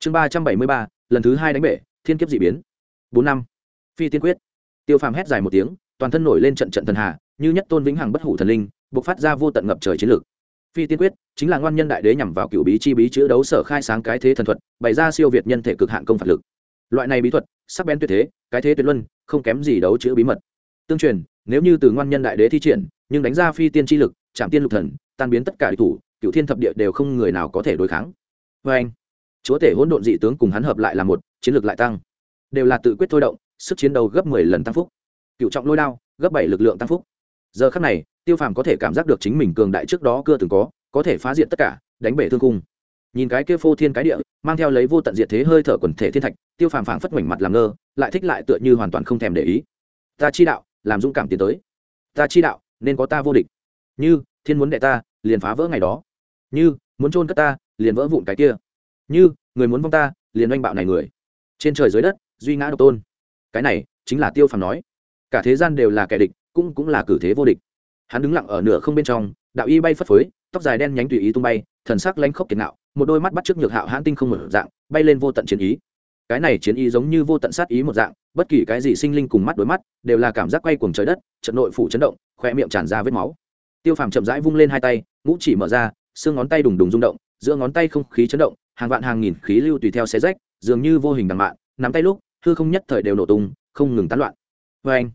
chương ba trăm bảy mươi ba, lần thứ hai đánh bể, thiên kiếp d ị biến. Bốn năm. Phi tiên quyết. Tiêu phàm hét dài một tiếng, toàn thân nổi lên trận trận thần hà, như nhất tôn vĩnh hằng bất hủ thần linh b ộ c phát ra vô tận ngập trời chiến lược phi tiên quyết chính là ngoan nhân đại đế nhằm vào cựu bí chi bí chữ đấu sở khai sáng cái thế thần thuật, bày ra siêu việt nhân thể cực hạn công phạt lực. Loại này bí thuật, sắc bén tuyệt thế, cái thế tuyệt luân, không kém gì đấu chữ bí mật. Tương truyền, nếu như từ ngoan nhân đại đế thi triển, nhưng đánh ra phi tiên chi lực, chạm tiên lục thần, tan biến tất cả địch thủ, cựu thiên thập địa đều không người nào có thể đối kháng. Vê anh chúa tể hỗn độn dị tướng cùng hắn hợp lại là một, chiến lược lại tăng. Đều là tự quyết thôi động, sức chiến đấu gấp mười lần tăng phúc. Cựu trọng lôi đao, gấp bảy lực lượng tăng phúc. Giờ khắc này, tiêu phàm có thể cảm giác được chính mình cường đại trước đó chưa từng có có thể phá diện tất cả, đánh bể thương cung nhìn cái kia phô thiên cái địa, mang theo lấy vô tận diệt thế hơi thở quần thể thiên thạch, tiêu phàm phảng phất mảnh mặt làm ngơ, lại thích lại tựa như hoàn toàn không thèm để ý. Ta chi đạo, làm dũng cảm tiến tới. Ta chi đạo, nên có ta vô địch. Như, thiên muốn đệ ta, liền phá vỡ ngày đó. Như, muốn trôn cất ta, liền vỡ vụn cái kia như, người muốn vong ta, liền oanh bạo này người. Trên trời dưới đất, duy ngã độc tôn. Cái này, chính là tiêu phàm nói. Cả thế gian đều là kẻ địch, cũng cũng là cử thế vô địch. Hắn đứng lặng ở nửa không bên trong, đạo y bay phất phới, tóc dài đen nhánh tùy ý tung bay, thần sắc lanh khốc kiệt nạo một đôi mắt bắt trước nhược hạo hãn tinh không một dạng, bay lên vô tận chiến ý. Cái này chiến ý giống như vô tận sát ý một dạng, bất kỳ cái gì sinh linh cùng mắt đối mắt, đều là cảm giác quay cuồng trời đất, trận nội phủ chấn động khoe miệng tràn ra vết máu. Tiêu phàm chậm rãi vung lên hai tay, ngũ chỉ mở ra, xương ngón tay đùng đùng rung động, giữa ngón tay không khí chấn động hàng vạn hàng nghìn khí lưu tùy theo xe rách, dường như vô hình đằng mạn, nắm tay lúc, hư không nhất thời đều nổ tung, không ngừng tán loạn. Vê anh,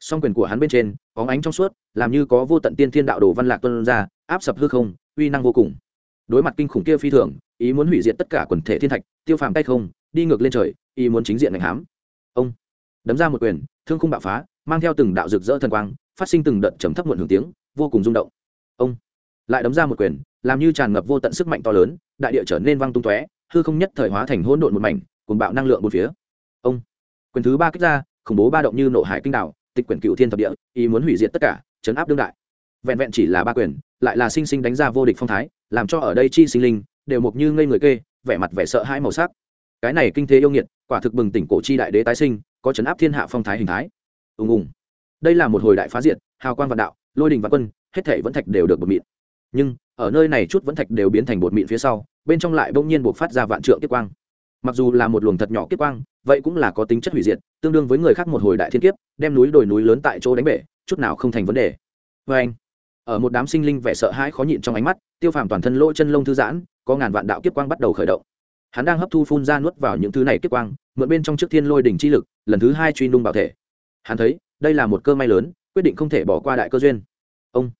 song quyền của hắn bên trên có ánh trong suốt, làm như có vô tận tiên thiên đạo đồ văn lạc tuân ra, áp sập hư không, uy năng vô cùng. Đối mặt kinh khủng kia phi thường, ý muốn hủy diệt tất cả quần thể thiên thạch, tiêu phàm tay không, đi ngược lên trời, ý muốn chính diện ngành hám ông, đấm ra một quyền, thương khung bạo phá, mang theo từng đạo rực rỡ thần quang, phát sinh từng đợt trầm thấp muộn hưởng tiếng, vô cùng rung động. Ông, lại đấm ra một quyền, làm như tràn ngập vô tận sức mạnh to lớn đại địa trở nên văng tung tóe, hư không nhất thời hóa thành hỗn độn một mảnh cùng bạo năng lượng một phía. Ông, quyền thứ ba kích ra, khủng bố ba động như nộ hải kinh đảo, tịch quyển cựu thiên thập địa, ý muốn hủy diệt tất cả, chấn áp đương đại. Vẹn vẹn chỉ là ba quyền, lại là sinh sinh đánh ra vô địch phong thái, làm cho ở đây chi sinh linh, đều mục như ngây người kê, vẻ mặt vẻ sợ hãi màu sắc. Cái này kinh thế yêu nghiệt, quả thực bừng tỉnh cổ chi đại đế tái sinh, có chấn áp thiên hạ phong thái hình thái. Ùng ùng. Đây là một hồi đại phá diệt, hào quang vạn đạo, lôi đình và quân, hết thể vẫn thạch đều được bột mịn nhưng ở nơi này chút vẫn thạch đều biến thành bột mịn phía sau, bên trong lại bỗng nhiên buộc phát ra vạn trượng kiếp quang. Mặc dù là một luồng thật nhỏ kiếp quang, vậy cũng là có tính chất hủy diệt, tương đương với người khác một hồi đại thiên kiếp, đem núi đồi núi lớn tại chỗ đánh bể, chút nào không thành vấn đề. Vê anh, ở một đám sinh linh vẻ sợ hãi khó nhịn trong ánh mắt, tiêu phàm toàn thân lỗ chân lông thư giãn, có ngàn vạn đạo kiếp quang bắt đầu khởi động. Hắn đang hấp thu phun ra nuốt vào những thứ này kiếp quang, mượn bên trong trước thiên lôi đỉnh chi lực, lần thứ hai truy nung bảo thể. Hắn thấy, đây là một cơ may lớn, quyết định không thể bỏ qua đại cơ duyên. Ông,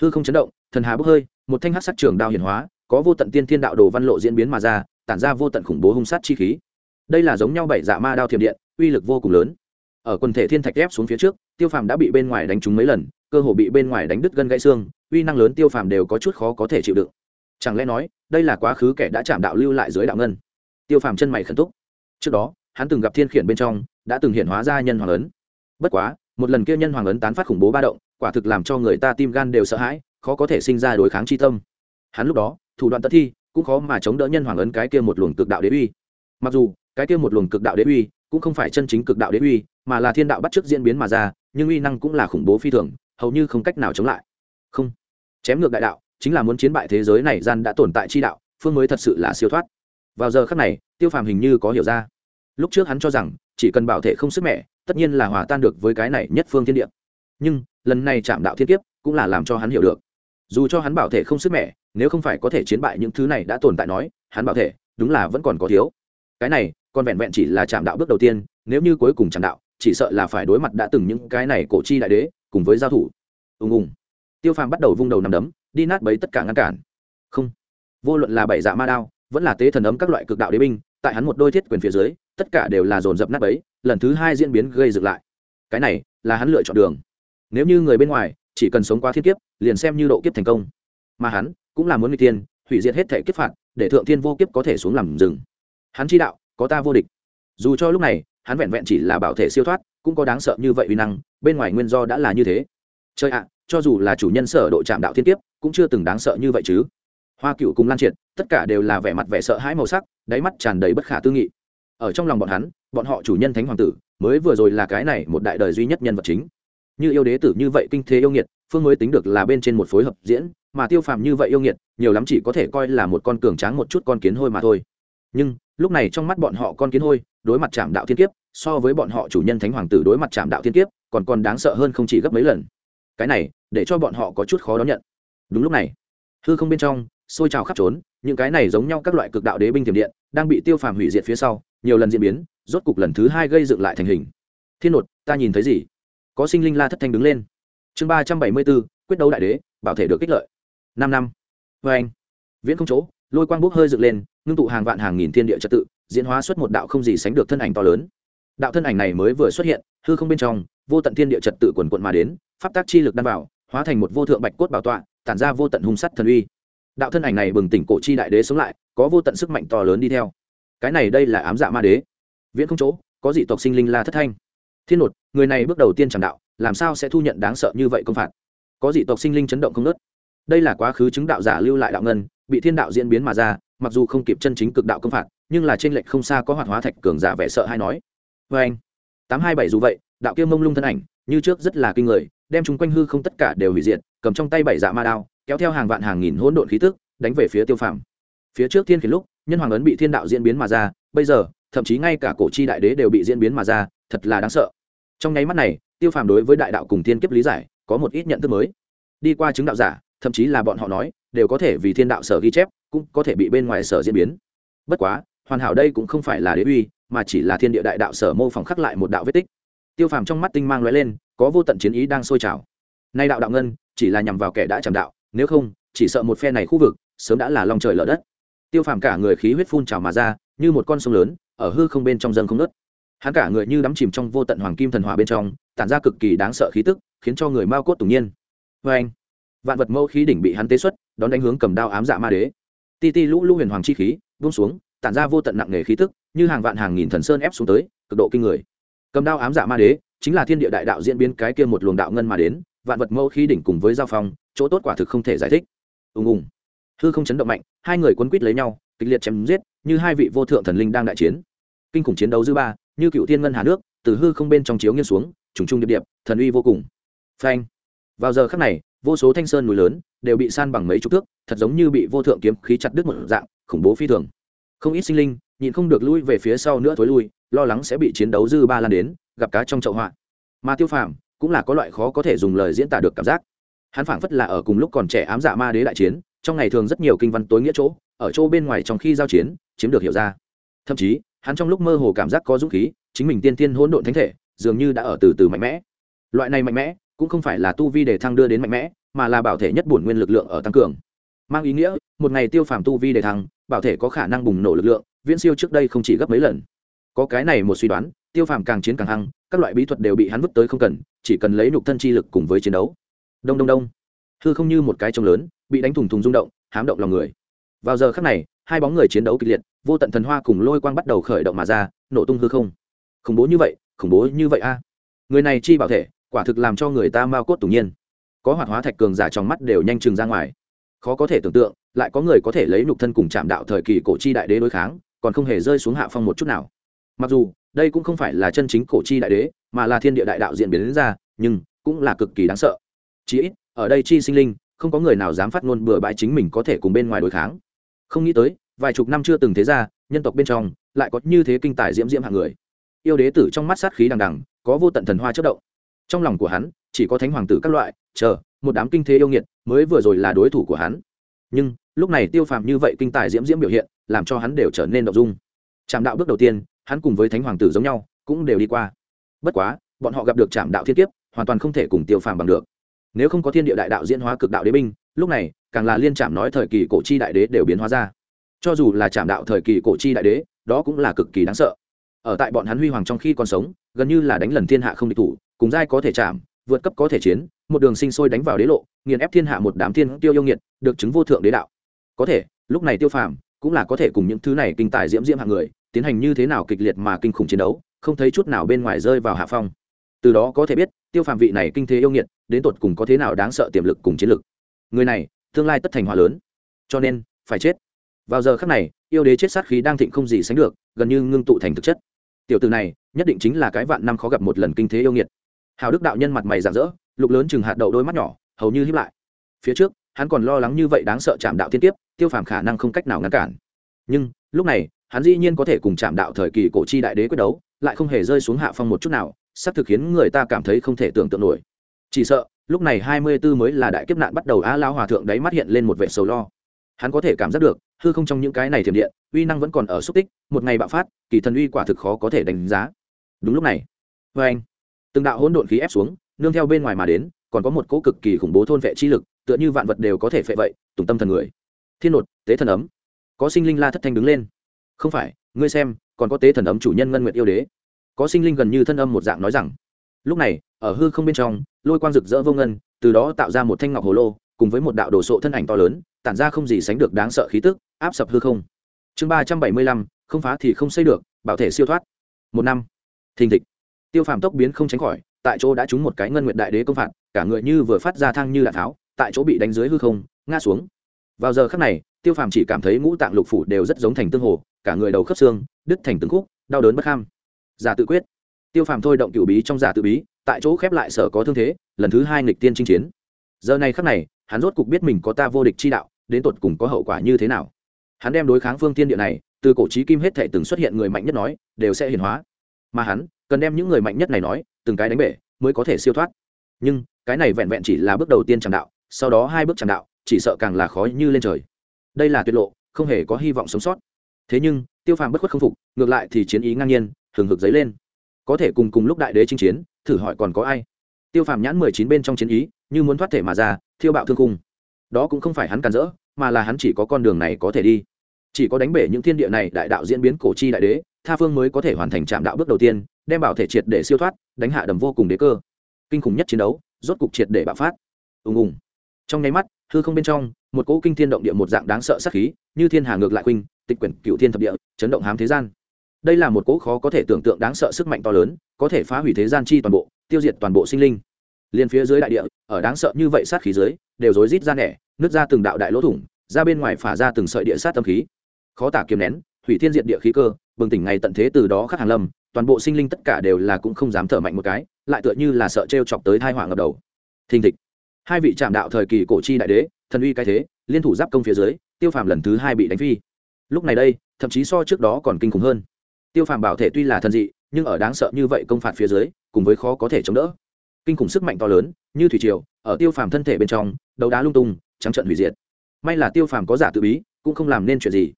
hư không chấn động, thần hà bốc hơi một thanh hát sắc trường đao hiển hóa, có vô tận tiên thiên đạo đồ văn lộ diễn biến mà ra, tản ra vô tận khủng bố hung sát chi khí. Đây là giống nhau bảy dạ ma đao thiểm điện, uy lực vô cùng lớn. Ở quần thể thiên thạch ép xuống phía trước, tiêu phàm đã bị bên ngoài đánh trúng mấy lần, cơ hồ bị bên ngoài đánh đứt gân gãy xương, uy năng lớn tiêu phàm đều có chút khó có thể chịu đựng. Chẳng lẽ nói, đây là quá khứ kẻ đã chạm đạo lưu lại dưới đạo ngân? Tiêu phàm chân mày khẩn túc. Trước đó, hắn từng gặp thiên khiển bên trong, đã từng hiện hóa ra nhân hoàng ấn. Bất quá, một lần kia nhân hoàng ấn tán phát khủng bố ba động, quả thực làm cho người ta tim gan đều sợ hãi khó có thể sinh ra đối kháng chi tâm. Hắn lúc đó, thủ đoạn tất thi, cũng khó mà chống đỡ nhân hoàng ấn cái kia một luồng cực đạo đế uy. Mặc dù, cái kia một luồng cực đạo đế uy cũng không phải chân chính cực đạo đế uy, mà là thiên đạo bắt chước diễn biến mà ra, nhưng uy năng cũng là khủng bố phi thường, hầu như không cách nào chống lại. Không. Chém ngược đại đạo, chính là muốn chiến bại thế giới này gian đã tồn tại chi đạo, phương mới thật sự là siêu thoát. Vào giờ khắc này, tiêu phàm hình như có hiểu ra. Lúc trước hắn cho rằng, chỉ cần bảo thể không sức mẹ, tất nhiên là hòa tan được với cái này nhất phương thiên địa. Nhưng, lần này chạm đạo thiên kiếp cũng là làm cho hắn hiểu được dù cho hắn bảo thể không sức mẻ, nếu không phải có thể chiến bại những thứ này đã tồn tại nói, hắn bảo thể, đúng là vẫn còn có thiếu. Cái này, còn vẹn vẹn chỉ là chạm đạo bước đầu tiên, nếu như cuối cùng chạm đạo, chỉ sợ là phải đối mặt đã từng những cái này cổ chi đại đế, cùng với giao thủ. Ùng ùng. Tiêu phàm bắt đầu vung đầu nằm đấm, đi nát bấy tất cả ngăn cản. Không. Vô luận là bảy dạ ma đao, vẫn là tế thần ấm các loại cực đạo đế binh, tại hắn một đôi thiết quyền phía dưới, tất cả đều là dồn dập nát bấy, lần thứ hai diễn biến gây dựng lại. Cái này, là hắn lựa chọn đường. Nếu như người bên ngoài chỉ cần sống qua thiên kiếp, liền xem như độ kiếp thành công. Mà hắn cũng là muốn người tiên hủy diệt hết thể kiếp phạt, để thượng thiên vô kiếp có thể xuống làm rừng. Hắn chi đạo có ta vô địch. Dù cho lúc này, hắn vẹn vẹn chỉ là bảo thể siêu thoát, cũng có đáng sợ như vậy uy năng, bên ngoài nguyên do đã là như thế. Chơi ạ, cho dù là chủ nhân sở độ chạm đạo thiên kiếp, cũng chưa từng đáng sợ như vậy chứ. Hoa cựu cùng lan triệt, tất cả đều là vẻ mặt vẻ sợ hãi màu sắc, đáy mắt tràn đầy bất khả tư nghị. Ở trong lòng bọn hắn, bọn họ chủ nhân thánh hoàng tử mới vừa rồi là cái này một đại đời duy nhất nhân vật chính như yêu đế tử như vậy kinh thế yêu nghiệt, phương mới tính được là bên trên một phối hợp diễn, mà tiêu phàm như vậy yêu nghiệt, nhiều lắm chỉ có thể coi là một con cường tráng một chút con kiến hôi mà thôi. Nhưng, lúc này trong mắt bọn họ con kiến hôi, đối mặt chạm đạo thiên kiếp, so với bọn họ chủ nhân thánh hoàng tử đối mặt chạm đạo thiên kiếp, còn còn đáng sợ hơn không chỉ gấp mấy lần. Cái này, để cho bọn họ có chút khó đón nhận. Đúng lúc này, hư không bên trong, xôi trào khắp trốn, những cái này giống nhau các loại cực đạo đế binh tiềm điện, đang bị tiêu phàm hủy diệt phía sau, nhiều lần diễn biến, rốt cục lần thứ hai gây dựng lại thành hình. Thiên nột, ta nhìn thấy gì? Có sinh linh la thất thanh đứng lên. Chương ba trăm bảy mươi bốn, quyết đấu đại đế, bảo thể được kích lợi. Năm năm. Vê anh. Viễn không chỗ, lôi quang bốc hơi dựng lên, ngưng tụ hàng vạn hàng nghìn thiên địa trật tự, diễn hóa xuất một đạo không gì sánh được thân ảnh to lớn. Đạo thân ảnh này mới vừa xuất hiện, hư không bên trong, vô tận thiên địa trật tự quần quận mà đến, pháp tác chi lực đan vào, hóa thành một vô thượng bạch cốt bảo tọa, tản ra vô tận hung sắt thần uy. Đạo thân ảnh này bừng tỉnh cổ chi đại đế sống lại, có vô tận sức mạnh to lớn đi theo. Cái này đây là ám dạ ma đế. Viễn không chỗ, có dị tộc sinh linh la thất thanh thiên nột, người này bước đầu tiên chẳng đạo, làm sao sẽ thu nhận đáng sợ như vậy công phạt? Có dị tộc sinh linh chấn động không nớt đây là quá khứ chứng đạo giả lưu lại đạo ngân, bị thiên đạo diễn biến mà ra, mặc dù không kịp chân chính cực đạo công phạt, nhưng là trên lệch không xa có hoạt hóa thạch cường giả vẻ sợ hay nói. Vê anh, tám hai bảy dù vậy, đạo kia mông lung thân ảnh, như trước rất là kinh người, đem chúng quanh hư không tất cả đều hủy diệt, cầm trong tay bảy dạ ma đao, kéo theo hàng vạn hàng nghìn hỗn độn khí tức, đánh về phía tiêu phàm. Phía trước thiên khiến lúc, nhân hoàng ấn bị thiên đạo diễn biến mà ra, bây giờ, thậm chí ngay cả cổ chi đại đế đều bị diễn biến mà ra, thật là đáng sợ trong nháy mắt này, tiêu phàm đối với đại đạo cùng thiên kiếp lý giải, có một ít nhận thức mới. Đi qua chứng đạo giả, thậm chí là bọn họ nói, đều có thể vì thiên đạo sở ghi chép, cũng có thể bị bên ngoài sở diễn biến. Bất quá, hoàn hảo đây cũng không phải là đế uy, mà chỉ là thiên địa đại đạo sở mô phỏng khắc lại một đạo vết tích. Tiêu phàm trong mắt tinh mang lóe lên, có vô tận chiến ý đang sôi trào. Nay đạo đạo ngân, chỉ là nhằm vào kẻ đã trầm đạo, nếu không, chỉ sợ một phe này khu vực, sớm đã là lòng trời lở đất. Tiêu phàm cả người khí huyết phun trào mà ra, như một con sông lớn, ở hư không bên trong dân không nớt hắn cả người như đắm chìm trong vô tận hoàng kim thần hòa bên trong, tản ra cực kỳ đáng sợ khí tức, khiến cho người mao cốt tủng nhiên. Vê anh, vạn vật mẫu khí đỉnh bị hắn tế xuất, đón đánh hướng cầm đao ám dạ ma đế. Ti ti lũ lũ huyền hoàng chi khí, buông xuống, tản ra vô tận nặng nề khí tức, như hàng vạn hàng nghìn thần sơn ép xuống tới, cực độ kinh người. Cầm đao ám dạ ma đế, chính là thiên địa đại đạo diễn biến cái kia một luồng đạo ngân mà đến, vạn vật mẫu khí đỉnh cùng với giao phong, chỗ tốt quả thực không thể giải thích. Ùng ùng. Hư không chấn động mạnh, hai người quấn quýt lấy nhau, kịch liệt chém giết, như hai vị vô thượng thần linh đang đại chiến. Kinh khủng chiến đấu dư ba như cựu thiên ngân hà nước, từ hư không bên trong chiếu nghiêng xuống, trùng trung điệp điệp, thần uy vô cùng. Phanh. Vào giờ khắc này, vô số thanh sơn núi lớn đều bị san bằng mấy chục thước, thật giống như bị vô thượng kiếm khí chặt đứt một dạng, khủng bố phi thường. Không ít sinh linh nhịn không được lui về phía sau nữa thối lui, lo lắng sẽ bị chiến đấu dư ba lan đến, gặp cá trong chậu họa. Mà tiêu phàm cũng là có loại khó có thể dùng lời diễn tả được cảm giác. Hắn phảng phất là ở cùng lúc còn trẻ ám dạ ma đế đại chiến, trong ngày thường rất nhiều kinh văn tối nghĩa chỗ, ở chỗ bên ngoài trong khi giao chiến, chiếm được hiểu ra. Thậm chí hắn trong lúc mơ hồ cảm giác có dũng khí, chính mình tiên tiên hỗn độn thánh thể, dường như đã ở từ từ mạnh mẽ. Loại này mạnh mẽ, cũng không phải là tu vi để thăng đưa đến mạnh mẽ, mà là bảo thể nhất bổn nguyên lực lượng ở tăng cường. Mang ý nghĩa, một ngày tiêu phàm tu vi để thăng, bảo thể có khả năng bùng nổ lực lượng, viễn siêu trước đây không chỉ gấp mấy lần. Có cái này một suy đoán, tiêu phàm càng chiến càng hăng, các loại bí thuật đều bị hắn vứt tới không cần, chỉ cần lấy nhục thân chi lực cùng với chiến đấu. Đông đông đông. Hư không như một cái trông lớn, bị đánh thùng thùng rung động, hám động lòng người. Vào giờ khắc này, hai bóng người chiến đấu kịch liệt vô tận thần hoa cùng lôi quang bắt đầu khởi động mà ra, nổ tung hư không. Khủng bố như vậy, khủng bố như vậy a. Người này chi bảo thể, quả thực làm cho người ta mau cốt tủng nhiên. Có hoạt hóa thạch cường giả trong mắt đều nhanh chừng ra ngoài. Khó có thể tưởng tượng, lại có người có thể lấy nhục thân cùng chạm đạo thời kỳ cổ chi đại đế đối kháng, còn không hề rơi xuống hạ phong một chút nào. Mặc dù, đây cũng không phải là chân chính cổ chi đại đế, mà là thiên địa đại đạo diễn biến đến ra, nhưng cũng là cực kỳ đáng sợ. Chí ít, ở đây chi sinh linh, không có người nào dám phát ngôn bừa bãi chính mình có thể cùng bên ngoài đối kháng. Không nghĩ tới vài chục năm chưa từng thế ra, nhân tộc bên trong lại có như thế kinh tài diễm diễm hạng người. Yêu đế tử trong mắt sát khí đằng đằng, có vô tận thần hoa chất động. Trong lòng của hắn, chỉ có thánh hoàng tử các loại, chờ, một đám kinh thế yêu nghiệt mới vừa rồi là đối thủ của hắn. Nhưng, lúc này tiêu phàm như vậy kinh tài diễm diễm biểu hiện, làm cho hắn đều trở nên động dung. Trạm đạo bước đầu tiên, hắn cùng với thánh hoàng tử giống nhau, cũng đều đi qua. Bất quá, bọn họ gặp được trạm đạo thiên kiếp, hoàn toàn không thể cùng tiêu phàm bằng được. Nếu không có thiên địa đại đạo diễn hóa cực đạo đế binh, lúc này, càng là liên trạm nói thời kỳ cổ chi đại đế đều biến hóa ra cho dù là trạm đạo thời kỳ cổ chi đại đế, đó cũng là cực kỳ đáng sợ. Ở tại bọn hắn huy hoàng trong khi còn sống, gần như là đánh lần thiên hạ không địch thủ, cùng giai có thể chạm, vượt cấp có thể chiến, một đường sinh sôi đánh vào đế lộ, nghiền ép thiên hạ một đám thiên tiêu yêu nghiệt, được chứng vô thượng đế đạo. Có thể, lúc này tiêu phàm cũng là có thể cùng những thứ này kinh tài diễm diễm hạng người, tiến hành như thế nào kịch liệt mà kinh khủng chiến đấu, không thấy chút nào bên ngoài rơi vào hạ phong. Từ đó có thể biết, tiêu phàm vị này kinh thế yêu nghiệt, đến tột cùng có thế nào đáng sợ tiềm lực cùng chiến lực. Người này, tương lai tất thành hòa lớn. Cho nên, phải chết vào giờ khắc này, yêu đế chết sát khí đang thịnh không gì sánh được, gần như ngưng tụ thành thực chất. Tiểu từ này, nhất định chính là cái vạn năm khó gặp một lần kinh thế yêu nghiệt. Hào đức đạo nhân mặt mày rạng rỡ, lục lớn chừng hạt đậu đôi mắt nhỏ, hầu như hiếp lại. Phía trước, hắn còn lo lắng như vậy đáng sợ chạm đạo thiên tiếp tiêu phàm khả năng không cách nào ngăn cản. Nhưng, lúc này, hắn dĩ nhiên có thể cùng chạm đạo thời kỳ cổ chi đại đế quyết đấu, lại không hề rơi xuống hạ phong một chút nào, sắp thực khiến người ta cảm thấy không thể tưởng tượng nổi. Chỉ sợ, lúc này hai mươi 24 mới là đại kiếp nạn bắt đầu a lao hòa thượng đáy mắt hiện lên một vẻ sầu lo hắn có thể cảm giác được, hư không trong những cái này thiểm điện, uy năng vẫn còn ở xúc tích, một ngày bạo phát, kỳ thần uy quả thực khó có thể đánh giá. Đúng lúc này vê anh, từng đạo hỗn độn khí ép xuống, nương theo bên ngoài mà đến, còn có một cỗ cực kỳ khủng bố thôn vệ chi lực, tựa như vạn vật đều có thể phệ vậy, tùng tâm thần người. Thiên nột, tế thần ấm. Có sinh linh la thất thanh đứng lên. Không phải, ngươi xem, còn có tế thần ấm chủ nhân ngân nguyệt yêu đế. Có sinh linh gần như thân âm một dạng nói rằng. Lúc này, ở hư không bên trong, lôi quang rực rỡ vô ngân, từ đó tạo ra một thanh ngọc hồ lô, cùng với một đạo đồ sộ thân ảnh to lớn tản ra không gì sánh được đáng sợ khí tức, áp sập hư không. Chương ba trăm bảy mươi lăm, không phá thì không xây được, bảo thể siêu thoát. Một năm. Thình thịch. Tiêu phàm tốc biến không tránh khỏi, tại chỗ đã trúng một cái ngân nguyệt đại đế công phạt, cả người như vừa phát ra thang như đạn tháo, tại chỗ bị đánh dưới hư không, ngã xuống. Vào giờ khắc này, tiêu phàm chỉ cảm thấy ngũ tạng lục phủ đều rất giống thành tương hồ, cả người đầu khớp xương, đứt thành từng khúc, đau đớn bất kham giả tự quyết. Tiêu phàm thôi động cựu bí trong giả tự bí, tại chỗ khép lại sở có thương thế, lần thứ hai nghịch tiên chinh chiến. Giờ này khắc này hắn rốt cục biết mình có ta vô địch chi đạo, đến tột cùng có hậu quả như thế nào. Hắn đem đối kháng phương tiên địa này, từ cổ trí kim hết thể từng xuất hiện người mạnh nhất nói, đều sẽ hiển hóa. Mà hắn, cần đem những người mạnh nhất này nói, từng cái đánh bể, mới có thể siêu thoát. Nhưng, cái này vẹn vẹn chỉ là bước đầu tiên tràng đạo, sau đó hai bước tràng đạo, chỉ sợ càng là khó như lên trời. Đây là tuyệt lộ, không hề có hy vọng sống sót. Thế nhưng, tiêu phàm bất khuất không phục, ngược lại thì chiến ý ngang nhiên, hừng hực dấy lên. Có thể cùng cùng lúc đại đế chinh chiến, thử hỏi còn có ai? Tiêu phàm nhãn mười chín bên trong chiến ý, như muốn thoát thể mà ra thiêu bạo thương cung đó cũng không phải hắn cản rỡ, mà là hắn chỉ có con đường này có thể đi. Chỉ có đánh bể những thiên địa này đại đạo diễn biến cổ chi đại đế, tha phương mới có thể hoàn thành trạm đạo bước đầu tiên, đem bảo thể triệt để siêu thoát, đánh hạ đầm vô cùng đế cơ. Kinh khủng nhất chiến đấu, rốt cục triệt để bạo phát. Ùng ùng. Trong nháy mắt, hư không bên trong, một cỗ kinh thiên động địa một dạng đáng sợ sắc khí, như thiên hà ngược lại khuynh, tịch quyển cựu thiên thập địa, chấn động hám thế gian. Đây là một cỗ khó có thể tưởng tượng đáng sợ sức mạnh to lớn, có thể phá hủy thế gian chi toàn bộ, tiêu diệt toàn bộ sinh linh liền phía dưới đại địa, ở đáng sợ như vậy sát khí dưới, đều rối rít ra nẻ, nứt ra từng đạo đại lỗ thủng, ra bên ngoài phả ra từng sợi địa sát tâm khí. Khó tả kiềm nén, hủy thiên diện địa khí cơ, bừng tỉnh ngày tận thế từ đó khắc hàng lâm, toàn bộ sinh linh tất cả đều là cũng không dám thở mạnh một cái, lại tựa như là sợ t chọc tới thai hỏa ngập đầu. Thình thịch. Hai vị trạm đạo thời kỳ cổ chi đại đế, thần uy cái thế, liên thủ giáp công phía dưới, tiêu phàm lần thứ hai bị đánh phi. Lúc này đây, thậm chí so trước đó còn kinh khủng hơn. Tiêu phàm bảo thể tuy là thần dị, nhưng ở đáng sợ như vậy công phạt phía dưới, cùng với khó có thể chống đỡ kinh khủng sức mạnh to lớn, như thủy triều, ở tiêu phàm thân thể bên trong, đấu đá lung tung, trắng trận hủy diệt. May là tiêu phàm có giả tự bí, cũng không làm nên chuyện gì.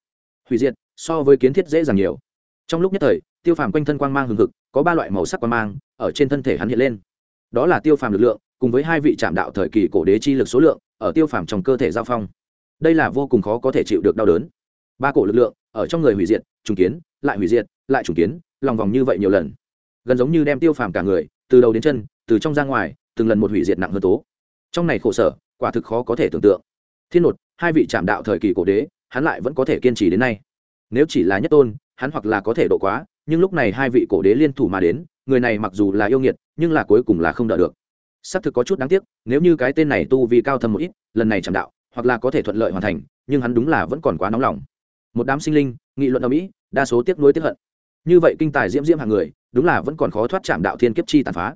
Hủy diệt, so với kiến thiết dễ dàng nhiều. Trong lúc nhất thời, tiêu phàm quanh thân quang mang hừng hực, có ba loại màu sắc quang mang, ở trên thân thể hắn hiện lên. Đó là tiêu phàm lực lượng, cùng với hai vị trạm đạo thời kỳ cổ đế chi lực số lượng, ở tiêu phàm trong cơ thể giao phong. Đây là vô cùng khó có thể chịu được đau đớn. Ba cổ lực lượng, ở trong người hủy diệt, trùng kiến, lại hủy diệt, lại trùng kiến, lòng vòng như vậy nhiều lần. Gần giống như đem tiêu phàm cả người, từ đầu đến chân từ trong ra ngoài, từng lần một hủy diệt nặng hơn tố. Trong này khổ sở, quả thực khó có thể tưởng tượng. Thiên nột hai vị trạm đạo thời kỳ cổ đế, hắn lại vẫn có thể kiên trì đến nay. Nếu chỉ là nhất tôn, hắn hoặc là có thể độ quá, nhưng lúc này hai vị cổ đế liên thủ mà đến, người này mặc dù là yêu nghiệt, nhưng là cuối cùng là không đỡ được. Xác thực có chút đáng tiếc, nếu như cái tên này tu vì cao thâm một ít, lần này chạm đạo, hoặc là có thể thuận lợi hoàn thành, nhưng hắn đúng là vẫn còn quá nóng lòng. Một đám sinh linh, nghị luận ở mỹ, đa số tiếc nuối tiếc hận. Như vậy kinh tài diễm diễm hàng người, đúng là vẫn còn khó thoát chạm đạo thiên kiếp chi tàn phá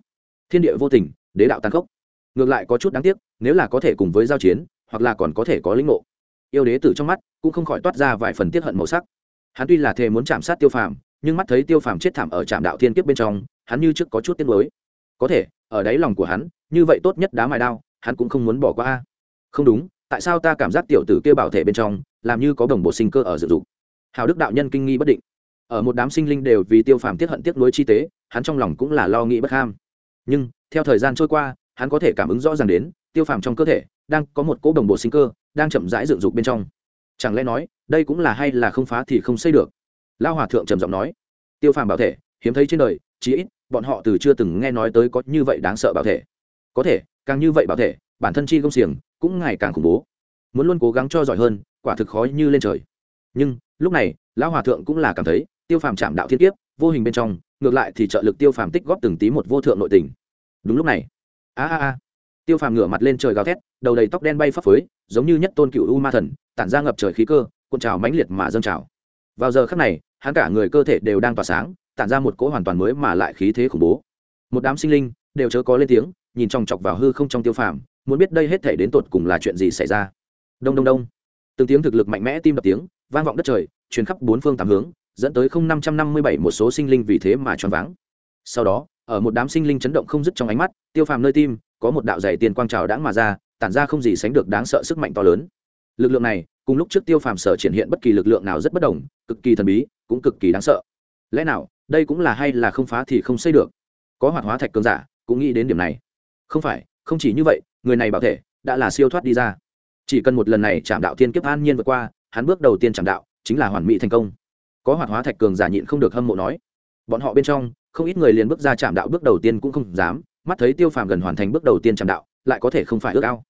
thiên địa vô tình, đế đạo tàn khốc. Ngược lại có chút đáng tiếc, nếu là có thể cùng với giao chiến, hoặc là còn có thể có lĩnh ngộ. Yêu đế tử trong mắt cũng không khỏi toát ra vài phần tiết hận màu sắc. Hắn tuy là thề muốn chạm sát tiêu phàm, nhưng mắt thấy tiêu phàm chết thảm ở trạm đạo thiên kiếp bên trong, hắn như trước có chút tiếc mới có thể, ở đáy lòng của hắn, như vậy tốt nhất đá mài đao, hắn cũng không muốn bỏ qua. Không đúng, tại sao ta cảm giác tiểu tử kêu bảo thể bên trong, làm như có đồng bộ sinh cơ ở dự dục hào đức đạo nhân kinh nghi bất định. Ở một đám sinh linh đều vì tiêu phàm tiết hận tiếc nuối chi tế, hắn trong lòng cũng là lo nghĩ bất ham nhưng, theo thời gian trôi qua, hắn có thể cảm ứng rõ ràng đến, tiêu phàm trong cơ thể, đang có một cỗ đồng bộ sinh cơ, đang chậm rãi dựng dục bên trong. Chẳng lẽ nói, đây cũng là hay là không phá thì không xây được? Lao hòa thượng trầm giọng nói. Tiêu phàm bảo thể, hiếm thấy trên đời, chí ít, bọn họ từ chưa từng nghe nói tới có như vậy đáng sợ bảo thể. Có thể, càng như vậy bảo thể, bản thân chi công xiềng cũng ngày càng khủng bố. Muốn luôn cố gắng cho giỏi hơn, quả thực khó như lên trời. Nhưng, lúc này, lão hòa thượng cũng là cảm thấy, tiêu phàm chạm đạo thiên kiếp vô hình bên trong, ngược lại thì trợ lực tiêu phàm tích góp từng tí một vô thượng nội tình. Đúng lúc này, a a a, tiêu phàm ngửa mặt lên trời gào thét, đầu đầy tóc đen bay phấp phới, giống như nhất tôn cựu u ma thần, tản ra ngập trời khí cơ, cuộn trào mãnh liệt mà dâng trào. Vào giờ khắc này, hắn cả người cơ thể đều đang tỏa sáng, tản ra một cỗ hoàn toàn mới mà lại khí thế khủng bố. Một đám sinh linh, đều chớ có lên tiếng, nhìn chòng chọc vào hư không trong tiêu phàm, muốn biết đây hết thể đến tột cùng là chuyện gì xảy ra. Đông đông đông. Từng tiếng thực lực mạnh mẽ tim đập tiếng, vang vọng đất trời chuyến khắp bốn phương tám hướng dẫn tới không năm trăm năm mươi bảy một số sinh linh vì thế mà choáng váng. Sau đó, ở một đám sinh linh chấn động không dứt trong ánh mắt, tiêu phàm nơi tim, có một đạo dày tiền quang trào đãng mà ra, tản ra không gì sánh được đáng sợ sức mạnh to lớn. Lực lượng này, cùng lúc trước tiêu phàm sở triển hiện bất kỳ lực lượng nào rất bất đồng, cực kỳ thần bí, cũng cực kỳ đáng sợ. Lẽ nào, đây cũng là hay là không phá thì không xây được? Có hoạt hóa thạch cường giả, cũng nghĩ đến điểm này. Không phải, không chỉ như vậy, người này bảo thể, đã là siêu thoát đi ra. Chỉ cần một lần này chạm đạo thiên kiếp an nhiên vượt qua, hắn bước đầu tiên chạm đạo, chính là hoàn mỹ thành công có hoạt hóa thạch cường giả nhịn không được hâm mộ nói. Bọn họ bên trong, không ít người liền bước ra chạm đạo bước đầu tiên cũng không dám, mắt thấy tiêu phàm gần hoàn thành bước đầu tiên chạm đạo, lại có thể không phải ước ao.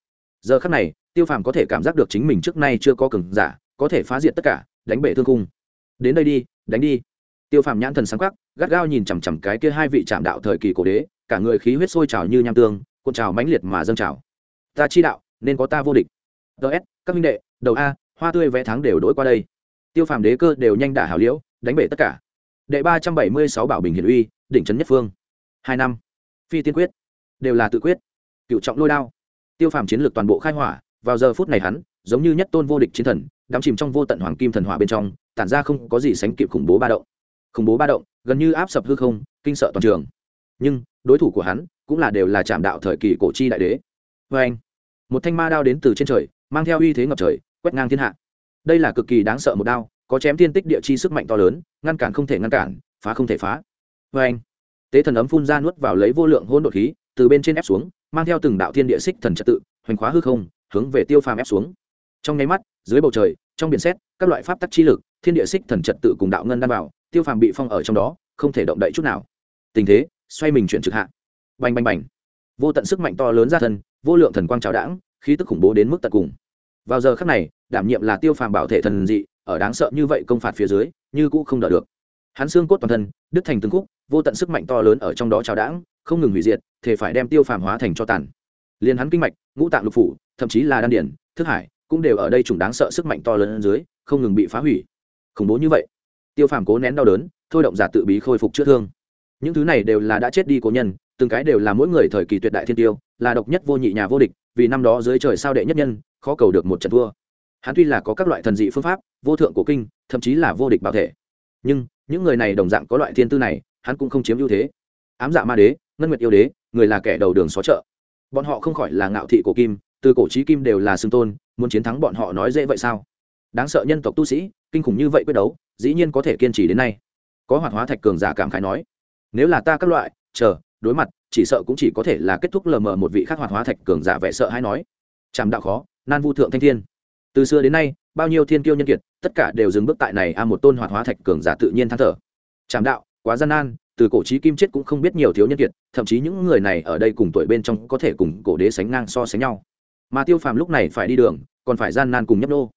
Giờ khắc này, tiêu phàm có thể cảm giác được chính mình trước nay chưa có cường giả, có thể phá diệt tất cả, đánh bể thương cung đến đây đi, đánh đi. Tiêu phàm nhãn thần sáng khắc gắt gao nhìn chằm chằm cái kia hai vị chạm đạo thời kỳ cổ đế, cả người khí huyết sôi trào như nham tương, cuộn trào mãnh liệt mà dâng trào. Ta chi đạo, nên có ta vô địch. Ts các minh đệ, đầu a, hoa tươi vẽ tháng đều đổi qua đây tiêu phàm đế cơ đều nhanh đả hảo liễu, đánh bể tất cả. Đệ ba trăm bảy mươi sáu bảo bình hiển uy, đỉnh trấn nhất phương. Hai năm. Phi tiên quyết. Đều là tự quyết. Cựu trọng lôi đao. Tiêu phàm chiến lược toàn bộ khai hỏa, vào giờ phút này hắn, giống như nhất tôn vô địch chiến thần, đắm chìm trong vô tận hoàng kim thần hỏa bên trong, tản ra không có gì sánh kịp khủng bố ba động. Khủng bố ba động, gần như áp sập hư không, kinh sợ toàn trường. Nhưng, đối thủ của hắn, cũng là đều là trạm đạo thời kỳ cổ chi đại đế. Vê anh một thanh ma đao đến từ trên trời, mang theo uy thế ngập trời, quét ngang thiên hạ đây là cực kỳ đáng sợ một đao, có chém thiên tích địa chi sức mạnh to lớn, ngăn cản không thể ngăn cản, phá không thể phá. Vê anh, tế thần ấm phun ra nuốt vào lấy vô lượng hôn đột khí, từ bên trên ép xuống, mang theo từng đạo thiên địa xích thần trật tự, hoành khóa hư không, hướng về tiêu phàm ép xuống. Trong nháy mắt, dưới bầu trời, trong biển xét các loại pháp tắc chi lực, thiên địa xích thần trật tự cùng đạo ngân đan vào, tiêu phàm bị phong ở trong đó, không thể động đậy chút nào. Tình thế, xoay mình chuyển trực hạ. Bành bành bành. Vô tận sức mạnh to lớn ra thân, vô lượng thần quang trào đãng, khí tức khủng bố đến mức tận cùng vào giờ khắc này, đảm nhiệm là tiêu phàm bảo thể thần dị, ở đáng sợ như vậy công phạt phía dưới, như cũ không đỡ được. Hắn xương cốt toàn thân, đứt thành từng khúc, vô tận sức mạnh to lớn ở trong đó trào đãng, không ngừng hủy diệt, thể phải đem tiêu phàm hóa thành cho tàn. Liền hắn kinh mạch, ngũ tạng lục phủ, thậm chí là đan điển, thức hải, cũng đều ở đây trùng đáng sợ sức mạnh to lớn dưới, không ngừng bị phá hủy. Khủng bố như vậy, tiêu phàm cố nén đau đớn, thôi động giả tự bí khôi phục chữa thương. Những thứ này đều là đã chết đi cố nhân, từng cái đều là mỗi người thời kỳ tuyệt đại thiên tiêu, là độc nhất vô nhị nhà vô địch, vì năm đó dưới trời sao đệ nhất nhân khó cầu được một trận thua. Hắn tuy là có các loại thần dị phương pháp, vô thượng cổ kinh, thậm chí là vô địch bảo thể. Nhưng, những người này đồng dạng có loại thiên tư này, hắn cũng không chiếm ưu thế. Ám dạ ma đế, ngân nguyệt yêu đế, người là kẻ đầu đường xó chợ. Bọn họ không khỏi là ngạo thị cổ kim, từ cổ trí kim đều là xưng tôn, muốn chiến thắng bọn họ nói dễ vậy sao? Đáng sợ nhân tộc tu sĩ, kinh khủng như vậy quyết đấu, dĩ nhiên có thể kiên trì đến nay. Có hoạt hóa thạch cường giả cảm khái nói, nếu là ta các loại, chờ, đối mặt, chỉ sợ cũng chỉ có thể là kết thúc lờ mờ một vị khác hoạt hóa thạch cường giả vẻ sợ hay nói. Chạm đạo khó nan vu thượng thanh thiên. Từ xưa đến nay, bao nhiêu thiên kiêu nhân kiệt, tất cả đều dừng bước tại này a một tôn hoạt hóa thạch cường giả tự nhiên than thở. Trảm đạo, quá gian nan, từ cổ trí kim chết cũng không biết nhiều thiếu nhân kiệt, thậm chí những người này ở đây cùng tuổi bên trong có thể cùng cổ đế sánh ngang so sánh nhau. Mà tiêu phàm lúc này phải đi đường, còn phải gian nan cùng nhấp nô.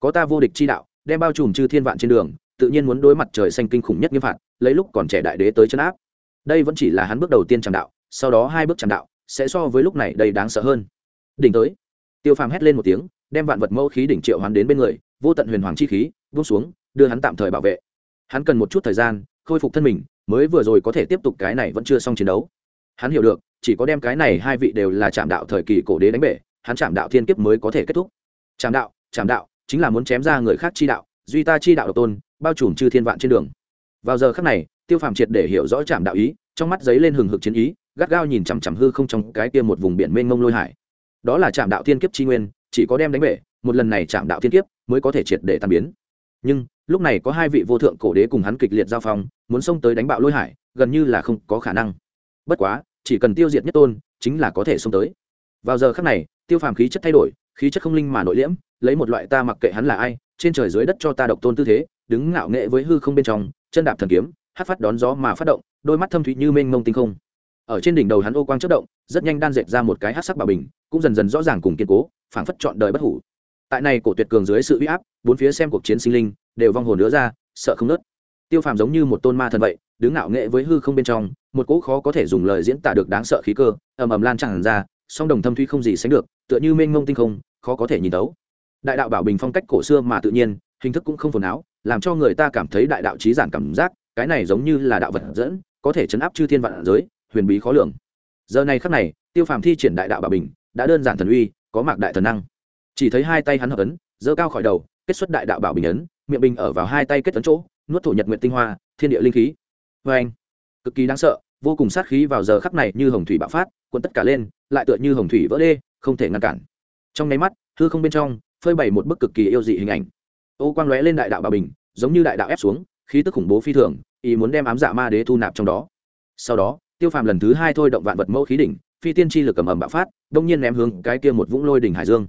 Có ta vô địch chi đạo, đem bao trùm chư thiên vạn trên đường, tự nhiên muốn đối mặt trời xanh kinh khủng nhất nghiêm phạt, lấy lúc còn trẻ đại đế tới chân áp. Đây vẫn chỉ là hắn bước đầu tiên tràng đạo, sau đó hai bước tràng đạo, sẽ so với lúc này đây đáng sợ hơn. Đỉnh tới tiêu phàm hét lên một tiếng, đem vạn vật mẫu khí đỉnh triệu hoán đến bên người, vô tận huyền hoàng chi khí, buông xuống, đưa hắn tạm thời bảo vệ. Hắn cần một chút thời gian, khôi phục thân mình, mới vừa rồi có thể tiếp tục cái này vẫn chưa xong chiến đấu. Hắn hiểu được, chỉ có đem cái này hai vị đều là trạm đạo thời kỳ cổ đế đánh bể, hắn trạm đạo thiên kiếp mới có thể kết thúc. Trạm đạo trạm đạo, chính là muốn chém ra người khác chi đạo, duy ta chi đạo độc tôn, bao trùm chư thiên vạn trên đường. Vào giờ khắc này, tiêu phàm triệt để hiểu rõ trạm đạo ý, trong mắt giấy lên hừng hực chiến ý, gắt gao nhìn chằm chằm hư không trong cái kia một vùng biển mênh mông lôi hải đó là trạm đạo thiên kiếp chi nguyên, chỉ có đem đánh bể, một lần này trạm đạo thiên kiếp mới có thể triệt để tàn biến. Nhưng, lúc này có hai vị vô thượng cổ đế cùng hắn kịch liệt giao phong, muốn xông tới đánh bạo lôi hải, gần như là không có khả năng. Bất quá, chỉ cần tiêu diệt nhất tôn, chính là có thể xông tới. Vào giờ khắc này, tiêu phàm khí chất thay đổi, khí chất không linh mà nội liễm, lấy một loại ta mặc kệ hắn là ai, trên trời dưới đất cho ta độc tôn tư thế, đứng ngạo nghệ với hư không bên trong, chân đạp thần kiếm, hát phát đón gió mà phát động, đôi mắt thâm thủy như mênh mông tinh không. Ở trên đỉnh đầu hắn ô quang chất động, rất nhanh đan dệt ra một cái hát sắc bảo bình cũng dần dần rõ ràng cùng kiên cố, phảng phất chọn đời bất hủ. Tại này cổ tuyệt cường dưới sự uy áp, bốn phía xem cuộc chiến sinh linh, đều vong hồn nữa ra, sợ không nớt. Tiêu phàm giống như một tôn ma thần vậy, đứng ngạo nghệ với hư không bên trong, một cỗ khó có thể dùng lời diễn tả được đáng sợ khí cơ, ầm ầm lan tràn ra, song đồng thâm thuy không gì sánh được, tựa như mênh mông tinh không, khó có thể nhìn tấu đại đạo bảo bình phong cách cổ xưa mà tự nhiên, hình thức cũng không phồn áo, làm cho người ta cảm thấy đại đạo trí giản cảm giác, cái này giống như là đạo vật dẫn, có thể chấn áp chư thiên vạn giới, huyền bí khó lường. Giờ này khắc này, tiêu phàm thi triển đại đạo bảo bình đã đơn giản thần uy, có mạc đại thần năng. Chỉ thấy hai tay hắn hợp ấn, giơ cao khỏi đầu, kết xuất đại đạo bảo bình ấn, miệng bình ở vào hai tay kết ấn chỗ, nuốt thổ nhật nguyện tinh hoa, thiên địa linh khí. Vê anh, cực kỳ đáng sợ, vô cùng sát khí vào giờ khắc này như hồng thủy bạo phát cuốn tất cả lên, lại tựa như hồng thủy vỡ đê, không thể ngăn cản. Trong nháy mắt, hư không bên trong, phơi bày một bức cực kỳ yêu dị hình ảnh. Ô quang lóe lên đại đạo bà bình, giống như đại đạo ép xuống, khí tức khủng bố phi thường, ý muốn đem ám dạ ma đế thu nạp trong đó. Sau đó, tiêu phàm lần thứ hai thôi động vạn vật mẫu khí đỉnh phi tiên chi lực cầm ầm bạo phát, đông nhiên ném hướng cái kia một vũng lôi đỉnh hải dương.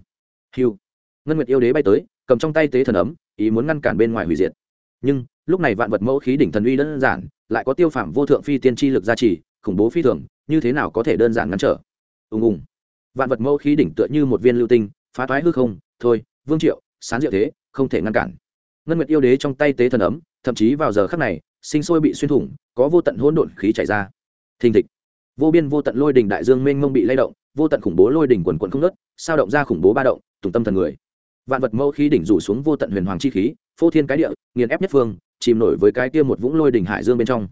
Hiu. Ngân nguyệt yêu đế bay tới, cầm trong tay tế thần ấm, ý muốn ngăn cản bên ngoài hủy diệt. Nhưng, lúc này vạn vật mẫu khí đỉnh thần uy đơn giản, lại có tiêu phạm vô thượng phi tiên chi lực gia trì, khủng bố phi thường, như thế nào có thể đơn giản ngăn trở? Ùng ùng. Vạn vật mẫu khí đỉnh tựa như một viên lưu tinh, phá thoái hư không, thôi, vương triệu, sán diệu thế, không thể ngăn cản. Ngân nguyệt yêu đế trong tay tế thần ấm, thậm chí vào giờ khắc này, sinh sôi bị xuyên thủng, có vô tận hỗn độn khí chảy ra. Thình thịch vô biên vô tận lôi đỉnh đại dương mênh mông bị lay động, vô tận khủng bố lôi đỉnh quần quần không nớt sao động ra khủng bố ba động, tùng tâm thần người. Vạn vật mẫu khí đỉnh rủ xuống vô tận huyền hoàng chi khí, phô thiên cái địa, nghiền ép nhất phương, chìm nổi với cái kia một vũng lôi đỉnh hải dương bên trong.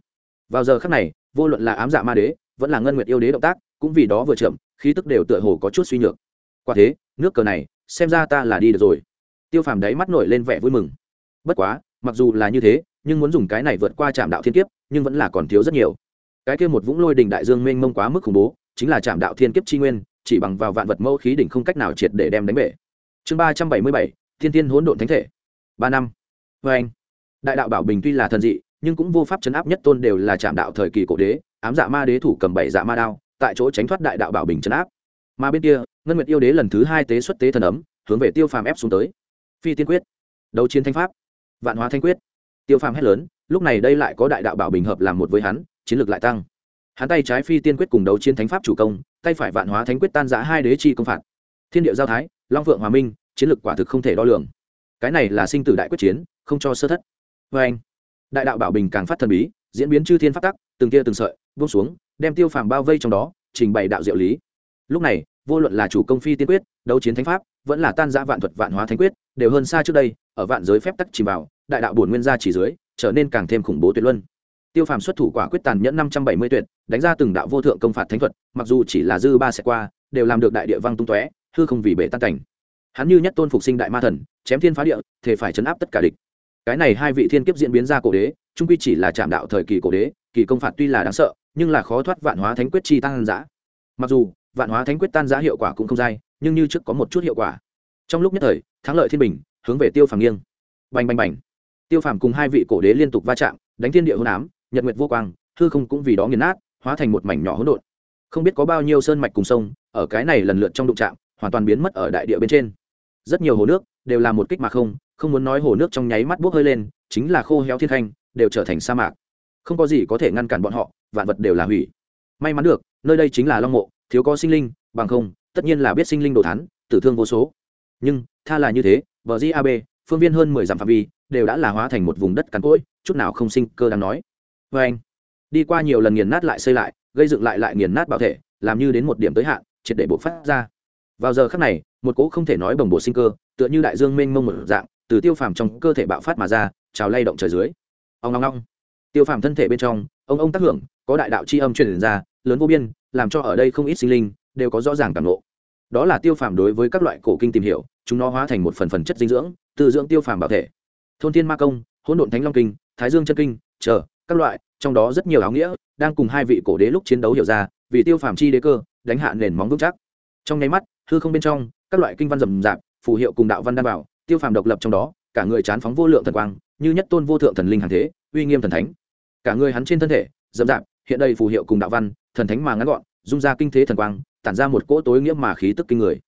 Vào giờ khắc này, vô luận là ám dạ ma đế, vẫn là ngân nguyệt yêu đế động tác, cũng vì đó vừa chậm, khí tức đều tựa hồ có chút suy nhược. Quả thế, nước cờ này, xem ra ta là đi được rồi. Tiêu phàm đáy mắt nổi lên vẻ vui mừng. Bất quá, mặc dù là như thế, nhưng muốn dùng cái này vượt qua trạm đạo thiên kiếp, nhưng vẫn là còn thiếu rất nhiều cái kia một vũng lôi đình đại dương mênh mông quá mức khủng bố, chính là trạm đạo thiên kiếp chi nguyên, chỉ bằng vào vạn vật mẫu khí đỉnh không cách nào triệt để đem đánh bể. Chương ba trăm bảy mươi bảy, thiên thiên hỗn độn thánh thể. Ba năm. Vê anh, đại đạo bảo bình tuy là thần dị, nhưng cũng vô pháp chấn áp nhất tôn đều là trạm đạo thời kỳ cổ đế, ám dạ ma đế thủ cầm bảy dạ ma đao, tại chỗ tránh thoát đại đạo bảo bình chấn áp. Mà bên kia, ngân nguyệt yêu đế lần thứ hai tế xuất tế thần ấm, hướng về tiêu phàm ép xuống tới. Phi tiên quyết. Đấu chiến thanh pháp. Vạn hóa thanh quyết. Tiêu phàm hét lớn, lúc này đây lại có đại đạo bảo bình hợp làm một với hắn chiến lược lại tăng. Hắn tay trái phi tiên quyết cùng đấu chiến thánh pháp chủ công, tay phải vạn hóa thánh quyết tan giã hai đế chi công phạt. Thiên địa giao thái, long vượng hòa minh, chiến lược quả thực không thể đo lường. Cái này là sinh tử đại quyết chiến, không cho sơ thất. Vê anh, đại đạo bảo bình càng phát thần bí, diễn biến chư thiên phát tắc, từng kia từng sợi, buông xuống, đem tiêu phàm bao vây trong đó, trình bày đạo diệu lý. Lúc này, vô luận là chủ công phi tiên quyết, đấu chiến thánh pháp, vẫn là tan giã vạn thuật vạn hóa thánh quyết, đều hơn xa trước đây, ở vạn giới phép tắc chìm vào, đại đạo bổn nguyên gia chỉ dưới, trở nên càng thêm khủng bố tuyệt luân tiêu phàm xuất thủ quả quyết tàn nhẫn năm trăm bảy mươi tuyệt, đánh ra từng đạo vô thượng công phạt thánh thuật, mặc dù chỉ là dư ba sẽ qua, đều làm được đại địa văng tung tóe, hư không vì bể tan cảnh. Hắn như nhất tôn phục sinh đại ma thần, chém thiên phá địa thể phải chấn áp tất cả địch. Cái này hai vị thiên kiếp diễn biến ra cổ đế, trung quy chỉ là chạm đạo thời kỳ cổ đế, kỳ công phạt tuy là đáng sợ, nhưng là khó thoát vạn hóa thánh quyết chi tăng giã. Mặc dù, vạn hóa thánh quyết tan giã hiệu quả cũng không dai, nhưng như trước có một chút hiệu quả. Trong lúc nhất thời, thắng lợi thiên bình, hướng về tiêu phàm nghiêng. Bành bành bành. Tiêu phàm cùng hai vị cổ đế liên tục va chạm, đánh thiên địa hôn ám nhật nguyệt vô quang, hư không cũng vì đó nghiền nát, hóa thành một mảnh nhỏ hỗn độn. Không biết có bao nhiêu sơn mạch cùng sông, ở cái này lần lượt trong đụng trạm hoàn toàn biến mất ở đại địa bên trên. Rất nhiều hồ nước đều là một kích mà không không muốn nói hồ nước trong nháy mắt bốc hơi lên, chính là khô héo thiên khanh, đều trở thành sa mạc. Không có gì có thể ngăn cản bọn họ, vạn vật đều là hủy. May mắn được, nơi đây chính là long mộ, thiếu có sinh linh, bằng không, tất nhiên là biết sinh linh đồ thán, tử thương vô số. Nhưng, tha là như thế vợ di ab phương viên hơn mười dặm phạm vi, đều đã là hóa thành một vùng đất cằn cỗi, chút nào không sinh cơ đang nói vê anh, đi qua nhiều lần nghiền nát lại xây lại, gây dựng lại lại nghiền nát bảo thể, làm như đến một điểm tới hạn, triệt để bộc phát ra. Vào giờ khắc này, một cỗ không thể nói bồng bộ sinh cơ, tựa như đại dương mênh mông một dạng, từ tiêu phàm trong cơ thể bạo phát mà ra, trào lay động trời dưới. Ông long long tiêu phàm thân thể bên trong, ông ông tác hưởng, có đại đạo c h i âm truyền ra, lớn vô biên, làm cho ở đây không ít sinh linh đều có rõ ràng cảm lộ đó là tiêu phàm đối với các loại cổ kinh tìm hiểu, chúng nó hóa thành một phần phần chất dinh dưỡng từ dưỡng tiêu phàm bảo thể. Thôn thiên ma công, hỗn độn thánh long kinh, thái dương chân kinh, chờ các loại, trong đó rất nhiều áo nghĩa, đang cùng hai vị cổ đế lúc chiến đấu hiểu ra, vì tiêu phàm chi đế cơ, đánh hạ nền móng vững chắc. Trong nháy mắt, hư không bên trong, các loại kinh văn rầm rạp, phù hiệu cùng đạo văn đan bảo, tiêu phàm độc lập trong đó, cả người chán phóng vô lượng thần quang, như nhất tôn vô thượng thần linh hàng thế, uy nghiêm thần thánh. Cả người hắn trên thân thể, rậm rạp, hiện đây phù hiệu cùng đạo văn, thần thánh mà ngắn gọn dung ra kinh thế thần quang, tản ra một cỗ tối nghĩa mà khí tức kinh người.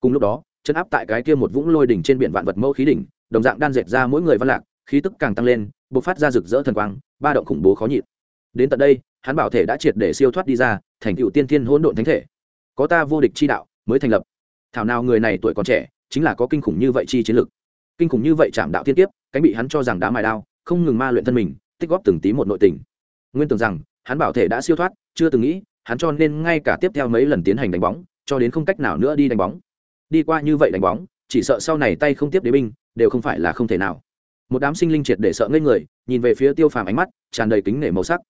Cùng lúc đó, chân áp tại cái kia một vũng lôi đỉnh trên biển vạn vật mẫu khí đỉnh, đồng dạng đan dệt ra mỗi người văn lạc, khí tức càng tăng lên, bộc phát ra rực rỡ thần quang ba động khủng bố khó nhịn. Đến tận đây hắn bảo thể đã triệt để siêu thoát đi ra thành tựu tiên thiên hỗn độn thánh thể. Có ta vô địch chi đạo mới thành lập. Thảo nào người này tuổi còn trẻ chính là có kinh khủng như vậy chi chiến lực. Kinh khủng như vậy chạm đạo tiên tiếp, cánh bị hắn cho rằng đá mài đao không ngừng ma luyện thân mình tích góp từng tí một nội tình. Nguyên tưởng rằng hắn bảo thể đã siêu thoát chưa từng nghĩ hắn cho nên ngay cả tiếp theo mấy lần tiến hành đánh bóng cho đến không cách nào nữa đi đánh bóng. Đi qua như vậy đánh bóng chỉ sợ sau này tay không tiếp đế binh đều không phải là không thể nào. Một đám sinh linh triệt để sợ ngây người nhìn về phía tiêu phàm ánh mắt, tràn đầy kính nể màu sắc.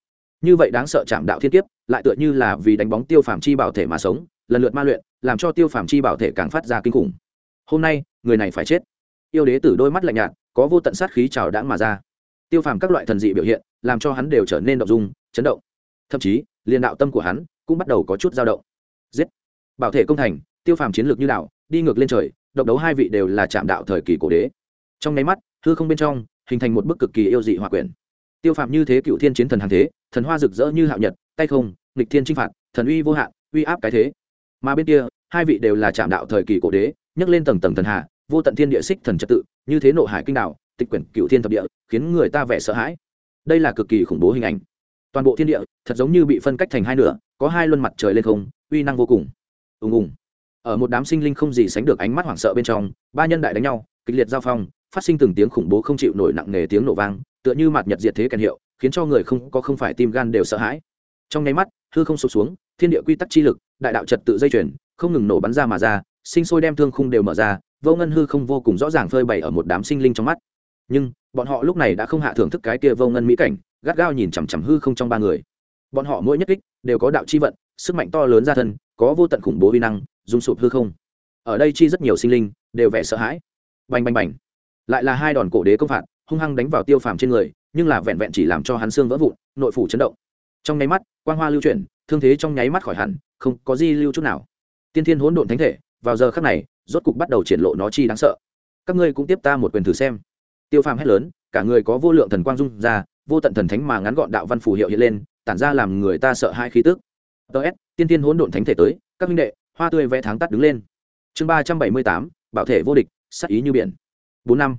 Như vậy đáng sợ chạm đạo thiên kiếp, lại tựa như là vì đánh bóng tiêu phàm chi bảo thể mà sống, lần lượt ma luyện, làm cho tiêu phàm chi bảo thể càng phát ra kinh khủng. Hôm nay, người này phải chết. Yêu đế tử đôi mắt lạnh nhạt, có vô tận sát khí trào đãng mà ra. Tiêu phàm các loại thần dị biểu hiện, làm cho hắn đều trở nên động dung, chấn động. Thậm chí, liền đạo tâm của hắn cũng bắt đầu có chút dao động. Giết! Bảo thể công thành, tiêu phàm chiến lược như đạo, đi ngược lên trời, độc đấu hai vị đều là chạm đạo thời kỳ cổ đế. Trong nháy mắt, hư không bên trong hình thành một bức cực kỳ yêu dị hòa quyển. Tiêu phàm như thế cựu thiên chiến thần hàng thế, thần hoa rực rỡ như hạo nhật, tay không, nghịch thiên chinh phạt, thần uy vô hạn, uy áp cái thế. Mà bên kia, hai vị đều là trạm đạo thời kỳ cổ đế, nhấc lên tầng tầng thần hạ vô tận thiên địa xích thần trật tự, như thế nộ hải kinh đạo tịch quyển cựu thiên thập địa, khiến người ta vẻ sợ hãi. Đây là cực kỳ khủng bố hình ảnh. Toàn bộ thiên địa, thật giống như bị phân cách thành hai nửa, có hai luân mặt trời lên không, uy năng vô cùng. Ùng ùng. Ở một đám sinh linh không gì sánh được ánh mắt hoảng sợ bên trong, ba nhân đại đánh nhau, kịch liệt giao phong phát sinh từng tiếng khủng bố không chịu nổi nặng nề tiếng nổ vang, tựa như mặt nhật diệt thế kèn hiệu, khiến cho người không có không phải tim gan đều sợ hãi. Trong nháy mắt, hư không sụp xuống, thiên địa quy tắc chi lực, đại đạo trật tự dây chuyển không ngừng nổ bắn ra mà ra, sinh sôi đem thương khung đều mở ra, vô ngân hư không vô cùng rõ ràng phơi bày ở một đám sinh linh trong mắt. Nhưng, bọn họ lúc này đã không hạ thưởng thức cái kia vô ngân mỹ cảnh, gắt gao nhìn chằm chằm hư không trong ba người. Bọn họ mỗi nhất kích, đều có đạo chi vận, sức mạnh to lớn ra thân, có vô tận khủng bố vi năng dùng sụp hư không. Ở đây chi rất nhiều sinh linh, đều vẻ sợ hãi. Bành bành bành lại là hai đòn cổ đế công phạt, hung hăng đánh vào tiêu phàm trên người, nhưng là vẹn vẹn chỉ làm cho hắn xương vỡ vụn, nội phủ chấn động. Trong nháy mắt, quang hoa lưu chuyển, thương thế trong nháy mắt khỏi hẳn, không có di lưu chút nào. Tiên thiên hỗn độn thánh thể, vào giờ khắc này, rốt cục bắt đầu triển lộ nó chi đáng sợ. Các ngươi cũng tiếp ta một quyền thử xem. Tiêu phàm hét lớn, cả người có vô lượng thần quang dung ra, vô tận thần thánh mà ngắn gọn đạo văn phù hiệu hiện lên, tản ra làm người ta sợ hai khí tức. Ts tiên tiên hỗn độn thánh thể tới, các minh đệ, hoa tươi vẽ tháng tắt đứng lên. Chương ba trăm bảy mươi tám, bảo thể vô địch sắc ý như biển bốn năm.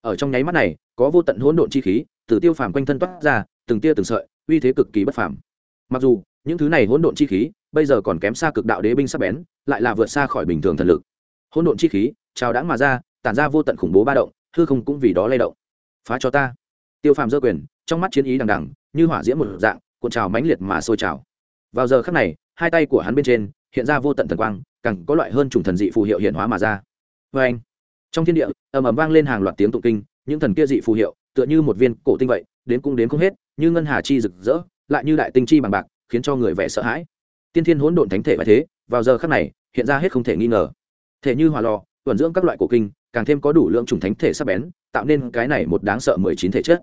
Ở trong nháy mắt này, có vô tận hỗn độn chi khí, từ tiêu phàm quanh thân toát ra, từng tia từng sợi, uy thế cực kỳ bất phàm. Mặc dù, những thứ này hỗn độn chi khí, bây giờ còn kém xa cực đạo đế binh sắc bén, lại là vượt xa khỏi bình thường thần lực. Hỗn độn chi khí trào đãng mà ra, tản ra vô tận khủng bố ba động, hư không cũng vì đó lay động. Phá cho ta. Tiêu phàm dơ quyền, trong mắt chiến ý đằng đằng, như hỏa diễm một dạng, cuộn trào mãnh liệt mà sôi trào. Vào giờ khắc này, hai tay của hắn bên trên, hiện ra vô tận thần quang, càng có loại hơn chủng thần dị phù hiệu hiện hóa mà ra. Vê anh trong thiên địa, ầm ầm vang lên hàng loạt tiếng tụng kinh, những thần kia dị phù hiệu, tựa như một viên cổ tinh vậy, đến cũng đến không hết, như ngân hà chi rực rỡ, lại như đại tinh chi bằng bạc, khiến cho người vẻ sợ hãi. Tiên thiên hỗn độn thánh thể và thế, vào giờ khắc này, hiện ra hết không thể nghi ngờ. Thể như hòa lò tuần dưỡng các loại cổ kinh, càng thêm có đủ lượng trùng thánh thể sắp bén, tạo nên cái này một đáng sợ mười chín thể chất.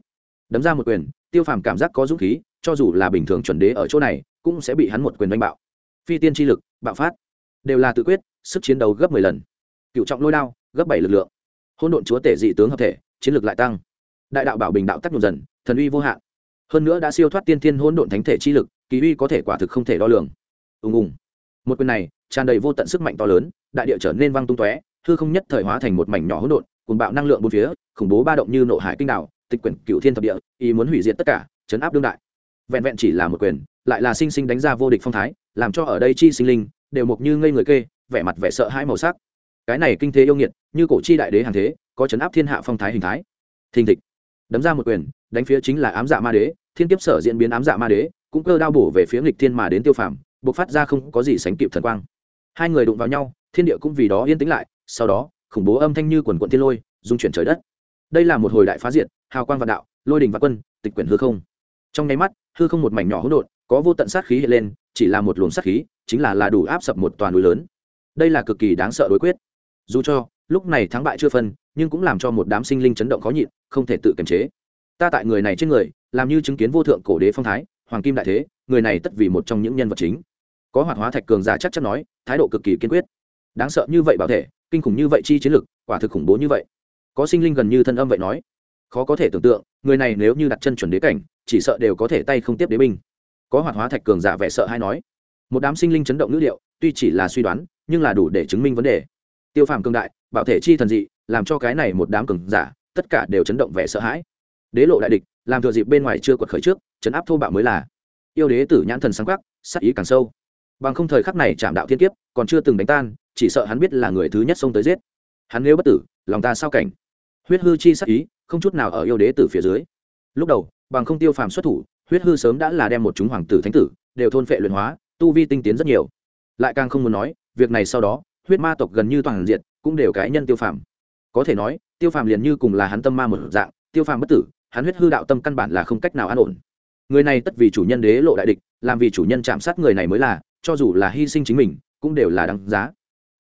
Đấm ra một quyền, tiêu phàm cảm giác có dũng khí, cho dù là bình thường chuẩn đế ở chỗ này, cũng sẽ bị hắn một quyền đánh bạo. Phi tiên tri lực, bạo phát. Đều là tự quyết, sức chiến đấu gấp mười lần. Cựu trọng lôi đao gấp bảy lực lượng. Hôn độn chúa tể dị tướng hợp thể, chiến lược lại tăng. Đại đạo bảo bình đạo tác nhuộm dần, thần uy vô hạn. Hơn nữa đã siêu thoát tiên thiên hôn độn thánh thể chi lực, kỳ uy có thể quả thực không thể đo lường. Ùng ùng. Một quyền này, tràn đầy vô tận sức mạnh to lớn, đại địa trở nên văng tung tóe, hư không nhất thời hóa thành một mảnh nhỏ hỗn độn cùng bạo năng lượng bốn phía, khủng bố ba động như nộ hải kinh đảo, tịch quyển cựu thiên thập địa, ý muốn hủy diệt tất cả, chấn áp đương đại. Vẹn vẹn chỉ là một quyền, lại là sinh sinh đánh ra vô địch phong thái, làm cho ở đây chi sinh linh đều mục như ngây người kê, vẻ mặt vẻ sợ hãi màu sắc cái này kinh thế yêu nghiệt, như cổ chi đại đế hàng thế, có chấn áp thiên hạ phong thái hình thái. Thình thịch. Đấm ra một quyền, đánh phía chính là ám dạ ma đế, thiên kiếp sở diễn biến ám dạ ma đế, cũng cơ đao bổ về phía nghịch thiên mà đến tiêu phàm buộc phát ra không có gì sánh kịp thần quang. Hai người đụng vào nhau, thiên địa cũng vì đó yên tĩnh lại, sau đó, khủng bố âm thanh như quần quận thiên lôi dung chuyển trời đất. Đây là một hồi đại phá diệt, hào quang vạn đạo, lôi đình và quân, tịch quyển hư không. Trong nháy mắt, hư không một mảnh nhỏ hỗn độn, có vô tận sát khí hiện lên, chỉ là một luồng sát khí, chính là là đủ áp sập một toàn núi lớn. Đây là cực kỳ đáng sợ đối quyết dù cho lúc này thắng bại chưa phân, nhưng cũng làm cho một đám sinh linh chấn động khó nhịn, không thể tự kiềm chế. Ta tại người này trên người, làm như chứng kiến vô thượng cổ đế phong thái, hoàng kim đại thế, người này tất vì một trong những nhân vật chính. Có hoạt hóa thạch cường giả chắc chắn nói, thái độ cực kỳ kiên quyết. Đáng sợ như vậy bảo thể, kinh khủng như vậy chi chiến lực, quả thực khủng bố như vậy. Có sinh linh gần như thân âm vậy nói. Khó có thể tưởng tượng, người này nếu như đặt chân chuẩn đế cảnh, chỉ sợ đều có thể tay không tiếp đế binh. Có hoạt hóa thạch cường giả vẻ sợ hay nói. Một đám sinh linh chấn động nữ liệu tuy chỉ là suy đoán, nhưng là đủ để chứng minh vấn đề tiêu phàm cường đại, bảo thể chi thần dị, làm cho cái này một đám cường giả, tất cả đều chấn động vẻ sợ hãi. Đế lộ đại địch, làm thừa dịp bên ngoài chưa quật khởi trước chấn áp thô bạo mới là. Yêu đế tử nhãn thần sáng khắc sắc ý càng sâu. Bằng không thời khắc này chạm đạo thiên kiếp, còn chưa từng đánh tan, chỉ sợ hắn biết là người thứ nhất xông tới giết. Hắn nếu bất tử, lòng ta sao cảnh? Huyết hư chi sắc ý, không chút nào ở yêu đế tử phía dưới. Lúc đầu, bằng không tiêu phàm xuất thủ, huyết hư sớm đã là đem một chúng hoàng tử thánh tử, đều thôn phệ luyện hóa, tu vi tinh tiến rất nhiều. Lại càng không muốn nói, việc này sau đó huyết ma tộc gần như toàn diện, cũng đều cái nhân tiêu phàm. Có thể nói, tiêu phàm liền như cùng là hắn tâm ma một dạng, tiêu phàm bất tử, hắn huyết hư đạo tâm căn bản là không cách nào an ổn. Người này tất vì chủ nhân đế lộ đại địch, làm vì chủ nhân chạm sát người này mới là, cho dù là hy sinh chính mình, cũng đều là đáng giá.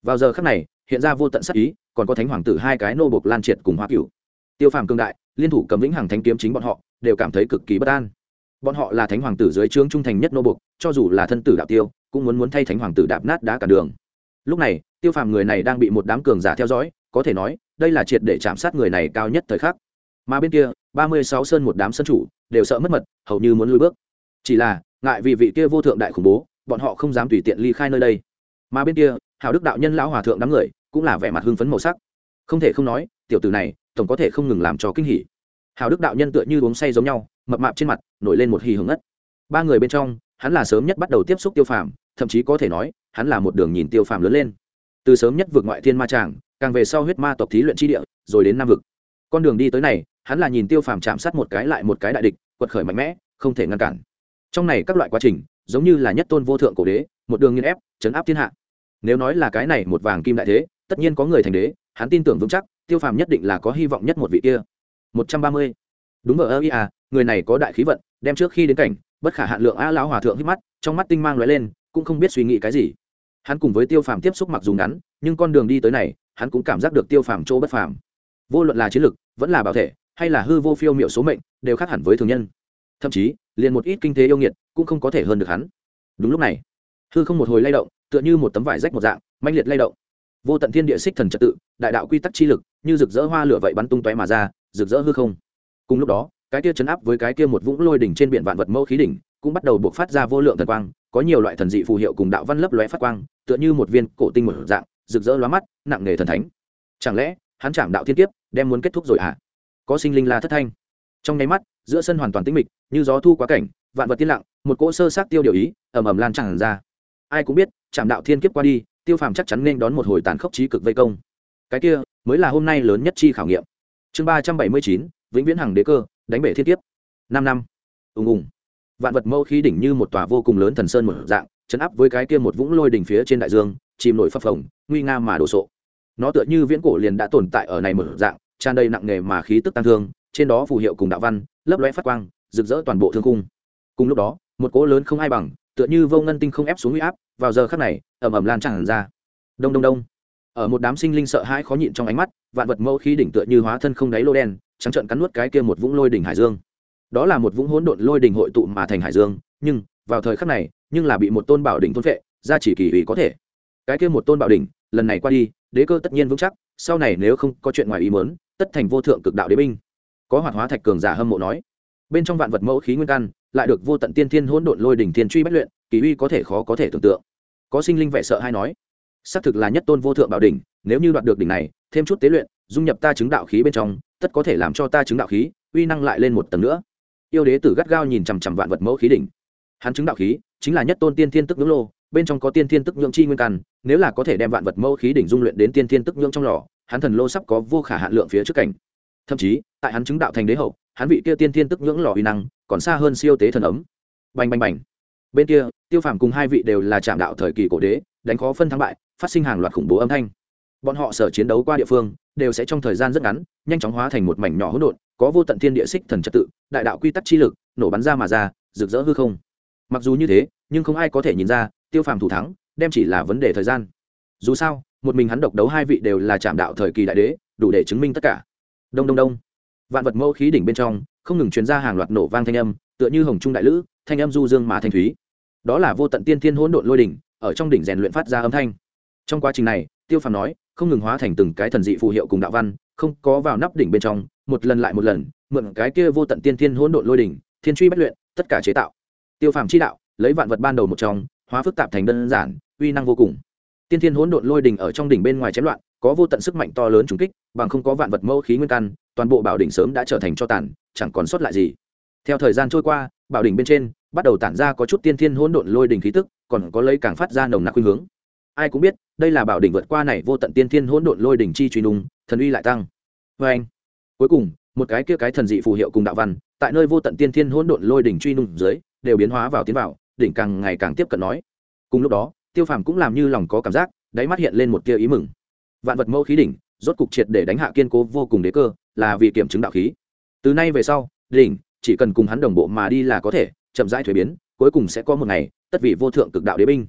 Vào giờ khắc này, hiện ra vô tận sắc ý, còn có thánh hoàng tử hai cái nô bộc lan triệt cùng hoa cửu. Tiêu phàm cương đại, liên thủ cầm vĩnh hằng thánh kiếm chính bọn họ, đều cảm thấy cực kỳ bất an. Bọn họ là thánh hoàng tử dưới trướng trung thành nhất nô bộc, cho dù là thân tử đạo tiêu, cũng muốn muốn thay thánh hoàng tử đạp nát đá cả đường lúc này, tiêu phàm người này đang bị một đám cường giả theo dõi, có thể nói, đây là triệt để chạm sát người này cao nhất thời khắc. Mà bên kia, ba mươi sáu sơn một đám sân chủ, đều sợ mất mật, hầu như muốn lui bước. Chỉ là, ngại vì vị kia vô thượng đại khủng bố, bọn họ không dám tùy tiện ly khai nơi đây. Mà bên kia hào đức đạo nhân lão hòa thượng đám người, cũng là vẻ mặt hưng phấn màu sắc. Không thể không nói, tiểu tử này, tổng có thể không ngừng làm cho kinh hỉ. Hào đức đạo nhân tựa như uống say giống nhau, mập mạp trên mặt, nổi lên một hì hứng ất ba người bên trong, hắn là sớm nhất bắt đầu tiếp xúc tiêu phàm, thậm chí có thể nói hắn là một đường nhìn tiêu phàm lớn lên. Từ sớm nhất vượt ngoại thiên ma tràng, càng về sau huyết ma tộc thí luyện tri địa, rồi đến nam vực. Con đường đi tới này, hắn là nhìn tiêu phàm chạm sát một cái lại một cái đại địch, quật khởi mạnh mẽ, không thể ngăn cản. Trong này các loại quá trình, giống như là nhất tôn vô thượng cổ đế, một đường nghiên ép, chấn áp thiên hạ. Nếu nói là cái này một vàng kim đại thế, tất nhiên có người thành đế, hắn tin tưởng vững chắc, tiêu phàm nhất định là có hy vọng nhất một vị kia. Một trăm ba mươi. Đúng ở ơ ia người này có đại khí vận, đem trước khi đến cảnh, bất khả hạn lượng a lão hòa thượng hít mắt, trong mắt tinh mang lóe lên cũng không biết suy nghĩ cái gì. Hắn cùng với tiêu phàm tiếp xúc mặc dù ngắn, nhưng con đường đi tới này, hắn cũng cảm giác được tiêu phàm chỗ bất phàm. Vô luận là chiến lực, vẫn là bảo thể, hay là hư vô phiêu miểu số mệnh, đều khác hẳn với thường nhân. Thậm chí, liền một ít kinh tế yêu nghiệt cũng không có thể hơn được hắn. Đúng lúc này, hư không một hồi lay động, tựa như một tấm vải rách một dạng manh liệt lay động. Vô tận thiên địa xích thần trật tự, đại đạo quy tắc chi lực, như rực rỡ hoa lửa vậy bắn tung tóe mà ra, rực rỡ hư không. Cùng lúc đó, cái kia chấn áp với cái kia một vũng lôi đỉnh trên biển vạn vật mẫu khí đỉnh, cũng bắt đầu buộc phát ra vô lượng thần quang có nhiều loại thần dị phù hiệu cùng đạo văn lấp lóe phát quang, tựa như một viên cổ tinh một dạng, rực rỡ lóa mắt, nặng nghề thần thánh. Chẳng lẽ, hắn chạm đạo thiên kiếp, đem muốn kết thúc rồi à? có sinh linh la thất thanh. Trong nháy mắt, giữa sân hoàn toàn tĩnh mịch, như gió thu quá cảnh, vạn vật tiên lặng, một cỗ sơ sát tiêu điều ý, ầm ầm lan tràn ra. Ai cũng biết, chạm đạo thiên kiếp qua đi, tiêu phàm chắc chắn nên đón một hồi tàn khốc trí cực vây công. Cái kia, mới là hôm nay lớn nhất chi khảo nghiệm. Chương ba trăm bảy mươi chín, vĩnh viễn hằng đế cơ, đánh bể thiên kiếp. Năm năm. Ùng ùng vạn vật mâu khí đỉnh như một tòa vô cùng lớn thần sơn một dạng, chấn áp với cái kia một vũng lôi đỉnh phía trên đại dương, chìm nổi phập phồng, nguy nga mà đồ sộ. Nó tựa như viễn cổ liền đã tồn tại ở này một dạng, tràn đầy nặng nề mà khí tức tăng thương, trên đó phù hiệu cùng đạo văn, lấp lóe phát quang, rực rỡ toàn bộ thương cung cùng lúc đó, một cỗ lớn không ai bằng, tựa như vô ngân tinh không ép xuống huy áp, vào giờ khắc này ẩm ẩm lan tràn ra. Đông đông đông. Ở một đám sinh linh sợ hãi khó nhịn trong ánh mắt, vạn vật mẫu khí đỉnh tựa như hóa thân không đáy lô đen, trắng trợn cắn nuốt cái kia một vũng lôi đỉnh hải dương đó là một vũng hỗn độn lôi đỉnh hội tụ mà thành hải dương, nhưng, vào thời khắc này, nhưng là bị một tôn bảo đỉnh thôn vệ ra chỉ kỳ ủy có thể. Cái kia một tôn bảo đỉnh, lần này qua đi, đế cơ tất nhiên vững chắc, sau này nếu không có chuyện ngoài ý mớn tất thành vô thượng cực đạo đế binh. Có hoạt hóa thạch cường giả hâm mộ nói. Bên trong vạn vật mẫu khí nguyên căn, lại được vô tận tiên thiên hỗn độn lôi đỉnh thiên truy bất luyện, kỳ uy có thể khó có thể tưởng tượng. Có sinh linh vẻ sợ hay nói, xác thực là nhất tôn vô thượng bảo đỉnh, nếu như đoạt được đỉnh này, thêm chút tế luyện, dung nhập ta chứng đạo khí bên trong, tất có thể làm cho ta chứng đạo khí, uy năng lại lên một tầng nữa yêu đế tử gắt gao nhìn chằm chằm vạn vật mẫu khí đỉnh. Hắn chứng đạo khí, chính là nhất tôn tiên thiên tức ngưỡng lô, bên trong có tiên thiên tức nhưỡng chi nguyên căn, nếu là có thể đem vạn vật mẫu khí đỉnh dung luyện đến tiên thiên tức nhưỡng trong lò, hắn thần lô sắp có vô khả hạn lượng phía trước cảnh. Thậm chí, tại hắn chứng đạo thành đế hậu, hắn vị kia tiên thiên tức nhưỡng lò uy năng còn xa hơn siêu tế thần ấm. Bành bành bành. Bên kia, tiêu phàm cùng hai vị đều là trạm đạo thời kỳ cổ đế, đánh khó phân thắng bại, phát sinh hàng loạt khủng bố âm thanh. Bọn họ sở chiến đấu qua địa phương, đều sẽ trong thời gian rất ngắn, nhanh chóng hóa thành một mảnh nhỏ hỗn độn có vô tận thiên địa xích thần trật tự, đại đạo quy tắc chi lực, nổ bắn ra mà ra, rực rỡ hư không. Mặc dù như thế, nhưng không ai có thể nhìn ra, tiêu phàm thủ thắng, đem chỉ là vấn đề thời gian. Dù sao, một mình hắn độc đấu hai vị đều là trạm đạo thời kỳ đại đế, đủ để chứng minh tất cả. Đông đông đông. Vạn vật mẫu khí đỉnh bên trong, không ngừng truyền ra hàng loạt nổ vang thanh âm, tựa như hồng trung đại lữ, thanh âm du dương mà thanh thúy. Đó là vô tận tiên thiên hỗn độn lôi đỉnh, ở trong đỉnh rèn luyện phát ra âm thanh. Trong quá trình này, tiêu phàm nói, không ngừng hóa thành từng cái thần dị phù hiệu cùng đạo văn, không có vào nắp đỉnh bên trong một lần lại một lần, mượn cái kia vô tận tiên thiên hỗn độn lôi đỉnh, thiên truy bất luyện, tất cả chế tạo. Tiêu phàm chi đạo, lấy vạn vật ban đầu một trong, hóa phức tạp thành đơn giản, uy năng vô cùng. Tiên thiên hỗn độn lôi đỉnh ở trong đỉnh bên ngoài chém loạn, có vô tận sức mạnh to lớn trùng kích, bằng không có vạn vật mẫu khí nguyên căn, toàn bộ bảo đỉnh sớm đã trở thành cho tàn, chẳng còn sót lại gì. Theo thời gian trôi qua, bảo đỉnh bên trên, bắt đầu tản ra có chút tiên thiên hỗn độn lôi đỉnh khí tức, còn có lấy càng phát ra nồng nặc khuynh hướng. Ai cũng biết, đây là bảo đỉnh vượt qua này vô tận tiên thiên hỗn độn lôi đỉnh chi truy đùng thần uy lại tăng. Vê anh cuối cùng, một cái kia cái thần dị phù hiệu cùng đạo văn, tại nơi vô tận tiên thiên hỗn độn lôi đỉnh truy nung dưới, đều biến hóa vào tiến vào, đỉnh càng ngày càng tiếp cận nói. Cùng lúc đó, tiêu phàm cũng làm như lòng có cảm giác, đáy mắt hiện lên một tia ý mừng. Vạn vật mẫu khí đỉnh, rốt cục triệt để đánh hạ kiên cố vô cùng đế cơ, là vì kiểm chứng đạo khí. Từ nay về sau, đỉnh, chỉ cần cùng hắn đồng bộ mà đi là có thể, chậm rãi thuế biến, cuối cùng sẽ có một ngày, tất vị vô thượng cực đạo đế binh.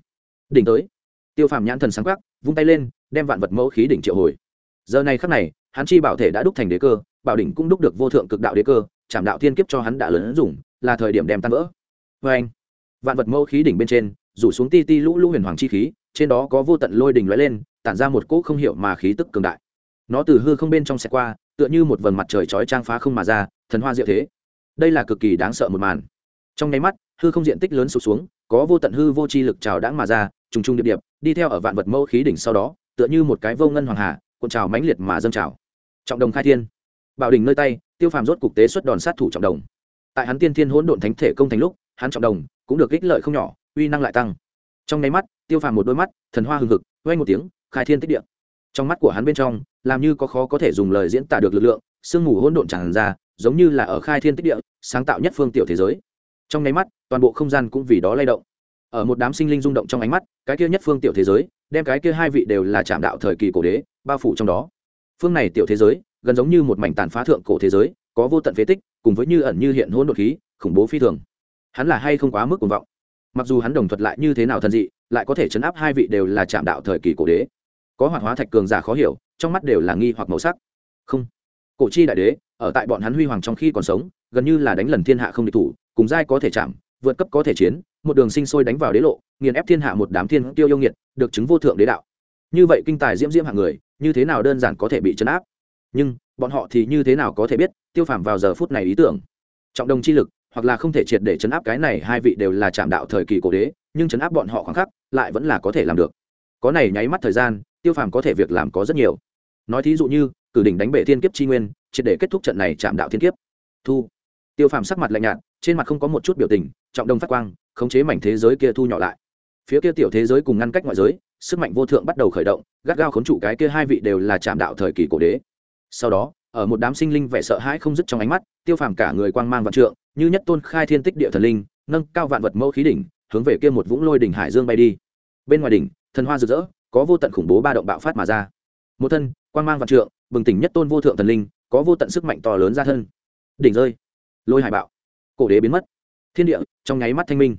Đỉnh tới. Tiêu phàm nhãn thần sáng khắc vung tay lên, đem vạn vật mẫu khí đỉnh triệu hồi. Giờ này khắc này, hắn chi bảo thể đã đúc thành đế cơ bảo đỉnh cũng đúc được vô thượng cực đạo đế cơ chạm đạo thiên kiếp cho hắn đã lớn dùng là thời điểm đem tan vỡ. Vê anh, vạn vật mẫu khí đỉnh bên trên, rủ xuống ti ti lũ lũ huyền hoàng chi khí, trên đó có vô tận lôi đỉnh lóe lên, tản ra một cỗ không hiểu mà khí tức cường đại. Nó từ hư không bên trong xe qua, tựa như một vầng mặt trời chói trang phá không mà ra, thần hoa diệu thế. Đây là cực kỳ đáng sợ một màn. Trong nháy mắt, hư không diện tích lớn sụt xuống, có vô tận hư vô chi lực trào đãng mà ra, trùng trùng điệp điệp, đi theo ở vạn vật mẫu khí đỉnh sau đó, tựa như một cái vô ngân hoàng hà, cuộn trào mãnh liệt mà dâng trào. Trọng đồng khai thiên bảo đỉnh nơi tay, tiêu phàm rốt cục tế xuất đòn sát thủ trọng đồng. Tại hắn tiên thiên hỗn độn thánh thể công thành lúc, hắn trọng đồng cũng được ích lợi không nhỏ, uy năng lại tăng. Trong nháy mắt, tiêu phàm một đôi mắt, thần hoa hừng hực, quay một tiếng, khai thiên tích địa. Trong mắt của hắn bên trong, làm như có khó có thể dùng lời diễn tả được lực lượng, sương mù hỗn độn tràn ra, giống như là ở khai thiên tích địa, sáng tạo nhất phương tiểu thế giới. Trong nháy mắt, toàn bộ không gian cũng vì đó lay động. Ở một đám sinh linh rung động trong ánh mắt, cái kia nhất phương tiểu thế giới, đem cái kia hai vị đều là chạm đạo thời kỳ cổ đế, bao phủ trong đó phương này tiểu thế giới, gần giống như một mảnh tàn phá thượng cổ thế giới, có vô tận phế tích, cùng với như ẩn như hiện hỗn độn khí, khủng bố phi thường. Hắn là hay không quá mức cuồng vọng? Mặc dù hắn đồng thuật lại như thế nào thần dị, lại có thể chấn áp hai vị đều là trạm đạo thời kỳ cổ đế. Có hoạt hóa thạch cường giả khó hiểu, trong mắt đều là nghi hoặc màu sắc. Không. Cổ chi đại đế, ở tại bọn hắn huy hoàng trong khi còn sống, gần như là đánh lần thiên hạ không địch thủ, cùng giai có thể chạm, vượt cấp có thể chiến, một đường sinh sôi đánh vào đế lộ, nghiền ép thiên hạ một đám thiên tiêu yêu nghiệt, được chứng vô thượng đế đạo như vậy kinh tài diễm diễm hạng người, như thế nào đơn giản có thể bị chấn áp? Nhưng, bọn họ thì như thế nào có thể biết, tiêu phàm vào giờ phút này ý tưởng. Trọng đồng chi lực, hoặc là không thể triệt để chấn áp cái này hai vị đều là trạm đạo thời kỳ cổ đế, nhưng chấn áp bọn họ khoảng khắc, lại vẫn là có thể làm được. Có này nháy mắt thời gian, tiêu phàm có thể việc làm có rất nhiều. Nói thí dụ như, cử đỉnh đánh bể thiên kiếp tri nguyên, triệt để kết thúc trận này chạm đạo thiên kiếp. Thu. Tiêu phàm sắc mặt lạnh nhạt, trên mặt không có một chút biểu tình, trọng đông phát quang, khống chế mảnh thế giới kia thu nhỏ lại. Phía kia tiểu thế giới cùng ngăn cách ngoại giới sức mạnh vô thượng bắt đầu khởi động, gắt gao khốn trụ cái kia hai vị đều là chạm đạo thời kỳ cổ đế. Sau đó, ở một đám sinh linh vẻ sợ hãi không dứt trong ánh mắt, tiêu phàm cả người quang mang vạn trượng, như nhất tôn khai thiên tích địa thần linh, nâng cao vạn vật mẫu khí đỉnh, hướng về kia một vũng lôi đỉnh hải dương bay đi. Bên ngoài đỉnh, thần hoa rực rỡ, có vô tận khủng bố ba động bạo phát mà ra. Một thân, quang mang vạn trượng, bừng tỉnh nhất tôn vô thượng thần linh, có vô tận sức mạnh to lớn ra thân. Đỉnh rơi, lôi hải bạo, cổ đế biến mất. Thiên địa, trong nháy mắt thanh minh.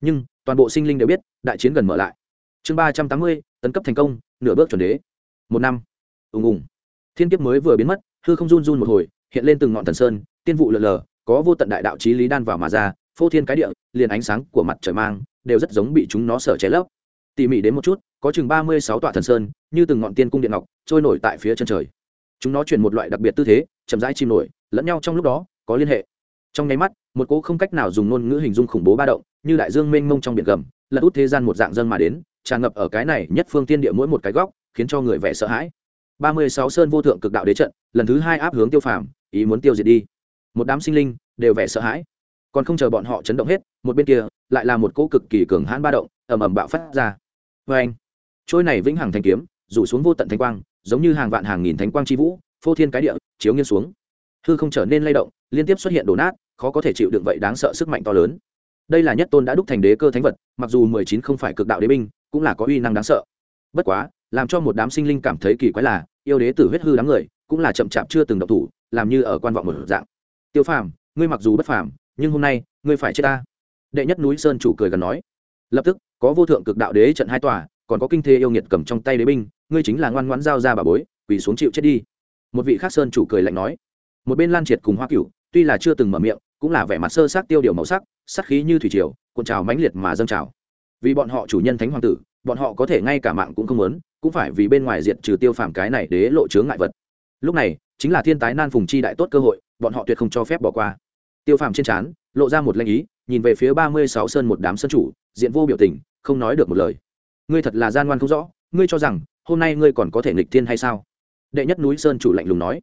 Nhưng, toàn bộ sinh linh đều biết, đại chiến gần mở lại chương ba trăm tám mươi, tấn cấp thành công, nửa bước chuẩn đế. Một năm. Ùng ùng. Thiên kiếp mới vừa biến mất, hư không run run một hồi, hiện lên từng ngọn thần sơn, tiên vụ lờ lờ, có vô tận đại đạo trí lý đan vào mà ra, phô thiên cái địa, liền ánh sáng của mặt trời mang, đều rất giống bị chúng nó sở cháy lấp. Tỉ mỉ đến một chút, có chừng ba mươi sáu tọa thần sơn, như từng ngọn tiên cung điện ngọc, trôi nổi tại phía chân trời. Chúng nó chuyển một loại đặc biệt tư thế, chậm rãi chìm nổi, lẫn nhau trong lúc đó, có liên hệ. Trong nháy mắt, một cỗ không cách nào dùng ngôn ngữ hình dung khủng bố ba động, như đại dương mênh mông trong biển gầm, lật út thế gian một dạng dân mà đến tràn ngập ở cái này nhất phương tiên địa mỗi một cái góc, khiến cho người vẻ sợ hãi. Ba mươi sáu sơn vô thượng cực đạo đế trận, lần thứ hai áp hướng tiêu phàm, ý muốn tiêu diệt đi. Một đám sinh linh đều vẻ sợ hãi. Còn không chờ bọn họ chấn động hết, một bên kia, lại là một cỗ cực kỳ cường hãn ba động, ầm ầm bạo phát ra. Vê anh, trôi này vĩnh hằng thanh kiếm, rủ xuống vô tận thanh quang, giống như hàng vạn hàng nghìn thánh quang chi vũ, phô thiên cái địa, chiếu nghiêng xuống. Hư không trở nên lay động, liên tiếp xuất hiện đổ nát, khó có thể chịu đựng vậy đáng sợ sức mạnh to lớn. Đây là nhất tôn đã đúc thành đế cơ thánh vật, mặc dù mười chín không phải cực đạo đế binh cũng là có uy năng đáng sợ. Bất quá, làm cho một đám sinh linh cảm thấy kỳ quái là, yêu đế tử huyết hư đám người, cũng là chậm chạp chưa từng động thủ, làm như ở quan vọng một dạng. Tiêu phàm, ngươi mặc dù bất phàm, nhưng hôm nay, ngươi phải chết ta. Đệ nhất núi sơn chủ cười gần nói. Lập tức, có vô thượng cực đạo đế trận hai tòa, còn có kinh thế yêu nghiệt cầm trong tay đế binh, ngươi chính là ngoan ngoãn giao ra bà bối, quỳ xuống chịu chết đi. Một vị khác sơn chủ cười lạnh nói. Một bên lan triệt cùng hoa cửu, tuy là chưa từng mở miệng, cũng là vẻ mặt sơ sát tiêu điều màu sắc sắc khí như thủy triều, cuộn trào mãnh liệt mà dâng trào vì bọn họ chủ nhân thánh hoàng tử, bọn họ có thể ngay cả mạng cũng không muốn, cũng phải vì bên ngoài diệt trừ tiêu phàm cái này đế lộ chướng ngại vật. Lúc này, chính là thiên tái nan phùng chi đại tốt cơ hội, bọn họ tuyệt không cho phép bỏ qua. Tiêu phàm trên trán, lộ ra một lanh ý, nhìn về phía ba mươi sáu sơn một đám sơn chủ, diện vô biểu tình, không nói được một lời. Ngươi thật là gian ngoan không rõ, ngươi cho rằng, hôm nay ngươi còn có thể nghịch thiên hay sao? Đệ nhất núi sơn chủ lạnh lùng nói.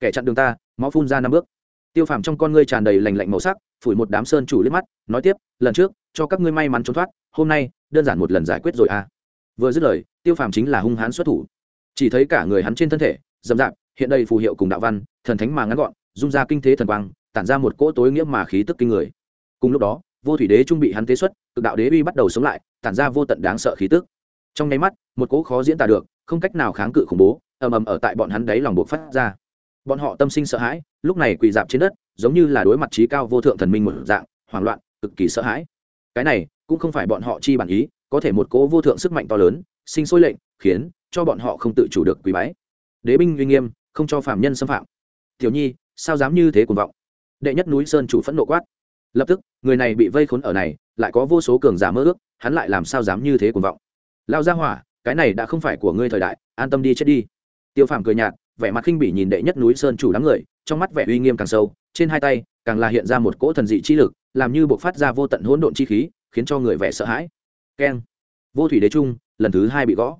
Kẻ chặn đường ta, máu phun ra năm bước. Tiêu phàm trong con ngươi tràn đầy lành lạnh màu sắc, phủi một đám sơn chủ liếc mắt, nói tiếp, lần trước cho các ngươi may mắn trốn thoát, hôm nay, đơn giản một lần giải quyết rồi à. Vừa dứt lời, tiêu phàm chính là hung hãn xuất thủ. Chỉ thấy cả người hắn trên thân thể dầm dạp hiện đây phù hiệu cùng đạo văn, thần thánh mà ngắn gọn dung ra kinh thế thần quang, tản ra một cỗ tối nghĩa mà khí tức kinh người. Cùng lúc đó, vô thủy đế trung bị hắn tế xuất, cực đạo đế uy bắt đầu sống lại, tản ra vô tận đáng sợ khí tức. Trong nháy mắt, một cỗ khó diễn tả được, không cách nào kháng cự khủng bố, ầm ầm ở tại bọn hắn đáy lòng buộc phát ra. Bọn họ tâm sinh sợ hãi, lúc này quỳ dạp trên đất, giống như là đối mặt trí cao vô thượng thần minh một dạng, hoảng loạn, cực kỳ sợ hãi cái này cũng không phải bọn họ chi bản ý, có thể một cố vô thượng sức mạnh to lớn, sinh sôi lệnh, khiến cho bọn họ không tự chủ được quý bái. Đế binh uy nghiêm, không cho phạm nhân xâm phạm. Tiểu nhi, sao dám như thế cuồng vọng? Đệ nhất núi sơn chủ phẫn nộ quát. Lập tức, người này bị vây khốn ở này, lại có vô số cường giả mơ ước, hắn lại làm sao dám như thế cuồng vọng? Lao ra hỏa, cái này đã không phải của ngươi thời đại, an tâm đi chết đi. Tiêu phàm cười nhạt, vẻ mặt khinh bỉ nhìn đệ nhất núi sơn chủ đám người, trong mắt vẻ uy nghiêm càng sâu, trên hai tay càng là hiện ra một cỗ thần dị chi lực, làm như buộc phát ra vô tận hỗn độn chi khí, khiến cho người vẻ sợ hãi. Keng. Vô thủy đế trung, lần thứ hai bị gõ.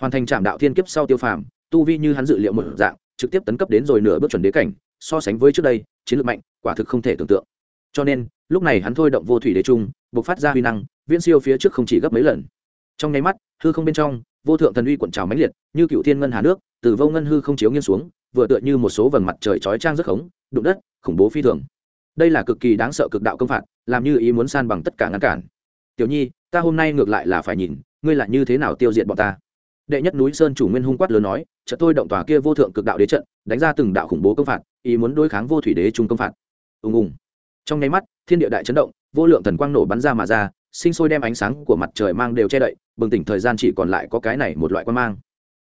Hoàn thành trạm đạo thiên kiếp sau tiêu phàm, tu vi như hắn dự liệu một dạng, trực tiếp tấn cấp đến rồi nửa bước chuẩn đế cảnh, so sánh với trước đây, chiến lược mạnh, quả thực không thể tưởng tượng. Cho nên, lúc này hắn thôi động vô thủy đế trung, buộc phát ra huy năng, viễn siêu phía trước không chỉ gấp mấy lần. Trong nháy mắt, hư không bên trong, vô thượng thần uy cuộn trào mãnh liệt, như cựu thiên ngân hà nước, từ vô ngân hư không chiếu nghiêng xuống, vừa tựa như một số vầng mặt trời chói trang rất khống, đụng đất, khủng bố phi thường đây là cực kỳ đáng sợ cực đạo công phạt, làm như ý muốn san bằng tất cả ngăn cản. Tiểu nhi, ta hôm nay ngược lại là phải nhìn, ngươi là như thế nào tiêu diệt bọn ta? Đệ nhất núi sơn chủ nguyên hung quát lớn nói trận tôi động tòa kia vô thượng cực đạo đế trận, đánh ra từng đạo khủng bố công phạt, ý muốn đối kháng vô thủy đế trung công phạt. Ùng ùng. Trong nháy mắt, thiên địa đại chấn động, vô lượng thần quang nổ bắn ra mà ra, sinh sôi đem ánh sáng của mặt trời mang đều che đậy, bừng tỉnh thời gian chỉ còn lại có cái này một loại quan mang.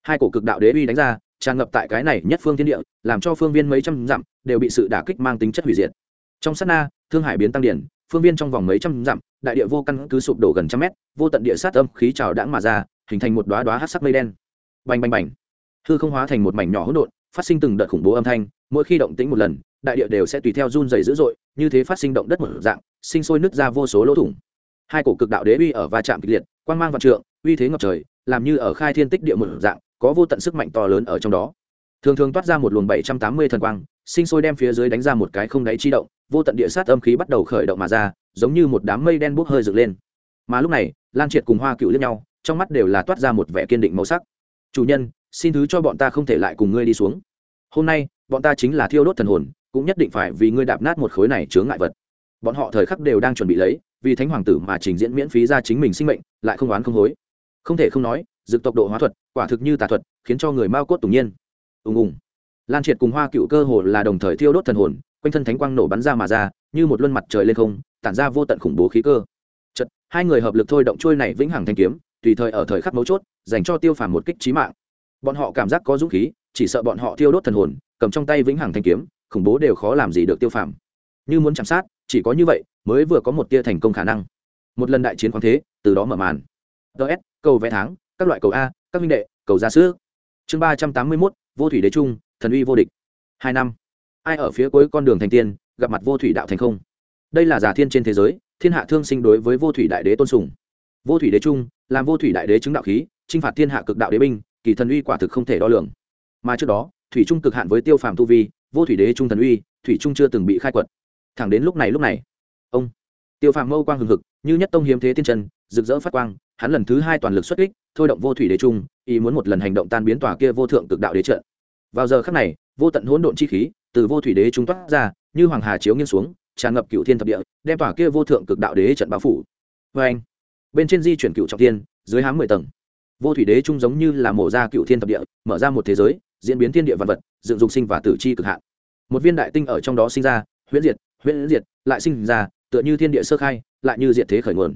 Hai cổ cực đạo đế uy đánh ra, tràn ngập tại cái này nhất phương thiên địa, làm cho phương viên mấy trăm dặm, đều bị sự đả kích mang tính chất hủy diệt trong sát na, thương hải biến tăng điển, phương viên trong vòng mấy trăm dặm, đại địa vô căn cứ sụp đổ gần trăm mét, vô tận địa sát âm khí trào đãng mà ra, hình thành một đoá đoá hát sắc mây đen. Bành bành bành. Hư không hóa thành một mảnh nhỏ hỗn độn, phát sinh từng đợt khủng bố âm thanh, mỗi khi động tĩnh một lần, đại địa đều sẽ tùy theo run dày dữ dội, như thế phát sinh động đất một dạng, sinh sôi nứt ra vô số lỗ thủng. Hai cổ cực đạo đế uy ở va chạm kịch liệt quan mang vạn trượng, uy thế ngập trời, làm như ở khai thiên tích địa một dạng, có vô tận sức mạnh to lớn ở trong đó. Thường thường toát ra một luồng bảy trăm tám mươi thần quang sinh sôi đem phía dưới đánh ra một cái không đáy chi động, vô tận địa sát âm khí bắt đầu khởi động mà ra, giống như một đám mây đen bốc hơi dựng lên. Mà lúc này, lan triệt cùng hoa cựu liếc nhau, trong mắt đều là toát ra một vẻ kiên định màu sắc. Chủ nhân, xin thứ cho bọn ta không thể lại cùng ngươi đi xuống. Hôm nay, bọn ta chính là thiêu đốt thần hồn, cũng nhất định phải vì ngươi đạp nát một khối này chướng ngại vật. Bọn họ thời khắc đều đang chuẩn bị lấy, vì thánh hoàng tử mà trình diễn miễn phí ra chính mình sinh mệnh, lại không oán không hối. Không thể không nói dực tốc độ hóa thuật, quả thực như tà thuật, khiến cho người mao cốt tủng nhiên. Ùng ùng lan triệt cùng hoa cựu cơ hồ là đồng thời thiêu đốt thần hồn, quanh thân thánh quang nổ bắn ra mà ra, như một luân mặt trời lên không, tản ra vô tận khủng bố khí cơ. Chật hai người hợp lực thôi động trôi này vĩnh hằng thanh kiếm, tùy thời ở thời khắc mấu chốt, dành cho tiêu phàm một kích trí mạng. Bọn họ cảm giác có dũng khí, chỉ sợ bọn họ thiêu đốt thần hồn, cầm trong tay vĩnh hằng thanh kiếm, khủng bố đều khó làm gì được tiêu phàm. Như muốn chạm sát, chỉ có như vậy mới vừa có một tia thành công khả năng. Một lần đại chiến khoáng thế, từ đó mở màn. Ts cầu vẽ tháng, các loại cầu a, các minh đệ, cầu ra sữa chương ba trăm tám mươi mốt, vô thủy đế trung thần uy vô địch. Hai năm, ai ở phía cuối con đường thành tiên, gặp mặt vô thủy đạo thành không? Đây là giả thiên trên thế giới, thiên hạ thương sinh đối với vô thủy đại đế tôn sùng. Vô thủy đế trung, làm vô thủy đại đế chứng đạo khí t r i n h phạt thiên hạ cực đạo đế binh, kỳ thần uy quả thực không thể đo lường. Mà trước đó, thủy trung cực hạn với tiêu phàm tu vi, vô thủy đế trung thần uy, thủy trung chưa từng bị khai quật. Thẳng đến lúc này lúc này, ông tiêu phàm mâu quang hừng hực, như nhất tông hiếm thế tiên trần rực rỡ phát quang, hắn lần thứ hai toàn lực xuất kích, thôi động vô thủy đế trung, ý muốn một lần hành động tan biến tòa kia vô thượng cực đạo đế trận vào giờ khắc này, vô tận hỗn độn chi khí từ vô thủy đế trung toát ra, như hoàng hà chiếu nghiêng xuống, tràn ngập cựu thiên thập địa, đem tòa kia vô thượng cực đạo đế trận bao phủ. Vê anh, bên trên di chuyển cựu trọng thiên, dưới hám mười tầng. Vô thủy đế trung giống như là mổ ra cựu thiên thập địa, mở ra một thế giới, diễn biến thiên địa vật vật, dựng dục sinh và tử chi cực hạn. Một viên đại tinh ở trong đó sinh ra, huyễn diệt huyễn diệt, lại sinh ra, tựa như thiên địa sơ khai, lại như diệt thế khởi nguồn.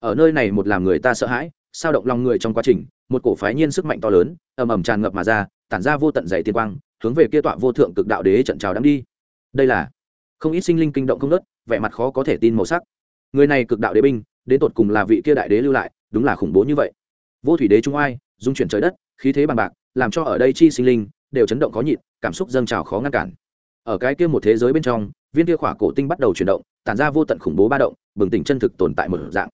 Ở nơi này một làm người ta sợ hãi, sao động lòng người trong quá trình, một cổ phái nhiên sức mạnh to lớn, ầm ầm tràn ngập mà ra tản ra vô tận dày tiên quang, hướng về kia tọa vô thượng cực đạo đế trận trào đang đi. Đây là không ít sinh linh kinh động không nớt, vẻ mặt khó có thể tin màu sắc. Người này cực đạo đế binh, đến tột cùng là vị kia đại đế lưu lại, đúng là khủng bố như vậy. Vô thủy đế trung oai, dung chuyển trời đất, khí thế bằng bạc, làm cho ở đây chi sinh linh đều chấn động khó nhịn, cảm xúc dâng trào khó ngăn cản. Ở cái kia một thế giới bên trong, viên kia khỏa cổ tinh bắt đầu chuyển động, tản ra vô tận khủng bố ba động, bừng tỉnh chân thực tồn tại một dạng.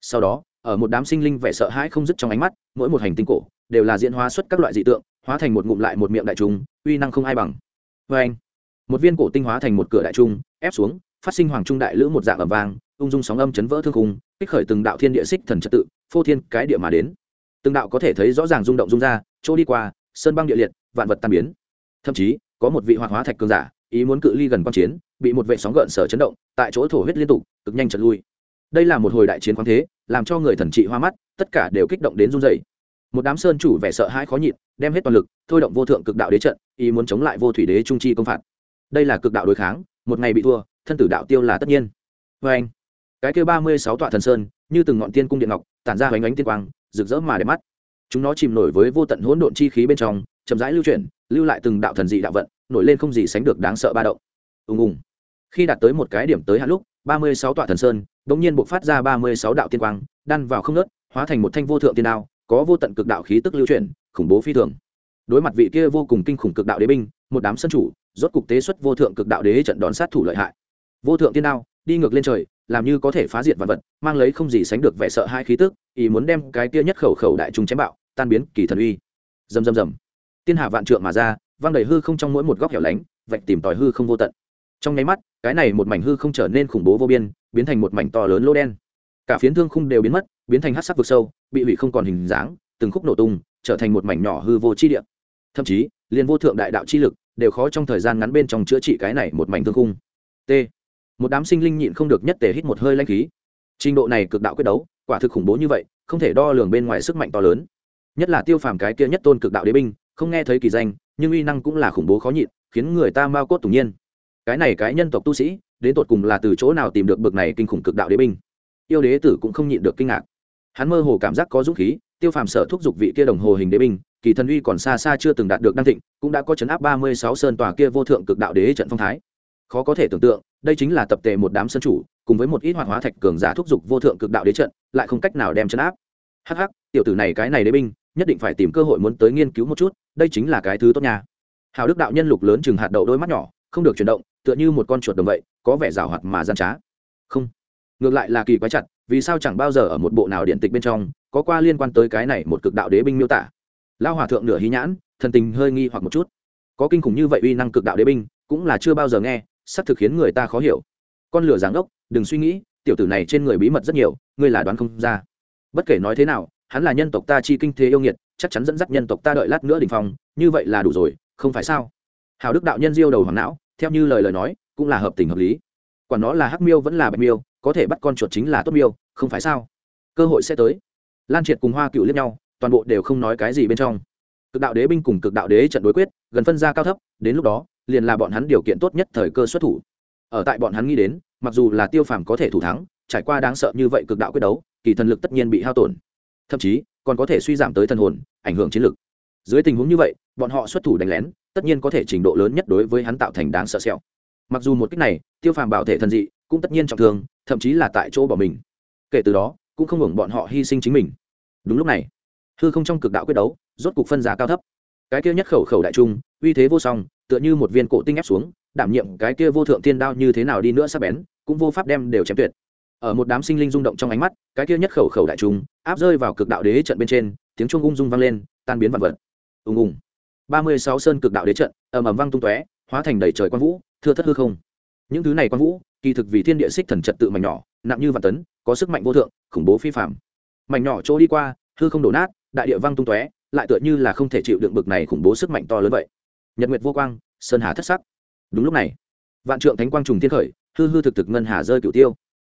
Sau đó, ở một đám sinh linh vẻ sợ hãi không dứt trong ánh mắt, mỗi một hành tinh cổ đều là diễn hóa xuất các loại dị tượng hóa thành một ngụm lại một miệng đại trung, uy năng không ai bằng. Vê anh, một viên cổ tinh hóa thành một cửa đại trung, ép xuống, phát sinh hoàng trung đại lữ một dạng ẩm vang, ung dung sóng âm chấn vỡ thương khung, kích khởi từng đạo thiên địa xích thần trật tự, phô thiên cái địa mà đến. Từng đạo có thể thấy rõ ràng rung động rung ra, chỗ đi qua, sơn băng địa liệt, vạn vật tan biến. Thậm chí, có một vị hoạt hóa thạch cường giả, ý muốn cự ly gần quan chiến, bị một vệ sóng gợn sở chấn động, tại chỗ thổ huyết liên tục, cực nhanh chật lui. Đây là một hồi đại chiến khoáng thế, làm cho người thần trị hoa mắt, tất cả đều kích động đến run dày một đám sơn chủ vẻ sợ hãi khó nhịn, đem hết toàn lực, thôi động vô thượng cực đạo đế trận, ý muốn chống lại vô thủy đế trung chi công phạt. Đây là cực đạo đối kháng, một ngày bị thua, thân tử đạo tiêu là tất nhiên. Vê anh, cái kêu ba mươi sáu tọa thần sơn, như từng ngọn tiên cung điện ngọc, tản ra hoành ánh tiên quang, rực rỡ mà đẹp mắt. Chúng nó chìm nổi với vô tận hỗn độn chi khí bên trong, chậm rãi lưu chuyển, lưu lại từng đạo thần dị đạo vận, nổi lên không gì sánh được đáng sợ ba động. Ùng ùng. Khi đạt tới một cái điểm tới hạn lúc, ba mươi sáu tọa thần sơn đ ỗ n g nhiên buộc phát ra ba mươi sáu đạo tiên quang, đan vào không nớt hóa thành một thanh vô thượng tiên đao có vô tận cực đạo khí tức lưu chuyển khủng bố phi thường. Đối mặt vị kia vô cùng kinh khủng cực đạo đế binh, một đám sân chủ, rốt cục tế xuất vô thượng cực đạo đế trận đón sát thủ lợi hại. Vô thượng tiên đao, đi ngược lên trời, làm như có thể phá diệt vật vật, mang lấy không gì sánh được vẻ sợ hai khí tức, ý muốn đem cái kia nhất khẩu khẩu đại trung chém bạo, tan biến kỳ thần uy. Dầm dầm dầm tiên hạ vạn trượng mà ra văng đầy hư không trong mỗi một góc hẻo lánh, vạch tìm tòi hư không vô tận. Trong nháy mắt, cái này một mảnh hư không trở nên khủng bố vô biên, biến thành một mảnh to lớn lô đen. Cả phiến thương khung đều biến mất biến thành hát sắc vực sâu, bị hủy không còn hình dáng, từng khúc nổ tung, trở thành một mảnh nhỏ hư vô chi địa. Thậm chí, liền vô thượng đại đạo chi lực đều khó trong thời gian ngắn bên trong chữa trị cái này một mảnh thương khung. T. Một đám sinh linh nhịn không được nhất tề hít một hơi lanh khí. Trình độ này cực đạo quyết đấu, quả thực khủng bố như vậy, không thể đo lường bên ngoài sức mạnh to lớn. Nhất là tiêu phàm cái kia nhất tôn cực đạo đế binh, không nghe thấy kỳ danh, nhưng uy năng cũng là khủng bố khó nhịn, khiến người ta mau cốt tủng nhiên. Cái này cái nhân tộc tu sĩ, đến tột cùng là từ chỗ nào tìm được bực này kinh khủng cực đạo đế binh? Yêu đế tử cũng không nhịn được kinh ngạc hắn mơ hồ cảm giác có dũng khí, tiêu phàm sở thúc giục vị kia đồng hồ hình đế binh, kỳ thần uy còn xa xa chưa từng đạt được đăng thịnh, cũng đã có chấn áp ba mươi sáu sơn tòa kia vô thượng cực đạo đế trận phong thái. Khó có thể tưởng tượng, đây chính là tập tề một đám sân chủ, cùng với một ít hoạt hóa thạch cường giả thúc giục vô thượng cực đạo đế trận, lại không cách nào đem chấn áp. Hh tiểu tử này cái này đế binh, nhất định phải tìm cơ hội muốn tới nghiên cứu một chút, đây chính là cái thứ tốt nha. Hào đức đạo nhân lục lớn chừng hạt đậu đôi mắt nhỏ, không được chuyển động, tựa như một con chuột đồng vậy, có vẻ rào hoạt mà gian trá. Không ngược lại là kỳ quái chặt, vì sao chẳng bao giờ ở một bộ nào điện tịch bên trong có qua liên quan tới cái này một cực đạo đế binh miêu tả? Lao hòa thượng nửa hí nhãn, thần tình hơi nghi hoặc một chút. Có kinh khủng như vậy uy năng cực đạo đế binh, cũng là chưa bao giờ nghe, sắp thực khiến người ta khó hiểu. Con lửa giáng đốc đừng suy nghĩ, tiểu tử này trên người bí mật rất nhiều, ngươi là đoán không ra. Bất kể nói thế nào, hắn là nhân tộc ta chi kinh thế yêu nghiệt, chắc chắn dẫn dắt nhân tộc ta đợi lát nữa đình phong, như vậy là đủ rồi, không phải sao? Hào đức đạo nhân diêu đầu hoàng não, theo như lời lời nói, cũng là hợp tình hợp lý. Quả nó là hắc miêu vẫn là bạch miêu có thể bắt con chuột chính là tốt miêu, không phải sao? Cơ hội sẽ tới. Lan triệt cùng hoa cựu liếc nhau, toàn bộ đều không nói cái gì bên trong. Cực đạo đế binh cùng cực đạo đế trận đối quyết, gần phân ra cao thấp, đến lúc đó, liền là bọn hắn điều kiện tốt nhất thời cơ xuất thủ. Ở tại bọn hắn nghĩ đến, mặc dù là tiêu phàm có thể thủ thắng, trải qua đáng sợ như vậy cực đạo quyết đấu, kỳ thần lực tất nhiên bị hao tổn. Thậm chí, còn có thể suy giảm tới thần hồn, ảnh hưởng chiến lực. Dưới tình huống như vậy, bọn họ xuất thủ đánh lén, tất nhiên có thể trình độ lớn nhất đối với hắn tạo thành đáng sợ sẹo. Mặc dù một cách này, tiêu phàm bảo thể thần dị cũng tất nhiên trọng thương, thậm chí là tại chỗ bỏ mình. Kể từ đó, cũng không hưởng bọn họ hy sinh chính mình. Đúng lúc này, hư không trong cực đạo quyết đấu, rốt cục phân giá cao thấp. Cái kia nhất khẩu khẩu đại trung, uy thế vô song, tựa như một viên cổ tinh ép xuống, đảm nhiệm cái kia vô thượng tiên đao như thế nào đi nữa sắp bén, cũng vô pháp đem đều chém tuyệt. Ở một đám sinh linh rung động trong ánh mắt, cái kia nhất khẩu khẩu đại trung, áp rơi vào cực đạo đế trận bên trên, tiếng chuông ung dung vang lên, tan biến vật vật. Ùng ùng. Ba mươi sáu sơn cực đạo đế trận, ầm ầm vang tung tóe, hóa thành đầy trời quang vũ, thưa thất hư không những thứ này quan vũ, kỳ thực vì thiên địa xích thần trật tự mảnh nhỏ, nặng như vạn tấn, có sức mạnh vô thượng, khủng bố phi phạm mảnh nhỏ chỗ đi qua, hư không đổ nát, đại địa vang tung tóe, lại tựa như là không thể chịu đựng bực này khủng bố sức mạnh to lớn vậy. Nhật nguyệt vô quang, sơn hà thất sắc. Đúng lúc này, vạn trượng thánh quang trùng thiên khởi, hư hư thực thực ngân hà rơi cửu tiêu.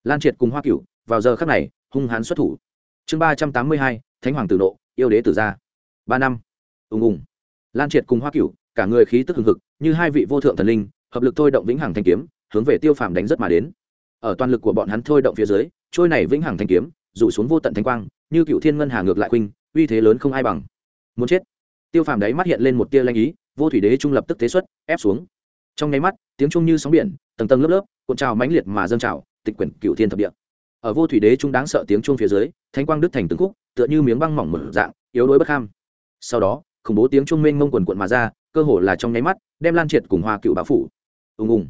Lan triệt cùng hoa cửu, vào giờ khắc này, hung hán xuất thủ. Chương ba trăm tám mươi hai, thánh hoàng tử nộ, yêu đế tử gia. Ba năm. Ùng ùng. Lan triệt cùng hoa cửu, cả người khí tức hừng hực, như hai vị vô thượng thần linh, hợp lực thôi động vĩnh hằng thanh kiếm hướng về tiêu phàm đánh rất mà đến. Ở toàn lực của bọn hắn thôi động phía dưới, trôi này vĩnh hằng thanh kiếm, rủ xuống vô tận thanh quang, như cựu thiên ngân hà ngược lại khuynh, uy thế lớn không ai bằng. Muốn chết. Tiêu phàm đấy mắt hiện lên một tia lanh ý, vô thủy đế trung lập tức thế xuất, ép xuống. Trong nháy mắt, tiếng trung như sóng biển, tầng tầng lớp lớp, cuộn trào mãnh liệt mà dâng trào, tịch quyển cựu thiên thập địa. Ở vô thủy đế trung đáng sợ tiếng chuông phía dưới thanh quang đứt thành từng khúc, tựa như miếng băng mỏng mở dạng, yếu đuối bất ham sau đó, khủng bố tiếng chuông mênh mông quần quận mà ra, cơ hồ là trong nháy mắt, đem lan triệt cùng hoa cựu bá phủ. Ùng ùng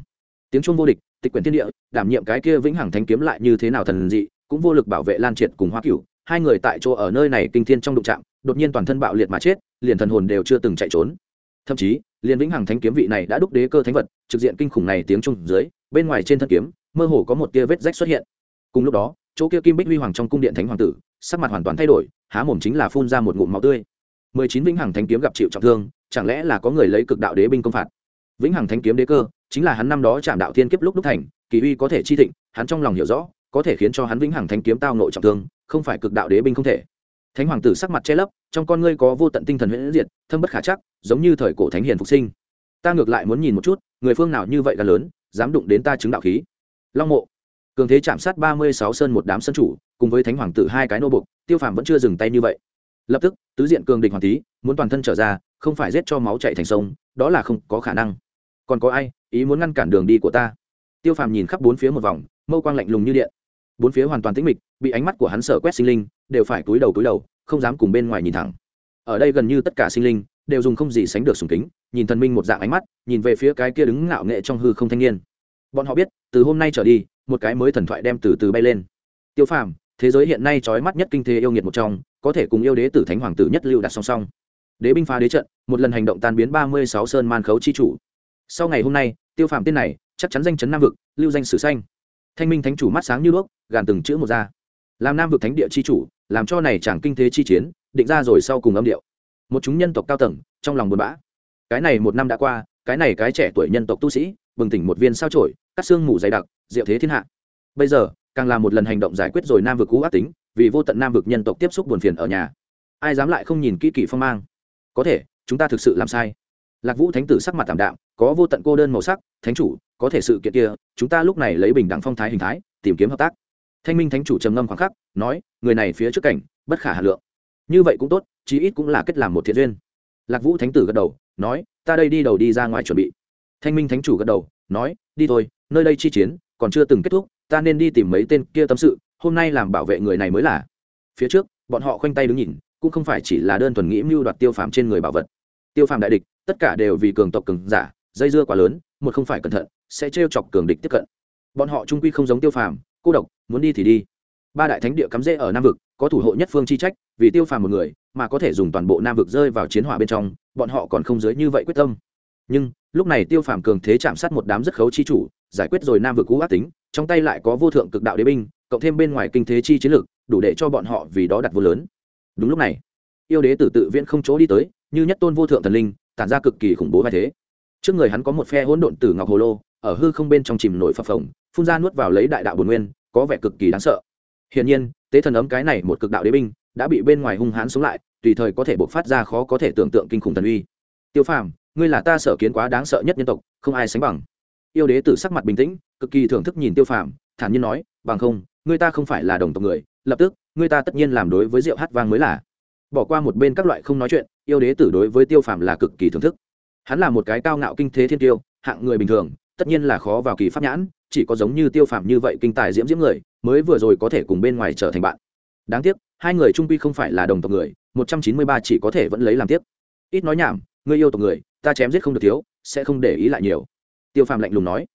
tiếng chuông vô địch tịch quyển thiên địa đảm nhiệm cái kia vĩnh hằng thánh kiếm lại như thế nào thần dị cũng vô lực bảo vệ lan triệt cùng hoa cửu, hai người tại chỗ ở nơi này kinh thiên trong đụng trạm đột nhiên toàn thân bạo liệt mà chết liền thần hồn đều chưa từng chạy trốn. Thậm chí liền vĩnh hằng thánh kiếm vị này đã đúc đế cơ thánh vật trực diện kinh khủng này tiếng trung dưới bên ngoài trên thân kiếm mơ hồ có một tia vết rách xuất hiện. Cùng lúc đó chỗ kia kim bích huy hoàng trong cung điện thánh hoàng tử sắc mặt hoàn toàn thay đổi há mồm chính là phun ra một ngụm máu tươi. Mười chín vĩnh hằng thánh kiếm gặp chịu trọng thương chẳng lẽ là có người lấy cực đạo đế binh công phạt? Vĩnh hằng thánh kiếm đế cơ chính là hắn năm đó chạm đạo thiên kiếp lúc đúc thành, kỳ uy có thể chi thịnh, hắn trong lòng hiểu rõ, có thể khiến cho hắn vĩnh hằng thánh kiếm tao nội trọng thương, không phải cực đạo đế binh không thể. Thánh hoàng tử sắc mặt che lấp, trong con ngươi có vô tận tinh thần huyễn diệt, thâm bất khả chắc, giống như thời cổ thánh hiền phục sinh. Ta ngược lại muốn nhìn một chút, người phương nào như vậy là lớn, dám đụng đến ta chứng đạo khí. Long mộ. Cường thế chạm sát ba mươi sáu sơn một đám sân chủ, cùng với thánh hoàng tử hai cái nô bục tiêu phàm vẫn chưa dừng tay như vậy. Lập tức, tứ diện cường địch hoàng tý muốn toàn thân trở ra, không phải giết cho máu chạy thành sông, đó là không có khả năng còn có ai, ý muốn ngăn cản đường đi của ta? Tiêu phàm nhìn khắp bốn phía một vòng, mâu quang lạnh lùng như điện. Bốn phía hoàn toàn tĩnh mịch, bị ánh mắt của hắn sở quét sinh linh, đều phải túi đầu túi đầu, không dám cùng bên ngoài nhìn thẳng. Ở đây gần như tất cả sinh linh, đều dùng không gì sánh được sùng kính, nhìn thần minh một dạng ánh mắt, nhìn về phía cái kia đứng ngạo nghệ trong hư không thanh niên. Bọn họ biết, từ hôm nay trở đi, một cái mới thần thoại đem từ từ bay lên. Tiêu phàm, thế giới hiện nay trói mắt nhất kinh thế yêu nghiệt một trong, có thể cùng yêu đế tử thánh hoàng tử nhất lưu đặt song song. Đế binh phá đế trận, một lần hành động tan biến ba mươi sáu sơn man khấu chi chủ sau ngày hôm nay, tiêu phàm tên này, chắc chắn danh chấn nam vực, lưu danh sử xanh. Thanh minh thánh chủ mắt sáng như đuốc, gàn từng chữ một ra. Làm nam vực thánh địa chi chủ, làm cho này chẳng kinh thế chi chiến, định ra rồi sau cùng âm điệu. Một chúng nhân tộc cao tầng, trong lòng buồn bã. Cái này một năm đã qua, cái này cái trẻ tuổi nhân tộc tu sĩ, bừng tỉnh một viên sao trổi, cắt xương mù dày đặc, diệu thế thiên hạ. Bây giờ, càng là một lần hành động giải quyết rồi nam vực cũ ác tính, vì vô tận nam vực nhân tộc tiếp xúc buồn phiền ở nhà. Ai dám lại không nhìn kỹ kỷ phong mang? Có thể, chúng ta thực sự làm sai lạc vũ thánh tử sắc mặt tảm đạm, có vô tận cô đơn màu sắc, thánh chủ, có thể sự kiện kia, chúng ta lúc này lấy bình đẳng phong thái hình thái, tìm kiếm hợp tác. Thanh minh thánh chủ trầm ngâm khoảng khắc, nói, người này phía trước cảnh, bất khả hà lượng. Như vậy cũng tốt, chí ít cũng là kết làm một thiện duyên. Lạc vũ thánh tử gật đầu, nói, ta đây đi đầu đi ra ngoài chuẩn bị. Thanh minh thánh chủ gật đầu, nói, đi thôi, nơi đây chi chiến, còn chưa từng kết thúc, ta nên đi tìm mấy tên kia tâm sự, hôm nay làm bảo vệ người này mới là. Phía trước, bọn họ khoanh tay đứng nhìn, cũng không phải chỉ là đơn thuần nghĩ mưu đoạt tiêu phàm trên người bảo vật tiêu phàm đại địch, tất cả đều vì cường tộc cường giả, dây dưa quá lớn, một không phải cẩn thận, sẽ trêu chọc cường địch tiếp cận. Bọn họ trung quy không giống tiêu phàm, cô độc, muốn đi thì đi. Ba đại thánh địa cắm rễ ở nam vực, có thủ hộ nhất phương chi trách, vì tiêu phàm một người, mà có thể dùng toàn bộ nam vực rơi vào chiến hỏa bên trong, bọn họ còn không dưới như vậy quyết tâm. Nhưng, lúc này tiêu phàm cường thế chạm sát một đám rất khấu chi chủ, giải quyết rồi nam vực cũ ác tính, trong tay lại có vô thượng cực đạo đế binh, cộng thêm bên ngoài kinh thế chi chiến lược, đủ để cho bọn họ vì đó đặt vô lớn. Đúng lúc này, yêu đế tử tự viễn không chỗ đi tới như nhất tôn vô thượng thần linh, tản ra cực kỳ khủng bố vai thế. Trước người hắn có một phe hỗn độn tử ngọc hồ lô, ở hư không bên trong chìm nổi phập phồng, phun ra nuốt vào lấy đại đạo bồn nguyên, có vẻ cực kỳ đáng sợ. Hiển nhiên, tế thần ấm cái này một cực đạo đế binh, đã bị bên ngoài hung hãn sống lại, tùy thời có thể bộc phát ra khó có thể tưởng tượng kinh khủng thần uy. Tiêu phàm, ngươi là ta sở kiến quá đáng sợ nhất nhân tộc, không ai sánh bằng. Yêu đế tử sắc mặt bình tĩnh, cực kỳ thưởng thức nhìn tiêu phàm, thản nhiên nói, bằng không, ngươi ta không phải là đồng tộc người, lập tức, ngươi ta tất nhiên làm đối với rượu hát vang mới là. Bỏ qua một bên các loại không nói chuyện yêu đế tử đối với tiêu phàm là cực kỳ thưởng thức. Hắn là một cái cao ngạo kinh thế thiên tiêu, hạng người bình thường, tất nhiên là khó vào kỳ pháp nhãn, chỉ có giống như tiêu phàm như vậy kinh tài diễm diễm người, mới vừa rồi có thể cùng bên ngoài trở thành bạn. Đáng tiếc, hai người trung quy không phải là đồng tộc người, một trăm chín mươi ba chỉ có thể vẫn lấy làm tiếc ít nói nhảm ngươi yêu tộc người, ta chém giết không được thiếu, sẽ không để ý lại nhiều. Tiêu phàm lạnh lùng nói,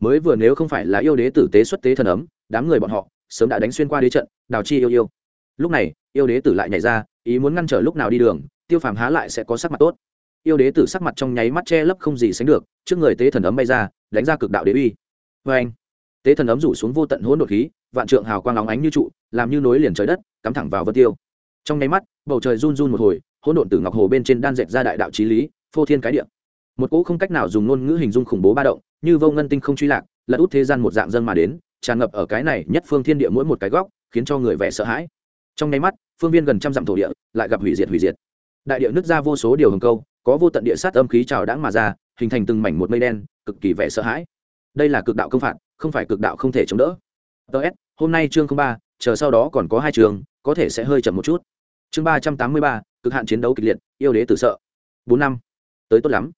mới vừa nếu không phải là yêu đế tử tế xuất tế thần ấm, đám người bọn họ sớm đã đánh xuyên qua đế trận, đào chi yêu yêu. Lúc này, yêu đế tử lại nhảy ra, ý muốn ngăn trở lúc nào đi đường tiêu phàm há lại sẽ có sắc mặt tốt. Yêu đế tử sắc mặt trong nháy mắt che lấp không gì sánh được, trước người tế thần ấm bay ra, đánh ra cực đạo đế uy. Vê anh, tế thần ấm rủ xuống vô tận hỗn độn khí, vạn trượng hào quang óng ánh như trụ, làm như nối liền trời đất, cắm thẳng vào vân tiêu. Trong nháy mắt, bầu trời run run một hồi, hỗn độn tử ngọc hồ bên trên đan dệt ra đại đạo trí lý, phô thiên cái địa. Một cỗ không cách nào dùng ngôn ngữ hình dung khủng bố ba động, như vô ngân tinh không truy lạc, lật út thế gian một dạng dân mà đến, tràn ngập ở cái này nhất phương thiên địa mỗi một cái góc, khiến cho người vẻ sợ hãi. Trong nháy mắt, phương viên gần trăm dặm thổ địa, lại gặp hủy diệt hủy diệt đại địa nứt ra vô số điều hồng câu, có vô tận địa sát âm khí trào đãng mà ra, hình thành từng mảnh một mây đen, cực kỳ vẻ sợ hãi. Đây là cực đạo công phạt, không phải cực đạo không thể chống đỡ. Ts hôm nay chương ba, chờ sau đó còn có hai trường, có thể sẽ hơi chậm một chút. Chương ba trăm tám mươi ba, cực hạn chiến đấu kịch liệt, yêu đế tử sợ. Bốn năm, tới tốt lắm.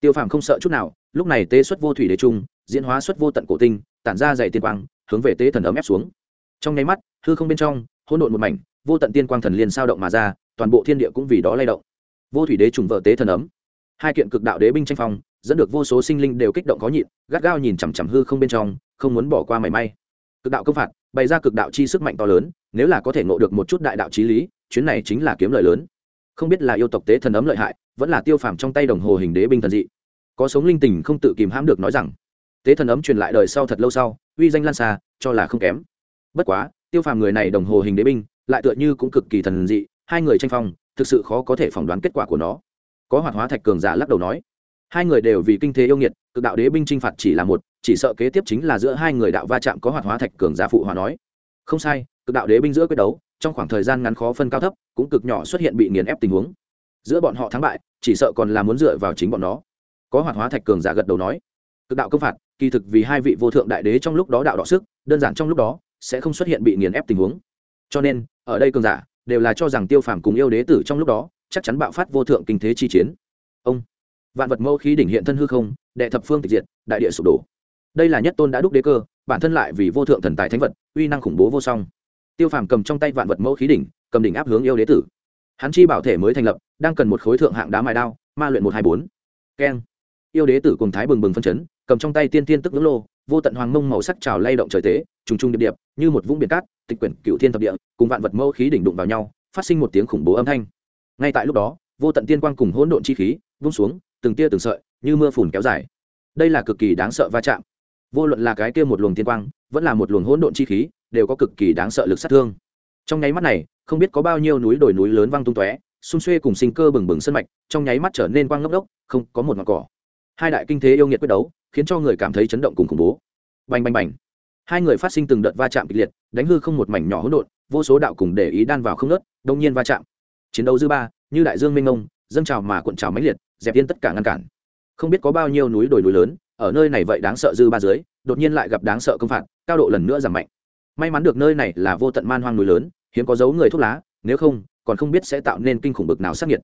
Tiêu phàm không sợ chút nào, lúc này tế xuất vô thủy đế trung, diễn hóa xuất vô tận cổ tinh, tản ra dày tiên quang, hướng về tế thần ấm ép xuống. Trong nháy mắt, hư không bên trong, hỗn độn một mảnh, vô tận tiên quang thần liền sao động mà ra toàn bộ thiên địa cũng vì đó lay động. Vô thủy đế trùng vợ tế thần ấm. Hai kiện cực đạo đế binh tranh phong, dẫn được vô số sinh linh đều kích động có nhịn, gắt gao nhìn chằm chằm hư không bên trong, không muốn bỏ qua mảy may. Cực đạo công phạt, bày ra cực đạo chi sức mạnh to lớn, nếu là có thể ngộ được một chút đại đạo trí lý, chuyến này chính là kiếm lợi lớn. Không biết là yêu tộc tế thần ấm lợi hại, vẫn là tiêu phàm trong tay đồng hồ hình đế binh thần dị. Có sống linh tình không tự kìm hãm được nói rằng, tế thần ấm truyền lại đời sau thật lâu sau, uy danh lan xa, cho là không kém. Bất quá, tiêu phàm người này đồng hồ hình đế binh, lại tựa như cũng cực kỳ thần dị hai người tranh phong, thực sự khó có thể phỏng đoán kết quả của nó. Có hoạt hóa thạch cường giả lắc đầu nói, hai người đều vì kinh thế yêu nghiệt, cực đạo đế binh chinh phạt chỉ là một, chỉ sợ kế tiếp chính là giữa hai người đạo va chạm có hoạt hóa thạch cường giả phụ hòa nói. Không sai, cực đạo đế binh giữa quyết đấu, trong khoảng thời gian ngắn khó phân cao thấp, cũng cực nhỏ xuất hiện bị nghiền ép tình huống. Giữa bọn họ thắng bại, chỉ sợ còn là muốn dựa vào chính bọn nó. Có hoạt hóa thạch cường giả gật đầu nói, cực đạo công phạt, kỳ thực vì hai vị vô thượng đại đế trong lúc đó đạo đọ sức, đơn giản trong lúc đó sẽ không xuất hiện bị nghiền ép tình huống. Cho nên, ở đây cường giả đều là cho rằng tiêu phàm cùng yêu đế tử trong lúc đó, chắc chắn bạo phát vô thượng kinh thế chi chiến. Ông, vạn vật mẫu khí đỉnh hiện thân hư không, đệ thập phương tịch diệt, đại địa sụp đổ. Đây là nhất tôn đã đúc đế cơ, bản thân lại vì vô thượng thần tài thánh vật, uy năng khủng bố vô song. Tiêu phàm cầm trong tay vạn vật mẫu khí đỉnh, cầm đỉnh áp hướng yêu đế tử. Hắn chi bảo thể mới thành lập, đang cần một khối thượng hạng đá mài đao, ma luyện một hai bốn. Keng. Yêu đế tử cùng thái bừng bừng phân chấn, cầm trong tay tiên tiên tức ngưỡng lô vô tận hoàng mông màu sắc trào lay động trời tế, trùng trùng điệp điệp, như một vũng biển cát, tịch quyển cựu thiên thập địa, cùng vạn vật mẫu khí đỉnh đụng vào nhau, phát sinh một tiếng khủng bố âm thanh. Ngay tại lúc đó, vô tận tiên quang cùng hỗn độn chi khí vung xuống, từng tia từng sợi, như mưa phùn kéo dài. Đây là cực kỳ đáng sợ va chạm. Vô luận là cái kia một luồng tiên quang, vẫn là một luồng hỗn độn chi khí, đều có cực kỳ đáng sợ lực sát thương. Trong nháy mắt này, không biết có bao nhiêu núi đồi núi lớn văng tung tóe, xung xuê cùng sinh cơ bừng bừng sân mạch, trong nháy mắt trở nên quang ngốc đốc, không có một ngọn cỏ. Hai đại kinh thế yêu nghiệt quyết đấu khiến cho người cảm thấy chấn động cùng khủng bố. Bành bành bành. Hai người phát sinh từng đợt va chạm kịch liệt, đánh hư không một mảnh nhỏ hỗn độn, vô số đạo cùng để ý đan vào không nớt đông nhiên va chạm. Chiến đấu dư ba, như đại dương mênh mông, dâng trào mà cuộn trào mãnh liệt, dẹp yên tất cả ngăn cản. Không biết có bao nhiêu núi đồi núi lớn, ở nơi này vậy đáng sợ dư ba dưới, đột nhiên lại gặp đáng sợ công phạt, cao độ lần nữa giảm mạnh. May mắn được nơi này là vô tận man hoang núi lớn, hiếm có dấu người thuốc lá, nếu không, còn không biết sẽ tạo nên kinh khủng bực nào sắc nhiệt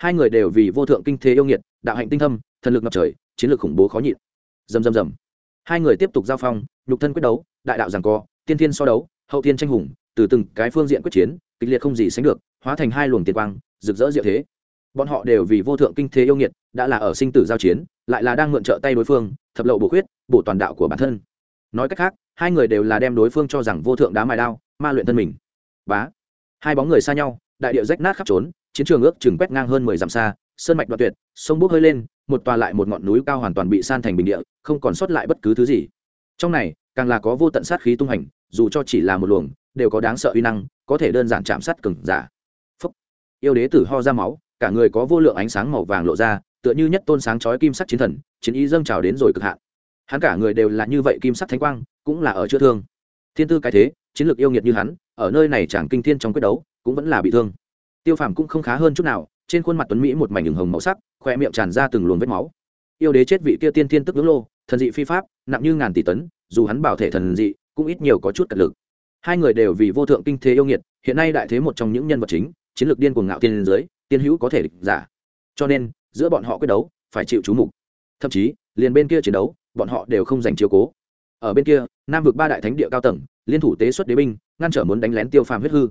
hai người đều vì vô thượng kinh thế yêu nghiệt, đạo hạnh tinh thâm, thần lực ngập trời, chiến lược khủng bố khó nhịn dầm dầm dầm hai người tiếp tục giao phong, nhục thân quyết đấu, đại đạo giằng co, tiên thiên so đấu, hậu thiên tranh hùng, từ từng cái phương diện quyết chiến, kịch liệt không gì sánh được, hóa thành hai luồng tiền quang, rực rỡ diệu thế. Bọn họ đều vì vô thượng kinh thế yêu nghiệt, đã là ở sinh tử giao chiến, lại là đang mượn trợ tay đối phương, thập lậu bổ khuyết, bổ toàn đạo của bản thân. Nói cách khác, hai người đều là đem đối phương cho rằng vô thượng đá mài đao, ma luyện thân mình. Bá. Hai bóng người xa nhau, đại điệu rách nát khắp trốn, chiến trường ước chừng quét ngang hơn mười dặm xa, sơn mạch đoạn tuyệt, sông bốc hơi lên một tòa lại một ngọn núi cao hoàn toàn bị san thành bình địa, không còn sót lại bất cứ thứ gì. Trong này, càng là có vô tận sát khí tung hành, dù cho chỉ là một luồng, đều có đáng sợ uy năng, có thể đơn giản chạm sát cừng giả. Phúc. yêu đế tử ho ra máu, cả người có vô lượng ánh sáng màu vàng lộ ra, tựa như nhất tôn sáng chói kim sắc chiến thần, chiến ý dâng trào đến rồi cực hạn. Hắn cả người đều là như vậy kim sắc thánh quang, cũng là ở chữa thương. Thiên tư cái thế, chiến lược yêu nghiệt như hắn, ở nơi này chẳng kinh thiên trong quyết đấu, cũng vẫn là bị thương. Tiêu phàm cũng không khá hơn chút nào trên khuôn mặt tuấn mỹ một mảnh đường hồng màu sắc, khoe miệng tràn ra từng luồng vết máu. Yêu đế chết vị kia tiên thiên tức ngưỡng lô, thần dị phi pháp, nặng như ngàn tỷ tấn, dù hắn bảo thể thần dị, cũng ít nhiều có chút cật lực. Hai người đều vì vô thượng kinh thế yêu nghiệt, hiện nay đại thế một trong những nhân vật chính, chiến lược điên cuồng ngạo tiên dưới tiên hữu có thể địch giả. Cho nên, giữa bọn họ quyết đấu, phải chịu chú mục. Thậm chí, liền bên kia chiến đấu, bọn họ đều không giành chiếu cố. Ở bên kia, nam vực ba đại thánh địa cao tầng, liên thủ tế xuất đế binh, ngăn trở muốn đánh lén tiêu phàm huyết hư.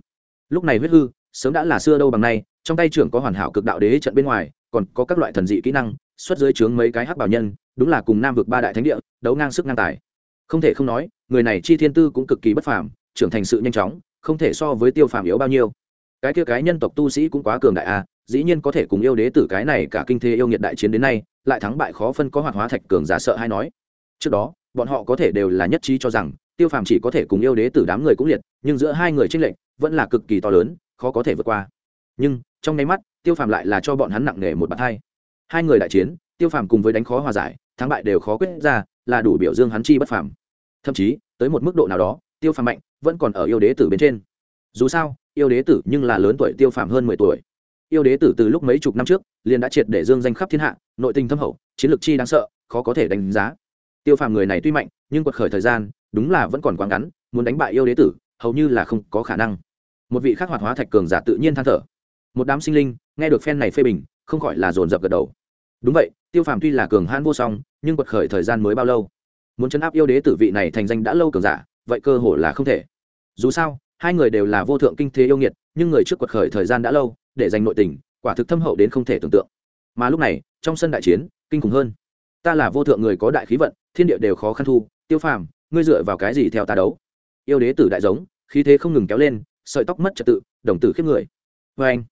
Lúc này huyết hư sớm đã là xưa đâu bằng nay, trong tay trưởng có hoàn hảo cực đạo đế trận bên ngoài, còn có các loại thần dị kỹ năng, xuất dưới trướng mấy cái hắc bảo nhân, đúng là cùng nam vực ba đại thánh địa, đấu ngang sức ngang tài. Không thể không nói, người này chi thiên tư cũng cực kỳ bất phàm, trưởng thành sự nhanh chóng, không thể so với tiêu phàm yếu bao nhiêu. Cái kia cái nhân tộc tu sĩ cũng quá cường đại a dĩ nhiên có thể cùng yêu đế tử cái này cả kinh thế yêu nghiệt đại chiến đến nay, lại thắng bại khó phân có hoạt hóa thạch cường giả sợ hay nói. Trước đó, bọn họ có thể đều là nhất trí cho rằng, tiêu phàm chỉ có thể cùng yêu đế tử đám người cũng liệt, nhưng giữa hai người tranh lệch vẫn là cực kỳ to lớn khó có thể vượt qua. Nhưng, trong nháy mắt, tiêu phàm lại là cho bọn hắn nặng nề một bàn hai hai người đại chiến, tiêu phàm cùng với đánh khó hòa giải, thắng bại đều khó quyết ra, là đủ biểu dương hắn chi bất phàm. Thậm chí, tới một mức độ nào đó, tiêu phàm mạnh, vẫn còn ở yêu đế tử bên trên. Dù sao, yêu đế tử nhưng là lớn tuổi tiêu phàm hơn mười tuổi. Yêu đế tử từ lúc mấy chục năm trước, liền đã triệt để dương danh khắp thiên hạ, nội tình thâm hậu, chiến lược chi đáng sợ, khó có thể đánh giá. Tiêu phàm người này tuy mạnh, nhưng quật khởi thời gian, đúng là vẫn còn quá ngắn, muốn đánh bại yêu đế tử, hầu như là không có khả năng một vị khác hoạt hóa thạch cường giả tự nhiên than thở. Một đám sinh linh, nghe được phen này phê bình, không khỏi là dồn dập gật đầu. Đúng vậy, tiêu phàm tuy là cường hãn vô song, nhưng quật khởi thời gian mới bao lâu? Muốn chấn áp yêu đế tử vị này thành danh đã lâu cường giả, vậy cơ hội là không thể. Dù sao, hai người đều là vô thượng kinh thế yêu nghiệt, nhưng người trước quật khởi thời gian đã lâu, để giành nội tình, quả thực thâm hậu đến không thể tưởng tượng. Mà lúc này, trong sân đại chiến, kinh khủng hơn. Ta là vô thượng người có đại khí vận, thiên địa đều khó khăn thu. Tiêu phàm, ngươi dựa vào cái gì theo ta đấu? Yêu đế tử đại giống, khí thế không ngừng kéo lên sợi tóc mất trật tự, đồng tử khiếp người. Vê anh,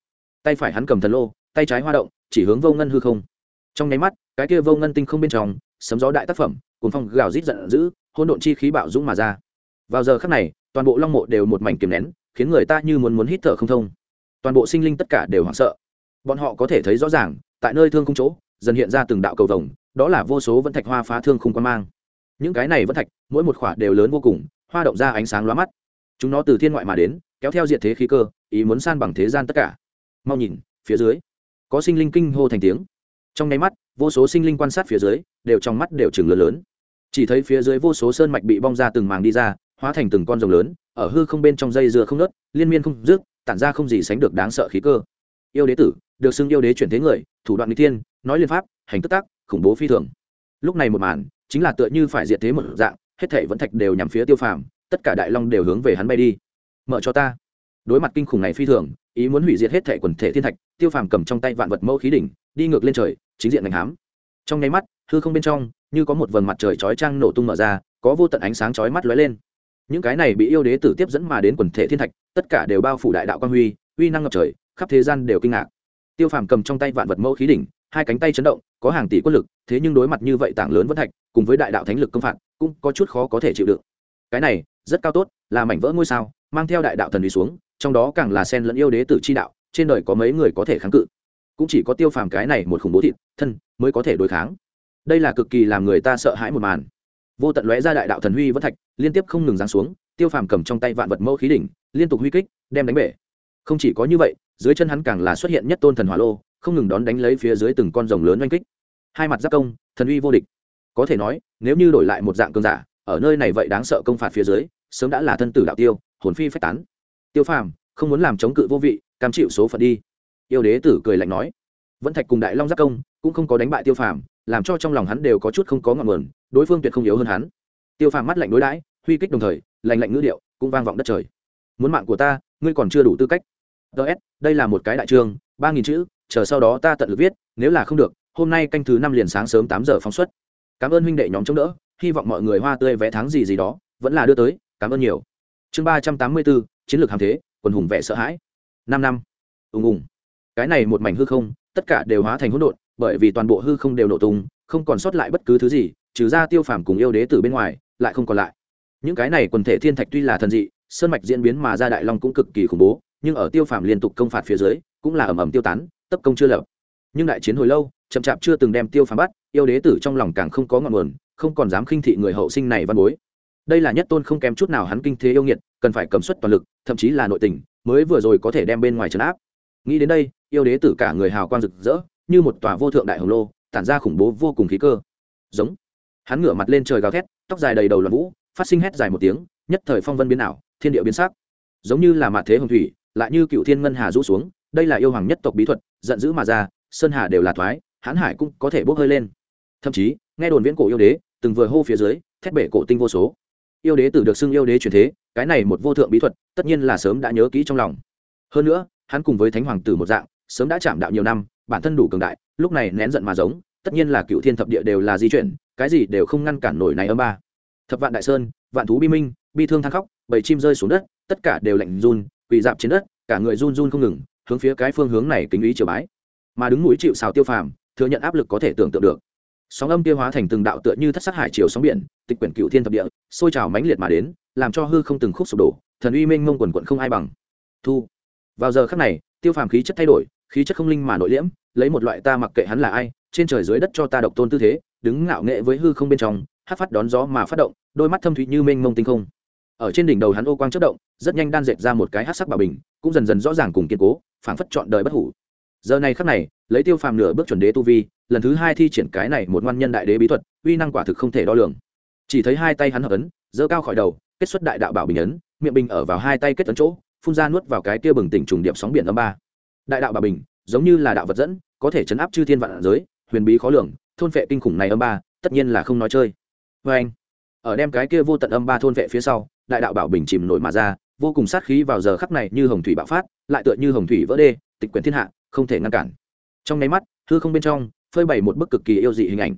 tay phải hắn cầm thần lô, tay trái hoa động, chỉ hướng vô ngân hư không. Trong nháy mắt, cái kia vô ngân tinh không bên trong, sấm gió đại tác phẩm cùng phong gào rít giận dữ hôn độn chi khí bạo dũng mà ra. Vào giờ khắc này, toàn bộ long mộ đều một mảnh kiềm nén, khiến người ta như muốn muốn hít thở không thông. Toàn bộ sinh linh tất cả đều hoảng sợ. Bọn họ có thể thấy rõ ràng, tại nơi thương không chỗ, dần hiện ra từng đạo cầu vồng, đó là vô số vẫn thạch hoa phá thương không quan mang. Những cái này vẫn thạch, mỗi một khỏa đều lớn vô cùng, hoa động ra ánh sáng lóa mắt. Chúng nó từ thiên ngoại mà đến kéo theo diện thế khí cơ, ý muốn san bằng thế gian tất cả. Mau nhìn, phía dưới, có sinh linh kinh hô thành tiếng. Trong nháy mắt, vô số sinh linh quan sát phía dưới, đều trong mắt đều chừng lớn lớn. Chỉ thấy phía dưới vô số sơn mạch bị bong ra từng màng đi ra, hóa thành từng con rồng lớn, ở hư không bên trong dây dừa không nớt liên miên không dứt, tản ra không gì sánh được đáng sợ khí cơ. Yêu đế tử, được xưng yêu đế chuyển thế người, thủ đoạn n thiên, nói liên pháp, hành tức tác, khủng bố phi thường. Lúc này một màn, chính là tựa như phải diệt thế một dạng, hết thể vẫn thạch đều nhằm phía tiêu phàm, tất cả đại long đều hướng về hắn bay đi mở cho ta. Đối mặt kinh khủng này phi thường, ý muốn hủy diệt hết thể quần thể thiên thạch, tiêu phàm cầm trong tay vạn vật mẫu khí đỉnh, đi ngược lên trời, chính diện ngành hám. Trong nháy mắt, hư không bên trong, như có một vầng mặt trời chói trang nổ tung mở ra, có vô tận ánh sáng chói mắt lóe lên. Những cái này bị yêu đế tử tiếp dẫn mà đến quần thể thiên thạch, tất cả đều bao phủ đại đạo quan huy, uy năng ngập trời, khắp thế gian đều kinh ngạc. Tiêu phàm cầm trong tay vạn vật mẫu khí đỉnh, hai cánh tay chấn động, có hàng tỷ quân lực, thế nhưng đối mặt như vậy tảng lớn vẫn thạch, cùng với đại đạo thánh lực công phạt, cũng có chút khó có thể chịu đựng. Cái này, rất cao tốt, là mảnh vỡ ngôi sao mang theo đại đạo thần uy xuống, trong đó càng là sen lẫn yêu đế tử chi đạo, trên đời có mấy người có thể kháng cự. Cũng chỉ có tiêu phàm cái này một khủng bố thịt, thân, mới có thể đối kháng. Đây là cực kỳ làm người ta sợ hãi một màn. Vô tận lóe ra đại đạo thần huy vẫn thạch, liên tiếp không ngừng giáng xuống, tiêu phàm cầm trong tay vạn vật mẫu khí đỉnh, liên tục huy kích, đem đánh bể. Không chỉ có như vậy, dưới chân hắn càng là xuất hiện nhất tôn thần hỏa lô, không ngừng đón đánh lấy phía dưới từng con rồng lớn oanh kích. Hai mặt giáp công, thần uy vô địch. Có thể nói, nếu như đổi lại một dạng cơn giả, ở nơi này vậy đáng sợ công phạt phía dưới, sớm đã là thân tử đạo tiêu hồn phi phách tán. Tiêu phàm, không muốn làm chống cự vô vị, cam chịu số phận đi. Yêu đế tử cười lạnh nói. Vẫn thạch cùng đại long giáp công cũng không có đánh bại tiêu phàm, làm cho trong lòng hắn đều có chút không có ngọn nguồn, đối phương tuyệt không yếu hơn hắn. Tiêu phàm mắt lạnh đối đãi, huy kích đồng thời, lạnh lạnh ngữ điệu, cũng vang vọng đất trời. Muốn mạng của ta, ngươi còn chưa đủ tư cách. Ts đây là một cái đại trường, ba nghìn chữ, chờ sau đó ta tận lực viết, nếu là không được, hôm nay canh thứ năm liền sáng sớm tám giờ phóng xuất. Cảm ơn huynh đệ nhóm chống đỡ, hy vọng mọi người hoa tươi vẽ tháng gì gì đó, vẫn là đưa tới, cảm ơn nhiều chương ba trăm tám mươi bốn, chiến lược hàng thế, quần hùng vẻ sợ hãi. Năm năm. Ùng ùng. Cái này một mảnh hư không, tất cả đều hóa thành hỗn độn, bởi vì toàn bộ hư không đều nổ tung, không còn sót lại bất cứ thứ gì, trừ ra tiêu phàm cùng yêu đế từ bên ngoài, lại không còn lại. Những cái này quần thể thiên thạch tuy là thần dị, sơn mạch diễn biến mà ra đại long cũng cực kỳ khủng bố, nhưng ở tiêu phàm liên tục công phạt phía dưới, cũng là ầm ầm tiêu tán, tấp công chưa lập. Nhưng đại chiến hồi lâu, chậm chạp chưa từng đem tiêu phàm bắt, yêu đế tử trong lòng càng không có ngọn nguồn, không còn dám khinh thị người hậu sinh này văn bối đây là nhất tôn không kém chút nào hắn kinh thế yêu nghiệt, cần phải cầm suất toàn lực, thậm chí là nội tình, mới vừa rồi có thể đem bên ngoài trấn áp. Nghĩ đến đây, yêu đế tử cả người hào quang rực rỡ, như một tòa vô thượng đại hồng lô, tản ra khủng bố vô cùng khí cơ. Giống. Hắn ngửa mặt lên trời gào thét, tóc dài đầy đầu loạn vũ, phát sinh hét dài một tiếng, nhất thời phong vân biến ảo, thiên địa biến sắc. Giống như là mạt thế hồng thủy, lại như cựu thiên ngân hà rũ xuống, đây là yêu hoàng nhất tộc bí thuật, giận dữ mà ra, sơn hà đều là thoái, hãn hải cũng có thể bốc hơi lên. Thậm chí, nghe đồn viễn cổ yêu đế, từng vừa hô phía dưới, thét bể cổ tinh vô số yêu đế tử được xưng yêu đế truyền thế, cái này một vô thượng bí thuật, tất nhiên là sớm đã nhớ kỹ trong lòng. Hơn nữa, hắn cùng với thánh hoàng tử một dạng, sớm đã chạm đạo nhiều năm, bản thân đủ cường đại, lúc này nén giận mà giống, tất nhiên là cựu thiên thập địa đều là di chuyển, cái gì đều không ngăn cản nổi này âm ba. Thập vạn đại sơn, vạn thú bi minh, bi thương than khóc, bảy chim rơi xuống đất, tất cả đều lạnh run, quỳ dạp trên đất, cả người run run không ngừng, hướng phía cái phương hướng này kính ý chiều bái. Mà đứng mũi chịu xào tiêu phàm, thừa nhận áp lực có thể tưởng tượng được sóng âm kia hóa thành từng đạo tựa như thất sát hải chiều sóng biển, tịch quyển cựu thiên thập địa, sôi trào mãnh liệt mà đến, làm cho hư không từng khúc sụp đổ, thần uy minh mông quần quận không ai bằng. Thu. Vào giờ khắc này, tiêu phàm khí chất thay đổi, khí chất không linh mà nội liễm, lấy một loại ta mặc kệ hắn là ai, trên trời dưới đất cho ta độc tôn tư thế, đứng ngạo nghệ với hư không bên trong, hát phát đón gió mà phát động, đôi mắt thâm thủy như mênh mông tinh không. Ở trên đỉnh đầu hắn ô quang chất động, rất nhanh đan dệt ra một cái hát sắc bảo bình, cũng dần dần rõ ràng cùng kiên cố, phảng phất chọn đời bất hủ. Giờ này khắc này, lấy tiêu phàm nửa bước chuẩn đế tu vi lần thứ hai thi triển cái này một ngoan nhân đại đế bí thuật, uy năng quả thực không thể đo lường. Chỉ thấy hai tay hắn hợp ấn, giơ cao khỏi đầu, kết xuất đại đạo bảo bình ấn, miệng bình ở vào hai tay kết ấn chỗ, phun ra nuốt vào cái kia bừng tỉnh trùng điệp sóng biển âm ba. Đại đạo bảo bình, giống như là đạo vật dẫn, có thể chấn áp chư thiên vạn giới, huyền bí khó lường, thôn vệ kinh khủng này âm ba, tất nhiên là không nói chơi. Vê anh, ở đem cái kia vô tận âm ba thôn vệ phía sau, đại đạo bảo bình chìm nổi mà ra, vô cùng sát khí vào giờ khắc này như hồng thủy bạo phát, lại tựa như hồng thủy vỡ đê, tịch quyền thiên hạ, không thể ngăn cản. Trong nháy mắt, hư không bên trong phơi bày một bức cực kỳ yêu dị hình ảnh.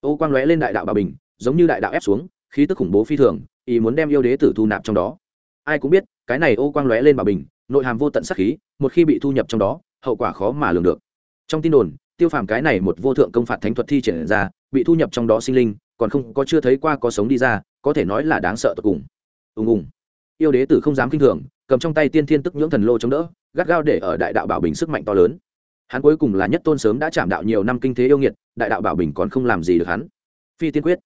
Ô quang lóe lên đại đạo bảo bình, giống như đại đạo ép xuống, khí tức khủng bố phi thường, ý muốn đem yêu đế tử thu nạp trong đó. Ai cũng biết, cái này ô quang lóe lên bảo bình, nội hàm vô tận sát khí, một khi bị thu nhập trong đó, hậu quả khó mà lường được. Trong tin đồn, tiêu phàm cái này một vô thượng công phạt thánh thuật thi triển ra, bị thu nhập trong đó sinh linh, còn không có chưa thấy qua có sống đi ra, có thể nói là đáng sợ tột cùng. Ùng ùng. Yêu đế tử không dám kinh thường, cầm trong tay tiên thiên tức nhưỡng thần lô chống đỡ, gắt gao để ở đại đạo bảo bình sức mạnh to lớn hắn cuối cùng là nhất tôn sớm đã chạm đạo nhiều năm kinh thế yêu nghiệt, đại đạo bảo bình còn không làm gì được hắn. Phi tiên quyết,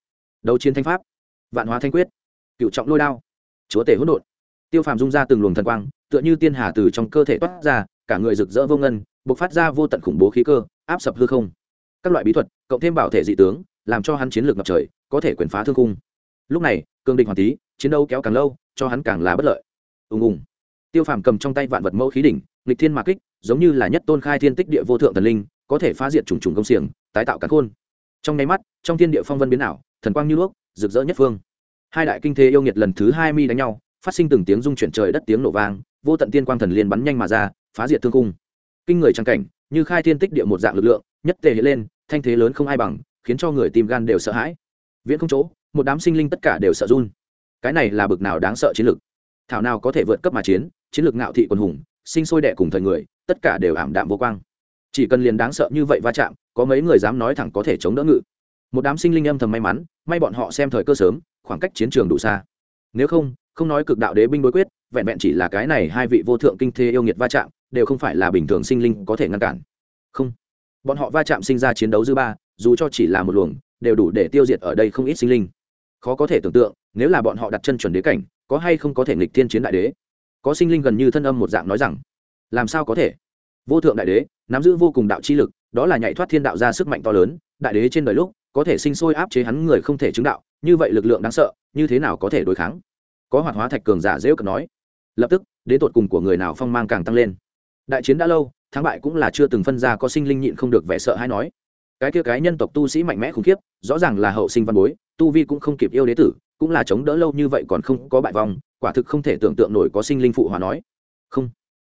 đấu chiến thanh pháp, vạn hóa thanh quyết cựu trọng lôi đao, chúa tể hỗn độn, tiêu phàm dung ra từng luồng thần quang, tựa như tiên hà từ trong cơ thể toát ra, cả người rực rỡ vô ngân, bộc phát ra vô tận khủng bố khí cơ, áp sập hư không. Các loại bí thuật, cộng thêm bảo thể dị tướng, làm cho hắn chiến lược ngập trời, có thể quyền phá thương cung lúc này cương địch hoàn tý chiến đấu kéo càng lâu, cho hắn càng là bất lợi. Ùng ùng. Tiêu phàm cầm trong tay vạn vật mẫu khí đỉnh nghịch thiên mạc kích, giống như là nhất tôn khai thiên tích địa vô thượng thần linh, có thể phá diệt trùng trùng công xiềng, tái tạo cắn khôn. Trong nháy mắt, trong thiên địa phong vân biến ảo, thần quang như đuốc rực rỡ nhất phương. Hai đại kinh thế yêu nghiệt lần thứ hai mi đánh nhau, phát sinh từng tiếng rung chuyển trời đất tiếng nổ vang, vô tận tiên quang thần liên bắn nhanh mà ra, phá diệt thương cung. Kinh người trang cảnh, như khai thiên tích địa một dạng lực lượng, nhất tề hiện lên, thanh thế lớn không ai bằng, khiến cho người tim gan đều sợ hãi. Viễn không chỗ, một đám sinh linh tất cả đều sợ run. Cái này là bực nào đáng sợ chiến lược. Thảo nào có thể vượt cấp mà chiến chiến lược ngạo thị quần hùng sinh sôi đẻ cùng thời người, tất cả đều ảm đạm vô quang. Chỉ cần liền đáng sợ như vậy va chạm, có mấy người dám nói thẳng có thể chống đỡ ngự. Một đám sinh linh âm thầm may mắn, may bọn họ xem thời cơ sớm, khoảng cách chiến trường đủ xa. Nếu không không nói cực đạo đế binh đối quyết, vẹn vẹn chỉ là cái này hai vị vô thượng kinh thế yêu nghiệt va chạm, đều không phải là bình thường sinh linh có thể ngăn cản. Không. Bọn họ va chạm sinh ra chiến đấu dư ba, dù cho chỉ là một luồng, đều đủ để tiêu diệt ở đây không ít sinh linh. Khó có thể tưởng tượng, nếu là bọn họ đặt chân chuẩn đế cảnh, có hay không có thể nghịch thiên chiến đại đế? Có sinh linh gần như thân âm một dạng nói rằng, làm sao có thể? Vô thượng đại đế, nắm giữ vô cùng đạo chi lực, đó là nhảy thoát thiên đạo ra sức mạnh to lớn, đại đế trên đời lúc, có thể sinh sôi áp chế hắn người không thể chứng đạo, như vậy lực lượng đáng sợ, như thế nào có thể đối kháng? Có hoạt hóa thạch cường giả dễ cận nói. Lập tức đến tột cùng của người nào phong mang càng tăng lên. Đại chiến đã lâu, thắng bại cũng là chưa từng phân ra có sinh linh nhịn không được vẻ sợ hay nói. Cái kia cái nhân tộc tu sĩ mạnh mẽ khủng khiếp, rõ ràng là hậu sinh văn bối, tu vi cũng không kịp yêu đế tử, cũng là chống đỡ lâu như vậy còn không có bại vong quả thực không thể tưởng tượng nổi có sinh linh phụ hòa nói. Không.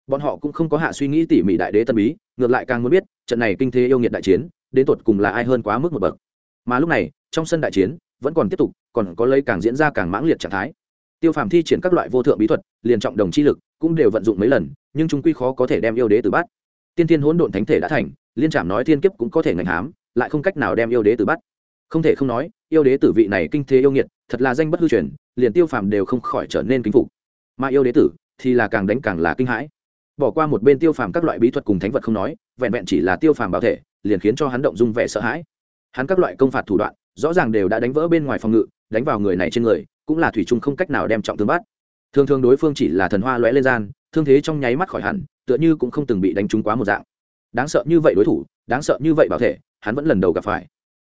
Bọn họ cũng không có hạ suy nghĩ tỉ mỉ đại đế tân bí, ngược lại càng muốn biết, trận này kinh thế yêu nghiệt đại chiến, đến tột cùng là ai hơn quá mức một bậc. Mà lúc này, trong sân đại chiến, vẫn còn tiếp tục, còn có lấy càng diễn ra càng mãng liệt trạng thái. Tiêu phàm thi triển các loại vô thượng bí thuật, liền trọng đồng chi lực, cũng đều vận dụng mấy lần, nhưng chúng quy khó có thể đem yêu đế từ bắt. Tiên thiên hỗn độn thánh thể đã thành, liên trảm nói thiên kiếp cũng có thể ngành hám, lại không cách nào đem yêu đế từ bắt. Không thể không nói, yêu đế tử vị này kinh thế yêu nghiệt thật là danh bất hư truyền, liền tiêu phàm đều không khỏi trở nên kính phục. Mà yêu đế tử thì là càng đánh càng là kinh hãi. Bỏ qua một bên tiêu phàm các loại bí thuật cùng thánh vật không nói, vẹn vẹn chỉ là tiêu phàm bảo thể, liền khiến cho hắn động dung vẻ sợ hãi. Hắn các loại công phạt thủ đoạn, rõ ràng đều đã đánh vỡ bên ngoài phòng ngự, đánh vào người này trên người, cũng là thủy chung không cách nào đem trọng thương bắt. Thường thường đối phương chỉ là thần hoa lóe lên gian, thương thế trong nháy mắt khỏi hẳn, tựa như cũng không từng bị đánh trúng quá một dạng. Đáng sợ như vậy đối thủ, đáng sợ như vậy bảo thể, hắn vẫn lần đầu gặp phải.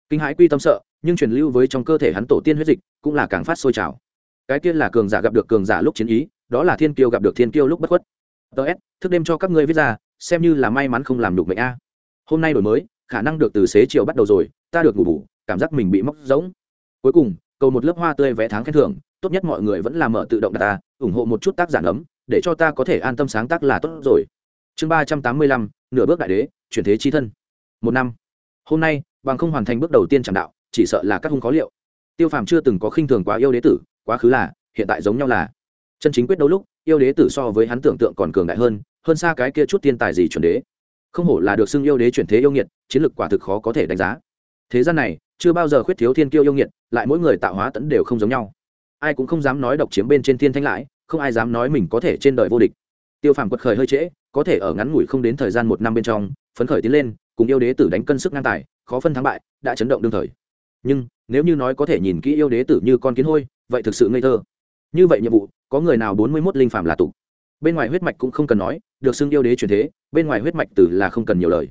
Kinh hãi quy tâm sợ nhưng truyền lưu với trong cơ thể hắn tổ tiên huyết dịch cũng là càng phát sôi trào. Cái tiên là cường giả gặp được cường giả lúc chiến ý, đó là thiên kiêu gặp được thiên kiêu lúc bất khuất. Ts thức đêm cho các ngươi viết ra, xem như là may mắn không làm được mệnh a. Hôm nay đổi mới, khả năng được từ xế chiều bắt đầu rồi, ta được ngủ bủ cảm giác mình bị móc rỗng. cuối cùng, cầu một lớp hoa tươi vé tháng khen thưởng, tốt nhất mọi người vẫn là mở tự động đặt ta, ủng hộ một chút tác giả ấm để cho ta có thể an tâm sáng tác là tốt rồi. Chương ba trăm tám mươi lăm, nửa bước đại đế, chuyển thế chi thân. Một năm. Hôm nay, bằng không hoàn thành bước đầu tiên chẳng đạo chỉ sợ là các hung khó liệu. Tiêu phàm chưa từng có khinh thường quá yêu đế tử, quá khứ là, hiện tại giống nhau là. Chân chính quyết đấu lúc, yêu đế tử so với hắn tưởng tượng còn cường đại hơn hơn xa cái kia chút tiên tài gì chuẩn đế. Không hổ là được xưng yêu đế chuyển thế yêu nghiệt, chiến lược quả thực khó có thể đánh giá. Thế gian này, chưa bao giờ khuyết thiếu thiên kiêu yêu nghiệt, lại mỗi người tạo hóa tẫn đều không giống nhau. Ai cũng không dám nói độc chiếm bên trên thiên thanh lãi không ai dám nói mình có thể trên đời vô địch. Tiêu phàm quật khởi hơi trễ, có thể ở ngắn ngủi không đến thời gian một năm bên trong, phấn khởi tiến lên, cùng yêu đế tử đánh cân sức ngang tài, khó phân thắng bại, đã chấn động đương thời nhưng nếu như nói có thể nhìn kỹ yêu đế tử như con kiến hôi, vậy thực sự ngây thơ. Như vậy nhiệm vụ, có người nào bốn mươi mốt linh phàm là tục bên ngoài huyết mạch cũng không cần nói, được xưng yêu đế truyền thế, bên ngoài huyết mạch tử là không cần nhiều lời.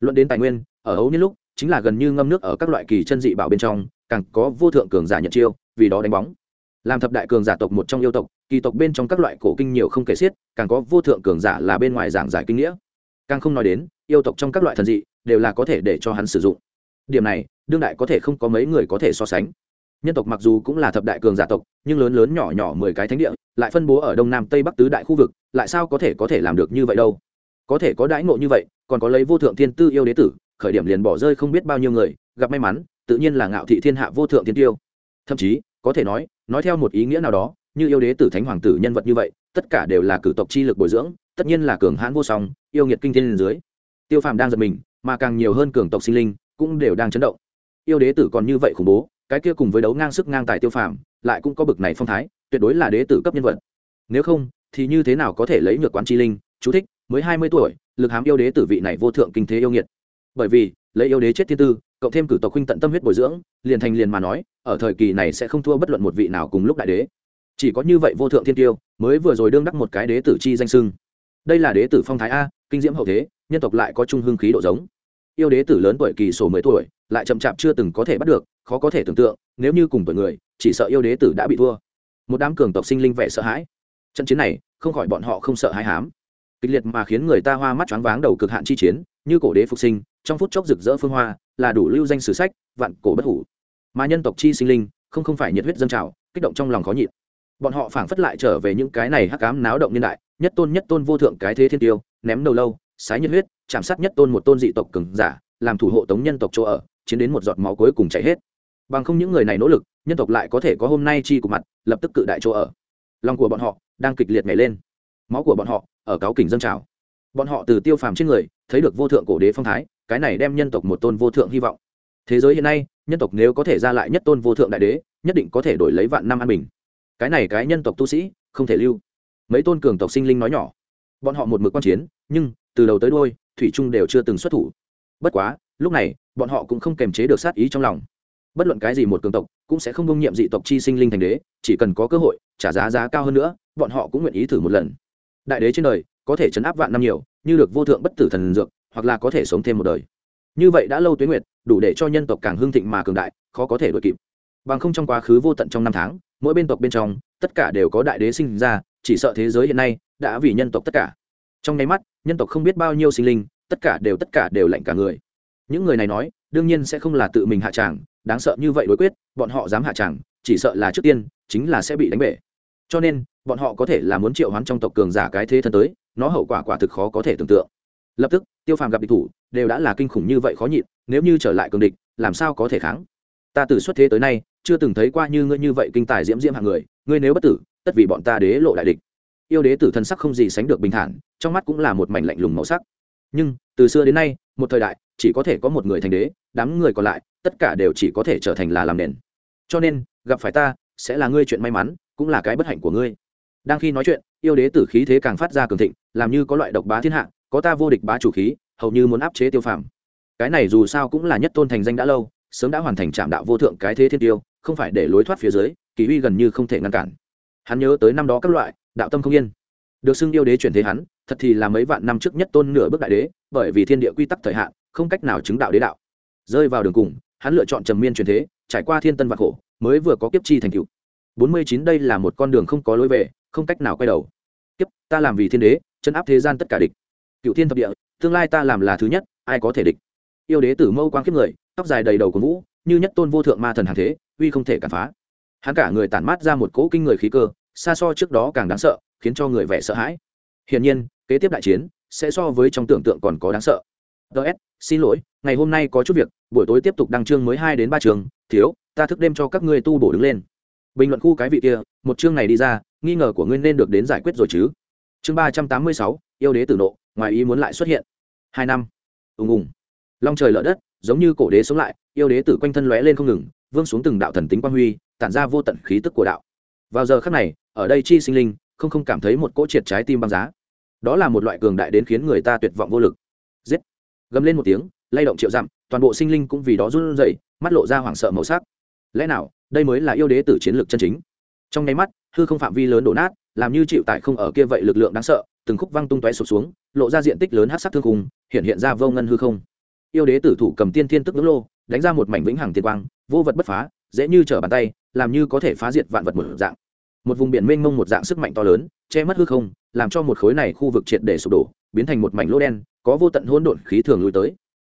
Luận đến tài nguyên, ở ấu niên lúc, chính là gần như ngâm nước ở các loại kỳ chân dị bảo bên trong, càng có vô thượng cường giả nhận chiêu, vì đó đánh bóng. Làm thập đại cường giả tộc một trong yêu tộc, kỳ tộc bên trong các loại cổ kinh nhiều không kể xiết, càng có vô thượng cường giả là bên ngoài giảng giải kinh nghĩa. Càng không nói đến, yêu tộc trong các loại thần dị, đều là có thể để cho hắn sử dụng. Điểm này đương đại có thể không có mấy người có thể so sánh. Nhân tộc mặc dù cũng là thập đại cường giả tộc, nhưng lớn lớn nhỏ nhỏ mười cái thánh địa, lại phân bố ở đông nam tây bắc tứ đại khu vực, lại sao có thể có thể làm được như vậy đâu? Có thể có đãi ngộ như vậy, còn có lấy vô thượng thiên tư yêu đế tử, khởi điểm liền bỏ rơi không biết bao nhiêu người, gặp may mắn, tự nhiên là ngạo thị thiên hạ vô thượng thiên tiêu. Thậm chí, có thể nói nói theo một ý nghĩa nào đó, như yêu đế tử thánh hoàng tử nhân vật như vậy, tất cả đều là cử tộc chi lực bồi dưỡng, tất nhiên là cường hãn vô song, yêu nghiệt kinh thiên dưới. Tiêu phàm đang giật mình, mà càng nhiều hơn cường tộc sinh linh cũng đều đang chấn động yêu đế tử còn như vậy khủng bố, cái kia cùng với đấu ngang sức ngang tài tiêu phàm, lại cũng có bực này phong thái, tuyệt đối là đế tử cấp nhân vật. Nếu không, thì như thế nào có thể lấy nhược quán chi linh, chú thích, mới hai mươi tuổi, lực hám yêu đế tử vị này vô thượng kinh thế yêu nghiệt. Bởi vì, lấy yêu đế chết thiên tư, cộng thêm cử tộc huynh tận tâm huyết bồi dưỡng, liền thành liền mà nói, ở thời kỳ này sẽ không thua bất luận một vị nào cùng lúc đại đế. Chỉ có như vậy vô thượng thiên tiêu, mới vừa rồi đương đắc một cái đế tử chi danh sưng đây là đế tử phong thái a, kinh diễm hậu thế, nhân tộc lại có trung hương khí độ giống. Yêu đế tử lớn tuổi kỳ số mười tuổi lại chậm chạp chưa từng có thể bắt được, khó có thể tưởng tượng, nếu như cùng tuổi người, chỉ sợ yêu đế tử đã bị thua. Một đám cường tộc sinh linh vẻ sợ hãi. Trận chiến này, không khỏi bọn họ không sợ hãi hám. Kịch liệt mà khiến người ta hoa mắt choáng váng đầu cực hạn chi chiến, như cổ đế phục sinh, trong phút chốc rực rỡ phương hoa, là đủ lưu danh sử sách, vạn cổ bất hủ. Mà nhân tộc chi sinh linh, không không phải nhiệt huyết dân trào, kích động trong lòng khó nhịn. Bọn họ phảng phất lại trở về những cái này hắc ám náo động niên đại, nhất tôn nhất tôn vô thượng cái thế thiên tiêu, ném đầu lâu, sái nhiệt huyết, chạm sát nhất tôn một tôn dị tộc cường giả, làm thủ hộ tống nhân tộc chỗ ở chiến đến một giọt máu cuối cùng chảy hết. Bằng không những người này nỗ lực, nhân tộc lại có thể có hôm nay chi của mặt, lập tức cự đại chỗ ở. Lòng của bọn họ đang kịch liệt nhảy lên. Máu của bọn họ ở cáo kình dâng trào. Bọn họ từ tiêu phàm trên người, thấy được vô thượng cổ đế phong thái, cái này đem nhân tộc một tôn vô thượng hy vọng. Thế giới hiện nay, nhân tộc nếu có thể ra lại nhất tôn vô thượng đại đế, nhất định có thể đổi lấy vạn năm an bình. Cái này cái nhân tộc tu sĩ, không thể lưu. Mấy tôn cường tộc sinh linh nói nhỏ. Bọn họ một mực quan chiến, nhưng từ đầu tới đôi thủy trung đều chưa từng xuất thủ. Bất quá lúc này, bọn họ cũng không kềm chế được sát ý trong lòng. Bất luận cái gì một cường tộc, cũng sẽ không công nhiệm dị tộc chi sinh linh thành đế, chỉ cần có cơ hội, trả giá giá cao hơn nữa, bọn họ cũng nguyện ý thử một lần. Đại đế trên đời, có thể chấn áp vạn năm nhiều, như được vô thượng bất tử thần dược, hoặc là có thể sống thêm một đời. Như vậy đã lâu tuyến nguyệt, đủ để cho nhân tộc càng hưng thịnh mà cường đại, khó có thể đ ổ i kịp. Bằng không trong quá khứ vô tận trong năm tháng, mỗi bên tộc bên trong, tất cả đều có đại đế sinh ra, chỉ sợ thế giới hiện nay, đã vì nhân tộc tất cả. Trong nháy mắt, nhân tộc không biết bao nhiêu sinh linh, tất cả đều tất cả đều lạnh cả người những người này nói, đương nhiên sẽ không là tự mình hạ tràng, đáng sợ như vậy đối quyết, bọn họ dám hạ tràng, chỉ sợ là trước tiên, chính là sẽ bị đánh bể. Cho nên, bọn họ có thể là muốn triệu hoán trong tộc cường giả cái thế thân tới, nó hậu quả quả thực khó có thể tưởng tượng. Lập tức, tiêu phàm gặp địch thủ, đều đã là kinh khủng như vậy khó nhịn, nếu như trở lại cường địch, làm sao có thể kháng? Ta từ xuất thế tới nay, chưa từng thấy qua như ngươi như vậy kinh tài diễm diễm hạng người, ngươi nếu bất tử, tất vì bọn ta đế lộ đại địch. Yêu đế tử thân sắc không gì sánh được bình thản, trong mắt cũng là một mảnh lạnh lùng màu sắc. Nhưng, từ xưa đến nay, một thời đại chỉ có thể có một người thành đế, đám người còn lại, tất cả đều chỉ có thể trở thành là làm nền. Cho nên, gặp phải ta, sẽ là ngươi chuyện may mắn, cũng là cái bất hạnh của ngươi. Đang khi nói chuyện, yêu đế tử khí thế càng phát ra cường thịnh, làm như có loại độc bá thiên hạ, có ta vô địch bá chủ khí, hầu như muốn áp chế tiêu phàm. Cái này dù sao cũng là nhất tôn thành danh đã lâu, sớm đã hoàn thành trạm đạo vô thượng cái thế thiên tiêu, không phải để lối thoát phía dưới, kỳ uy gần như không thể ngăn cản. Hắn nhớ tới năm đó các loại, đạo tâm không yên. Được xưng yêu đế chuyển thế hắn, thật thì là mấy vạn năm trước nhất tôn nửa bước đại đế, bởi vì thiên địa quy tắc thời hạn không cách nào chứng đạo đế đạo. Rơi vào đường cùng, hắn lựa chọn trầm miên truyền thế, trải qua thiên tân và khổ, mới vừa có kiếp chi thành cựu bốn mươi chín đây là một con đường không có lối về, không cách nào quay đầu. Kiếp, ta làm vì thiên đế, chấn áp thế gian tất cả địch. Cựu thiên thập địa, tương lai ta làm là thứ nhất, ai có thể địch? Yêu đế tử mâu quang kiếp người, tóc dài đầy đầu của vũ, như nhất tôn vô thượng ma thần hàng thế, uy không thể cản phá. Hắn cả người tản mát ra một cỗ kinh người khí cơ, xa so trước đó càng đáng sợ, khiến cho người vẻ sợ hãi. Hiển nhiên, kế tiếp đại chiến sẽ so với trong tưởng tượng còn có đáng sợ ts xin lỗi, ngày hôm nay có chút việc, buổi tối tiếp tục đăng chương mới hai đến ba trường, thiếu, ta thức đêm cho các ngươi tu bổ đứng lên. Bình luận khu cái vị kia, một chương này đi ra, nghi ngờ của ngươi nên được đến giải quyết rồi chứ. Chương ba trăm tám mươi sáu, yêu đế tử nộ, ngoài ý muốn lại xuất hiện. Hai năm. Ùng ùng. Long trời lở đất, giống như cổ đế sống lại, yêu đế tử quanh thân lóe lên không ngừng, vương xuống từng đạo thần tính quang huy, tản ra vô tận khí tức của đạo. Vào giờ khắc này, ở đây chi sinh linh, không không cảm thấy một cỗ triệt trái tim băng giá. Đó là một loại cường đại đến khiến người ta tuyệt vọng vô lực. Giết gầm lên một tiếng, lay động triệu dặm, toàn bộ sinh linh cũng vì đó run rẩy, mắt lộ ra hoảng sợ màu sắc. Lẽ nào, đây mới là yêu đế tử chiến lược chân chính? Trong nháy mắt, hư không phạm vi lớn đổ nát, làm như chịu tại không ở kia vậy lực lượng đáng sợ, từng khúc văng tung tóe sụp xuống, lộ ra diện tích lớn hát sắc thương khung, hiện hiện ra vô ngân hư không. Yêu đế tử thủ cầm tiên thiên tức ngưỡng lô, đánh ra một mảnh vĩnh hằng tiên quang, vô vật bất phá, dễ như trở bàn tay, làm như có thể phá diệt vạn vật một dạng. Một vùng biển mênh mông một dạng sức mạnh to lớn, che mất hư không, làm cho một khối này khu vực triệt để sụp đổ, biến thành một mảnh lỗ đen có vô tận hỗn độn khí thường lui tới.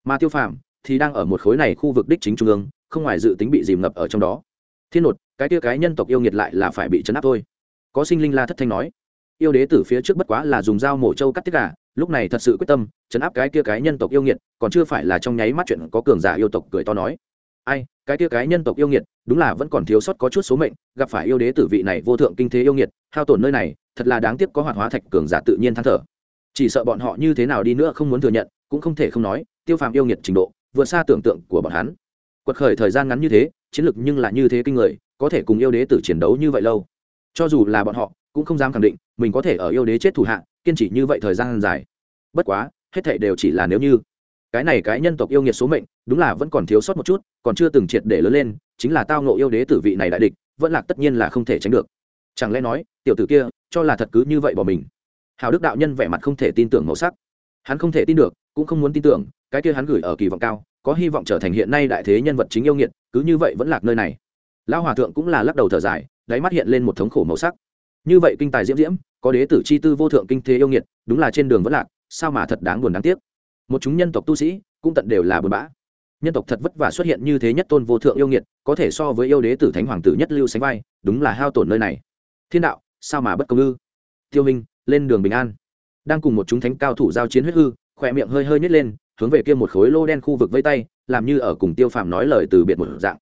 Mà tiêu phàm thì đang ở một khối này khu vực đích chính trung ương, không ngoài dự tính bị dìm ngập ở trong đó. Thiên nột, cái tia cái nhân tộc yêu nghiệt lại là phải bị chấn áp thôi. Có sinh linh la thất thanh nói, yêu đế tử phía trước bất quá là dùng dao mổ trâu cắt tiết gà, lúc này thật sự quyết tâm chấn áp cái kia cái nhân tộc yêu nghiệt, còn chưa phải là trong nháy mắt chuyện có cường giả yêu tộc cười to nói. Ai, cái kia cái nhân tộc yêu nghiệt, đúng là vẫn còn thiếu sót có chút số mệnh, gặp phải yêu đế tử vị này vô thượng kinh thế yêu nghiệt, hao tổn nơi này, thật là đáng tiếc có hoạt hóa thạch cường giả tự nhiên than thở chỉ sợ bọn họ như thế nào đi nữa không muốn thừa nhận, cũng không thể không nói, tiêu phàm yêu nghiệt trình độ, vượt xa tưởng tượng của bọn hắn. Quật khởi thời gian ngắn như thế, chiến lược nhưng là như thế kinh người, có thể cùng yêu đế tử chiến đấu như vậy lâu. Cho dù là bọn họ, cũng không dám khẳng định, mình có thể ở yêu đế chết thủ hạ, kiên trì như vậy thời gian dài. Bất quá, hết thảy đều chỉ là nếu như. Cái này cái nhân tộc yêu nghiệt số mệnh, đúng là vẫn còn thiếu sót một chút, còn chưa từng triệt để lớn lên, chính là tao ngộ yêu đế tử vị này đại địch, vẫn là tất nhiên là không thể tránh được. Chẳng lẽ nói, tiểu tử kia, cho là thật cứ như vậy bỏ mình? Hào đức đạo nhân vẻ mặt không thể tin tưởng màu sắc. Hắn không thể tin được, cũng không muốn tin tưởng, cái kia hắn gửi ở kỳ vọng cao, có hy vọng trở thành hiện nay đại thế nhân vật chính yêu nghiệt, cứ như vậy vẫn lạc nơi này. Lão hòa thượng cũng là lắc đầu thở dài, đáy mắt hiện lên một thống khổ màu sắc. Như vậy kinh tài diễm diễm, có đế tử chi tư vô thượng kinh thế yêu nghiệt, đúng là trên đường vẫn lạc, sao mà thật đáng buồn đáng tiếc? Một chúng nhân tộc tu sĩ, cũng tận đều là buồn bã. Nhân tộc thật vất vả xuất hiện như thế nhất tôn vô thượng yêu nghiệt, có thể so với yêu đế tử thánh hoàng tử nhất lưu sánh vai, đúng là hao tổn nơi này. Thiên đạo, sao mà bất công ư? Tiêu minh lên đường bình an. Đang cùng một chúng thánh cao thủ giao chiến huyết hư, khỏe miệng hơi hơi nhét lên, hướng về kia một khối lô đen khu vực vây tay, làm như ở cùng tiêu phàm nói lời từ biệt một dạng.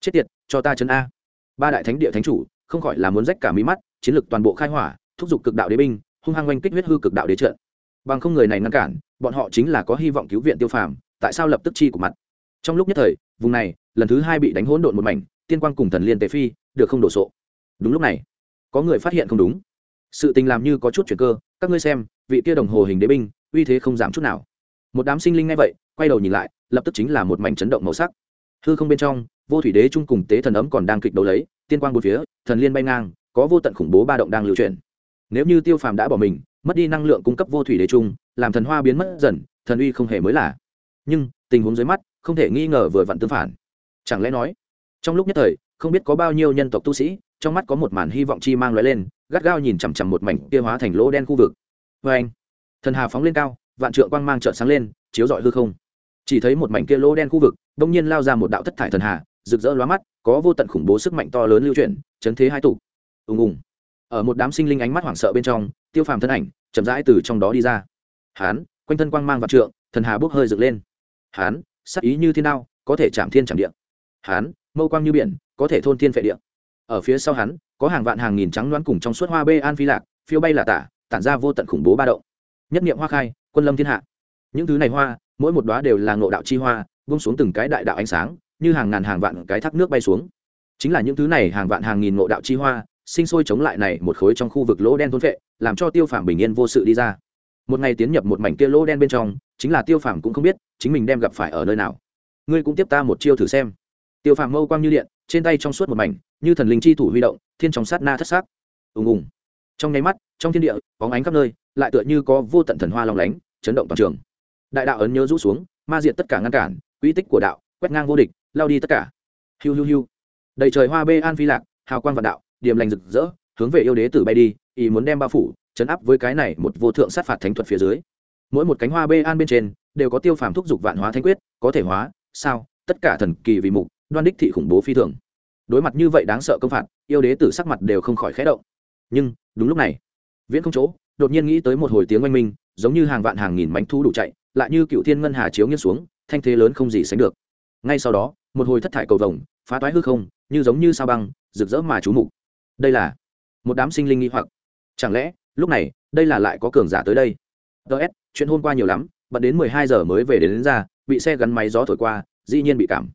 Chết tiệt, cho ta chân a. Ba đại thánh địa thánh chủ, không khỏi là muốn rách cả mí mắt, chiến lực toàn bộ khai hỏa, thúc giục cực đạo đế binh, hung hăng oanh kích huyết hư cực đạo đế trận. Bằng không người này ngăn cản, bọn họ chính là có hy vọng cứu viện tiêu phàm, tại sao lập tức chi của mặt? Trong lúc nhất thời, vùng này, lần thứ hai bị đánh hỗn độn một mảnh, tiên quang cùng thần liên tề phi, được không đổ sộ. Đúng lúc này, có người phát hiện không đúng sự tình làm như có chút chuyển cơ, các ngươi xem, vị kia đồng hồ hình đế binh, uy thế không giảm chút nào. Một đám sinh linh ngay vậy, quay đầu nhìn lại, lập tức chính là một mảnh chấn động màu sắc. Hư không bên trong, vô thủy đế chung cùng tế thần ấm còn đang kịch đấu lấy, tiên quang bốn phía, thần liên bay ngang, có vô tận khủng bố ba động đang lưu truyền nếu như tiêu phàm đã bỏ mình, mất đi năng lượng cung cấp vô thủy đế chung làm thần hoa biến mất dần, thần uy không hề mới lạ nhưng, tình huống dưới mắt, không thể nghi ngờ vừa vặn tương phản. Chẳng lẽ nói, trong lúc nhất thời không biết có bao nhiêu nhân tộc tu sĩ, trong mắt có một màn hy vọng chi mang loại lên, gắt gao nhìn chằm chằm một mảnh kia hóa thành lỗ đen khu vực. Vê anh, thần hà phóng lên cao, vạn trượng quang mang trợn sáng lên, chiếu rọi hư không. Chỉ thấy một mảnh kia lỗ đen khu vực đông nhiên lao ra một đạo thất thải thần hà, rực rỡ lóa mắt, có vô tận khủng bố sức mạnh to lớn lưu chuyển, chấn thế hai tụ. Ùng ùng. Ở một đám sinh linh ánh mắt hoảng sợ bên trong, tiêu phàm thân ảnh chậm rãi từ trong đó đi ra. Hán, quanh thân quang mang vạn trượng, thần hà bốc hơi dựng lên. Hán, sắc ý như thiên đao, có thể chạm thiên chạm địa. Hán, mâu quang như biển có thể thôn thiên phệ địa. Ở phía sau hắn, có hàng vạn hàng nghìn trắng đoán cùng trong suốt hoa bê an phi lạc, phiêu bay là tả, tản ra vô tận khủng bố ba động. Nhất niệm hoa khai, quân lâm thiên hạ. Những thứ này hoa, mỗi một đóa đều là ngộ đạo chi hoa bung xuống từng cái đại đạo ánh sáng, như hàng ngàn hàng vạn cái thác nước bay xuống. Chính là những thứ này hàng vạn hàng nghìn ngộ đạo chi hoa, sinh sôi chống lại này một khối trong khu vực lỗ đen thôn vệ làm cho tiêu phàm bình yên vô sự đi ra. Một ngày tiến nhập một mảnh kia lỗ đen bên trong, chính là tiêu phàm cũng không biết chính mình đem gặp phải ở nơi nào. Ngươi cũng tiếp ta một chiêu thử xem. Tiêu phàm mâu quang như điện trên tay trong suốt một mảnh, như thần linh chi thủ huy động, thiên trong sát na thất xác. Ùng ùng. Trong nháy mắt, trong thiên địa, bóng ánh khắp nơi, lại tựa như có vô tận thần hoa long lánh, chấn động toàn trường. Đại đạo ấn nhớ rũ xuống, ma diện tất cả ngăn cản quỹ tích của đạo, quét ngang vô địch, lao đi tất cả. Hiu hiu hiu. Đầy trời hoa bê an phi lạc, hào quang vạn đạo, điềm lành rực rỡ, hướng về yêu đế tử bay đi, ý muốn đem bao phủ, chấn áp với cái này một vô thượng sát phạt thánh thuật phía dưới. Mỗi một cánh hoa bê an bên trên, đều có tiêu phàm thúc giục vạn hóa thanh quyết, có thể hóa, sao, tất cả thần kỳ vì mục đoan đích thị khủng bố phi thường. Đối mặt như vậy đáng sợ công phạt yêu đế tử sắc mặt đều không khỏi khẽ động. Nhưng đúng lúc này viễn không chỗ đột nhiên nghĩ tới một hồi tiếng oanh minh giống như hàng vạn hàng nghìn bánh thu đủ chạy lại như cựu thiên ngân hà chiếu nghiêng xuống thanh thế lớn không gì sánh được. Ngay sau đó một hồi thất thải cầu vồng phá toái hư không như giống như sao băng rực rỡ mà chú mục. Đây là một đám sinh linh nghi hoặc. Chẳng lẽ lúc này đây là lại có cường giả tới đây? Ts chuyện hôm qua nhiều lắm bận đến mười hai giờ mới về đến, đến ra bị xe gắn máy gió thổi qua dĩ nhiên bị cảm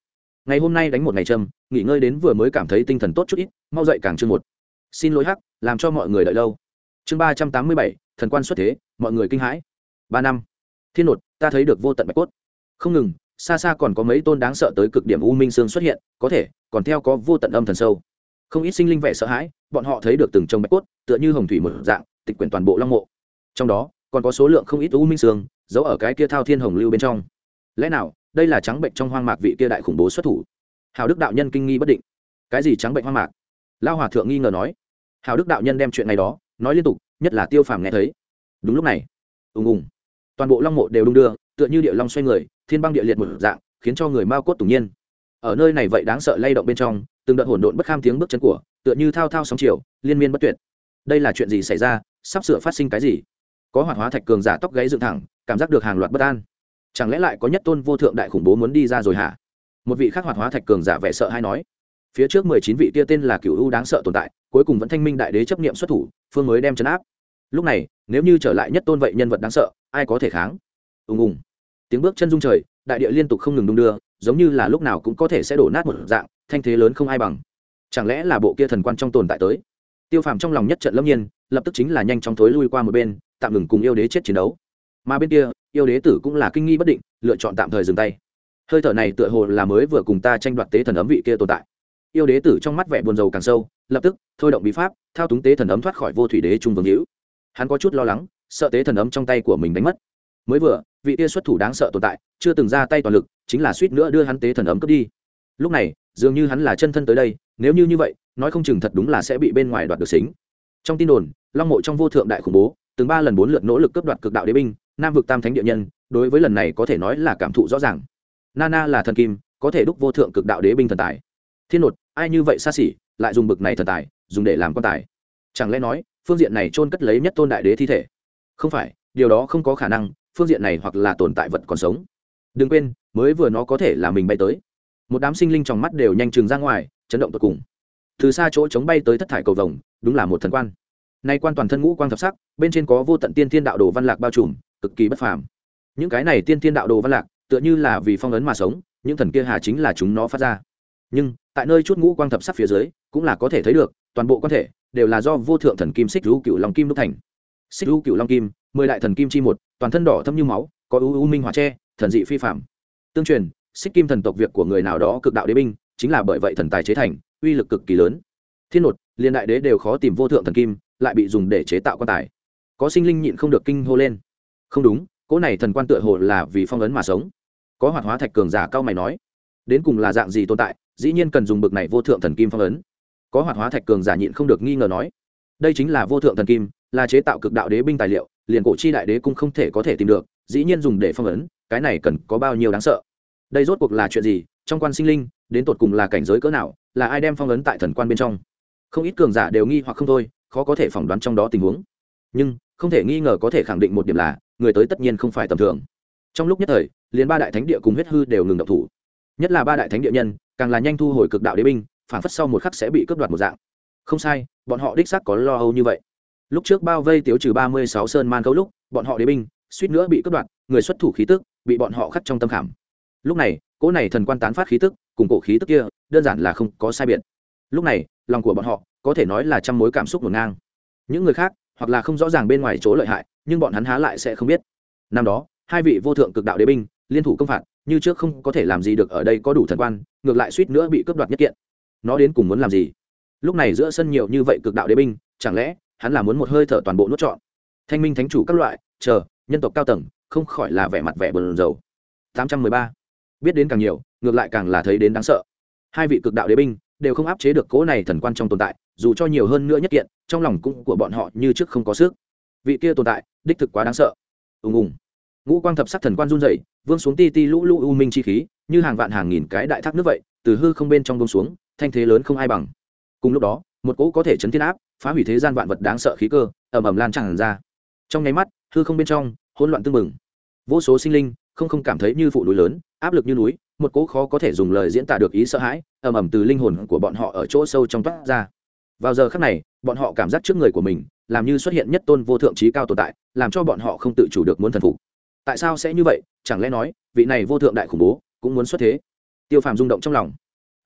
ngày hôm nay đánh một ngày trâm nghỉ ngơi đến vừa mới cảm thấy tinh thần tốt chút ít, mau dậy càng chương một. Xin lỗi hắc, làm cho mọi người đợi lâu. Chương ba trăm tám mươi bảy, thần quan xuất thế, mọi người kinh hãi. Ba năm. Thiên nột, ta thấy được vô tận bạch cốt. Không ngừng, xa xa còn có mấy tôn đáng sợ tới cực điểm u minh sương xuất hiện, có thể, còn theo có vô tận âm thần sâu. Không ít sinh linh vẻ sợ hãi, bọn họ thấy được từng trồng bạch cốt, tựa như hồng thủy một dạng, tịch quyển toàn bộ long mộ. Trong đó, còn có số lượng không ít u minh sương giấu ở cái kia thao thiên hồng lưu bên trong. Lẽ nào đây là trắng bệnh trong hoang mạc vị kia đại khủng bố xuất thủ. Hào đức đạo nhân kinh nghi bất định. Cái gì trắng bệnh hoang mạc? Lao hòa thượng nghi ngờ nói. Hào đức đạo nhân đem chuyện này đó nói liên tục, nhất là tiêu phàm nghe thấy. Đúng lúc này, ùng ùng, toàn bộ long mộ đều đung đưa, tựa như địa long xoay người, thiên băng địa liệt một dạng, khiến cho người mao cốt tủng nhiên. Ở nơi này vậy đáng sợ lay động bên trong, từng đợt hỗn độn bất kham tiếng bước chân của, tựa như thao thao sóng chiều, liên miên bất tuyệt. Đây là chuyện gì xảy ra? Sắp sửa phát sinh cái gì? Có hoạt hóa thạch cường giả tóc gáy dựng thẳng, cảm giác được hàng loạt bất an chẳng lẽ lại có nhất tôn vô thượng đại khủng bố muốn đi ra rồi hả? Một vị khác hoạt hóa thạch cường giả vẻ sợ hay nói. Phía trước mười chín vị kia tên là cựu u đáng sợ tồn tại, cuối cùng vẫn thanh minh đại đế chấp nghiệm xuất thủ, phương mới đem chấn áp. Lúc này, nếu như trở lại nhất tôn vậy nhân vật đáng sợ, ai có thể kháng? Ùng ùng. Tiếng bước chân rung trời, đại địa liên tục không ngừng đung đưa, giống như là lúc nào cũng có thể sẽ đổ nát một dạng, thanh thế lớn không ai bằng. Chẳng lẽ là bộ kia thần quan trong tồn tại tới? Tiêu phàm trong lòng nhất trận lâm nhiên, lập tức chính là nhanh chóng thối lui qua một bên, tạm ngừng cùng yêu đế chết chiến đấu. Mà bên kia yêu đế tử cũng là kinh nghi bất định, lựa chọn tạm thời dừng tay. Hơi thở này tựa hồ là mới vừa cùng ta tranh đoạt tế thần ấm vị kia tồn tại. Yêu đế tử trong mắt vẻ buồn rầu càng sâu, lập tức, thôi động bí pháp, thao túng tế thần ấm thoát khỏi vô thủy đế trung vương hữu. Hắn có chút lo lắng, sợ tế thần ấm trong tay của mình đánh mất. Mới vừa, vị kia xuất thủ đáng sợ tồn tại, chưa từng ra tay toàn lực, chính là suýt nữa đưa hắn tế thần ấm cướp đi. Lúc này, dường như hắn là chân thân tới đây, nếu như như vậy, nói không chừng thật đúng là sẽ bị bên ngoài đoạt được xính. Trong tin đồn, long mộ trong vô thượng đại khủng bố, từng ba lần bốn lượt nỗ lực cướp đoạt cực đạo đế binh nam vực tam thánh địa nhân, đối với lần này có thể nói là cảm thụ rõ ràng. Nana là thần kim, có thể đúc vô thượng cực đạo đế binh thần tài. Thiên nột, ai như vậy xa xỉ, lại dùng bực này thần tài, dùng để làm quan tài. Chẳng lẽ nói, phương diện này chôn cất lấy nhất tôn đại đế thi thể? Không phải, điều đó không có khả năng, phương diện này hoặc là tồn tại vật còn sống. Đừng quên, mới vừa nó có thể là mình bay tới. Một đám sinh linh trong mắt đều nhanh chừng ra ngoài, chấn động tột cùng. Từ xa chỗ chống bay tới thất thải cầu vồng, đúng là một thần quan. Nay quan toàn thân ngũ quang thập sắc, bên trên có vô tận tiên thiên đạo đồ văn lạc bao trùm cực kỳ bất phàm. Những cái này tiên thiên đạo đồ văn lạc, tựa như là vì phong ấn mà sống, những thần kia hà chính là chúng nó phát ra. Nhưng, tại nơi chút ngũ quang thập sắc phía dưới, cũng là có thể thấy được, toàn bộ quan thể đều là do vô thượng thần kim xích lũ cựu long kim đúc thành. Xích lũ cựu long kim, mười đại thần kim chi một, toàn thân đỏ thâm như máu, có ưu u minh hỏa tre thần dị phi phạm tương truyền, xích kim thần tộc việc của người nào đó cực đạo đế binh, chính là bởi vậy thần tài chế thành, uy lực cực kỳ lớn. Thiên nột, liên đại đế đều khó tìm vô thượng thần kim, lại bị dùng để chế tạo quan tài. Có sinh linh nhịn không được kinh hô lên không đúng, cỗ này thần quan tựa hồ là vì phong ấn mà sống. Có hoạt hóa thạch cường giả cao mày nói, đến cùng là dạng gì tồn tại, dĩ nhiên cần dùng bực này vô thượng thần kim phong ấn. Có hoạt hóa thạch cường giả nhịn không được nghi ngờ nói, đây chính là vô thượng thần kim, là chế tạo cực đạo đế binh tài liệu, liền cổ chi đại đế cũng không thể có thể tìm được, dĩ nhiên dùng để phong ấn, cái này cần có bao nhiêu đáng sợ. Đây rốt cuộc là chuyện gì, trong quan sinh linh, đến tột cùng là cảnh giới cỡ nào, là ai đem phong ấn tại thần quan bên trong? Không ít cường giả đều nghi hoặc không thôi, khó có thể phỏng đoán trong đó tình huống. Nhưng, không thể nghi ngờ có thể khẳng định một điểm là người tới tất nhiên không phải tầm thường. Trong lúc nhất thời, liền ba đại thánh địa cùng huyết hư đều ngừng độc thủ. Nhất là ba đại thánh địa nhân, càng là nhanh thu hồi cực đạo đế binh phản phất sau một khắc sẽ bị cướp đoạt một dạng. Không sai, bọn họ đích xác có lo âu như vậy. Lúc trước bao vây tiếu trừ ba mươi sáu sơn man cấu lúc, bọn họ đế binh, suýt nữa bị cướp đoạt, người xuất thủ khí tức, bị bọn họ khắc trong tâm khảm. Lúc này, cỗ này thần quan tán phát khí tức, cùng cổ khí tức kia, đơn giản là không có sai biệt. Lúc này, lòng của bọn họ, có thể nói là trăm mối cảm xúc ngổn ngang. Những người khác, hoặc là không rõ ràng bên ngoài chỗ lợi hại nhưng bọn hắn há lại sẽ không biết. Năm đó, hai vị vô thượng cực đạo đế binh, liên thủ công phạt, như trước không có thể làm gì được ở đây có đủ thần quan, ngược lại suýt nữa bị cướp đoạt nhất kiện. Nó đến cùng muốn làm gì? Lúc này giữa sân nhiều như vậy cực đạo đế binh, chẳng lẽ hắn là muốn một hơi thở toàn bộ nuốt trọn? Thanh minh thánh chủ các loại, chờ, nhân tộc cao tầng, không khỏi là vẻ mặt vẻ bờn dầu tám trăm mười ba. Biết đến càng nhiều, ngược lại càng là thấy đến đáng sợ. Hai vị cực đạo đế binh đều không áp chế được cỗ này thần quan trong tồn tại, dù cho nhiều hơn nữa nhất kiện, trong lòng cũng của bọn họ như trước không có sức vị kia tồn tại, đích thực quá đáng sợ. Ùng ùng. Ngũ quang thập sắc thần quan run dậy vương xuống ti ti lũ lũ u minh chi khí, như hàng vạn hàng nghìn cái đại thác nước vậy, từ hư không bên trong bông xuống, thanh thế lớn không ai bằng. Cùng lúc đó, một cỗ có thể chấn thiên áp, phá hủy thế gian vạn vật đáng sợ khí cơ ẩm ẩm lan tràn ra. Trong nháy mắt, hư không bên trong, hỗn loạn tưng bừng. Vô số sinh linh, không không cảm thấy như phụ núi lớn, áp lực như núi, một cỗ khó có thể dùng lời diễn tả được ý sợ hãi ẩm ẩm từ linh hồn của bọn họ ở chỗ sâu trong toát ra. Vào giờ khắc này, bọn họ cảm giác trước người của mình làm như xuất hiện nhất tôn vô thượng trí cao tồn tại, làm cho bọn họ không tự chủ được muốn thần phục. Tại sao sẽ như vậy? Chẳng lẽ nói, vị này vô thượng đại khủng bố cũng muốn xuất thế? Tiêu phàm rung động trong lòng.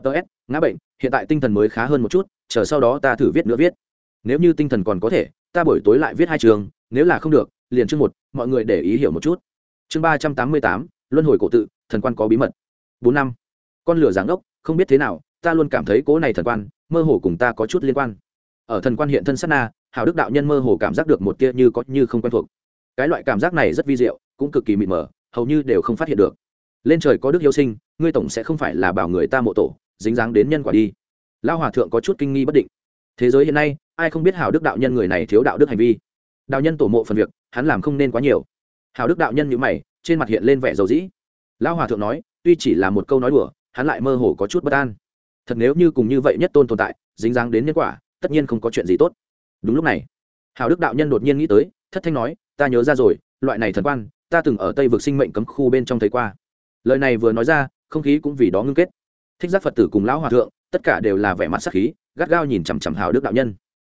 Ts ngã bệnh, hiện tại tinh thần mới khá hơn một chút, chờ sau đó ta thử viết nữa viết. Nếu như tinh thần còn có thể, ta buổi tối lại viết hai trường, nếu là không được, liền chương một, mọi người để ý hiểu một chút. Chương ba trăm tám mươi tám, luân hồi cổ tự, thần quan có bí mật. Bốn năm, con lửa giáng ốc, không biết thế nào, ta luôn cảm thấy cố này thần quan, mơ hồ cùng ta có chút liên quan. Ở thần quan hiện thân sát na hào đức đạo nhân mơ hồ cảm giác được một tia như có như không quen thuộc. Cái loại cảm giác này rất vi diệu, cũng cực kỳ mịt mờ, hầu như đều không phát hiện được. Lên trời có đức yêu sinh, ngươi tổng sẽ không phải là bảo người ta mộ tổ, dính dáng đến nhân quả đi. Lao hòa thượng có chút kinh nghi bất định. Thế giới hiện nay, ai không biết hào đức đạo nhân người này thiếu đạo đức hành vi? Đạo nhân tổ mộ phần việc, hắn làm không nên quá nhiều. Hào đức đạo nhân nhữ mày, trên mặt hiện lên vẻ dầu dĩ. Lao hòa thượng nói, tuy chỉ là một câu nói đùa, hắn lại mơ hồ có chút bất an. Thật nếu như cùng như vậy nhất tôn tồn tại, dính dáng đến nhân quả, tất nhiên không có chuyện gì tốt đúng lúc này hào đức đạo nhân đột nhiên nghĩ tới, thất thanh nói, ta nhớ ra rồi, loại này thần quan, ta từng ở tây vực sinh mệnh cấm khu bên trong thấy qua. Lời này vừa nói ra, không khí cũng vì đó ngưng kết. Thích giác phật tử cùng lão hòa thượng, tất cả đều là vẻ mặt sắc khí, gắt gao nhìn chằm chằm hào đức đạo nhân.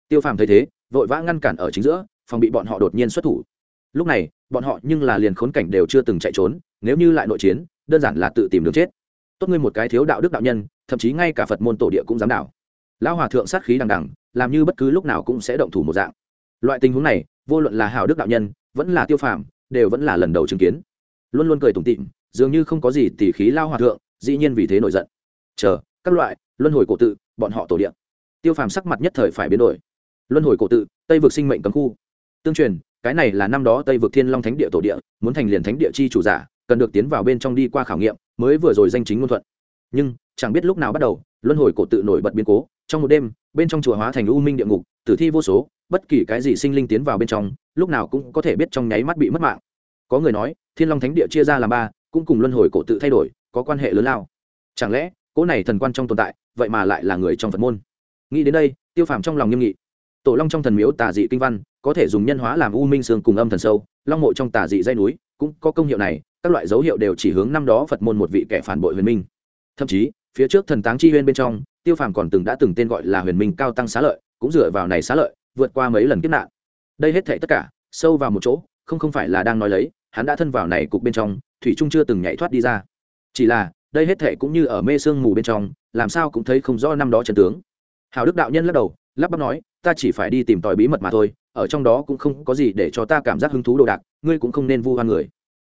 Tiêu phàm thấy thế, vội vã ngăn cản ở chính giữa, phòng bị bọn họ đột nhiên xuất thủ. Lúc này, bọn họ nhưng là liền khốn cảnh đều chưa từng chạy trốn, nếu như lại nội chiến, đơn giản là tự tìm đường chết. Tốt ngươi một cái thiếu đạo đức đạo nhân, thậm chí ngay cả phật môn tổ địa cũng dám đảo lão hòa thượng sát khí đằng đằng, làm như bất cứ lúc nào cũng sẽ động thủ một dạng. Loại tình huống này, vô luận là hào đức đạo nhân, vẫn là tiêu phàm, đều vẫn là lần đầu chứng kiến. Luôn luôn cười tủm tịm dường như không có gì tỉ khí lao hòa thượng, dĩ nhiên vì thế nổi giận. Chờ, các loại, luân hồi cổ tự, bọn họ tổ điện tiêu phàm sắc mặt nhất thời phải biến đổi. Luân hồi cổ tự, tây vực sinh mệnh cấm khu. Tương truyền, cái này là năm đó tây vực thiên long thánh địa tổ địa, muốn thành liền thánh địa chi chủ giả, cần được tiến vào bên trong đi qua khảo nghiệm, mới vừa rồi danh chính ngôn thuận. Nhưng, chẳng biết lúc nào bắt đầu, luân hồi cổ tự nổi bật biến cố trong một đêm, bên trong chùa hóa thành u minh địa ngục, tử thi vô số, bất kỳ cái gì sinh linh tiến vào bên trong, lúc nào cũng có thể biết trong nháy mắt bị mất mạng. Có người nói, thiên long thánh địa chia ra làm ba, cũng cùng luân hồi cổ tự thay đổi, có quan hệ lớn lao. Chẳng lẽ, cỗ này thần quan trong tồn tại, vậy mà lại là người trong phật môn? Nghĩ đến đây, tiêu phàm trong lòng nghiêm nghị. Tổ long trong thần miếu tà dị kinh văn, có thể dùng nhân hóa làm u minh sương cùng âm thần sâu, long mộ trong tà dị dây núi, cũng có công hiệu này, các loại dấu hiệu đều chỉ hướng năm đó phật môn một vị kẻ phản bội huyền minh. Thậm chí, phía trước thần táng chi huyên bên trong tiêu phàm còn từng đã từng tên gọi là huyền minh cao tăng xá lợi, cũng dựa vào này xá lợi, vượt qua mấy lần kiếp nạn. Đây hết thệ tất cả, sâu vào một chỗ, không không phải là đang nói lấy, hắn đã thân vào này cục bên trong, thủy trung chưa từng nhảy thoát đi ra. Chỉ là, đây hết thệ cũng như ở mê sương mù bên trong, làm sao cũng thấy không rõ năm đó trần tướng. Hào đức đạo nhân lắc đầu, lắp bắp nói, ta chỉ phải đi tìm tòi bí mật mà thôi, ở trong đó cũng không có gì để cho ta cảm giác hứng thú đồ đạc, ngươi cũng không nên vu hoan người.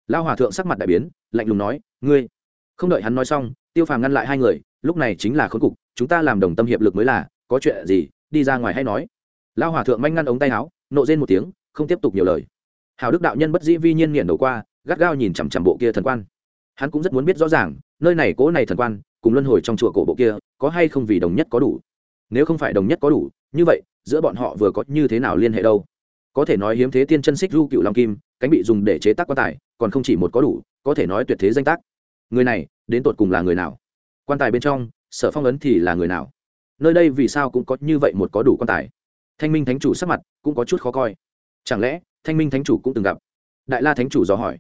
Lao hòa thượng sắc mặt đại biến, lạnh lùng nói, ngươi. Không đợi hắn nói xong, tiêu phàm ngăn lại hai người lúc này chính là khốn cục, chúng ta làm đồng tâm hiệp lực mới là, có chuyện gì, đi ra ngoài hay nói. Lao hòa thượng manh ngăn ống tay áo, nộ rên một tiếng, không tiếp tục nhiều lời. Hào đức đạo nhân bất dĩ vi nhiên nghiện đầu qua, gắt gao nhìn chằm chằm bộ kia thần quan. Hắn cũng rất muốn biết rõ ràng, nơi này cố này thần quan, cùng luân hồi trong chùa cổ bộ kia, có hay không vì đồng nhất có đủ. Nếu không phải đồng nhất có đủ, như vậy, giữa bọn họ vừa có như thế nào liên hệ đâu? Có thể nói hiếm thế tiên chân xích du cựu long kim, cánh bị dùng để chế tác quan tài, còn không chỉ một có đủ, có thể nói tuyệt thế danh tác. Người này, đến tột cùng là người nào? Quan tài bên trong, sở phong ấn thì là người nào? Nơi đây vì sao cũng có như vậy một có đủ quan tài? Thanh minh thánh chủ sắc mặt cũng có chút khó coi. Chẳng lẽ thanh minh thánh chủ cũng từng gặp? Đại la thánh chủ dò hỏi.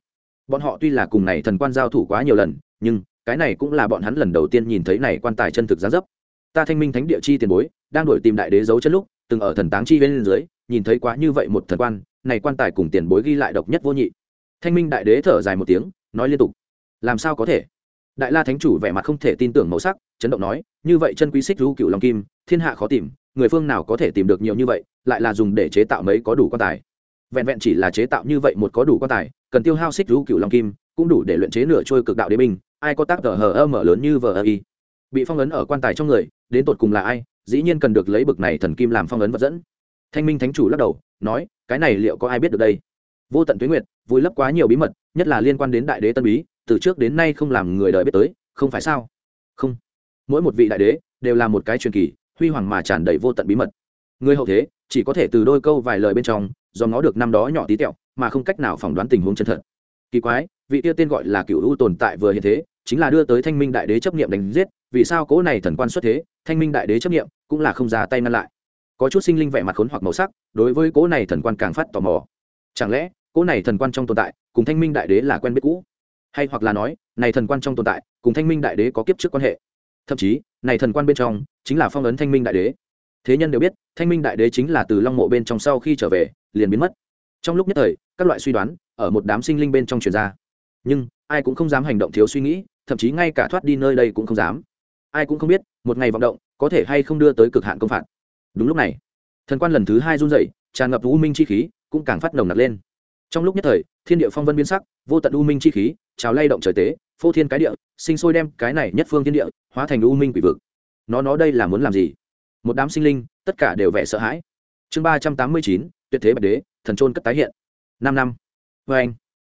Bọn họ tuy là cùng này thần quan giao thủ quá nhiều lần, nhưng cái này cũng là bọn hắn lần đầu tiên nhìn thấy này quan tài chân thực gián dấp. Ta thanh minh thánh địa chi tiền bối, đang đổi tìm đại đế dấu chân lúc, từng ở thần táng chi bên dưới, nhìn thấy quá như vậy một thần quan, này quan tài cùng tiền bối ghi lại độc nhất vô nhị. Thanh minh đại đế thở dài một tiếng, nói liên tục. Làm sao có thể? Đại la thánh chủ vẻ mặt không thể tin tưởng màu sắc, chấn động nói, như vậy chân quý xích ru cựu long kim, thiên hạ khó tìm, người phương nào có thể tìm được nhiều như vậy, lại là dùng để chế tạo mấy có đủ quan tài. Vẹn vẹn chỉ là chế tạo như vậy một có đủ quan tài, cần tiêu hao xích ru cựu long kim, cũng đủ để luyện chế nửa trôi cực đạo đế binh, ai có tác tờ hờ ơ mở lớn như vờ ơ y. Bị phong ấn ở quan tài trong người, đến tột cùng là ai, dĩ nhiên cần được lấy bực này thần kim làm phong ấn vật dẫn. Thanh minh thánh chủ lắc đầu, nói, cái này liệu có ai biết được đây? Vô tận tuyến nguyệt, vùi lấp quá nhiều bí mật, nhất là liên quan đến đại đế tân bí từ trước đến nay không làm người đời biết tới, không phải sao? Không. Mỗi một vị đại đế đều là một cái truyền kỳ, huy hoàng mà tràn đầy vô tận bí mật. Người hậu thế chỉ có thể từ đôi câu vài lời bên trong, do nó được năm đó nhỏ tí tẹo, mà không cách nào phỏng đoán tình huống chân thật. Kỳ quái, vị tiêu tên gọi là cựu u tồn tại vừa hiện thế, chính là đưa tới thanh minh đại đế chấp nghiệm đánh giết, vì sao cố này thần quan xuất thế, thanh minh đại đế chấp nghiệm cũng là không ra tay ngăn lại. Có chút sinh linh vẻ mặt khốn hoặc màu sắc, đối với cố này thần quan càng phát tò mò. Chẳng lẽ, cố này thần quan trong tồn tại, cùng thanh minh đại đế là quen biết cũ? Hay hoặc là nói, này thần quan trong tồn tại, cùng thanh minh đại đế có kiếp trước quan hệ. Thậm chí, này thần quan bên trong, chính là phong ấn thanh minh đại đế. Thế nhân đều biết, thanh minh đại đế chính là từ long mộ bên trong sau khi trở về, liền biến mất. Trong lúc nhất thời, các loại suy đoán ở một đám sinh linh bên trong truyền ra. Nhưng, ai cũng không dám hành động thiếu suy nghĩ, thậm chí ngay cả thoát đi nơi đây cũng không dám. Ai cũng không biết, một ngày vọng động, có thể hay không đưa tới cực hạn công phạt. Đúng lúc này, thần quan lần thứ hai run dậy tràn ngập u minh chi khí, cũng càng phát nồng nặc lên. Trong lúc nhất thời, thiên địa phong vân biến sắc, vô tận u minh chi khí trào lay động trời tế, phô thiên cái địa, sinh sôi đem cái này nhất phương thiên địa, hóa thành u minh quỷ vực. Nó nó đây là muốn làm gì? Một đám sinh linh, tất cả đều vẻ sợ hãi. Chương ba trăm tám mươi chín, tuyệt thế bạch đế, thần trôn cất tái hiện. Năm năm. Vê anh,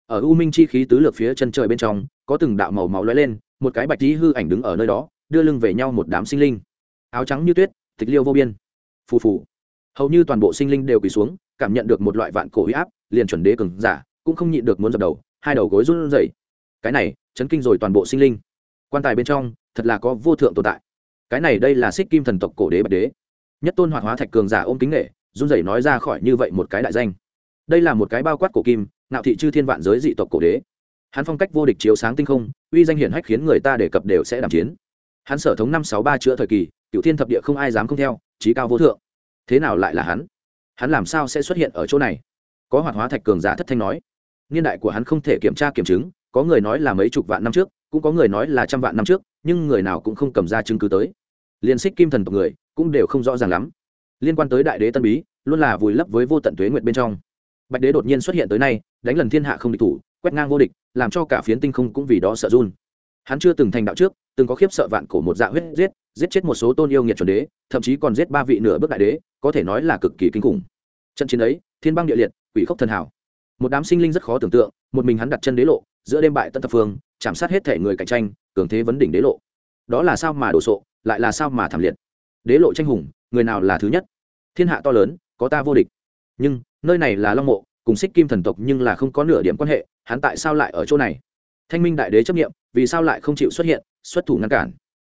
ở u minh chi khí tứ lược phía chân trời bên trong, có từng đạo màu máu lóe lên, một cái bạch tí hư ảnh đứng ở nơi đó, đưa lưng về nhau một đám sinh linh. Áo trắng như tuyết, tịch liêu vô biên. Phù phù. Hầu như toàn bộ sinh linh đều quỳ xuống, cảm nhận được một loại vạn cổ huy áp, liền chuẩn đế cường giả cũng không nhịn được muốn dập đầu, hai đầu gối run rẩy cái này, chấn kinh rồi toàn bộ sinh linh. Quan tài bên trong, thật là có vô thượng tồn tại. Cái này đây là xích kim thần tộc cổ đế bạch đế. Nhất tôn hoạt hóa thạch cường giả ôm kính nghệ, run rẩy nói ra khỏi như vậy một cái đại danh. Đây là một cái bao quát cổ kim nạo thị chư thiên vạn giới dị tộc cổ đế. Hắn phong cách vô địch chiếu sáng tinh không, uy danh hiển hách khiến người ta đề cập đều sẽ đàm chiến. Hắn sở thống năm sáu ba chữa thời kỳ, cựu thiên thập địa không ai dám không theo, trí cao vô thượng. Thế nào lại là hắn? Hắn làm sao sẽ xuất hiện ở chỗ này? Có hoạt hóa thạch cường giả thất thanh nói. Niên đại của hắn không thể kiểm tra kiểm chứng có người nói là mấy chục vạn năm trước, cũng có người nói là trăm vạn năm trước, nhưng người nào cũng không cầm ra chứng cứ tới. Liên xích kim thần tộc người cũng đều không rõ ràng lắm. Liên quan tới đại đế tân bí, luôn là vùi lấp với vô tận tuế nguyệt bên trong. Bạch đế đột nhiên xuất hiện tới nay, đánh lần thiên hạ không địch thủ, quét ngang vô địch, làm cho cả phiến tinh không cũng vì đó sợ run. Hắn chưa từng thành đạo trước, từng có khiếp sợ vạn cổ một dạ huyết giết giết chết một số tôn yêu nghiệt chuẩn đế, thậm chí còn giết ba vị nửa bước đại đế, có thể nói là cực kỳ kinh khủng. Trận chiến ấy, thiên băng địa liệt, quỷ khốc thần hảo. Một đám sinh linh rất khó tưởng tượng, một mình hắn đặt chân đế lộ giữa đêm bại tân thập phương, chạm sát hết thể người cạnh tranh, cường thế vấn đỉnh đế lộ. Đó là sao mà đổ sộ, lại là sao mà thảm liệt? Đế lộ tranh hùng, người nào là thứ nhất? Thiên hạ to lớn, có ta vô địch. Nhưng, nơi này là long mộ, cùng xích kim thần tộc nhưng là không có nửa điểm quan hệ, hắn tại sao lại ở chỗ này? Thanh minh đại đế chấp nghiệm vì sao lại không chịu xuất hiện, xuất thủ ngăn cản?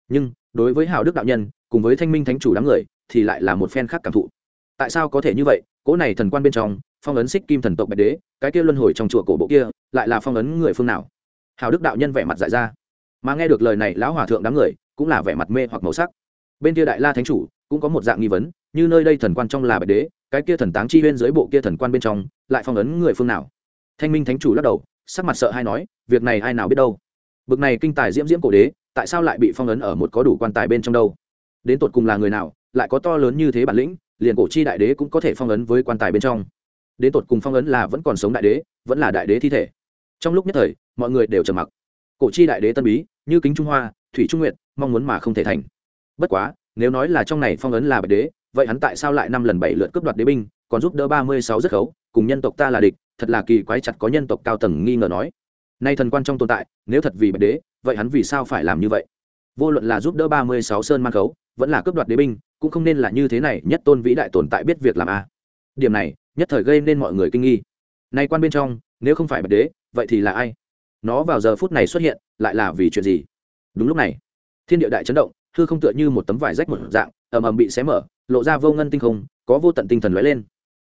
Nhưng, đối với hào đức đạo nhân, cùng với thanh minh thánh chủ đám người, thì lại là một phen khác cảm thụ. Tại sao có thể như vậy? Cỗ này thần quan bên trong, phong ấn xích kim thần tộc bạch đế, cái kia luân hồi trong chùa cổ bộ kia, lại là phong ấn người phương nào? Hào đức đạo nhân vẻ mặt dại ra. Mà nghe được lời này, lão hòa thượng đám người, cũng là vẻ mặt mê hoặc màu sắc. Bên kia đại la thánh chủ, cũng có một dạng nghi vấn, như nơi đây thần quan trong là bạch đế, cái kia thần táng chi bên dưới bộ kia thần quan bên trong, lại phong ấn người phương nào? Thanh minh thánh chủ lắc đầu, sắc mặt sợ hay nói, việc này ai nào biết đâu. Bực này kinh tài diễm diễm cổ đế, tại sao lại bị phong ấn ở một có đủ quan tài bên trong đâu? Đến tột cùng là người nào lại có to lớn như thế bản lĩnh, liền cổ chi đại đế cũng có thể phong ấn với quan tài bên trong. Đến tột cùng phong ấn là vẫn còn sống đại đế, vẫn là đại đế thi thể. Trong lúc nhất thời, mọi người đều trầm mặc. Cổ chi đại đế tân bí, như kính trung hoa, thủy trung nguyện mong muốn mà không thể thành. Bất quá, nếu nói là trong này phong ấn là bạch đế, vậy hắn tại sao lại năm lần bảy lượt cướp đoạt đế binh, còn giúp đỡ ba mươi sáu rất khấu, cùng nhân tộc ta là địch, thật là kỳ quái chặt có nhân tộc cao tầng nghi ngờ nói. Nay thần quan trong tồn tại, nếu thật vì bạch đế, vậy hắn vì sao phải làm như vậy? Vô luận là giúp đỡ ba mươi sáu sơn man khấu vẫn là cướp đoạt đế binh, cũng không nên là như thế này, nhất tôn vĩ đại tồn tại biết việc làm a điểm này, nhất thời gây nên mọi người kinh nghi. Nay quan bên trong, nếu không phải bạch đế, vậy thì là ai? Nó vào giờ phút này xuất hiện, lại là vì chuyện gì? Đúng lúc này, thiên địa đại chấn động thư không tựa như một tấm vải rách một dạng, ầm ầm bị xé mở, lộ ra vô ngân tinh không, có vô tận tinh thần lóe lên.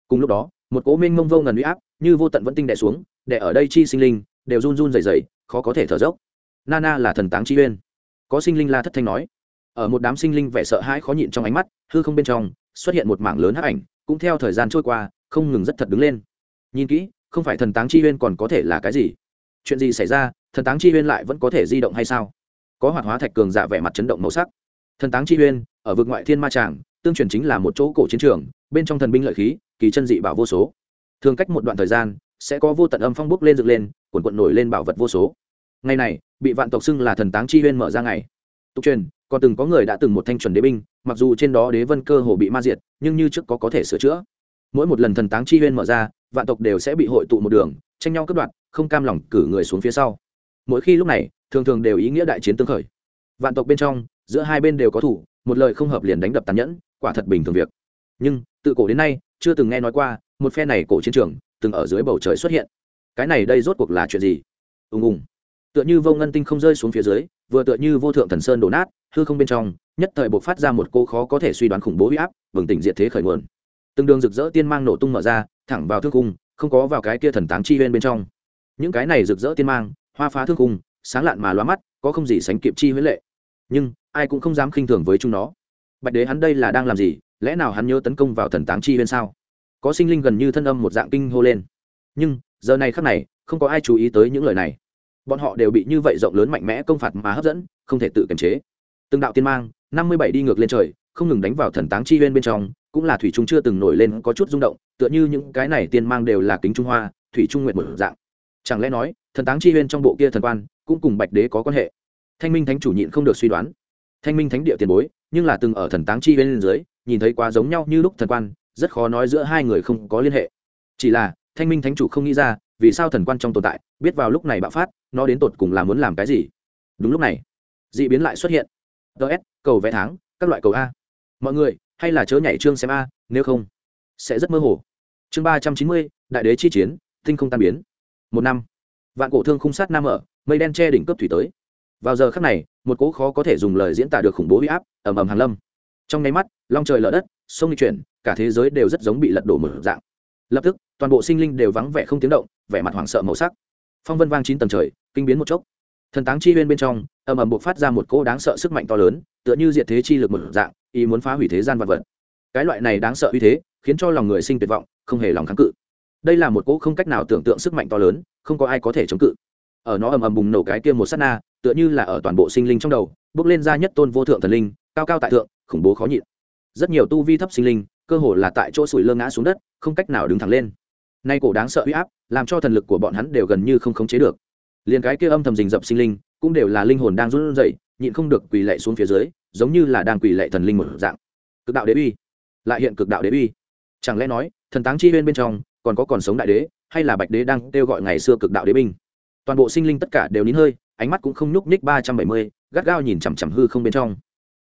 Cùng lúc đó, một cố minh mông vô ngần uy áp, như vô tận vẫn tinh đẻ xuống để ở đây chi sinh linh, đều run run dày dày khó có thể thở dốc. Nana là thần táng chi uyên. Có sinh linh la thất thanh nói ở một đám sinh linh vẻ sợ hãi khó nhịn trong ánh mắt, hư không bên trong, xuất hiện một mảng lớn hắc ảnh, cũng theo thời gian trôi qua, không ngừng rất thật đứng lên. Nhìn kỹ, không phải thần táng chi uyên còn có thể là cái gì? Chuyện gì xảy ra, thần táng chi uyên lại vẫn có thể di động hay sao? Có hoạt hóa thạch cường dạ vẻ mặt chấn động màu sắc. Thần táng chi uyên ở vực ngoại thiên ma tràng, tương truyền chính là một chỗ cổ chiến trường, bên trong thần binh lợi khí, kỳ chân dị bảo vô số. Thường cách một đoạn thời gian, sẽ có vô tận âm phong bốc lên dựng lên cuộn cuộn nổi lên bảo vật vô số. Ngày này, bị vạn tộc xưng là thần táng chi huyên mở ra ngày. Tục truyền còn từng có người đã từng một thanh chuẩn đế binh, mặc dù trên đó đế vân cơ hồ bị ma diệt, nhưng như trước có có thể sửa chữa. Mỗi một lần thần táng chi huyên mở ra, vạn tộc đều sẽ bị hội tụ một đường, tranh nhau cướp đoạt, không cam lòng cử người xuống phía sau. Mỗi khi lúc này, thường thường đều ý nghĩa đại chiến tương khởi. Vạn tộc bên trong, giữa hai bên đều có thủ, một lời không hợp liền đánh đập tàn nhẫn, quả thật bình thường việc. Nhưng, tự cổ đến nay, chưa từng nghe nói qua, một phe này cổ chiến trường, từng ở dưới bầu trời xuất hiện. Cái này đây rốt cuộc là chuyện gì? Ùng ùng tựa như vô ngân tinh không rơi xuống phía dưới, vừa tựa như vô thượng thần sơn đổ nát, hư không bên trong, nhất thời buộc phát ra một cô khó có thể suy đoán khủng bố huy áp vừng tỉnh diệt thế khởi nguồn. Từng đường rực rỡ tiên mang nổ tung mở ra, thẳng vào thương cung, không có vào cái kia thần táng chi bên bên trong. Những cái này rực rỡ tiên mang, hoa phá thương cung, sáng lạn mà loa mắt, có không gì sánh kịp chi huế lệ. Nhưng, ai cũng không dám khinh thường với chúng nó. Bạch đế hắn đây là đang làm gì? Lẽ nào hắn nhớ tấn công vào thần táng chi bên sao? Có sinh linh gần như thân âm một dạng kinh hô lên. Nhưng, giờ này khắc này, không có ai chú ý tới những lời này bọn họ đều bị như vậy rộng lớn mạnh mẽ công phạt mà hấp dẫn, không thể tự kiềm chế. Từng đạo tiên mang, năm mươi bảy đi ngược lên trời, không ngừng đánh vào thần táng chi huyên bên trong, cũng là thủy trung chưa từng nổi lên có chút rung động, tựa như những cái này tiên mang đều là kính trung hoa, thủy trung nguyện một dạng. Chẳng lẽ nói, thần táng chi huyên trong bộ kia thần quan, cũng cùng bạch đế có quan hệ? Thanh minh thánh chủ nhịn không được suy đoán. Thanh minh thánh địa tiền bối, nhưng là từng ở thần táng chi huyên dưới, nhìn thấy quá giống nhau như lúc thần quan, rất khó nói giữa hai người không có liên hệ. Chỉ là, thanh minh thánh chủ không nghĩ ra vì sao thần quan trong tồn tại, biết vào lúc này bạo phát, nó đến tột cùng là muốn làm cái gì? Đúng lúc này, d ị biến lại xuất hiện. Ts cầu vẽ tháng, các loại cầu a. Mọi người, hay là chớ nhảy chương xem a, nếu không, sẽ rất mơ hồ. Chương ba trăm chín mươi, đại đế chi chiến, tinh không tan biến. Một năm, vạn cổ thương khung sát nam ở, mây đen che đỉnh cấp thủy tới. Vào giờ khắc này, một cỗ khó có thể dùng lời diễn tả được khủng bố huy áp, ầm ầm hàn lâm. Trong nháy mắt, long trời lở đất, sông di chuyển, cả thế giới đều rất giống bị lật đổ mở dạng. Lập tức toàn bộ sinh linh đều vắng vẻ không tiếng động, vẻ mặt hoảng sợ màu sắc. Phong vân vang chín tầng trời, kinh biến một chốc. Thần táng chi huyên bên trong, ầm ầm buộc phát ra một cỗ đáng sợ sức mạnh to lớn, tựa như diệt thế chi lực một dạng, ý muốn phá hủy thế gian vật vật. Cái loại này đáng sợ uy thế, khiến cho lòng người sinh tuyệt vọng, không hề lòng kháng cự. Đây là một cỗ không cách nào tưởng tượng sức mạnh to lớn, không có ai có thể chống cự. Ở nó ầm ầm bùng nổ cái kia một sát na, tựa như là ở toàn bộ sinh linh trong đầu, bước lên ra nhất tôn vô thượng thần linh, cao cao tại thượng, khủng bố khó nhịn. Rất nhiều tu vi thấp sinh linh, cơ hồ là tại chỗ sủi lơ ngã xuống đất, không cách nào đứng thẳng lên nay cổ đáng sợ uy áp, làm cho thần lực của bọn hắn đều gần như không khống chế được. Liền cái kia âm thầm rình rập sinh linh, cũng đều là linh hồn đang run rẩy, nhịn không được quỳ lạy xuống phía dưới, giống như là đang quỳ lạy thần linh một dạng. Cực đạo đế uy, lại hiện cực đạo đế uy. Chẳng lẽ nói, thần táng chi bên bên trong, còn có còn sống đại đế, hay là bạch đế đang kêu gọi ngày xưa cực đạo đế binh? Toàn bộ sinh linh tất cả đều nín hơi, ánh mắt cũng không nhúc nhích ba trăm bảy mươi, gắt gao nhìn chằm chằm hư không bên trong.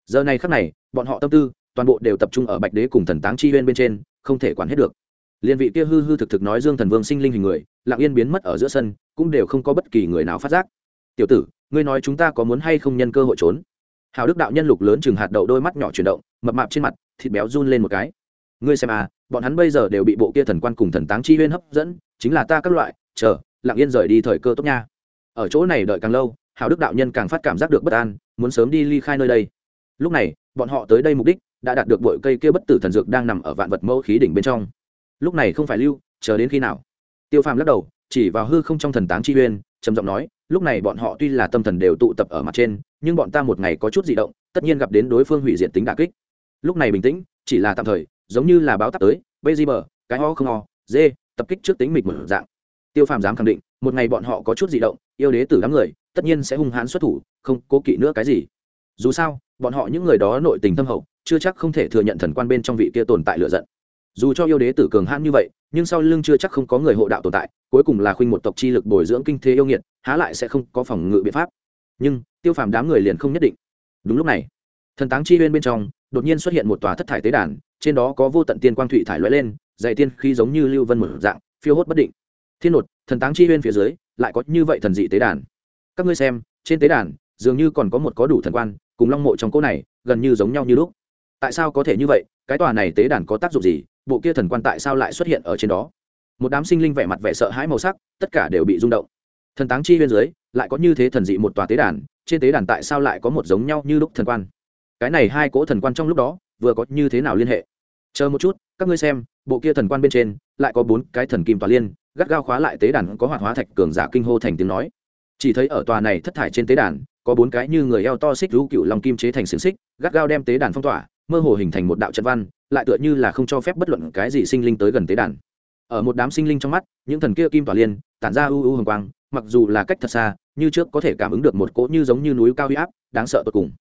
Giờ này khắc này, bọn họ tâm tư, toàn bộ đều tập trung ở bạch đế cùng thần táng chi huyên bên trên, không thể quản hết được liên vị kia hư hư thực thực nói dương thần vương sinh linh hình người, lặng yên biến mất ở giữa sân, cũng đều không có bất kỳ người nào phát giác. Tiểu tử, ngươi nói chúng ta có muốn hay không nhân cơ hội trốn? Hào đức đạo nhân lục lớn chừng hạt đậu đôi mắt nhỏ chuyển động, mập mạp trên mặt, thịt béo run lên một cái. Ngươi xem à bọn hắn bây giờ đều bị bộ kia thần quan cùng thần táng chi huyên hấp dẫn, chính là ta các loại, chờ, lặng yên rời đi thời cơ tốt nha. Ở chỗ này đợi càng lâu, hào đức đạo nhân càng phát cảm giác được bất an, muốn sớm đi ly khai nơi đây. Lúc này, bọn họ tới đây mục đích đã đạt được bội cây kia bất tử thần dược đang nằm ở vạn vật mẫu khí đỉnh bên trong lúc này không phải lưu, chờ đến khi nào? Tiêu phàm lắc đầu, chỉ vào hư không trong thần táng chi uyên trầm giọng nói, lúc này bọn họ tuy là tâm thần đều tụ tập ở mặt trên, nhưng bọn ta một ngày có chút di động, tất nhiên gặp đến đối phương hủy diệt tính đà kích. Lúc này bình tĩnh, chỉ là tạm thời, giống như là báo tắc tới, bây di bờ, cái ho không ho, dê, tập kích trước tính mịch một dạng. Tiêu phàm dám khẳng định, một ngày bọn họ có chút di động, yêu đế tử đám người, tất nhiên sẽ hung hãn xuất thủ, không cố kỵ nữa cái gì. Dù sao, bọn họ những người đó nội tình thâm hậu, chưa chắc không thể thừa nhận thần quan bên trong vị kia tồn tại lựa giận dù cho yêu đế tử cường hãn như vậy, nhưng sau lưng chưa chắc không có người hộ đạo tồn tại, cuối cùng là khuynh một tộc chi lực bồi dưỡng kinh thế yêu nghiệt, há lại sẽ không có phòng ngự biện pháp. Nhưng, tiêu phàm đám người liền không nhất định. Đúng lúc này, thần táng chi huyên bên trong, đột nhiên xuất hiện một tòa thất thải tế đàn, trên đó có vô tận tiên quang thụy thải lóe lên, dạy tiên khi giống như lưu vân một dạng, phiêu hốt bất định. Thiên nột, thần táng chi huyên phía dưới, lại có như vậy thần dị tế đàn. Các ngươi xem, trên tế đàn, dường như còn có một có đủ thần quan, cùng long mộ trong cỗ này, gần như giống nhau như lúc. Tại sao có thể như vậy? Cái tòa này tế đàn có tác dụng gì? Bộ kia thần quan tại sao lại xuất hiện ở trên đó? Một đám sinh linh vẻ mặt vẻ sợ hãi màu sắc, tất cả đều bị rung động. Thần táng chi bên dưới, lại có như thế thần dị một tòa tế đàn, trên tế đàn tại sao lại có một giống nhau như lúc thần quan? Cái này hai cỗ thần quan trong lúc đó, vừa có như thế nào liên hệ? Chờ một chút, các ngươi xem, bộ kia thần quan bên trên, lại có bốn cái thần kim tòa liên, gắt gao khóa lại tế đàn có hoạt hóa thạch cường giả kinh hô thành tiếng nói. Chỉ thấy ở tòa này thất thải trên tế đàn, có bốn cái như người eo to xích rú cựu long kim chế thành xiềng xích, gắt gao đem tế đàn phong tỏa mơ hồ hình thành một đạo trận văn, lại tựa như là không cho phép bất luận cái gì sinh linh tới gần tế đàn. Ở một đám sinh linh trong mắt, những thần kia kim tỏa liên, tản ra u u hồng quang, mặc dù là cách thật xa, như trước có thể cảm ứng được một cỗ như giống như núi cao huy áp, đáng sợ tột cùng.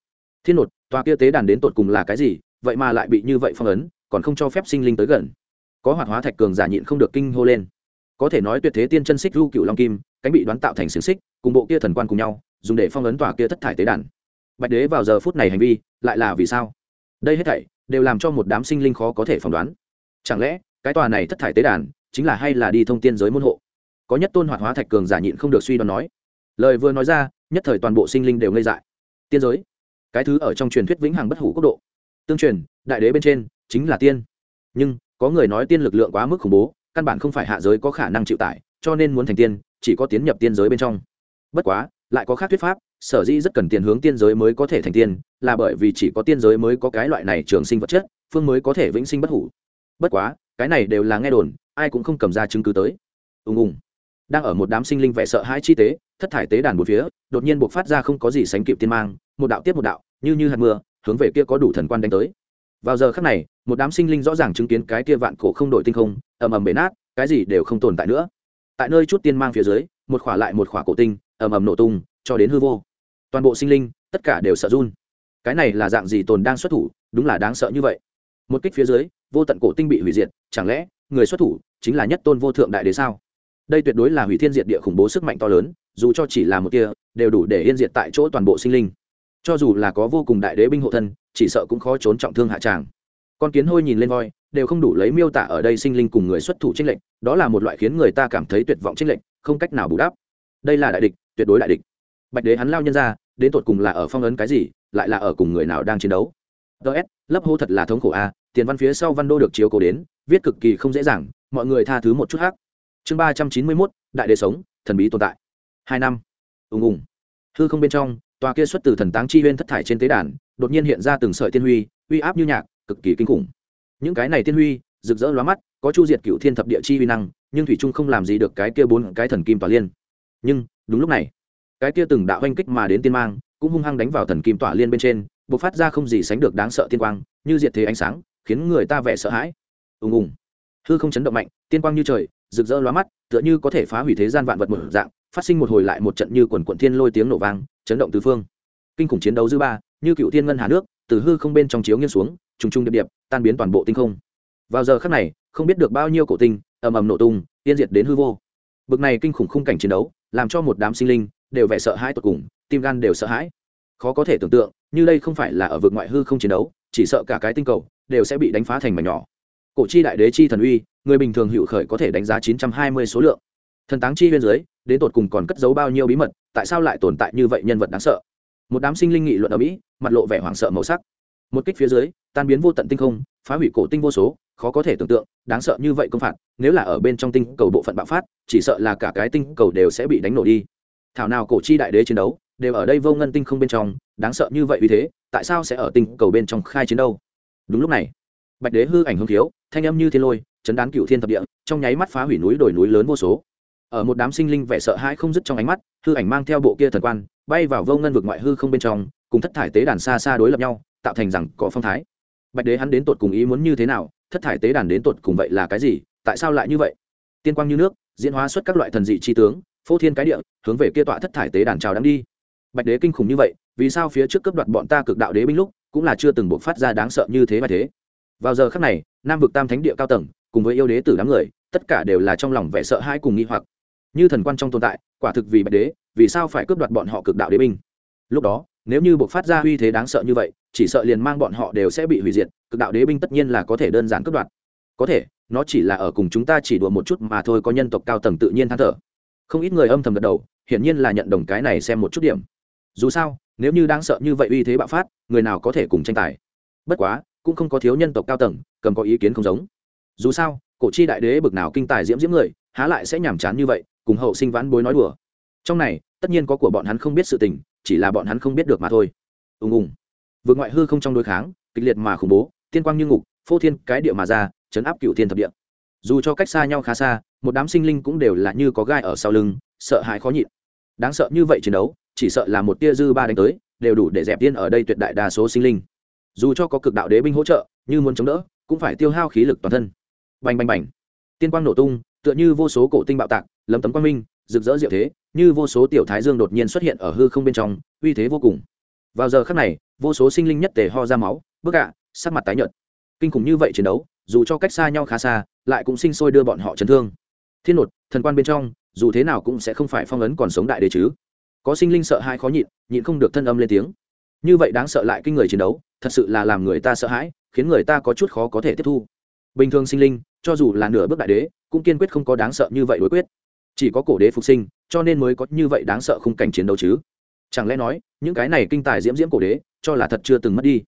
Thiên nột, tòa kia tế đàn đến tột cùng là cái gì? Vậy mà lại bị như vậy phong ấn, còn không cho phép sinh linh tới gần. Có hoạt hóa thạch cường giả nhịn không được kinh hô lên. Có thể nói tuyệt thế tiên chân xích lưu cựu long kim, cánh bị đoán tạo thành xiềng xích, cùng bộ kia thần quan cùng nhau, dùng để phong ấn tòa kia thất thải tế đàn. Bạch đế vào giờ phút này hành vi, lại là vì sao? Đây hết thảy đều làm cho một đám sinh linh khó có thể phỏng đoán. Chẳng lẽ cái tòa này thất thải tế đàn chính là hay là đi thông tiên giới môn hộ? Có nhất tôn hoạt hóa thạch cường giả nhịn không được suy đoán nói. Lời vừa nói ra, nhất thời toàn bộ sinh linh đều ngây dại. Tiên giới, cái thứ ở trong truyền thuyết vĩnh hằng bất hủ quốc độ. Tương truyền, đại đế bên trên chính là tiên. Nhưng, có người nói tiên lực lượng quá mức khủng bố, căn bản không phải hạ giới có khả năng chịu tải, cho nên muốn thành tiên, chỉ có tiến nhập tiên giới bên trong. Bất quá, lại có khác thuyết pháp, sở dĩ rất cần tiền hướng tiên giới mới có thể thành tiên là bởi vì chỉ có tiên giới mới có cái loại này trường sinh vật chất, phương mới có thể vĩnh sinh bất hủ. Bất quá, cái này đều là nghe đồn, ai cũng không cầm ra chứng cứ tới. Ùng ùng. Đang ở một đám sinh linh vẻ sợ hãi chi tế, thất thải tế đàn một phía, đột nhiên buộc phát ra không có gì sánh kịp tiên mang, một đạo tiếp một đạo, như như hạt mưa, hướng về kia có đủ thần quan đánh tới. Vào giờ khắc này, một đám sinh linh rõ ràng chứng kiến cái kia vạn cổ không đổi tinh không, ầm ầm bể nát, cái gì đều không tồn tại nữa. Tại nơi chút tiên mang phía dưới, một khỏa lại một khỏa cổ tinh, ầm ầm nổ tung, cho đến hư vô. Toàn bộ sinh linh, tất cả đều sợ run cái này là dạng gì tồn đang xuất thủ, đúng là đáng sợ như vậy. Một kích phía dưới, vô tận cổ tinh bị hủy diệt, chẳng lẽ người xuất thủ chính là nhất tôn vô thượng đại đế sao? Đây tuyệt đối là hủy thiên diệt địa khủng bố sức mạnh to lớn, dù cho chỉ là một kia đều đủ để yên diệt tại chỗ toàn bộ sinh linh. Cho dù là có vô cùng đại đế binh hộ thân, chỉ sợ cũng khó trốn trọng thương hạ tràng. Con kiến hôi nhìn lên voi, đều không đủ lấy miêu tả ở đây sinh linh cùng người xuất thủ trinh lệnh đó là một loại khiến người ta cảm thấy tuyệt vọng trinh lệnh không cách nào bù đắp. Đây là đại địch, tuyệt đối đại địch. Bạch đế hắn lao nhân ra đến tột cùng là ở phong ấn cái gì, lại là ở cùng người nào đang chiến đấu. Ts lấp hô thật là thống khổ a, tiền văn phía sau văn đô được chiếu cố đến, viết cực kỳ không dễ dàng, mọi người tha thứ một chút hát chương ba trăm chín mươi mốt, đại đế sống, thần bí tồn tại. Hai năm. Ùng ùng. Hư không bên trong, tòa kia xuất từ thần táng chi huyên thất thải trên tế đàn, đột nhiên hiện ra từng sợi tiên huy, uy áp như nhạc, cực kỳ kinh khủng. Những cái này tiên huy, rực rỡ lóa mắt, có chu diệt cựu thiên thập địa chi uy năng, nhưng thủy trung không làm gì được cái kia bốn cái thần kim tòa liên. Nhưng, đúng lúc này cái kia từng đạo oanh kích mà đến tiên mang, cũng hung hăng đánh vào thần kim tỏa liên bên trên b ộ c phát ra không gì sánh được đáng sợ tiên quang, như diệt thế ánh sáng, khiến người ta vẻ sợ hãi. Ùng ùng. Hư không chấn động mạnh, tiên quang như trời, rực rỡ lóa mắt, tựa như có thể phá hủy thế gian vạn vật một dạng, phát sinh một hồi lại một trận như quần quận thiên lôi tiếng nổ vang, chấn động tứ phương. Kinh khủng chiến đấu dư ba, như cựu thiên ngân hà nước, từ hư không bên trong chiếu nghiêng xuống, trùng trùng điệp điệp, tan biến toàn bộ tinh không. Vào giờ khắc này, không biết được bao nhiêu cổ tinh, ầm ầm nổ tung tiên diệt đến hư vô. Bực này kinh khủng khung cảnh chiến đấu, làm cho một đám sinh linh đều vẻ sợ hãi tột cùng, tim gan đều sợ hãi. Khó có thể tưởng tượng, như đây không phải là ở vực ngoại hư không chiến đấu, chỉ sợ cả cái tinh cầu đều sẽ bị đánh phá thành mảnh nhỏ. Cổ chi đại đế chi thần uy, người bình thường hữu khởi có thể đánh giá chín trăm hai mươi số lượng. Thần táng chi bên dưới, đến tột cùng còn cất giấu bao nhiêu bí mật, tại sao lại tồn tại như vậy nhân vật đáng sợ? Một đám sinh linh nghị luận ở mỹ, mặt lộ vẻ hoảng sợ màu sắc. Một kích phía dưới, tan biến vô tận tinh không, phá hủy cổ tinh vô số, khó có thể tưởng tượng, đáng sợ như vậy công phạt, nếu là ở bên trong tinh cầu bộ phận bạo phát, chỉ sợ là cả cái tinh cầu đều sẽ bị đánh nổ đi thảo nào cổ chi đại đế chiến đấu, đều ở đây vô ngân tinh không bên trong, đáng sợ như vậy vì thế, tại sao sẽ ở tinh cầu bên trong khai chiến đâu? Đúng lúc này, bạch đế hư ảnh hưng thiếu thanh âm như thiên lôi, chấn đán cựu thiên thập địa, trong nháy mắt phá hủy núi đồi núi lớn vô số. Ở một đám sinh linh vẻ sợ hãi không dứt trong ánh mắt, hư ảnh mang theo bộ kia thần quan, bay vào vô ngân vực ngoại hư không bên trong, cùng thất thải tế đàn xa xa đối lập nhau, tạo thành rằng có phong thái. Bạch đế hắn đến tột cùng ý muốn như thế nào, thất thải tế đàn đến tột cùng vậy là cái gì, tại sao lại như vậy? Tiên quang như nước, diễn hóa xuất các loại thần dị chi tướng phô thiên cái địa, hướng về kia tọa thất thải tế đàn chào đắm đi. Bạch đế kinh khủng như vậy, vì sao phía trước cấp đoạt bọn ta cực đạo đế binh lúc, cũng là chưa từng buộc phát ra đáng sợ như thế mà thế? Vào giờ khắc này, nam vực tam thánh địa cao tầng, cùng với yêu đế tử đám người, tất cả đều là trong lòng vẻ sợ hãi cùng nghi hoặc. Như thần quan trong tồn tại, quả thực vì bạch đế, vì sao phải cướp đoạt bọn họ cực đạo đế binh? Lúc đó, nếu như buộc phát ra uy thế đáng sợ như vậy, chỉ sợ liền mang bọn họ đều sẽ bị hủy diệt, cực đạo đế binh tất nhiên là có thể đơn giản cướp đoạt. Có thể, nó chỉ là ở cùng chúng ta chỉ đùa một chút mà thôi, có nhân tộc cao tầng tự nhiên than thở không ít người âm thầm gật đầu, hiển nhiên là nhận đồng cái này xem một chút điểm. Dù sao, nếu như đang sợ như vậy uy thế bạo phát, người nào có thể cùng tranh tài? Bất quá, cũng không có thiếu nhân tộc cao tầng, cầm có ý kiến không giống. Dù sao, cổ chi đại đế bực nào kinh tài diễm diễm người, há lại sẽ nhàm chán như vậy, cùng hậu sinh vãn bối nói đùa. Trong này, tất nhiên có của bọn hắn không biết sự tình, chỉ là bọn hắn không biết được mà thôi. Ùng ùng. Vượt ngoại hư không trong đối kháng, kịch liệt mà khủng bố, tiên quang như ngục, phô thiên cái địa mà ra, chấn áp cựu thiên thập địa. Dù cho cách xa nhau khá xa một đám sinh linh cũng đều là như có gai ở sau lưng, sợ hãi khó nhịn. Đáng sợ như vậy chiến đấu, chỉ sợ là một tia dư ba đánh tới, đều đủ để dẹp tiên ở đây tuyệt đại đa số sinh linh. Dù cho có cực đạo đế binh hỗ trợ, như muốn chống đỡ, cũng phải tiêu hao khí lực toàn thân. Bành bành bành. Tiên quang nổ tung, tựa như vô số cổ tinh bạo tạc, lấm tấm quang minh, rực rỡ diệu thế, như vô số tiểu thái dương đột nhiên xuất hiện ở hư không bên trong, uy thế vô cùng. Vào giờ khắc này, vô số sinh linh nhất tề ho ra máu, bức ạ, sắc mặt tái nhợt. Kinh khủng như vậy chiến đấu, dù cho cách xa nhau khá xa, lại cũng sinh sôi đưa bọn họ chấn thương thiên nột thần quan bên trong, dù thế nào cũng sẽ không phải phong ấn còn sống đại đế chứ. Có sinh linh sợ hãi khó nhịn nhịn không được thân âm lên tiếng. Như vậy đáng sợ lại kinh người chiến đấu, thật sự là làm người ta sợ hãi, khiến người ta có chút khó có thể tiếp thu. Bình thường sinh linh, cho dù là nửa bước đại đế, cũng kiên quyết không có đáng sợ như vậy đối quyết. Chỉ có cổ đế phục sinh, cho nên mới có như vậy đáng sợ khung cảnh chiến đấu chứ. Chẳng lẽ nói, những cái này kinh tài diễm diễm cổ đế, cho là thật chưa từng mất đi.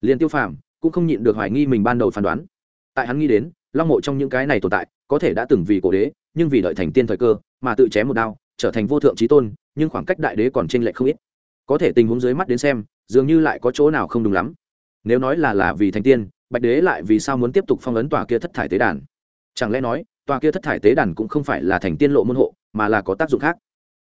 Liền tiêu phàm cũng không nhịn được hoài nghi mình ban đầu phán đoán. Tại hắn nghĩ đến, long mộ trong những cái này tồn tại có thể đã từng vì cổ đế, nhưng vì đợi thành tiên thời cơ, mà tự chém một đao, trở thành vô thượng trí tôn, nhưng khoảng cách đại đế còn tranh lệch không ít. Có thể tình huống dưới mắt đến xem, dường như lại có chỗ nào không đúng lắm. Nếu nói là là vì thành tiên, bạch đế lại vì sao muốn tiếp tục phong ấn tòa kia thất thải tế đàn? Chẳng lẽ nói, tòa kia thất thải tế đàn cũng không phải là thành tiên lộ môn hộ, mà là có tác dụng khác?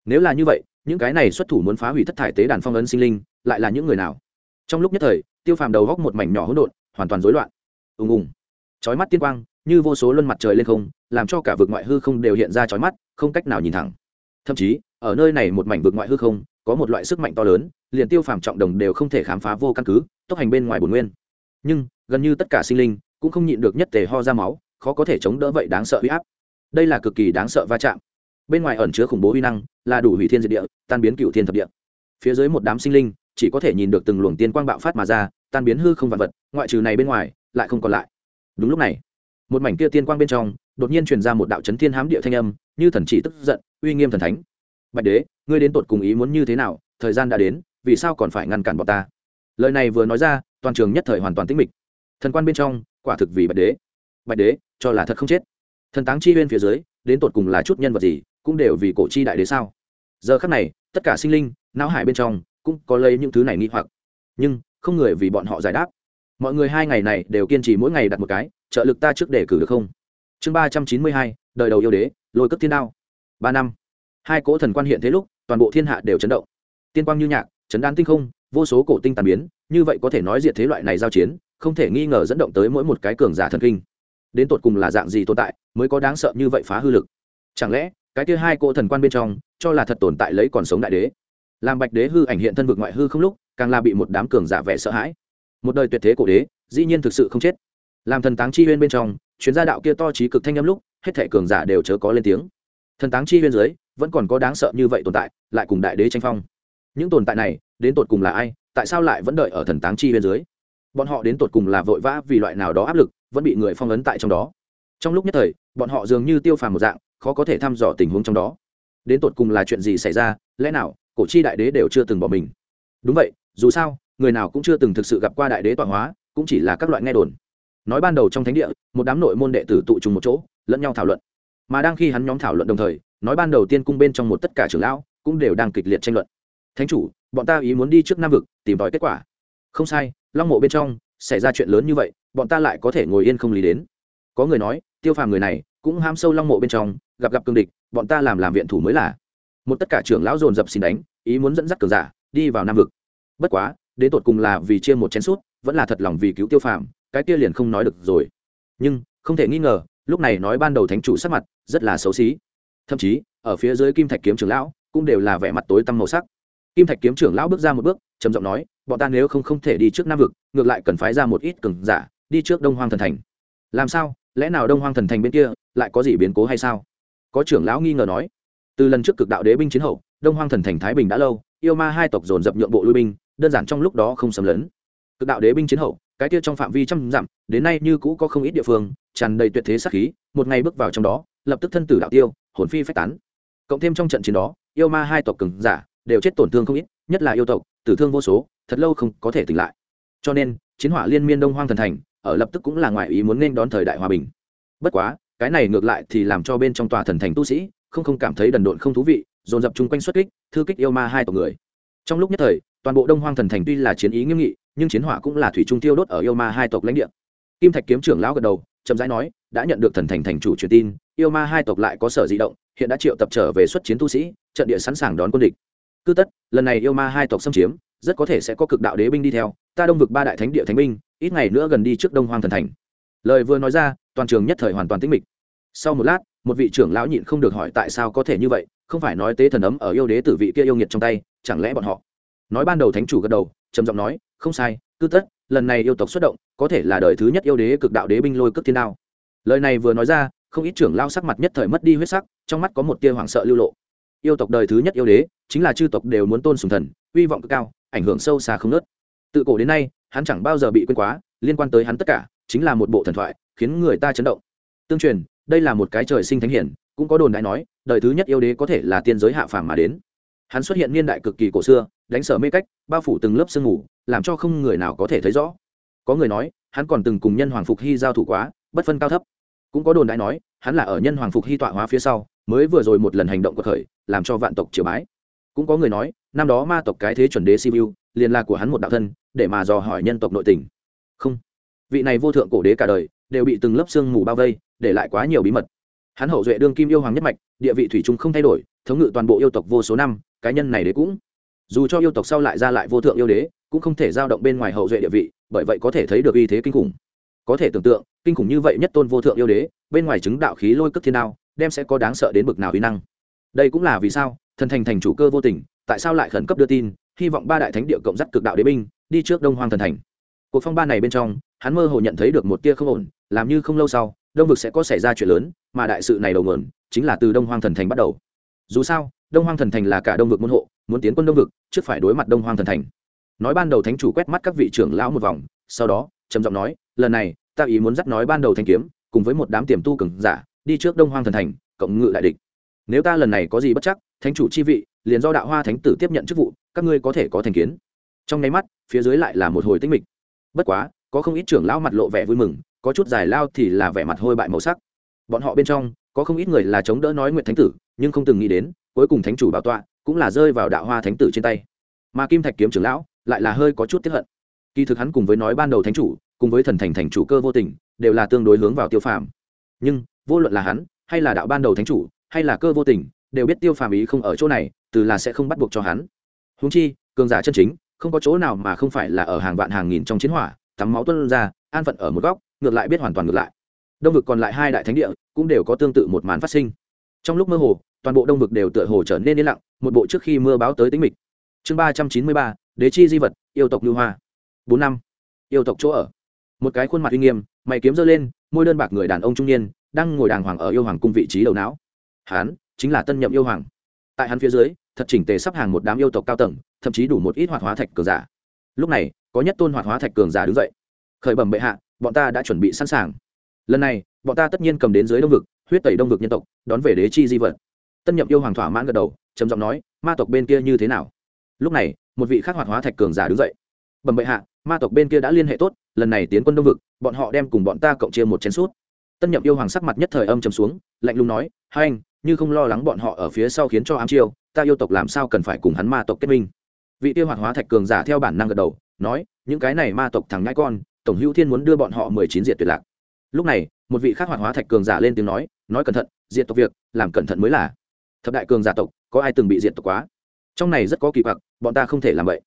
Nếu là như vậy, những cái này xuất thủ muốn phá hủy thất thải tế đàn phong ấn sinh linh, lại là những người nào? Trong lúc nhất thời, tiêu phàm đầu góc một mảnh nhỏ hỗn độn, hoàn toàn rối loạn. Ùng ùng. Chói mắt tiên quang như vô số luân mặt trời lên không, làm cho cả vực ngoại hư không đều hiện ra chói mắt, không cách nào nhìn thẳng. Thậm chí, ở nơi này một mảnh vực ngoại hư không, có một loại sức mạnh to lớn, liền tiêu phàm trọng đồng đều không thể khám phá vô căn cứ, tốc hành bên ngoài bồn nguyên. Nhưng, gần như tất cả sinh linh cũng không nhịn được nhất tề ho ra máu, khó có thể chống đỡ vậy đáng sợ huy áp. Đây là cực kỳ đáng sợ va chạm. Bên ngoài ẩn chứa khủng bố uy năng, là đủ hủy thiên diệt địa, tan biến cựu thiên thập địa. Phía dưới một đám sinh linh, chỉ có thể nhìn được từng luồng tiên quang bạo phát mà ra, tan biến hư không vạn vật, ngoại trừ này bên ngoài, lại không còn lại. Đúng lúc này một mảnh kia tiên quang bên trong, đột nhiên truyền ra một đạo chấn thiên hám địa thanh âm, như thần chỉ tức giận, uy nghiêm thần thánh. Bạch đế, ngươi đến tột cùng ý muốn như thế nào? Thời gian đã đến, vì sao còn phải ngăn cản bọn ta? Lời này vừa nói ra, toàn trường nhất thời hoàn toàn tĩnh mịch. Thần quan bên trong, quả thực vì bạch đế. Bạch đế, cho là thật không chết. Thần táng chi bên phía dưới, đến tột cùng là chút nhân vật gì, cũng đều vì cổ chi đại đế sao? Giờ khắc này, tất cả sinh linh, não hải bên trong, cũng có lấy những thứ này nghi hoặc. Nhưng, không người vì bọn họ giải đáp. Mọi người hai ngày này đều kiên trì mỗi ngày đặt một cái trợ lực ta trước để cử được không? Chương ba trăm chín mươi hai, đời đầu yêu đế, lôi cất thiên đao. Ba năm. Hai cỗ thần quan hiện thế lúc, toàn bộ thiên hạ đều chấn động. Tiên quang như nhạc, chấn đan tinh không, vô số cổ tinh tàn biến, như vậy có thể nói diệt thế loại này giao chiến, không thể nghi ngờ dẫn động tới mỗi một cái cường giả thần kinh. Đến tột cùng là dạng gì tồn tại, mới có đáng sợ như vậy phá hư lực? Chẳng lẽ, cái kia hai cỗ thần quan bên trong, cho là thật tồn tại lấy còn sống đại đế? Làm bạch đế hư ảnh hiện thân vực ngoại hư không lúc, càng là bị một đám cường giả vẻ sợ hãi. Một đời tuyệt thế cổ đế, dĩ nhiên thực sự không chết làm thần táng chi huyên bên trong, chuyến gia đạo kia to trí cực thanh âm lúc, hết thể cường giả đều chớ có lên tiếng. Thần táng chi huyên dưới, vẫn còn có đáng sợ như vậy tồn tại, lại cùng đại đế tranh phong. Những tồn tại này, đến tột cùng là ai, tại sao lại vẫn đợi ở thần táng chi huyên dưới? Bọn họ đến tột cùng là vội vã vì loại nào đó áp lực, vẫn bị người phong ấn tại trong đó. Trong lúc nhất thời, bọn họ dường như tiêu phàm một dạng, khó có thể thăm dò tình huống trong đó. Đến tột cùng là chuyện gì xảy ra, lẽ nào, cổ chi đại đế đều chưa từng bỏ mình? Đúng vậy, dù sao, người nào cũng chưa từng thực sự gặp qua đại đế tọa hóa, cũng chỉ là các loại nghe đồn nói ban đầu trong thánh địa, một đám nội môn đệ tử tụ trùng một chỗ, lẫn nhau thảo luận. Mà đang khi hắn nhóm thảo luận đồng thời, nói ban đầu tiên cung bên trong một tất cả trưởng lão cũng đều đang kịch liệt tranh luận. Thánh chủ, bọn ta ý muốn đi trước nam vực, tìm tòi kết quả. Không sai, long mộ bên trong xảy ra chuyện lớn như vậy, bọn ta lại có thể ngồi yên không lý đến. Có người nói, tiêu phàm người này cũng ham sâu long mộ bên trong, gặp gặp cương địch, bọn ta làm làm viện thủ mới là. Một tất cả trưởng lão dồn dập xin đánh, ý muốn dẫn dắt cường giả đi vào nam vực. Bất quá, đến tột cùng là vì chia một chén suốt vẫn là thật lòng vì cứu tiêu phàm cái kia liền không nói được rồi. Nhưng, không thể nghi ngờ, lúc này nói ban đầu thánh chủ sắc mặt rất là xấu xí. Thậm chí, ở phía dưới kim thạch kiếm trưởng lão cũng đều là vẻ mặt tối tăm màu sắc. Kim thạch kiếm trưởng lão bước ra một bước, trầm giọng nói, bọn ta nếu không không thể đi trước nam vực, ngược lại cần phái ra một ít cường giả, đi trước đông hoang thần thành. Làm sao? Lẽ nào đông hoang thần thành bên kia lại có gì biến cố hay sao? Có trưởng lão nghi ngờ nói. Từ lần trước cực đạo đế binh chiến hậu, đông hoang thần thành thái bình đã lâu, yêu ma hai tộc dồn dập nhượng bộ lui binh, đơn giản trong lúc đó không sầm lớn cực đạo đế binh chiến hậu, cái kia trong phạm vi trăm dặm, đến nay như cũ có không ít địa phương, tràn đầy tuyệt thế sát khí, một ngày bước vào trong đó, lập tức thân tử đạo tiêu, hồn phi phách tán. Cộng thêm trong trận chiến đó, yêu ma hai tộc cường giả, đều chết tổn thương không ít, nhất là yêu tộc, tử thương vô số, thật lâu không có thể tỉnh lại. Cho nên, chiến hỏa liên miên đông hoang thần thành, ở lập tức cũng là ngoại ý muốn nên đón thời đại hòa bình. Bất quá, cái này ngược lại thì làm cho bên trong tòa thần thành tu sĩ, không không cảm thấy đần độn không thú vị, dồn dập chung quanh xuất kích, thư kích yêu ma hai tộc người. Trong lúc nhất thời, toàn bộ đông hoang thần thành tuy là chiến ý nghiêm nghị nhưng chiến hỏa cũng là thủy trung tiêu đốt ở yêu ma hai tộc lãnh địa. Kim thạch kiếm trưởng lão gật đầu, chậm rãi nói, đã nhận được thần thành thành chủ truyền tin, yêu ma hai tộc lại có sở di động, hiện đã triệu tập trở về xuất chiến tu sĩ, trận địa sẵn sàng đón quân địch. Cứ tất, lần này yêu ma hai tộc xâm chiếm, rất có thể sẽ có cực đạo đế binh đi theo, ta đông vực ba đại thánh địa thánh binh, ít ngày nữa gần đi trước đông hoang thần thành. Lời vừa nói ra, toàn trường nhất thời hoàn toàn tĩnh mịch. Sau một lát, một vị trưởng lão nhịn không được hỏi tại sao có thể như vậy, không phải nói tế thần ấm ở yêu đế tử vị kia yêu nghiệt trong tay, chẳng lẽ bọn họ? Nói ban đầu thánh chủ gật đầu, trầm giọng nói không sai cứ tất, lần này yêu tộc xuất động, có thể là đời thứ nhất yêu đế cực đạo đế binh lôi cước thiên đao. Lời này vừa nói ra, không ít trưởng lao sắc mặt nhất thời mất đi huyết sắc, trong mắt có một tia hoảng sợ lưu lộ. Yêu tộc đời thứ nhất yêu đế, chính là chư tộc đều muốn tôn sùng thần hy vọng cực cao, ảnh hưởng sâu xa không nớt tự cổ đến nay, hắn chẳng bao giờ bị quên quá, liên quan tới hắn tất cả, chính là một bộ thần thoại, khiến người ta chấn động. Tương truyền, đây là một cái trời sinh thánh hiển, cũng có đồn đại nói, đời thứ nhất yêu đế có thể là tiên giới hạ phàm mà đến. Hắn xuất hiện niên đại cực kỳ cổ xưa, đánh sở mê cách, bao phủ từng lớp sương ngủ làm cho không người nào có thể thấy rõ. Có người nói, hắn còn từng cùng nhân hoàng phục hy giao thủ quá, bất phân cao thấp. Cũng có đồn đại nói, hắn là ở nhân hoàng phục hy tọa hóa phía sau, mới vừa rồi một lần hành động của khởi, làm cho vạn tộc triều bái. Cũng có người nói, năm đó ma tộc cái thế chuẩn đế siêu liền là của hắn một đạo thân, để mà dò hỏi nhân tộc nội tình. Không. Vị này vô thượng cổ đế cả đời, đều bị từng lớp xương mù bao vây, để lại quá nhiều bí mật. Hắn hậu duệ đương kim yêu hoàng nhất mạch, địa vị thủy chung không thay đổi, thống ngự toàn bộ yêu tộc vô số năm cá nhân này đế cũng. Dù cho yêu tộc sau lại ra lại vô thượng yêu đế cũng không thể giao động bên ngoài hậu duệ địa vị, bởi vậy có thể thấy được uy thế kinh khủng. Có thể tưởng tượng, kinh khủng như vậy nhất tôn vô thượng yêu đế, bên ngoài chứng đạo khí lôi cất thiên đao, đem sẽ có đáng sợ đến bực nào uy năng. Đây cũng là vì sao, thần thành thành chủ cơ vô tình, tại sao lại khẩn cấp đưa tin, hy vọng ba đại thánh địa cộng dắt cực đạo đế binh, đi trước đông hoang thần thành. Cuộc phong ba này bên trong, hắn mơ hồ nhận thấy được một tia không ổn, làm như không lâu sau, đông vực sẽ có xảy ra chuyện lớn, mà đại sự này đầu nguồn, chính là từ đông hoang thần thành bắt đầu. Dù sao, đông hoang thần thành là cả đông vực môn hộ, muốn tiến quân đông vực, trước phải đối mặt đông hoang thần thành nói ban đầu thánh chủ quét mắt các vị trưởng lão một vòng, sau đó, trầm giọng nói, lần này, ta ý muốn dắt nói ban đầu thanh kiếm, cùng với một đám tiềm tu cường giả, đi trước đông hoang thần thành, cộng ngự đại địch. Nếu ta lần này có gì bất chắc, thánh chủ chi vị, liền do đạo hoa thánh tử tiếp nhận chức vụ, các ngươi có thể có thành kiến. Trong nháy mắt, phía dưới lại là một hồi tinh mịch. Bất quá, có không ít trưởng lão mặt lộ vẻ vui mừng, có chút giải lao thì là vẻ mặt hôi bại màu sắc. Bọn họ bên trong, có không ít người là chống đỡ nói nguyện thánh tử, nhưng không từng nghĩ đến, cuối cùng thánh chủ bảo tọa cũng là rơi vào đạo hoa thánh tử trên tay. Mà kim thạch kiếm trưởng lão lại là hơi có chút tiếp hận. Kỳ thực hắn cùng với nói ban đầu thánh chủ, cùng với thần thành thành chủ cơ vô tình, đều là tương đối hướng vào tiêu phàm. Nhưng, vô luận là hắn, hay là đạo ban đầu thánh chủ, hay là cơ vô tình, đều biết tiêu phàm ý không ở chỗ này, từ là sẽ không bắt buộc cho hắn. Húng chi, cường giả chân chính, không có chỗ nào mà không phải là ở hàng vạn hàng nghìn trong chiến hỏa, tắm máu tuân ra, an phận ở một góc, ngược lại biết hoàn toàn ngược lại. Đông vực còn lại hai đại thánh địa, cũng đều có tương tự một màn phát sinh. Trong lúc mơ hồ, toàn bộ đông vực đều tựa hồ trở nên yên lặng, một bộ trước khi mưa báo tới tính mịch. Chương ba trăm chín mươi ba đế chi di vật, yêu tộc lưu hoa. Bốn năm, yêu tộc chỗ ở. Một cái khuôn mặt uy nghiêm, mày kiếm giơ lên, môi đơn bạc người đàn ông trung niên, đang ngồi đàng hoàng ở yêu hoàng cung vị trí đầu não. Hán, chính là tân nhậm yêu hoàng. Tại hắn phía dưới, thật chỉnh tề sắp hàng một đám yêu tộc cao tầng, thậm chí đủ một ít hoạt hóa thạch cường giả. Lúc này, có nhất tôn hoạt hóa thạch cường giả đứng dậy. Khởi bẩm bệ hạ, bọn ta đã chuẩn bị sẵn sàng. Lần này, bọn ta tất nhiên cầm đến dưới đông vực, huyết tẩy đông vực nhân tộc, đón về đế chi di vật. Tân nhậm yêu hoàng thỏa mãn gật đầu, trầm giọng nói, ma tộc bên kia như thế nào? Lúc này một vị khác hoạt hóa thạch cường giả đứng dậy. Bẩm bệ hạ, ma tộc bên kia đã liên hệ tốt, lần này tiến quân đông vực, bọn họ đem cùng bọn ta cộng chia một chén suốt tân nhậm yêu hoàng sắc mặt nhất thời âm chấm xuống, lạnh lùng nói, hai anh, như không lo lắng bọn họ ở phía sau khiến cho ám chiêu, ta yêu tộc làm sao cần phải cùng hắn ma tộc kết minh? Vị tiêu hoạt hóa thạch cường giả theo bản năng gật đầu, nói, những cái này ma tộc thằng nhãi con, tổng hữu thiên muốn đưa bọn họ mười chín diệt tuyệt lạc. Lúc này, một vị khác hoạt hóa thạch cường giả lên tiếng nói nói cẩn thận, diệt tộc việc, làm cẩn thận mới là. Thập đại cường giả tộc, có ai từng bị diệt tộc quá? Trong này rất có kỳ quặc bọn ta không thể làm vậy.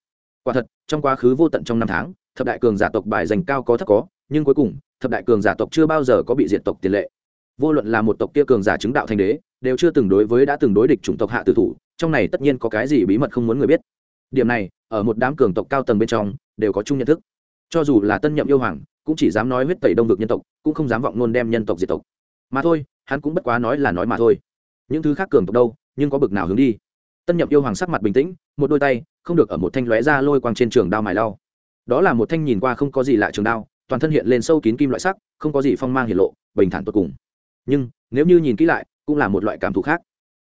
Quả thật, trong quá khứ vô tận trong năm tháng, thập đại cường giả tộc bài dành cao có thấp có, nhưng cuối cùng, thập đại cường giả tộc chưa bao giờ có bị diệt tộc tiền lệ. Vô luận là một tộc kia cường giả chứng đạo thành đế, đều chưa từng đối với đã từng đối địch chủng tộc hạ tử thủ, trong này tất nhiên có cái gì bí mật không muốn người biết. Điểm này, ở một đám cường tộc cao tầng bên trong, đều có chung nhận thức. Cho dù là tân nhậm yêu hoàng, cũng chỉ dám nói huyết tẩy đông vực nhân tộc, cũng không dám vọng luôn đem nhân tộc diệt tộc. Mà thôi, hắn cũng bất quá nói là nói mà thôi. Những thứ khác cường tộc đâu, nhưng có bực nào hướng đi? Tân nhậm yêu hoàng sắc mặt bình tĩnh, một đôi tay, không được ở một thanh lóe ra lôi quang trên trường đao mài lau. Đó là một thanh nhìn qua không có gì lạ trường đao, toàn thân hiện lên sâu kín kim loại sắc, không có gì phong mang hiển lộ, bình thản tột cùng. Nhưng, nếu như nhìn kỹ lại, cũng là một loại cảm thụ khác.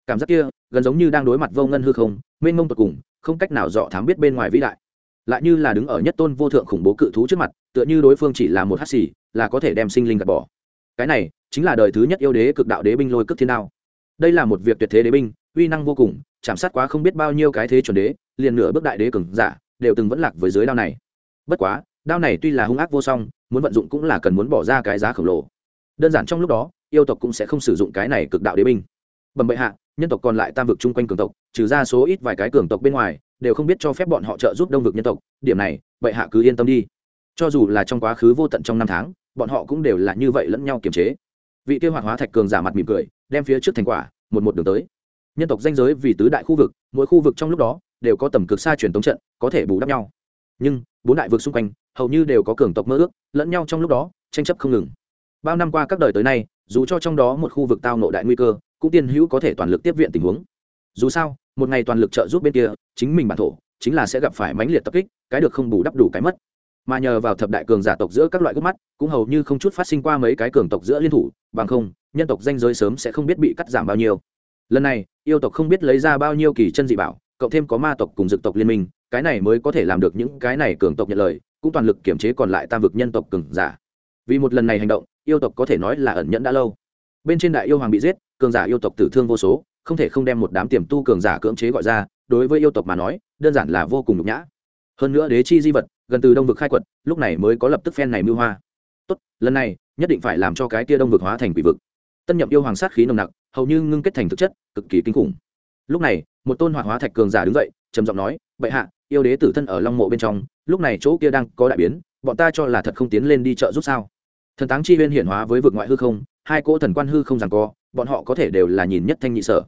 Cảm giác kia, gần giống như đang đối mặt vô ngân hư không, mênh mông tột cùng, không cách nào dọ thám biết bên ngoài vĩ đại. Lại như là đứng ở nhất tôn vô thượng khủng bố cự thú trước mặt, tựa như đối phương chỉ là một hát xì, là có thể đem sinh linh gạt bỏ. Cái này, chính là đời thứ nhất yêu đế cực đạo đế binh lôi cước thiên đao. Đây là một việc tuyệt thế đế binh, uy năng vô cùng chạm sát quá không biết bao nhiêu cái thế chuẩn đế, liền nửa bước đại đế cường giả, đều từng vẫn lạc với dưới đao này. Bất quá, đao này tuy là hung ác vô song, muốn vận dụng cũng là cần muốn bỏ ra cái giá khổng lồ. Đơn giản trong lúc đó, yêu tộc cũng sẽ không sử dụng cái này cực đạo đế binh. Bẩm bệ hạ, nhân tộc còn lại tam vực chung quanh cường tộc, trừ ra số ít vài cái cường tộc bên ngoài, đều không biết cho phép bọn họ trợ giúp đông vực nhân tộc, điểm này, bệ hạ cứ yên tâm đi. Cho dù là trong quá khứ vô tận trong năm tháng, bọn họ cũng đều là như vậy lẫn nhau kiềm chế. Vị kia hoạt hóa thạch cường giả mặt mỉm cười, đem phía trước thành quả, một một đường tới nhân tộc danh giới vì tứ đại khu vực, mỗi khu vực trong lúc đó đều có tầm cực xa truyền tống trận, có thể bù đắp nhau. Nhưng, bốn đại vực xung quanh hầu như đều có cường tộc mơ ước, lẫn nhau trong lúc đó tranh chấp không ngừng. Bao năm qua các đời tới nay, dù cho trong đó một khu vực tao nộ đại nguy cơ, cũng tiên hữu có thể toàn lực tiếp viện tình huống. Dù sao, một ngày toàn lực trợ giúp bên kia, chính mình bản thổ, chính là sẽ gặp phải mãnh liệt tập kích, cái được không bù đắp đủ cái mất. Mà nhờ vào thập đại cường giả tộc giữa các loại gốc mắt, cũng hầu như không chút phát sinh qua mấy cái cường tộc giữa liên thủ, bằng không, nhân tộc danh giới sớm sẽ không biết bị cắt giảm bao nhiêu lần này, yêu tộc không biết lấy ra bao nhiêu kỳ chân dị bảo, cộng thêm có ma tộc cùng dực tộc liên minh, cái này mới có thể làm được những cái này cường tộc nhận lời, cũng toàn lực kiểm chế còn lại tam vực nhân tộc cường giả. Vì một lần này hành động, yêu tộc có thể nói là ẩn nhẫn đã lâu. Bên trên đại yêu hoàng bị giết, cường giả yêu tộc tử thương vô số, không thể không đem một đám tiềm tu cường giả cưỡng chế gọi ra, đối với yêu tộc mà nói, đơn giản là vô cùng nhục nhã. Hơn nữa đế chi di vật, gần từ đông vực khai quật, lúc này mới có lập tức phen này mưu hoa. Tốt, lần này, nhất định phải làm cho cái tia đông vực hóa thành quỷ vực. Tân nhậm yêu hoàng sát khí nồng nặc hầu như ngưng kết thành thực chất, cực kỳ kinh khủng. Lúc này, một tôn hoạt hóa thạch cường giả đứng dậy, trầm giọng nói, bệ hạ, yêu đế tử thân ở long mộ bên trong, lúc này chỗ kia đang có đại biến, bọn ta cho là thật không tiến lên đi chợ giúp sao? Thần táng chi huyên hiển hóa với vực ngoại hư không, hai cỗ thần quan hư không rằng co, bọn họ có thể đều là nhìn nhất thanh nhị sở.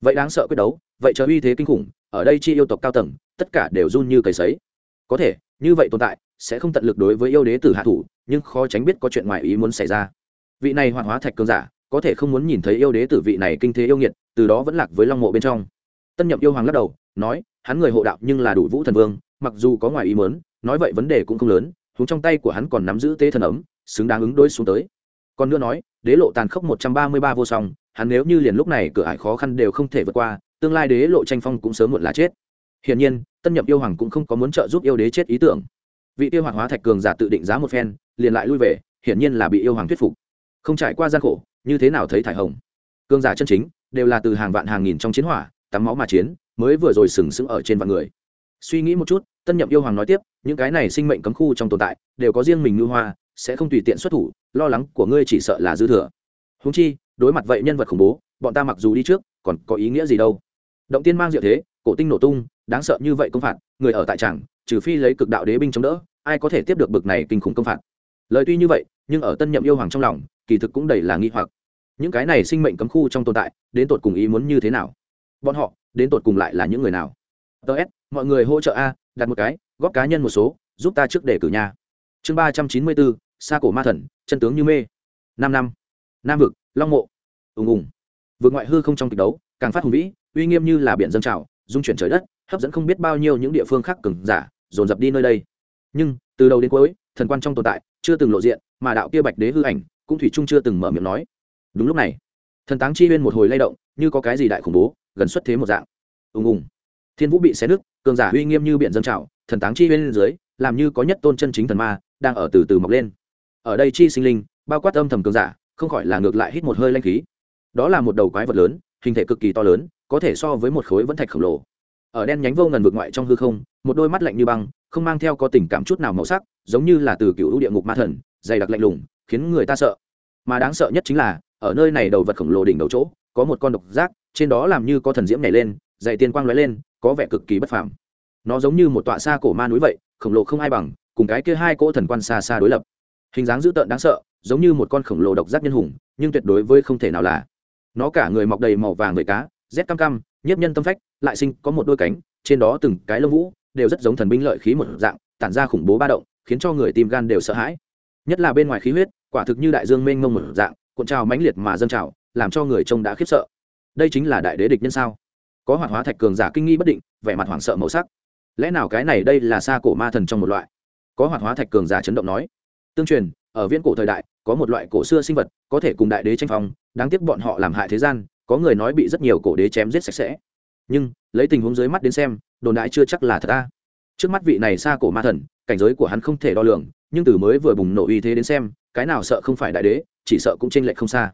Vậy đáng sợ quyết đấu, vậy chờ uy thế kinh khủng, ở đây chi yêu tộc cao tầng, tất cả đều run như cầy sấy. Có thể, như vậy tồn tại, sẽ không tận lực đối với yêu đế tử hạ thủ, nhưng khó tránh biết có chuyện ngoài ý muốn xảy ra. Vị này hoạt hóa thạch cường giả có thể không muốn nhìn thấy yêu đế tử vị này kinh thế yêu nghiệt, từ đó vẫn lạc với long mộ bên trong. Tân nhậm yêu hoàng lắc đầu, nói, hắn người hộ đạo nhưng là đủ vũ thần vương, mặc dù có ngoài ý muốn, nói vậy vấn đề cũng không lớn thúng trong tay của hắn còn nắm giữ tế thần ấm, xứng đáng ứng đối xuống tới. Còn nữa nói, đế lộ tàn khốc một trăm ba mươi ba vô song, hắn nếu như liền lúc này cửa ải khó khăn đều không thể vượt qua, tương lai đế lộ tranh phong cũng sớm muộn là chết. Hiển nhiên, tân nhậm yêu hoàng cũng không có muốn trợ giúp yêu đế chết ý tưởng. Vị tiêu hoàng hóa thạch cường giả tự định giá một phen, liền lại lui về, hiển nhiên là bị yêu hoàng thuyết phục. Không trải qua gian khổ như thế nào thấy thải hồng? Cương giả chân chính, đều là từ hàng vạn hàng nghìn trong chiến hỏa, tắm máu mà chiến, mới vừa rồi sừng sững ở trên vạn người. Suy nghĩ một chút, tân nhậm yêu hoàng nói tiếp, những cái này sinh mệnh cấm khu trong tồn tại, đều có riêng mình ngư hoa, sẽ không tùy tiện xuất thủ, lo lắng của ngươi chỉ sợ là dư thừa. Húng chi, đối mặt vậy nhân vật khủng bố, bọn ta mặc dù đi trước, còn có ý nghĩa gì đâu? Động tiên mang diệu thế, cổ tinh nổ tung, đáng sợ như vậy công phạt, người ở tại trảng trừ phi lấy cực đạo đế binh chống đỡ, ai có thể tiếp được bực này kinh khủng công phạt? Lời tuy như vậy, nhưng ở tân nhậm yêu hoàng trong lòng kỳ thực cũng đầy là nghi hoặc. Những cái này sinh mệnh cấm khu trong tồn tại, đến tột cùng ý muốn như thế nào? Bọn họ, đến tột cùng lại là những người nào? Tớ s, mọi người hỗ trợ a, đặt một cái, góp cá nhân một số, giúp ta trước để cử nhà. Chương ba trăm chín mươi bốn xa cổ ma thần, chân tướng như mê. Năm năm. Nam vực, long mộ. Ùng ùng. Vượt ngoại hư không trong kịch đấu, càng phát hùng vĩ, uy nghiêm như là biển dân trào dung chuyển trời đất, hấp dẫn không biết bao nhiêu những địa phương khác cứng giả, dồn dập đi nơi đây. Nhưng, từ đầu đến cuối, thần quan trong tồn tại, chưa từng lộ diện, mà đạo kia bạch đế hư ảnh cũng thủy trung chưa từng mở miệng nói. Đúng lúc này, thần táng chi huyên một hồi lay động, như có cái gì đại khủng bố, gần xuất thế một dạng. Ùng ùng. Thiên vũ bị xé nứt, cường giả uy nghiêm như biển dân trào, thần táng chi bên dưới, làm như có nhất tôn chân chính thần ma, đang ở từ từ mọc lên. Ở đây chi sinh linh, bao quát âm thầm cường giả, không khỏi là ngược lại hít một hơi lanh khí. Đó là một đầu quái vật lớn, hình thể cực kỳ to lớn, có thể so với một khối vẫn thạch khổng lồ. Ở đen nhánh vô ngần vượt ngoại trong hư không, một đôi mắt lạnh như băng, không mang theo có tình cảm chút nào màu sắc, giống như là từ cựu địa ngục ma thần, dày đặc lạnh lùng khiến người ta sợ. Mà đáng sợ nhất chính là, ở nơi này đầu vật khổng lồ đỉnh đầu chỗ, có một con độc giác, trên đó làm như có thần diễm nhảy lên, dày tiên quang lóe lên, có vẻ cực kỳ bất phàm. Nó giống như một tọa xa cổ ma núi vậy, khổng lồ không ai bằng, cùng cái kia hai cỗ thần quan xa xa đối lập. Hình dáng dữ tợn đáng sợ, giống như một con khổng lồ độc giác nhân hùng, nhưng tuyệt đối với không thể nào là. Nó cả người mọc đầy màu vàng người cá, rét cam cam, nhiếp nhân tâm phách, lại sinh có một đôi cánh, trên đó từng cái lông vũ, đều rất giống thần binh lợi khí một dạng, tản ra khủng bố ba động, khiến cho người tim gan đều sợ hãi. Nhất là bên ngoài khí huyết quả thực như đại dương mênh mông một dạng, cuộn trào mãnh liệt mà dâng trào, làm cho người trông đã khiếp sợ. Đây chính là đại đế địch nhân sao? Có hoạt hóa thạch cường giả kinh nghi bất định, vẻ mặt hoảng sợ màu sắc. Lẽ nào cái này đây là xa cổ ma thần trong một loại? Có hoạt hóa thạch cường giả chấn động nói. Tương truyền, ở viễn cổ thời đại, có một loại cổ xưa sinh vật có thể cùng đại đế tranh phong, đáng tiếc bọn họ làm hại thế gian, có người nói bị rất nhiều cổ đế chém giết sạch sẽ. Nhưng, lấy tình huống dưới mắt đến xem, đồn đại chưa chắc là thật ta trước mắt vị này xa cổ ma thần, cảnh giới của hắn không thể đo lường nhưng từ mới vừa bùng nổ uy thế đến xem, cái nào sợ không phải đại đế, chỉ sợ cũng tranh lệch không xa.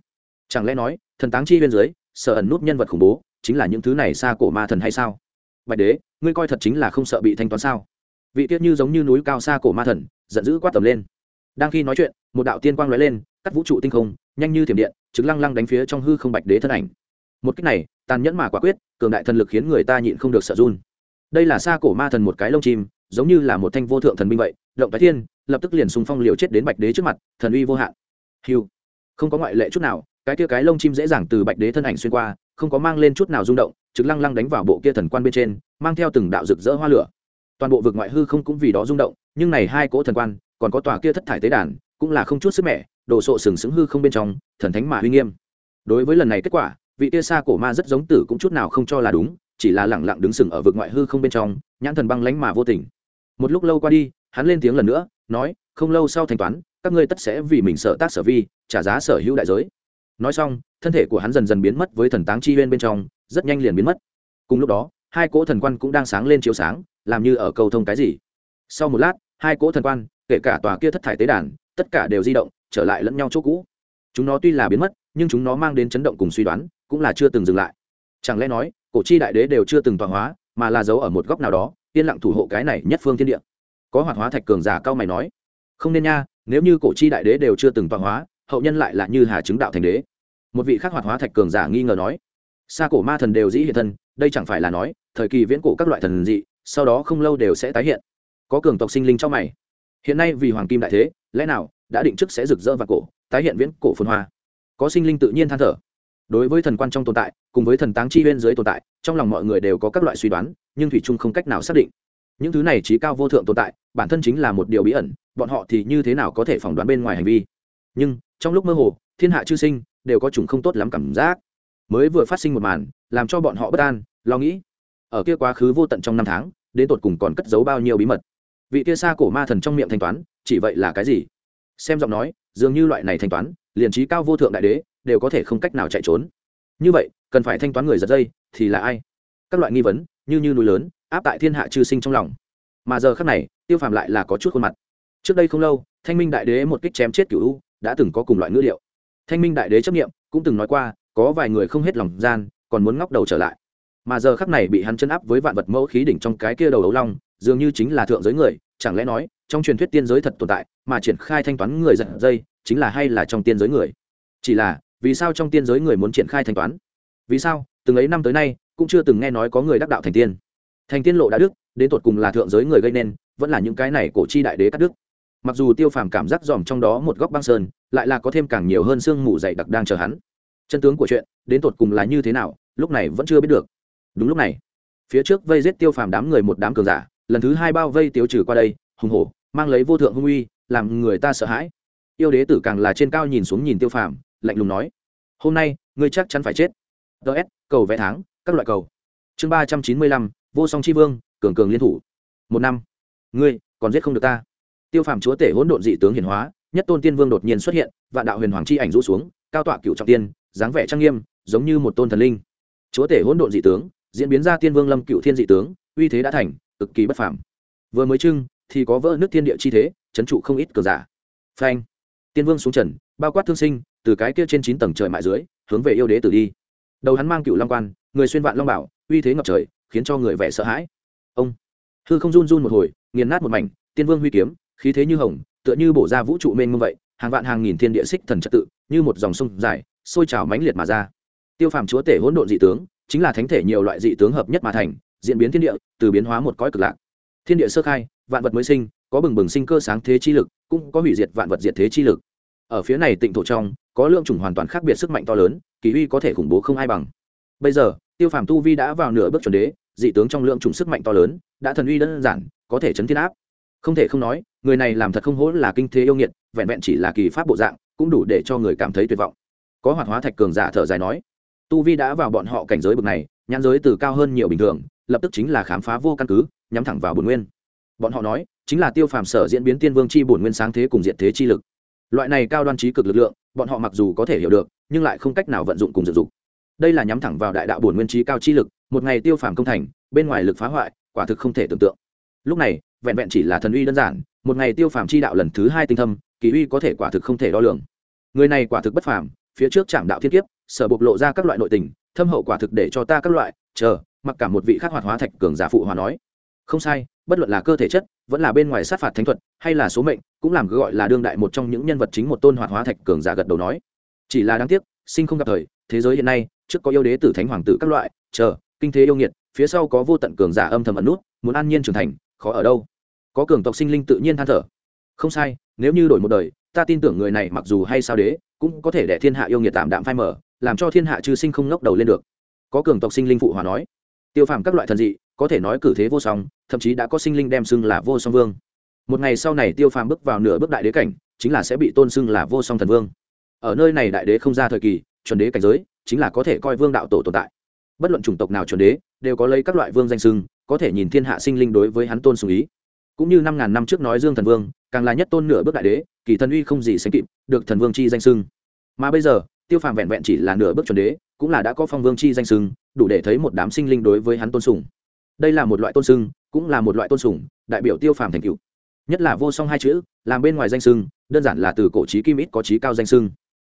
Chẳng lẽ nói, thần táng chi bên dưới, sợ ẩn nút nhân vật khủng bố, chính là những thứ này xa cổ ma thần hay sao? Bạch đế, ngươi coi thật chính là không sợ bị thanh toán sao? Vị tiết như giống như núi cao xa cổ ma thần, giận dữ quát tầm lên. Đang khi nói chuyện, một đạo tiên quang lóe lên, cắt vũ trụ tinh không, nhanh như thiểm điện chứng lăng lăng đánh phía trong hư không bạch đế thân ảnh. Một cách này, tàn nhẫn mà quả quyết, cường đại thần lực khiến người ta nhịn không được sợ run. Đây là xa cổ ma thần một cái lông chim giống như là một thanh vô thượng thần binh vậy, động thái thiên, lập tức liền sùng phong liều chết đến bạch đế trước mặt, thần uy vô hạn. Hiu không có ngoại lệ chút nào, cái kia cái lông chim dễ dàng từ bạch đế thân ảnh xuyên qua, không có mang lên chút nào rung động, trực lăng lăng đánh vào bộ kia thần quan bên trên, mang theo từng đạo rực rỡ hoa lửa. Toàn bộ vực ngoại hư không cũng vì đó rung động, nhưng này hai cỗ thần quan, còn có tòa kia thất thải tế đàn, cũng là không chút sức mẻ, đồ sộ sừng sững hư không bên trong, thần thánh mà uy nghiêm. Đối với lần này kết quả, vị tia xa cổ ma rất giống tử cũng chút nào không cho là đúng chỉ là lẳng lặng đứng sừng ở vực ngoại hư không bên trong, nhãn thần băng lánh mà vô tình. Một lúc lâu qua đi, hắn lên tiếng lần nữa, nói, không lâu sau thanh toán, các ngươi tất sẽ vì mình sợ tác sở vi, trả giá sở hữu đại giới. Nói xong, thân thể của hắn dần dần biến mất với thần táng chi bên bên trong, rất nhanh liền biến mất. Cùng lúc đó, hai cỗ thần quan cũng đang sáng lên chiếu sáng, làm như ở cầu thông cái gì. Sau một lát, hai cỗ thần quan, kể cả tòa kia thất thải tế đàn, tất cả đều di động, trở lại lẫn nhau chỗ cũ. Chúng nó tuy là biến mất, nhưng chúng nó mang đến chấn động cùng suy đoán, cũng là chưa từng dừng lại. Chẳng lẽ nói cổ chi đại đế đều chưa từng tọa hóa, mà là giấu ở một góc nào đó, yên lặng thủ hộ cái này nhất phương thiên địa. Có hoạt hóa thạch cường giả cao mày nói, không nên nha, nếu như cổ chi đại đế đều chưa từng tọa hóa, hậu nhân lại là như hà chứng đạo thành đế. Một vị khác hoạt hóa thạch cường giả nghi ngờ nói xa cổ ma thần đều dĩ hiện thân, đây chẳng phải là nói, thời kỳ viễn cổ các loại thần dị, sau đó không lâu đều sẽ tái hiện. Có cường tộc sinh linh trong mày, hiện nay vì hoàng kim đại thế, lẽ nào đã định trước sẽ rực rỡ và cổ, tái hiện viễn cổ phồn hoa? Có sinh linh tự nhiên than thở đối với thần quan trong tồn tại, cùng với thần táng chi bên dưới tồn tại, trong lòng mọi người đều có các loại suy đoán, nhưng thủy trung không cách nào xác định. Những thứ này trí cao vô thượng tồn tại, bản thân chính là một điều bí ẩn, bọn họ thì như thế nào có thể phỏng đoán bên ngoài hành vi? Nhưng, trong lúc mơ hồ, thiên hạ chư sinh đều có chúng không tốt lắm cảm giác. Mới vừa phát sinh một màn, làm cho bọn họ bất an, lo nghĩ. Ở kia quá khứ vô tận trong năm tháng, đến tột cùng còn cất giấu bao nhiêu bí mật? Vị kia xa cổ ma thần trong miệng thanh toán, chỉ vậy là cái gì? Xem giọng nói, dường như loại này thanh toán liền trí cao vô thượng đại đế đều có thể không cách nào chạy trốn. Như vậy, cần phải thanh toán người giật dây thì là ai? Các loại nghi vấn, như như núi lớn, áp tại thiên hạ chư sinh trong lòng. Mà giờ khác này, tiêu phàm lại là có chút khuôn mặt. Trước đây không lâu, thanh minh đại đế một kích chém chết cựu u, đã từng có cùng loại ngữ liệu. Thanh minh đại đế chấp nghiệm cũng từng nói qua, có vài người không hết lòng gian, còn muốn ngóc đầu trở lại. Mà giờ khắc này bị hắn chân áp với vạn vật mẫu khí đỉnh trong cái kia đầu ấu long, dường như chính là thượng giới người, chẳng lẽ nói, trong truyền thuyết tiên giới thật tồn tại, mà triển khai thanh toán người giật dây chính là hay là trong tiên giới người? Chỉ là, vì sao trong tiên giới người muốn triển khai thanh toán? Vì sao, từng ấy năm tới nay, cũng chưa từng nghe nói có người đắc đạo thành tiên? Thành tiên lộ đã đức, đến tột cùng là thượng giới người gây nên, vẫn là những cái này cổ chi đại đế cắt đức. Mặc dù tiêu phàm cảm giác dòm trong đó một góc băng sơn, lại là có thêm càng nhiều hơn sương mù dày đặc đang chờ hắn. Chân tướng của chuyện, đến tột cùng là như thế nào, lúc này vẫn chưa biết được. Đúng lúc này, phía trước vây giết tiêu phàm đám người một đám cường giả, lần thứ hai bao vây tiêu trừ qua đây, hùng hổ, mang lấy vô thượng hung uy, làm người ta sợ hãi yêu đế tử càng là trên cao nhìn xuống nhìn tiêu phàm, lạnh lùng nói, hôm nay, ngươi chắc chắn phải chết. Ts cầu vẽ tháng, các loại cầu. Chương ba trăm chín mươi lăm, vô song c h i vương, cường cường liên thủ. Một năm. Ngươi, còn giết không được ta. Tiêu phàm chúa tể hỗn độn dị tướng hiển hóa, nhất tôn tiên vương đột nhiên xuất hiện, vạn đạo huyền hoàng chi ảnh rũ xuống, cao tọa cựu trọng tiên, dáng vẻ trang nghiêm, giống như một tôn thần linh. Chúa tể hỗn độn dị tướng, diễn biến ra tiên vương lâm cựu thiên dị tướng, uy thế đã thành, cực kỳ bất phàm. Vừa mới trưng thì có vỡ nước thiên địa chi thế, chấn trụ không ít cờ giả. Phanh tiên vương xuống trần, bao quát thương sinh, từ cái kia trên chín tầng trời mại dưới, hướng về yêu đế tử đi. Đầu hắn mang cựu long quan, người xuyên vạn long bảo, uy thế ngập trời, khiến cho người vẻ sợ hãi. Ông. Hư không run run một hồi, nghiền nát một mảnh, tiên vương huy kiếm, khí thế như hồng, tựa như bổ ra vũ trụ mênh mông vậy, hàng vạn hàng nghìn thiên địa xích thần trật tự, như một dòng sông dài, sôi trào mãnh liệt mà ra. Tiêu phàm chúa tể hỗn độn dị tướng, chính là thánh thể nhiều loại dị tướng hợp nhất mà thành, diễn biến thiên địa, từ biến hóa một cõi cực lạc. Thiên địa sơ khai, vạn vật mới sinh, có bừng bừng sinh cơ sáng thế chi lực cũng có hủy diệt vạn vật diệt thế chi lực. Ở phía này tịnh thổ trong, có lượng chủng hoàn toàn khác biệt sức mạnh to lớn, kỳ uy có thể khủng bố không ai bằng. Bây giờ, tiêu phàm tu vi đã vào nửa bước chuẩn đế, dị tướng trong lượng chủng sức mạnh to lớn, đã thần uy đơn giản, có thể chấn thiên áp. Không thể không nói, người này làm thật không hổ là kinh thế yêu nghiệt, vẹn vẹn chỉ là kỳ pháp bộ dạng, cũng đủ để cho người cảm thấy tuyệt vọng. Có hoạt hóa thạch cường giả thở dài nói, tu vi đã vào bọn họ cảnh giới bực này, nhãn giới từ cao hơn nhiều bình thường, lập tức chính là khám phá vô căn cứ, nhắm thẳng vào bổn nguyên. Bọn họ nói chính là tiêu phàm sở diễn biến tiên vương chi bổn nguyên sáng thế cùng diện thế chi lực. Loại này cao đoan trí cực lực lượng, bọn họ mặc dù có thể hiểu được, nhưng lại không cách nào vận dụng cùng sử dụng. Đây là nhắm thẳng vào đại đạo bổn nguyên trí cao chi lực, một ngày tiêu phàm công thành, bên ngoài lực phá hoại, quả thực không thể tưởng tượng. Lúc này, vẹn vẹn chỉ là thần uy đơn giản, một ngày tiêu phàm chi đạo lần thứ hai tinh thâm, kỳ uy có thể quả thực không thể đo lường. Người này quả thực bất phàm, phía trước trạm đạo thiên kiếp, sở bộc lộ ra các loại nội tình, thâm hậu quả thực để cho ta các loại, chờ, mặc cả một vị khác hoạt hóa thạch cường giả phụ hòa nói không sai, bất luận là cơ thể chất, vẫn là bên ngoài sát phạt thánh thuật, hay là số mệnh, cũng làm gọi là đương đại một trong những nhân vật chính một tôn hoạt hóa thạch cường giả gật đầu nói. Chỉ là đáng tiếc, sinh không gặp thời, thế giới hiện nay, trước có yêu đế tử thánh hoàng tử các loại, chờ, kinh thế yêu nghiệt, phía sau có vô tận cường giả âm thầm ẩn nút, muốn an nhiên trưởng thành, khó ở đâu. Có cường tộc sinh linh tự nhiên than thở. Không sai, nếu như đổi một đời, ta tin tưởng người này mặc dù hay sao đế, cũng có thể để thiên hạ yêu nghiệt tạm đạm phai mở làm cho thiên hạ chư sinh không ngóc đầu lên được. Có cường tộc sinh linh phụ hòa nói. Tiêu phàm các loại thần dị có thể nói cử thế vô song, thậm chí đã có sinh linh đem xưng là vô song vương. Một ngày sau này tiêu phàm bước vào nửa bước đại đế cảnh, chính là sẽ bị tôn xưng là vô song thần vương. Ở nơi này đại đế không ra thời kỳ, chuẩn đế cảnh giới, chính là có thể coi vương đạo tổ tồn tại. Bất luận chủng tộc nào chuẩn đế, đều có lấy các loại vương danh xưng, có thể nhìn thiên hạ sinh linh đối với hắn tôn sùng ý. Cũng như năm ngàn năm trước nói dương thần vương, càng là nhất tôn nửa bước đại đế, kỳ thần uy không gì sánh kịp, được thần vương chi danh sưng mà bây giờ, tiêu phàm vẹn vẹn chỉ là nửa bước chuẩn đế, cũng là đã có phong vương chi danh sưng đủ để thấy một đám sinh linh đối với hắn tôn sùng đây là một loại tôn sưng, cũng là một loại tôn sùng, đại biểu tiêu phàm thành cựu nhất là vô song hai chữ, làm bên ngoài danh sưng, đơn giản là từ cổ trí kim ít có trí cao danh sưng.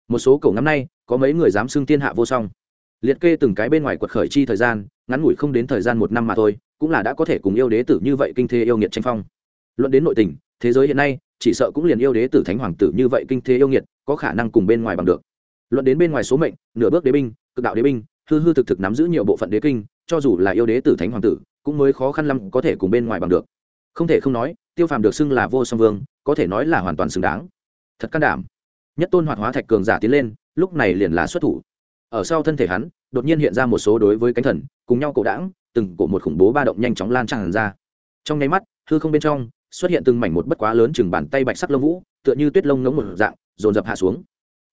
Một số cổ năm nay, có mấy người dám xưng thiên hạ vô song. Liệt kê từng cái bên ngoài quật khởi chi thời gian, ngắn ngủi không đến thời gian một năm mà thôi, cũng là đã có thể cùng yêu đế tử như vậy kinh thế yêu nghiệt tranh phong. Luận đến nội tình, thế giới hiện nay, chỉ sợ cũng liền yêu đế tử thánh hoàng tử như vậy kinh thế yêu nghiệt, có khả năng cùng bên ngoài bằng được. Luận đến bên ngoài số mệnh, nửa bước đế binh, cực đạo đế binh, hư hư thực thực nắm giữ nhiều bộ phận đế kinh, cho dù là yêu đế tử thánh hoàng tử cũng mới khó khăn lắm có thể cùng bên ngoài bằng được. Không thể không nói, tiêu phàm được xưng là vô song vương, có thể nói là hoàn toàn xứng đáng. Thật can đảm. Nhất tôn hoạt hóa thạch cường giả tiến lên, lúc này liền là xuất thủ. Ở sau thân thể hắn, đột nhiên hiện ra một số đối với cánh thần, cùng nhau cổ đảng từng cổ một khủng bố ba động nhanh chóng lan tràn ra. Trong nháy mắt, hư không bên trong, xuất hiện từng mảnh một bất quá lớn chừng bàn tay bạch sắc lông vũ, tựa như tuyết lông ngống một dạng, dồn dập hạ xuống.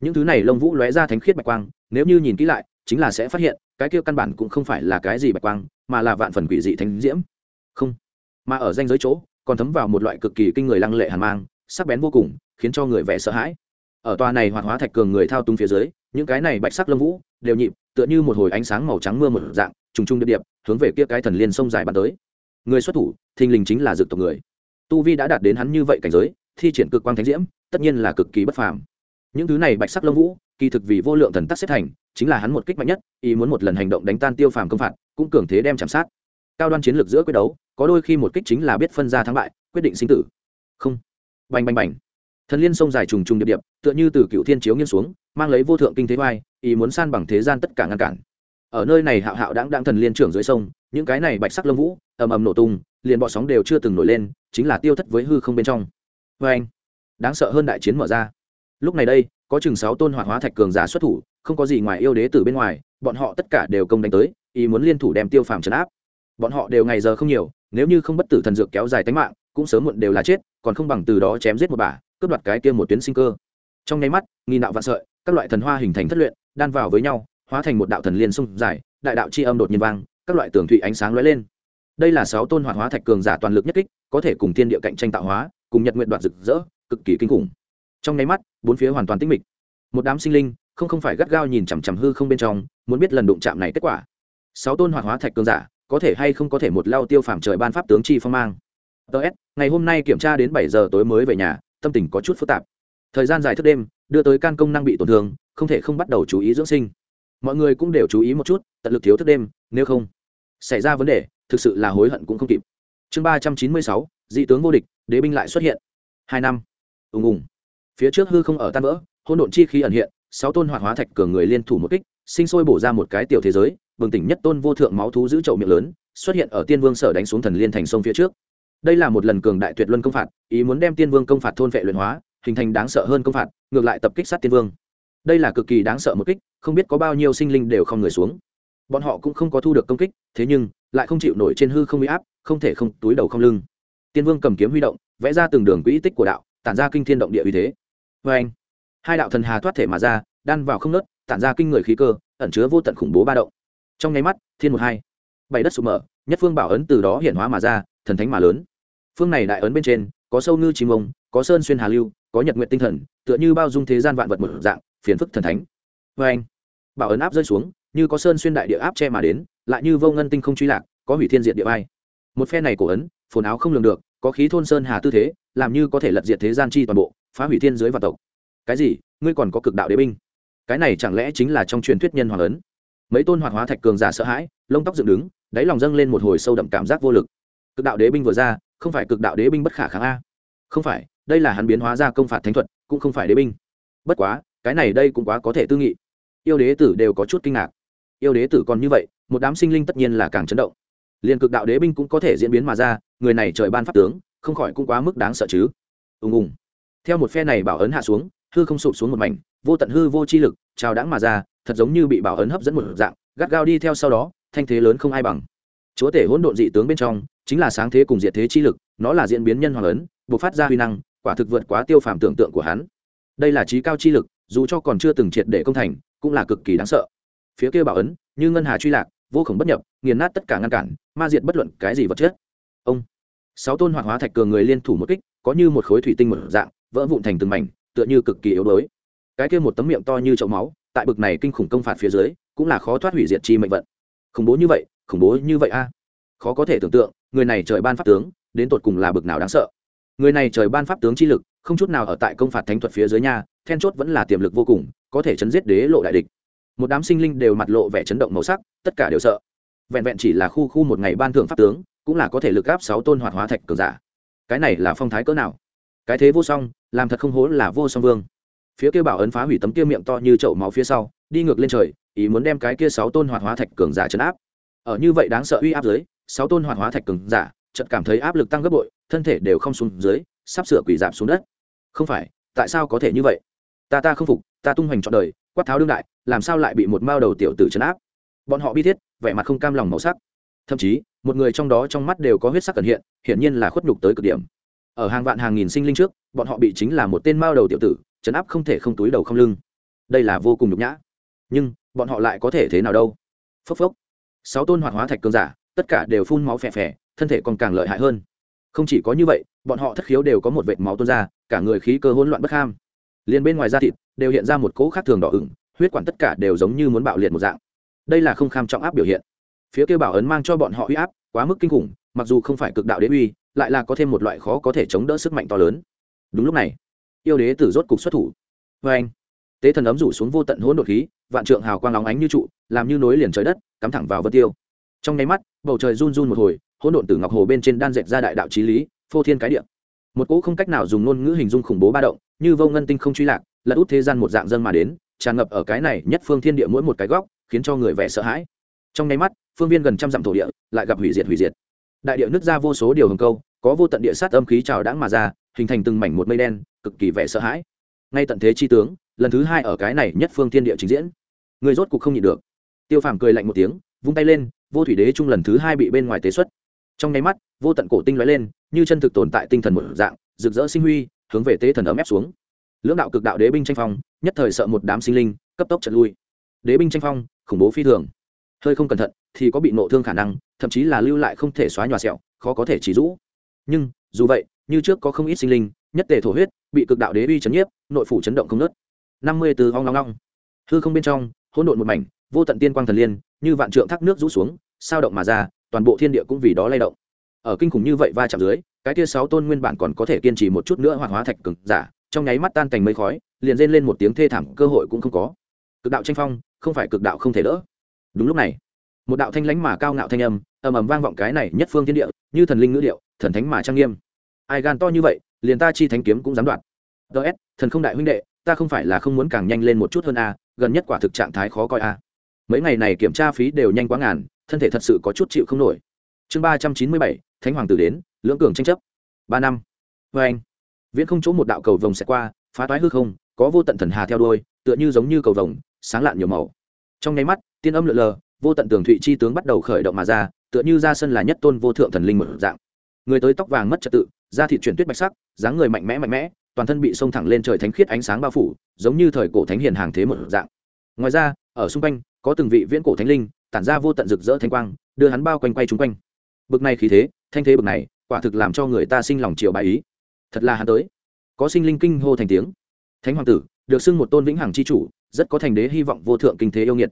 Những thứ này lông vũ lóe ra thánh khiết bạch quang, nếu như nhìn kỹ lại, chính là sẽ phát hiện, cái kia căn bản cũng không phải là cái gì bạch quang mà là vạn phần quỷ dị thánh diễm. Không, mà ở danh giới chỗ, còn thấm vào một loại cực kỳ kinh người lăng lệ hàn mang, sắc bén vô cùng, khiến cho người vẻ sợ hãi. Ở tòa này hoạt hóa thạch cường người thao túng phía dưới, những cái này bạch sắc lâm vũ, đều nhịp, tựa như một hồi ánh sáng màu trắng mưa một dạng, trùng trùng điệp điệp, hướng về kia cái thần liên sông dài bắn tới. Người xuất thủ, thình lình chính là dược tộc người. Tu vi đã đạt đến hắn như vậy cảnh giới, thi triển cực quang thánh diễm, tất nhiên là cực kỳ bất phàm những thứ này bạch sắc lông vũ, kỳ thực vì vô lượng thần tắc xếp thành, chính là hắn một kích mạnh nhất, ý muốn một lần hành động đánh tan tiêu phàm công phạt, cũng cường thế đem chạm sát. Cao đoan chiến lược giữa quyết đấu, có đôi khi một kích chính là biết phân ra thắng bại, quyết định sinh tử. Không. Bành bành bành. Thần liên sông dài trùng trùng điệp điệp, tựa như từ cựu thiên chiếu nghiêng xuống, mang lấy vô thượng kinh thế oai, ý muốn san bằng thế gian tất cả ngăn cản. Ở nơi này hạo hạo đáng đáng thần liên trưởng dưới sông, những cái này bạch sắc lông vũ, ầm ầm nổ tung, liền bọ sóng đều chưa từng nổi lên, chính là tiêu thất với hư không bên trong. Vê anh đáng sợ hơn đại chiến mở ra lúc này đây, có chừng sáu tôn hoạt hóa thạch cường giả xuất thủ, không có gì ngoài yêu đế từ bên ngoài, bọn họ tất cả đều công đánh tới, ý muốn liên thủ đem tiêu phàm trấn áp. Bọn họ đều ngày giờ không nhiều, nếu như không bất tử thần dược kéo dài tính mạng, cũng sớm muộn đều là chết, còn không bằng từ đó chém giết một bà, cướp đoạt cái kia một tuyến sinh cơ. Trong nháy mắt, nghi đạo vạn sợi, các loại thần hoa hình thành thất luyện, đan vào với nhau, hóa thành một đạo thần liên sông dài, đại đạo chi âm đột nhiên vang, các loại tường thủy ánh sáng lóe lên. Đây là sáu tôn hoạt hóa thạch cường giả toàn lực nhất kích, có thể cùng thiên địa cạnh tranh tạo hóa, cùng nhật nguyện đoạt rực rỡ, cực kỳ kinh khủng trong nháy mắt, bốn phía hoàn toàn tĩnh mịch. Một đám sinh linh, không không phải gắt gao nhìn chằm chằm hư không bên trong, muốn biết lần đụng chạm này kết quả. Sáu tôn hoạt hóa thạch cường giả, có thể hay không có thể một lao tiêu phàm trời ban pháp tướng chi phong mang. Ts ngày hôm nay kiểm tra đến bảy giờ tối mới về nhà, tâm tình có chút phức tạp. Thời gian dài thức đêm, đưa tới can công năng bị tổn thương, không thể không bắt đầu chú ý dưỡng sinh. Mọi người cũng đều chú ý một chút, tận lực thiếu thức đêm, nếu không xảy ra vấn đề, thực sự là hối hận cũng không kịp. Chương ba trăm chín mươi sáu, dị tướng vô địch, đế binh lại xuất hiện. Hai năm. Ùng ùng phía trước hư không ở tan vỡ hôn độn chi khí ẩn hiện, sáu tôn hoạt hóa thạch cường người liên thủ một kích, sinh sôi bổ ra một cái tiểu thế giới, bừng tỉnh nhất tôn vô thượng máu thú giữ chậu miệng lớn, xuất hiện ở tiên vương sở đánh xuống thần liên thành sông phía trước. Đây là một lần cường đại tuyệt luân công phạt, ý muốn đem tiên vương công phạt thôn vệ luyện hóa, hình thành đáng sợ hơn công phạt, ngược lại tập kích sát tiên vương. Đây là cực kỳ đáng sợ một kích, không biết có bao nhiêu sinh linh đều không người xuống. Bọn họ cũng không có thu được công kích, thế nhưng, lại không chịu nổi trên hư không bị áp, không thể không túi đầu không lưng. Tiên vương cầm kiếm huy động, vẽ ra từng đường quỹ tích của đạo, tản ra kinh thiên động địa uy thế vê anh. Hai đạo thần hà thoát thể mà ra, đan vào không nớt, tản ra kinh người khí cơ, ẩn chứa vô tận khủng bố ba động. Trong nháy mắt, thiên một hai. Bảy đất sụp mở, nhất phương bảo ấn từ đó hiện hóa mà ra, thần thánh mà lớn. Phương này đại ấn bên trên, có sâu ngư chim ông, có sơn xuyên hà lưu, có nhật nguyện tinh thần, tựa như bao dung thế gian vạn vật một dạng, phiền phức thần thánh. Vê anh. Bảo ấn áp rơi xuống, như có sơn xuyên đại địa áp che mà đến, lại như vô ngân tinh không truy lạc, có hủy thiên diệt địa vai một phe này cổ ấn, phồn áo không lường được, có khí thôn sơn hà tư thế, làm như có thể lật diệt thế gian chi toàn bộ phá hủy thiên giới và tộc. Cái gì? Ngươi còn có cực đạo đế binh? Cái này chẳng lẽ chính là trong truyền thuyết nhân hoàng ấn? Mấy tôn hoạt hóa thạch cường giả sợ hãi, lông tóc dựng đứng, đáy lòng dâng lên một hồi sâu đậm cảm giác vô lực. Cực đạo đế binh vừa ra, không phải cực đạo đế binh bất khả kháng a. Không phải, đây là hắn biến hóa ra công phạt thánh thuật, cũng không phải đế binh. Bất quá, cái này đây cũng quá có thể tư nghị. Yêu đế tử đều có chút kinh ngạc. Yêu đế tử còn như vậy, một đám sinh linh tất nhiên là càng chấn động. Liền cực đạo đế binh cũng có thể diễn biến mà ra, người này trời ban pháp tướng, không khỏi cũng quá mức đáng sợ chứ. Ùng ùng theo một phe này bảo ấn hạ xuống, hư không sụp xuống một mảnh, vô tận hư vô chi lực, trào đãng mà ra, thật giống như bị bảo ấn hấp dẫn một dạng, gắt gao đi theo sau đó, thanh thế lớn không ai bằng. Chúa tể hỗn độn dị tướng bên trong, chính là sáng thế cùng diệt thế chi lực, nó là diễn biến nhân hoàng ấn, buộc phát ra huy năng, quả thực vượt quá tiêu phàm tưởng tượng của hắn. Đây là trí cao chi lực, dù cho còn chưa từng triệt để công thành, cũng là cực kỳ đáng sợ. Phía kia bảo ấn, như ngân hà truy lạc, vô khổng bất nhập, nghiền nát tất cả ngăn cản, ma diệt bất luận cái gì vật chất. Ông sáu tôn hoạt hóa thạch cường người liên thủ một kích, có như một khối thủy tinh một dạng, vỡ vụn thành từng mảnh, tựa như cực kỳ yếu đuối. Cái kia một tấm miệng to như chậu máu, tại bực này kinh khủng công phạt phía dưới, cũng là khó thoát hủy diệt chi mệnh vận. Khủng bố như vậy, khủng bố như vậy a. Khó có thể tưởng tượng, người này trời ban pháp tướng, đến tột cùng là bực nào đáng sợ. Người này trời ban pháp tướng chi lực, không chút nào ở tại công phạt thánh thuật phía dưới nha, then chốt vẫn là tiềm lực vô cùng, có thể chấn giết đế lộ đại địch. Một đám sinh linh đều mặt lộ vẻ chấn động màu sắc, tất cả đều sợ. Vẹn vẹn chỉ là khu khu một ngày ban thưởng pháp tướng cũng là có thể lực áp sáu tôn hoạt hóa thạch cường giả. Cái này là phong thái cỡ nào? Cái thế vô song, làm thật không hố là vô song vương. Phía kia bảo ấn phá hủy tấm kia miệng to như chậu máu phía sau, đi ngược lên trời, ý muốn đem cái kia sáu tôn hoạt hóa thạch cường giả chấn áp. Ở như vậy đáng sợ uy áp dưới, sáu tôn hoạt hóa thạch cường giả, chợt cảm thấy áp lực tăng gấp bội, thân thể đều không xuống dưới, sắp sửa quỷ giảm xuống đất. Không phải, tại sao có thể như vậy? Ta ta không phục, ta tung hoành trọn đời, quát tháo đương đại, làm sao lại bị một mao đầu tiểu tử chấn áp? Bọn họ bi thiết, vẻ mặt không cam lòng màu sắc. Thậm chí một người trong đó trong mắt đều có huyết sắc cẩn hiện, hiển nhiên là khuất nhục tới cực điểm. Ở hàng vạn hàng nghìn sinh linh trước, bọn họ bị chính là một tên mao đầu tiểu tử chấn áp không thể không túi đầu không lưng. Đây là vô cùng nhục nhã. Nhưng, bọn họ lại có thể thế nào đâu? Phốc phốc. Sáu tôn hoạt hóa thạch cường giả, tất cả đều phun máu phè phè, thân thể còn càng lợi hại hơn. Không chỉ có như vậy, bọn họ thất khiếu đều có một vệt máu tuôn ra, cả người khí cơ hỗn loạn bất ham. Liền bên ngoài da thịt, đều hiện ra một cỗ khác thường đỏ ửng, huyết quản tất cả đều giống như muốn bạo liệt một dạng. Đây là không kham trọng áp biểu hiện phía kêu bảo ấn mang cho bọn họ uy áp, quá mức kinh khủng, mặc dù không phải cực đạo đế uy, lại là có thêm một loại khó có thể chống đỡ sức mạnh to lớn. Đúng lúc này, yêu đế tử rốt cục xuất thủ. Vê anh, tế thần ấm rủ xuống vô tận hỗn độn khí, vạn trượng hào quang lóng ánh như trụ, làm như nối liền trời đất, cắm thẳng vào vân tiêu. Trong nháy mắt, bầu trời run run một hồi, hỗn độn từ ngọc hồ bên trên đan dệt ra đại đạo trí lý, phô thiên cái địa. Một cỗ không cách nào dùng ngôn ngữ hình dung khủng bố ba động, như vô ngân tinh không truy lạc, lật út thế gian một dạng dân mà đến, tràn ngập ở cái này nhất phương thiên địa mỗi một cái góc, khiến cho người vẻ sợ hãi. Trong nháy mắt phương viên gần trăm dặm thổ địa, lại gặp hủy diệt hủy diệt. Đại địa nứt ra vô số điều hồng câu, có vô tận địa sát âm khí trào đãng mà ra, hình thành từng mảnh một mây đen, cực kỳ vẻ sợ hãi. Ngay tận thế chi tướng, lần thứ hai ở cái này nhất phương thiên địa trình diễn. Người rốt cục không nhịn được. Tiêu phàm cười lạnh một tiếng, vung tay lên, vô thủy đế trung lần thứ hai bị bên ngoài tế xuất. Trong nháy mắt, vô tận cổ tinh lóe lên, như chân thực tồn tại tinh thần một dạng, rực rỡ sinh huy, hướng về tế thần ấm ép xuống. Lưỡng đạo cực đạo đế binh tranh phong, nhất thời sợ một đám sinh linh, cấp tốc trận lui. Đế binh tranh phong, khủng bố phi thường. Hơi không cẩn thận thì có bị nộ thương khả năng, thậm chí là lưu lại không thể xóa nhòa sẹo, khó có thể chỉ rũ. Nhưng, dù vậy, như trước có không ít sinh linh, nhất tề thổ huyết, bị cực đạo đế uy chấn nhiếp, nội phủ chấn động không nớt năm mươi từ hoang long long. Hư không bên trong, hỗn độn một mảnh, vô tận tiên quang thần liên, như vạn trượng thác nước rũ xuống, sao động mà ra, toàn bộ thiên địa cũng vì đó lay động. Ở kinh khủng như vậy va chạm dưới, cái tia sáu tôn nguyên bản còn có thể kiên trì một chút nữa hoạt hóa thạch cực giả, trong nháy mắt tan thành mây khói, liền rên lên một tiếng thê thảm, cơ hội cũng không có. Cực đạo tranh phong, không phải cực đạo không thể đỡ. Đúng lúc này một đạo thanh lãnh mà cao ngạo thanh âm, ầm ầm vang vọng cái này nhất phương thiên địa, như thần linh ngữ điệu, thần thánh mà trang nghiêm. Ai gan to như vậy, liền ta chi thánh kiếm cũng dám đoạt. Ts thần không đại huynh đệ, ta không phải là không muốn càng nhanh lên một chút hơn a, gần nhất quả thực trạng thái khó coi a. Mấy ngày này kiểm tra phí đều nhanh quá ngàn, thân thể thật sự có chút chịu không nổi. Chương ba trăm chín mươi bảy, thánh hoàng tử đến, lưỡng cường tranh chấp. Ba năm. Vê anh. Viễn không chỗ một đạo cầu vồng sẽ qua, phá toái hư không, có vô tận thần hà theo đôi tựa như giống như cầu vồng, sáng lạn nhiều màu. Trong nháy mắt, tiên âm lượn lờ vô tận tường thụy chi tướng bắt đầu khởi động mà ra, tựa như ra sân là nhất tôn vô thượng thần linh một dạng. Người tới tóc vàng mất trật tự, da thịt chuyển tuyết bạch sắc, dáng người mạnh mẽ mạnh mẽ, toàn thân bị sông thẳng lên trời thánh khiết ánh sáng bao phủ, giống như thời cổ thánh hiền hàng thế một dạng. Ngoài ra, ở xung quanh, có từng vị viễn cổ thánh linh, tản ra vô tận rực rỡ thanh quang, đưa hắn bao quanh quay chung quanh. Bực này khí thế, thanh thế bực này, quả thực làm cho người ta sinh lòng chiều bài ý. Thật là hắn tới. Có sinh linh kinh hô thành tiếng. Thánh hoàng tử, được xưng một tôn vĩnh hằng c h i chủ, rất có thành đế hy vọng vô thượng kinh thế yêu nghiệt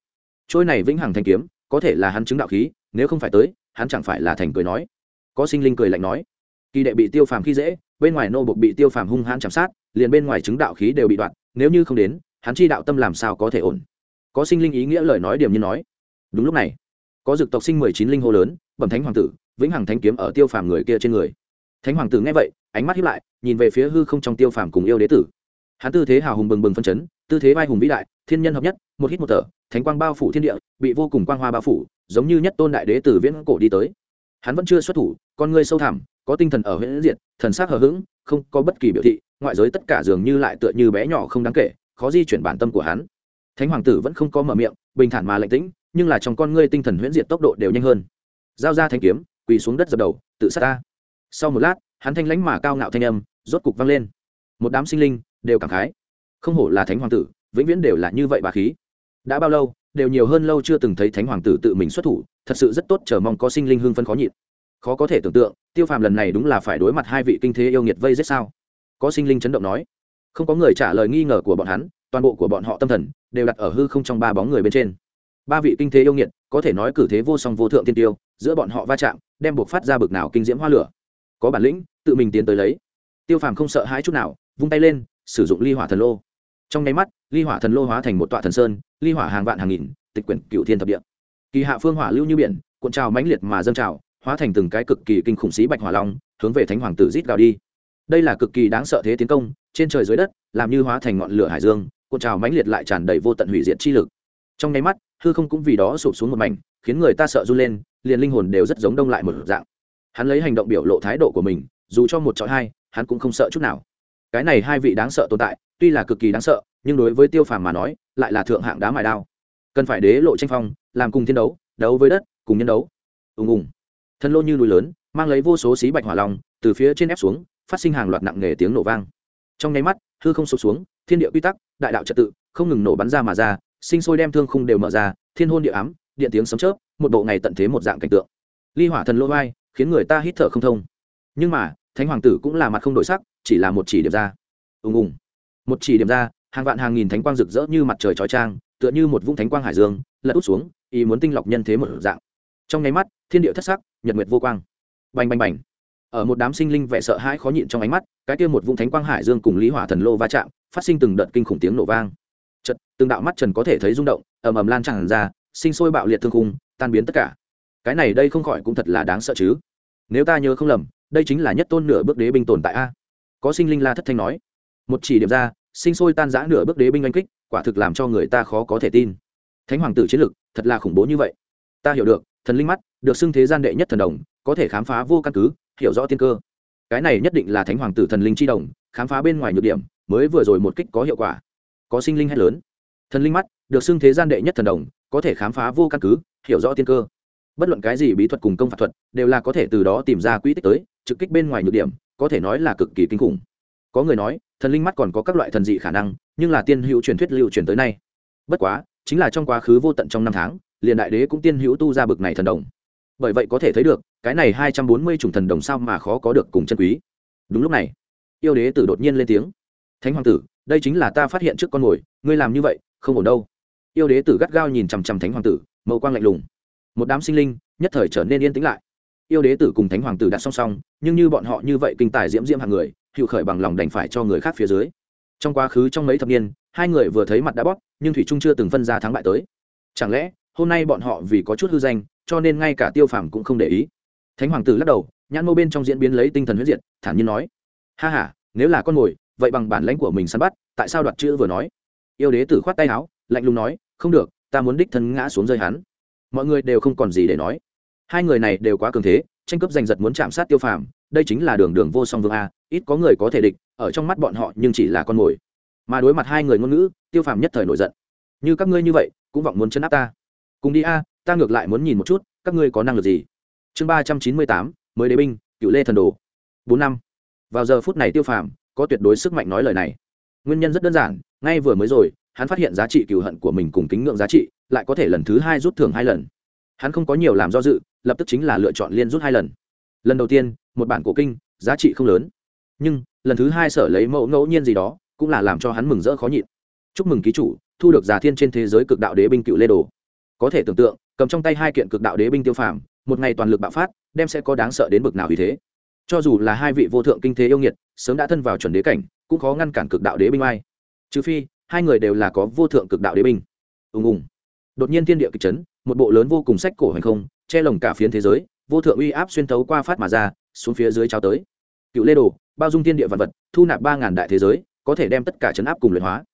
trôi này vĩnh hằng thanh kiếm, có thể là hắn chứng đạo khí, nếu không phải tới, hắn chẳng phải là thành cười nói. Có sinh linh cười lạnh nói. Kỳ đệ bị tiêu phàm khi dễ, bên ngoài nô bộc bị tiêu phàm hung hãn chạm sát, liền bên ngoài chứng đạo khí đều bị đoạn nếu như không đến, hắn chi đạo tâm làm sao có thể ổn? Có sinh linh ý nghĩa lời nói điểm như nói. Đúng lúc này, có dực tộc sinh mười chín linh hô lớn, bẩm thánh hoàng tử, vĩnh hằng thanh kiếm ở tiêu phàm người kia trên người. Thánh hoàng tử nghe vậy, ánh mắt hiếp lại, nhìn về phía hư không trong tiêu phàm cùng yêu đế tử. Hắn tư thế hào hùng bừng bừng phân chấn, tư thế vai hùng vĩ đại, thiên nhân hợp nhất một hít một thở, thánh quang bao phủ thiên địa, bị vô cùng quang hoa bao phủ, giống như nhất tôn đại đế từ viễn cổ đi tới. Hắn vẫn chưa xuất thủ, con ngươi sâu thẳm, có tinh thần ở huyễn diệt, thần sắc hờ hững, không có bất kỳ biểu thị, ngoại giới tất cả dường như lại tựa như bé nhỏ không đáng kể, khó di chuyển bản tâm của hắn. Thánh hoàng tử vẫn không có mở miệng, bình thản mà lạnh tĩnh, nhưng là trong con ngươi tinh thần huyễn diệt tốc độ đều nhanh hơn. Giao ra thanh kiếm, quỳ xuống đất dập đầu, tự sát ta. Sau một lát, hắn thanh lãnh mà cao ngạo thanh âm, rốt cục vang lên. Một đám sinh linh đều cảm khái. Không hổ là thánh hoàng tử, vĩnh viễn đều là như vậy bà khí đã bao lâu, đều nhiều hơn lâu chưa từng thấy thánh hoàng tử tự mình xuất thủ, thật sự rất tốt, chờ mong có sinh linh hương phân khó nhịn. Khó có thể tưởng tượng, tiêu phàm lần này đúng là phải đối mặt hai vị kinh thế yêu nghiệt vây giết sao? Có sinh linh chấn động nói. Không có người trả lời nghi ngờ của bọn hắn, toàn bộ của bọn họ tâm thần đều đặt ở hư không trong ba bóng người bên trên. Ba vị kinh thế yêu nghiệt, có thể nói cử thế vô song vô thượng tiên tiêu, giữa bọn họ va chạm, đem buộc phát ra bực nào kinh diễm hoa lửa. Có bản lĩnh, tự mình tiến tới lấy. Tiêu phàm không sợ hãi chút nào, vung tay lên, sử dụng ly hỏa thần lô trong nháy mắt, ly hỏa thần lô hóa thành một tọa thần sơn, ly hỏa hàng vạn hàng nghìn, tịch quyển cựu thiên thập địa. Kỳ hạ phương hỏa lưu như biển, cuộn trào mãnh liệt mà dâng trào, hóa thành từng cái cực kỳ kinh khủng xí bạch hỏa long, hướng về thánh hoàng tử rít gào đi. Đây là cực kỳ đáng sợ thế tiến công, trên trời dưới đất, làm như hóa thành ngọn lửa hải dương, cuộn trào mãnh liệt lại tràn đầy vô tận hủy diệt chi lực. Trong nháy mắt, hư không cũng vì đó sụp xuống một mảnh, khiến người ta sợ run lên, liền linh hồn đều rất giống đông lại một dạng. Hắn lấy hành động biểu lộ thái độ của mình, dù cho một trọi hai, hắn cũng không sợ chút nào. Cái này hai vị đáng sợ tồn tại tuy là cực kỳ đáng sợ, nhưng đối với tiêu phàm mà nói, lại là thượng hạng đá mài đao. Cần phải đế lộ tranh phong, làm cùng thiên đấu đấu với đất, cùng nhân đấu. Ùng ùng. Thân lô như núi lớn, mang lấy vô số xí bạch hỏa lòng từ phía trên ép xuống, phát sinh hàng loạt nặng nề tiếng nổ vang. Trong nháy mắt, hư không sụp xuống, thiên địa quy tắc, đại đạo trật tự, không ngừng nổ bắn ra mà ra, sinh sôi đem thương khung đều mở ra, thiên hôn địa ám, điện tiếng sấm chớp, một bộ ngày tận thế một dạng cảnh tượng. Ly hỏa thần lô vai, khiến người ta hít thở không thông. Nhưng mà, thánh hoàng tử cũng là mặt không đổi sắc, chỉ là một chỉ điểm ra. Ùng ùng một chỉ điểm ra, hàng vạn hàng nghìn thánh quang rực rỡ như mặt trời trói trang, tựa như một vũng thánh quang hải dương, lật út xuống, ý muốn tinh lọc nhân thế một dạng. Trong nháy mắt, thiên địa thất sắc, nhật nguyệt vô quang. Bành bành bành. Ở một đám sinh linh vẻ sợ hãi khó nhịn trong ánh mắt, cái kia một vũng thánh quang hải dương cùng lý hỏa thần lô va chạm, phát sinh từng đợt kinh khủng tiếng nổ vang. Chật từng đạo mắt trần có thể thấy rung động, ầm ầm lan tràn ra, sinh sôi bạo liệt thương khung, tan biến tất cả. Cái này đây không khỏi cũng thật là đáng sợ chứ. Nếu ta nhớ không lầm, đây chính là nhất tôn nửa bước đế binh tồn tại a. Có sinh linh la thất thanh nói một chỉ điểm ra, sinh sôi tan giã nửa bước đế binh oanh kích, quả thực làm cho người ta khó có thể tin. Thánh hoàng tử chiến lực, thật là khủng bố như vậy. Ta hiểu được, thần linh mắt, được xưng thế gian đệ nhất thần đồng, có thể khám phá vô căn cứ, hiểu rõ tiên cơ. Cái này nhất định là thánh hoàng tử thần linh chi đồng, khám phá bên ngoài nhược điểm, mới vừa rồi một kích có hiệu quả. Có sinh linh hay lớn. Thần linh mắt, được xưng thế gian đệ nhất thần đồng, có thể khám phá vô căn cứ, hiểu rõ tiên cơ. Bất luận cái gì bí thuật cùng công phạt thuật, đều là có thể từ đó tìm ra quỹ tích tới, trực kích bên ngoài nhược điểm, có thể nói là cực kỳ kinh khủng. Có người nói thần linh mắt còn có các loại thần dị khả năng, nhưng là tiên hữu truyền thuyết lưu truyền tới nay. Bất quá, chính là trong quá khứ vô tận trong năm tháng, liền đại đế cũng tiên hữu tu ra bực này thần đồng. Bởi vậy có thể thấy được, cái này hai trăm bốn mươi chủng thần đồng sao mà khó có được cùng chân quý. Đúng lúc này, yêu đế tử đột nhiên lên tiếng. Thánh hoàng tử, đây chính là ta phát hiện trước con mồi, ngươi làm như vậy, không ổn đâu. Yêu đế tử gắt gao nhìn chằm chằm thánh hoàng tử mậu quang lạnh lùng. Một đám sinh linh, nhất thời trở nên yên tĩnh lại. Yêu đế tử cùng thánh hoàng tử đặt song song, nhưng như bọn họ như vậy kinh tài diễm diễm hàng người hữu khởi bằng lòng đành phải cho người khác phía dưới. Trong quá khứ trong mấy thập niên, hai người vừa thấy mặt đã bóp, nhưng thủy trung chưa từng phân ra thắng bại tới. Chẳng lẽ, hôm nay bọn họ vì có chút hư danh, cho nên ngay cả tiêu phàm cũng không để ý? Thánh hoàng tử lắc đầu, nhãn mâu bên trong diễn biến lấy tinh thần huyết diệt, thản nhiên nói, ha h a nếu là con mồi vậy bằng bản lãnh của mình săn bắt, tại sao đoạt chữ vừa nói? Yêu đế tử khoát tay áo, lạnh lùng nói, không được, ta muốn đích thân ngã xuống rơi hắn. Mọi người đều không còn gì để nói. Hai người này đều quá cường thế, tranh cướp giành giật muốn chạm sát tiêu phàm đây chính là đường đường vô song vương a, ít có người có thể địch, ở trong mắt bọn họ nhưng chỉ là con mồi. Mà đối mặt hai người ngôn ngữ, tiêu phàm nhất thời nổi giận. Như các ngươi như vậy, cũng vọng muốn chấn áp ta. Cùng đi a, ta ngược lại muốn nhìn một chút, các ngươi có năng lực gì? Chương ba trăm chín mươi tám, mới đế binh, cựu lê thần đồ. Bốn năm. Vào giờ phút này tiêu phàm có tuyệt đối sức mạnh nói lời này. Nguyên nhân rất đơn giản, ngay vừa mới rồi, hắn phát hiện giá trị cựu hận của mình cùng kính ngưỡng giá trị, lại có thể lần thứ hai rút thưởng hai lần. Hắn không có nhiều làm do dự, lập tức chính là lựa chọn liên rút hai lần lần đầu tiên, một bản cổ kinh, giá trị không lớn. Nhưng, lần thứ hai sở lấy mẫu ngẫu nhiên gì đó, cũng là làm cho hắn mừng rỡ khó nhịn. Chúc mừng ký chủ, thu được giả thiên trên thế giới cực đạo đế binh cựu lê đồ. Có thể tưởng tượng, cầm trong tay hai kiện cực đạo đế binh tiêu phàm, một ngày toàn lực bạo phát, đem sẽ có đáng sợ đến bực nào vì thế. Cho dù là hai vị vô thượng kinh thế yêu nghiệt, sớm đã thân vào chuẩn đế cảnh, cũng khó ngăn cản cực đạo đế binh ai. Trừ phi, hai người đều là có vô thượng cực đạo đế binh. Ùng ùng. Đột nhiên thiên địa kịch chấn, một bộ lớn vô cùng sách cổ hành không, che lồng cả phiến thế giới vô thượng uy áp xuyên tấu qua phát mà ra, xuống phía dưới trao tới. Cựu lê đồ, bao dung thiên địa vật vật, thu nạp ba ngàn đại thế giới, có thể đem tất cả chấn áp cùng luyện hóa.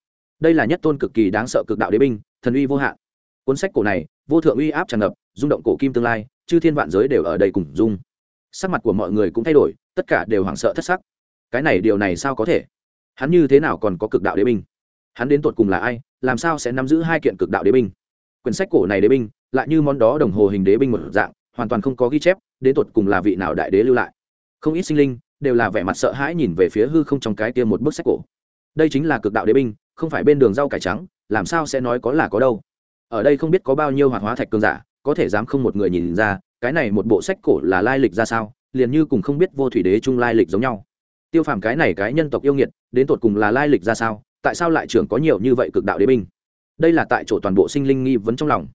Đây là nhất tôn cực kỳ đáng sợ cực đạo đế binh, thần uy vô hạn. Cuốn sách cổ này, vô thượng uy áp tràn ngập, rung động cổ kim tương lai, chư thiên vạn giới đều ở đây cùng dung sắc mặt của mọi người cũng thay đổi, tất cả đều hoảng sợ thất sắc. Cái này điều này sao có thể? Hắn như thế nào còn có cực đạo đế binh? Hắn đến tột cùng là ai, làm sao sẽ nắm giữ hai kiện cực đạo đế binh? Quyển sách cổ này đế binh, lại như món đó đồng hồ hình đế binh một dạng hoàn toàn không có ghi chép, đến tột cùng là vị nào đại đế lưu lại. Không ít sinh linh đều là vẻ mặt sợ hãi nhìn về phía hư không trong cái kia một bức sách cổ. Đây chính là cực đạo đế binh, không phải bên đường rau cải trắng, làm sao sẽ nói có là có đâu. Ở đây không biết có bao nhiêu hoạt hóa thạch cương giả, có thể dám không một người nhìn ra, cái này một bộ sách cổ là lai lịch ra sao, liền như cùng không biết vô thủy đế chung lai lịch giống nhau. Tiêu phàm cái này cái nhân tộc yêu nghiệt, đến tột cùng là lai lịch ra sao, tại sao lại trưởng có nhiều như vậy cực đạo đế binh? Đây là tại chỗ toàn bộ sinh linh nghi vấn trong lòng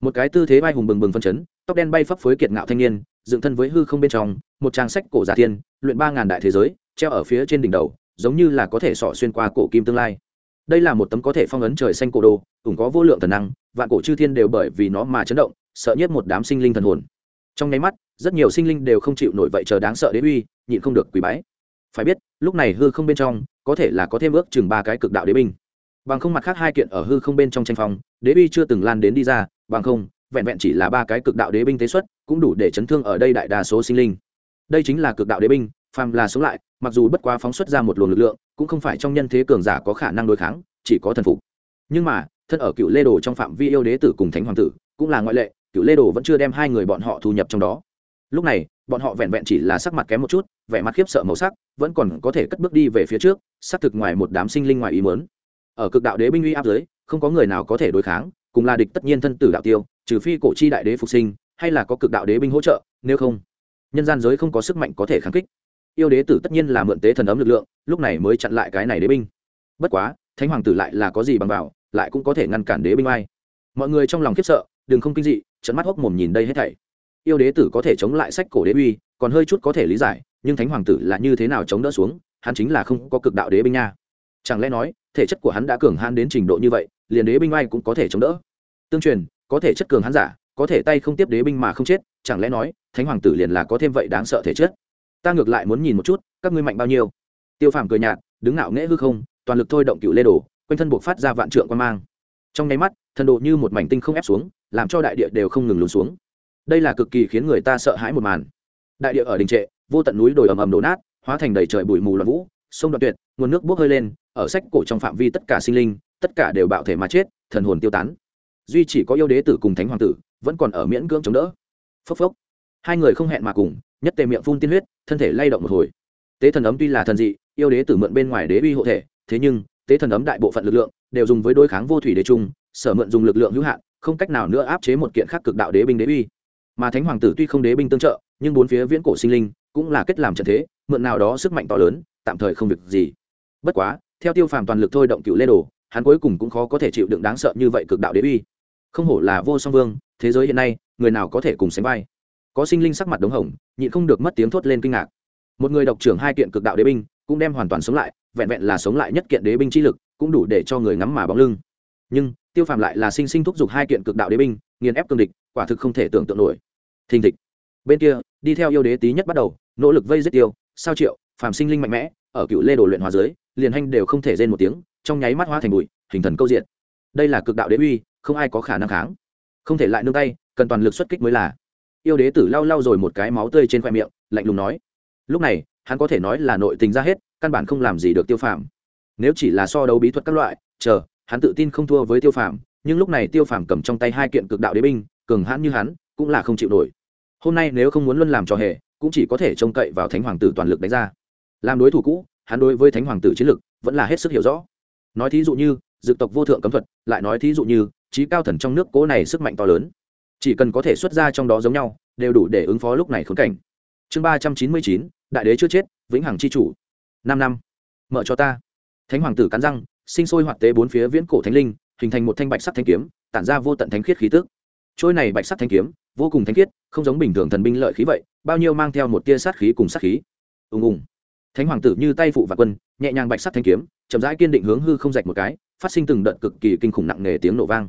một cái tư thế vai hùng bừng bừng phân chấn, tóc đen bay phấp phới kiệt ngạo thanh niên, dựng thân với hư không bên trong, một trang sách cổ giả thiên, luyện ba ngàn đại thế giới, treo ở phía trên đỉnh đầu, giống như là có thể sọ xuyên qua cổ kim tương lai. Đây là một tấm có thể phong ấn trời xanh cổ đồ cũng có vô lượng thần năng, vạn cổ chư thiên đều bởi vì nó mà chấn động, sợ nhất một đám sinh linh thần hồn. Trong nháy mắt, rất nhiều sinh linh đều không chịu nổi vậy chờ đáng sợ đế uy, nhịn không được quỳ bái. Phải biết, lúc này hư không bên trong, có thể là có thêm ước chừng ba cái cực đạo đế binh. Bằng không mặt khác hai kiện ở hư không bên trong tranh phong, đế uy chưa từng lan đến đi ra bằng không, vẹn vẹn chỉ là ba cái cực đạo đế binh tế xuất, cũng đủ để chấn thương ở đây đại đa số sinh linh. Đây chính là cực đạo đế binh, phàm là sống lại, mặc dù bất quá phóng xuất ra một luồng lực lượng, cũng không phải trong nhân thế cường giả có khả năng đối kháng, chỉ có thần phục. Nhưng mà, thân ở cựu lê đồ trong phạm vi yêu đế tử cùng thánh hoàng tử, cũng là ngoại lệ, cựu lê đồ vẫn chưa đem hai người bọn họ thu nhập trong đó. Lúc này, bọn họ vẹn vẹn chỉ là sắc mặt kém một chút, vẻ mặt khiếp sợ màu sắc, vẫn còn có thể cất bước đi về phía trước, xác thực ngoài một đám sinh linh ngoài ý mớn ở cực đạo đế binh uy áp giới không có người nào có thể đối kháng cùng là địch tất nhiên thân tử đạo tiêu, trừ phi cổ chi đại đế phục sinh, hay là có cực đạo đế binh hỗ trợ, nếu không, nhân gian giới không có sức mạnh có thể kháng kích. Yêu đế tử tất nhiên là mượn tế thần ấm lực lượng, lúc này mới chặn lại cái này đế binh. Bất quá, thánh hoàng tử lại là có gì bằng vào, lại cũng có thể ngăn cản đế binh ai. Mọi người trong lòng khiếp sợ, đừng không kinh dị trận mắt hốc mồm nhìn đây hết thảy. Yêu đế tử có thể chống lại sách cổ đế uy, còn hơi chút có thể lý giải, nhưng thánh hoàng tử là như thế nào chống đỡ xuống, hắn chính là không có cực đạo đế binh nha. Chẳng lẽ nói, thể chất của hắn đã cường hãn đến trình độ như vậy liền đế binh oai cũng có thể chống đỡ. Tương truyền, có thể chất cường hắn giả, có thể tay không tiếp đế binh mà không chết, chẳng lẽ nói, thánh hoàng tử liền là có thêm vậy đáng sợ thể chất? Ta ngược lại muốn nhìn một chút, các ngươi mạnh bao nhiêu? Tiêu phàm cười nhạt, đứng ngạo nghễ hư không, toàn lực thôi động cựu lê đồ, quanh thân buộc phát ra vạn trượng quan mang. Trong nháy mắt, thần độ như một mảnh tinh không ép xuống, làm cho đại địa đều không ngừng lùn xuống. Đây là cực kỳ khiến người ta sợ hãi một màn. Đại địa ở đình trệ, vô tận núi đồi ầm ầm đổ nát, hóa thành đầy trời bụi mù loạn vũ, sông đoạn tuyệt, nguồn nước bốc hơi lên, ở sách cổ trong phạm vi tất cả sinh linh tất cả đều bạo thể mà chết, thần hồn tiêu tán. Duy chỉ có yêu đế tử cùng thánh hoàng tử, vẫn còn ở miễn cưỡng chống đỡ. Phốc phốc. Hai người không hẹn mà cùng, nhất tề miệng phun tiên huyết, thân thể lay động một hồi. Tế thần ấm tuy là thần dị, yêu đế tử mượn bên ngoài đế uy hộ thể, thế nhưng, tế thần ấm đại bộ phận lực lượng đều dùng với đối kháng vô thủy đế trung, sở mượn dùng lực lượng hữu hạn, không cách nào nữa áp chế một kiện khác cực đạo đế binh đế uy. Mà thánh hoàng tử tuy không đế binh tương trợ, nhưng bốn phía viễn cổ sinh linh cũng là kết làm trận thế, mượn nào đó sức mạnh to lớn, tạm thời không việc gì. Bất quá, theo tiêu phàm toàn lực thôi động cựu lê đồ hắn cuối cùng cũng khó có thể chịu đựng đáng sợ như vậy cực đạo đế uy. Không hổ là vô song vương, thế giới hiện nay, người nào có thể cùng sánh vai? Có sinh linh sắc mặt đống hồng, nhịn không được mất tiếng thốt lên kinh ngạc. Một người độc trưởng hai kiện cực đạo đế binh, cũng đem hoàn toàn sống lại, vẹn vẹn là sống lại nhất kiện đế binh chi lực, cũng đủ để cho người ngắm mà bóng lưng. Nhưng, tiêu phàm lại là sinh sinh thúc giục hai kiện cực đạo đế binh, nghiền ép cương địch, quả thực không thể tưởng tượng nổi. Thình thịch. Bên kia, đi theo yêu đế tý nhất bắt đầu, nỗ lực vây giết tiêu, sao triệu, phàm sinh linh mạnh mẽ, ở cựu lê đồ luyện hóa giới, liền hanh đều không thể rên một tiếng trong nháy mắt hóa thành bụi, hình thần câu diện đây là cực đạo đế uy, không ai có khả năng kháng. Không thể lại nương tay, cần toàn lực xuất kích mới là. Yêu đế tử lau lau rồi một cái máu tươi trên khoe miệng, lạnh lùng nói. Lúc này, hắn có thể nói là nội tình ra hết, căn bản không làm gì được tiêu phàm. Nếu chỉ là so đấu bí thuật các loại, chờ, hắn tự tin không thua với tiêu phàm, nhưng lúc này tiêu phàm cầm trong tay hai kiện cực đạo đế binh, cường hãn như hắn, cũng là không chịu nổi. Hôm nay nếu không muốn luân làm trò hề, cũng chỉ có thể trông cậy vào thánh hoàng tử toàn lực đánh ra. Làm đối thủ cũ, hắn đối với thánh hoàng tử chiến lực vẫn là hết sức hiểu rõ nói thí dụ như dực tộc vô thượng cấm thuật, lại nói thí dụ như, trí cao thần trong nước cố này sức mạnh to lớn. Chỉ cần có thể xuất ra trong đó giống nhau, đều đủ để ứng phó lúc này khốn cảnh. Chương ba trăm chín mươi chín, đại đế chưa chết, vĩnh hằng c h i chủ. Năm năm. Mở cho ta. Thánh hoàng tử cắn răng, sinh sôi hoạt tế bốn phía viễn cổ thánh linh, hình thành một thanh bạch sắc thanh kiếm, tản ra vô tận thánh khiết khí tức. Trôi này bạch sắc thanh kiếm, vô cùng thánh khiết, không giống bình thường thần binh lợi khí vậy, bao nhiêu mang theo một tia sát khí cùng sát khí. Ùng ùng thánh hoàng tử như tay phụ và quân, nhẹ nhàng bạch sắt thanh kiếm, chậm rãi kiên định hướng hư không rạch một cái, phát sinh từng đợt cực kỳ kinh khủng nặng nề tiếng nổ vang.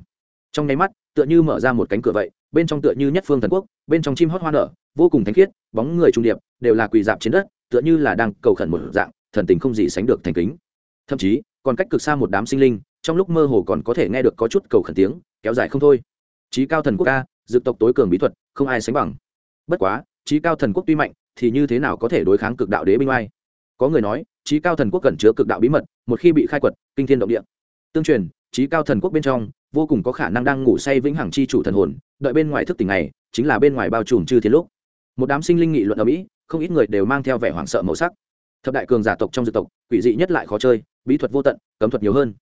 Trong nháy mắt, tựa như mở ra một cánh cửa vậy, bên trong tựa như nhất phương thần quốc, bên trong chim hót hoa nở, vô cùng thánh khiết, bóng người trung điệp, đều là quỳ dạp trên đất, tựa như là đang cầu khẩn một dạng, thần tình không gì sánh được thành kính. Thậm chí, còn cách cực xa một đám sinh linh, trong lúc mơ hồ còn có thể nghe được có chút cầu khẩn tiếng, kéo dài không thôi. Trí cao thần quốc ca dược tộc tối cường bí thuật, không ai sánh bằng. Bất quá trí cao thần quốc tuy mạnh, thì như thế nào có thể đối kháng cực đạo đế binh oai? Có người nói, trí cao thần quốc cẩn chứa cực đạo bí mật, một khi bị khai quật, kinh thiên động địa. Tương truyền, trí cao thần quốc bên trong, vô cùng có khả năng đang ngủ say vĩnh hằng chi chủ thần hồn, đợi bên ngoài thức tỉnh này chính là bên ngoài bao trùm chư thiên lúc. Một đám sinh linh nghị luận ở mỹ, không ít người đều mang theo vẻ hoảng sợ màu sắc. Thập đại cường giả tộc trong dược tộc, quỷ dị nhất lại khó chơi, bí thuật vô tận, cấm thuật nhiều hơn.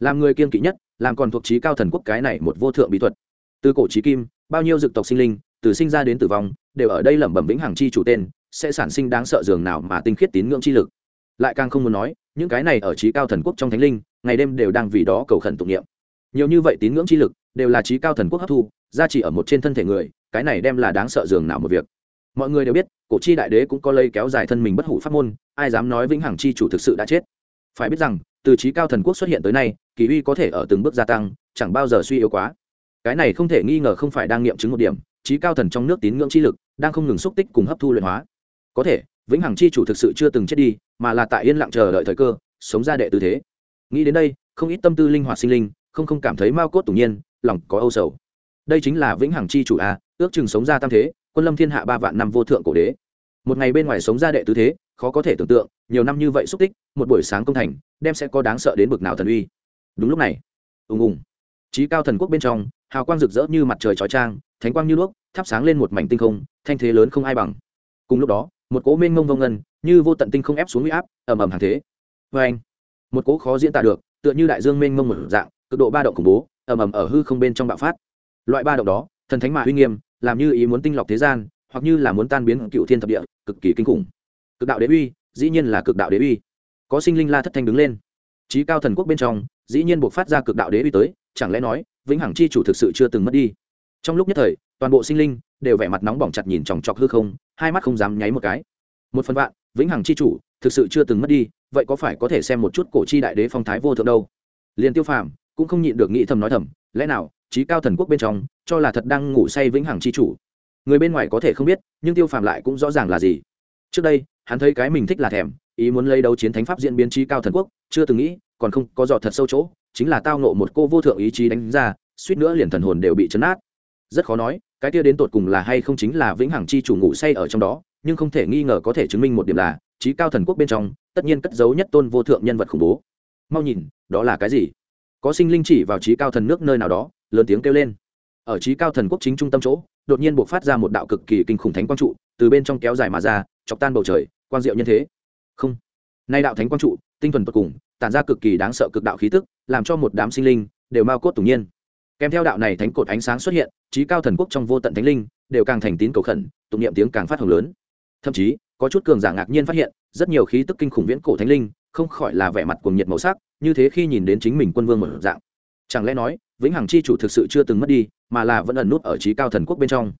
Làm người kiên kỵ nhất, làm còn thuộc trí cao thần quốc cái này một vô thượng bí thuật. Từ cổ trí kim, bao nhiêu dược tộc sinh linh, từ sinh ra đến tử vong, đều ở đây lẩm bẩm vĩnh hằng chi chủ tên sẽ sản sinh đáng sợ dường nào mà tinh khiết tín ngưỡng chi lực. Lại càng không muốn nói, những cái này ở trí cao thần quốc trong thánh linh, ngày đêm đều đang vì đó cầu khẩn tụng niệm. Nhiều như vậy tín ngưỡng chi lực, đều là trí cao thần quốc hấp thu, gia trì ở một trên thân thể người, cái này đem là đáng sợ dường nào một việc. Mọi người đều biết, cổ chi đại đế cũng có lây kéo dài thân mình bất hủ pháp môn, ai dám nói vĩnh hằng chi chủ thực sự đã chết. Phải biết rằng, từ trí cao thần quốc xuất hiện tới nay, kỳ uy có thể ở từng bước gia tăng, chẳng bao giờ suy yếu quá. Cái này không thể nghi ngờ không phải đang nghiệm chứng một điểm, trí cao thần trong nước tín ngưỡng chi lực đang không ngừng xúc tích cùng hấp thu luyện hóa có thể, vĩnh hằng chi chủ thực sự chưa từng chết đi, mà là tại yên lặng chờ đợi thời cơ, sống ra đệ tư thế. Nghĩ đến đây, không ít tâm tư linh hoạt sinh linh, không không cảm thấy mao cốt tủng nhiên, lòng có âu sầu. Đây chính là vĩnh hằng chi chủ a, ước chừng sống ra tam thế, quân lâm thiên hạ ba vạn năm vô thượng cổ đế. Một ngày bên ngoài sống ra đệ tứ thế, khó có thể tưởng tượng, nhiều năm như vậy xúc tích, một buổi sáng công thành, đem sẽ có đáng sợ đến bực nào thần uy. Đúng lúc này, ùng ùng trí cao thần quốc bên trong, hào quang rực rỡ như mặt trời trói trang thánh quang như đuốc, thắp sáng lên một mảnh tinh không, thanh thế lớn không ai bằng. Cùng lúc đó một cỗ mênh mông vông ngân, như vô tận tinh không ép xuống huy áp ẩm ẩm hàng thế. Vê anh, một cỗ khó diễn tả được, tựa như đại dương mênh mông một dạng, cực độ ba động khủng bố ẩm ẩm ở hư không bên trong bạo phát. Loại ba động đó, thần thánh mà uy nghiêm, làm như ý muốn tinh lọc thế gian, hoặc như là muốn tan biến cựu thiên thập địa, cực kỳ kinh khủng. Cực đạo đế uy, dĩ nhiên là cực đạo đế uy. Có sinh linh la thất thanh đứng lên. Trí cao thần quốc bên trong, dĩ nhiên buộc phát ra cực đạo đế uy tới, chẳng lẽ nói, vĩnh hằng chi chủ thực sự chưa từng mất đi. Trong lúc nhất thời, toàn bộ sinh linh đều vẻ mặt nóng bỏng chặt nhìn chòng chọc hư không hai mắt không dám nháy một cái. Một phần vạn, vĩnh hằng chi chủ, thực sự chưa từng mất đi, vậy có phải có thể xem một chút cổ chi đại đế phong thái vô thượng đâu? Liền tiêu phàm cũng không nhịn được nghĩ thầm nói thầm, lẽ nào trí cao thần quốc bên trong, cho là thật đang ngủ say vĩnh hằng chi chủ? Người bên ngoài có thể không biết, nhưng tiêu phàm lại cũng rõ ràng là gì. Trước đây, hắn thấy cái mình thích là thèm, ý muốn lấy đấu chiến thánh pháp diễn biến trí cao thần quốc, chưa từng nghĩ, còn không có dọ thật sâu chỗ, chính là tao nộ một cô vô thượng ý chí đánh ra, suýt nữa liền thần hồn đều bị chấn át rất khó nói cái kia đến tột cùng là hay không chính là vĩnh hằng chi chủ ngủ say ở trong đó, nhưng không thể nghi ngờ có thể chứng minh một điểm là, trí cao thần quốc bên trong, tất nhiên cất giấu nhất tôn vô thượng nhân vật khủng bố. Mau nhìn, đó là cái gì? Có sinh linh chỉ vào trí cao thần nước nơi nào đó, lớn tiếng kêu lên. Ở trí cao thần quốc chính trung tâm chỗ, đột nhiên buộc phát ra một đạo cực kỳ kinh khủng thánh quang trụ, từ bên trong kéo dài mà ra, chọc tan bầu trời, quang diệu nhân thế. Không. Nay đạo thánh quang trụ, tinh thuần tột cùng, tản ra cực kỳ đáng sợ cực đạo khí tức, làm cho một đám sinh linh đều mau cốt tủng nhiên. Kèm theo đạo này thánh cột ánh sáng xuất hiện trí cao thần quốc trong vô tận thánh linh, đều càng thành tín cầu khẩn, tụng niệm tiếng càng phát hồng lớn. Thậm chí, có chút cường giả ngạc nhiên phát hiện, rất nhiều khí tức kinh khủng viễn cổ thánh linh, không khỏi là vẻ mặt cuồng nhiệt màu sắc, như thế khi nhìn đến chính mình quân vương một dạng. Chẳng lẽ nói, vĩnh hằng chi chủ thực sự chưa từng mất đi, mà là vẫn ẩn nút ở trí cao thần quốc bên trong?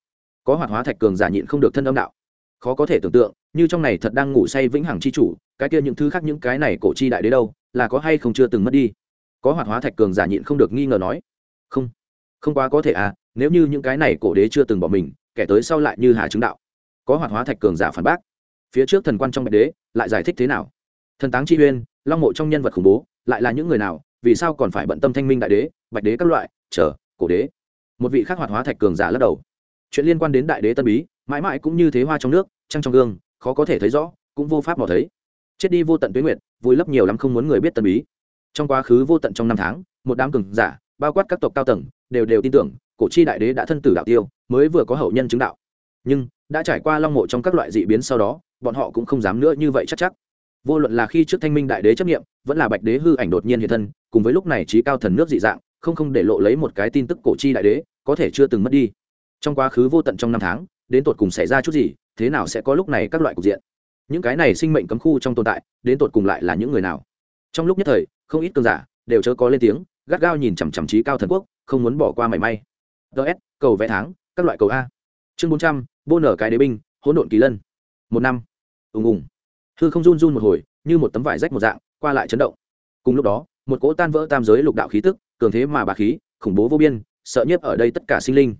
Có hoạt hóa thạch cường giả nhịn không được thân âm đạo. Khó có thể tưởng tượng, như trong này thật đang ngủ say vĩnh hằng chi chủ, cái kia những thứ khác những cái này cổ chi đại đế đâu, là có hay không chưa từng mất đi? Có hoạt hóa thạch cường giả nhịn không được nghi ngờ nói. Không không quá có thể à nếu như những cái này cổ đế chưa từng bỏ mình, kẻ tới sau lại như hà chứng đạo. Có hoạt hóa thạch cường giả phản bác. Phía trước thần quan trong bạch đế, lại giải thích thế nào? Thần táng chi uyên, long mộ trong nhân vật khủng bố, lại là những người nào, vì sao còn phải bận tâm thanh minh đại đế, bạch đế các loại, chờ, cổ đế. Một vị khác hoạt hóa thạch cường giả lắc đầu. Chuyện liên quan đến đại đế tân bí, mãi mãi cũng như thế hoa trong nước, trăng trong gương, khó có thể thấy rõ, cũng vô pháp mò thấy. Chết đi vô tận tuyến nguyện vui lấp nhiều lắm không muốn người biết tân bí. Trong quá khứ vô tận trong năm tháng, một đám cường giả, bao quát các tộc cao tầng, đều đều tin tưởng cổ chi đại đế đã thân tử đạo tiêu, mới vừa có hậu nhân chứng đạo. Nhưng, đã trải qua long mộ trong các loại dị biến sau đó, bọn họ cũng không dám nữa như vậy chắc chắc. Vô luận là khi trước thanh minh đại đế chấp nghiệm vẫn là bạch đế hư ảnh đột nhiên hiện thân, cùng với lúc này trí cao thần nước dị dạng, không không để lộ lấy một cái tin tức cổ chi đại đế, có thể chưa từng mất đi. Trong quá khứ vô tận trong năm tháng, đến tột cùng xảy ra chút gì, thế nào sẽ có lúc này các loại cục diện? Những cái này sinh mệnh cấm khu trong tồn tại, đến tột cùng lại là những người nào? Trong lúc nhất thời, không ít cơn giả đều chớ có lên tiếng, gắt gao nhìn chằm chằm trí cao thần quốc, không muốn bỏ qua mảy may ts cầu vẽ tháng, các loại cầu a. Chương bốn trăm, vô nở cái đế binh, hỗn độn kỳ lân. Một năm. Ùng ùng. Hư không run run một hồi, như một tấm vải rách một dạng, qua lại chấn động. Cùng lúc đó, một cỗ tan vỡ tam giới lục đạo khí tức, cường thế mà bà khí, khủng bố vô biên, sợ nhiếp ở đây tất cả sinh linh.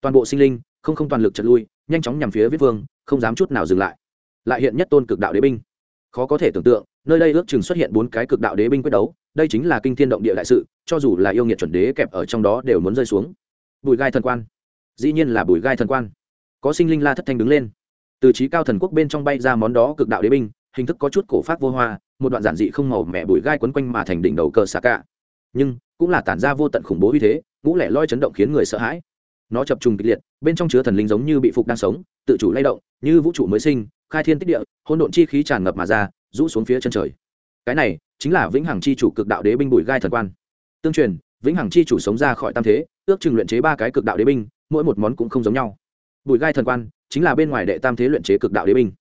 Toàn bộ sinh linh, không không toàn lực trật lui, nhanh chóng nhằm phía viết vương, không dám chút nào dừng lại. Lại hiện nhất tôn cực đạo đế binh. Khó có thể tưởng tượng, nơi đây ước chừng xuất hiện bốn cái cực đạo đế binh quyết đấu, đây chính là kinh thiên động địa đại sự, cho dù là yêu nghiệt chuẩn đế kẹp ở trong đó đều muốn rơi xuống bùi gai thần quan. Dĩ nhiên là bùi gai thần quan. Có sinh linh la thất thanh đứng lên. Từ trí cao thần quốc bên trong bay ra món đó cực đạo đế binh, hình thức có chút cổ phát vô hoa, một đoạn giản dị không màu mẹ bùi gai quấn quanh mà thành đỉnh đầu cờ xạ cả. Nhưng, cũng là tản ra vô tận khủng bố uy thế, ngũ lẻ loi chấn động khiến người sợ hãi. Nó chập trùng kịch liệt, bên trong chứa thần linh giống như bị phục đang sống, tự chủ lay động, như vũ trụ mới sinh, khai thiên tích địa hôn độn chi khí tràn ngập mà ra, rũ xuống phía chân trời. Cái này, chính là vĩnh hằng chi chủ cực đạo đế binh bùi gai thần quan. Tương truyền, vĩnh hằng chi chủ sống ra khỏi tam thế ước chừng luyện chế ba cái cực đạo đế binh, mỗi một món cũng không giống nhau. Bùi gai thần quan chính là bên ngoài đệ tam thế luyện chế cực đạo đế binh.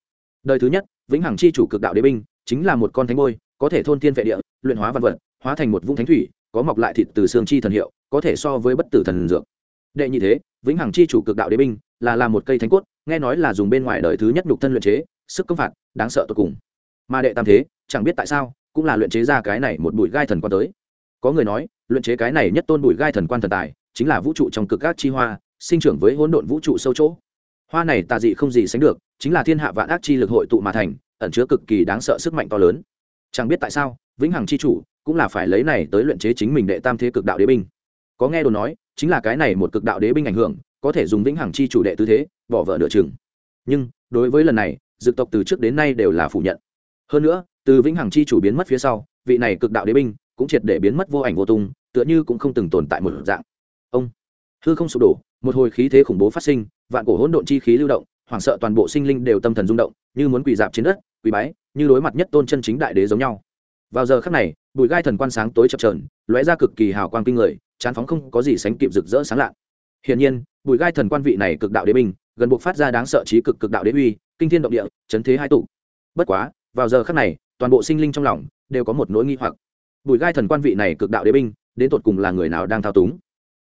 Đời thứ nhất, vĩnh hằng chi chủ cực đạo đế binh chính là một con thánh bôi, có thể thôn tiên vệ địa, luyện hóa văn vật, hóa thành một vũng thánh thủy, có mọc lại thịt từ xương chi thần hiệu, có thể so với bất tử thần dược. Đệ nhị thế, vĩnh hằng chi chủ cực đạo đế binh là làm một cây thánh cốt, nghe nói là dùng bên ngoài đời thứ nhất nhục thân luyện chế, sức công phạt đáng sợ tột cùng. Mà đệ tam thế, chẳng biết tại sao, cũng là luyện chế ra cái này một bụi gai thần quan tới. Có người nói, luyện chế cái này nhất tôn bụi gai thần quan thần tài chính là vũ trụ trong cực các chi hoa, sinh trưởng với hỗn độn vũ trụ sâu chỗ. Hoa này tà dị không gì sánh được, chính là thiên hạ vạn ác chi lực hội tụ mà thành, ẩn chứa cực kỳ đáng sợ sức mạnh to lớn. Chẳng biết tại sao, vĩnh hằng chi chủ cũng là phải lấy này tới luyện chế chính mình đệ tam thế cực đạo đế binh. Có nghe đồn nói, chính là cái này một cực đạo đế binh ảnh hưởng, có thể dùng vĩnh hằng chi chủ đệ tư thế, bỏ vợ nửa chừng. Nhưng, đối với lần này, dược tộc từ trước đến nay đều là phủ nhận. Hơn nữa, từ vĩnh hằng chi chủ biến mất phía sau, vị này cực đạo đế binh cũng triệt để biến mất vô ảnh vô tung, tựa như cũng không từng tồn tại một dạng ông. Hư không sụp đổ, một hồi khí thế khủng bố phát sinh, vạn cổ hỗn độn chi khí lưu động, hoảng sợ toàn bộ sinh linh đều tâm thần rung động, như muốn quỳ dạp trên đất, quỳ bái, như đối mặt nhất tôn chân chính đại đế giống nhau. Vào giờ khắc này bùi gai thần quan sáng tối chập trờn lóe ra cực kỳ hào quang kinh người, chán phóng không có gì sánh kịp rực rỡ sáng lạ. Hiển nhiên bùi gai thần quan vị này cực đạo đế binh, gần buộc phát ra đáng sợ trí cực cực đạo đế uy, kinh thiên động địa, chấn thế hai tụ. Bất quá, vào giờ khắc này, toàn bộ sinh linh trong lòng đều có một nỗi nghi hoặc. Bùi gai thần quan vị này cực đạo đế binh, đến tột cùng là người nào đang thao túng?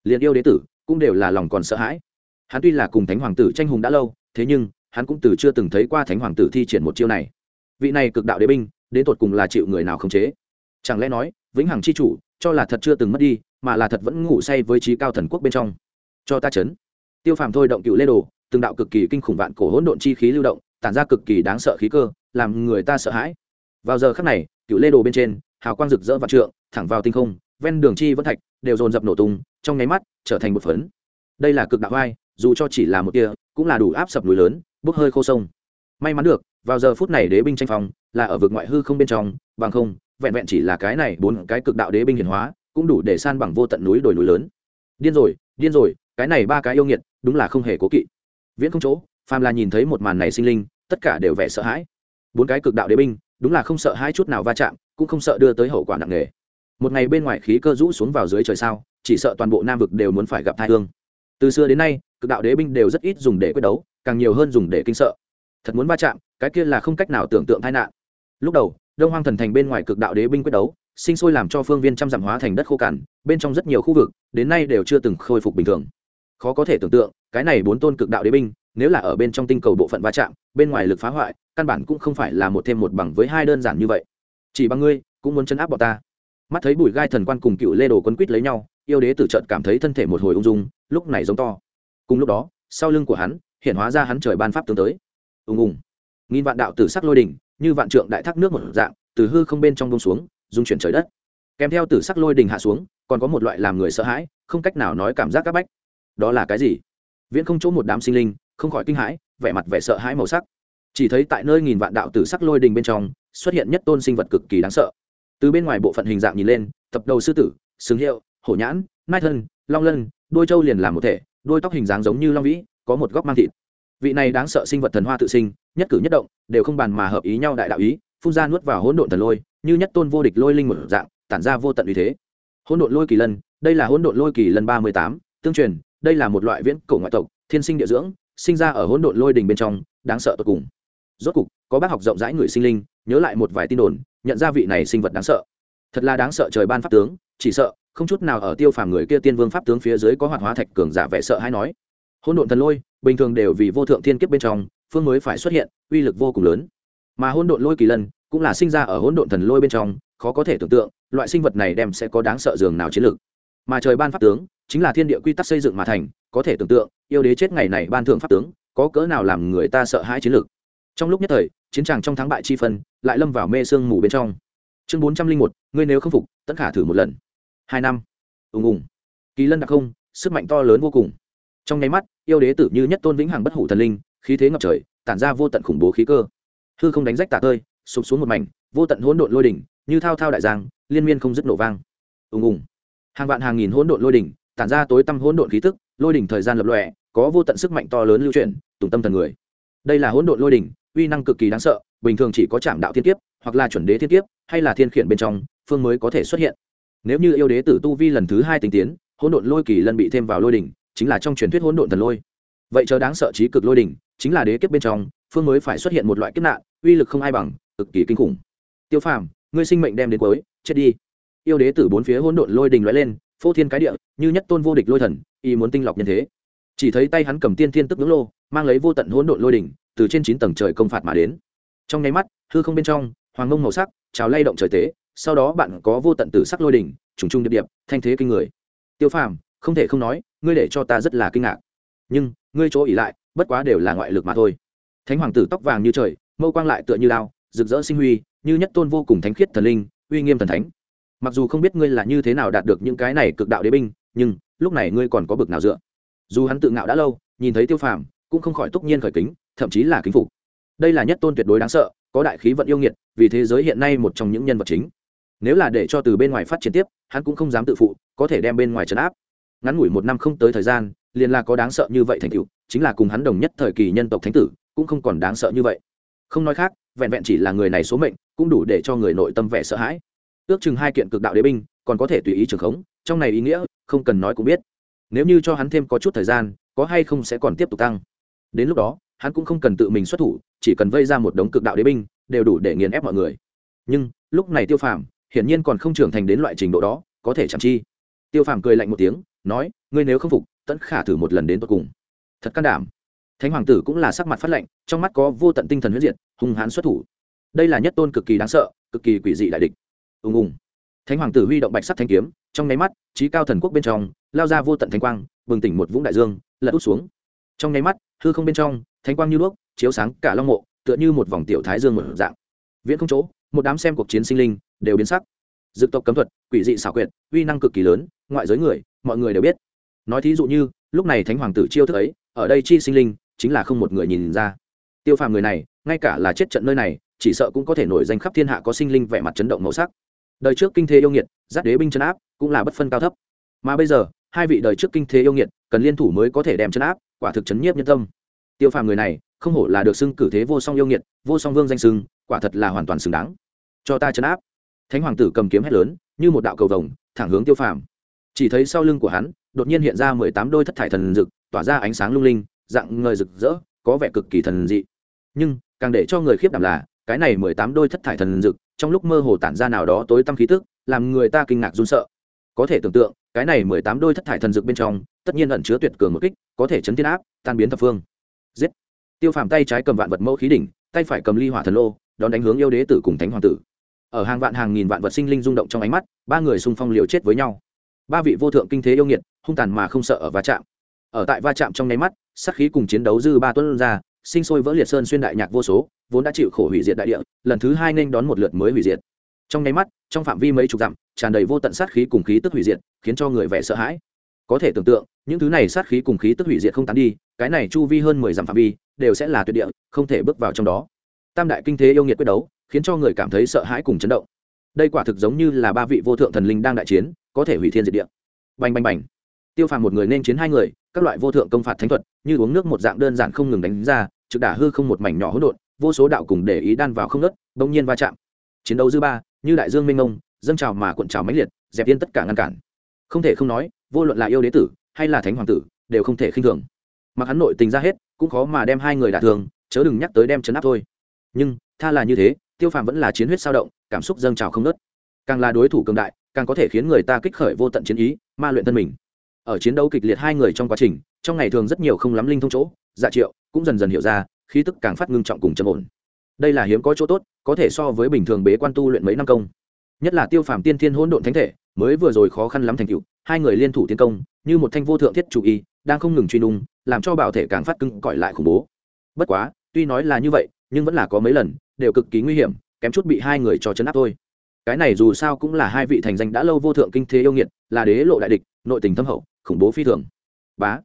Liền yêu đế tử cũng đều là lòng còn sợ hãi. Hắn tuy là cùng thánh hoàng tử tranh hùng đã lâu, thế nhưng, hắn cũng từ chưa từng thấy qua thánh hoàng tử thi triển một chiêu này. Vị này cực đạo đế binh, đến tột cùng là chịu người nào khống chế? Chẳng lẽ nói, vĩnh hằng c h i chủ, cho là thật chưa từng mất đi, mà là thật vẫn ngủ say với trí cao thần quốc bên trong? Cho ta chấn. Tiêu phàm thôi động cựu lê đồ, từng đạo cực kỳ kinh khủng vạn cổ hỗn độn chi khí lưu động, tản ra cực kỳ đáng sợ khí cơ, làm người ta sợ hãi. Vào giờ khắc này, cựu lê đồ bên trên, hào quang rực rỡ vạn trượng, thẳng vào tinh không, ven đường chi vẫn thạch đều dồn dập nổ tung trong nháy mắt, trở thành một phấn. Đây là cực đạo vai dù cho chỉ là một tia, cũng là đủ áp sập núi lớn, bốc hơi khô sông. May mắn được, vào giờ phút này đế binh tranh phong, là ở vực ngoại hư không bên trong, bằng không, vẹn vẹn chỉ là cái này bốn cái cực đạo đế binh hiển hóa, cũng đủ để san bằng vô tận núi đồi núi lớn. Điên rồi điên rồi, cái này ba cái yêu nghiệt, đúng là không hề cố kỵ. Viễn không chỗ, phàm là nhìn thấy một màn này sinh linh, tất cả đều vẻ sợ hãi. Bốn cái cực đạo đế binh, đúng là không sợ hai chút nào va chạm, cũng không sợ đưa tới hậu quả nặng nề. Một ngày bên ngoài khí cơ rũ xuống vào dưới trời sao chỉ sợ toàn bộ nam vực đều muốn phải gặp thai hương. Từ xưa đến nay, cực đạo đế binh đều rất ít dùng để quyết đấu, càng nhiều hơn dùng để kinh sợ. Thật muốn va chạm, cái kia là không cách nào tưởng tượng tai nạn. Lúc đầu, đông hoang thần thành bên ngoài cực đạo đế binh quyết đấu, sinh sôi làm cho phương viên trăm dặm hóa thành đất khô cằn, bên trong rất nhiều khu vực, đến nay đều chưa từng khôi phục bình thường. Khó có thể tưởng tượng, cái này bốn tôn cực đạo đế binh, nếu là ở bên trong tinh cầu bộ phận va chạm, bên ngoài lực phá hoại, căn bản cũng không phải là một thêm một bằng với hai đơn giản như vậy. Chỉ bằng ngươi, cũng muốn chấn áp bọn ta. Mắt thấy bùi gai thần quan cùng cựu lê đồ quấn quýt lấy nhau yêu đế tử trận cảm thấy thân thể một hồi ung dung, lúc này giống to. Cùng lúc đó, sau lưng của hắn, hiện hóa ra hắn trời ban pháp tướng tới. Ùng ùng. Nghìn vạn đạo tử sắc lôi đỉnh, như vạn trượng đại thác nước một dạng, từ hư không bên trong bông xuống dung chuyển trời đất. Kèm theo tử sắc lôi đỉnh hạ xuống, còn có một loại làm người sợ hãi, không cách nào nói cảm giác các bách. Đó là cái gì? Viễn không chỗ một đám sinh linh, không khỏi kinh hãi, vẻ mặt vẻ sợ hãi màu sắc. Chỉ thấy tại nơi nghìn vạn đạo tử sắc lôi đình bên trong, xuất hiện nhất tôn sinh vật cực kỳ đáng sợ. Từ bên ngoài bộ phận hình dạng nhìn lên tập đầu sư tử, sừng hiệu hổ nhãn, nai thân, long lân đôi trâu liền làm một thể đôi tóc hình dáng giống như long vĩ, có một góc mang thịt. Vị này đáng sợ sinh vật thần hoa tự sinh, nhất cử nhất động, đều không bàn mà hợp ý nhau đại đạo ý, phun ra nuốt vào hỗn độn thần lôi, như nhất tôn vô địch lôi linh một dạng, tản ra vô tận uy thế. Hỗn độn lôi kỳ lân, đây là hỗn độn lôi kỳ lân ba mươi tám, tương truyền, đây là một loại viễn cổ ngoại tộc, thiên sinh địa dưỡng, sinh ra ở hỗn độn lôi đình bên trong, đáng sợ tột cùng. Rốt cục, có bác học rộng rãi người sinh linh, nhớ lại một vài tin đồn, nhận ra vị này sinh vật đáng sợ. Thật là đáng sợ trời ban pháp tướng, chỉ sợ không chút nào ở tiêu phàm người kia tiên vương pháp tướng phía dưới có hoạt hóa thạch cường giả vẻ sợ hay nói. Hỗn độn thần lôi, bình thường đều vì vô thượng thiên kiếp bên trong, phương mới phải xuất hiện, uy lực vô cùng lớn. Mà hỗn độn lôi kỳ lân cũng là sinh ra ở hỗn độn thần lôi bên trong, khó có thể tưởng tượng, loại sinh vật này đem sẽ có đáng sợ dường nào chiến lược. Mà trời ban pháp tướng, chính là thiên địa quy tắc xây dựng mà thành, có thể tưởng tượng, yêu đế chết ngày này ban thượng pháp tướng, có cỡ nào làm người ta sợ hãi chiến lược. Trong lúc nhất thời, chiến tràng trong thắng bại chi phân, lại lâm vào mê sương mù bên trong. Chương bốn trăm linh một, ngươi nếu không phục, tất khả thử một lần hai năm. Ùng ùng. Kỳ lân đặc không, sức mạnh to lớn vô cùng. Trong nháy mắt, yêu đế tử như nhất tôn vĩnh hằng bất hủ thần linh, khí thế ngập trời, tản ra vô tận khủng bố khí cơ. Hư không đánh rách tạ tơi, sụp xuống một mảnh, vô tận hỗn độn lôi đỉnh, như thao thao đại giang, liên miên không dứt nổ vang. Ùng ùng. Hàng vạn hàng nghìn hỗn độn lôi đỉnh, tản ra tối tăm hỗn độn khí tức, lôi đỉnh thời gian lập lòe, có vô tận sức mạnh to lớn lưu chuyển, tùng tâm thần người. Đây là hỗn độn lôi đỉnh, uy năng cực kỳ đáng sợ, bình thường chỉ có trạm đạo thiên kiếp, hoặc là chuẩn đế thiên kiếp, hay là thiên khiển bên trong, phương mới có thể xuất hiện nếu như yêu đế tử tu vi lần thứ hai tinh tiến, hỗn độn lôi kỳ lần bị thêm vào lôi đỉnh, chính là trong truyền thuyết hỗn độn thần lôi. Vậy chờ đáng sợ trí cực lôi đỉnh, chính là đế kiếp bên trong, phương mới phải xuất hiện một loại kiếp nạn, uy lực không ai bằng, cực kỳ kinh khủng. Tiêu phàm, ngươi sinh mệnh đem đến cuối, chết đi. Yêu đế tử bốn phía hỗn độn lôi đình lóe lên, phô thiên cái địa, như nhất tôn vô địch lôi thần, y muốn tinh lọc nhân thế. Chỉ thấy tay hắn cầm tiên thiên tức ngưỡng lô, mang lấy vô tận hỗn độn lôi đỉnh, từ trên chín tầng trời công phạt mà đến. Trong nháy mắt, hư không bên trong, hoàng ngông màu sắc, trào lay động trời tế sau đó bạn có vô tận tử sắc lôi đỉnh trùng trùng điệp điệp, thanh thế kinh người. Tiêu phàm, không thể không nói, ngươi để cho ta rất là kinh ngạc. Nhưng, ngươi chỗ ỉ lại, bất quá đều là ngoại lực mà thôi. Thánh hoàng tử tóc vàng như trời, mâu quang lại tựa như lao rực rỡ sinh huy, như nhất tôn vô cùng thánh khiết thần linh, uy nghiêm thần thánh. Mặc dù không biết ngươi là như thế nào đạt được những cái này cực đạo đế binh, nhưng, lúc này ngươi còn có bực nào dựa. Dù hắn tự ngạo đã lâu, nhìn thấy tiêu phàm, cũng không khỏi túc nhiên khởi kính, thậm chí là kính phục. Đây là nhất tôn tuyệt đối đáng sợ, có đại khí vận yêu nghiệt, vì thế giới hiện nay một trong những nhân vật chính nếu là để cho từ bên ngoài phát triển tiếp, hắn cũng không dám tự phụ, có thể đem bên ngoài trấn áp. Ngắn ngủi một năm không tới thời gian, liền là có đáng sợ như vậy thành tựu, chính là cùng hắn đồng nhất thời kỳ nhân tộc thánh tử, cũng không còn đáng sợ như vậy. Không nói khác, vẹn vẹn chỉ là người này số mệnh, cũng đủ để cho người nội tâm vẻ sợ hãi. Ước chừng hai kiện cực đạo đế binh, còn có thể tùy ý trường khống, trong này ý nghĩa, không cần nói cũng biết. Nếu như cho hắn thêm có chút thời gian, có hay không sẽ còn tiếp tục tăng. Đến lúc đó, hắn cũng không cần tự mình xuất thủ, chỉ cần vây ra một đống cực đạo đế binh, đều đủ để nghiền ép mọi người. Nhưng, lúc này tiêu phàm hiển nhiên còn không trưởng thành đến loại trình độ đó, có thể chẳng chi. Tiêu phàm cười lạnh một tiếng, nói, ngươi nếu không phục tẫn khả thử một lần đến tận cùng. Thật can đảm. Thánh hoàng tử cũng là sắc mặt phát lạnh, trong mắt có vô tận tinh thần huyết diệt, hung hãn xuất thủ. Đây là nhất tôn cực kỳ đáng sợ, cực kỳ quỷ dị đại địch. Ùng ùng. Thánh hoàng tử huy động bạch sắc thanh kiếm, trong nháy mắt trí cao thần quốc bên trong, lao ra vô tận thanh quang, bừng tỉnh một vũng đại dương, lật út xuống. Trong nháy mắt, hư không bên trong thanh quang như đuốc chiếu sáng cả long mộ, tựa như một vòng tiểu thái dương một dạng. Viễn không chỗ, một đám xem cuộc chiến sinh linh đều biến sắc. Dực tộc cấm thuật, quỷ dị xảo quyệt, uy năng cực kỳ lớn, ngoại giới người, mọi người đều biết. Nói thí dụ như, lúc này thánh hoàng tử chiêu thức ấy, ở đây chi sinh linh, chính là không một người nhìn ra. Tiêu phàm người này, ngay cả là chết trận nơi này, chỉ sợ cũng có thể nổi danh khắp thiên hạ có sinh linh vẻ mặt chấn động màu sắc. Đời trước kinh thế yêu nghiệt, giáp đế binh chấn áp, cũng là bất phân cao thấp. Mà bây giờ, hai vị đời trước kinh thế yêu nghiệt, cần liên thủ mới có thể đem chấn áp, quả thực chấn nhiếp nhân tâm. Tiêu phàm người này, không hổ là được xưng cử thế vô song yêu nghiệt, vô song vương danh xưng, quả thật là hoàn toàn xứng đáng. Cho ta chấn áp thánh hoàng tử cầm kiếm hét lớn, như một đạo cầu vồng, thẳng hướng tiêu phàm. Chỉ thấy sau lưng của hắn, đột nhiên hiện ra mười tám đôi thất thải thần rực tỏa ra ánh sáng lung linh, dạng ngời rực rỡ, có vẻ cực kỳ thần dị. Nhưng, càng để cho người khiếp đảm là, cái này mười tám đôi thất thải thần rực trong lúc mơ hồ tản ra nào đó tối tăm khí tức, làm người ta kinh ngạc run sợ. Có thể tưởng tượng, cái này mười tám đôi thất thải thần dược bên trong, tất nhiên ẩn chứa tuyệt cường một kích, có thể chấn thiên áp, tan biến thập phương. Giết! Tiêu phàm tay trái cầm vạn vật mẫu khí đỉnh, tay phải cầm ly hỏa thần lô, đón đánh hướng yêu đế tử cùng thánh hoàng tử ở hàng vạn hàng nghìn vạn vật sinh linh rung động trong ánh mắt, ba người xung phong liều chết với nhau. Ba vị vô thượng kinh thế yêu nghiệt, hung tàn mà không sợ ở va chạm. Ở tại va chạm trong nháy mắt, sát khí cùng chiến đấu dư ba tuấn ra, sinh sôi vỡ liệt sơn xuyên đại nhạc vô số, vốn đã chịu khổ hủy diệt đại địa, lần thứ hai nên đón một lượt mới hủy diệt. Trong nháy mắt, trong phạm vi mấy chục dặm, tràn đầy vô tận sát khí cùng khí tức hủy diệt, khiến cho người vẻ sợ hãi. Có thể tưởng tượng, những thứ này sát khí cùng khí tức hủy diệt không tán đi, cái này chu vi hơn mười dặm phạm vi, đều sẽ là tuyệt địa, không thể bước vào trong đó. Tam đại kinh thế yêu nghiệt quyết đấu khiến cho người cảm thấy sợ hãi cùng chấn động. Đây quả thực giống như là ba vị vô thượng thần linh đang đại chiến có thể hủy thiên diệt địa. Bành bành bành. Tiêu phàm một người nên chiến hai người các loại vô thượng công phạt thánh thuật như uống nước một dạng đơn giản không ngừng đánh ra trực đả hư không một mảnh nhỏ hỗn độn vô số đạo cùng để ý đan vào không nớt bỗng nhiên va chạm. Chiến đấu dư ba như đại dương mênh mông, dâng trào mà cuộn trào mãnh liệt dẹp yên tất cả ngăn cản. Không thể không nói vô luận là yêu đế tử hay là thánh hoàng tử đều không thể khinh thường. Mặc hắn nội tình ra hết cũng khó mà đem hai người đả thường chớ đừng nhắc tới đem chấn áp thôi. Nhưng tha là như thế tiêu phàm vẫn là chiến huyết sao động, cảm xúc dâng trào không nớt càng là đối thủ cường đại, càng có thể khiến người ta kích khởi vô tận chiến ý, ma luyện thân mình. Ở chiến đấu kịch liệt hai người trong quá trình, trong ngày thường rất nhiều không lắm linh thông chỗ dạ triệu cũng dần dần hiểu ra, khí tức càng phát ngưng trọng cùng trầm ổn. Đây là hiếm có chỗ tốt, có thể so với bình thường bế quan tu luyện mấy năm công. Nhất là tiêu phàm tiên thiên hỗn độn thánh thể, mới vừa rồi khó khăn lắm thành cựu hai người liên thủ tiến công, như một thanh vô thượng thiết chủ y, đang không ngừng truy đung, làm cho bảo thể càng phát cưng cõi lại khủng bố. Bất quá, tuy nói là như vậy, nhưng vẫn là có mấy lần đều cực kỳ nguy hiểm, kém chút bị hai người cho chấn áp thôi. Cái này dù sao cũng là hai vị thành danh đã lâu vô thượng kinh thế yêu nghiệt, là đế lộ đại địch, nội tình thâm hậu, khủng bố phi thường. Bá,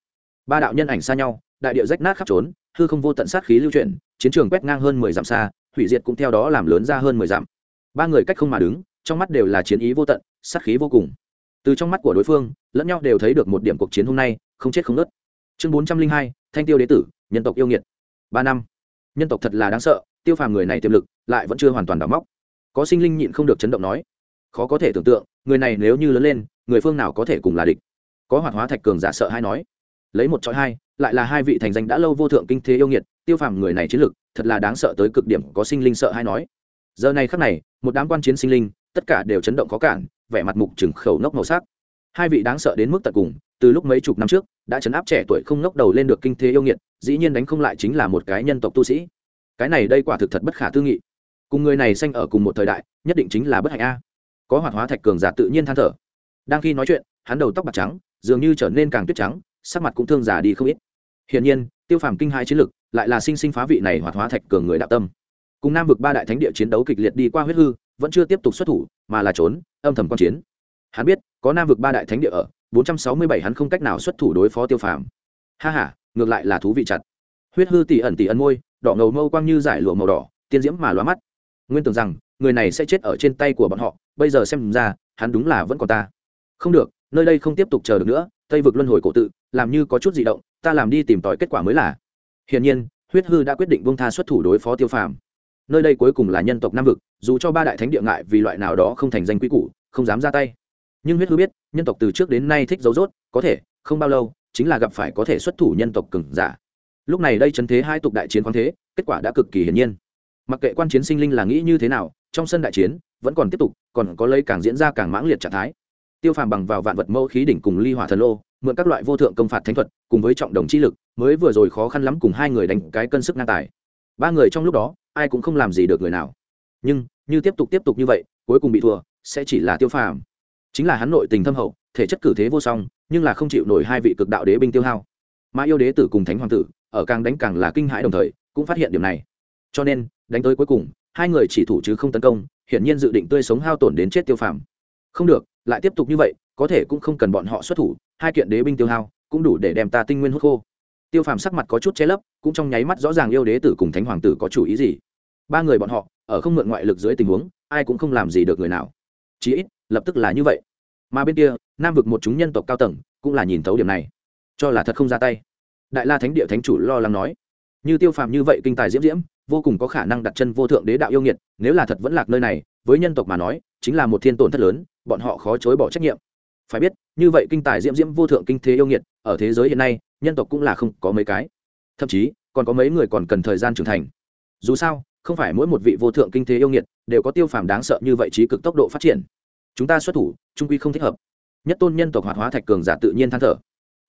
ba đạo nhân ảnh xa nhau, đại điệu rách nát khắp trốn, hư không vô tận sát khí lưu chuyển, chiến trường quét ngang hơn mười dặm xa, hủy diệt cũng theo đó làm lớn ra hơn mười dặm. Ba người cách không mà đứng, trong mắt đều là chiến ý vô tận, sát khí vô cùng. Từ trong mắt của đối phương, lẫn nhau đều thấy được một điểm cuộc chiến hôm nay, không chết không nớt chương bốn trăm linh hai, thanh tiêu đế tử, nhân tộc yêu nghiệt. Ba năm. Nhân tộc thật là đáng sợ tiêu phàm người này tiềm lực lại vẫn chưa hoàn toàn đắm móc. Có sinh linh nhịn không được chấn động nói, khó có thể tưởng tượng, người này nếu như lớn lên, người phương nào có thể cùng là địch. Có hoạt hóa thạch cường giả sợ hay nói, lấy một chọi hai, lại là hai vị thành danh đã lâu vô thượng kinh thế yêu nghiệt, tiêu phàm người này chiến lực, thật là đáng sợ tới cực điểm, có sinh linh sợ hay nói. Giờ này khắc này, một đám quan chiến sinh linh, tất cả đều chấn động có cản, vẻ mặt mục trừng khẩu nốc màu sắc. Hai vị đáng sợ đến mức tận cùng, từ lúc mấy chục năm trước, đã chấn áp trẻ tuổi không ngốc đầu lên được kinh thế yêu nghiệt, dĩ nhiên đánh không lại chính là một cái nhân tộc tu sĩ cái này đây quả thực thật bất khả tư nghị. Cùng người này sanh ở cùng một thời đại, nhất định chính là bất hạnh a. Có hoạt hóa thạch cường giả tự nhiên than thở. Đang khi nói chuyện, hắn đầu tóc bạc trắng, dường như trở nên càng tuyết trắng, sắc mặt cũng thương giả đi không ít. Hiển nhiên, tiêu phàm kinh hai chiến lực, lại là sinh sinh phá vị này hoạt hóa thạch cường người đạo tâm. Cùng nam vực ba đại thánh địa chiến đấu kịch liệt đi qua huyết hư, vẫn chưa tiếp tục xuất thủ, mà là trốn, âm thầm quan chiến. Hắn biết, có nam vực ba đại thánh địa ở, bốn trăm sáu mươi bảy hắn không cách nào xuất thủ đối phó tiêu phàm. Ha h a ngược lại là thú vị chặt huyết hư tỷ ẩn tỷ ẩn môi, đỏ ngầu mâu quang như giải lụa màu đỏ, tiên diễm mà lóa mắt. Nguyên tưởng rằng, người này sẽ chết ở trên tay của bọn họ, bây giờ xem ra, hắn đúng là vẫn còn ta. Không được, nơi đây không tiếp tục chờ được nữa, tây vực luân hồi cổ tự, làm như có chút di động, ta làm đi tìm tòi kết quả mới là. Hiển nhiên, huyết hư đã quyết định bông tha xuất thủ đối phó tiêu phàm. Nơi đây cuối cùng là nhân tộc nam vực, dù cho ba đại thánh địa ngại vì loại nào đó không thành danh quy củ, không dám ra tay. Nhưng huyết hư biết, nhân tộc từ trước đến nay thích dấu dốt có thể, không bao lâu, chính là gặp phải có thể xuất thủ nhân tộc cừng giả lúc này đây chấn thế hai tục đại chiến khoáng thế, kết quả đã cực kỳ hiển nhiên. Mặc kệ quan chiến sinh linh là nghĩ như thế nào, trong sân đại chiến, vẫn còn tiếp tục, còn có lấy càng diễn ra càng mãng liệt trạng thái. Tiêu phàm bằng vào vạn vật mẫu khí đỉnh cùng ly hỏa thần lô, mượn các loại vô thượng công phạt thánh thuật, cùng với trọng đồng chi lực, mới vừa rồi khó khăn lắm cùng hai người đánh cái cân sức ngang tài. Ba người trong lúc đó, ai cũng không làm gì được người nào. Nhưng, như tiếp tục tiếp tục như vậy, cuối cùng bị thua, sẽ chỉ là tiêu phàm. Chính là hắn nội tình thâm hậu, thể chất cử thế vô song, nhưng là không chịu nổi hai vị cực đạo đế binh tiêu hao. Mà yêu đế tử cùng thánh hoàng tử ở càng đánh càng là kinh hãi đồng thời, cũng phát hiện điểm này. Cho nên, đánh tới cuối cùng, hai người chỉ thủ chứ không tấn công, hiển nhiên dự định tươi sống hao tổn đến chết tiêu phàm. Không được, lại tiếp tục như vậy, có thể cũng không cần bọn họ xuất thủ, hai kiện đế binh tiêu hao, cũng đủ để đem ta tinh nguyên hút khô. Tiêu phàm sắc mặt có chút che lấp, cũng trong nháy mắt rõ ràng yêu đế tử cùng thánh hoàng tử có chủ ý gì. Ba người bọn họ, ở không mượn ngoại lực dưới tình huống, ai cũng không làm gì được người nào. Chí ít, lập tức là như vậy. Mà bên kia, nam vực một chúng nhân tộc cao tầng, cũng là nhìn thấu điểm này. Cho là thật không ra tay đại la thánh địa thánh chủ lo lắng nói. Như tiêu phàm như vậy kinh tài diễm diễm, vô cùng có khả năng đặt chân vô thượng đế đạo yêu nghiệt, nếu là thật vẫn lạc nơi này, với nhân tộc mà nói, chính là một thiên tổn thất lớn, bọn họ khó chối bỏ trách nhiệm. Phải biết, như vậy kinh tài diễm diễm vô thượng kinh thế yêu nghiệt, ở thế giới hiện nay, nhân tộc cũng là không có mấy cái. Thậm chí, còn có mấy người còn cần thời gian trưởng thành. Dù sao, không phải mỗi một vị vô thượng kinh thế yêu nghiệt đều có tiêu phàm đáng sợ như vậy trí cực tốc độ phát triển. Chúng ta xuất thủ, trung quy không thích hợp. Nhất tôn nhân tộc hoạt hóa thạch cường giả tự nhiên than thở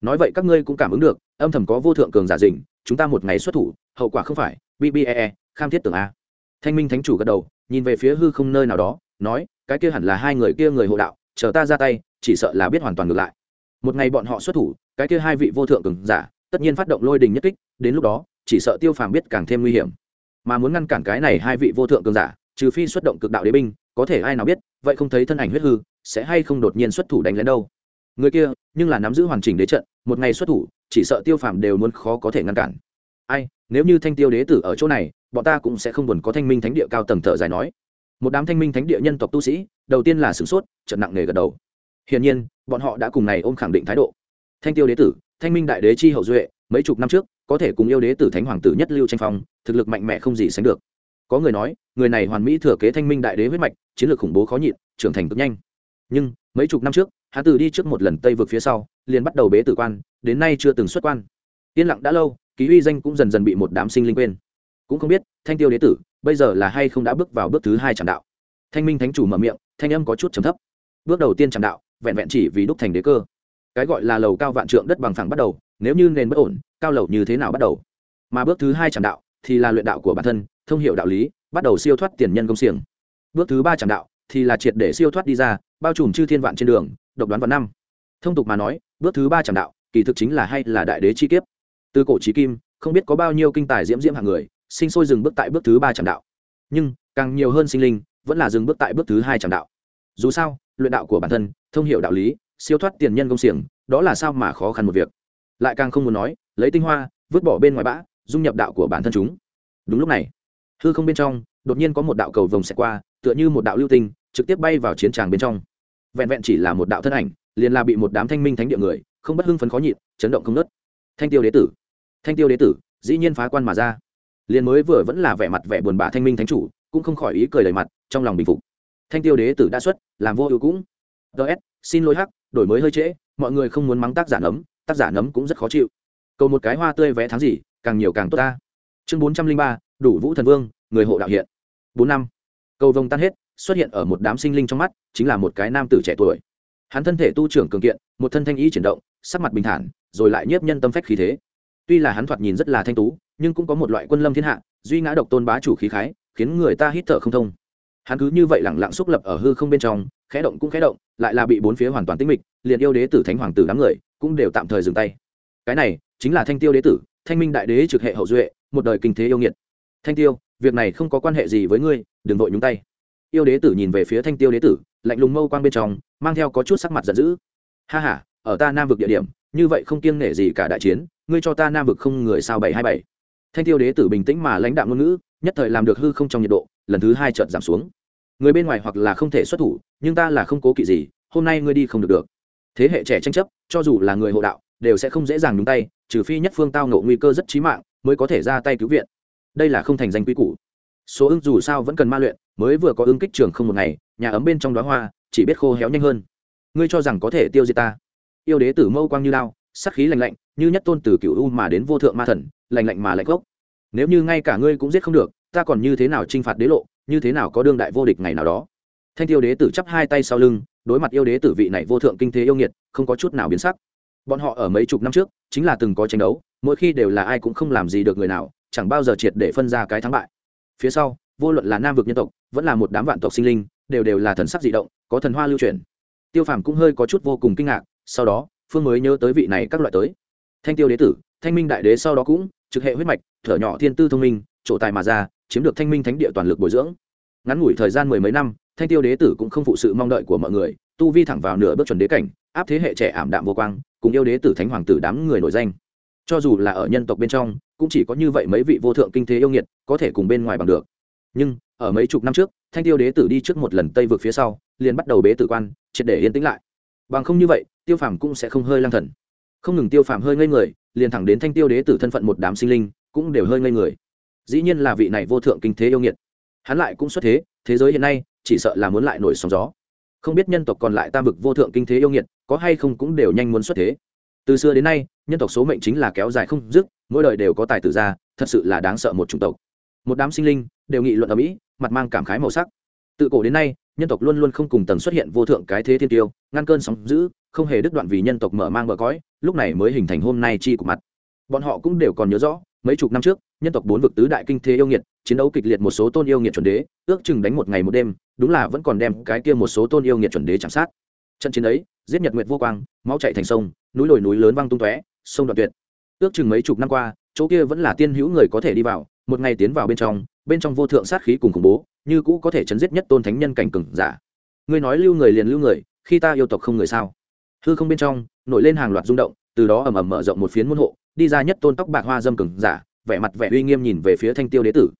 nói vậy các ngươi cũng cảm ứng được, âm thầm có vô thượng cường giả dình chúng ta một ngày xuất thủ, hậu quả không phải bbee kham thiết tưởng a. Thanh minh thánh chủ gật đầu, nhìn về phía hư không nơi nào đó, nói, cái kia hẳn là hai người kia người hộ đạo, chờ ta ra tay, chỉ sợ là biết hoàn toàn ngược lại. Một ngày bọn họ xuất thủ, cái kia hai vị vô thượng cường giả, tất nhiên phát động lôi đình nhất kích, đến lúc đó, chỉ sợ tiêu phàm biết càng thêm nguy hiểm. Mà muốn ngăn cản cái này hai vị vô thượng cường giả, trừ phi xuất động cực đạo đế binh, có thể ai nào biết, vậy không thấy thân ảnh huyết hư, sẽ hay không đột nhiên xuất thủ đánh lén đâu người kia, nhưng là nắm giữ hoàn chỉnh đế trận, một ngày xuất thủ, chỉ sợ tiêu phàm đều muốn khó có thể ngăn cản. Ai, nếu như thanh tiêu đế tử ở chỗ này, bọn ta cũng sẽ không buồn có thanh minh thánh địa cao tầng thở dài nói. Một đám thanh minh thánh địa nhân tộc tu sĩ, đầu tiên là sửng sốt, trận nặng nề gật đầu. Hiển nhiên, bọn họ đã cùng này ôm khẳng định thái độ. Thanh tiêu đế tử, thanh minh đại đế chi hậu duệ, mấy chục năm trước, có thể cùng yêu đế tử thánh hoàng tử nhất lưu tranh phong, thực lực mạnh mẽ không gì sánh được. Có người nói, người này hoàn mỹ thừa kế thanh minh đại đế huyết mạch, chiến lược khủng bố khó nhịn, trưởng thành cực nhanh. Nhưng mấy chục năm trước, hắn từ đi trước một lần tây vượt phía sau, liền bắt đầu bế tử quan, đến nay chưa từng xuất quan. Yên lặng đã lâu, ký uy danh cũng dần dần bị một đám sinh linh quên. Cũng không biết, thanh tiêu đế tử, bây giờ là hay không đã bước vào bước thứ hai trạm đạo? Thanh minh thánh chủ mở miệng, thanh âm có chút trầm thấp. Bước đầu tiên trạm đạo, vẹn vẹn chỉ vì đúc thành đế cơ. Cái gọi là lầu cao vạn trượng đất bằng phẳng bắt đầu, nếu như nền bất ổn, cao lầu như thế nào bắt đầu? Mà bước thứ hai trạm đạo thì là luyện đạo của bản thân, thông hiệu đạo lý, bắt đầu siêu thoát tiền nhân công xiềng. Bước thứ ba trạm đạo thì là triệt để siêu thoát đi ra, bao trùm chư thiên vạn trên đường, độc đoán vào năm. Thông tục mà nói, bước thứ ba trạm đạo, kỳ thực chính là hay là đại đế chi kiếp. Từ cổ trí kim, không biết có bao nhiêu kinh tài diễm diễm hàng người, sinh sôi dừng bước tại bước thứ ba trạm đạo. Nhưng, càng nhiều hơn sinh linh, vẫn là dừng bước tại bước thứ hai trạm đạo. Dù sao, luyện đạo của bản thân, thông hiểu đạo lý, siêu thoát tiền nhân công xiềng, đó là sao mà khó khăn một việc. Lại càng không muốn nói, lấy tinh hoa, vứt bỏ bên ngoài bã, dung nhập đạo của bản thân chúng. Đúng lúc này, hư không bên trong, đột nhiên có một đạo cầu vồng xẹt qua tựa như một đạo lưu tinh, trực tiếp bay vào chiến tràng bên trong. Vẹn vẹn chỉ là một đạo thân ảnh, liền là bị một đám thanh minh thánh địa người, không bất hưng phấn khó nhịn, chấn động không nớt thanh tiêu đế tử. Thanh tiêu đế tử, dĩ nhiên phá quan mà ra. Liền mới vừa vẫn là vẻ mặt vẻ buồn bã thanh minh thánh chủ, cũng không khỏi ý cười đầy mặt, trong lòng bình phục. Thanh tiêu đế tử đã xuất, làm vô ưu cũng. Ts xin lỗi hắc, đổi mới hơi trễ, mọi người không muốn mắng tác giả nấm, tác giả nấm cũng rất khó chịu. Cầu một cái hoa tươi vé tháng gì, càng nhiều càng tốt ta. Chương bốn trăm linh ba, đủ vũ thần vương, người hộ đạo hiện. Bốn năm cầu vồng tan hết, xuất hiện ở một đám sinh linh trong mắt, chính là một cái nam tử trẻ tuổi. Hắn thân thể tu trưởng cường kiện, một thân thanh ý chuyển động, sắc mặt bình thản, rồi lại nhiếp nhân tâm phách khí thế. Tuy là hắn thoạt nhìn rất là thanh tú, nhưng cũng có một loại quân lâm thiên hạ, duy ngã độc tôn bá chủ khí khái, khiến người ta hít thở không thông. Hắn cứ như vậy lẳng lặng xúc lập ở hư không bên trong, khẽ động cũng khẽ động, lại là bị bốn phía hoàn toàn tĩnh mịch, liền yêu đế tử thánh hoàng tử đám người cũng đều tạm thời dừng tay. Cái này chính là thanh tiêu đế tử, thanh minh đại đế trực hệ hậu duệ, một đời kinh thế yêu nghiệt. Thanh tiêu việc này không có quan hệ gì với ngươi, đừng vội nhúng tay. Yêu đế tử nhìn về phía thanh tiêu đế tử, lạnh lùng mâu quang bên trong, mang theo có chút sắc mặt giận dữ. Ha h a ở ta nam vực địa điểm, như vậy không kiêng nể gì cả đại chiến, ngươi cho ta nam vực không người sao bảy hai bảy. Thanh tiêu đế tử bình tĩnh mà lãnh đạo ngôn ngữ, nhất thời làm được hư không trong nhiệt độ, lần thứ hai trợt giảm xuống. Người bên ngoài hoặc là không thể xuất thủ, nhưng ta là không cố kỵ gì, hôm nay ngươi đi không được được. Thế hệ trẻ tranh chấp, cho dù là người hộ đạo, đều sẽ không dễ dàng nhúng tay, trừ phi nhất phương tao nộ nguy cơ rất chí mạng, mới có thể ra tay cứu viện đây là không thành danh quy củ. Số ưng dù sao vẫn cần ma luyện, mới vừa có ứng kích trường không một ngày, nhà ấm bên trong đóa hoa, chỉ biết khô héo nhanh hơn. Ngươi cho rằng có thể tiêu diệt ta? Yêu đế tử mâu quang như lao, sắc khí lạnh lạnh, như nhất tôn từ cựu u mà đến vô thượng ma thần, lạnh lạnh mà lạnh gốc. Nếu như ngay cả ngươi cũng giết không được, ta còn như thế nào t r i n h phạt đế lộ, như thế nào có đương đại vô địch ngày nào đó? Thanh tiêu đế tử chắp hai tay sau lưng, đối mặt yêu đế tử vị này vô thượng kinh thế yêu nghiệt, không có chút nào biến sắc. Bọn họ ở mấy chục năm trước, chính là từng có tranh đấu, mỗi khi đều là ai cũng không làm gì được người nào chẳng bao giờ triệt để phân ra cái thắng bại. Phía sau, vô luận là nam vực nhân tộc, vẫn là một đám vạn tộc sinh linh, đều đều là thần sắc dị động, có thần hoa lưu truyền tiêu phàm cũng hơi có chút vô cùng kinh ngạc, sau đó, phương mới nhớ tới vị này các loại tới. Thanh tiêu đế tử, thanh minh đại đế sau đó cũng trực hệ huyết mạch, thở nhỏ thiên tư thông minh trổ tài mà ra, chiếm được thanh minh thánh địa toàn lực bồi dưỡng. Ngắn ngủi thời gian mười mấy năm, thanh tiêu đế tử cũng không phụ sự mong đợi của mọi người, tu vi thẳng vào nửa bước chuẩn đế cảnh, áp thế hệ trẻ ảm đạm vô quang, cùng yêu đế tử thánh hoàng tử đám người nổi danh. Cho dù là ở nhân tộc bên trong cũng chỉ có như vậy mấy vị vô thượng kinh thế yêu nghiệt có thể cùng bên ngoài bằng được. Nhưng, ở mấy chục năm trước, thanh tiêu đế tử đi trước một lần tây vượt phía sau, liền bắt đầu bế tử quan, triệt để yên tĩnh lại. Bằng không như vậy, tiêu phàm cũng sẽ không hơi lang thần. Không ngừng tiêu phàm hơi ngây người, liền thẳng đến thanh tiêu đế tử thân phận một đám sinh linh, cũng đều hơi ngây người. Dĩ nhiên là vị này vô thượng kinh thế yêu nghiệt. Hắn lại cũng xuất thế thế giới hiện nay, chỉ sợ là muốn lại nổi sóng gió. Không biết nhân tộc còn lại tam vực vô thượng kinh thế yêu nghiệt, có hay không cũng đều nhanh muốn xuất thế từ xưa đến nay, nhân tộc số mệnh chính là kéo dài không dứt, mỗi đời đều có tài tử ra, thật sự là đáng sợ một chủng tộc. Một đám sinh linh, đều nghị luận ở mỹ, mặt mang cảm khái màu sắc. Tự cổ đến nay, nhân tộc luôn luôn không cùng tầng xuất hiện vô thượng cái thế thiên tiêu, ngăn cơn sóng giữ không hề đứt đoạn vì nhân tộc mở mang bờ cõi, lúc này mới hình thành hôm nay chi của mặt. Bọn họ cũng đều còn nhớ rõ, mấy chục năm trước, nhân tộc bốn vực tứ đại kinh thế yêu nghiệt, chiến đấu kịch liệt một số tôn yêu nghiệt chuẩn đế, ước chừng đánh một ngày một đêm, đúng là vẫn còn đem cái kia một số tôn yêu nghiệt chuẩn đế chạm sát. Trận chiến ấy giết nhật nguyệt vô quang, máu chạy thành sông, núi đồi núi lớn văng tung tóe, sông đoạn tuyệt. Ước chừng mấy chục năm qua, chỗ kia vẫn là tiên hữu người có thể đi vào, một ngày tiến vào bên trong bên trong vô thượng sát khí cùng khủng bố, như cũ có thể chấn giết nhất tôn thánh nhân cảnh cừng giả. Ngươi nói lưu người liền lưu người, khi ta yêu tộc không người sao? Hư không bên trong, nổi lên hàng loạt rung động, từ đó ầm ầm mở rộng một phiến môn hộ, đi ra nhất tôn tóc bạc hoa dâm cừng giả, vẻ mặt vẻ uy nghiêm nhìn về phía thanh tiêu đế tử.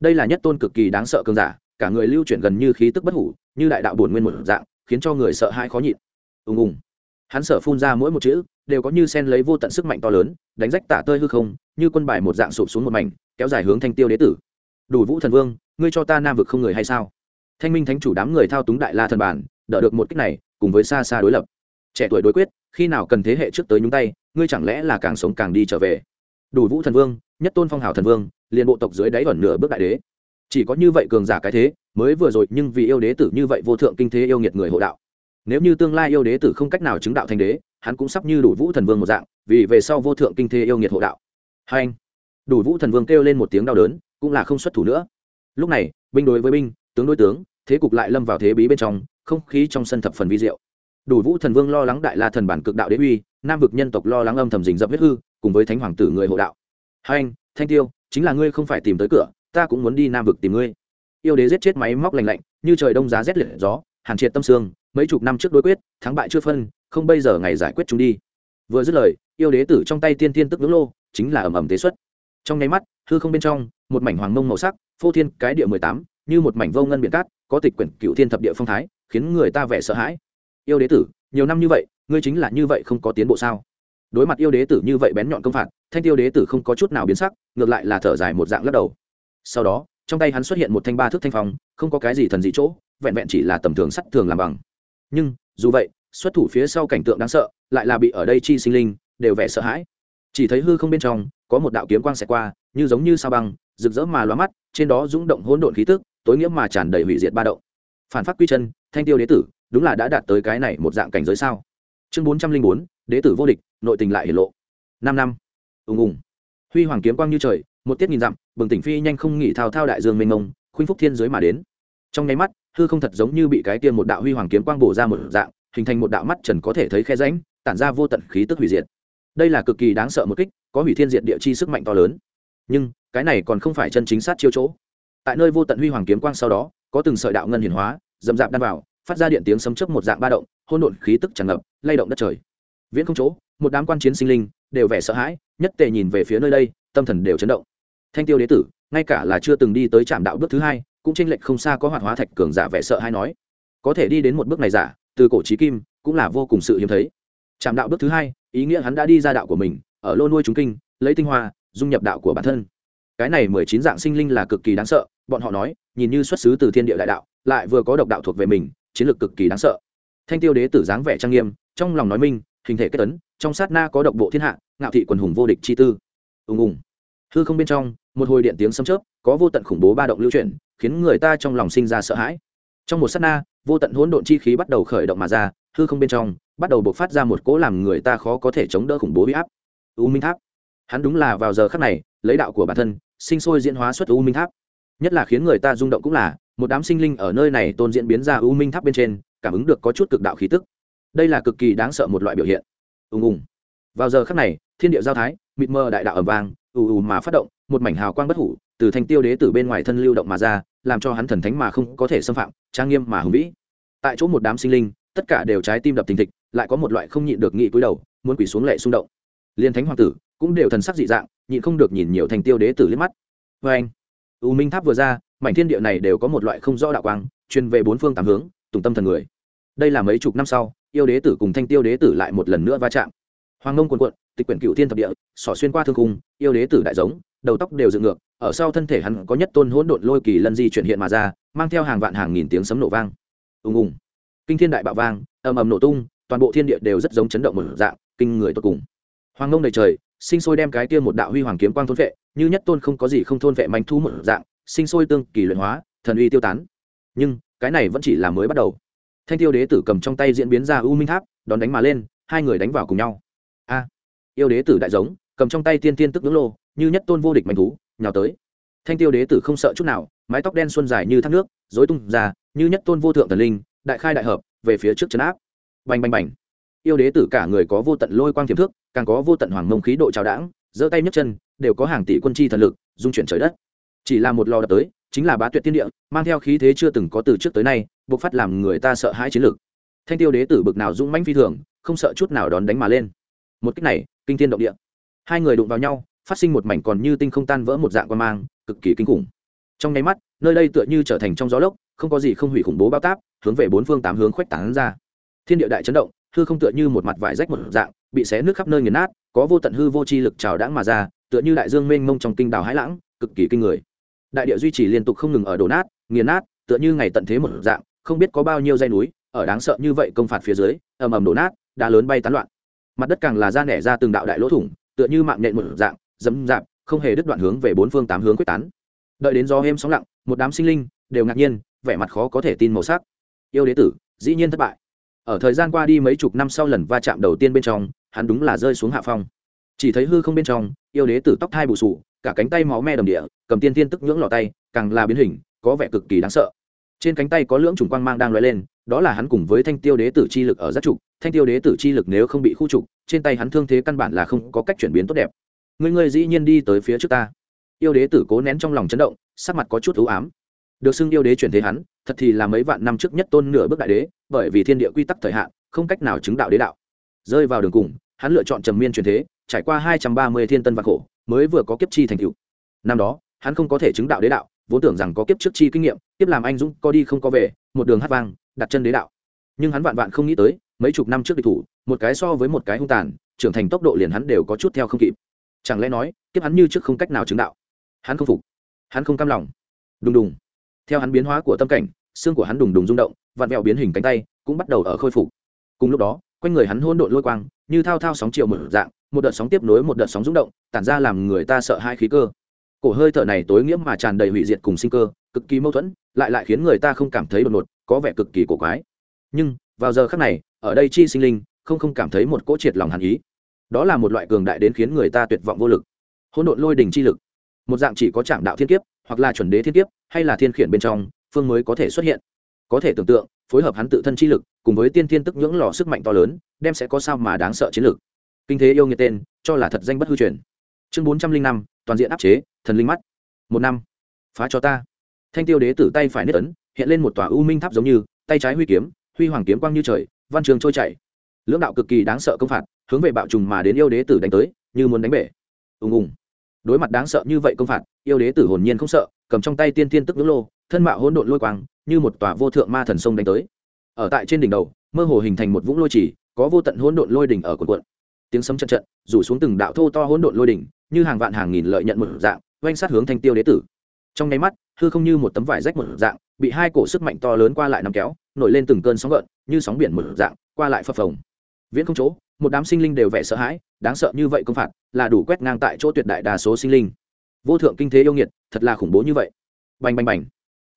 Đây là nhất tôn cực kỳ đáng sợ cường giả, cả người lưu chuyển gần như khí tức bất hủ, như đại đạo buồn nguyên một dạng, khiến cho người sợ hãi khó nhịn ùng ùng. Hắn sợ phun ra mỗi một chữ, đều có như sen lấy vô tận sức mạnh to lớn, đánh rách tả tơi hư không, như quân bài một dạng sụp xuống một mảnh, kéo dài hướng thanh tiêu đế tử. Đủ vũ thần vương, ngươi cho ta nam vực không người hay sao? Thanh minh thánh chủ đám người thao túng đại la thần bản, đỡ được một kích này, cùng với xa xa đối lập. Trẻ tuổi đối quyết, khi nào cần thế hệ trước tới nhúng tay, ngươi chẳng lẽ là càng sống càng đi trở về? Đủ vũ thần vương, nhất tôn phong hào thần vương, liền bộ tộc dưới đáy ẩn nửa bước đại đế. Chỉ có như vậy cường giả cái thế, mới vừa rồi nhưng vì yêu đế tử như vậy vô thượng kinh thế yêu nghiệt người hộ đạo nếu như tương lai yêu đế tử không cách nào chứng đạo thành đế, hắn cũng sắp như đủ vũ thần vương một dạng, vì về sau vô thượng kinh thế yêu nghiệt hộ đạo. Hai anh, đủ vũ thần vương kêu lên một tiếng đau đớn, cũng là không xuất thủ nữa. Lúc này, binh đối với binh, tướng đối tướng, thế cục lại lâm vào thế bí bên trong, không khí trong sân thập phần vi diệu. Đủ vũ thần vương lo lắng đại la thần bản cực đạo đế uy, nam vực nhân tộc lo lắng âm thầm rình rập huyết hư, cùng với thánh hoàng tử người hộ đạo. Hai anh, thanh tiêu, chính là ngươi không phải tìm tới cửa, ta cũng muốn đi nam vực tìm ngươi. Yêu đế giết chết máy móc lành lạnh, như trời đông giá rét liệt gió hàn triệt tâm sương mấy chục năm trước đối quyết, thắng bại chưa phân, không bây giờ ngày giải quyết chúng đi. Vừa dứt lời, yêu đế tử trong tay tiên tiên tức ngưỡng lô, chính là ầm ầm tế xuất. Trong nháy mắt, hư không bên trong, một mảnh hoàng mông màu sắc, phô thiên cái địa mười tám, như một mảnh vô ngân biển cát, có tịch quyển cựu thiên thập địa phong thái, khiến người ta vẻ sợ hãi. Yêu đế tử, nhiều năm như vậy, ngươi chính là như vậy không có tiến bộ sao? Đối mặt yêu đế tử như vậy bén nhọn công phạt, thanh tiêu đế tử không có chút nào biến sắc, ngược lại là thở dài một dạng lắc đầu. Sau đó, trong tay hắn xuất hiện một thanh ba thước thanh phong, không có cái gì thần dị chỗ vẹn vẹn chỉ là tầm thường sắt thường làm bằng. Nhưng, dù vậy, xuất thủ phía sau cảnh tượng đáng sợ, lại là bị ở đây chi sinh linh, đều vẻ sợ hãi. Chỉ thấy hư không bên trong, có một đạo kiếm quang xẹt qua, như giống như sao băng, rực rỡ mà loa mắt, trên đó rung động hỗn độn khí tức, tối nghĩa mà tràn đầy hủy diệt ba động. Phản phát quy chân, thanh tiêu đế tử, đúng là đã đạt tới cái này một dạng cảnh giới sao? Chương bốn trăm linh bốn, đế tử vô địch, nội tình lại hiển lộ. Năm năm. Ùng ùng. Huy hoàng kiếm quang như trời, một tiết nghìn dặm, bừng tỉnh phi nhanh không nghỉ thao thao đại dương mênh mông, khuynh phúc thiên giới mà đến trong nháy mắt, hư không thật giống như bị cái tiên một đạo huy hoàng kiếm quang bổ ra một dạng, hình thành một đạo mắt trần có thể thấy khe ránh tản ra vô tận khí tức hủy diệt. Đây là cực kỳ đáng sợ một kích, có hủy thiên diệt địa chi sức mạnh to lớn. Nhưng, cái này còn không phải chân chính sát chiêu chỗ. Tại nơi vô tận huy hoàng kiếm quang sau đó, có từng sợi đạo ngân hiển hóa, dầm dạp đan vào, phát ra điện tiếng sấm chớp một dạng ba động hôn độn khí tức tràn ngập, lay động đất trời. Viễn không chỗ, một đám quan chiến sinh linh, đều vẻ sợ hãi, nhất tề nhìn về phía nơi đây, tâm thần đều chấn động. Thanh tiêu đế tử, ngay cả là chưa từng đi tới trạm đạo bước thứ hai cũng tranh lệch không xa có hoạt hóa thạch cường giả vẻ sợ hay nói. Có thể đi đến một bước này giả, từ cổ trí kim, cũng là vô cùng sự hiếm thấy. Chạm đạo bước thứ hai, ý nghĩa hắn đã đi ra đạo của mình, ở lô nuôi chúng kinh, lấy tinh hoa, dung nhập đạo của bản thân. Cái này mười chín dạng sinh linh là cực kỳ đáng sợ, bọn họ nói, nhìn như xuất xứ từ thiên địa đại đạo, lại vừa có độc đạo thuộc về mình, chiến lược cực kỳ đáng sợ. Thanh tiêu đế tử dáng vẻ trang nghiêm, trong lòng nói minh, hình thể kết tấn trong sát na có độc bộ thiên hạ, ngạo thị quần hùng vô địch chi tư. Ùng ùng. Hư không bên trong, một hồi điện tiếng sấm chớp, có vô tận khủng bố ba động lưu chuyển khiến người ta trong lòng sinh ra sợ hãi. Trong một sát na, vô tận hỗn độn chi khí bắt đầu khởi động mà ra, hư không bên trong, bắt đầu bộc phát ra một cỗ làm người ta khó có thể chống đỡ khủng bố huy áp. U minh tháp. Hắn đúng là vào giờ khắc này, lấy đạo của bản thân, sinh sôi diễn hóa xuất u minh tháp. Nhất là khiến người ta rung động cũng là, một đám sinh linh ở nơi này tôn diễn biến ra u minh tháp bên trên, cảm ứng được có chút cực đạo khí tức. Đây là cực kỳ đáng sợ một loại biểu hiện. Ùng ùng. Vào giờ khắc này, thiên địa giao thái, mịt mờ đại đạo ẩm vàng ù ù mà phát động, một mảnh hào quang bất hủ từ thanh tiêu đế từ bên ngoài thân lưu động mà ra, làm cho hắn thần thánh mà không có thể xâm phạm, trang nghiêm mà hùng vĩ. Tại chỗ một đám sinh linh, tất cả đều trái tim đập thình thịch, lại có một loại không nhịn được nghị cúi đầu, muốn quỳ xuống lệ xung động. Liên thánh hoàng tử cũng đều thần sắc dị dạng, nhịn không được nhìn nhiều thành tiêu đế tử liếc mắt. Vê anh u minh tháp vừa ra, mảnh thiên địa này đều có một loại không rõ đạo quang, truyền về bốn phương tám hướng, tùng tâm thần người. Đây là mấy chục năm sau, yêu đế tử cùng thanh tiêu đế tử lại một lần nữa va chạm. Hoàng ngông quần quận tịch quyển cựu thiên thập địa, xỏ xuyên qua thương cung yêu đế tử đại giống, đầu tóc đều dựng ngược ở sau thân thể hắn có nhất tôn hỗn độn lôi kỳ lân di chuyển hiện mà ra, mang theo hàng vạn hàng nghìn tiếng sấm nổ vang. Ùng ùng. Kinh thiên đại bạo vang, ầm ầm nổ tung, toàn bộ thiên địa đều rất giống chấn động một dạng, kinh người tột cùng. Hoàng ngông đầy trời, sinh sôi đem cái kia một đạo huy hoàng kiếm quang thôn vệ, như nhất tôn không có gì không thôn vệ manh thu một dạng, sinh sôi tương kỳ luyện hóa, thần uy tiêu tán. Nhưng, cái này vẫn chỉ là mới bắt đầu. Thanh tiêu đế tử cầm trong tay diễn biến ra u minh tháp, đón đánh mà lên, hai người đánh vào cùng nhau. A yêu đế tử đại giống, cầm trong tay tiên tiên tức ngưỡng lô, như nhất tôn vô địch manh thú nhào tới. Thanh tiêu đế tử không sợ chút nào, mái tóc đen xuân dài như thác nước dối tung ra, như nhất tôn vô thượng thần linh, đại khai đại hợp, về phía trước chấn áp. Bành bành bành. Yêu đế tử cả người có vô tận lôi quang tiềm thước, càng có vô tận hoàng mông khí độ trào đãng, giơ tay nhấc chân, đều có hàng tỷ quân chi thần lực dung chuyển trời đất. Chỉ là một lò đập tới, chính là bá tuyệt tiên địa, mang theo khí thế chưa từng có từ trước tới nay buộc phát làm người ta sợ hãi chiến lược. Thanh tiêu đế tử bực nào dũng mãnh phi thường, không sợ chút nào đón đánh mà lên. Một cách này, kinh thiên động địa. Hai người đụng vào nhau phát sinh một mảnh còn như tinh không tan vỡ một dạng quan mang, cực kỳ kinh khủng. Trong nháy mắt, nơi đây tựa như trở thành trong gió lốc, không có gì không hủy khủng bố bao táp, hướng về bốn phương tám hướng khuếch tán ra. Thiên địa đại chấn động, hư không tựa như một mặt vải rách một dạng, bị xé nước khắp nơi nghiền nát, có vô tận hư vô chi lực trào đãng mà ra, tựa như đại dương mênh mông trong kinh đảo hải lãng, cực kỳ kinh người. Đại địa duy trì liên tục không ngừng ở đổ nát, nghiền nát, tựa như ngày tận thế một dạng, không biết có bao nhiêu dây núi, ở đáng sợ như vậy công phạt phía dưới, ầm ầm đổ nát, đá lớn bay tán loạn. Mặt đất càng là ra nẻ ra từng đạo đại lỗ thủng, tựa như mạng nhện một dạng dẫm dạp, không hề đứt đoạn hướng về bốn phương tám hướng quyết tán. Đợi đến gió êm sóng lặng, một đám sinh linh đều ngạc nhiên, vẻ mặt khó có thể tin màu sắc. Yêu đế tử, dĩ nhiên thất bại. Ở thời gian qua đi mấy chục năm sau lần va chạm đầu tiên bên trong, hắn đúng là rơi xuống hạ phong. Chỉ thấy hư không bên trong, yêu đế tử tóc thai bù sụ cả cánh tay máu me đầm địa, cầm tiên tiên tức nhưỡng lò tay, càng là biến hình, có vẻ cực kỳ đáng sợ. Trên cánh tay có lưỡng trùng quang mang đang lóe lên, đó là hắn cùng với thanh tiêu đế tử chi lực ở giác trục. Thanh tiêu đế tử chi lực nếu không bị khu trục, trên tay hắn thương thế căn bản là không có cách chuyển biến tốt đẹp người người dĩ nhiên đi tới phía trước ta. Yêu đế tử cố nén trong lòng chấn động, sắc mặt có chút ưu ám. Được xưng yêu đế chuyển thế hắn, thật thì là mấy vạn năm trước nhất tôn nửa bước đại đế, bởi vì thiên địa quy tắc thời hạn, không cách nào chứng đạo đế đạo. Rơi vào đường cùng, hắn lựa chọn trầm miên chuyển thế, trải qua hai trăm ba mươi thiên tân vạn khổ, mới vừa có kiếp chi thành cựu năm đó, hắn không có thể chứng đạo đế đạo, vốn tưởng rằng có kiếp trước chi kinh nghiệm, kiếp làm anh dũng, có đi không có về, một đường hát vang, đặt chân đế đạo. Nhưng hắn vạn vạn không nghĩ tới, mấy chục năm trước địch thủ, một cái so với một cái hung tàn, trưởng thành tốc độ liền hắn đều có chút theo không kịp chẳng lẽ nói, kiếp hắn như trước không cách nào chứng đạo? Hắn không phục. Hắn không cam lòng. Đùng đùng. Theo hắn biến hóa của tâm cảnh, xương của hắn đùng đùng rung động, vặn vẹo biến hình cánh tay, cũng bắt đầu ở khôi phục. Cùng lúc đó, quanh người hắn hôn đội lôi quang, như thao thao sóng chiều một dạng, một đợt sóng tiếp nối một đợt sóng rung động, tản ra làm người ta sợ hai khí cơ. Cổ hơi thở này tối nghĩa mà tràn đầy hủy diệt cùng sinh cơ, cực kỳ mâu thuẫn, lại lại khiến người ta không cảm thấy đột ngột, có vẻ cực kỳ cổ quái. Nhưng, vào giờ khác này, ở đây chi sinh linh, không không cảm thấy một cỗ triệt lòng hàn ý đó là một loại cường đại đến khiến người ta tuyệt vọng vô lực. Hỗn độn lôi đình chi lực, một dạng chỉ có trạm đạo thiên kiếp, hoặc là chuẩn đế thiên kiếp, hay là thiên khiển bên trong, phương mới có thể xuất hiện. Có thể tưởng tượng, phối hợp hắn tự thân chi lực, cùng với tiên thiên tức nhưỡng lò sức mạnh to lớn, đem sẽ có sao mà đáng sợ chiến lực? kinh thế yêu nghiệt tên, cho là thật danh bất hư truyền. Chương bốn trăm linh năm, toàn diện áp chế, thần linh mắt. Một năm, phá cho ta. Thanh tiêu đế tử tay phải nết ấn, hiện lên một tòa u minh tháp giống như, tay trái huy kiếm, huy hoàng kiếm quang như trời, văn trường trôi chảy. Lưỡng đạo cực kỳ đáng sợ công phạt hướng về bạo trùng mà đến yêu đế tử đánh tới, như muốn đánh bể. Ùng ùng. Đối mặt đáng sợ như vậy công phạt, yêu đế tử hồn nhiên không sợ, cầm trong tay tiên tiên tức ngưỡng lô, thân mạo hỗn độn lôi quang, như một tòa vô thượng ma thần sông đánh tới. Ở tại trên đỉnh đầu, mơ hồ hình thành một vũng lôi chỉ, có vô tận hỗn độn lôi đỉnh ở quần quận tiếng sấm trận trận rủ xuống từng đạo thô to hỗn độn lôi đỉnh, như hàng vạn hàng nghìn lợi nhận một dạng, oanh sát hướng thanh tiêu đế tử. Trong nháy mắt, hư không như một tấm vải rách một dạng, bị hai cổ sức mạnh to lớn qua lại nằm kéo, nổi lên từng cơn sóng gợn, như sóng biển một dạng, qua lại phập phồng viễn không chỗ, một đám sinh linh đều vẻ sợ hãi, đáng sợ như vậy công phạt là đủ quét ngang tại chỗ tuyệt đại đa số sinh linh. Vô thượng kinh thế yêu nghiệt, thật là khủng bố như vậy. Bành bành bành.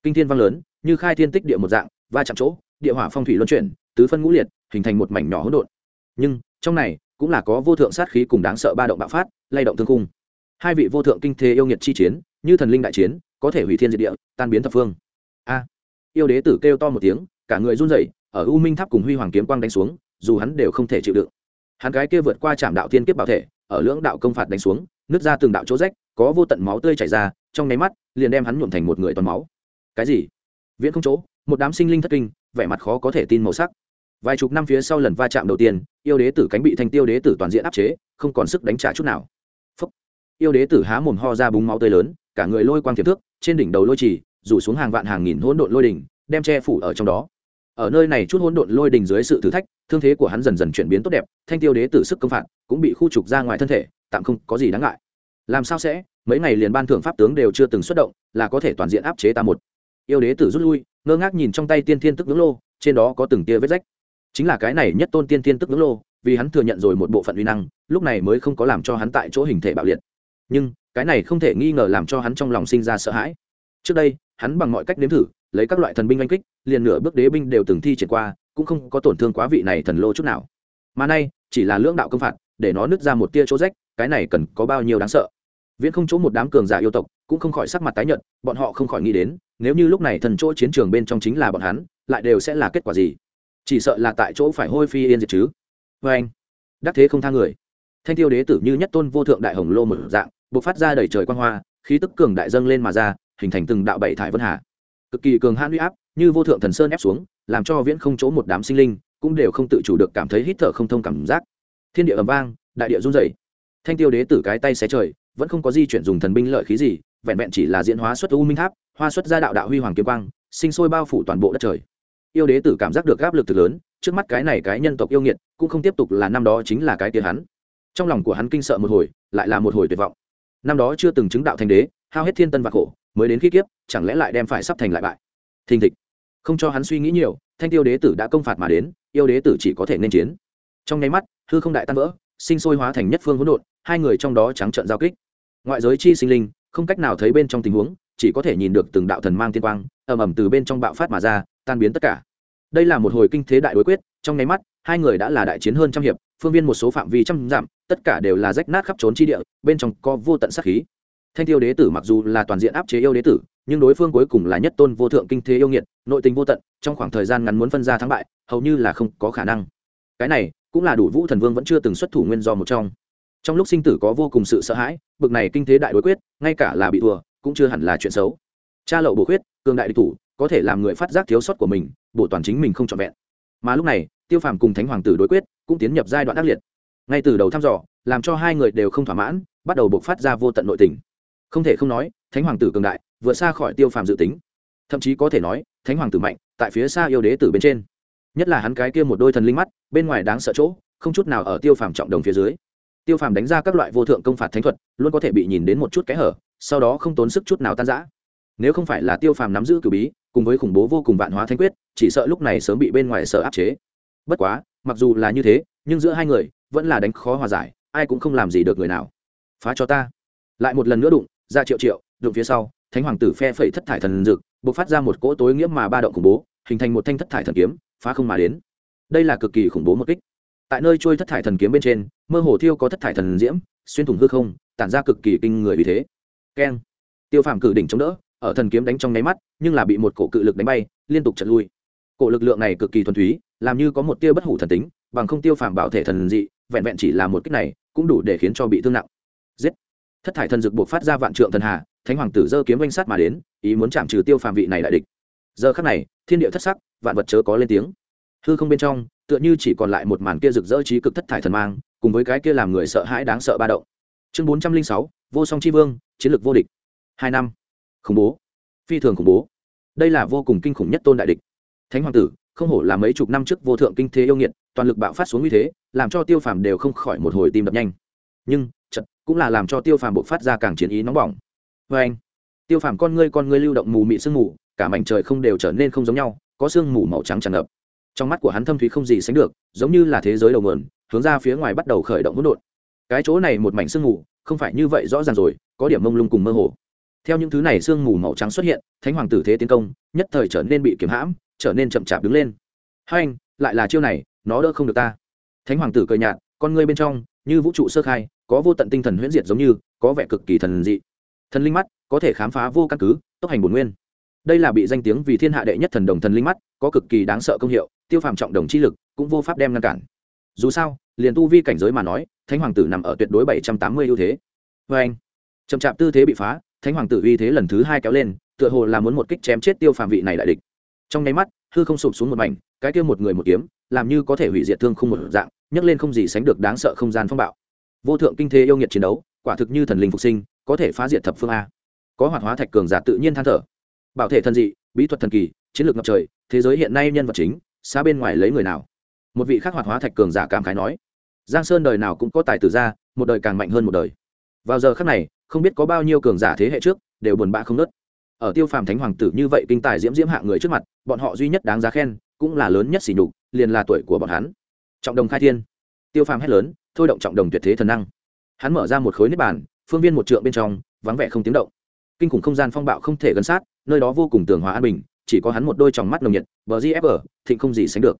Kinh thiên vang lớn, như khai thiên tích địa một dạng, va chạm chỗ, địa hỏa phong thủy luân chuyển, tứ phân ngũ liệt, hình thành một mảnh nhỏ hỗn độn. Nhưng, trong này, cũng là có vô thượng sát khí cùng đáng sợ ba động bạo phát, lay động thương cung hai vị vô thượng kinh thế yêu nghiệt chi chiến, như thần linh đại chiến, có thể hủy thiên diệt địa, tan biến thập phương. A. Yêu đế tử kêu to một tiếng, cả người run rẩy, ở u minh tháp cùng huy hoàng kiếm quang đánh xuống dù hắn đều không thể chịu đựng. Hắn cái kia vượt qua trạm đạo thiên kiếp bảo thể, ở lưỡng đạo công phạt đánh xuống, nứt ra từng đạo chỗ rách, có vô tận máu tươi chảy ra, trong nháy mắt, liền đem hắn nhuộm thành một người toàn máu. Cái gì? Viễn không chỗ, một đám sinh linh thất kinh, vẻ mặt khó có thể tin màu sắc. Vài chục năm phía sau lần va chạm đầu tiên, yêu đế tử cánh bị thanh tiêu đế tử toàn diện áp chế, không còn sức đánh trả chút nào. Phúc. yêu đế tử há mồm ho ra búng máu tươi lớn, cả người lôi quang tiềm thước, trên đỉnh đầu lôi trì, rủ xuống hàng vạn hàng nghìn hỗn độn lôi đỉnh, đem che phủ ở trong đó ở nơi này chút hỗn độn lôi đình dưới sự thử thách, thương thế của hắn dần dần chuyển biến tốt đẹp, thanh tiêu đế tử sức công phạt cũng bị khu trục ra ngoài thân thể, tạm không có gì đáng ngại. Làm sao sẽ? Mấy ngày liền ban thưởng pháp tướng đều chưa từng xuất động, là có thể toàn diện áp chế ta một. Yêu đế tử rút lui, ngơ ngác nhìn trong tay tiên thiên tức ngưỡng lô, trên đó có từng tia vết rách. Chính là cái này nhất tôn tiên thiên tức ngưỡng lô, vì hắn thừa nhận rồi một bộ phận uy năng, lúc này mới không có làm cho hắn tại chỗ hình thể bạo liệt. Nhưng, cái này không thể nghi ngờ làm cho hắn trong lòng sinh ra sợ hãi. Trước đây, hắn bằng mọi cách nếm thử lấy các loại thần binh oanh kích, liền nửa bước đế binh đều từng thi triển qua, cũng không có tổn thương quá vị này thần lô chút nào. Mà nay, chỉ là lưỡng đạo công phạt, để nó nứt ra một tia chỗ rách, cái này cần có bao nhiêu đáng sợ? Viễn không chỗ một đám cường giả yêu tộc cũng không khỏi sắc mặt tái nhợt, bọn họ không khỏi nghĩ đến, nếu như lúc này thần chỗ chiến trường bên trong chính là bọn hắn, lại đều sẽ là kết quả gì? Chỉ sợ là tại chỗ phải hôi phi yên diệt chứ. Vê anh, đắc thế không tha người. Thanh tiêu đế tử như nhất tôn vô thượng đại hồng lô một dạng, bộc phát ra đầy trời quan hoa, khí tức cường đại dâng lên mà ra, hình thành từng đạo bảy thải vân hà cực kỳ cường hãn uy áp, như vô thượng thần sơn ép xuống, làm cho viễn không chỗ một đám sinh linh cũng đều không tự chủ được cảm thấy hít thở không thông cảm giác. Thiên địa ầm vang, đại địa run rẩy. Thanh tiêu đế tử cái tay xé trời, vẫn không có di chuyển dùng thần binh lợi khí gì, vẹn vẹn chỉ là diễn hóa xuất u minh tháp, hoa xuất ra đạo đạo huy hoàng kiếm quang, sinh sôi bao phủ toàn bộ đất trời. Yêu đế tử cảm giác được áp lực từ lớn, trước mắt cái này cái nhân tộc yêu nghiệt cũng không tiếp tục là năm đó chính là cái tia hắn. Trong lòng của hắn kinh sợ một hồi, lại là một hồi tuyệt vọng. Năm đó chưa từng chứng đạo thành đế, hao hết thiên tân và khổ mới đến khi kiếp, chẳng lẽ lại đem phải sắp thành lại bại? Thình thịch. Không cho hắn suy nghĩ nhiều, thanh tiêu đế tử đã công phạt mà đến, yêu đế tử chỉ có thể nên chiến. Trong nháy mắt, hư không đại tan vỡ, sinh sôi hóa thành nhất phương hỗn độn, hai người trong đó trắng trợn giao kích. Ngoại giới chi sinh linh, không cách nào thấy bên trong tình huống, chỉ có thể nhìn được từng đạo thần mang tiên quang, ầm ầm từ bên trong bạo phát mà ra, tan biến tất cả. Đây là một hồi kinh thế đại đối quyết, trong nháy mắt, hai người đã là đại chiến hơn trăm hiệp, phương viên một số phạm vi trăm dặm, tất cả đều là rách nát khắp trốn chi địa, bên trong có vô tận sát khí thanh tiêu đế tử mặc dù là toàn diện áp chế yêu đế tử, nhưng đối phương cuối cùng là nhất tôn vô thượng kinh thế yêu nghiệt, nội tình vô tận, trong khoảng thời gian ngắn muốn phân ra thắng bại, hầu như là không có khả năng. Cái này cũng là đủ vũ thần vương vẫn chưa từng xuất thủ nguyên do một trong. Trong lúc sinh tử có vô cùng sự sợ hãi, bực này kinh thế đại đối quyết, ngay cả là bị thua, cũng chưa hẳn là chuyện xấu. Cha lậu bổ khuyết, cường đại địch thủ, có thể làm người phát giác thiếu sót của mình, bổ toàn chính mình không trọn vẹn. Mà lúc này, tiêu phàm cùng thánh hoàng tử đối quyết, cũng tiến nhập giai đoạn ác liệt. Ngay từ đầu thăm dò, làm cho hai người đều không thỏa mãn, bắt đầu buộc phát ra vô tận nội tình không thể không nói, thánh hoàng tử cường đại, vượt xa khỏi tiêu phàm dự tính. Thậm chí có thể nói, thánh hoàng tử mạnh, tại phía xa yêu đế tử bên trên. Nhất là hắn cái kia một đôi thần linh mắt, bên ngoài đáng sợ chỗ, không chút nào ở tiêu phàm trọng đồng phía dưới. Tiêu phàm đánh ra các loại vô thượng công phạt thánh thuật, luôn có thể bị nhìn đến một chút kẽ hở, sau đó không tốn sức chút nào tan giã nếu không phải là tiêu phàm nắm giữ cử bí, cùng với khủng bố vô cùng vạn hóa thanh quyết, chỉ sợ lúc này sớm bị bên ngoài sợ áp chế. Bất quá, mặc dù là như thế, nhưng giữa hai người, vẫn là đánh khó hòa giải, ai cũng không làm gì được người nào. Phá cho ta. Lại một lần nữa đụng ra triệu triệu, đụng phía sau, thánh hoàng tử phe phẩy thất thải thần dực b ộ c phát ra một cỗ tối nghĩa mà ba động khủng bố, hình thành một thanh thất thải thần kiếm, phá không mà đến. Đây là cực kỳ khủng bố một kích. Tại nơi trôi thất thải thần kiếm bên trên, mơ hồ thiêu có thất thải thần diễm, xuyên thủng hư không, tản ra cực kỳ kinh người vì thế. Keng. Tiêu phàm cử đỉnh chống đỡ, ở thần kiếm đánh trong nháy mắt, nhưng là bị một cổ cự lực đánh bay, liên tục chật lui. Cổ lực lượng này cực kỳ thuần túy, làm như có một tia bất hủ thần tính, bằng không tiêu phàm bảo thể thần dị, vẹn vẹn chỉ là một kích này, cũng đủ để khiến cho bị thương nặng. Giết thất thải thần dực buộc phát ra vạn trượng thần hà, thánh hoàng tử dơ kiếm oanh sát mà đến, ý muốn chạm trừ tiêu phàm vị này đại địch. Giờ khắc này, thiên địa thất sắc, vạn vật chớ có lên tiếng. Hư không bên trong, tựa như chỉ còn lại một màn kia rực rỡ trí cực thất thải thần mang, cùng với cái kia làm người sợ hãi đáng sợ ba động. Chương bốn trăm linh sáu, vô song tri vương, chiến lược vô địch. Hai năm. Khủng bố. Phi thường khủng bố. Đây là vô cùng kinh khủng nhất tôn đại địch. Thánh hoàng tử, không hổ là mấy chục năm trước vô thượng kinh thế yêu nghiệt, toàn lực bạo phát xuống như thế, làm cho tiêu phàm đều không khỏi một hồi tim đập nhanh. Nhưng cũng là làm cho tiêu phàm bộc phát ra càng chiến ý nóng bỏng. Vê anh, tiêu phàm con ngươi con ngươi lưu động mù mị sương mù, cả mảnh trời không đều trở nên không giống nhau, có sương mù màu trắng tràn ngập. Trong mắt của hắn thâm thúy không gì sánh được, giống như là thế giới đầu nguồn, hướng ra phía ngoài bắt đầu khởi động hỗn độn. Cái chỗ này một mảnh sương mù, không phải như vậy rõ ràng rồi, có điểm mông lung cùng mơ hồ. Theo những thứ này sương mù màu trắng xuất hiện, thánh hoàng tử thế tiến công, nhất thời trở nên bị kiếm hãm, trở nên chậm chạp đứng lên. Hai anh, lại là chiêu này, nó đỡ không được ta. Thánh hoàng tử cười nhạt, con ngươi bên trong, như vũ trụ sơ khai có vô tận tinh thần huyễn diệt giống như, có vẻ cực kỳ thần dị. Thần linh mắt có thể khám phá vô căn cứ, tốc hành bổn nguyên. Đây là bị danh tiếng vì thiên hạ đệ nhất thần đồng thần linh mắt, có cực kỳ đáng sợ công hiệu, tiêu phàm trọng đồng chi lực, cũng vô pháp đem ngăn cản. Dù sao, liền tu vi cảnh giới mà nói, thánh hoàng tử nằm ở tuyệt đối bảy trăm tám mươi ưu thế. Vê anh, chậm chạp tư thế bị phá, thánh hoàng tử uy thế lần thứ hai kéo lên, tựa hồ là muốn một kích chém chết tiêu phàm vị này đại địch. Trong nháy mắt, hư không sụp xuống một mảnh, cái kia một người một kiếm, làm như có thể hủy diệt thương không một dạng, nhấc lên không gì sánh được đáng sợ không gian phong bạo vô thượng kinh thế yêu nghiệt chiến đấu, quả thực như thần linh phục sinh, có thể phá diệt thập phương a. Có hoạt hóa thạch cường giả tự nhiên than thở. Bảo thể thần dị, bí thuật thần kỳ, chiến lược ngập trời, thế giới hiện nay nhân vật chính, xa bên ngoài lấy người nào? Một vị khác hoạt hóa thạch cường giả cảm khái nói. Giang sơn đời nào cũng có tài tử ra, một đời càng mạnh hơn một đời. Vào giờ khác này, không biết có bao nhiêu cường giả thế hệ trước, đều buồn bã không nớt ở tiêu phàm thánh hoàng tử như vậy kinh tài diễm diễm hạ người trước mặt, bọn họ duy nhất đáng giá khen, cũng là lớn nhất xỉ nhục, liền là tuổi của bọn hắn. Trọng đồng khai thiên. Tiêu phàm hét lớn thôi động trọng đồng tuyệt thế thần năng. Hắn mở ra một khối nếp bàn, phương viên một trượng bên trong, vắng vẻ không tiếng động. Kinh khủng không gian phong bạo không thể gần sát, nơi đó vô cùng tường hòa an bình, chỉ có hắn một đôi tròng mắt nồng nhiệt, bờ gfg thịnh không gì sánh được.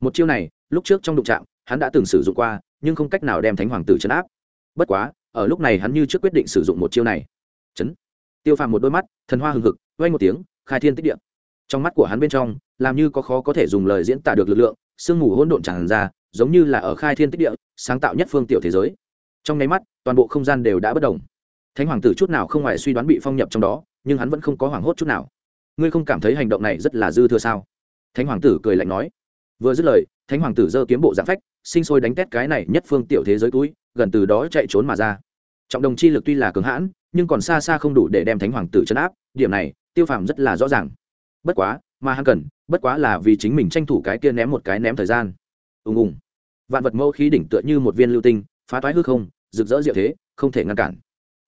Một chiêu này, lúc trước trong đụng trạm hắn đã từng sử dụng qua, nhưng không cách nào đem thánh hoàng tử chấn áp. Bất quá, ở lúc này hắn như trước quyết định sử dụng một chiêu này. Chấn. Tiêu phàm một đôi mắt, thần hoa hừng hực vay một tiếng, khai thiên tích điện trong mắt của hắn bên trong, làm như có khó có thể dùng lời diễn tả được lực lượng sương mù hỗn độn tràn ra, giống như là ở khai thiên tích địa, sáng tạo nhất phương tiểu thế giới. Trong nháy mắt, toàn bộ không gian đều đã bất đồng thánh hoàng tử chút nào không ngoài suy đoán bị phong nhập trong đó, nhưng hắn vẫn không có hoảng hốt chút nào. Ngươi không cảm thấy hành động này rất là dư thừa sao? Thánh hoàng tử cười lạnh nói. Vừa dứt lời, thánh hoàng tử giơ kiếm bộ dạng phách, sinh sôi đánh tét cái này nhất phương tiểu thế giới túi, gần từ đó chạy trốn mà ra. Trọng đồng chi lực tuy là cứng hãn, nhưng còn xa xa không đủ để đem thánh hoàng tử chấn áp, điểm này, tiêu phàm rất là rõ ràng. Bất quá, mà hắn cần bất quá là vì chính mình tranh thủ cái kia ném một cái ném thời gian. Ùng ùng. Vạn vật mẫu khí đỉnh tựa như một viên lưu tinh, phá toái hư không, rực rỡ diệu thế, không thể ngăn cản.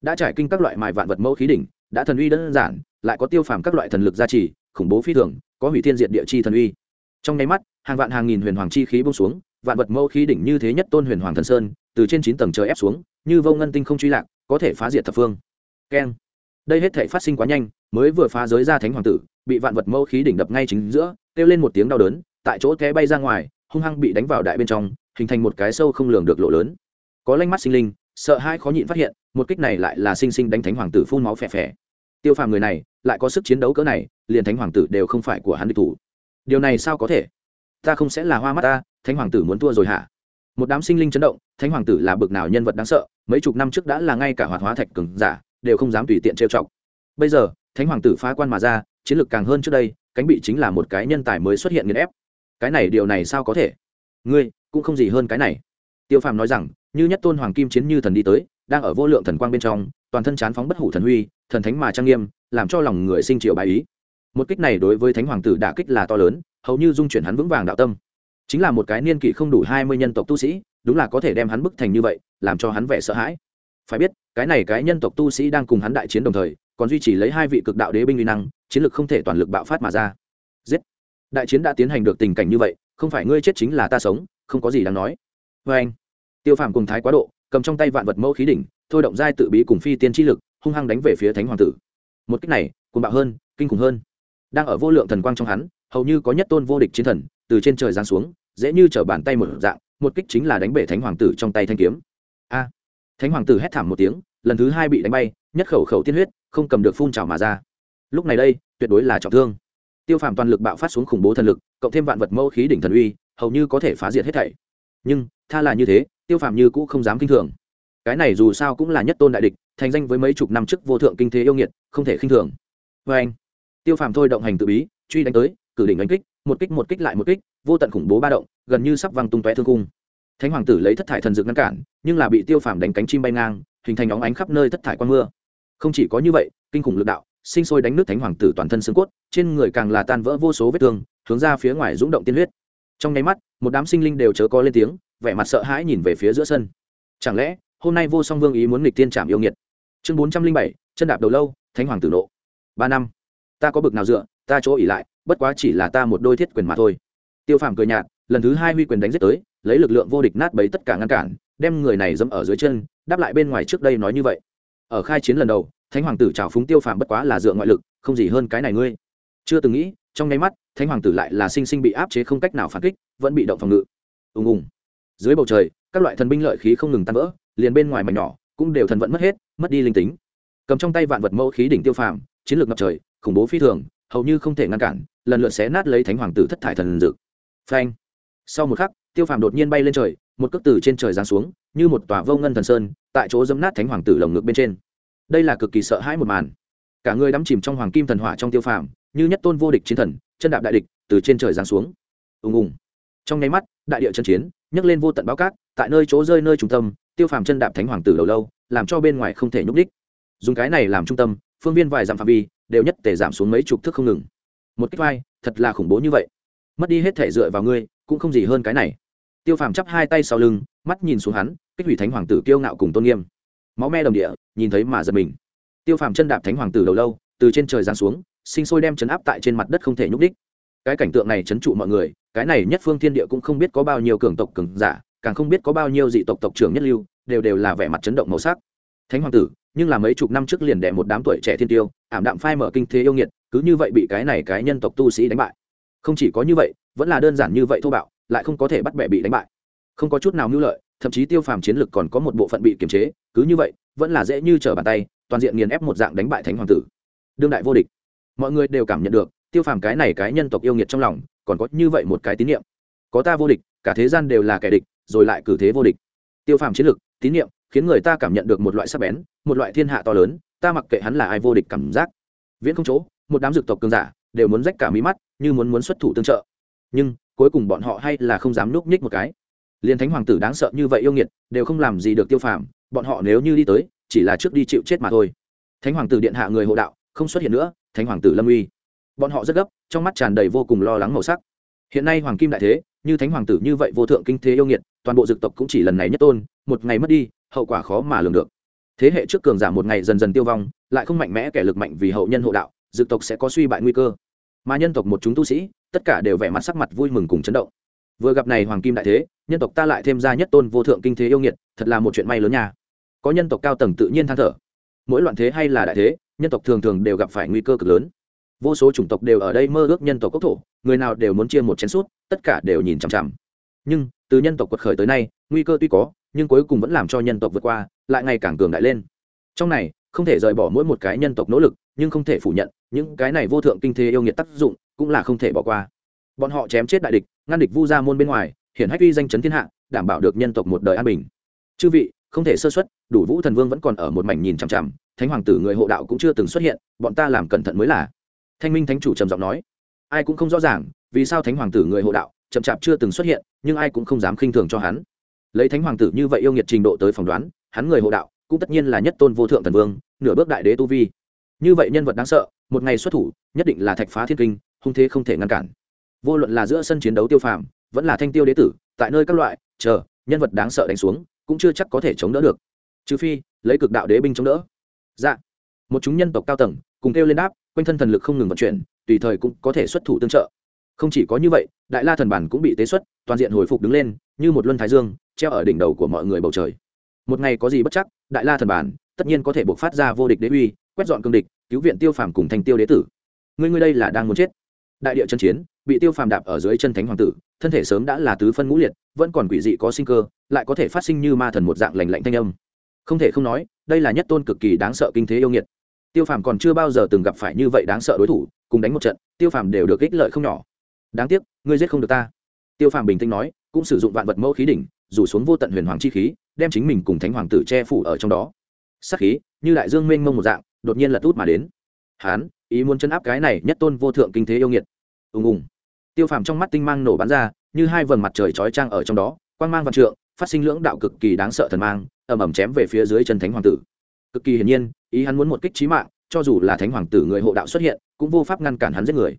Đã trải kinh các loại mài vạn vật mẫu khí đỉnh, đã thần uy đơn giản, lại có tiêu phàm các loại thần lực gia trì, khủng bố phi thường, có hủy thiên diệt địa chi thần uy. Trong nháy mắt, hàng vạn hàng nghìn huyền hoàng chi khí bông xuống, vạn vật mẫu khí đỉnh như thế nhất tôn huyền hoàng thần sơn, từ trên chín tầng trời ép xuống, như vô ngân tinh không truy lạc, có thể phá diệt thập phương. Keng. Đây hết thể phát sinh quá nhanh, mới vừa phá giới ra thánh hoàng tử bị vạn vật mâu khí đỉnh đập ngay chính giữa, kêu lên một tiếng đau đớn, tại chỗ té bay ra ngoài, hung hăng bị đánh vào đại bên trong, hình thành một cái sâu không lường được lộ lớn. Có lanh mắt sinh linh, sợ hai khó nhịn phát hiện, một kích này lại là sinh sinh đánh thánh hoàng tử phun máu phè phè. Tiêu phàm người này, lại có sức chiến đấu cỡ này, liền thánh hoàng tử đều không phải của hắn địch thủ. Điều này sao có thể? Ta không sẽ là hoa mắt ta, thánh hoàng tử muốn thua rồi hả? Một đám sinh linh chấn động, thánh hoàng tử là bực nào nhân vật đáng sợ, mấy chục năm trước đã là ngay cả hoạt hóa thạch cường giả, đều không dám tùy tiện trêu chọc. Bây giờ, thánh hoàng tử phá quan mà ra chiến lược càng hơn trước đây, cánh bị chính là một cái nhân tài mới xuất hiện nghiền ép. Cái này điều này sao có thể? Ngươi, cũng không gì hơn cái này. Tiêu phàm nói rằng, như nhất tôn hoàng kim chiến như thần đi tới, đang ở vô lượng thần quang bên trong, toàn thân chán phóng bất hủ thần huy, thần thánh mà trang nghiêm, làm cho lòng người sinh triệu bài ý. Một kích này đối với thánh hoàng tử đả kích là to lớn, hầu như dung chuyển hắn vững vàng đạo tâm. Chính là một cái niên kỷ không đủ hai mươi nhân tộc tu sĩ, đúng là có thể đem hắn bức thành như vậy, làm cho hắn vẻ sợ hãi. Phải biết, cái này cái nhân tộc tu sĩ đang cùng hắn đại chiến đồng thời còn duy trì lấy hai vị cực đạo đế binh uy năng, chiến lược không thể toàn lực bạo phát mà ra. Giết! Đại chiến đã tiến hành được tình cảnh như vậy, không phải ngươi chết chính là ta sống, không có gì đáng nói. Vê anh, tiêu phàm cùng thái quá độ, cầm trong tay vạn vật mẫu khí đỉnh, thôi động giai tự bí cùng phi tiên chi lực, hung hăng đánh về phía thánh hoàng tử. Một cách này cùng bạo hơn, kinh khủng hơn. Đang ở vô lượng thần quang trong hắn, hầu như có nhất tôn vô địch chiến thần, từ trên trời giáng xuống, dễ như t bàn tay một dạng, một kích chính là đánh bể thánh hoàng tử trong tay thanh kiếm. A! Thánh hoàng tử hét thảm một tiếng, lần thứ hai bị đánh bay, nhất khẩu khẩu tiên huyết không cầm được phun trào mà ra. Lúc này đây, tuyệt đối là trọng thương. Tiêu phàm toàn lực bạo phát xuống khủng bố thần lực, cộng thêm vạn vật mẫu khí đỉnh thần uy, hầu như có thể phá diệt hết thảy. Nhưng, tha là như thế, tiêu phàm như cũ không dám kinh thường. Cái này dù sao cũng là nhất tôn đại địch, thành danh với mấy chục năm trước vô thượng kinh thế yêu nghiệt, không thể khinh thường. Vê anh, tiêu phàm thôi động hành tự bí, truy đánh tới, cử đỉnh đánh kích, một kích một kích lại một kích, vô tận khủng bố ba động, gần như sắp văng tung tóe thương cung thánh hoàng tử lấy thất thải thần dược ngăn cản, nhưng là bị tiêu phàm đánh cánh chim bay ngang, hình thành óng ánh khắp nơi thất thải quang mưa không chỉ có như vậy, kinh khủng lực đạo, sinh sôi đánh nước thánh hoàng tử toàn thân xương cốt, trên người càng là tan vỡ vô số vết thương, hướng ra phía ngoài rúng động tiên huyết. Trong nháy mắt, một đám sinh linh đều chớ có lên tiếng, vẻ mặt sợ hãi nhìn về phía giữa sân. Chẳng lẽ, hôm nay vô song vương ý muốn nghịch tiên trảm yêu nghiệt? Chương bốn trăm linh bảy, chân đạp đầu lâu, thánh hoàng tử nộ. Ba năm. Ta có bực nào dựa, ta chỗ ỉ lại, bất quá chỉ là ta một đôi thiết quyền mà thôi. Tiêu phàm cười nhạt, lần thứ hai huy quyền đánh giết tới, lấy lực lượng vô địch nát bấy tất cả ngăn cản, đem người này dẫm ở dưới chân, đáp lại bên ngoài trước đây nói như vậy. Ở khai chiến lần đầu thánh hoàng tử trào phúng tiêu phàm bất quá là dựa ngoại lực, không gì hơn cái này ngươi. Chưa từng nghĩ, trong nháy mắt, thánh hoàng tử lại là sinh sinh bị áp chế không cách nào phản kích, vẫn bị động phòng ngự. Ùng ùng. Dưới bầu trời, các loại thần binh lợi khí không ngừng tan vỡ, liền bên ngoài mảnh nhỏ cũng đều thần vận mất hết, mất đi linh tính. Cầm trong tay vạn vật mẫu khí đỉnh tiêu phàm, chiến lược ngập trời, khủng bố phi thường, hầu như không thể ngăn cản, lần lượt xé nát lấy thánh hoàng tử thất thải thần dực phanh. Sau một khắc, tiêu phàm đột nhiên bay lên trời, một cước từ trên trời giáng xuống, như một tòa vô ngân thần sơn, tại chỗ dấm nát thánh hoàng tử lồng ngực bên trên đây là cực kỳ sợ hãi một màn. Cả người đắm chìm trong hoàng kim thần hỏa trong tiêu phàm, như nhất tôn vô địch chiến thần, chân đạp đại địch, từ trên trời giáng xuống. Ùng ùng. Trong nháy mắt, đại địa chân chiến, nhấc lên vô tận báo cát, tại nơi chỗ rơi nơi trung tâm, tiêu phàm chân đạp thánh hoàng tử đầu lâu, làm cho bên ngoài không thể nhúc đích dùng cái này làm trung tâm, phương viên vài dặm phạm vi, đều nhất tể giảm xuống mấy chục thước không ngừng. Một cách vai, thật là khủng bố như vậy. Mất đi hết thể dựa vào ngươi, cũng không gì hơn cái này. Tiêu phàm chắp hai tay sau lưng, mắt nhìn xuống hắn, kích hủy thánh hoàng tử kiêu ngạo cùng tôn nghiêm máu me đồng địa, nhìn thấy mà giật mình. Tiêu phàm chân đạp thánh hoàng tử đầu lâu, từ trên trời giáng xuống, sinh sôi đem chấn áp tại trên mặt đất không thể nhúc đích cái cảnh tượng này chấn trụ mọi người, cái này nhất phương thiên địa cũng không biết có bao nhiêu cường tộc cường giả, càng không biết có bao nhiêu dị tộc tộc trưởng nhất lưu, đều đều là vẻ mặt chấn động màu sắc. Thánh hoàng tử, nhưng là mấy chục năm trước liền đẻ một đám tuổi trẻ thiên tiêu, ảm đạm phai mở kinh thế yêu nghiệt, cứ như vậy bị cái này cái nhân tộc tu sĩ đánh bại. Không chỉ có như vậy, vẫn là đơn giản như vậy thô bạo, lại không có thể bắt bẻ bị đánh bại. Không có chút nào mưu lợi thậm chí tiêu phàm chiến lực còn có một bộ phận bị kiềm chế, cứ như vậy, vẫn là dễ như trở bàn tay, toàn diện nghiền ép một dạng đánh bại thánh hoàng tử. Đương đại vô địch. Mọi người đều cảm nhận được, tiêu phàm cái này cái nhân tộc yêu nghiệt trong lòng, còn có như vậy một cái tín nhiệm có ta vô địch, cả thế gian đều là kẻ địch, rồi lại cử thế vô địch. Tiêu phàm chiến lực, tín nhiệm khiến người ta cảm nhận được một loại sắc bén, một loại thiên hạ to lớn, ta mặc kệ hắn là ai vô địch cảm giác. Viễn không chỗ, một đám dược tộc cường giả, đều muốn rách cả mí mắt, như muốn muốn xuất thủ tương trợ. Nhưng, cuối cùng bọn họ hay là không dám núp nhích một cái liền thánh hoàng tử đáng sợ như vậy yêu nghiệt, đều không làm gì được tiêu phàm, bọn họ nếu như đi tới, chỉ là trước đi chịu chết mà thôi. Thánh hoàng tử điện hạ người hộ đạo, không xuất hiện nữa, thánh hoàng tử lâm uy. Bọn họ rất gấp, trong mắt tràn đầy vô cùng lo lắng màu sắc. Hiện nay hoàng kim đại thế, như thánh hoàng tử như vậy vô thượng kinh thế yêu nghiệt, toàn bộ dực tộc cũng chỉ lần này nhất tôn, một ngày mất đi, hậu quả khó mà lường được. Thế hệ trước cường giả một ngày dần dần tiêu vong, lại không mạnh mẽ kẻ lực mạnh vì hậu nhân hộ đạo, dực tộc sẽ có suy bại nguy cơ. Mà nhân tộc một chúng tu sĩ, tất cả đều vẻ mặt sắc mặt vui mừng cùng chấn động vừa gặp này hoàng kim đại thế, nhân tộc ta lại thêm ra nhất tôn vô thượng kinh thế yêu nghiệt, thật là một chuyện may lớn nha. Có nhân tộc cao tầng tự nhiên than thở. Mỗi loạn thế hay là đại thế, nhân tộc thường thường đều gặp phải nguy cơ cực lớn. Vô số chủng tộc đều ở đây mơ ước nhân tộc quốc thổ, người nào đều muốn chia một chén suốt tất cả đều nhìn chằm chằm. Nhưng, từ nhân tộc quật khởi tới nay, nguy cơ tuy có, nhưng cuối cùng vẫn làm cho nhân tộc vượt qua, lại ngày càng cường đại lên. Trong này, không thể rời bỏ mỗi một cái nhân tộc nỗ lực, nhưng không thể phủ nhận, những cái này vô thượng kinh thế yêu nghiệt tác dụng cũng là không thể bỏ qua bọn họ chém chết đại địch, ngăn địch vu ra môn bên ngoài, hiển hách uy danh chấn thiên hạ, đảm bảo được nhân tộc một đời an bình. Chư vị, không thể sơ xuất đủ vũ thần vương vẫn còn ở một mảnh nhìn chằm chằm, thánh hoàng tử người hộ đạo cũng chưa từng xuất hiện, bọn ta làm cẩn thận mới là. Thanh minh thánh chủ trầm giọng nói, ai cũng không rõ ràng, vì sao thánh hoàng tử người hộ đạo, chậm chạp chưa từng xuất hiện, nhưng ai cũng không dám khinh thường cho hắn. Lấy thánh hoàng tử như vậy yêu nghiệt trình độ tới phỏng đoán, hắn người hộ đạo cũng tất nhiên là nhất tôn vô thượng thần vương, nửa bước đại đế tu vi. Như vậy nhân vật đáng sợ, một ngày xuất thủ, nhất định là thạch phá thiên kinh, hung thế không thể ngăn cản vô luận là giữa sân chiến đấu tiêu phàm, vẫn là thanh tiêu đế tử, tại nơi các loại, chờ, nhân vật đáng sợ đánh xuống, cũng chưa chắc có thể chống đỡ được. Trừ phi, lấy cực đạo đế binh chống đỡ. Dạ. Một chúng nhân tộc cao tầng, cùng kêu lên đáp, quanh thân thần lực không ngừng vận chuyển, tùy thời cũng có thể xuất thủ tương trợ. Không chỉ có như vậy, đại la thần bản cũng bị tế xuất, toàn diện hồi phục đứng lên, như một luân thái dương, treo ở đỉnh đầu của mọi người bầu trời. Một ngày có gì bất chắc, đại la thần bản, tất nhiên có thể buộc phát ra vô địch đế uy, quét dọn cương địch, cứu viện tiêu phàm cùng thành tiêu đế tử. Ngươi ngươi đây là đang muốn chết đại địa chân chiến, bị tiêu phàm đạp ở dưới chân thánh hoàng tử, thân thể sớm đã là tứ phân ngũ liệt, vẫn còn quỷ dị có sinh cơ, lại có thể phát sinh như ma thần một dạng lành lạnh thanh âm. Không thể không nói, đây là nhất tôn cực kỳ đáng sợ kinh thế yêu nghiệt. Tiêu phàm còn chưa bao giờ từng gặp phải như vậy đáng sợ đối thủ, cùng đánh một trận, tiêu phàm đều được ích lợi không nhỏ. Đáng tiếc, ngươi giết không được ta. Tiêu phàm bình tĩnh nói, cũng sử dụng vạn vật mẫu khí đỉnh rủ xuống vô tận huyền hoàng chi khí, đem chính mình cùng thánh hoàng tử che phủ ở trong đó. Sắc khí, như đại dương mênh mông một dạng, đột nhiên lật út mà đến. Hán, ý muốn chân áp cái này nhất tôn vô thượng kinh thế yêu nghiệt ùng ùng. Tiêu phàm trong mắt tinh mang nổ bắn ra, như hai vầng mặt trời chói trang ở trong đó, quang mang văn trượng, phát sinh lưỡng đạo cực kỳ đáng sợ thần mang, ầm ầm chém về phía dưới chân thánh hoàng tử. Cực kỳ hiển nhiên, ý hắn muốn một kích trí mạng, cho dù là thánh hoàng tử người hộ đạo xuất hiện, cũng vô pháp ngăn cản hắn giết người.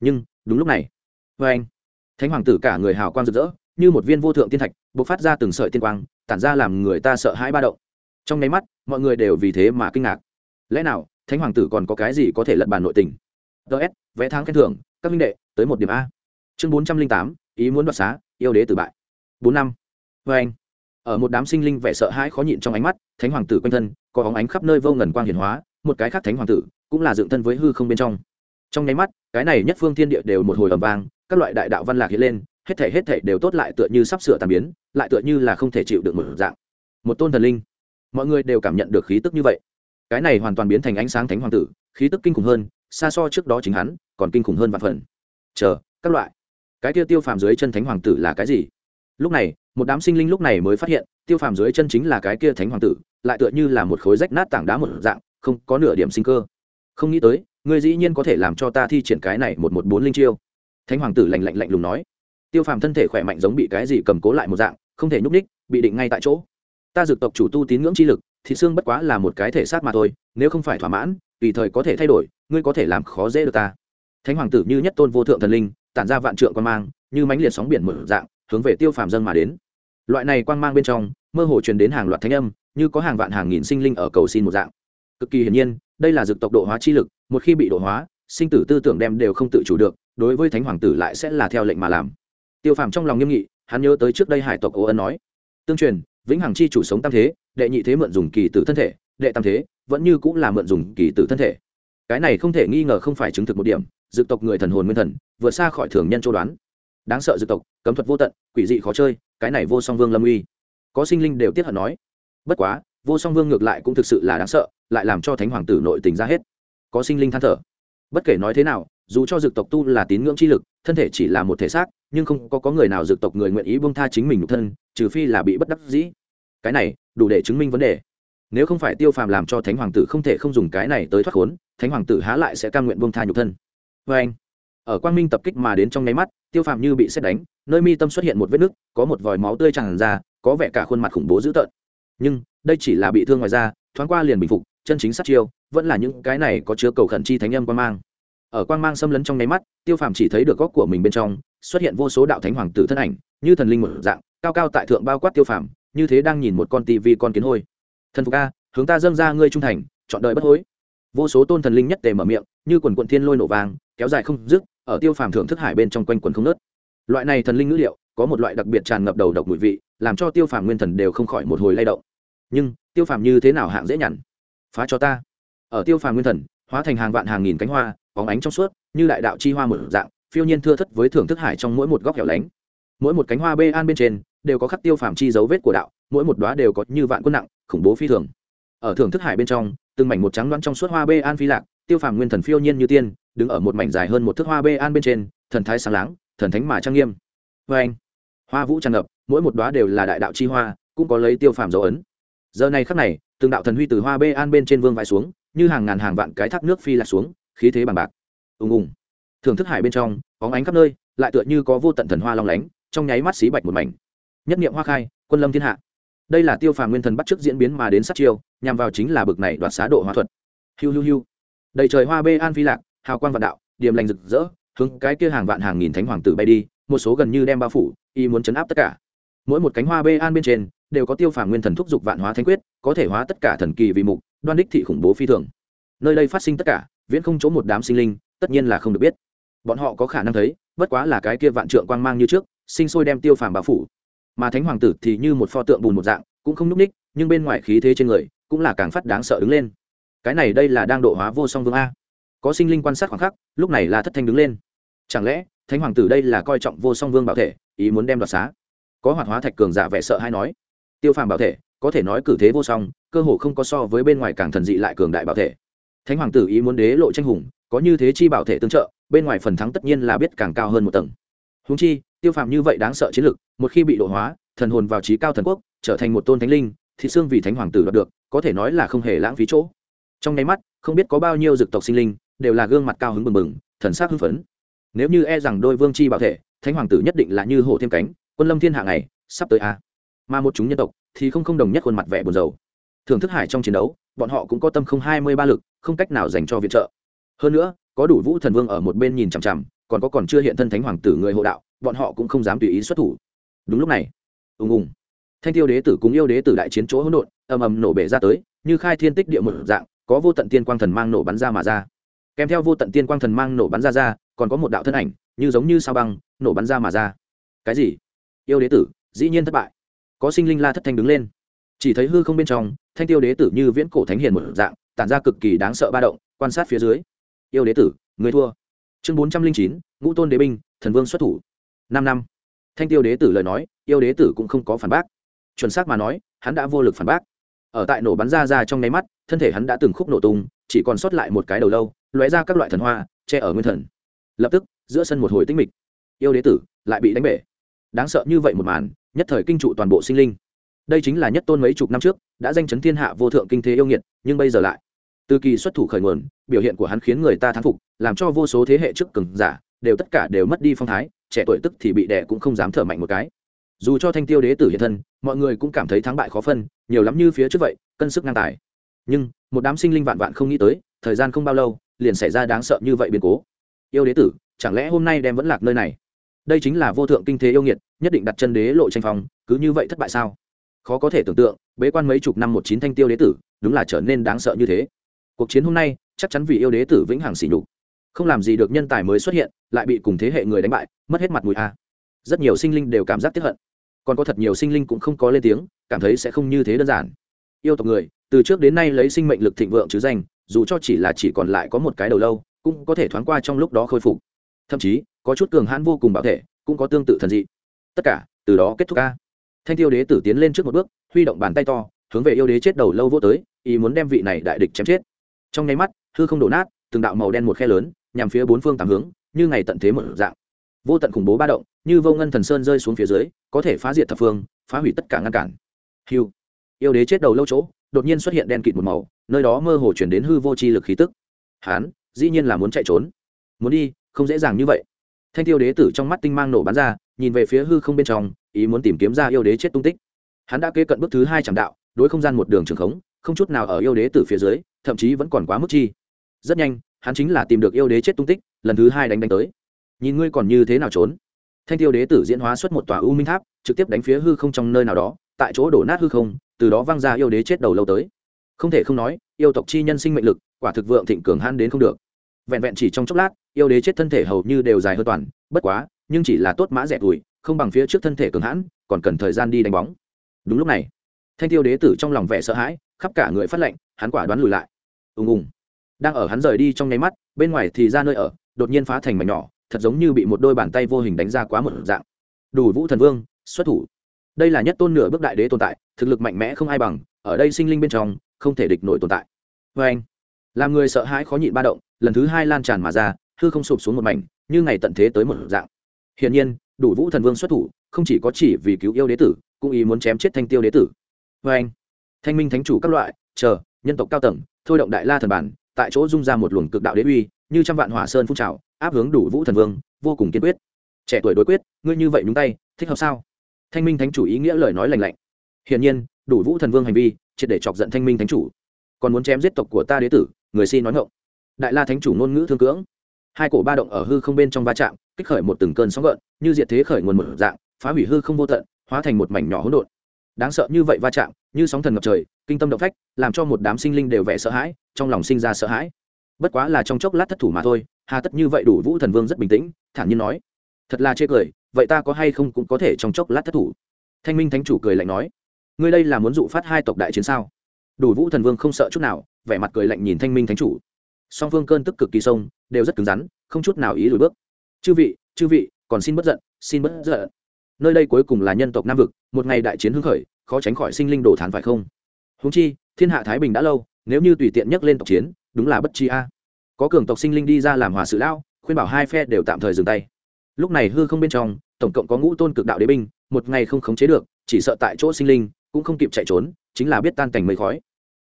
Nhưng, đúng lúc này vê anh, thánh hoàng tử cả người hào quang rực rỡ, như một viên vô thượng tiên thạch b ộ c phát ra từng sợi tiên quang, tản ra làm người ta sợ hãi ba động. Trong nháy mắt, mọi người đều vì thế mà kinh ngạc. Lẽ nào, thánh hoàng tử còn có cái gì có thể lật bàn nội tình? Ts vẽ tháng khen thưởng các minh đệ, tới một điểm a. Chương bốn trăm linh tám, ý muốn đoạt xá, yêu đế tử bại. Bốn năm. Vê anh. Ở một đám sinh linh vẻ sợ hãi khó nhịn trong ánh mắt, thánh hoàng tử quanh thân, có bóng ánh khắp nơi vô ngần quang hiển hóa, một cái khác thánh hoàng tử cũng là dựng thân với hư không bên trong. Trong nháy mắt, cái này nhất phương thiên địa đều một hồi ầm vang, các loại đại đạo văn lạc hiện lên, hết thể hết thể đều tốt lại tựa như sắp sửa tàn biến, lại tựa như là không thể chịu được một dạng. Một tôn thần linh. Mọi người đều cảm nhận được khí tức như vậy. Cái này hoàn toàn biến thành ánh sáng thánh hoàng tử, khí tức kinh khủng hơn xa so trước đó chính hắn, còn kinh khủng hơn vạn phần. Chờ, các loại. Cái kia tiêu phàm dưới chân thánh hoàng tử là cái gì? Lúc này, một đám sinh linh lúc này mới phát hiện, tiêu phàm dưới chân chính là cái kia thánh hoàng tử, lại tựa như là một khối rách nát tảng đá một dạng, không có nửa điểm sinh cơ. Không nghĩ tới, ngươi dĩ nhiên có thể làm cho ta thi triển cái này một một bốn linh chiêu. Thánh hoàng tử lạnh lạnh lạnh lùng nói. Tiêu phàm thân thể khỏe mạnh giống bị cái gì cầm cố lại một dạng, không thể nhúc ních bị định ngay tại chỗ. Ta dược tộc chủ tu tín ngưỡng chi lực thì xương bất quá là một cái thể xác mà thôi, nếu không phải thỏa mãn, tùy thời có thể thay đổi ngươi có thể làm khó dễ được ta. Thánh hoàng tử như nhất tôn vô thượng thần linh, tản ra vạn trượng quan mang, như mánh liệt sóng biển mở dạng, hướng về tiêu phàm dân mà đến. Loại này quang mang bên trong, mơ hồ truyền đến hàng loạt thánh âm, như có hàng vạn hàng nghìn sinh linh ở cầu xin một dạng. Cực kỳ hiển nhiên, đây là dược tộc độ hóa chi lực, một khi bị độ hóa, sinh tử tư tưởng đem đều không tự chủ được, đối với thánh hoàng tử lại sẽ là theo lệnh mà làm. Tiêu phàm trong lòng nghiêm nghị, hắn nhớ tới trước đây hải tộc ô ân nói, tương truyền, vĩnh hằng chi chủ sống tam thế, đệ nhị thế mượn dùng kỳ tử thân thể, đệ tam thế, vẫn như cũng là mượn dùng kỳ tử thân thể cái này không thể nghi ngờ không phải chứng thực một điểm dự tộc người thần hồn nguyên thần vượt xa khỏi thường nhân châu đoán. Đáng sợ dự tộc cấm thuật vô tận quỷ dị khó chơi cái này vô song vương lâm uy. Có sinh linh đều tiết hận nói. Bất quá vô song vương ngược lại cũng thực sự là đáng sợ lại làm cho thánh hoàng tử nội tình ra hết. Có sinh linh than thở. Bất kể nói thế nào dù cho dược tộc tu là tín ngưỡng chi lực thân thể chỉ là một thể xác nhưng không có, có người nào dược tộc người nguyện ý buông tha chính mình nhục thân trừ phi là bị bất đắc dĩ. Cái này đủ để chứng minh vấn đề. Nếu không phải tiêu phàm làm cho thánh hoàng tử không thể không dùng cái này tới thoát khốn thánh hoàng tử há lại sẽ cam nguyện buông tha nhục thân. Vê anh, ở quang minh tập kích mà đến trong nháy mắt, tiêu phàm như bị xét đánh, nơi mi tâm xuất hiện một vết nứt, có một vòi máu tươi tràn ra, có vẻ cả khuôn mặt khủng bố dữ tợn. Nhưng, đây chỉ là bị thương ngoài da, thoáng qua liền bình phục, chân chính sát chiêu, vẫn là những cái này có chứa cầu khẩn chi thánh âm quan mang. Ở quang mang xâm lấn trong nháy mắt, tiêu phàm chỉ thấy được góc của mình bên trong, xuất hiện vô số đạo thánh hoàng tử thân ảnh, như thần linh một dạng, cao cao tại thượng bao quát tiêu phàm, như thế đang nhìn một con tivi con kiến hôi. Thần phục a, hướng ta dâng ra ngươi trung thành, chọn đời bất hối vô số tôn thần linh nhất tề mở miệng, như quần quận thiên lôi nổ vàng kéo dài không dứt, ở tiêu phàm thượng thức hải bên trong quanh quần không nớt loại này thần linh ngữ liệu, có một loại đặc biệt tràn ngập đầu độc mùi vị, làm cho tiêu phàm nguyên thần đều không khỏi một hồi lay động. Nhưng, tiêu phàm như thế nào hạng dễ nhằn? Phá cho ta. Ở tiêu phàm nguyên thần, hóa thành hàng vạn hàng nghìn cánh hoa, bóng ánh trong suốt, như đại đạo chi hoa một dạng, phiêu nhiên thưa thất với thưởng thức hải trong mỗi một góc hẻo lánh. Mỗi một cánh hoa bê an bên trên, đều có khắc tiêu phàm chi dấu vết của đạo, mỗi một đóa đều có như vạn quân nặng, khủng bố phi thường. Ở thưởng thức hải bên trong từng mảnh một trắng loãng trong suốt hoa bê an phi lạc, tiêu phàm nguyên thần phiêu nhiên như tiên, đứng ở một mảnh dài hơn một thước hoa bê an bên trên, thần thái sáng láng, thần thánh mà trang nghiêm. Vê anh, hoa vũ tràn ngập, mỗi một đóa đều là đại đạo chi hoa, cũng có lấy tiêu phàm dấu ấn. Giờ này khắc này, từng đạo thần huy từ hoa bê an bên trên vương vãi xuống, như hàng ngàn hàng vạn cái thác nước phi lạc xuống, khí thế bằng bạc. Ùng ùng. Thưởng thức hải bên trong, bóng ánh khắp nơi, lại tựa như có vô tận thần hoa long lánh, trong nháy mắt xí bạch một mảnh. Nhất niệm hoa khai, quân lâm thiên hạ đây là tiêu phàm nguyên thần bắt chước diễn biến mà đến sát chiêu, nhằm vào chính là bực này đoạt xá độ hóa thuật. Hiu hiu hiu. Đầy trời hoa bê an phi lạc, hào quang vạn đạo, điểm lành rực rỡ, hướng cái kia hàng vạn hàng nghìn thánh hoàng tử bay đi, một số gần như đem bao phủ, y muốn chấn áp tất cả. Mỗi một cánh hoa bê an bên trên, đều có tiêu phàm nguyên thần thúc giục vạn hóa thanh quyết, có thể hóa tất cả thần kỳ vì mục, đoan đích thị khủng bố phi thường. Nơi đây phát sinh tất cả, viễn không chỗ một đám sinh linh, tất nhiên là không được biết. Bọn họ có khả năng thấy, bất quá là cái kia vạn trượng quang mang như trước, sinh sôi đem tiêu phàm bao phủ mà thánh hoàng tử thì như một pho tượng bùn một dạng, cũng không núp ních, nhưng bên ngoài khí thế trên người cũng là càng phát đáng sợ đứng lên. Cái này đây là đang độ hóa vô song vương a. Có sinh linh quan sát khoảng khắc, lúc này là thất thanh đứng lên. Chẳng lẽ, thánh hoàng tử đây là coi trọng vô song vương bảo thể, ý muốn đem đoạt xá? Có hoạt hóa thạch cường giả vẻ sợ hay nói? Tiêu phàm bảo thể, có thể nói cử thế vô song, cơ hồ không có so với bên ngoài càng thần dị lại cường đại bảo thể. Thánh hoàng tử ý muốn đế lộ tranh hùng, có như thế chi bảo thể tương trợ, bên ngoài phần thắng tất nhiên là biết càng cao hơn một tầng húng chi, tiêu phàm như vậy đáng sợ chiến lực, một khi bị độ hóa, thần hồn vào trí cao thần quốc, trở thành một tôn thánh linh, thì xương vì thánh hoàng tử đoạt được, có thể nói là không hề lãng phí chỗ. Trong nháy mắt, không biết có bao nhiêu dực tộc sinh linh, đều là gương mặt cao hứng bừng bừng, thần sắc hưng phấn. Nếu như e rằng đôi vương chi bảo thể, thánh hoàng tử nhất định là như hổ thêm cánh, quân lâm thiên hạ này, sắp tới a. Mà một chúng nhân tộc, thì không không đồng nhất khuôn mặt vẻ buồn rầu. Thưởng thức hải trong chiến đấu, bọn họ cũng có tâm không hai mươi ba lực, không cách nào dành cho viện trợ. Hơn nữa, có đủ vũ thần vương ở một bên nhìn chằm chằm còn có còn chưa hiện thân thánh hoàng tử người hộ đạo, bọn họ cũng không dám tùy ý xuất thủ. Đúng lúc này, ùng ùng, thanh tiêu đế tử cùng yêu đế tử đại chiến chỗ hỗn độn, ầm ầm nổ bể ra tới, như khai thiên tích địa một dạng, có vô tận tiên quang thần mang nổ bắn ra mà ra. Kèm theo vô tận tiên quang thần mang nổ bắn ra ra, còn có một đạo thân ảnh, như giống như sao băng, nổ bắn ra mà ra. Cái gì? Yêu đế tử, dĩ nhiên thất bại. Có sinh linh la thất thanh đứng lên. Chỉ thấy hư không bên trong, thanh tiêu đế tử như viễn cổ thánh hiền một dạng, tản ra cực kỳ đáng sợ ba động, quan sát phía dưới. Yêu đế tử, người thua chương bốn trăm linh chín, ngũ tôn đế binh, thần vương xuất thủ. Năm năm. Thanh tiêu đế tử lời nói, yêu đế tử cũng không có phản bác. Chuẩn xác mà nói, hắn đã vô lực phản bác. Ở tại nổ bắn ra ra trong nháy mắt, thân thể hắn đã từng khúc nổ tung, chỉ còn sót lại một cái đầu lâu, lóe ra các loại thần hoa, che ở nguyên thần. Lập tức, giữa sân một hồi tinh mịch. Yêu đế tử lại bị đánh bể. Đáng sợ như vậy một màn, nhất thời kinh trụ toàn bộ sinh linh. Đây chính là nhất tôn mấy chục năm trước, đã danh chấn thiên hạ vô thượng kinh thế yêu nghiệt, nhưng bây giờ lại từ kỳ xuất thủ khởi nguồn, biểu hiện của hắn khiến người ta thán phục, làm cho vô số thế hệ trước cường giả đều tất cả đều mất đi phong thái, trẻ tuổi tức thì bị đẻ cũng không dám thở mạnh một cái. Dù cho thanh tiêu đế tử hiện thân, mọi người cũng cảm thấy thắng bại khó phân, nhiều lắm như phía trước vậy, cân sức ngang tài. Nhưng, một đám sinh linh vạn vạn không nghĩ tới, thời gian không bao lâu, liền xảy ra đáng sợ như vậy biến cố. Yêu đế tử, chẳng lẽ hôm nay đem vẫn lạc nơi này? Đây chính là vô thượng kinh thế yêu nghiệt, nhất định đặt chân đế lộ tranh phong, cứ như vậy thất bại sao? Khó có thể tưởng tượng, bế quan mấy chục năm một chín thanh tiêu đế tử, đúng là trở nên đáng sợ như thế cuộc chiến hôm nay, chắc chắn vì yêu đế tử vĩnh hằng xỉ nhục. Không làm gì được nhân tài mới xuất hiện, lại bị cùng thế hệ người đánh bại, mất hết mặt mũi a. Rất nhiều sinh linh đều cảm giác tiếp hận. Còn có thật nhiều sinh linh cũng không có lên tiếng, cảm thấy sẽ không như thế đơn giản. Yêu tộc người, từ trước đến nay lấy sinh mệnh lực thịnh vượng chứ danh, dù cho chỉ là chỉ còn lại có một cái đầu lâu, cũng có thể thoáng qua trong lúc đó khôi phục. Thậm chí, có chút cường hãn vô cùng bảo thể, cũng có tương tự thần dị. Tất cả, từ đó kết thúc ca thanh tiêu đế tử tiến lên trước một bước, huy động bàn tay to, hướng về yêu đế chết đầu lâu vô tới, ý muốn đem vị này đại địch chém chết trong nháy mắt, hư không đổ nát, từng đạo màu đen một khe lớn, nhằm phía bốn phương tám hướng, như ngày tận thế một dạng. Vô tận khủng bố ba động, như vô ngân thần sơn rơi xuống phía dưới, có thể phá diệt thập phương, phá hủy tất cả ngăn cản. Hiu yêu đế chết đầu lâu chỗ, đột nhiên xuất hiện đen kịt một màu, nơi đó mơ hồ chuyển đến hư vô chi lực khí tức. Hán, dĩ nhiên là muốn chạy trốn. Muốn đi, không dễ dàng như vậy. Thanh tiêu đế tử trong mắt tinh mang nổ bắn ra, nhìn về phía hư không bên trong, ý muốn tìm kiếm ra yêu đế chết tung tích. Hắn đã kế cận bước thứ hai chẳng đạo, đối không gian một đường trường khống không chút nào ở yêu đế tử phía dưới, thậm chí vẫn còn quá mức chi. Rất nhanh, hắn chính là tìm được yêu đế chết tung tích, lần thứ hai đánh đánh tới. Nhìn ngươi còn như thế nào trốn? Thanh tiêu đế tử diễn hóa xuất một tòa u minh tháp, trực tiếp đánh phía hư không trong nơi nào đó, tại chỗ đổ nát hư không, từ đó văng ra yêu đế chết đầu lâu tới. Không thể không nói, yêu tộc chi nhân sinh mệnh lực, quả thực vượng thịnh cường hãn đến không được. Vẹn vẹn chỉ trong chốc lát, yêu đế chết thân thể hầu như đều dài hơn toàn, bất quá, nhưng chỉ là tốt mã rẻ tuổi, không bằng phía trước thân thể cường hãn, còn cần thời gian đi đánh bóng. Đúng lúc này, thanh tiêu đế tử trong lòng vẻ sợ hãi khắp cả người phát lệnh hắn quả đoán lùi lại. Ùng ùng. Đang ở hắn rời đi trong nháy mắt, bên ngoài thì ra nơi ở, đột nhiên phá thành mảnh nhỏ, thật giống như bị một đôi bàn tay vô hình đánh ra quá một dạng. Đủ vũ thần vương, xuất thủ. Đây là nhất tôn nửa bước đại đế tồn tại, thực lực mạnh mẽ không ai bằng, ở đây sinh linh bên trong, không thể địch nổi tồn tại. Vê anh, làm người sợ hãi khó nhịn ba động, lần thứ hai lan tràn mà ra, hư không sụp xuống một mảnh, như ngày tận thế tới một dạng. Hiển nhiên, đủ vũ thần vương xuất thủ, không chỉ có chỉ vì cứu yêu đế tử, cũng ý muốn chém chết thanh tiêu đế tử. Vê anh thanh minh thánh chủ các loại, chờ, nhân tộc cao tầng, thôi động đại la thần bản, tại chỗ dung ra một luồng cực đạo đế uy, như trăm vạn hỏa sơn phun trào, áp hướng đủ vũ thần vương, vô cùng kiên quyết. Trẻ tuổi đối quyết, ngươi như vậy nhúng tay, thích hợp sao? Thanh minh thánh chủ ý nghĩa lời nói lành lạnh. Hiển nhiên, đủ vũ thần vương hành vi, triệt để chọc giận thanh minh thánh chủ. Còn muốn chém giết tộc của ta đế tử, người xin nói ngộng đại la thánh chủ ngôn ngữ thương cưỡng. Hai cổ ba động ở hư không bên trong va chạm, kích khởi một từng cơn sóng gợn, như diệt thế khởi nguồn một dạng, phá hủy hư không vô tận, hóa thành một mảnh nhỏ hỗn độn đáng sợ như vậy va chạm, như sóng thần ngập trời, kinh tâm động phách, làm cho một đám sinh linh đều vẻ sợ hãi, trong lòng sinh ra sợ hãi. Bất quá là trong chốc lát thất thủ mà thôi, hà tất như vậy đủ vũ thần vương rất bình tĩnh, thản nhiên nói, thật là chê cười, vậy ta có hay không cũng có thể trong chốc lát thất thủ. Thanh minh thánh chủ cười lạnh nói, ngươi đây là muốn dụ phát hai tộc đại chiến sao? Đủ vũ thần vương không sợ chút nào, vẻ mặt cười lạnh nhìn thanh minh thánh chủ. Song phương cơn tức cực kỳ sông, đều rất cứng rắn, không chút nào ý lùi bước. Chư vị chư vị, còn xin bất giận, xin bất giận nơi đây cuối cùng là nhân tộc nam vực, một ngày đại chiến hưng khởi, khó tránh khỏi sinh linh đổ thán phải không? Húng chi, thiên hạ thái bình đã lâu, nếu như tùy tiện nhắc lên tộc chiến, đúng là bất chi a. Có cường tộc sinh linh đi ra làm hòa sự lão, khuyên bảo hai phe đều tạm thời dừng tay. Lúc này hư không bên trong, tổng cộng có ngũ tôn cực đạo đế binh, một ngày không khống chế được, chỉ sợ tại chỗ sinh linh cũng không kịp chạy trốn, chính là biết tan cảnh mây khói.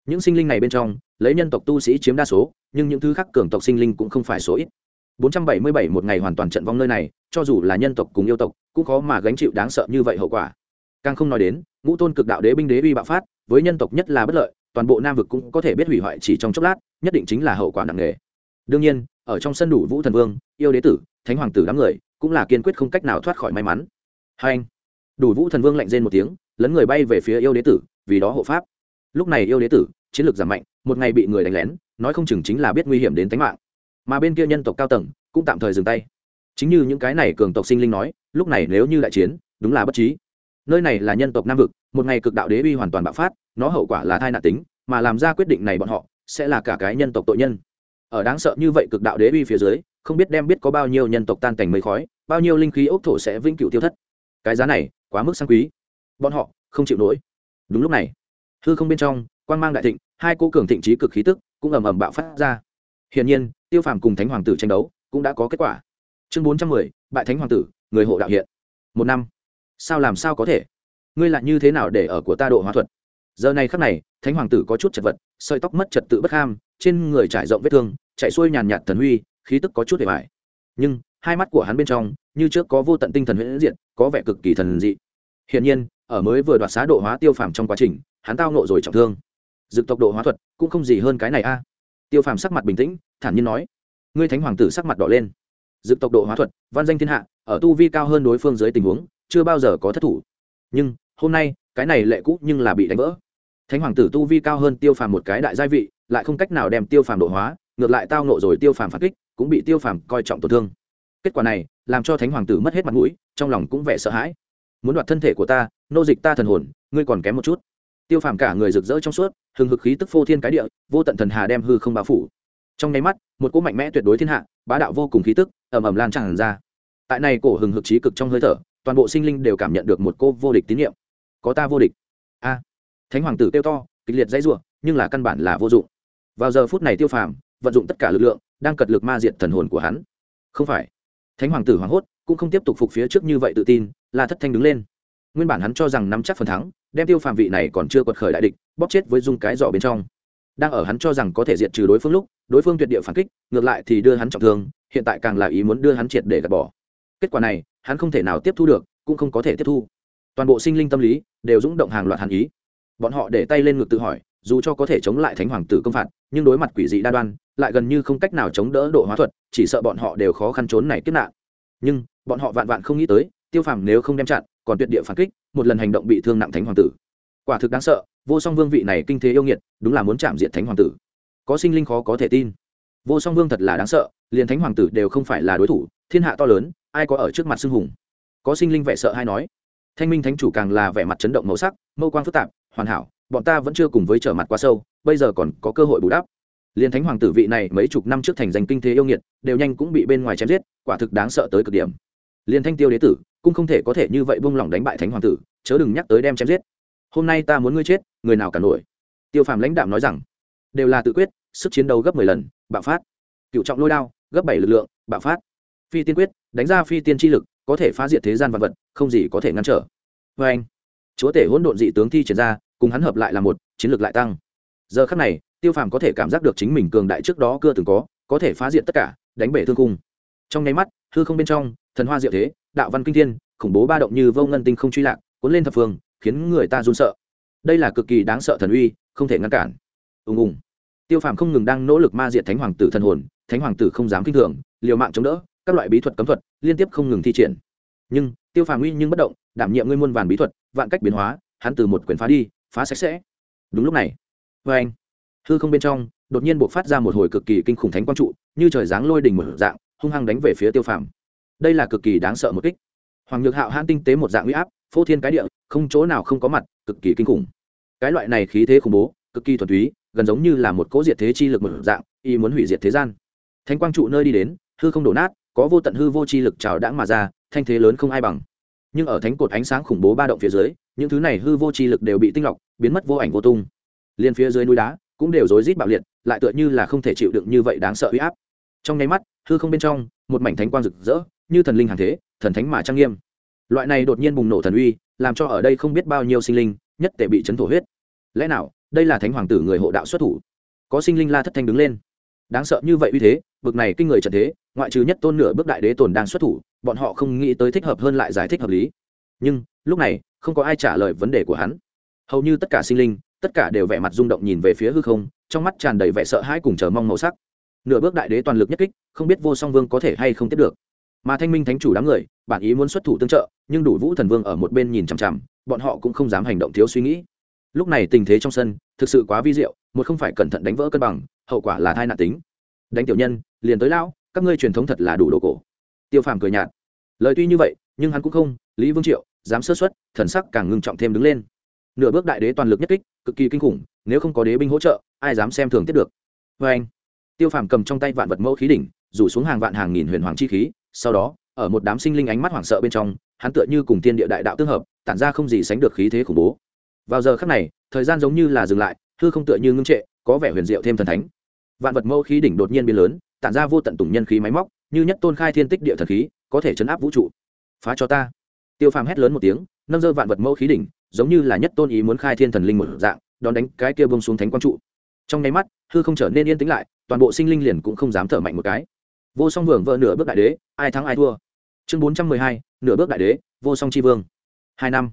Những sinh linh này bên trong, lấy nhân tộc tu sĩ chiếm đa số, nhưng những thứ khác cường tộc sinh linh cũng không phải số ít. 477 một ngày hoàn toàn trận vong nơi này, cho dù là nhân tộc cùng yêu tộc cũng khó mà gánh chịu đáng sợ như vậy hậu quả. Càng không nói đến, ngũ tôn cực đạo đế binh đế uy bạo phát, với nhân tộc nhất là bất lợi, toàn bộ nam vực cũng có thể biết hủy hoại chỉ trong chốc lát, nhất định chính là hậu quả nặng nề. Đương nhiên, ở trong sân đủ vũ thần vương, yêu đế tử, thánh hoàng tử đám người, cũng là kiên quyết không cách nào thoát khỏi may mắn. Hai anh, đủ vũ thần vương lạnh rên một tiếng, lấn người bay về phía yêu đế tử, vì đó hộ pháp. Lúc này yêu đế tử, chiến lược giảm mạnh, một ngày bị người đánh lén, nói không chừng chính là biết nguy hiểm đến tính mạng. Mà bên kia nhân tộc cao tầng, cũng tạm thời dừng tay chính như những cái này cường tộc sinh linh nói, lúc này nếu như đại chiến, đúng là bất trí. Nơi này là nhân tộc nam vực, một ngày cực đạo đế uy hoàn toàn bạo phát, nó hậu quả là thai nạn tính, mà làm ra quyết định này bọn họ, sẽ là cả cái nhân tộc tội nhân. Ở đáng sợ như vậy cực đạo đế uy phía dưới, không biết đem biết có bao nhiêu nhân tộc tan cảnh mây khói, bao nhiêu linh khí ốc thổ sẽ vĩnh cửu tiêu thất. Cái giá này, quá mức sang quý. Bọn họ, không chịu nổi. Đúng lúc này, hư không bên trong quan g mang đại thịnh, hai cô cường thịnh trí cực khí tức cũng ầm ầm bạo phát ra. Hiển nhiên, tiêu phàm cùng thánh hoàng tử tranh đấu cũng đã có kết quả chương bốn trăm mười, bại thánh hoàng tử, người hộ đạo hiện. Một năm. Sao làm sao có thể? Ngươi lại như thế nào để ở của ta độ hóa thuật? Giờ này khắc này, thánh hoàng tử có chút chật vật, sợi tóc mất trật tự bất ham, trên người trải rộng vết thương, chạy xuôi nhàn nhạt thần huy, khí tức có chút hề mại nhưng, hai mắt của hắn bên trong, như trước có vô tận tinh thần huyễn diện có vẻ cực kỳ thần dị. Hiển nhiên, ở mới vừa đoạt xá độ hóa tiêu phàm trong quá trình, hắn tao nộ rồi trọng thương. Dực tộc độ hóa thuật cũng không gì hơn cái này a. Tiêu phàm sắc mặt bình tĩnh, thản nhiên nói, ngươi thánh hoàng tử sắc mặt đỏ lên dự tộc độ hóa thuật, văn danh thiên hạ, ở tu vi cao hơn đối phương dưới tình huống, chưa bao giờ có thất thủ. Nhưng, hôm nay, cái này lệ cũ nhưng là bị đánh vỡ. Thánh hoàng tử tu vi cao hơn tiêu phàm một cái đại gia vị, lại không cách nào đem tiêu phàm độ hóa, ngược lại tao nộ rồi tiêu phàm phản kích, cũng bị tiêu phàm coi trọng tổn thương. Kết quả này, làm cho thánh hoàng tử mất hết mặt mũi, trong lòng cũng vẻ sợ hãi. Muốn đoạt thân thể của ta, nô dịch ta thần hồn, ngươi còn kém một chút. Tiêu phàm cả người rực rỡ trong suốt, hừng hực khí tức phô thiên cái địa, vô tận thần hà đem hư không bao phủ. Trong nháy mắt, một cỗ mạnh mẽ tuyệt đối thiên hạ bá đạo vô cùng khí tức, ầm ầm lan tràn ra. Tại này cổ hừng hực trí cực trong hơi thở, toàn bộ sinh linh đều cảm nhận được một cô vô địch tín nhiệm có ta vô địch. A. Thánh hoàng tử kêu to, kịch liệt dãy ruộng nhưng là căn bản là vô dụng. Vào giờ phút này tiêu phàm, vận dụng tất cả lực lượng, đang cật lực ma diệt thần hồn của hắn. Không phải. Thánh hoàng tử hoảng hốt, cũng không tiếp tục phục phía trước như vậy tự tin là thất thanh đứng lên. Nguyên bản hắn cho rằng nắm chắc phần thắng, đem tiêu phàm vị này còn chưa quật khởi đại địch, bóp chết với dung cái giỏ bên trong đang ở hắn cho rằng có thể diệt trừ đối phương lúc, đối phương tuyệt địa phản kích, ngược lại thì đưa hắn trọng thương, hiện tại càng là ý muốn đưa hắn triệt để gạt bỏ. Kết quả này, hắn không thể nào tiếp thu được, cũng không có thể tiếp thu. Toàn bộ sinh linh tâm lý đều rung động hàng loạt hàn ý. Bọn họ để tay lên ngực tự hỏi, dù cho có thể chống lại thánh hoàng tử công phạt, nhưng đối mặt quỷ dị đa đoan, lại gần như không cách nào chống đỡ độ hóa thuật, chỉ sợ bọn họ đều khó khăn trốn này tiếp nạn. Nhưng, bọn họ vạn vạn không nghĩ tới, tiêu phàm nếu không đem chặn, còn tuyệt địa phản kích, một lần hành động bị thương nặng thánh hoàng tử quả thực đáng sợ, vô song vương vị này kinh thế yêu nghiệt, đúng là muốn chạm diện thánh hoàng tử. Có sinh linh khó có thể tin. Vô song vương thật là đáng sợ, liền thánh hoàng tử đều không phải là đối thủ, thiên hạ to lớn, ai có ở trước mặt xưng hùng? Có sinh linh vẻ sợ hay nói. Thanh minh thánh chủ càng là vẻ mặt chấn động màu sắc, mâu quang phức tạp, hoàn hảo, bọn ta vẫn chưa cùng với trở mặt quá sâu, bây giờ còn có cơ hội bù đắp. Liền thánh hoàng tử vị này mấy chục năm trước thành danh kinh thế yêu nghiệt, đều nhanh cũng bị bên ngoài chém giết, quả thực đáng sợ tới cực điểm. Liền thanh tiêu đế tử, cũng không thể có thể như vậy buông lỏng đánh bại thánh hoàng tử, chớ đừng nhắc tới đem chém giết hôm nay ta muốn ngươi chết, người nào cả nổi. Tiêu phàm lãnh đạm nói rằng, đều là tự quyết, sức chiến đấu gấp mười lần, bạo phát. Cựu trọng lôi đao, gấp bảy lực lượng, bạo phát. Phi tiên quyết, đánh ra phi tiên chi lực, có thể phá diệt thế gian vật vật, không gì có thể ngăn trở. Vê anh, chúa tể hỗn độn dị tướng thi triển ra, cùng hắn hợp lại là một, chiến lược lại tăng. Giờ khắc này, tiêu phàm có thể cảm giác được chính mình cường đại trước đó cưa từng có có thể phá diệt tất cả, đánh bể thương cung trong nháy mắt, hư không bên trong, thần hoa diệu thế, đạo văn kinh thiên, khủng bố ba động như vô ngân tinh không truy lạc, cuốn lên thập phương khiến người ta run sợ. Đây là cực kỳ đáng sợ thần uy, không thể ngăn cản. Ùng ùng. Tiêu phàm không ngừng đang nỗ lực ma diệt thánh hoàng tử thần hồn, thánh hoàng tử không dám kinh thường, liều mạng chống đỡ, các loại bí thuật cấm thuật liên tiếp không ngừng thi triển. Nhưng, tiêu phàm uy nhưng bất động, đảm nhiệm ngươi muôn vàn bí thuật, vạn cách biến hóa, hắn từ một quyền phá đi, phá sạch sẽ. Đúng lúc này vê anh. Hư không bên trong, đột nhiên buộc phát ra một hồi cực kỳ kinh khủng thánh quang trụ, như trời giáng lôi đình một dạng, hung hăng đánh về phía tiêu phàm. Đây là cực kỳ đáng sợ một kích. Hoàng nhược hạo hãn tinh tế một dạng uy áp phô thiên cái địa, không chỗ nào không có mặt, cực kỳ kinh khủng. Cái loại này khí thế khủng bố, cực kỳ thuần túy, gần giống như là một cỗ diệt thế chi lực một dạng y muốn hủy diệt thế gian. Thánh quang trụ nơi đi đến, hư không đổ nát, có vô tận hư vô chi lực trào đãng mà ra, thanh thế lớn không ai bằng. Nhưng ở thánh cột ánh sáng khủng bố ba động phía dưới, những thứ này hư vô chi lực đều bị tinh lọc, biến mất vô ảnh vô tung. Liền phía dưới núi đá cũng đều rối rít bạo liệt, lại tựa như là không thể chịu đựng như vậy đáng sợ uy áp. Trong nháy mắt, hư không bên trong, một mảnh thánh quang rực rỡ, như thần linh hàng thế, thần thánh mà trang nghiêm loại này đột nhiên bùng nổ thần uy, làm cho ở đây không biết bao nhiêu sinh linh, nhất tệ bị chấn thổ huyết. Lẽ nào, đây là thánh hoàng tử người hộ đạo xuất thủ? Có sinh linh la thất thanh đứng lên. Đáng sợ như vậy uy thế, bực này kinh người trận thế, ngoại trừ nhất tôn nửa bước đại đế tồn đang xuất thủ, bọn họ không nghĩ tới thích hợp hơn lại giải thích hợp lý. Nhưng, lúc này, không có ai trả lời vấn đề của hắn. Hầu như tất cả sinh linh, tất cả đều vẻ mặt rung động nhìn về phía hư không, trong mắt tràn đầy vẻ sợ hãi cùng chờ mong màu sắc. Nửa bước đại đế toàn lực nhất kích, không biết vô song vương có thể hay không tiếp được mà thanh minh thánh chủ đám người, bản ý muốn xuất thủ tương trợ, nhưng đủ vũ thần vương ở một bên nhìn chằm chằm, bọn họ cũng không dám hành động thiếu suy nghĩ. Lúc này tình thế trong sân thực sự quá vi diệu, một không phải cẩn thận đánh vỡ cân bằng, hậu quả là thai nạn tính. Đánh tiểu nhân, liền tới lão, các ngươi truyền thống thật là đủ đồ cổ. Tiêu phàm cười nhạt. Lời tuy như vậy, nhưng hắn cũng không, lý vương triệu, dám sơ xuất thần sắc càng ngưng trọng thêm đứng lên. Nửa bước đại đế toàn lực nhất kích, cực kỳ kinh khủng, nếu không có đế binh hỗ trợ, ai dám xem thường tiếp được? Vê anh tiêu phàm cầm trong tay vạn vật mẫu khí đỉnh, rủ xuống hàng vạn hàng nghìn huyền hoàng chi khí sau đó, ở một đám sinh linh ánh mắt hoảng sợ bên trong, hắn tựa như cùng tiên địa đại đạo tương hợp, tản ra không gì sánh được khí thế khủng bố. Vào giờ khắc này, thời gian giống như là dừng lại, hư không tựa như ngưng trệ, có vẻ huyền diệu thêm thần thánh. Vạn vật mẫu khí đỉnh đột nhiên biến lớn, tản ra vô tận tùng nhân khí máy móc, như nhất tôn khai thiên tích địa thần khí, có thể chấn áp vũ trụ. Phá cho ta. Tiêu phàm hét lớn một tiếng, nâng dơ vạn vật mẫu khí đỉnh, giống như là nhất tôn ý muốn khai thiên thần linh một dạng, đón đánh cái kia bông xuống thánh quang trụ. Trong nháy mắt, hư không trở nên yên tĩnh lại, toàn bộ sinh linh liền cũng không dám thở mạnh một cái vô song vương vợ nửa bước đại đế, ai thắng ai thua. Chương bốn trăm mười hai, nửa bước đại đế, vô song c vương. Hai năm.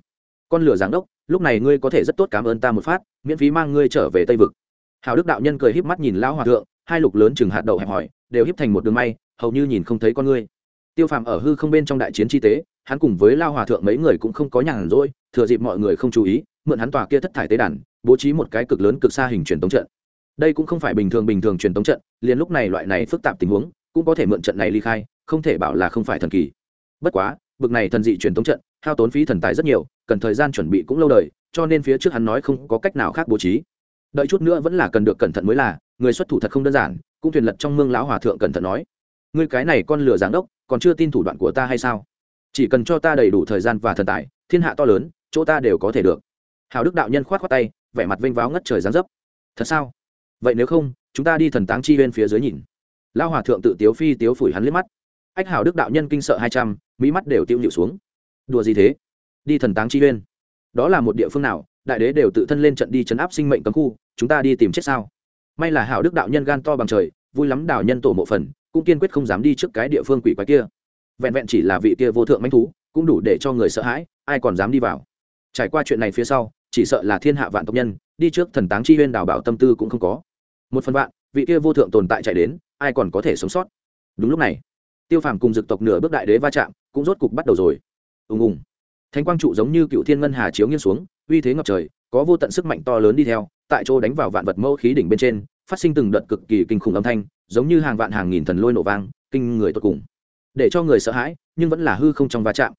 Con lửa giáng đốc, lúc này ngươi có thể rất tốt cảm ơn ta một phát, miễn phí mang ngươi trở về tây vực. Hào đức đạo nhân cười híp mắt nhìn lão hòa thượng, hai lục lớn chừng hạt đậu hẹp hỏi, đều híp thành một đường may, hầu như nhìn không thấy con ngươi. Tiêu phàm ở hư không bên trong đại chiến chi tế, hắn cùng với lao hòa thượng mấy người cũng không có nhàn rỗi, thừa dịp mọi người không chú ý, mượn hắn tòa kia thất thải tế đàn, bố trí một cái cực lớn cực xa hình truyền tống trận. Đây cũng không phải bình thường bình thường truyền tống trận, liền lúc này loại này phức tạp tình huống cũng có thể mượn trận này ly khai, không thể bảo là không phải thần kỳ. Bất quá, bực này thần dị truyền thống trận, hao tốn phí thần tài rất nhiều, cần thời gian chuẩn bị cũng lâu đời, cho nên phía trước hắn nói không có cách nào khác bố trí. Đợi chút nữa vẫn là cần được cẩn thận mới là, người xuất thủ thật không đơn giản, cũng thuyền lật trong mương lão hòa thượng cẩn thận nói. Ngươi cái này con lừa giáng đốc, còn chưa tin thủ đoạn của ta hay sao? Chỉ cần cho ta đầy đủ thời gian và thần tài, thiên hạ to lớn, chỗ ta đều có thể được. Hào đức đạo nhân khoát khoát tay, vẻ mặt vênh váo ngất trời giáng dấp. Thật sao? Vậy nếu không, chúng ta đi thần táng chi bên phía dưới nhìn lão hòa thượng tự tiếu phi tiếu phủi hắn liếc mắt. Ách hảo đức đạo nhân kinh sợ hai trăm, mỹ mắt đều tiêu nhịu xuống. Đùa gì thế? Đi thần táng chi uyên. Đó là một địa phương nào? Đại đế đều tự thân lên trận đi chấn áp sinh mệnh cấm khu, chúng ta đi tìm chết sao? May là hảo đức đạo nhân gan to bằng trời, vui lắm đào nhân tổ mộ phần, cũng kiên quyết không dám đi trước cái địa phương quỷ quái kia. Vẹn vẹn chỉ là vị kia vô thượng manh thú, cũng đủ để cho người sợ hãi, ai còn dám đi vào? Trải qua chuyện này phía sau, chỉ sợ là thiên hạ vạn tộc nhân, đi trước thần táng chi huyên đào bảo tâm tư cũng không có. Một phần vạn, vị kia vô thượng tồn tại chạy đến ai còn có thể sống sót. Đúng lúc này, tiêu phàm cùng dực tộc nửa bước đại đế va chạm, cũng rốt cục bắt đầu rồi. Ùng ùng. Thánh quang trụ giống như cựu thiên ngân hà chiếu nghiêng xuống, uy thế ngập trời, có vô tận sức mạnh to lớn đi theo, tại chỗ đánh vào vạn vật mẫu khí đỉnh bên trên, phát sinh từng đợt cực kỳ kinh khủng âm thanh, giống như hàng vạn hàng nghìn thần lôi nổ vang, kinh người tốt cùng. Để cho người sợ hãi, nhưng vẫn là hư không trong va chạm.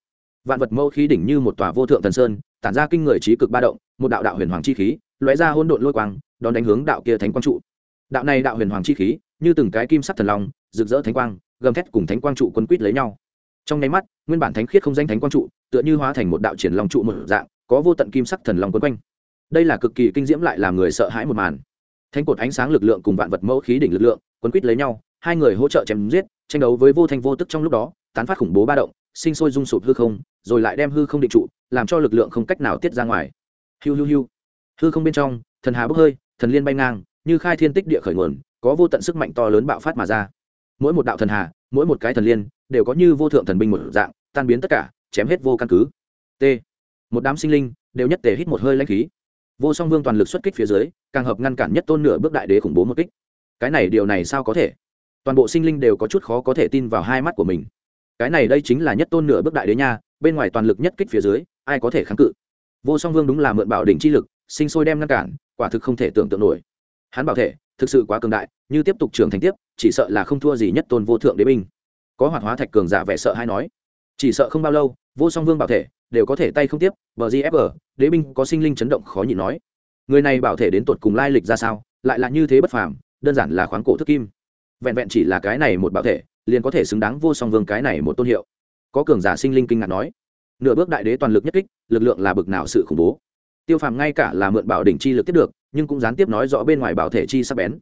Vạn vật mẫu khí đỉnh như một tòa vô thượng thần sơn, tản ra kinh người trí cực ba động, một đạo đạo huyền hoàng chi khí, lóe ra hôn độn lôi quang, đón đánh hướng đạo kia thánh quang trụ đạo này đạo huyền hoàng chi khí, như từng cái kim sắc thần long, rực rỡ thánh quang, gầm thét cùng thánh quang trụ quân quýt lấy nhau. Trong nháy mắt, nguyên bản thánh khiết không danh thánh quang trụ, tựa như hóa thành một đạo triển long trụ một dạng, có vô tận kim sắc thần long quấn quanh. Đây là cực kỳ kinh diễm lại làm người sợ hãi một màn. Thánh cột ánh sáng lực lượng cùng vạn vật mẫu khí đỉnh lực lượng, quấn quýt lấy nhau, hai người hỗ trợ chém giết, tranh đấu với vô thanh vô tức trong lúc đó, tán phát khủng bố ba động, sinh sôi rung sụp hư không, rồi lại đem hư không định trụ, làm cho lực lượng không cách nào tiết ra ngoài. Hiu hiu hiu. Hư không bên trong, thần hà bốc hơi, thần liên bay ngang như khai thiên tích địa khởi nguồn, có vô tận sức mạnh to lớn bạo phát mà ra. Mỗi một đạo thần hà, mỗi một cái thần liên, đều có như vô thượng thần binh một dạng, tan biến tất cả, chém hết vô căn cứ. T. Một đám sinh linh, đều nhất tề hít một hơi lãnh khí. Vô song vương toàn lực xuất kích phía dưới, càng hợp ngăn cản nhất tôn nửa bước đại đế khủng bố một kích. Cái này điều này sao có thể? Toàn bộ sinh linh đều có chút khó có thể tin vào hai mắt của mình. Cái này đây chính là nhất tôn nửa bước đại đế nha, bên ngoài toàn lực nhất kích phía dưới, ai có thể kháng cự? Vô song vương đúng là mượn bảo đỉnh chi lực, sinh sôi đem ngăn cản, quả thực không thể tưởng tượng nổi hắn bảo thể, thực sự quá cường đại, như tiếp tục trưởng thành tiếp, chỉ sợ là không thua gì nhất tôn vô thượng đế binh. Có hoạt hóa thạch cường giả vẻ sợ hay nói, chỉ sợ không bao lâu, vô song vương bảo thể đều có thể tay không tiếp vờ gfg đế binh có sinh linh chấn động khó nhịn nói. Người này bảo thể đến tột cùng lai lịch ra sao, lại là như thế bất phàm, đơn giản là khoáng cổ thức kim. Vẹn vẹn chỉ là cái này một bảo thể, liền có thể xứng đáng vô song vương cái này một tôn hiệu. Có cường giả sinh linh kinh ngạc nói, nửa bước đại đế toàn lực nhất kích, lực lượng là bực nào sự khủng bố. Tiêu phàm ngay cả là mượn bảo đỉnh chi lực tiếp được nhưng cũng gián tiếp nói rõ bên ngoài bảo thể chi sắp bén.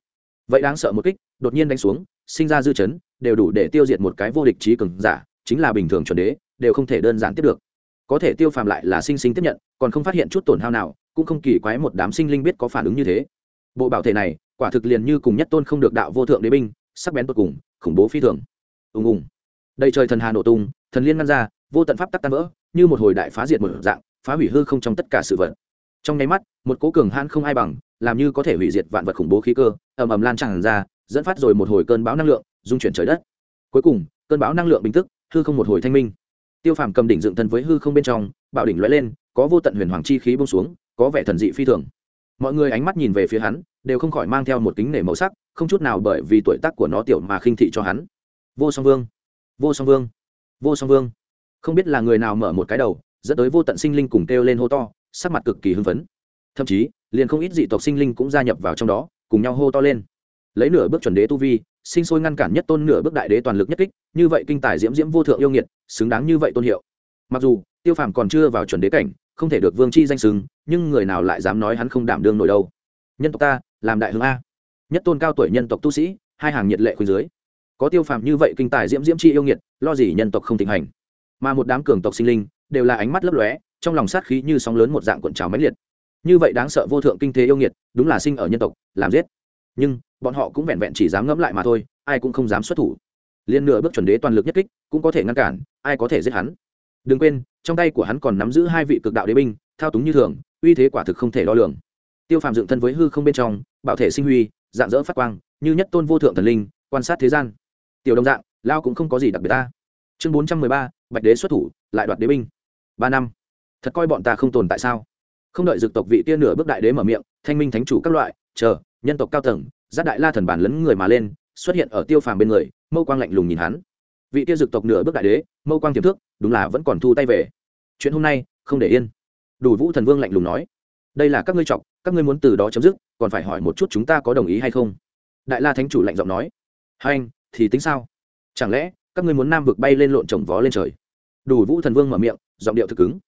Vậy đáng sợ một kích, đột nhiên đánh xuống, sinh ra dư chấn, đều đủ để tiêu diệt một cái vô địch trí cường giả, chính là bình thường chuẩn đế, đều không thể đơn giản tiếp được. Có thể tiêu phàm lại là sinh sinh tiếp nhận, còn không phát hiện chút tổn hao nào, cũng không kỳ quái một đám sinh linh biết có phản ứng như thế. Bộ bảo thể này, quả thực liền như cùng nhất tôn không được đạo vô thượng đế binh, sắc bén tột cùng, khủng bố phi thường. Ùng ùng. Đầy trời thần hà nổ tung, thần liên ngăn ra, vô tận pháp tắc tan vỡ, như một hồi đại phá diệt một dạng, phá hủy hư không trong tất cả sự vật trong nháy mắt, một cố cường hãn không ai bằng, làm như có thể hủy diệt vạn vật khủng bố khí cơ, ầm ầm lan tràn ra, dẫn phát rồi một hồi cơn bão năng lượng dung chuyển trời đất. Cuối cùng, cơn bão năng lượng bình tức, hư không một hồi thanh minh. Tiêu phàm cầm đỉnh dựng thân với hư không bên trong, bạo đỉnh lóe lên, có vô tận huyền hoàng chi khí bông xuống, có vẻ thần dị phi thường. Mọi người ánh mắt nhìn về phía hắn, đều không khỏi mang theo một kính nể màu sắc, không chút nào bởi vì tuổi tác của nó tiểu mà khinh thị cho hắn. Vô song vương, vô song vương, vô song vương. Không biết là người nào mở một cái đầu, dẫn tới vô tận sinh linh cùng kêu lên hô to sắc mặt cực kỳ hưng phấn. Thậm chí, liền không ít dị tộc sinh linh cũng gia nhập vào trong đó, cùng nhau hô to lên. Lấy nửa bước chuẩn đế tu vi, sinh sôi ngăn cản nhất tôn nửa bước đại đế toàn lực nhất kích, như vậy kinh tài diễm diễm vô thượng yêu nghiệt, xứng đáng như vậy tôn hiệu. Mặc dù, tiêu phàm còn chưa vào chuẩn đế cảnh, không thể được vương chi danh xứng, nhưng người nào lại dám nói hắn không đảm đương nổi đâu. Nhân tộc ta, làm đại hương a. Nhất tôn cao tuổi nhân tộc tu sĩ, hai hàng nhiệt lệ khuyên dưới. Có tiêu phàm như vậy kinh tài diễm diễm chi yêu nghiệt, lo gì nhân tộc không thịnh hành. Mà một đám cường tộc sinh linh, đều là ánh mắt lấp lóe trong lòng sát khí như sóng lớn một dạng cuộn trào mãnh liệt. Như vậy đáng sợ vô thượng kinh thế yêu nghiệt, đúng là sinh ở nhân tộc, làm giết. Nhưng, bọn họ cũng vẹn vẹn chỉ dám ngẫm lại mà thôi, ai cũng không dám xuất thủ. Liên nửa bước chuẩn đế toàn lực nhất kích, cũng có thể ngăn cản, ai có thể giết hắn. Đừng quên, trong tay của hắn còn nắm giữ hai vị cực đạo đế binh, thao túng như thường, uy thế quả thực không thể đo lường. Tiêu phàm dựng thân với hư không bên trong, bảo thể sinh huy, dạng dỡ phát quang, như nhất tôn vô thượng thần linh, quan sát thế gian. Tiểu đồng dạng, lao cũng không có gì đặc biệt ta. Chương bốn trăm mười ba, bạch đế xuất thủ, lại đoạt đế binh. Ba năm thật coi bọn ta không tồn tại sao? Không đợi dực tộc vị tiên nửa bước đại đế mở miệng, thanh minh thánh chủ các loại, chờ, nhân tộc cao tầng, giáp đại la thần bản lấn người mà lên, xuất hiện ở tiêu phàm bên người, mâu quang lạnh lùng nhìn hắn. Vị tia dực tộc nửa bước đại đế, mâu quang tiềm thức, đúng là vẫn còn thu tay về. Chuyện hôm nay, không để yên. Đủ vũ thần vương lạnh lùng nói, đây là các ngươi chọc, các ngươi muốn từ đó chấm dứt, còn phải hỏi một chút chúng ta có đồng ý hay không? Đại la thánh chủ lạnh giọng nói, hai anh, thì tính sao? Chẳng lẽ, các ngươi muốn nam vực bay lên lộn trồng vó lên trời? Đủ vũ thần vương mở miệng, giọng điệu thực cứng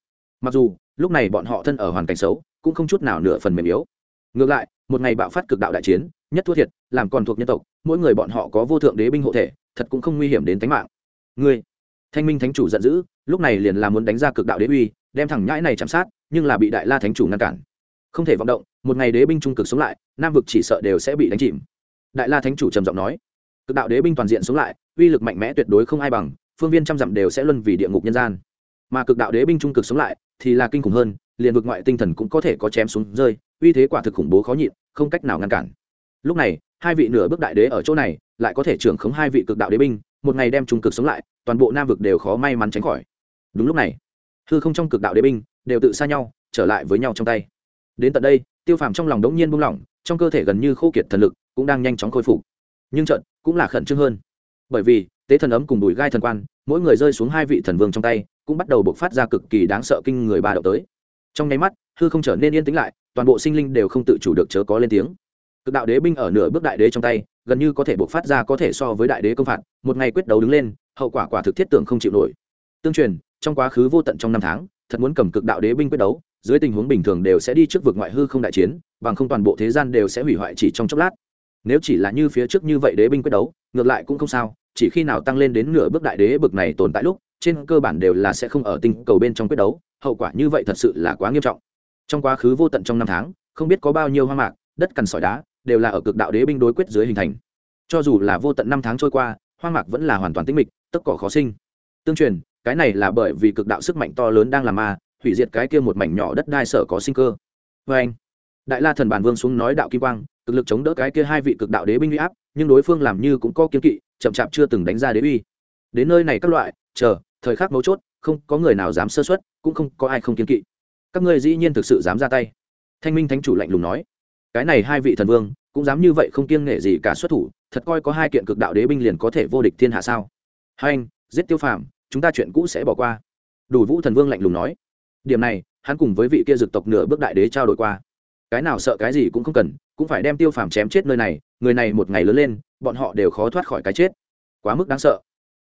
mặc dù, lúc này bọn họ thân ở hoàn cảnh xấu, cũng không chút nào nửa phần mềm yếu. Ngược lại, một ngày bạo phát cực đạo đại chiến, nhất thua thiệt, làm còn thuộc nhân tộc, mỗi người bọn họ có vô thượng đế binh hộ thể, thật cũng không nguy hiểm đến tính mạng. Ngươi, thanh minh thánh chủ giận dữ, lúc này liền là muốn đánh ra cực đạo đế uy, đem thẳng nhãi này chạm sát, nhưng là bị đại la thánh chủ ngăn cản. Không thể vọng động, một ngày đế binh trung cực sống lại, nam vực chỉ sợ đều sẽ bị đánh chìm. Đại la thánh chủ trầm giọng nói, cực đạo đế binh toàn diện sống lại, uy lực mạnh mẽ tuyệt đối không ai bằng, phương viên trăm dặm đều sẽ luân vì địa ngục nhân gian. Mà cực đạo đế binh trung cực sống lại thì là kinh khủng hơn, liền vực ngoại tinh thần cũng có thể có chém xuống rơi, uy thế quả thực khủng bố khó nhịn, không cách nào ngăn cản. Lúc này, hai vị nửa bước đại đế ở chỗ này, lại có thể trưởng khống hai vị cực đạo đế binh, một ngày đem trung cực sống lại, toàn bộ nam vực đều khó may mắn tránh khỏi. Đúng lúc này, hư không trong cực đạo đế binh đều tự xa nhau, trở lại với nhau trong tay. Đến tận đây, tiêu phàm trong lòng đống nhiên buông lỏng, trong cơ thể gần như khô kiệt thần lực cũng đang nhanh chóng khôi phục. Nhưng trận cũng là khẩn trương hơn. Bởi vì, tế thần ấm cùng đùi gai thần quan, mỗi người rơi xuống hai vị thần vương trong tay cũng bắt đầu bộc phát ra cực kỳ đáng sợ kinh người ba đậu tới. Trong nháy mắt, hư không trở nên yên tĩnh lại, toàn bộ sinh linh đều không tự chủ được chớ có lên tiếng. Cực đạo đế binh ở nửa bước đại đế trong tay, gần như có thể bộc phát ra có thể so với đại đế công phạt, một ngày quyết đấu đứng lên, hậu quả quả thực thiết tưởng không chịu nổi. Tương truyền, trong quá khứ vô tận trong năm tháng, thật muốn cầm cực đạo đế binh quyết đấu, dưới tình huống bình thường đều sẽ đi trước vực ngoại hư không đại chiến, bằng không toàn bộ thế gian đều sẽ hủy hoại chỉ trong chốc lát. Nếu chỉ là như phía trước như vậy đế binh quyết đấu, ngược lại cũng không sao, chỉ khi nào tăng lên đến nửa bước đại đế bực này tồn tại lúc trên cơ bản đều là sẽ không ở tinh cầu bên trong quyết đấu, hậu quả như vậy thật sự là quá nghiêm trọng. Trong quá khứ vô tận trong năm tháng, không biết có bao nhiêu hoang mạc, đất cằn sỏi đá, đều là ở cực đạo đế binh đối quyết dưới hình thành. Cho dù là vô tận năm tháng trôi qua, hoang mạc vẫn là hoàn toàn tĩnh mịch tất cỏ khó sinh. Tương truyền, cái này là bởi vì cực đạo sức mạnh to lớn đang làm ma, hủy diệt cái kia một mảnh nhỏ đất đai sở có sinh cơ. Vê anh, đại la thần bản vương xuống nói đạo kim quang, cực lực chống đỡ cái kia hai vị cực đạo đế binh uy áp, nhưng đối phương làm như cũng có kiên kỵ, chậm chạp chưa từng đánh ra đế uy. Đến nơi này các loại, chờ thời khắc mấu chốt, không có người nào dám sơ xuất cũng không có ai không kiên kỵ. Các ngươi dĩ nhiên thực sự dám ra tay. Thanh minh thánh chủ lạnh lùng nói. Cái này hai vị thần vương, cũng dám như vậy không kiêng nghệ gì cả xuất thủ, thật coi có hai kiện cực đạo đế binh liền có thể vô địch thiên hạ sao? Hai anh, giết tiêu phàm, chúng ta chuyện cũ sẽ bỏ qua. Đủ vũ thần vương lạnh lùng nói. Điểm này, hắn cùng với vị kia dực tộc nửa bước đại đế trao đổi qua. Cái nào sợ cái gì cũng không cần, cũng phải đem tiêu phàm chém chết nơi này, người này một ngày lớn lên, bọn họ đều khó thoát khỏi cái chết. Quá mức đáng sợ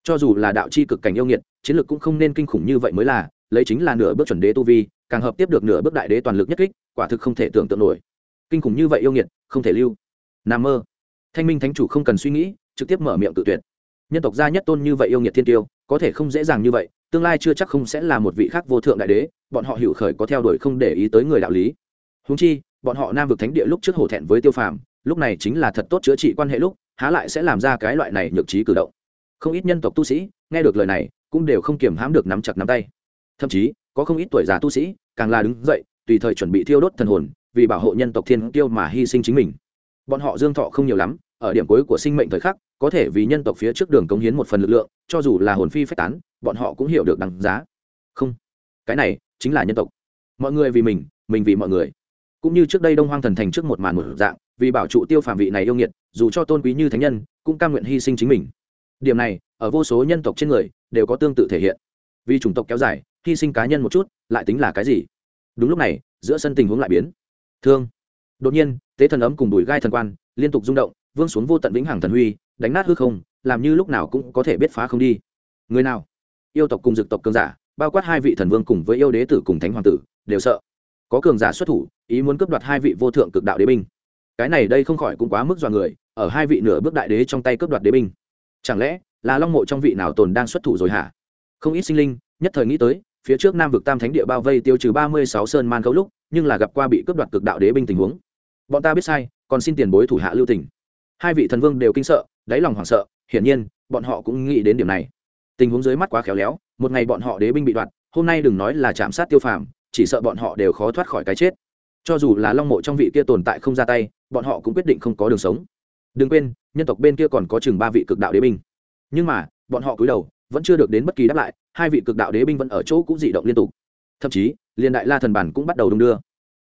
cho dù là đạo c h i cực cảnh yêu nghiệt, chiến lược cũng không nên kinh khủng như vậy mới là, lấy chính là nửa bước chuẩn đế tu vi, càng hợp tiếp được nửa bước đại đế toàn lực nhất kích, quả thực không thể tưởng tượng nổi. Kinh khủng như vậy yêu nghiệt, không thể lưu. N mơ. Thanh minh thánh chủ không cần suy nghĩ, trực tiếp mở miệng tự tuyệt. Nhân tộc gia nhất tôn như vậy yêu nghiệt thiên tiêu, có thể không dễ dàng như vậy, tương lai chưa chắc không sẽ là một vị khác vô thượng đại đế, bọn họ hiểu khởi có theo đuổi không để ý tới người đạo lý. Húng chi, bọn họ nam vực thánh địa lúc trước hổ thẹn với tiêu phàm, lúc này chính là thật tốt chữa trị quan hệ lúc, há lại sẽ làm ra cái loại này nhược trí cử động không ít nhân tộc tu sĩ, nghe được lời này, cũng đều không kiềm hãm được nắm chặt nắm tay. Thậm chí, có không ít tuổi già tu sĩ, càng là đứng dậy, tùy thời chuẩn bị thiêu đốt thần hồn, vì bảo hộ nhân tộc thiên tiêu mà hy sinh chính mình. Bọn họ dương thọ không nhiều lắm, ở điểm cuối của sinh mệnh thời khắc, có thể vì nhân tộc phía trước đường cống hiến một phần lực lượng, cho dù là hồn phi phách tán, bọn họ cũng hiểu được đằng giá. Không, cái này chính là nhân tộc. Mọi người vì mình mình vì mọi người. Cũng như trước đây đông hoang thần thành trước một màn một dạng, vì bảo trụ tiêu phạm vị này yêu nghiệt, dù cho tôn quý như thánh nhân, cũng cam nguyện hy sinh chính mình điểm này, ở vô số nhân tộc trên người, đều có tương tự thể hiện. Vì chủng tộc kéo dài, hy sinh cá nhân một chút, lại tính là cái gì? Đúng lúc này, giữa sân tình huống lại biến. Thương. Đột nhiên, tế thần ấm cùng đùi gai thần quan, liên tục rung động, vương xuống vô tận vĩnh hằng thần huy, đánh nát hư không, làm như lúc nào cũng có thể biết phá không đi. Người nào? Yêu tộc cùng dực tộc cường giả, bao quát hai vị thần vương cùng với yêu đế tử cùng thánh hoàng tử, đều sợ. Có cường giả xuất thủ, ý muốn cướp đoạt hai vị vô thượng cực đạo đế binh. Cái này đây không khỏi cũng quá mức dọa người, ở hai vị nửa bước đại đế trong tay cướp đoạt đế binh chẳng lẽ là long mộ trong vị nào tồn đang xuất thủ rồi hả? Không ít sinh linh, nhất thời nghĩ tới, phía trước nam vực tam thánh địa bao vây tiêu trừ ba mươi sáu sơn man khấu lúc, nhưng là gặp qua bị cướp đoạt cực đạo đế binh tình huống. Bọn ta biết sai, còn xin tiền bối thủ hạ lưu tình. Hai vị thần vương đều kinh sợ, đáy lòng hoảng sợ, hiển nhiên, bọn họ cũng nghĩ đến điểm này. Tình huống dưới mắt quá khéo léo, một ngày bọn họ đế binh bị đoạt, hôm nay đừng nói là chạm sát tiêu phàm, chỉ sợ bọn họ đều khó thoát khỏi cái chết. Cho dù là long mộ trong vị kia tồn tại không ra tay, bọn họ cũng quyết định không có đường sống đừng quên, nhân tộc bên kia còn có chừng ba vị cực đạo đế binh. Nhưng mà, bọn họ cúi đầu, vẫn chưa được đến bất kỳ đáp lại, hai vị cực đạo đế binh vẫn ở chỗ cũng dị động liên tục. Thậm chí, liền đại la thần bản cũng bắt đầu đung đưa.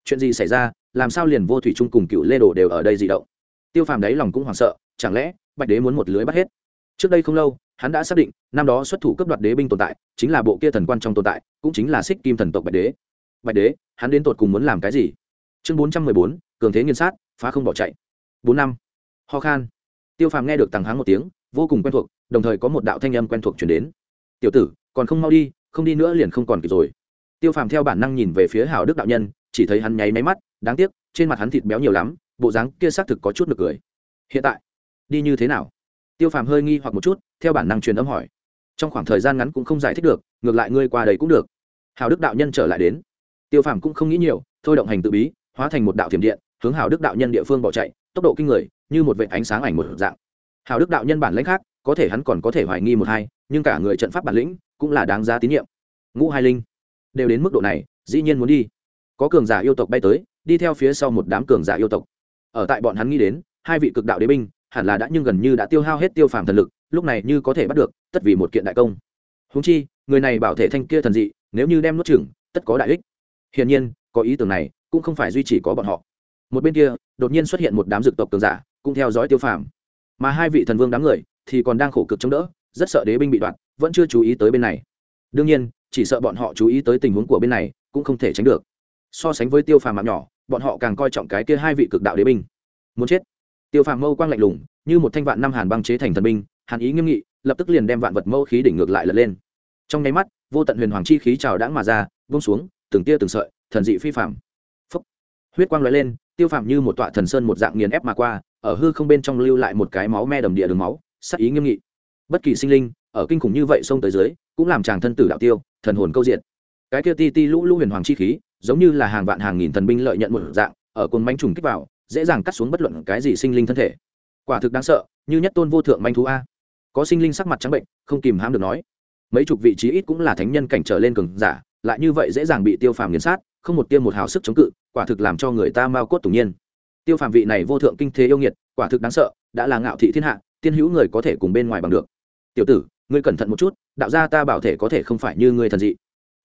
Chuyện gì xảy ra, làm sao liền vô thủy trung cùng cựu lê đồ đều ở đây dị động? Tiêu phàm đáy lòng cũng hoảng sợ, chẳng lẽ, bạch đế muốn một lưới bắt hết? Trước đây không lâu, hắn đã xác định, năm đó xuất thủ cấp đoạt đế binh tồn tại, chính là bộ kia thần quan trong tồn tại, cũng chính là xích kim thần tộc bạch đế. Bạch đế, hắn đến tột cùng muốn làm cái gì? Chương bốn trăm mười bốn, cường thế nghiên sát, phá không bỏ chạy. Bốn năm ho khan. Tiêu phàm nghe được tằng háng một tiếng, vô cùng quen thuộc, đồng thời có một đạo thanh âm quen thuộc chuyển đến. Tiểu tử, còn không mau đi, không đi nữa liền không còn kịp rồi. Tiêu phàm theo bản năng nhìn về phía hào đức đạo nhân, chỉ thấy hắn nháy máy mắt, đáng tiếc, trên mặt hắn thịt béo nhiều lắm, bộ dáng kia xác thực có chút nực cười. Hiện tại, đi như thế nào? Tiêu phàm hơi nghi hoặc một chút, theo bản năng truyền âm hỏi. Trong khoảng thời gian ngắn cũng không giải thích được, ngược lại ngươi qua đây cũng được. Hào đức đạo nhân trở lại đến. Tiêu phàm cũng không nghĩ nhiều, thôi động hành tự bí, hóa thành một đạo thiểm điện, hướng hào đức đạo nhân địa phương bỏ chạy, tốc độ kinh người như một vệ ánh sáng ảnh một dạng. Hào đức đạo nhân bản lãnh khác, có thể hắn còn có thể hoài nghi một hai, nhưng cả người trận pháp bản lĩnh cũng là đáng giá tín nhiệm. Ngũ hai linh, đều đến mức độ này, dĩ nhiên muốn đi. Có cường giả yêu tộc bay tới, đi theo phía sau một đám cường giả yêu tộc. Ở tại bọn hắn nghĩ đến, hai vị cực đạo đế binh, hẳn là đã nhưng gần như đã tiêu hao hết tiêu phàm thần lực, lúc này như có thể bắt được, tất vì một kiện đại công. Húng chi, người này bảo thể thanh kia thần dị, nếu như đem nuốt chừng tất có đại ích. Hiển nhiên, có ý tưởng này, cũng không phải duy trì có bọn họ một bên kia, đột nhiên xuất hiện một đám dực tộc cường giả, cũng theo dõi tiêu phàm. Mà hai vị thần vương đám người thì còn đang khổ cực chống đỡ, rất sợ đế binh bị đoạt, vẫn chưa chú ý tới bên này. Đương nhiên, chỉ sợ bọn họ chú ý tới tình huống của bên này, cũng không thể tránh được. So sánh với tiêu phàm mạng nhỏ, bọn họ càng coi trọng cái kia hai vị cực đạo đế binh. Muốn chết. Tiêu phàm mâu quang lạnh lùng, như một thanh vạn năm hàn băng chế thành thần binh, hàn ý nghiêm nghị, lập tức liền đem vạn vật mâu khí đỉnh ngược lại lật lên. Trong nháy mắt, vô tận huyền hoàng chi khí trào đãng mà ra bông xuống, từng tia từng sợi, thần dị phi phạm huyết quang lóe lên tiêu phàm như một tọa thần sơn một dạng nghiền ép mà qua, ở hư không bên trong lưu lại một cái máu me đầm địa đường máu, sắc ý nghiêm nghị. Bất kỳ sinh linh, ở kinh khủng như vậy xông tới dưới, cũng làm chàng thân tử đạo tiêu, thần hồn câu diện cái kia ti ti lũ lũ huyền hoàng chi khí, giống như là hàng vạn hàng nghìn thần binh lợi nhận một dạng, ở cồn manh trùng kích vào, dễ dàng cắt xuống bất luận cái gì sinh linh thân thể. Quả thực đáng sợ, như nhất tôn vô thượng manh thú a. Có sinh linh sắc mặt trắng bệnh, không kìm hãm được nói. Mấy chục vị trí ít cũng là thánh nhân cảnh trở lên cường giả, lại như vậy dễ dàng bị tiêu phàm nghiền sát không một tiêm một hào sức chống cự, quả thực làm cho người ta mau cốt tủng nhiên. Tiêu phàm vị này vô thượng kinh thế yêu nghiệt, quả thực đáng sợ, đã là ngạo thị thiên hạ, tiên hữu người có thể cùng bên ngoài bằng được. Tiểu tử, ngươi cẩn thận một chút, đạo gia ta bảo thể có thể không phải như ngươi thần dị.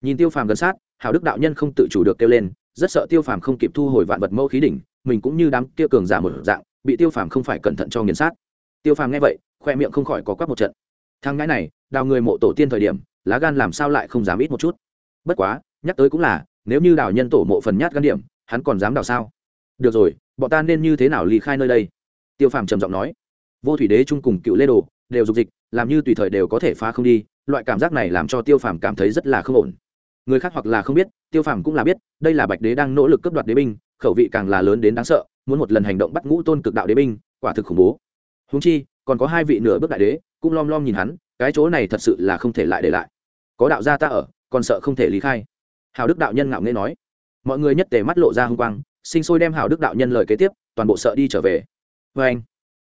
Nhìn tiêu phàm gần sát, hào đức đạo nhân không tự chủ được kêu lên, rất sợ tiêu phàm không kịp thu hồi vạn vật mẫu khí đỉnh, mình cũng như đám kia cường giả một dạng, bị tiêu phàm không phải cẩn thận cho nghiền sát. Tiêu phàm nghe vậy, khoe miệng không khỏi có quắc một trận. Thang ngãi này, đào người mộ tổ tiên thời điểm, lá gan làm sao lại không dám ít một chút? Bất quá, nhắc tới cũng là nếu như đào nhân tổ mộ phần nhát gan điểm, hắn còn dám đào sao? Được rồi, bọn ta nên như thế nào ly khai nơi đây? Tiêu phàm trầm giọng nói. Vô thủy đế chung cùng cựu lê đồ, đều dục dịch, làm như tùy thời đều có thể phá không đi, loại cảm giác này làm cho tiêu phàm cảm thấy rất là không ổn. Người khác hoặc là không biết, tiêu phàm cũng là biết, đây là bạch đế đang nỗ lực cướp đoạt đế binh, khẩu vị càng là lớn đến đáng sợ, muốn một lần hành động bắt ngũ tôn cực đạo đế binh, quả thực khủng bố. Húng chi, còn có hai vị nửa bước đại đế, cũng lom lom nhìn hắn, cái chỗ này thật sự là không thể lại để lại. Có đạo gia ta ở, còn sợ không thể lý khai hào đức đạo nhân ngạo nghê nói. Mọi người nhất tề mắt lộ ra h ư n g quang, sinh sôi đem hào đức đạo nhân lời kế tiếp, toàn bộ sợ đi trở về. Vê anh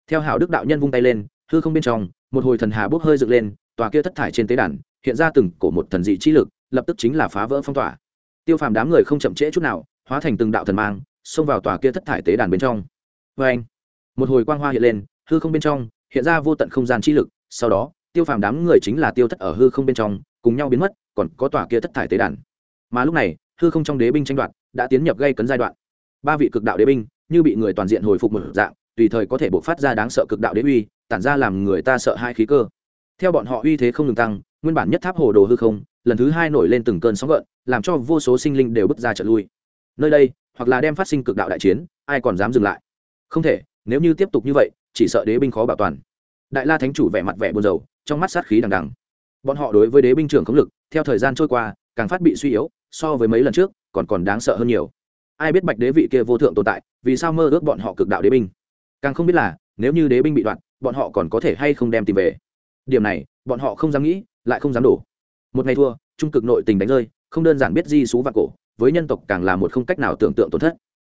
theo hào đức đạo nhân vung tay lên, hư không bên trong, một hồi thần hà bốc hơi dựng lên, tòa kia thất thải trên tế đàn, hiện ra từng cổ một thần dị trí lực, lập tức chính là phá vỡ phong tỏa. Tiêu phàm đám người không chậm trễ chút nào, hóa thành từng đạo thần mang, xông vào tòa kia thất thải tế đàn bên trong. Vê anh một hồi quang hoa hiện lên, hư không bên trong, hiện ra vô tận không gian chi lực, sau đó, tiêu phàm đám người chính là tiêu thất ở hư không bên trong, cùng nhau biến mất, còn có tòa kia thất thải tế đàn mà lúc này, hư không trong đế binh tranh đoạt đã tiến nhập gây cấn giai đoạn. Ba vị cực đạo đế binh như bị người toàn diện hồi phục một dạng, tùy thời có thể bộc phát ra đáng sợ cực đạo đế uy, tản ra làm người ta sợ hai khí cơ. Theo bọn họ uy thế không ngừng tăng, nguyên bản nhất tháp hồ đồ hư không, lần thứ hai nổi lên từng cơn sóng gợn, làm cho vô số sinh linh đều bước ra trở lui. Nơi đây, hoặc là đem phát sinh cực đạo đại chiến, ai còn dám dừng lại? Không thể, nếu như tiếp tục như vậy, chỉ sợ đế binh khó bảo toàn. Đại la thánh chủ vẻ mặt vẻ buồn rầu, trong mắt sát khí đằng đằng. Bọn họ đối với đế binh trưởng khống lực, theo thời gian trôi qua, càng phát bị suy yếu so với mấy lần trước, còn còn đáng sợ hơn nhiều. Ai biết bạch đế vị kia vô thượng tồn tại, vì sao mơ ước bọn họ cực đạo đế binh? Càng không biết là, nếu như đế binh bị đoạn bọn họ còn có thể hay không đem tìm về? Điểm này, bọn họ không dám nghĩ, lại không dám đổ. Một ngày thua, trung cực nội tình đánh rơi, không đơn giản biết di xú vạn cổ, với nhân tộc càng là một không cách nào tưởng tượng tổn thất.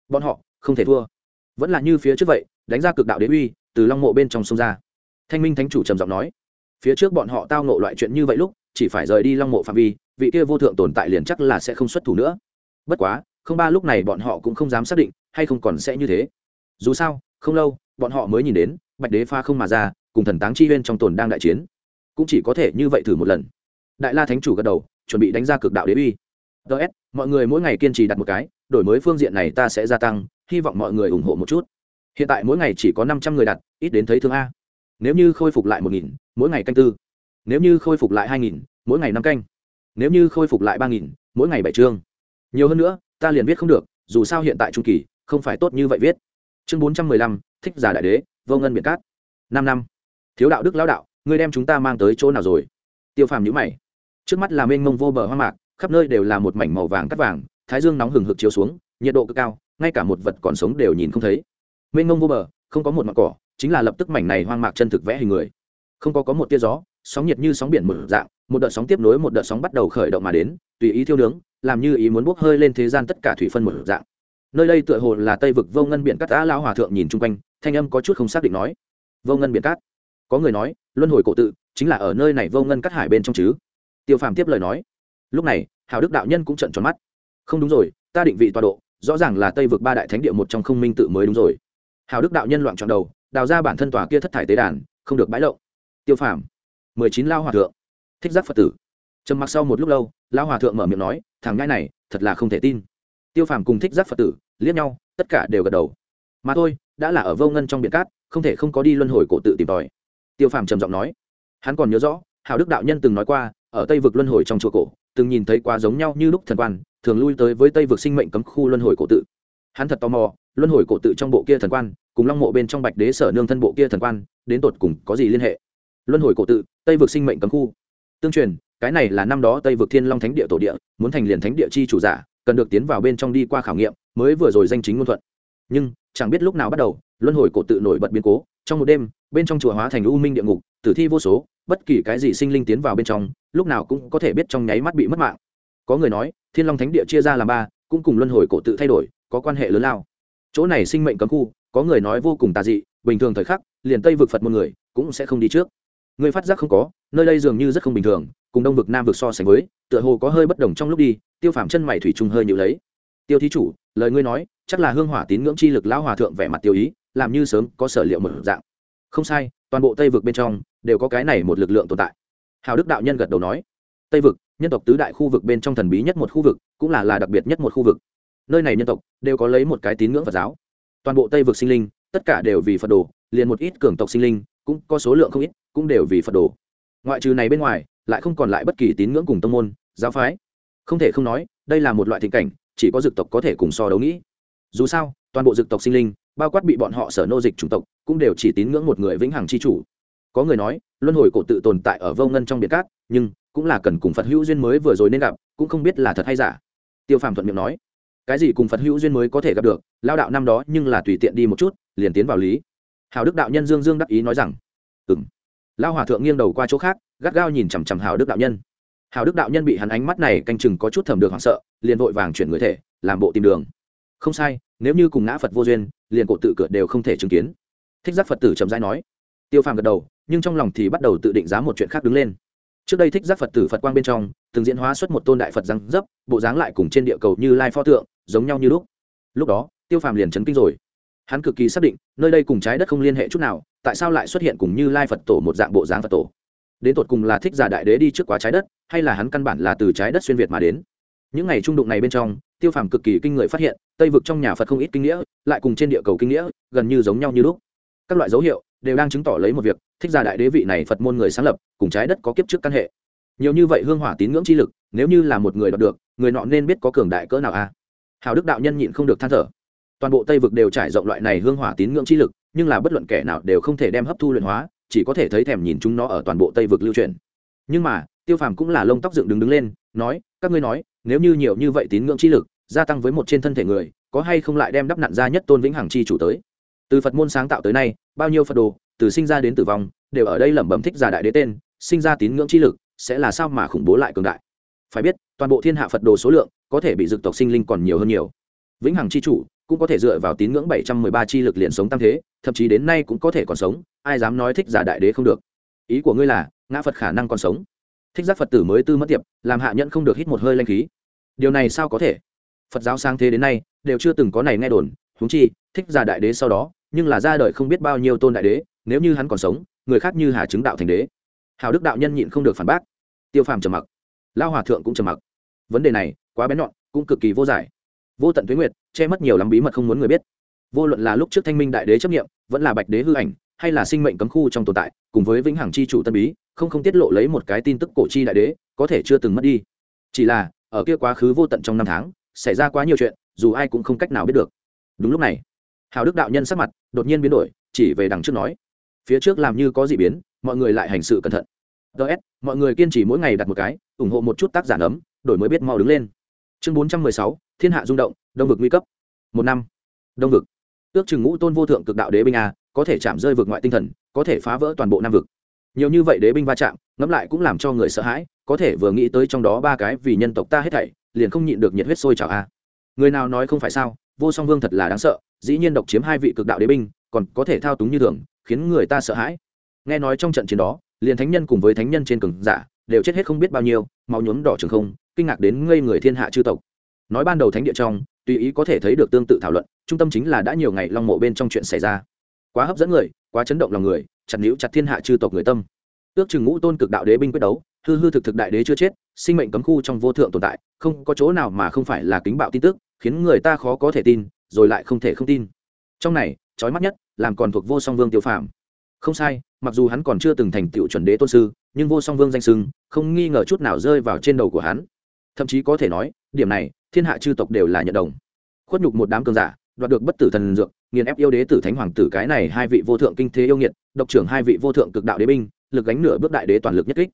Bọn họ, không thể thua. Vẫn là như phía trước vậy, đánh ra cực đạo đế uy, từ long mộ bên trong sông ra. Thanh minh thánh chủ trầm giọng nói, phía trước bọn họ tao nộ loại chuyện như vậy lúc, chỉ phải rời đi long mộ phạm vi vị kia vô thượng tồn tại liền chắc là sẽ không xuất thủ nữa. Bất quá, không ba lúc này bọn họ cũng không dám xác định, hay không còn sẽ như thế. Dù sao, không lâu, bọn họ mới nhìn đến, bạch đế pha không mà ra, cùng thần táng chi huyên trong tồn đang đại chiến. Cũng chỉ có thể như vậy thử một lần. Đại la thánh chủ gật đầu, chuẩn bị đánh ra cực đạo đế uy. Ts mọi người mỗi ngày kiên trì đặt một cái, đổi mới phương diện này ta sẽ gia tăng, hy vọng mọi người ủng hộ một chút. Hiện tại mỗi ngày chỉ có năm trăm người đặt, ít đến thấy thương a. Nếu như khôi phục lại một nghìn, mỗi ngày canh tư. Nếu như khôi phục lại hai nghìn, mỗi ngày năm canh nếu như khôi phục lại ba nghìn, mỗi ngày bảy chương. Nhiều hơn nữa, ta liền viết không được, dù sao hiện tại trung kỳ, không phải tốt như vậy viết. Chương bốn trăm mười lăm, thích giả đại đế, vô ngân biệt cát. Năm năm. Thiếu đạo đức lão đạo, ngươi đem chúng ta mang tới chỗ nào rồi? Tiêu phàm nhữ mày. Trước mắt là mênh mông vô bờ hoang mạc, khắp nơi đều là một mảnh màu vàng cắt vàng, thái dương nóng hừng hực chiếu xuống, nhiệt độ cực cao, ngay cả một vật còn sống đều nhìn không thấy. Mênh mông vô bờ, không có một mặt cỏ, chính là lập tức mảnh này hoang mạc chân thực vẽ hình người. Không có có một tia gió sóng nhiệt như sóng biển mở dạng, một đợt sóng tiếp nối một đợt sóng bắt đầu khởi động mà đến, tùy ý thiêu nướng, làm như ý muốn bốc hơi lên thế gian tất cả thủy phân mở dạng. Nơi đây tựa hồ là tây vực vô ngân biển cát đã lao hòa thượng nhìn chung quanh, thanh âm có chút không xác định nói. Vô ngân biển cát. Có người nói, luân hồi cổ tự, chính là ở nơi này vô ngân cát hải bên trong chứ. Tiêu phàm tiếp lời nói. Lúc này hào đức đạo nhân cũng trận tròn mắt. Không đúng rồi, ta định vị tọa độ, rõ ràng là tây vực ba đại thánh địa một trong không minh tự mới đúng rồi. Hào đức đạo nhân loạn trọn đầu, đào ra bản thân tòa kia thất thải tế đàn, không được bãi lậu tiêu phàm mười chín lao hòa thượng. Thích giác phật tử. Trầm mặc sau một lúc lâu, lao hòa thượng mở miệng nói, thằng ngai này, thật là không thể tin. Tiêu phàm cùng thích giác phật tử liếc nhau, tất cả đều gật đầu. Mà thôi, đã là ở vô ngân trong biển cát, không thể không có đi luân hồi cổ tự tìm tòi. Tiêu phàm trầm giọng nói. Hắn còn nhớ rõ, hào đức đạo nhân từng nói qua, ở tây vực luân hồi trong chùa cổ, từng nhìn thấy quá giống nhau như lúc thần quan, thường lui tới với tây vực sinh mệnh cấm khu luân hồi cổ tự. Hắn thật tò mò, luân hồi cổ tự trong bộ kia thần quan, cùng long mộ bên trong bạch đế sở nương thân bộ kia thần quan, đến tột cùng có gì liên hệ? Luân hồi cổ tự, tây vực sinh mệnh cấm khu. Tương truyền, cái này là năm đó tây vực thiên long thánh địa tổ địa, muốn thành liền thánh địa chi chủ giả, cần được tiến vào bên trong đi qua khảo nghiệm, mới vừa rồi danh chính ngôn thuận. Nhưng, chẳng biết lúc nào bắt đầu, luân hồi cổ tự nổi bật biến cố. Trong một đêm, bên trong chùa hóa thành u minh địa ngục, tử thi vô số, bất kỳ cái gì sinh linh tiến vào bên trong, lúc nào cũng có thể biết trong nháy mắt bị mất mạng. Có người nói, thiên long thánh địa chia ra làm ba, cũng cùng luân hồi cổ tự thay đổi, có quan hệ lớn lao. Chỗ này sinh mệnh cấm khu, có người nói vô cùng tà dị, bình thường thời khắc, liền tây vực phật một người cũng sẽ không đi trước người phát giác không có, nơi đây dường như rất không bình thường, cùng đông vực nam vực so sánh với, tựa hồ có hơi bất đồng trong lúc đi, tiêu Phàm chân mày thủy trùng hơi nhịu lấy. Tiêu thí chủ, lời ngươi nói, chắc là hương hỏa tín ngưỡng chi lực lão hòa thượng vẻ mặt tiêu ý, làm như sớm có sở liệu một dạng. Không sai, toàn bộ tây vực bên trong, đều có cái này một lực lượng tồn tại. Hào đức đạo nhân gật đầu nói, tây vực, nhân tộc tứ đại khu vực bên trong thần bí nhất một khu vực, cũng là là đặc biệt nhất một khu vực. Nơi này nhân tộc, đều có lấy một cái tín ngưỡng phật giáo. Toàn bộ tây vực sinh linh, tất cả đều vì phật đồ, liền một ít cường tộc sinh linh cũng có số lượng không ít, cũng đều vì phật đồ. Ngoại trừ này bên ngoài, lại không còn lại bất kỳ tín ngưỡng cùng tông môn, giáo phái. Không thể không nói, đây là một loại thịnh cảnh, chỉ có dực tộc có thể cùng so đấu nghĩ. Dù sao, toàn bộ dực tộc sinh linh, bao quát bị bọn họ sở nô dịch chủng tộc, cũng đều chỉ tín ngưỡng một người vĩnh hằng c h i chủ. Có người nói, luân hồi cổ tự tồn tại ở vô ngân trong biệt cát, nhưng cũng là cần cùng phật hữu duyên mới vừa rồi nên gặp, cũng không biết là thật hay giả. Tiêu phàm thuận miệng nói, cái gì cùng phật hữu duyên mới có thể gặp được, lao đạo năm đó nhưng là tùy tiện đi một chút, liền tiến vào lý hào đức đạo nhân dương dương đắc ý nói rằng ừ m lao hòa thượng nghiêng đầu qua chỗ khác, gắt gao nhìn chằm chằm hào đức đạo nhân. Hào đức đạo nhân bị hắn ánh mắt này canh chừng có chút thầm được hoảng sợ, liền vội vàng chuyển người thể, làm bộ tìm đường. Không sai, nếu như cùng ngã phật vô duyên, liền cổ tự cửa đều không thể chứng kiến. Thích giác phật tử trầm dãi nói. Tiêu phàm gật đầu, nhưng trong lòng thì bắt đầu tự định giá một chuyện khác đứng lên. Trước đây thích giác phật tử phật quang bên trong, từng diễn hóa xuất một tôn đại phật răng dấp, bộ dáng lại cùng trên địa cầu như lai pho tượng, giống nhau như lúc. Lúc đó, tiêu phàm liền chấn kinh rồi hắn cực kỳ xác định, nơi đây cùng trái đất không liên hệ chút nào, tại sao lại xuất hiện cùng như lai phật tổ một dạng bộ dáng phật tổ? Đến tột cùng là thích giả đại đế đi trước quá trái đất, hay là hắn căn bản là từ trái đất xuyên việt mà đến? Những ngày trung đụng này bên trong, tiêu phàm cực kỳ kinh người phát hiện, tây vực trong nhà phật không ít kinh nghĩa, lại cùng trên địa cầu kinh nghĩa, gần như giống nhau như lúc. Các loại dấu hiệu đều đang chứng tỏ lấy một việc, thích giả đại đế vị này phật môn người sáng lập, cùng trái đất có kiếp trước căn hệ. Nhiều như vậy hương hỏa tín ngưỡng chi lực, nếu như là một người đọc được, người nọ nên biết có cường đại cỡ nào a. À? hào đức đạo nhân nhịn không được than thở toàn bộ tây vực đều trải rộng loại này hương hỏa tín ngưỡng chi lực, nhưng là bất luận kẻ nào đều không thể đem hấp thu luyện hóa, chỉ có thể thấy thèm nhìn chúng nó ở toàn bộ tây vực lưu truyền. Nhưng mà, tiêu phàm cũng là lông tóc dựng đứng đứng lên, nói, các ngươi nói, nếu như nhiều như vậy tín ngưỡng chi lực gia tăng với một trên thân thể người, có hay không lại đem đắp nặn ra nhất tôn vĩnh hằng chi chủ tới? Từ phật môn sáng tạo tới nay, bao nhiêu phật đồ, từ sinh ra đến tử vong, đều ở đây lẩm bẩm thích giả đại đế tên, sinh ra tín ngưỡng chi lực sẽ là sao mà khủng bố lại cường đại? Phải biết, toàn bộ thiên hạ phật đồ số lượng có thể bị dực tộc sinh linh còn nhiều hơn nhiều vĩnh hằng chi chủ, cũng có thể dựa vào tín ngưỡng bảy trăm mười ba chi lực liền sống tam thế, thậm chí đến nay cũng có thể còn sống, ai dám nói thích giả đại đế không được. Ý của ngươi là, ngã phật khả năng còn sống. Thích giác phật tử mới tư mất tiệp, làm hạ nhận không được hít một hơi lanh khí. Điều này sao có thể? Phật giáo sang thế đến nay, đều chưa từng có này nghe đồn húng chi, thích giả đại đế sau đó, nhưng là ra đời không biết bao nhiêu tôn đại đế, nếu như hắn còn sống, người khác như hà chứng đạo thành đế. Hào đức đạo nhân nhịn không được phản bác. Tiêu phàm trầm mặc. Lao hòa thượng cũng trầm mặc. Vấn đề này, quá bén nhọn, cũng cực kỳ vô giải vô tận tuyến nguyệt, che mất nhiều lắm bí mật không muốn người biết. Vô luận là lúc trước thanh minh đại đế chấp nghiệm vẫn là bạch đế hư ảnh, hay là sinh mệnh cấm khu trong tồn tại, cùng với vĩnh hằng chi chủ tân bí, không không tiết lộ lấy một cái tin tức cổ chi đại đế, có thể chưa từng mất đi. Chỉ là, ở kia quá khứ vô tận trong năm tháng, xảy ra quá nhiều chuyện, dù ai cũng không cách nào biết được. Đúng lúc này, hào đức đạo nhân sắc mặt đột nhiên biến đổi, chỉ về đằng trước nói, phía trước làm như có d ị biến, mọi người lại hành sự cẩn thận. Ts mọi người kiên trì mỗi ngày đặt một cái, ủng hộ một chút tác giả ấm đổi mới biết mau đứng lên. Chương bốn trăm mười sáu thiên hạ rung động, đông vực nguy cấp. Một năm, đông vực. Ước chừng ngũ tôn vô thượng cực đạo đế binh a, có thể chạm rơi vực ngoại tinh thần, có thể phá vỡ toàn bộ nam vực. Nhiều như vậy đế binh va chạm, ngẫm lại cũng làm cho người sợ hãi, có thể vừa nghĩ tới trong đó ba cái vì nhân tộc ta hết thảy, liền không nhịn được nhiệt huyết sôi trào a. Người nào nói không phải sao, vô song vương thật là đáng sợ, dĩ nhiên độc chiếm hai vị cực đạo đế binh, còn có thể thao túng như thường, khiến người ta sợ hãi. Nghe nói trong trận chiến đó, liền thánh nhân cùng với thánh nhân trên cường giả, đều chết hết không biết bao nhiêu, máu nhuốm đỏ trường không, kinh ngạc đến ngây người thiên hạ chư tộc nói ban đầu thánh địa trong, tùy ý có thể thấy được tương tự thảo luận, trung tâm chính là đã nhiều ngày long mộ bên trong chuyện xảy ra. Quá hấp dẫn người, quá chấn động lòng người, chặt níu chặt thiên hạ chư tộc người tâm. Ước chừng ngũ tôn cực đạo đế binh quyết đấu, hư hư thực thực đại đế chưa chết, sinh mệnh cấm khu trong vô thượng tồn tại, không có chỗ nào mà không phải là kính bạo tin tức, khiến người ta khó có thể tin, rồi lại không thể không tin. Trong này, trói mắt nhất, làm còn thuộc vô song vương tiêu phạm không sai, mặc dù hắn còn chưa từng thành tựu chuẩn đế tôn sư, nhưng vô song vương danh sưng không nghi ngờ chút nào rơi vào trên đầu của hắn. Thậm chí có thể nói, điểm này thiên hạ chư tộc đều là nhận đồng. Khuất nhục một đám cường giả, đoạt được bất tử thần dược, nghiền ép yêu đế tử thánh hoàng tử cái này hai vị vô thượng kinh thế yêu nghiệt, độc trưởng hai vị vô thượng cực đạo đế binh, lực gánh nửa bước đại đế toàn lực nhất kích.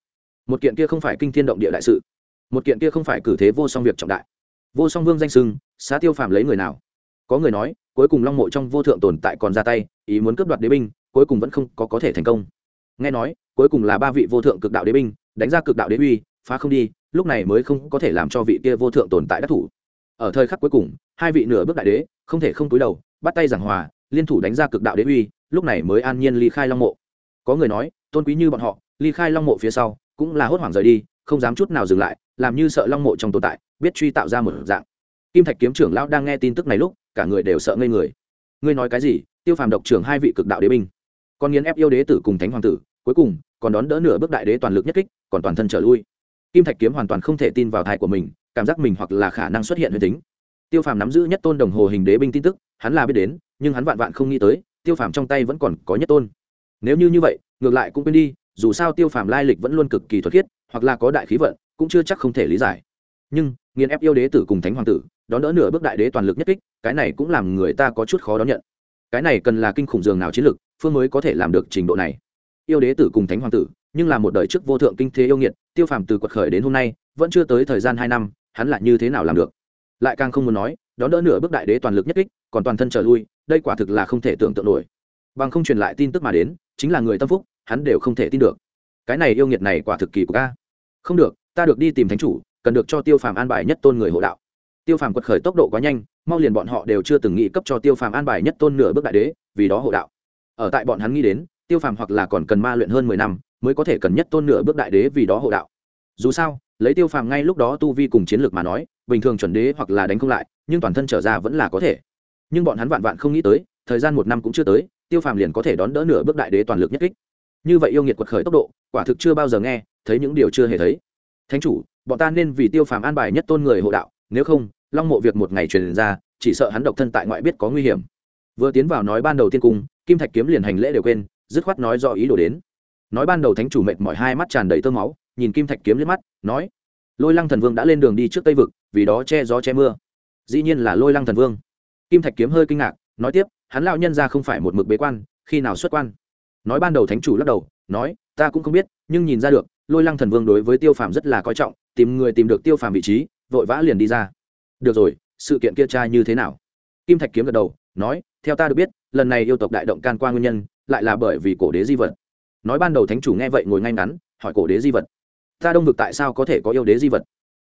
Một kiện kia không phải kinh thiên động địa đại sự, một kiện kia không phải cử thế vô song việc trọng đại. Vô song vương danh sưng, xá tiêu phàm lấy người nào? Có người nói, cuối cùng long mộ trong vô thượng tồn tại còn ra tay, ý muốn cướp đoạt đế binh, cuối cùng vẫn không có có thể thành công. Nghe nói, cuối cùng là ba vị vô thượng cực đạo đế binh, đánh ra cực đạo đế uy, phá không đi lúc này mới không có thể làm cho vị kia vô thượng tồn tại đắc thủ. Ở thời khắc cuối cùng, hai vị nửa bước đại đế, không thể không túi đầu, bắt tay giảng hòa, liên thủ đánh ra cực đạo đế uy, lúc này mới an nhiên ly khai long mộ. Có người nói, tôn quý như bọn họ, ly khai long mộ phía sau, cũng là hốt hoảng rời đi, không dám chút nào dừng lại, làm như sợ long mộ trong tồn tại, biết truy tạo ra một dạng. Kim thạch kiếm trưởng lão đang nghe tin tức này lúc, cả người đều sợ ngây người. Ngươi nói cái gì? Tiêu phàm độc trưởng hai vị cực đạo đế binh. Còn nghiến ép yêu đế tử cùng thánh hoàng tử, cuối cùng còn đón đỡ nửa bước đại đế toàn lực nhất kích, còn toàn thân trở lui kim thạch kiếm hoàn toàn không thể tin vào thai của mình, cảm giác mình hoặc là khả năng xuất hiện huyền tính. Tiêu phàm nắm giữ nhất tôn đồng hồ hình đế binh tin tức, hắn là biết đến, nhưng hắn vạn vạn không nghĩ tới, tiêu phàm trong tay vẫn còn có nhất tôn. Nếu như như vậy, ngược lại cũng quên đi, dù sao tiêu phàm lai lịch vẫn luôn cực kỳ thuật khiết, hoặc là có đại khí vận, cũng chưa chắc không thể lý giải. Nhưng, nghiền ép yêu đế tử cùng thánh hoàng tử, đón đỡ nửa bước đại đế toàn lực nhất kích, cái này cũng làm người ta có chút khó đón nhận. Cái này cần là kinh khủng dường nào chiến lực, phương mới có thể làm được trình độ này. Yêu đế tử cùng thánh hoàng tử, nhưng là một đời trước vô thượng kinh thế yêu nghiệt tiêu phàm từ quật khởi đến hôm nay, vẫn chưa tới thời gian hai năm, hắn lại như thế nào làm được? Lại càng không muốn nói, đón đỡ nửa bước đại đế toàn lực nhất kích, còn toàn thân trở lui, đây quả thực là không thể tưởng tượng nổi. Bằng không truyền lại tin tức mà đến, chính là người tâm phúc, hắn đều không thể tin được. Cái này yêu nghiệt này quả thực kỳ của ca không được, ta được đi tìm thánh chủ, cần được cho tiêu phàm an bài nhất tôn người hộ đạo. Tiêu phàm quật khởi tốc độ quá nhanh, mau liền bọn họ đều chưa từng nghĩ cấp cho tiêu phàm an bài nhất tôn nửa bước đại đế, vì đó hộ đạo. Ở tại bọn hắn nghĩ đến, tiêu phàm hoặc là còn cần ma luyện hơn mười năm mới có thể cần nhất tôn nửa bước đại đế vì đó hộ đạo. Dù sao, lấy tiêu phàm ngay lúc đó tu vi cùng chiến lược mà nói, bình thường chuẩn đế hoặc là đánh không lại, nhưng toàn thân trở ra vẫn là có thể. Nhưng bọn hắn vạn vạn không nghĩ tới, thời gian một năm cũng chưa tới, tiêu phàm liền có thể đón đỡ nửa bước đại đế toàn lực nhất kích. Như vậy yêu nghiệt quật khởi tốc độ, quả thực chưa bao giờ nghe, thấy những điều chưa hề thấy. Thánh chủ, bọn ta nên vì tiêu phàm an bài nhất tôn người hộ đạo, nếu không, long mộ việc một ngày truyền ra, chỉ sợ hắn độc thân tại ngoại biết có nguy hiểm. Vừa tiến vào nói ban đầu tiên cung, kim thạch kiếm liền hành lễ đều quên, dứt khoát nói do ý đồ đến nói ban đầu thánh chủ mệt mỏi hai mắt tràn đầy tơ máu, nhìn kim thạch kiếm liếc mắt, nói, lôi lăng thần vương đã lên đường đi trước tây vực, vì đó che gió che mưa. Dĩ nhiên là lôi lăng thần vương. Kim thạch kiếm hơi kinh ngạc, nói tiếp, hắn lão nhân ra không phải một mực bế quan, khi nào xuất quan? Nói ban đầu thánh chủ lắc đầu, nói, ta cũng không biết, nhưng nhìn ra được, lôi lăng thần vương đối với tiêu phàm rất là coi trọng, tìm người tìm được tiêu phàm vị trí, vội vã liền đi ra. Được rồi, sự kiện kia trai như thế nào? Kim thạch kiếm gật đầu, nói, theo ta được biết, lần này yêu tộc đại động can qua nguyên nhân, lại là bởi vì cổ đế di vật nói ban đầu thánh chủ nghe vậy ngồi ngay ngắn, hỏi cổ đế di vật. Ta đông vực tại sao có thể có yêu đế di vật?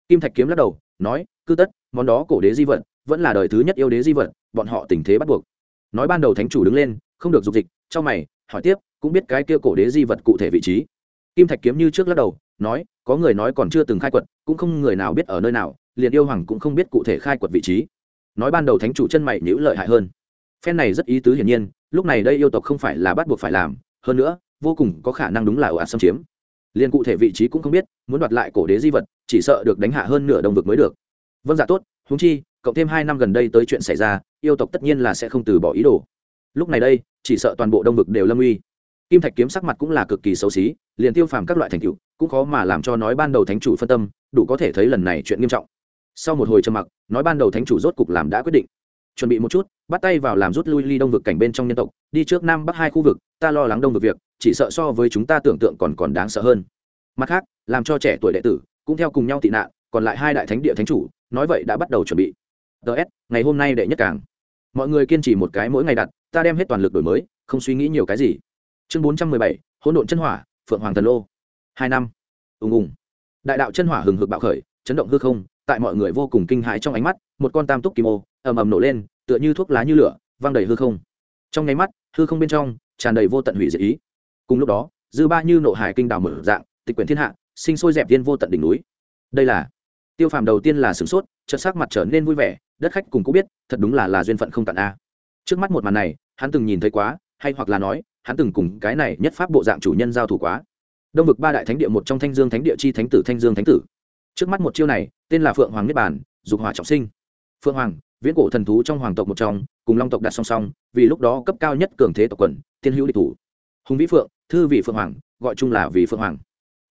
Kim thạch kiếm lắc đầu, nói, cứ tất, món đó cổ đế di vật, vẫn là đời thứ nhất yêu đế di vật, bọn họ tình thế bắt buộc. Nói ban đầu thánh chủ đứng lên, không được dục dịch, cho mày, hỏi tiếp, cũng biết cái kia cổ đế di vật cụ thể vị trí. Kim thạch kiếm như trước lắc đầu, nói, có người nói còn chưa từng khai quật, cũng không người nào biết ở nơi nào, liền yêu hoàng cũng không biết cụ thể khai quật vị trí. Nói ban đầu thánh chủ chân mày nhữ lợi hại hơn. Phen này rất ý tứ hiển nhiên, lúc này đây yêu tộc không phải là bắt buộc phải làm, hơn nữa vô cùng có khả năng đúng là ồ ạt xâm chiếm. Liền cụ thể vị trí cũng không biết, muốn đoạt lại cổ đế di vật, chỉ sợ được đánh hạ hơn nửa đồng vực mới được. Vâng dạ tốt húng chi, cộng thêm hai năm gần đây tới chuyện xảy ra, yêu tộc tất nhiên là sẽ không từ bỏ ý đồ. Lúc này đây, chỉ sợ toàn bộ đông vực đều lâm uy. Kim thạch kiếm sắc mặt cũng là cực kỳ xấu xí, liền tiêu phàm các loại thành tựu, cũng khó mà làm cho nói ban đầu thánh chủ phân tâm, đủ có thể thấy lần này chuyện nghiêm trọng. Sau một hồi trầm mặc, nói ban đầu thánh chủ rốt cục làm đã quyết định chuẩn bị một chút, bắt tay vào làm rút lui ly đông vực cảnh bên trong nhân tộc, đi trước nam bắc hai khu vực, ta lo lắng đông vực việc, chỉ sợ so với chúng ta tưởng tượng còn còn đáng sợ hơn. Mặt khác, làm cho trẻ tuổi đệ tử, cũng theo cùng nhau tị nạn, còn lại hai đại thánh địa thánh chủ, nói vậy đã bắt đầu chuẩn bị. Ts ngày hôm nay đệ nhất càng. Mọi người kiên trì một cái mỗi ngày đặt, ta đem hết toàn lực đổi mới, không suy nghĩ nhiều cái gì. Chương bốn trăm mười bảy, hỗn độn chân hỏa, phượng hoàng thần lô. Hai năm. Ùng ùng. Đại đạo chân hỏa hừng hực bạo khởi, chấn động hư không, tại mọi người vô cùng kinh hãi trong ánh mắt, một con tam túc kim ô ầm ầm nổ lên, tựa như thuốc lá như lửa, văng đầy hư không. Trong nháy mắt, hư không bên trong, tràn đầy vô tận hủy diệt ý. Cùng lúc đó, dư ba như nộ hải kinh đảo mở dạng, tịch quyển thiên hạ, sinh sôi dẹp tiên vô tận đỉnh núi. Đây là, tiêu phàm đầu tiên là sửng sốt, chợt sắc mặt trở nên vui vẻ, đất khách cùng cũng biết, thật đúng là là duyên phận không tận a. Trước mắt một màn này, hắn từng nhìn thấy quá, hay hoặc là nói, hắn từng cùng cái này nhất pháp bộ dạng chủ nhân giao thủ quá. Đông vực ba đại thánh địa một trong thanh dương thánh địa chi thánh tử thanh dương thánh tử. Trước mắt một chiêu này, tên là phượng hoàng niết bản dục hỏa trọng sinh. Phượng hoàng viễn cổ thần thú trong hoàng tộc một trong, cùng long tộc đặt song song, vì lúc đó cấp cao nhất cường thế tộc quần, thiên hữu địch thủ. Hùng vĩ phượng, thư vị phượng hoàng, gọi chung là vì phượng hoàng.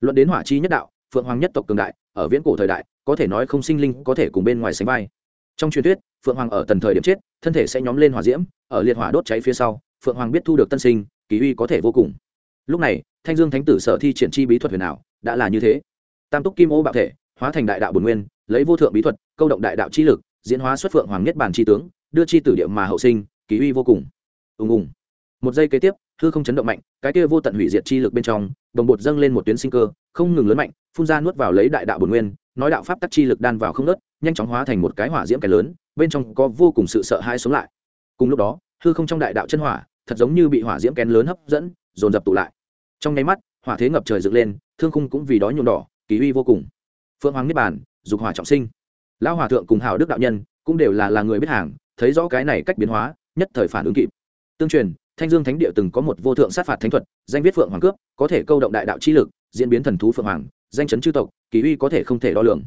Luận đến hỏa chi nhất đạo, phượng hoàng nhất tộc cường đại, ở viễn cổ thời đại, có thể nói không sinh linh có thể cùng bên ngoài sánh vai. Trong truyền thuyết, phượng hoàng ở tần thời điểm chết, thân thể sẽ nhóm lên hỏa diễm, ở liệt hỏa đốt cháy phía sau, phượng hoàng biết thu được tân sinh, kỳ uy có thể vô cùng. Lúc này, thanh dương thánh tử sở thi triển chi bí thuật huyền ảo, đã là như thế. Tam túc kim ô bạo thể, hóa thành đại đạo bồn nguyên, lấy vô thượng bí thuật, câu động đại đạo chi lực diễn hóa xuất phượng hoàng nhất bản chi tướng, đưa chi tử địa mà hậu sinh, kỳ uy vô cùng. Ùng ùng. Một giây kế tiếp, hư không chấn động mạnh, cái kia vô tận hủy diệt chi lực bên trong, đồng bột dâng lên một tuyến sinh cơ, không ngừng lớn mạnh, phun ra nuốt vào lấy đại đạo bồn nguyên, nói đạo pháp tắc chi lực đan vào không nớt nhanh chóng hóa thành một cái hỏa diễm cái lớn, bên trong có vô cùng sự sợ hãi sống lại. Cùng lúc đó, hư không trong đại đạo chân hỏa, thật giống như bị hỏa diễm kén lớn hấp dẫn, dồn dập tụ lại. Trong nháy mắt, hỏa thế ngập trời dựng lên, thương khung cũng vì đó nhuộm đỏ, kỳ uy vô cùng. Phượng hoàng niết bàn, dục hỏa trọng sinh lão hòa thượng cùng hào đức đạo nhân cũng đều là là người biết hàng, thấy rõ cái này cách biến hóa, nhất thời phản ứng kịp. Tương truyền, thanh dương thánh địa từng có một vô thượng sát phạt thánh thuật, danh viết phượng hoàng cướp, có thể câu động đại đạo chi lực, diễn biến thần thú phượng hoàng, danh chấn chư tộc, kỳ uy có thể không thể đo lường.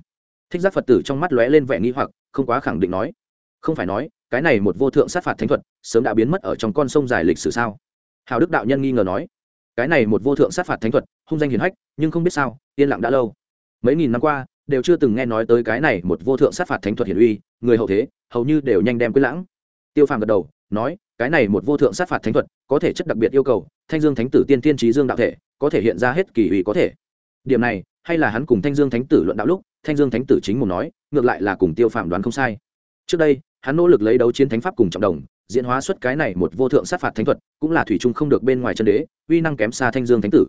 Thích giác phật tử trong mắt lóe lên vẻ nghi hoặc, không quá khẳng định nói. Không phải nói, cái này một vô thượng sát phạt thánh thuật sớm đã biến mất ở trong con sông dài lịch sử sao? Hào đức đạo nhân nghi ngờ nói. Cái này một vô thượng sát phạt thánh thuật, hung danh hiền hách, nhưng không biết sao, yên lặng đã lâu. Mấy nghìn năm qua đều chưa từng nghe nói tới cái này một vô thượng sát phạt thánh thuật hiển uy, người hậu thế, hầu như đều nhanh đem quyết lãng. Tiêu phàm gật đầu, nói, cái này một vô thượng sát phạt thánh thuật, có thể chất đặc biệt yêu cầu, thanh dương thánh tử tiên tiên trí dương đạo thể, có thể hiện ra hết kỳ uy có thể. Điểm này, hay là hắn cùng thanh dương thánh tử luận đạo lúc, thanh dương thánh tử chính muốn nói, ngược lại là cùng tiêu phàm đoán không sai. Trước đây, hắn nỗ lực lấy đấu chiến thánh pháp cùng trọng đồng, diễn hóa xuất cái này một vô thượng sát phạt thánh thuật, cũng là thủy trung không được bên ngoài chân đế, uy năng kém xa thanh dương thánh tử.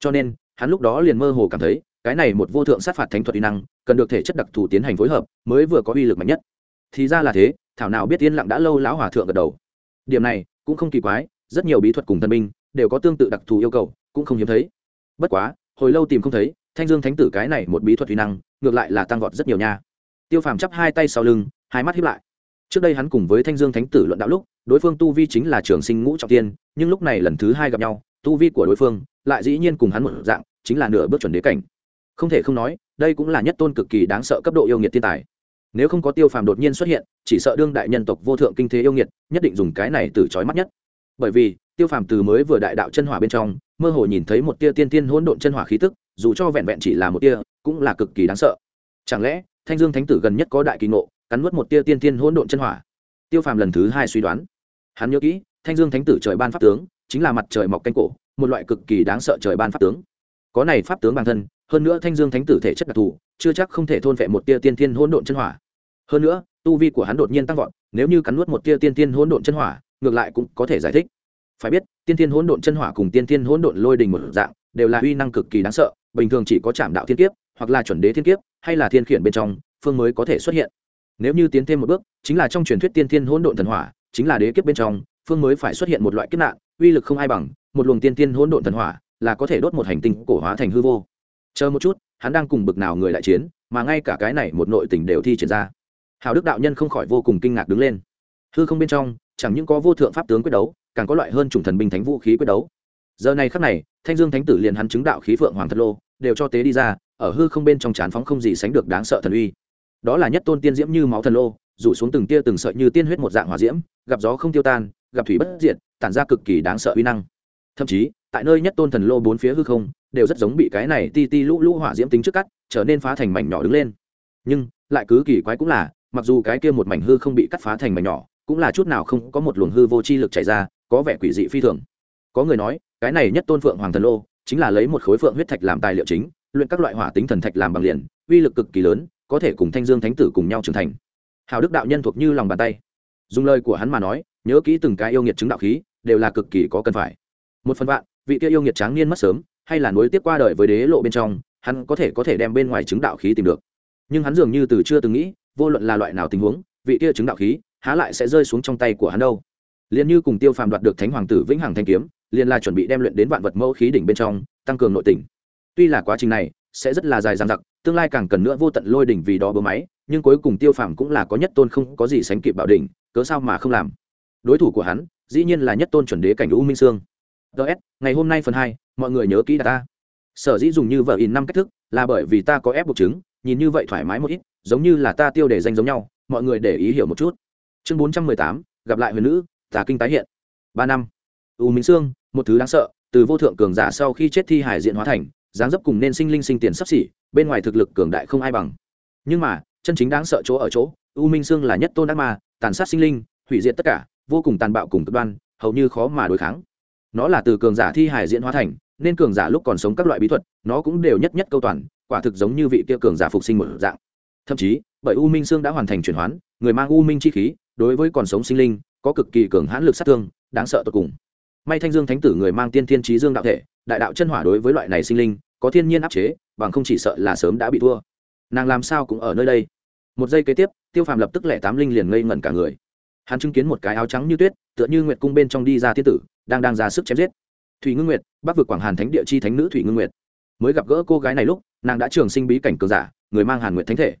Cho nên, hắn lúc đó liền mơ hồ cảm thấy cái này một vô thượng sát phạt thánh thuật uy năng, cần được thể chất đặc thù tiến hành phối hợp, mới vừa có uy lực mạnh nhất. Thì ra là thế, thảo nào biết yên lặng đã lâu lão hòa thượng gật đầu. Điểm này cũng không kỳ quái, rất nhiều bí thuật cùng thần binh đều có tương tự đặc thù yêu cầu, cũng không hiếm thấy. Bất quá, hồi lâu tìm không thấy, thanh dương thánh tử cái này một bí thuật uy năng, ngược lại là tăng vọt rất nhiều nha. Tiêu phàm chắp hai tay sau lưng, hai mắt hiếp lại. Trước đây hắn cùng với thanh dương thánh tử luận đạo lúc, đối phương tu vi chính là trường sinh ngũ trọng tiên, nhưng lúc này lần thứ hai gặp nhau, tu vi của đối phương lại dĩ nhiên cùng hắn một dạng, chính là nửa bước chuẩn đế cảnh không thể không nói, đây cũng là nhất tôn cực kỳ đáng sợ cấp độ yêu nghiệt thiên tài. Nếu không có tiêu phàm đột nhiên xuất hiện, chỉ sợ đương đại nhân tộc vô thượng kinh thế yêu nghiệt, nhất định dùng cái này từ trói mắt nhất. Bởi vì, tiêu phàm từ mới vừa đại đạo chân hỏa bên trong, mơ hồ nhìn thấy một tia tiên tiên hỗn độn chân hỏa khí tức, dù cho vẹn vẹn chỉ là một tia, cũng là cực kỳ đáng sợ. Chẳng lẽ, thanh dương thánh tử gần nhất có đại kỳ ngộ, cắn nuốt một tia tiên tiên hỗn độn chân hỏa? Tiêu phàm lần thứ hai suy đoán. Hắn nhớ kỹ, thanh dương thánh tử trời ban pháp tướng, chính là mặt trời mọc canh cổ, một loại cực kỳ đáng sợ trời ban pháp tướng. Có này pháp tướng bản thân hơn nữa thanh dương thánh tử thể chất đặc thù, chưa chắc không thể thôn vệ một tia tiên thiên hỗn độn chân hỏa. Hơn nữa, tu vi của hắn đột nhiên tăng vọt, nếu như cắn nuốt một tia tiên thiên hỗn độn chân hỏa, ngược lại cũng có thể giải thích. Phải biết, tiên thiên hỗn độn chân hỏa cùng tiên thiên hỗn độn lôi đình một dạng, đều là uy năng cực kỳ đáng sợ, bình thường chỉ có chạm đạo thiên kiếp, hoặc là chuẩn đế thiên kiếp, hay là thiên khiển bên trong, phương mới có thể xuất hiện. Nếu như tiến thêm một bước, chính là trong truyền thuyết tiên thiên hỗn độn thần hỏa, chính là đế kiếp bên trong, phương mới phải xuất hiện một loại kiếp nạn, uy lực không ai bằng, một luồng tiên thiên hỗn độn thần hỏa, là có thể đốt một hành tinh cổ hóa thành hư vô chờ một chút, hắn đang cùng bực nào người đại chiến, mà ngay cả cái này một nội tình đều thi triển ra. Hào đức đạo nhân không khỏi vô cùng kinh ngạc đứng lên. Hư không bên trong, chẳng những có vô thượng pháp tướng quyết đấu, càng có loại hơn chủng thần binh thánh vũ khí quyết đấu. Giờ này khắc này, thanh dương thánh tử liền hắn chứng đạo khí phượng hoàng thật lô, đều cho tế đi ra, ở hư không bên trong trán phóng không gì sánh được đáng sợ thần uy. Đó là nhất tôn tiên diễm như máu thần lô, rủ xuống từng tia từng sợi như tiên huyết một dạng hỏa diễm, gặp gió không tiêu tan, gặp thủy bất diệt, tản ra cực kỳ đáng sợ uy năng. Thậm chí, tại nơi nhất tôn thần lô bốn phía hư không đều rất giống bị cái này ti ti lũ lũ hỏa diễm tính trước cắt, trở nên phá thành mảnh nhỏ đứng lên. Nhưng, lại cứ kỳ quái cũng là, mặc dù cái kia một mảnh hư không bị cắt phá thành mảnh nhỏ, cũng là chút nào không có một luồng hư vô chi lực chảy ra, có vẻ quỷ dị phi thường. Có người nói, cái này nhất tôn phượng hoàng thần lô, chính là lấy một khối phượng huyết thạch làm tài liệu chính, luyện các loại hỏa tính thần thạch làm bằng liền, uy lực cực kỳ lớn, có thể cùng thanh dương thánh tử cùng nhau trưởng thành. Hào đức đạo nhân thuộc như lòng bàn tay. Dùng lời của hắn mà nói, nhớ kỹ từng cái yêu nghiệt chứng đạo khí, đều là cực kỳ có cần phải. Một phần vạn, vị kia yêu nghiệt tráng niên mất sớm hay là nối tiếp qua đời với đế lộ bên trong, hắn có thể có thể đem bên ngoài chứng đạo khí tìm được. Nhưng hắn dường như từ chưa từng nghĩ, vô luận là loại nào tình huống, vị kia chứng đạo khí, há lại sẽ rơi xuống trong tay của hắn đâu. Liền như cùng tiêu phàm đoạt được thánh hoàng tử vĩnh hằng thanh kiếm, liền là chuẩn bị đem luyện đến vạn vật mẫu khí đỉnh bên trong, tăng cường nội tỉnh tuy là quá trình này sẽ rất là dài dằng dặc, tương lai càng cần nữa vô tận lôi đỉnh vì đó bơm máy, nhưng cuối cùng tiêu phàm cũng là có nhất tôn không có gì sánh kịp bảo đỉnh, cớ sao mà không làm? Đối thủ của hắn dĩ nhiên là nhất tôn chuẩn đế cảnh u minh sương ts ngày hôm nay phần hai, mọi người nhớ kỹ ta. Sở dĩ dùng như vợ in năm cách thức, là bởi vì ta có ép buộc chứng, nhìn như vậy thoải mái một ít, giống như là ta tiêu để danh giống nhau, mọi người để ý hiểu một chút. Chương bốn trăm mười tám, gặp lại huyền nữ, tà kinh tái hiện. Ba năm. U minh sương, một thứ đáng sợ, từ vô thượng cường giả sau khi chết thi hải diện hóa thành, dáng dấp cùng nên sinh linh sinh tiền sắp xỉ, bên ngoài thực lực cường đại không ai bằng. Nhưng mà, chân chính đáng sợ chỗ ở chỗ, u minh sương là nhất tôn ác ma, tàn sát sinh linh, hủy diệt tất cả, vô cùng tàn bạo cùng cực đoan, hầu như khó mà đối kháng nó là từ cường giả thi hải diễn hóa thành, nên cường giả lúc còn sống các loại bí thuật, nó cũng đều nhất nhất câu toàn, quả thực giống như vị kia cường giả phục sinh một dạng. Thậm chí, bởi u minh sương đã hoàn thành chuyển hoán, người mang u minh chi khí, đối với còn sống sinh linh, có cực kỳ cường hãn lực sát thương, đáng sợ tột cùng. May thanh dương thánh tử người mang tiên thiên trí dương đạo thể, đại đạo chân hỏa đối với loại này sinh linh, có thiên nhiên áp chế, bằng không chỉ sợ là sớm đã bị thua. Nàng làm sao cũng ở nơi đây. Một giây kế tiếp, tiêu phàm lập tức lẻ tám linh liền ngây ngẩn cả người hắn chứng kiến một cái áo trắng như tuyết, tựa như nguyệt cung bên trong đi ra thiên tử, đang đang ra sức chém giết. Thủy ngưng nguyệt, bắc vực quảng hàn thánh địa chi thánh nữ thủy ngưng nguyệt. Mới gặp gỡ cô gái này lúc, nàng đã trường sinh bí cảnh cường giả, người mang hàn nguyệt thánh thể.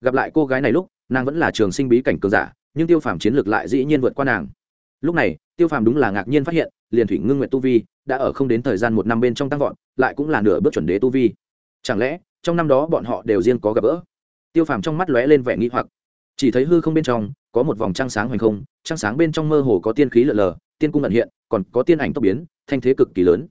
Gặp lại cô gái này lúc, nàng vẫn là trường sinh bí cảnh cường giả, nhưng tiêu phàm chiến lược lại dĩ nhiên vượt qua nàng. Lúc này, tiêu phàm đúng là ngạc nhiên phát hiện, liền thủy ngưng nguyệt tu vi đã ở không đến thời gian một năm bên trong tăng vọt, lại cũng là nửa bước chuẩn đế tu vi. Chẳng lẽ, trong năm đó bọn họ đều riêng có gặp gỡ? Tiêu phàm trong mắt lóe lên vẻ nghi hoặc chỉ thấy hư không bên trong có một vòng trăng sáng hoành không, trăng sáng bên trong mơ hồ có tiên khí lợn lờ, tiên cung ẩn hiện, còn có tiên ảnh tốc biến, thanh thế cực kỳ lớn.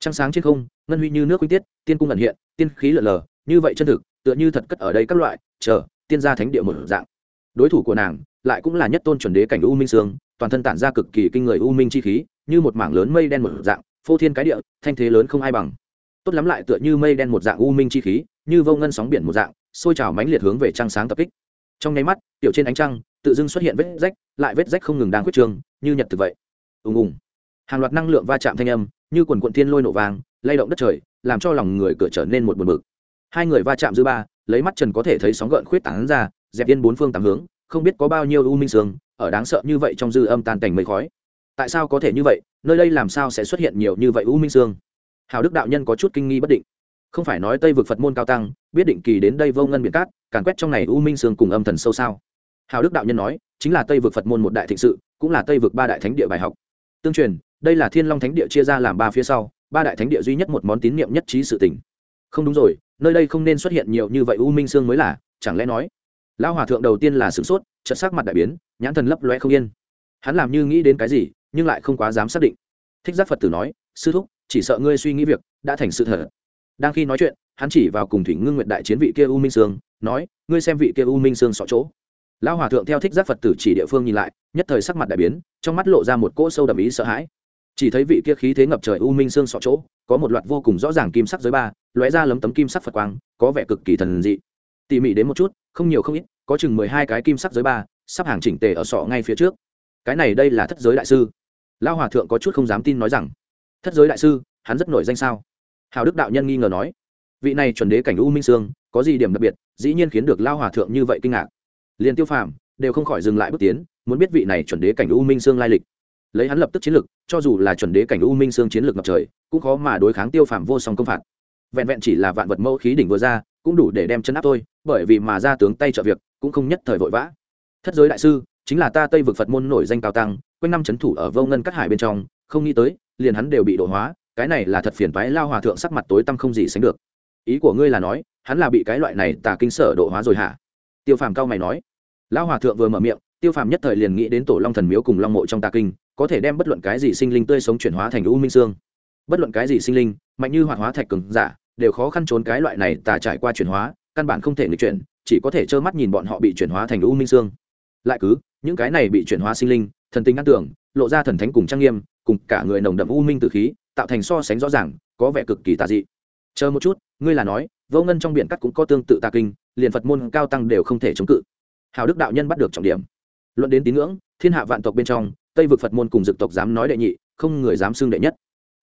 Trăng sáng trên không, ngân huy như nước quy tiết, tiên cung ẩn hiện, tiên khí lợn lờ, như vậy chân thực, tựa như thật cất ở đây các loại, chờ, tiên gia thánh địa một dạng. Đối thủ của nàng lại cũng là nhất tôn chuẩn đế cảnh u minh sương, toàn thân tản ra cực kỳ kinh người u minh chi khí, như một mảng lớn mây đen một dạng, phô thiên cái địa, thanh thế lớn không ai bằng. Tốt lắm lại tựa như mây đen một dạng u minh chi khí, như vô ngân sóng biển một dạng xôi trào mãnh liệt hướng về trăng sáng tập kích trong nháy mắt, tiểu trên ánh trăng, tự dưng xuất hiện vết rách, lại vết rách không ngừng đang quyết trường, như nhật thực vậy. Ùng ùng. Hàng loạt năng lượng va chạm thanh âm, như quần quận thiên lôi nổ vàng, lay động đất trời, làm cho lòng người cửa trở nên một buồn bực. Hai người va chạm dư ba, lấy mắt trần có thể thấy sóng gợn khuyết tảng ra, dẹp yên bốn phương tám hướng, không biết có bao nhiêu u minh sương, ở đáng sợ như vậy trong dư âm tan cảnh mây khói. Tại sao có thể như vậy, nơi đây làm sao sẽ xuất hiện nhiều như vậy u minh sương? Hào đức đạo nhân có chút kinh nghi bất định. Không phải nói tây vực phật môn cao tăng biết định kỳ đến đây vô ngân biển cát, càn quét trong này u minh sương cùng âm thần sâu sao? Hào đức đạo nhân nói, chính là tây vực phật môn một đại thịnh sự, cũng là tây vực ba đại thánh địa bài học. Tương truyền, đây là thiên long thánh địa chia ra làm ba phía sau, ba đại thánh địa duy nhất một món tín niệm nhất trí sự tình. Không đúng rồi, nơi đây không nên xuất hiện nhiều như vậy u minh sương mới là, chẳng lẽ nói? Lão hòa thượng đầu tiên là sửng sốt, chợt sắc mặt đại biến, nhãn thần lấp loe không yên. Hắn làm như nghĩ đến cái gì, nhưng lại không quá dám xác định. Thích giác phật tử nói, sư thúc, chỉ sợ ngươi suy nghĩ việc, đã thành sự thật. Đang khi nói chuyện hắn chỉ vào cùng thủy ngưng nguyện đại chiến vị kia u minh sương, nói, ngươi xem vị kia u minh sương sọ chỗ. Lão hòa thượng theo thích giác phật tử chỉ địa phương nhìn lại, nhất thời sắc mặt đại biến, trong mắt lộ ra một cỗ sâu đầm ý sợ hãi. Chỉ thấy vị kia khí thế ngập trời u minh sương sọ chỗ, có một loạt vô cùng rõ ràng kim sắc giới ba, lóe ra lấm tấm kim sắc phật quang, có vẻ cực kỳ thần dị. Tỉ mỉ đến một chút, không nhiều không ít, có chừng mười hai cái kim sắc giới ba, sắp hàng chỉnh tề ở sọ ngay phía trước. Cái này đây là thất giới đại sư. Lao hòa thượng có chút không dám tin nói rằng, thất giới đại sư, hắn rất nổi danh sao? Hào đức đạo nhân nghi ngờ nói vị này chuẩn đế cảnh u minh sương có gì điểm đặc biệt dĩ nhiên khiến được lao hòa thượng như vậy kinh ngạc. Liền tiêu phàm đều không khỏi dừng lại bước tiến muốn biết vị này chuẩn đế cảnh u minh sương lai lịch. Lấy hắn lập tức chiến lược, cho dù là chuẩn đế cảnh u minh sương chiến lược ngập trời cũng khó mà đối kháng tiêu phàm vô song công phạt. Vẹn vẹn chỉ là vạn vật mẫu khí đỉnh vừa ra cũng đủ để đem chân áp tôi bởi vì mà ra tướng tay trợ việc cũng không nhất thời vội vã. Thất giới đại sư chính là ta tây vực phật môn nổi danh cao tăng quanh năm c h ấ n thủ ở vô ngân các hải bên trong không nghĩ tới liền hắn đều bị đổ hóa cái này là thật phiền toái lao hòa thượng sắc mặt tối tăm không gì sánh được ý của ngươi là nói, hắn là bị cái loại này tà kinh sở độ hóa rồi hả? Tiêu phàm cao mày nói. Lão hòa thượng vừa mở miệng, tiêu phàm nhất thời liền nghĩ đến tổ long thần miếu cùng long mộ trong tà kinh, có thể đem bất luận cái gì sinh linh tươi sống chuyển hóa thành u minh sương bất luận cái gì sinh linh, mạnh như hoạt hóa thạch cường giả, đều khó khăn trốn cái loại này tà trải qua chuyển hóa, căn bản không thể nghịch chuyển, chỉ có thể trơ mắt nhìn bọn họ bị chuyển hóa thành u minh xương. Lại cứ, những cái này bị chuyển hóa sinh linh, thần tính ngăn tưởng, lộ ra thần thánh cùng trang nghiêm, cùng cả người nồng đậm u minh từ khí, tạo thành so sánh rõ ràng, có vẻ cực kỳ tà dị chờ một chút, ngươi là nói, vô ngân trong biển cắt cũng có tương tự tà kinh, liền phật môn cao tăng đều không thể chống cự. Hào đức đạo nhân bắt được trọng điểm. Luận đến tín ngưỡng, thiên hạ vạn tộc bên trong, tây vực phật môn cùng dực tộc dám nói đệ nhị, không người dám xưng đệ nhất.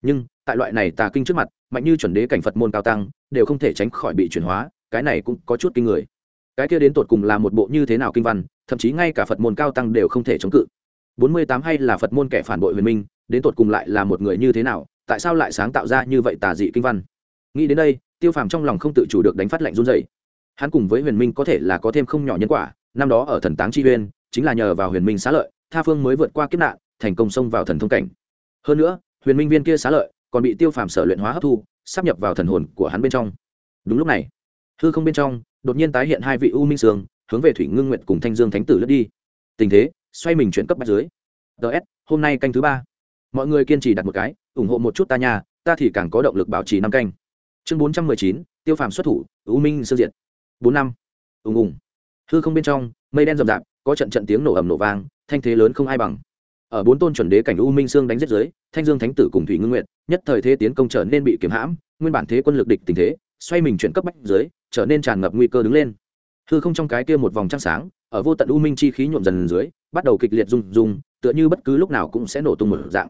Nhưng, tại loại này tà kinh trước mặt, mạnh như chuẩn đế cảnh phật môn cao tăng, đều không thể tránh khỏi bị chuyển hóa, cái này cũng có chút kinh người. Cái kia đến tột cùng là một bộ như thế nào kinh văn, thậm chí ngay cả phật môn cao tăng đều không thể chống cự. Bốn mươi tám hay là phật môn kẻ phản bội huyền minh, đến tột cùng lại là một người như thế nào, tại sao lại sáng tạo ra như vậy tà dị kinh văn? Nghĩ đến đây, tiêu phàm trong lòng không tự chủ được đánh phát lạnh run dày hắn cùng với huyền minh có thể là có thêm không nhỏ nhân quả, năm đó ở thần táng chi uyên, chính là nhờ vào huyền minh xá lợi, tha phương mới vượt qua kiếp nạn, thành công xông vào thần thông cảnh. Hơn nữa, huyền minh viên kia xá lợi còn bị tiêu phàm sở luyện hóa hấp thu sắp nhập vào thần hồn của hắn bên trong. Đúng lúc này, hư không bên trong, đột nhiên tái hiện hai vị u minh sương, hướng về thủy ngưng nguyện cùng thanh dương thánh tử lướt đi. Tình thế, xoay mình chuyển cấp bách dưới. Ts hôm nay canh thứ ba. Mọi người kiên trì đặt một cái, ủng hộ một chút ta nhà ta thì càng có động lực bảo trì năm canh chương bốn trăm mười chín, tiêu phàm xuất thủ, u minh sơ diện bốn năm. Ùng ùng. Hư không bên trong, mây đen rậm rạp, có trận trận tiếng nổ ầm nổ vang, thanh thế lớn không ai bằng. Ở bốn tôn chuẩn đế cảnh u minh sương đánh giết dưới, thanh dương thánh tử cùng thủy ngưng nguyện nhất thời thế tiến công trở nên bị kiếm hãm, nguyên bản thế quân lực địch tình thế, xoay mình chuyển cấp bách dưới, trở nên tràn ngập nguy cơ đứng lên. Hư không trong cái kia một vòng trăng sáng, ở vô tận u minh chi khí nhuộm dần dưới, bắt đầu kịch liệt rung rung, tựa như bất cứ lúc nào cũng sẽ nổ tung một dạng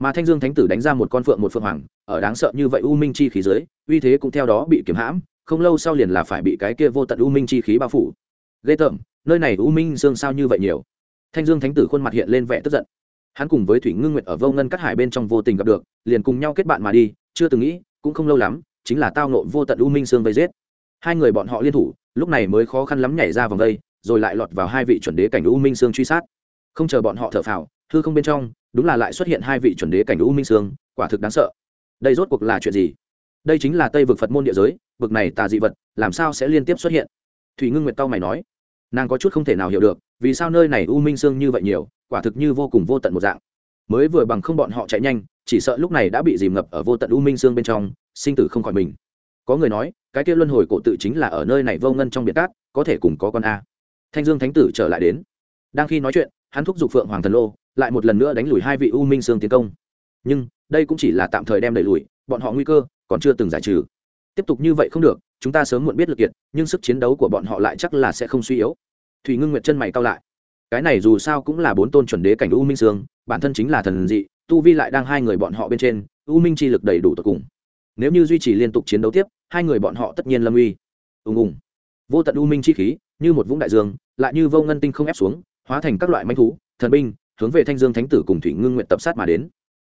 mà thanh dương thánh tử đánh ra một con phượng một phượng hoàng, ở đáng sợ như vậy u minh chi khí dưới, uy thế cũng theo đó bị kiểm hãm, không lâu sau liền là phải bị cái kia vô tận u minh chi khí bao phủ. Ghê tởm, nơi này u minh dương sao như vậy nhiều? Thanh dương thánh tử khuôn mặt hiện lên vẻ tức giận. Hắn cùng với thủy ngưng nguyệt ở vô ngân cắt hải bên trong vô tình gặp được, liền cùng nhau kết bạn mà đi, chưa từng nghĩ, cũng không lâu lắm, chính là tao nộ vô tận u minh xương vây giết. Hai người bọn họ liên thủ, lúc này mới khó khăn lắm nhảy ra vòng vây rồi lại lọt vào hai vị chuẩn đế cảnh u minh xương truy sát. Không chờ bọn họ thở phào, hư không bên trong đúng là lại xuất hiện hai vị chuẩn đế cảnh u minh sương, quả thực đáng sợ. Đây rốt cuộc là chuyện gì? Đây chính là tây vực phật môn địa giới, vực này tà dị vật, làm sao sẽ liên tiếp xuất hiện? Thủy ngưng nguyệt tao mày nói. Nàng có chút không thể nào hiểu được, vì sao nơi này u minh sương như vậy nhiều, quả thực như vô cùng vô tận một dạng. Mới vừa bằng không bọn họ chạy nhanh, chỉ sợ lúc này đã bị dìm ngập ở vô tận u minh sương bên trong, sinh tử không khỏi mình. Có người nói, cái kia luân hồi cổ tự chính là ở nơi này vô ngân trong biệt cát, có thể cùng có con a. Thanh dương thánh tử trở lại đến. Đang khi nói chuyện, hắn thúc giục phượng hoàng thần lô lại một lần nữa đánh lùi hai vị u minh sương tiến công. Nhưng, đây cũng chỉ là tạm thời đem đẩy lùi, bọn họ nguy cơ còn chưa từng giải trừ. Tiếp tục như vậy không được, chúng ta sớm muộn biết lực kiệt, nhưng sức chiến đấu của bọn họ lại chắc là sẽ không suy yếu. Thủy ngưng nguyệt chân mày cao lại. Cái này dù sao cũng là bốn tôn chuẩn đế cảnh u minh sương, bản thân chính là thần dị, tu vi lại đang hai người bọn họ bên trên, u minh chi lực đầy đủ tột cùng. Nếu như duy trì liên tục chiến đấu tiếp, hai người bọn họ tất nhiên lâm uy. Ùng ùng. Vô tận u minh chi khí, như một vũng đại dương, lại như vô ngân tinh không ép xuống, hóa thành các loại manh thú, thần binh hướng về thanh dương thánh tử cùng thủy ngưng nguyện tập sát mà đến.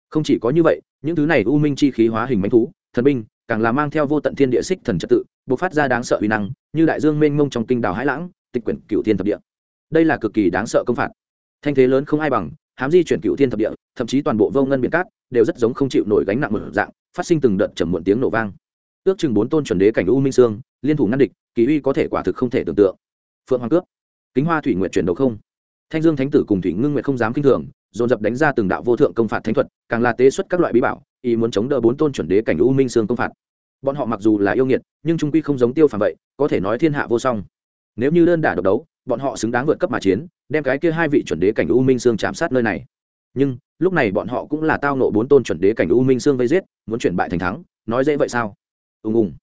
Không chỉ có như vậy, những thứ này u minh chi khí hóa hình manh thú, thần binh, càng là mang theo vô tận thiên địa xích thần trật tự, bộc phát ra đáng sợ uy năng, như đại dương mênh mông trong kinh đảo hải lãng, tịch quyển cựu thiên thập địa. Đây là cực kỳ đáng sợ công phạt. Thanh thế lớn không ai bằng, hám di chuyển cựu thiên thập địa, thậm chí toàn bộ vô ngân biển cát đều rất giống không chịu nổi gánh nặng một dạng, phát sinh từng đợt trầm muộn tiếng nổ vang. Ước chừng bốn tôn chuẩn đế cảnh u minh sương, liên thủ ngăn địch, kỳ uy có thể quả thực không thể tưởng tượng. Phượng hoàng cướp kính hoa thủy nguyện chuyển đầu không thanh dương thánh tử cùng thủy ngưng Nguyệt không dám kinh thường, dồn dập đánh ra từng đạo vô thượng công phạt thánh thuật, càng là tế xuất các loại bí bảo, ý muốn chống đỡ bốn tôn chuẩn đế cảnh u minh sương công phạt. Bọn họ mặc dù là yêu nghiệt, nhưng trung quy không giống tiêu phàm vậy, có thể nói thiên hạ vô song. Nếu như đơn đả độc đấu, bọn họ xứng đáng vượt cấp mà chiến, đem cái kia hai vị chuẩn đế cảnh u minh sương chạm sát nơi này. Nhưng, lúc này bọn họ cũng là tao nộ bốn tôn chuẩn đế cảnh u minh sương vây giết, muốn chuyển bại thành thắng, nói dễ vậy sao? Ùng ùng.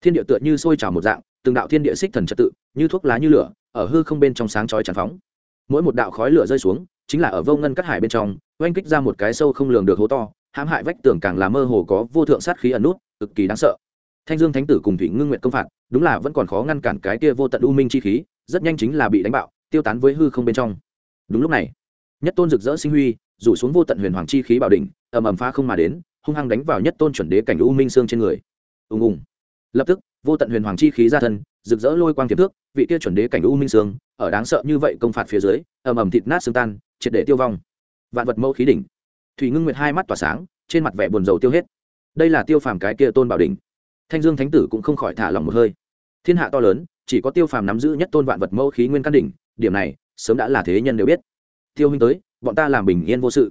Thiên địa tựa như sôi trào một dạng, từng đạo thiên địa xích thần trật tự, như thuốc lá như lửa, ở hư không bên trong sáng chói tràn phóng mỗi một đạo khói lửa rơi xuống, chính là ở vô ngân cắt hải bên trong, oanh kích ra một cái sâu không lường được hố to, hãm hại vách tường càng là mơ hồ có vô thượng sát khí ẩn nút, cực kỳ đáng sợ. Thanh dương thánh tử cùng thủy ngưng nguyện công phạt, đúng là vẫn còn khó ngăn cản cái kia vô tận u minh chi khí, rất nhanh chính là bị đánh bạo, tiêu tán với hư không bên trong. Đúng lúc này, nhất tôn rực rỡ sinh huy, rủ xuống vô tận huyền hoàng chi khí bảo đỉnh, ầm ầm phá không mà đến, hung hăng đánh vào nhất tôn chuẩn đế cảnh u minh xương trên người. Ùng ùng. Lập tức, vô tận huyền hoàng chi khí ra thân rực rỡ lôi quang tiềm thước, vị kia chuẩn đế cảnh u minh sương, ở đáng sợ như vậy công phạt phía dưới, ầm ầm thịt nát xương tan, triệt để tiêu vong. Vạn vật mẫu khí đỉnh. Thủy ngưng nguyệt hai mắt tỏa sáng, trên mặt vẻ buồn rầu tiêu hết. Đây là tiêu phàm cái kia tôn bảo đỉnh. Thanh dương thánh tử cũng không khỏi thả lòng một hơi. Thiên hạ to lớn, chỉ có tiêu phàm nắm giữ nhất tôn vạn vật mẫu khí nguyên căn đỉnh, điểm này, sớm đã là thế nhân đều biết. Tiêu huynh tới, bọn ta làm bình yên vô sự.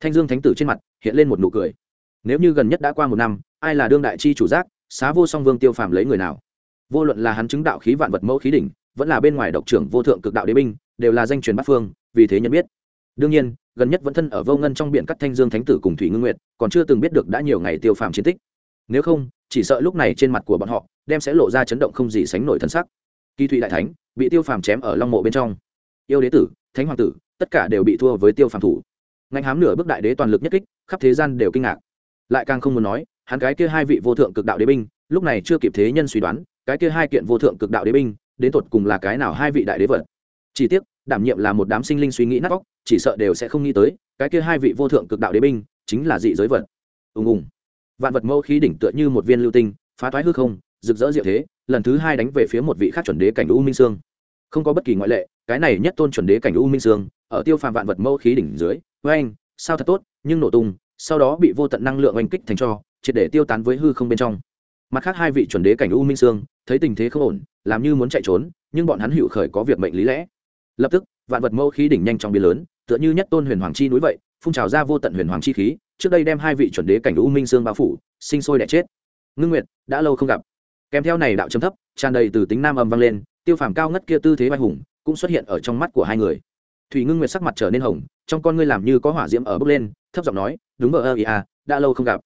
Thanh dương thánh tử trên mặt, hiện lên một nụ cười. Nếu như gần nhất đã qua một năm, ai là đương đại chi chủ giác, xá vô song vương tiêu phàm lấy người nào? Vô luận là hắn chứng đạo khí vạn vật mẫu khí đỉnh, vẫn là bên ngoài độc trưởng vô thượng cực đạo đế binh, đều là danh truyền bát phương, vì thế nhận biết. Đương nhiên, gần nhất vẫn thân ở vô ngân trong biển cắt thanh dương thánh tử cùng thủy ngưng nguyệt, còn chưa từng biết được đã nhiều ngày tiêu phàm chiến tích. Nếu không, chỉ sợ lúc này trên mặt của bọn họ, đem sẽ lộ ra chấn động không gì sánh nổi thân sắc. Kỳ thủy đại thánh, bị tiêu phàm chém ở long mộ bên trong. Yêu đế tử, thánh hoàng tử, tất cả đều bị thua với tiêu phàm thủ. Ngành hám nửa bước đại đế toàn lực nhất kích, khắp thế gian đều kinh ngạc. Lại càng không muốn nói, hắn cái kia hai vị vô thượng cực đạo đế binh, lúc này chưa kịp thế nhân suy đoán cái kia hai kiện vô thượng cực đạo đế binh, đến tột cùng là cái nào hai vị đại đế vật? Chỉ tiếc, đảm nhiệm là một đám sinh linh suy nghĩ nát vóc chỉ sợ đều sẽ không nghĩ tới, cái kia hai vị vô thượng cực đạo đế binh, chính là dị giới vật. Ùng ùng. Vạn vật mẫu khí đỉnh tựa như một viên lưu tinh, phá thoái hư không, rực rỡ diệu thế, lần thứ hai đánh về phía một vị khác chuẩn đế cảnh u minh sương. Không có bất kỳ ngoại lệ, cái này nhất tôn chuẩn đế cảnh u minh sương, ở tiêu phàm vạn vật mẫu khí đỉnh dưới với anh sao thật tốt, nhưng nổ tung, sau đó bị vô tận năng lượng oanh kích thành cho, triệt để tiêu tán với hư không bên trong mặt khác hai vị chuẩn đế cảnh u minh sương, thấy tình thế không ổn, làm như muốn chạy trốn, nhưng bọn hắn hữu khởi có việc mệnh lý lẽ. Lập tức, vạn vật mẫu khí đỉnh nhanh trong biến lớn, tựa như nhất tôn huyền hoàng chi núi vậy, phun trào ra vô tận huyền hoàng chi khí, trước đây đem hai vị chuẩn đế cảnh u minh sương bao phủ, sinh sôi đẻ chết. Ngưng nguyệt, đã lâu không gặp. Kèm theo này đạo chấm thấp, tràn đầy từ tính nam âm vang lên, tiêu phàm cao ngất kia tư thế vai hùng, cũng xuất hiện ở trong mắt của hai người. Thủy ngưng nguyệt sắc mặt trở nên hồng, trong con ngươi làm như có hỏa diễm ở bước lên, thấp giọng nói, đúng vợ ơ ý à đã lâu không gặp.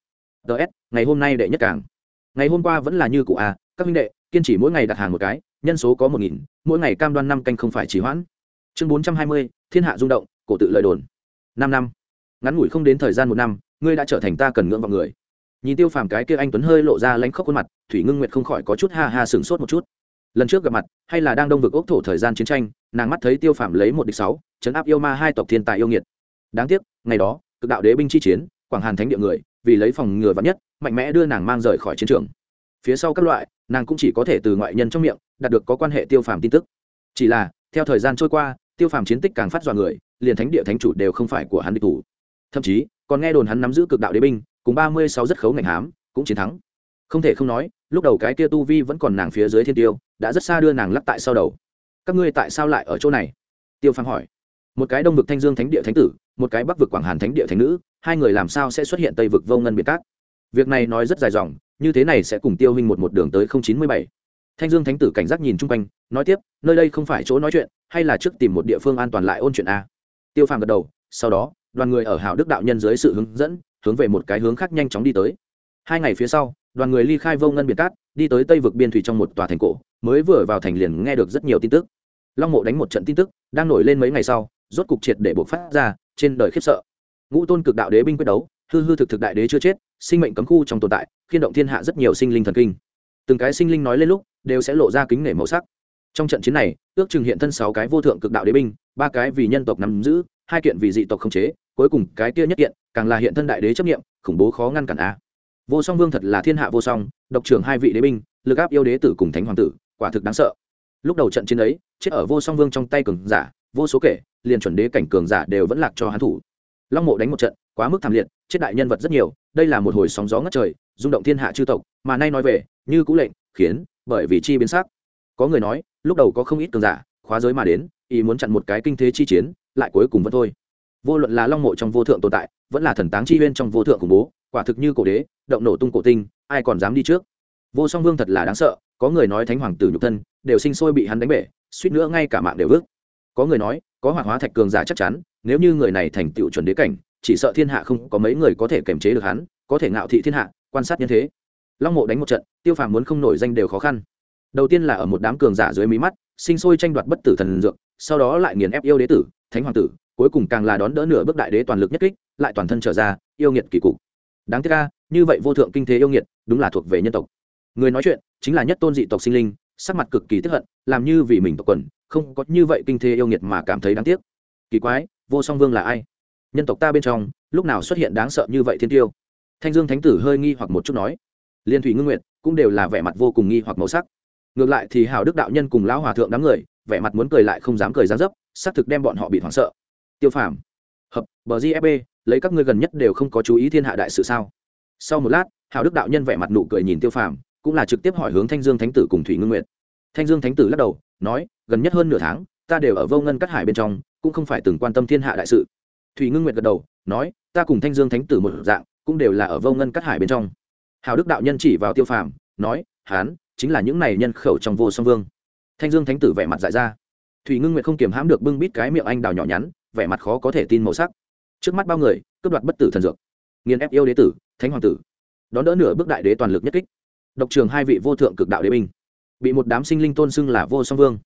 Ts ngày hôm nay đệ nhất càng ngày hôm qua vẫn là như cụ à các minh đệ, kiên trì mỗi ngày đặt hàng một cái, nhân số có một nghìn, mỗi ngày cam đoan năm canh không phải trì hoãn. Chương bốn trăm hai mươi, thiên hạ rung động, cổ tự lời đồn. Năm năm. Ngắn ngủi không đến thời gian một năm, ngươi đã trở thành ta cần ngưỡng vào người. Nhìn tiêu phàm cái kia anh tuấn hơi lộ ra lánh khóc khuôn mặt, thủy ngưng nguyệt không khỏi có chút ha ha sửng sốt một chút. Lần trước gặp mặt, hay là đang đông vực ốc thổ thời gian chiến tranh, nàng mắt thấy tiêu phàm lấy một địch sáu, chấn áp yêu ma hai tộc thiên tài yêu nghiệt. Đáng tiếc, ngày đó, cực đạo đế binh chi chiến, quảng hàn thánh địa người, vì lấy phòng ngừa vắn nhất mạnh mẽ đưa nàng mang rời khỏi chiến trường. Phía sau các loại, nàng cũng chỉ có thể từ ngoại nhân trong miệng đạt được có quan hệ tiêu phàm tin tức. Chỉ là, theo thời gian trôi qua, tiêu phàm chiến tích càng phát dọa người, liền thánh địa thánh chủ đều không phải của hắn địch thủ. Thậm chí, còn nghe đồn hắn nắm giữ cực đạo đế binh, cùng ba mươi sáu rất khấu ngành hám, cũng chiến thắng. Không thể không nói, lúc đầu cái kia tu vi vẫn còn nàng phía dưới thiên tiêu, đã rất xa đưa nàng lắc tại sau đầu. Các ngươi tại sao lại ở chỗ này? Tiêu phàm hỏi. Một cái đông vực thanh dương thánh địa thánh tử, một cái bắc vực quảng hàn thánh địa thánh nữ, hai người làm sao sẽ xuất hiện tây vực vô ngân biệt cát? Việc này nói rất dài dòng, như thế này sẽ cùng tiêu hình một một đường tới chín mươi bảy. Thanh dương thánh tử cảnh giác nhìn chung quanh, nói tiếp, nơi đây không phải chỗ nói chuyện, hay là trước tìm một địa phương an toàn lại ôn chuyện a? Tiêu phàm gật đầu, sau đó, đoàn người ở hảo đức đạo nhân dưới sự hướng dẫn, hướng về một cái hướng khác nhanh chóng đi tới. Hai ngày phía sau, đoàn người ly khai vô ngân biệt cát, đi tới tây vực biên thủy trong một tòa thành cổ, mới vừa vào thành liền nghe được rất nhiều tin tức. Long mộ đánh một trận tin tức, đang nổi lên mấy ngày sau, rốt cục triệt để buộc phát ra, trên đời khiếp sợ. Ngũ tôn cực đạo đế binh quyết đấu hư hư thực thực đại đế chưa chết, sinh mệnh cấm khu trong tồn tại, khiên động thiên hạ rất nhiều sinh linh thần kinh. Từng cái sinh linh nói lên lúc, đều sẽ lộ ra kính nể màu sắc. Trong trận chiến này, ước chừng hiện thân sáu cái vô thượng cực đạo đế binh, ba cái vì nhân tộc nắm giữ, hai kiện vì dị tộc không chế, cuối cùng cái kia nhất kiện, càng là hiện thân đại đế chấp nghiệm khủng bố khó ngăn cản a. Vô song vương thật là thiên hạ vô song, độc trưởng hai vị đế binh, lực áp yêu đế tử cùng thánh hoàng tử, quả thực đáng sợ. Lúc đầu trận chiến ấy, chết ở vô song vương trong tay cường giả, vô số kể, liền chuẩn đế cảnh cường giả đều vẫn lạc cho hắn thủ. Long mộ đánh một trận quá mức thảm liệt, chết đại nhân vật rất nhiều, đây là một hồi sóng gió ngất trời, rung động thiên hạ chư tộc, mà nay nói về, như cũ lệnh, khiến, bởi vì chi biến sắc. Có người nói, lúc đầu có không ít cường giả, khóa giới mà đến, ý muốn chặn một cái kinh thế chi chiến, lại cuối cùng vẫn thôi. Vô luận là long mộ trong vô thượng tồn tại, vẫn là thần táng chi huyên trong vô thượng khủng bố, quả thực như cổ đế, động nổ tung cổ tinh, ai còn dám đi trước? Vô song vương thật là đáng sợ, có người nói thánh hoàng tử nhục thân, đều sinh sôi bị hắn đánh bể, suýt nữa ngay cả mạng đều vứt. có người nói, có hoạt hóa thạch cường giả chắc chắn, nếu như người này thành tựu chuẩn đế cảnh chỉ sợ thiên hạ không có mấy người có thể kiềm chế được hắn, có thể ngạo thị thiên hạ, quan sát nhân thế. Long mộ đánh một trận, tiêu phàm muốn không nổi danh đều khó khăn. Đầu tiên là ở một đám cường giả dưới mí mắt, sinh sôi tranh đoạt bất tử thần dược, sau đó lại nghiền ép yêu đế tử, thánh hoàng tử, cuối cùng càng là đón đỡ nửa bước đại đế toàn lực nhất kích, lại toàn thân trở ra, yêu nghiệt kỳ cục. Đáng tiếc ca như vậy vô thượng kinh thế yêu nghiệt, đúng là thuộc về nhân tộc. Người nói chuyện, chính là nhất tôn dị tộc sinh linh, sắc mặt cực kỳ tức hận, làm như vì mình tộc quần, không có như vậy kinh thế yêu nghiệt mà cảm thấy đáng tiếc. Kỳ quái, vô song vương là ai? Nhân tộc ta bên trong, lúc nào xuất hiện đáng sợ như vậy thiên tiêu? Thanh dương thánh tử hơi nghi hoặc một chút nói. Liên thủy ngưng nguyệt cũng đều là vẻ mặt vô cùng nghi hoặc màu sắc. Ngược lại thì hào đức đạo nhân cùng lão hòa thượng đám người, vẻ mặt muốn cười lại không dám cười ra dấp, xác thực đem bọn họ bị hoảng sợ. Tiêu phàm, hợp, bờ gfb lấy các ngươi gần nhất đều không có chú ý thiên hạ đại sự sao? Sau một lát hào đức đạo nhân vẻ mặt nụ cười nhìn tiêu phàm, cũng là trực tiếp hỏi hướng thanh dương thánh tử cùng thủy ngưng nguyệt. Thanh dương thánh tử lắc đầu, nói, gần nhất hơn nửa tháng, ta đều ở vô ngân cắt hải bên trong, cũng không phải từng quan tâm thiên hạ đại sự thủy ngưng nguyệt gật đầu, nói, ta cùng thanh dương thánh tử một dạng, cũng đều là ở vô ngân cắt hải bên trong. Hào đức đạo nhân chỉ vào tiêu phàm, nói, hán, chính là những này nhân khẩu trong vô song vương. Thanh dương thánh tử vẻ mặt dại ra. Thủy ngưng nguyệt không kiềm hãm được bưng bít cái miệng anh đào nhỏ nhắn, vẻ mặt khó có thể tin màu sắc. Trước mắt bao người, cướp đoạt bất tử thần dược. Nghiền ép yêu đế tử, thánh hoàng tử. Đón đỡ nửa bước đại đế toàn lực nhất kích. Độc trường hai vị vô thượng cực đạo đế binh. Bị một đám sinh linh tôn xưng là vô song vương.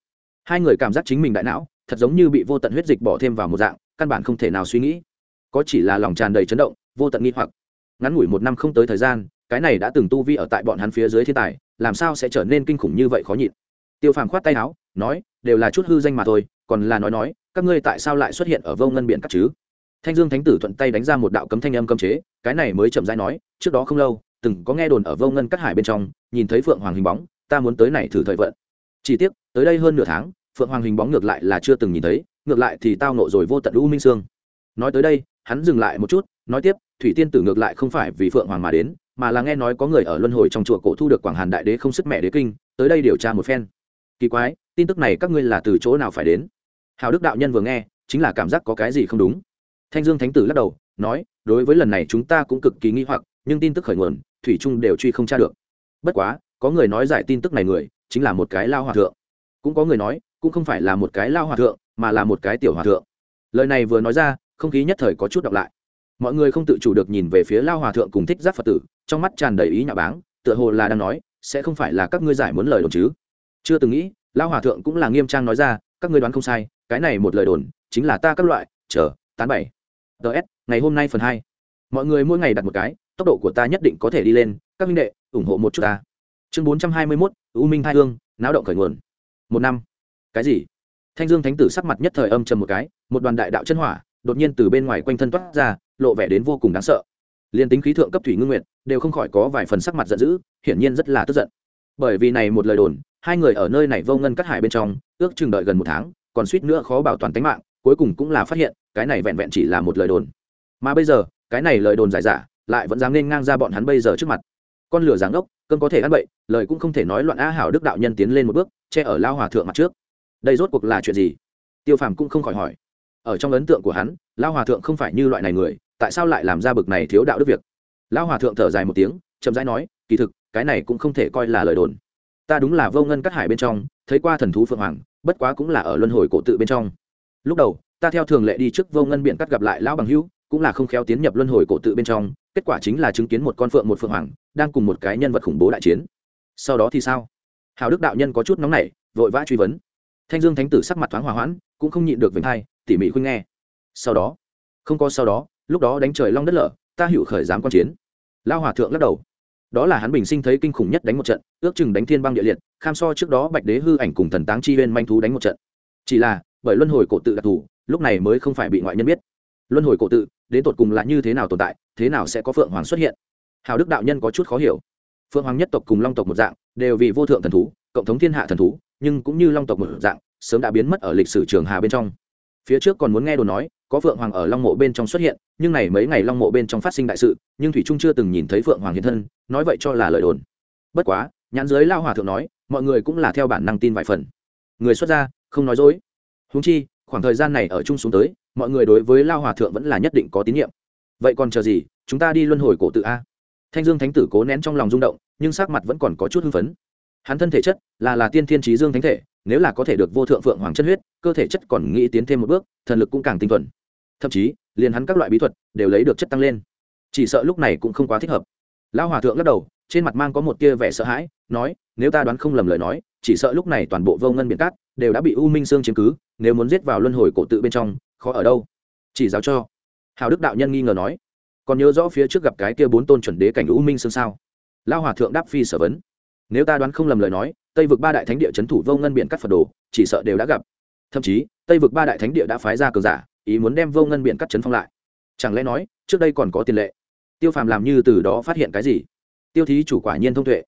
Hai người cảm giác chính mình đại não, thật giống như bị vô tận huyết dịch bỏ thêm vào một dạng căn bản không thể nào suy nghĩ. Có chỉ là lòng tràn đầy chấn động, vô tận nghi hoặc. Ngắn ngủi một năm không tới thời gian, cái này đã từng tu vi ở tại bọn hắn phía dưới thiên tài, làm sao sẽ trở nên kinh khủng như vậy khó nhịn? Tiêu phàm khoát tay áo, nói, đều là chút hư danh mà thôi, còn là nói nói, các ngươi tại sao lại xuất hiện ở vô ngân biển các chứ? Thanh dương thánh tử thuận tay đánh ra một đạo cấm thanh âm cấm chế, cái này mới chậm rãi nói, trước đó không lâu, từng có nghe đồn ở vô ngân cắt hải bên trong, nhìn thấy phượng hoàng hình bóng, ta muốn tới này thử thời vận. Chỉ tiếc, tới đây hơn nửa tháng, phượng hoàng hình bóng ngược lại là chưa từng nhìn thấy ngược lại thì tao nộ rồi vô tận u minh sương nói tới đây, hắn dừng lại một chút, nói tiếp, thủy tiên tử ngược lại không phải vì phượng hoàng mà đến, mà là nghe nói có người ở luân hồi trong chùa cổ thu được quảng hàn đại đế không sức mẹ đế kinh, tới đây điều tra một phen. Kỳ quái, tin tức này các ngươi là từ chỗ nào phải đến? Hào đức đạo nhân vừa nghe, chính là cảm giác có cái gì không đúng. Thanh dương thánh tử lắc đầu, nói, đối với lần này chúng ta cũng cực kỳ nghi hoặc, nhưng tin tức khởi nguồn, thủy trung đều truy không tra được. Bất quá, có người nói giải tin tức này người, chính là một cái lao hòa thượng. Cũng có người nói, cũng không phải là một cái lao hòa thượng mà là một cái tiểu hòa thượng. Lời này vừa nói ra, không khí nhất thời có chút đọc lại. Mọi người không tự chủ được nhìn về phía lao hòa thượng cùng thích giác phật tử, trong mắt tràn đầy ý nhà báng, tựa hồ là đang nói, sẽ không phải là các ngươi giải muốn lời đồn chứ? Chưa từng nghĩ, lao hòa thượng cũng là nghiêm trang nói ra, các ngươi đoán không sai, cái này một lời đồn chính là ta các loại, chờ, tán bảy ts ngày hôm nay phần hai. Mọi người mỗi ngày đặt một cái, tốc độ của ta nhất định có thể đi lên, các minh đệ, ủng hộ một chút ta. Chương bốn trăm hai mươi mốt, u minh hai hương, náo động khởi nguồn. Một năm. Cái gì? Thanh dương thánh tử sắc mặt nhất thời âm trầm một cái, một đoàn đại đạo chân hỏa, đột nhiên từ bên ngoài quanh thân toát ra, lộ vẻ đến vô cùng đáng sợ. Liền tính khí thượng cấp thủy ngưng nguyện đều không khỏi có vài phần sắc mặt giận dữ, hiển nhiên rất là tức giận. Bởi vì này một lời đồn, hai người ở nơi này vô ngân cắt hải bên trong, ước chừng đợi gần một tháng, còn suýt nữa khó bảo toàn tính mạng, cuối cùng cũng là phát hiện, cái này vẹn vẹn chỉ là một lời đồn. Mà bây giờ, cái này lời đồn giải giả, lại vẫn dám nên ngang ra bọn hắn bây giờ trước mặt. Con lửa giáng ốc, cơn có thể ăn bậy, lời cũng không thể nói loạn a hảo đức đạo nhân tiến lên một bước, che ở lao hòa thượng mặt trước đây rốt cuộc là chuyện gì? Tiêu phàm cũng không khỏi hỏi. Ở trong ấn tượng của hắn lao hòa thượng không phải như loại này người, tại sao lại làm ra bực này thiếu đạo đức việc? Lao hòa thượng thở dài một tiếng, chậm rãi nói, kỳ thực, cái này cũng không thể coi là lời đồn. Ta đúng là vô ngân cắt hải bên trong, thấy qua thần thú phượng hoàng, bất quá cũng là ở luân hồi cổ tự bên trong. Lúc đầu, ta theo thường lệ đi trước vô ngân biện cắt gặp lại lão bằng hữu, cũng là không khéo tiến nhập luân hồi cổ tự bên trong, kết quả chính là chứng kiến một con phượng một phượng hoàng, đang cùng một cái nhân vật khủng bố đại chiến. Sau đó thì sao? Hào đức đạo nhân có chút nóng nảy, vội vã truy vấn thanh dương thánh tử sắc mặt thoáng hòa hoãn, cũng không nhịn được vểnh thai, tỉ mỉ khuyên nghe. Sau đó, không có sau đó, lúc đó đánh trời long đất lở, ta hữu khởi dám quan chiến. Lao hòa thượng lắc đầu. Đó là hắn bình sinh thấy kinh khủng nhất đánh một trận, ước chừng đánh thiên băng địa liệt, kham so trước đó bạch đế hư ảnh cùng thần táng chi huyên manh thú đánh một trận. Chỉ là, bởi luân hồi cổ tự đặc thù, lúc này mới không phải bị ngoại nhân biết. Luân hồi cổ tự, đến tột cùng là như thế nào tồn tại, thế nào sẽ có phượng hoàng xuất hiện? Hào đức đạo nhân có chút khó hiểu. Phượng hoàng nhất tộc cùng long tộc một dạng, đều vì vô thượng thần thú, cộng thống thiên hạ thần thú nhưng cũng như long tộc một dạng, sớm đã biến mất ở lịch sử trường hà bên trong. Phía trước còn muốn nghe đồ nói, có phượng hoàng ở long mộ bên trong xuất hiện, nhưng này mấy ngày long mộ bên trong phát sinh đại sự, nhưng thủy trung chưa từng nhìn thấy phượng hoàng hiện thân, nói vậy cho là lời đồn. Bất quá, nhãn giới lao hòa thượng nói, mọi người cũng là theo bản năng tin vài phần. Người xuất gia, không nói dối. Húng chi, khoảng thời gian này ở chung xuống tới, mọi người đối với lao hòa thượng vẫn là nhất định có tín nhiệm. Vậy còn chờ gì, chúng ta đi luân hồi cổ tự a. Thanh dương thánh tử cố nén trong lòng rung động, nhưng sắc mặt vẫn còn có chút hưng phấn hắn thân thể chất là là tiên thiên trí dương thánh thể, nếu là có thể được vô thượng phượng hoàng chân huyết, cơ thể chất còn nghĩ tiến thêm một bước, thần lực cũng càng tinh thuần. Thậm chí, liền hắn các loại bí thuật đều lấy được chất tăng lên. Chỉ sợ lúc này cũng không quá thích hợp. Lão hòa thượng lắc đầu, trên mặt mang có một tia vẻ sợ hãi, nói, nếu ta đoán không lầm lời nói, chỉ sợ lúc này toàn bộ vô ngân biển cát đều đã bị u minh sương chiếm cứ, nếu muốn giết vào luân hồi cổ tự bên trong, khó ở đâu? Chỉ giáo cho. Hào đức đạo nhân nghi ngờ nói, còn nhớ rõ phía trước gặp cái kia bốn tôn chuẩn đế cảnh u minh sương sao? Lao hòa thượng đáp phi sở vấn nếu ta đoán không lầm lời nói, tây vực ba đại thánh địa c h ấ n thủ vô ngân biển cắt phật đồ, chỉ sợ đều đã gặp. Thậm chí, tây vực ba đại thánh địa đã phái ra cờ giả, ý muốn đem vô ngân biển cắt chấn phong lại. Chẳng lẽ nói, trước đây còn có tiền lệ? Tiêu phàm làm như từ đó phát hiện cái gì? Tiêu thí chủ quả nhiên thông tuệ.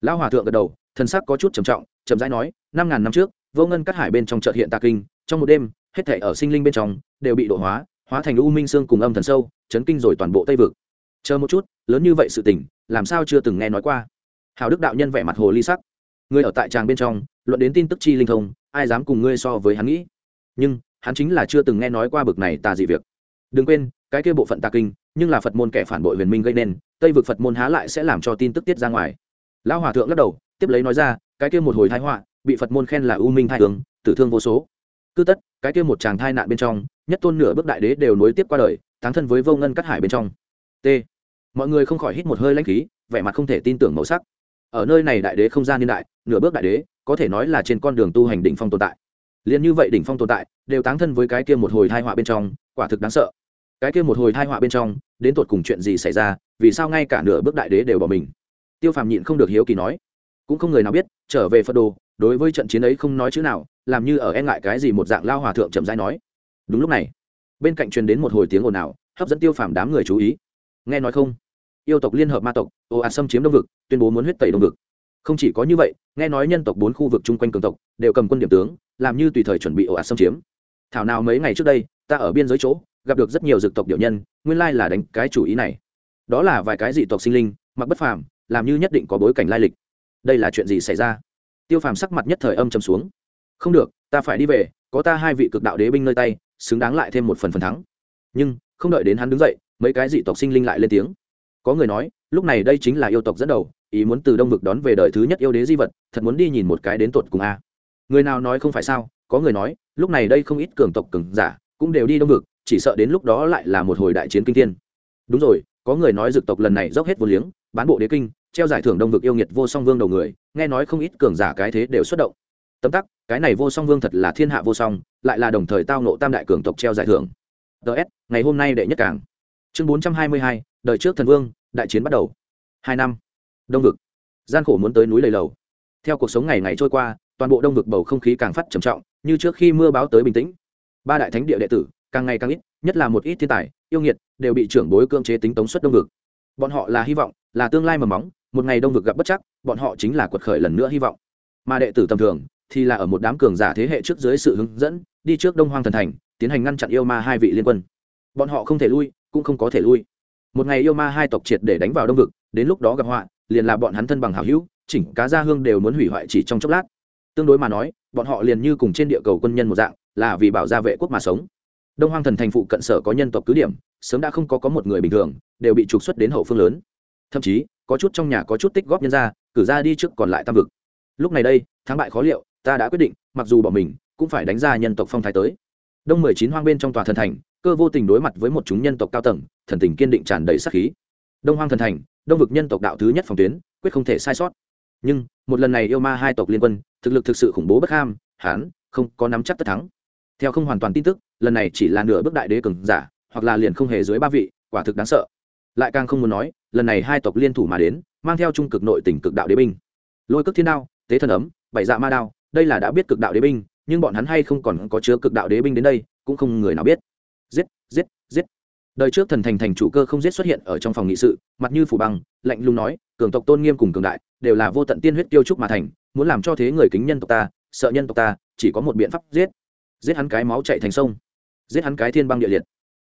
Lão hòa thượng gật đầu, thần sắc có chút trầm trọng, chậm rãi nói, năm ngàn năm trước, vô ngân cắt hải bên trong chợ hiện tà kinh, trong một đêm, hết thể ở sinh linh bên trong đều bị độ hóa hóa thành u minh sương cùng âm thần sâu, chấn kinh rồi toàn bộ tây vực. Chờ một chút, lớn như vậy sự tình, làm sao chưa từng nghe nói qua? Hào đức đạo nhân vẻ mặt hồ ly sắc. Người ở tại tràng bên trong, luận đến tin tức chi linh thông, ai dám cùng ngươi so với hắn nghĩ? Nhưng, hắn chính là chưa từng nghe nói qua bực này tà dị việc. Đừng quên, cái kia bộ phận tà kinh, nhưng là phật môn kẻ phản bội huyền minh gây nên, tây vực phật môn há lại sẽ làm cho tin tức tiết ra ngoài. Lão hòa thượng lắc đầu, tiếp lấy nói ra, cái kia một hồi thái họa, bị phật môn khen là u minh thai tướng, tử thương vô số. Cứ tất, cái kia một chàng thai nạn bên trong, nhất tôn nửa bước đại đế đều nối tiếp qua đời táng thân với vô ngân cắt hải bên trong. T. Mọi người không khỏi hít một hơi lãnh khí, vẻ mặt không thể tin tưởng màu sắc ở nơi này đại đế không gian niên đại, nửa bước đại đế, có thể nói là trên con đường tu hành đỉnh phong tồn tại. Liền như vậy đỉnh phong tồn tại, đều táng thân với cái kia một hồi thai họa bên trong, quả thực đáng sợ. Cái kia một hồi thai họa bên trong, đến tột cùng chuyện gì xảy ra, vì sao ngay cả nửa bước đại đế đều bỏ mình? Tiêu phàm nhịn không được hiếu kỳ nói. Cũng không người nào biết, trở về phật đồ, đối với trận chiến ấy không nói chữ nào, làm như ở e ngại cái gì một dạng lao hòa thượng chậm rãi nói. Đúng lúc này, bên cạnh truyền đến một hồi tiếng ồn ào, hấp dẫn tiêu phàm đám người chú ý. Nghe nói không? Yêu tộc liên hợp ma tộc ồ ạt xâm chiếm đông vực tuyên bố muốn huyết tẩy đông vực. Không chỉ có như vậy, nghe nói nhân tộc bốn khu vực chung quanh cường tộc đều cầm quân điểm tướng, làm như tùy thời chuẩn bị ồ ạt xâm chiếm. Thảo nào mấy ngày trước đây, ta ở biên giới chỗ, gặp được rất nhiều dược tộc điệu nhân, nguyên lai là đánh cái chủ ý này. Đó là vài cái dị tộc sinh linh, mặc bất phàm, làm như nhất định có bối cảnh lai lịch. Đây là chuyện gì xảy ra? Tiêu phàm sắc mặt nhất thời âm trầm xuống. Không được, ta phải đi về, có ta hai vị cực đạo đế binh nơi tay, xứng đáng lại thêm một phần phần thắng. Nhưng, không đợi đến hắn đứng dậy, mấy cái dị tộc sinh linh lại lên tiếng. Có người nói, lúc này đây chính là yêu tộc dẫn đầu ý muốn từ đông vực đón về đời thứ nhất yêu đế di vật, thật muốn đi nhìn một cái đến tột cùng a. Người nào nói không phải sao? Có người nói, lúc này đây không ít cường tộc cường giả cũng đều đi đông vực, chỉ sợ đến lúc đó lại là một hồi đại chiến kinh thiên. Đúng rồi, có người nói dực tộc lần này dốc hết vô liếng, bán bộ đế kinh, treo giải thưởng đông vực yêu nghiệt vô song vương đầu người, nghe nói không ít cường giả cái thế đều xuất động. Tấm tắc, cái này vô song vương thật là thiên hạ vô song, lại là đồng thời tao nộ tam đại cường tộc treo giải thưởng. Ts ngày hôm nay đệ nhất cảng chương bốn trăm hai mươi hai, đời trước thần vương, đại chiến bắt đầu. Hai năm đông vực. Gian khổ muốn tới núi lầy lầu. Theo cuộc sống ngày ngày trôi qua, toàn bộ đông vực bầu không khí càng phát trầm trọng, như trước khi mưa báo tới bình tĩnh. Ba đại thánh địa đệ tử, càng ngày càng ít, nhất là một ít thiên tài, yêu nghiệt, đều bị trưởng bối cưỡng chế tính tống xuất đông vực. Bọn họ là hy vọng, là tương lai mầm móng, một ngày đông vực gặp bất chắc, bọn họ chính là quật khởi lần nữa hy vọng. Mà đệ tử tầm thường, thì là ở một đám cường giả thế hệ trước dưới sự hướng dẫn, đi trước đông hoang thần thành, tiến hành ngăn chặn yêu ma hai vị liên quân. Bọn họ không thể lui, cũng không có thể lui. Một ngày yêu ma hai tộc triệt để đánh vào đông vực, đến lúc đó gặp họa liền là bọn hắn thân bằng hảo hữu, chỉnh cá gia hương đều muốn hủy hoại chỉ trong chốc lát. Tương đối mà nói, bọn họ liền như cùng trên địa cầu quân nhân một dạng, là vì bảo gia vệ quốc mà sống. Đông hoang thần thành phụ cận sở có nhân tộc cứ điểm, sớm đã không có có một người bình thường, đều bị trục xuất đến hậu phương lớn. Thậm chí, có chút trong nhà có chút tích góp nhân ra cử ra đi trước còn lại tam vực. Lúc này đây, thắng bại khó liệu, ta đã quyết định, mặc dù bỏ mình, cũng phải đánh ra nhân tộc phong thái tới. Đông mười chín hoang bên trong tòa thần thành, cơ vô tình đối mặt với một chúng nhân tộc cao tầng, thần tình kiên định tràn đầy sắc khí. Đông hoang thần thành đông vực nhân tộc đạo thứ nhất phòng tuyến, quyết không thể sai sót. Nhưng, một lần này yêu ma hai tộc liên quân, thực lực thực sự khủng bố bất ham hán không có nắm chắc tất thắng. Theo không hoàn toàn tin tức, lần này chỉ là nửa bước đại đế cường giả, hoặc là liền không hề dưới ba vị, quả thực đáng sợ. Lại càng không muốn nói, lần này hai tộc liên thủ mà đến, mang theo trung cực nội tỉnh cực đạo đế binh. Lôi cước thiên đao, tế thần ấm, bảy dạ ma đao, đây là đã biết cực đạo đế binh, nhưng bọn hắn hay không còn có chứa cực đạo đế binh đến đây, cũng không người nào biết. Giết giết giết đời trước thần thành thành chủ cơ không giết xuất hiện ở trong phòng nghị sự, mặt như phủ băng, lạnh lùng nói, cường tộc tôn nghiêm cùng cường đại, đều là vô tận tiên huyết tiêu trúc mà thành, muốn làm cho thế người kính nhân tộc ta, sợ nhân tộc ta, chỉ có một biện pháp, giết. Giết hắn cái máu chạy thành sông. Giết hắn cái thiên băng địa liệt.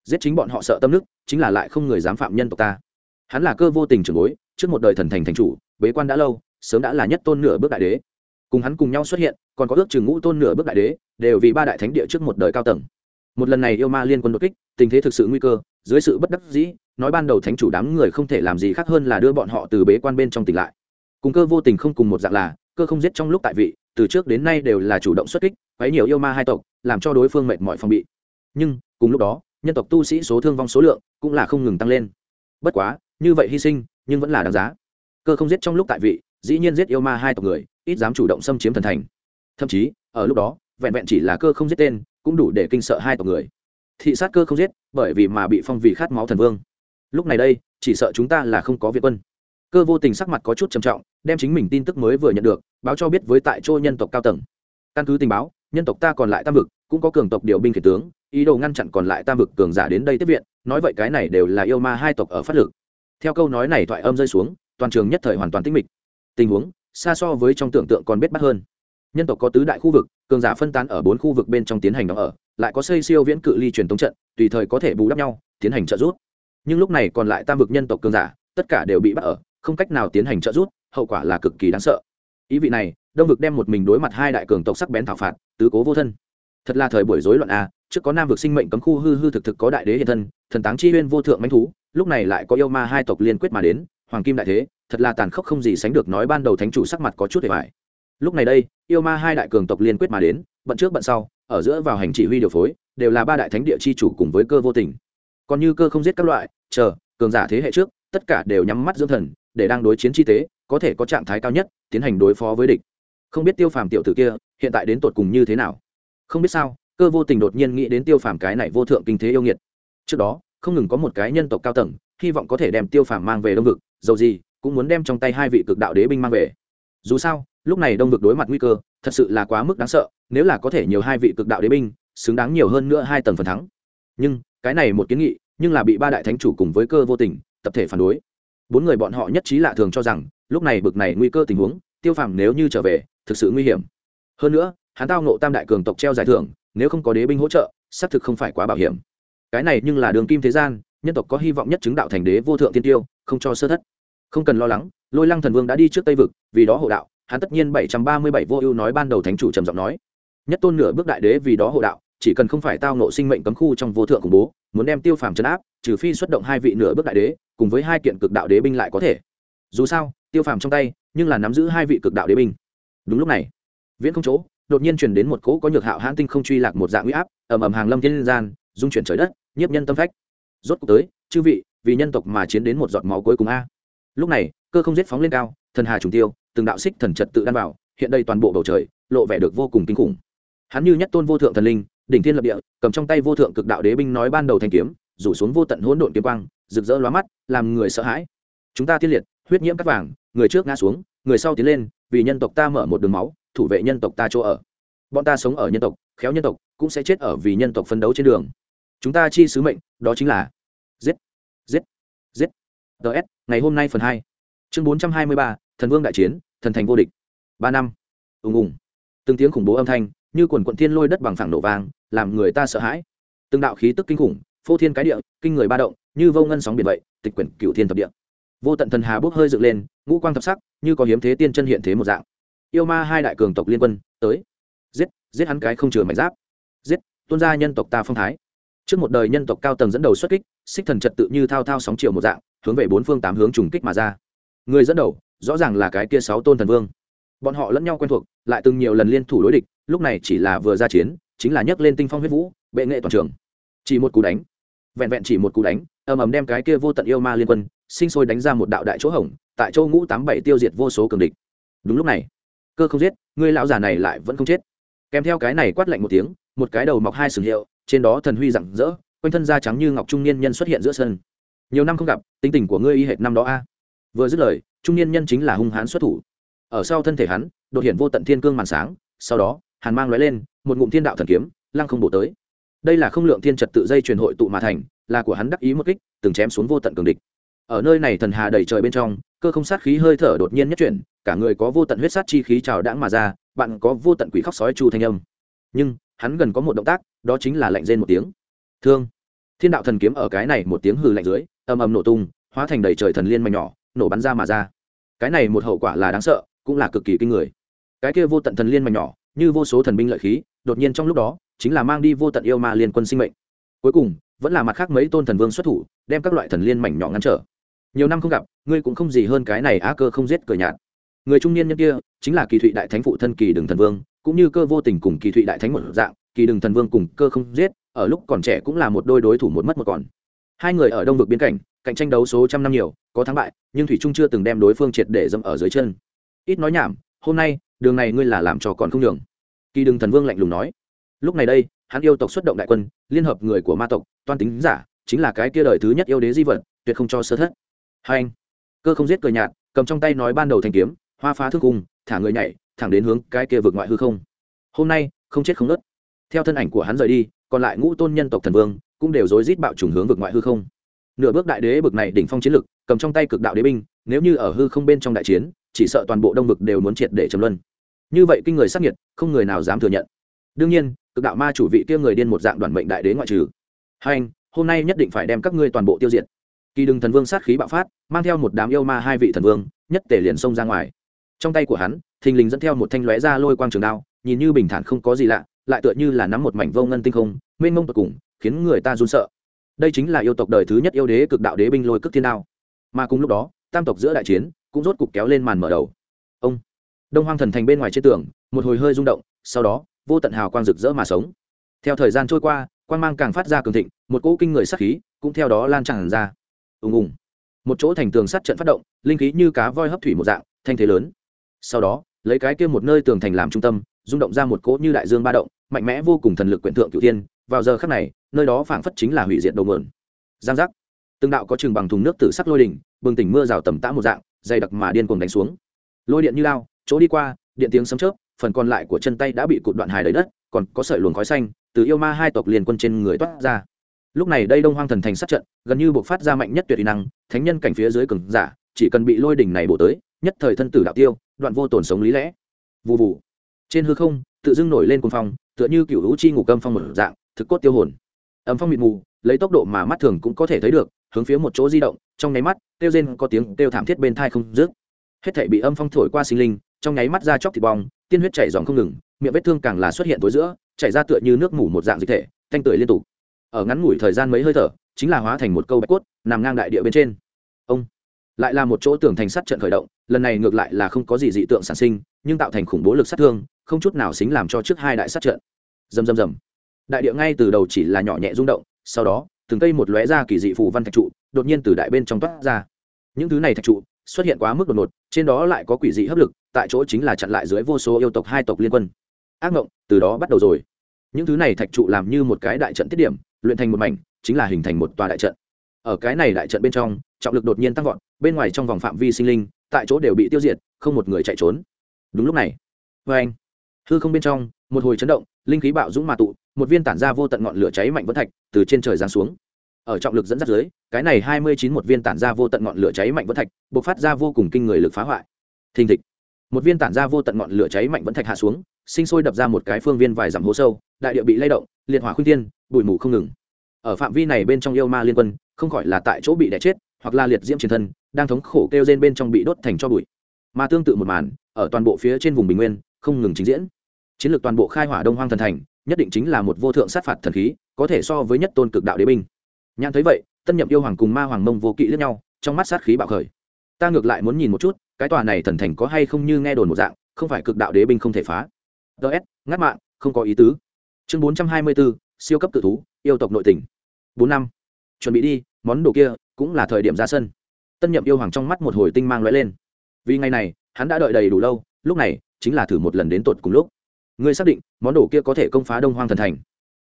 Giết chính bọn họ sợ tâm nước, chính là lại không người dám phạm nhân tộc ta. Hắn là cơ vô tình trưởng bối, trước một đời thần thành thành chủ, bế quan đã lâu, sớm đã là nhất tôn nửa bước đại đế. Cùng hắn cùng nhau xuất hiện, còn có ước chừng ngũ tôn nửa bước đại đế, đều vì ba đại thánh địa trước một đời cao tầng. Một lần này yêu ma liên quân đột kích, tình thế thực sự nguy cơ dưới sự bất đắc dĩ, nói ban đầu thánh chủ đám người không thể làm gì khác hơn là đưa bọn họ từ bế quan bên trong tỉnh lại. Cùng cơ vô tình không cùng một dạng là, cơ không giết trong lúc tại vị, từ trước đến nay đều là chủ động xuất kích, quấy nhiều yêu ma hai tộc, làm cho đối phương mệt mỏi phòng bị. Nhưng, cùng lúc đó, nhân tộc tu sĩ số thương vong số lượng cũng là không ngừng tăng lên. Bất quá, như vậy hy sinh, nhưng vẫn là đáng giá. Cơ không giết trong lúc tại vị, dĩ nhiên giết yêu ma hai tộc người, ít dám chủ động xâm chiếm thần thành. Thậm chí, ở lúc đó, vẹn vẹn chỉ là cơ không giết tên, cũng đủ để kinh sợ hai tộc người thị sát cơ không giết, bởi vì mà bị phong vì khát máu thần vương. Lúc này đây, chỉ sợ chúng ta là không có việt quân. Cơ vô tình sắc mặt có chút trầm trọng, đem chính mình tin tức mới vừa nhận được, báo cho biết với tại chỗ nhân tộc cao tầng. Căn cứ tình báo, nhân tộc ta còn lại tam vực, cũng có cường tộc điều binh khiển tướng, ý đồ ngăn chặn còn lại tam vực cường giả đến đây tiếp viện, nói vậy cái này đều là yêu ma hai tộc ở phát lực. Theo câu nói này thoại âm rơi xuống, toàn trường nhất thời hoàn toàn tĩnh mịch. Tình huống, xa so với trong tưởng tượng còn bết bắt hơn. Nhân tộc có tứ đại khu vực, cường giả phân tán ở bốn khu vực bên trong tiến hành đóng ở lại có xây siêu viễn cự ly truyền tống trận, tùy thời có thể bù đắp nhau, tiến hành trợ giúp. Nhưng lúc này còn lại tam vực nhân tộc cường giả, tất cả đều bị bắt ở, không cách nào tiến hành trợ giúp, hậu quả là cực kỳ đáng sợ. Ý vị này, đông vực đem một mình đối mặt hai đại cường tộc sắc bén thảo phạt, tứ cố vô thân. Thật là thời buổi rối loạn a, trước có nam vực sinh mệnh cấm khu hư hư thực thực có đại đế hiện thân, thần táng chi huyên vô thượng manh thú, lúc này lại có yêu ma hai tộc liên quyết mà đến, hoàng kim đại thế, thật là tàn khốc không gì sánh được nói ban đầu thánh chủ sắc mặt có chút để bài lúc này đây, yêu ma hai đại cường tộc liên quyết mà đến, bận trước bận sau, ở giữa vào hành chỉ huy điều phối, đều là ba đại thánh địa chi chủ cùng với cơ vô tình. Còn như cơ không giết các loại, chờ, cường giả thế hệ trước, tất cả đều nhắm mắt dưỡng thần, để đang đối chiến chi tế, có thể có trạng thái cao nhất, tiến hành đối phó với địch. Không biết tiêu phàm tiểu tử kia, hiện tại đến tột cùng như thế nào? Không biết sao, cơ vô tình đột nhiên nghĩ đến tiêu phàm cái này vô thượng kinh thế yêu nghiệt. Trước đó, không ngừng có một cái nhân tộc cao tầng, hy vọng có thể đem tiêu phàm mang về đông vực, dầu gì, cũng muốn đem trong tay hai vị cực đạo đế binh mang về. Dù sao lúc này đông vực đối mặt nguy cơ, thật sự là quá mức đáng sợ, nếu là có thể nhiều hai vị cực đạo đế binh, xứng đáng nhiều hơn nữa hai tầng phần thắng. Nhưng, cái này một kiến nghị, nhưng là bị ba đại thánh chủ cùng với cơ vô tình, tập thể phản đối. Bốn người bọn họ nhất trí lạ thường cho rằng, lúc này bực này nguy cơ tình huống, tiêu phàm nếu như trở về, thực sự nguy hiểm. Hơn nữa, hắn tao nộ tam đại cường tộc treo giải thưởng, nếu không có đế binh hỗ trợ, xác thực không phải quá bảo hiểm. Cái này nhưng là đường kim thế gian, nhân tộc có hy vọng nhất chứng đạo thành đế vô thượng tiên tiêu, không cho sơ thất. Không cần lo lắng, lôi lăng thần vương đã đi trước tây vực, vì đó hộ đạo hắn tất nhiên bảy trăm ba mươi bảy vô ưu nói ban đầu thánh chủ trầm giọng nói. Nhất tôn nửa bước đại đế vì đó hộ đạo, chỉ cần không phải tao nộ sinh mệnh cấm khu trong vô thượng khủng bố, muốn đem tiêu phàm chấn áp, trừ phi xuất động hai vị nửa bước đại đế, cùng với hai kiện cực đạo đế binh lại có thể. Dù sao, tiêu phàm trong tay, nhưng là nắm giữ hai vị cực đạo đế binh. Đúng lúc này, viễn không chỗ, đột nhiên truyền đến một cỗ có nhược hạo hãn tinh không truy lạc một dạng huy áp, ầm ầm hàng lâm thiên gian dung chuyển trời đất, nhiếp nhân tâm phách. Rốt cuộc tới, chư vị, vì nhân tộc mà chiến đến một giọt máu cuối cùng a lúc này cơ không giết phóng lên cao thần hà trùng tiêu từng đạo xích thần trật tự đan vào, hiện đây toàn bộ bầu trời lộ vẻ được vô cùng kinh khủng. Hắn như nhất tôn vô thượng thần linh đỉnh thiên lập địa cầm trong tay vô thượng cực đạo đế binh nói ban đầu thanh kiếm rủ xuống vô tận hỗn độn kiếm quang rực rỡ lóa mắt làm người sợ hãi. Chúng ta tiên liệt huyết nhiễm cắt vàng người trước ngã xuống người sau tiến lên vì nhân tộc ta mở một đường máu thủ vệ nhân tộc ta chỗ ở. Bọn ta sống ở nhân tộc khéo nhân tộc cũng sẽ chết ở vì nhân tộc phân đấu trên đường. Chúng ta chi sứ mệnh đó chính là giết ts ngày hôm nay phần hai. Chương bốn trăm hai mươi ba, thần vương đại chiến, thần thành vô địch. Ba năm. Ùng ùng. Từng tiếng khủng bố âm thanh, như quần quận thiên lôi đất bằng phẳng nổ vàng làm người ta sợ hãi. Từng đạo khí tức kinh khủng, phô thiên cái địa, kinh người ba động, như vô ngân sóng biển vậy, tịch quyển cựu thiên thập địa. Vô tận thần hà bốc hơi dựng lên, ngũ quang thập sắc, như có hiếm thế tiên chân hiện thế một dạng. Yêu ma hai đại cường tộc liên quân, tới. Giết giết hắn cái không chừa mảnh giáp. Giết, tuôn ra nhân tộc ta phong thái. Trước một đời nhân tộc cao tầng dẫn đầu xuất kích, xích thần trật tự như thao thao sóng chiều một dạng hướng về bốn phương tám hướng trùng kích mà ra. Người dẫn đầu, rõ ràng là cái kia sáu tôn thần vương. Bọn họ lẫn nhau quen thuộc, lại từng nhiều lần liên thủ đối địch, lúc này chỉ là vừa ra chiến, chính là nhấc lên tinh phong huyết vũ, bệ nghệ toàn trường. Chỉ một cú đánh. Vẹn vẹn chỉ một cú đánh, ầm ầm đem cái kia vô tận yêu ma liên quân, sinh sôi đánh ra một đạo đại chỗ hổng, tại châu ngũ tám bảy tiêu diệt vô số cường địch. Đúng lúc này, cơ không giết người lão già này lại vẫn không chết. Kèm theo cái này quát lạnh một tiếng, một cái đầu mọc hai sừng hiệu, trên đó thần huy rạng rỡ, quanh thân da trắng như ngọc trung niên nhân xuất hiện giữa sân nhiều năm không gặp, tính tình của ngươi y hệt năm đó a. Vừa dứt lời, trung niên nhân chính là hung hãn xuất thủ. Ở sau thân thể hắn, đột hiện vô tận thiên cương màn sáng, sau đó, hàn mang lóe lên, một ngụm thiên đạo thần kiếm, lăng không bổ tới. Đây là không lượng thiên trật tự dây truyền hội tụ mà thành, là của hắn đắc ý một kích, từng chém xuống vô tận cường địch. Ở nơi này thần hà đầy trời bên trong, cơ không sát khí hơi thở đột nhiên nhất chuyển, cả người có vô tận huyết sát chi khí trào đãng mà ra, bạn có vô tận quỷ khóc sói chu thanh âm. Nhưng, hắn gần có một động tác, đó chính là lạnh rên một tiếng. Thương. Thiên đạo thần kiếm ở cái này một tiếng hừ lạnh dưới ầm ầm nổ tung, hóa thành đầy trời thần liên mảnh nhỏ, nổ bắn ra mà ra. Cái này một hậu quả là đáng sợ, cũng là cực kỳ kinh người. Cái kia vô tận thần liên mảnh nhỏ, như vô số thần binh lợi khí, đột nhiên trong lúc đó, chính là mang đi vô tận yêu ma liên quân sinh mệnh. Cuối cùng, vẫn là mặt khác mấy tôn thần vương xuất thủ, đem các loại thần liên mảnh nhỏ ngăn trở. Nhiều năm không gặp, ngươi cũng không gì hơn cái này á cơ không giết cờ nhạt. Người trung niên nhân kia, chính là kỳ thụy đại thánh phụ thân kỳ đường thần vương, cũng như cơ vô tình cùng kỳ thụy đại thánh một dạng, kỳ đường thần vương cùng cơ không giết, ở lúc còn trẻ cũng là một đôi đối thủ một mất một còn hai người ở đông vực biên cảnh, cạnh tranh đấu số trăm năm nhiều, có thắng bại, nhưng thủy trung chưa từng đem đối phương triệt để dâm ở dưới chân. Ít nói nhảm, hôm nay, đường này ngươi là làm cho còn không đường kỳ đường thần vương lạnh lùng nói. Lúc này đây, hắn yêu tộc xuất động đại quân, liên hợp người của ma tộc, toan tính giả, chính là cái kia đời thứ nhất yêu đế di vật, tuyệt không cho sơ thất. Hai anh, cơ không giết cười nhạt, cầm trong tay nói ban đầu thanh kiếm, hoa phá thương cung, thả người nhảy, thẳng đến hướng cái kia vượt ngoại hư không. Hôm nay, không chết không nớt theo thân ảnh của hắn rời đi, còn lại ngũ tôn nhân tộc thần vương cũng đều rối rít bạo trùng hướng vực ngoại hư không. Nửa bước đại đế bực này đỉnh phong chiến lực, cầm trong tay cực đạo đế binh, nếu như ở hư không bên trong đại chiến, chỉ sợ toàn bộ đông vực đều muốn triệt để trầm luân. Như vậy kinh người sắc nhiệt không người nào dám thừa nhận. Đương nhiên, cực đạo ma chủ vị kia người điên một dạng đoàn mệnh đại đế ngoại trừ. Hai anh, hôm nay nhất định phải đem các ngươi toàn bộ tiêu diệt. Kỳ đừng thần vương sát khí bạo phát, mang theo một đám yêu ma hai vị thần vương, nhất tể liền xông ra ngoài. Trong tay của hắn, thình lình dẫn theo một thanh lóe ra lôi quang trường đao, nhìn như bình thản không có gì lạ lại tựa như là nắm một mảnh vô ngân tinh không, mênh mông tột cùng, khiến người ta run sợ. Đây chính là yêu tộc đời thứ nhất yêu đế cực đạo đế binh lôi cước thiên đao. Mà cùng lúc đó, tam tộc giữa đại chiến cũng rốt cục kéo lên màn mở đầu. Ông đông hoang thần thành bên ngoài trên tường, một hồi hơi rung động, sau đó, vô tận hào quang rực rỡ mà sống. Theo thời gian trôi qua quan mang càng phát ra cường thịnh, một cỗ kinh người sát khí cũng theo đó lan tràn ra. Ùng ùng. Một chỗ thành tường sát trận phát động, linh khí như cá voi hấp thủy một dạng, thanh thế lớn. Sau đó, lấy cái kia một nơi tường thành làm trung tâm rung động ra một cỗ như đại dương ba động, mạnh mẽ vô cùng thần lực quyển thượng cựu tiên vào giờ khắc này, nơi đó phảng phất chính là hủy diệt đầu mượn giang giác. Từng đạo có chừng bằng thùng nước tử sắc lôi đỉnh, bừng tỉnh mưa rào tầm tã một dạng, dày đặc mà điên cuồng đánh xuống. Lôi điện như lao, chỗ đi qua, điện tiếng sấm chớp, phần còn lại của chân tay đã bị cụt đoạn hài đầy đất, còn có sợi luồng khói xanh, từ yêu ma hai tộc liền quân trên người toát ra. Lúc này đây đông hoang thần thành sát trận, gần như buộc phát ra mạnh nhất tuyệt uy năng, thánh nhân cảnh phía dưới cường giả, chỉ cần bị lôi đỉnh này bổ tới, nhất thời thân tử đạo tiêu, đoạn vô tổn sống lý lẽ. Vụ vụ trên hư không, tự dưng nổi lên cuồng phong, tựa như cựu hữu chi ngục âm phong một dạng, thực cốt tiêu hồn. Âm phong mịt mù, lấy tốc độ mà mắt thường cũng có thể thấy được, hướng phía một chỗ di động, trong nháy mắt tiêu rên có tiếng tiêu thảm thiết bên thai không dứt. Hết thể bị âm phong thổi qua sinh linh, trong nháy mắt ra chóc thịt bong, tiên huyết chảy dòng không ngừng, miệng vết thương càng là xuất hiện tối giữa, chảy ra tựa như nước mủ một dạng dịch thể, thanh tưởi liên tục. Ở ngắn ngủi thời gian mấy hơi thở, chính là hóa thành một câu bạch cốt, nằm ngang đại địa bên trên. Ông lại là một chỗ tường thành sắt trận khởi động, lần này ngược lại là không có gì dị tượng sản sinh, nhưng tạo thành khủng bố lực sát thương, không chút nào xính làm cho trước hai đại sát trận. Dầm dầm dầm đại địa ngay từ đầu chỉ là nhỏ nhẹ rung động, sau đó, từng cây một lóe ra kỳ dị phù văn thạch trụ, đột nhiên từ đại bên trong toát ra. Những thứ này thạch trụ, xuất hiện quá mức đột ngột, trên đó lại có quỷ dị hấp lực, tại chỗ chính là chặn lại dưới vô số yêu tộc hai tộc liên quân. Ác ngộng, từ đó bắt đầu rồi. Những thứ này thạch trụ làm như một cái đại trận tiết điểm, luyện thành một mảnh, chính là hình thành một tòa đại trận. Ở cái này đại trận bên trong trọng lực đột nhiên tăng vọt, bên ngoài trong vòng phạm vi sinh linh, tại chỗ đều bị tiêu diệt, không một người chạy trốn. Đúng lúc này vê anh, hư không bên trong, một hồi chấn động, linh khí bạo dũng mà tụ, một viên tản ra vô tận ngọn lửa cháy mạnh vẫn thạch, từ trên trời giáng xuống. Ở trọng lực dẫn dắt dưới, cái này hai mươi chín một viên tản ra vô tận ngọn lửa cháy mạnh vẫn thạch, bộc phát ra vô cùng kinh người lực phá hoại. Thình thịch, một viên tản ra vô tận ngọn lửa cháy mạnh vẫn thạch hạ xuống, sinh sôi đập ra một cái phương viên vài dặm hố sâu, đại địa bị lay động, liệt hỏa khuyên tiên bụi mù không ngừng. Ở phạm vi này bên trong yêu ma liên quân, không khỏi là tại chỗ bị đẻ chết hoặc là liệt diễm chiến thân, đang thống khổ kêu trên bên trong bị đốt thành cho bụi. Mà tương tự một màn, ở toàn bộ phía trên vùng bình nguyên, không ngừng trình diễn. Chiến lược toàn bộ khai hỏa đông hoang thần thành, nhất định chính là một vô thượng sát phạt thần khí, có thể so với nhất tôn cực đạo đế binh. Nhãn thấy vậy, tân nhậm yêu hoàng cùng ma hoàng mông vô kỵ lẫn nhau, trong mắt sát khí bạo khởi. Ta ngược lại muốn nhìn một chút, cái tòa này thần thành có hay không như nghe đồn một dạng, không phải cực đạo đế binh không thể phá. Ts ngắt mạng, không có ý tứ. Chương bốn trăm hai mươi bốn siêu cấp tử thú, yêu tộc nội tỉnh bốn năm. Chuẩn bị đi, món đồ kia cũng là thời điểm ra sân. Tân nhậm yêu hoàng trong mắt một hồi tinh mang lóe lên. Vì ngày này, hắn đã đợi đầy đủ lâu, lúc này, chính là thử một lần đến tột cùng lúc. Ngươi xác định, món đồ kia có thể công phá đông hoang thần thành?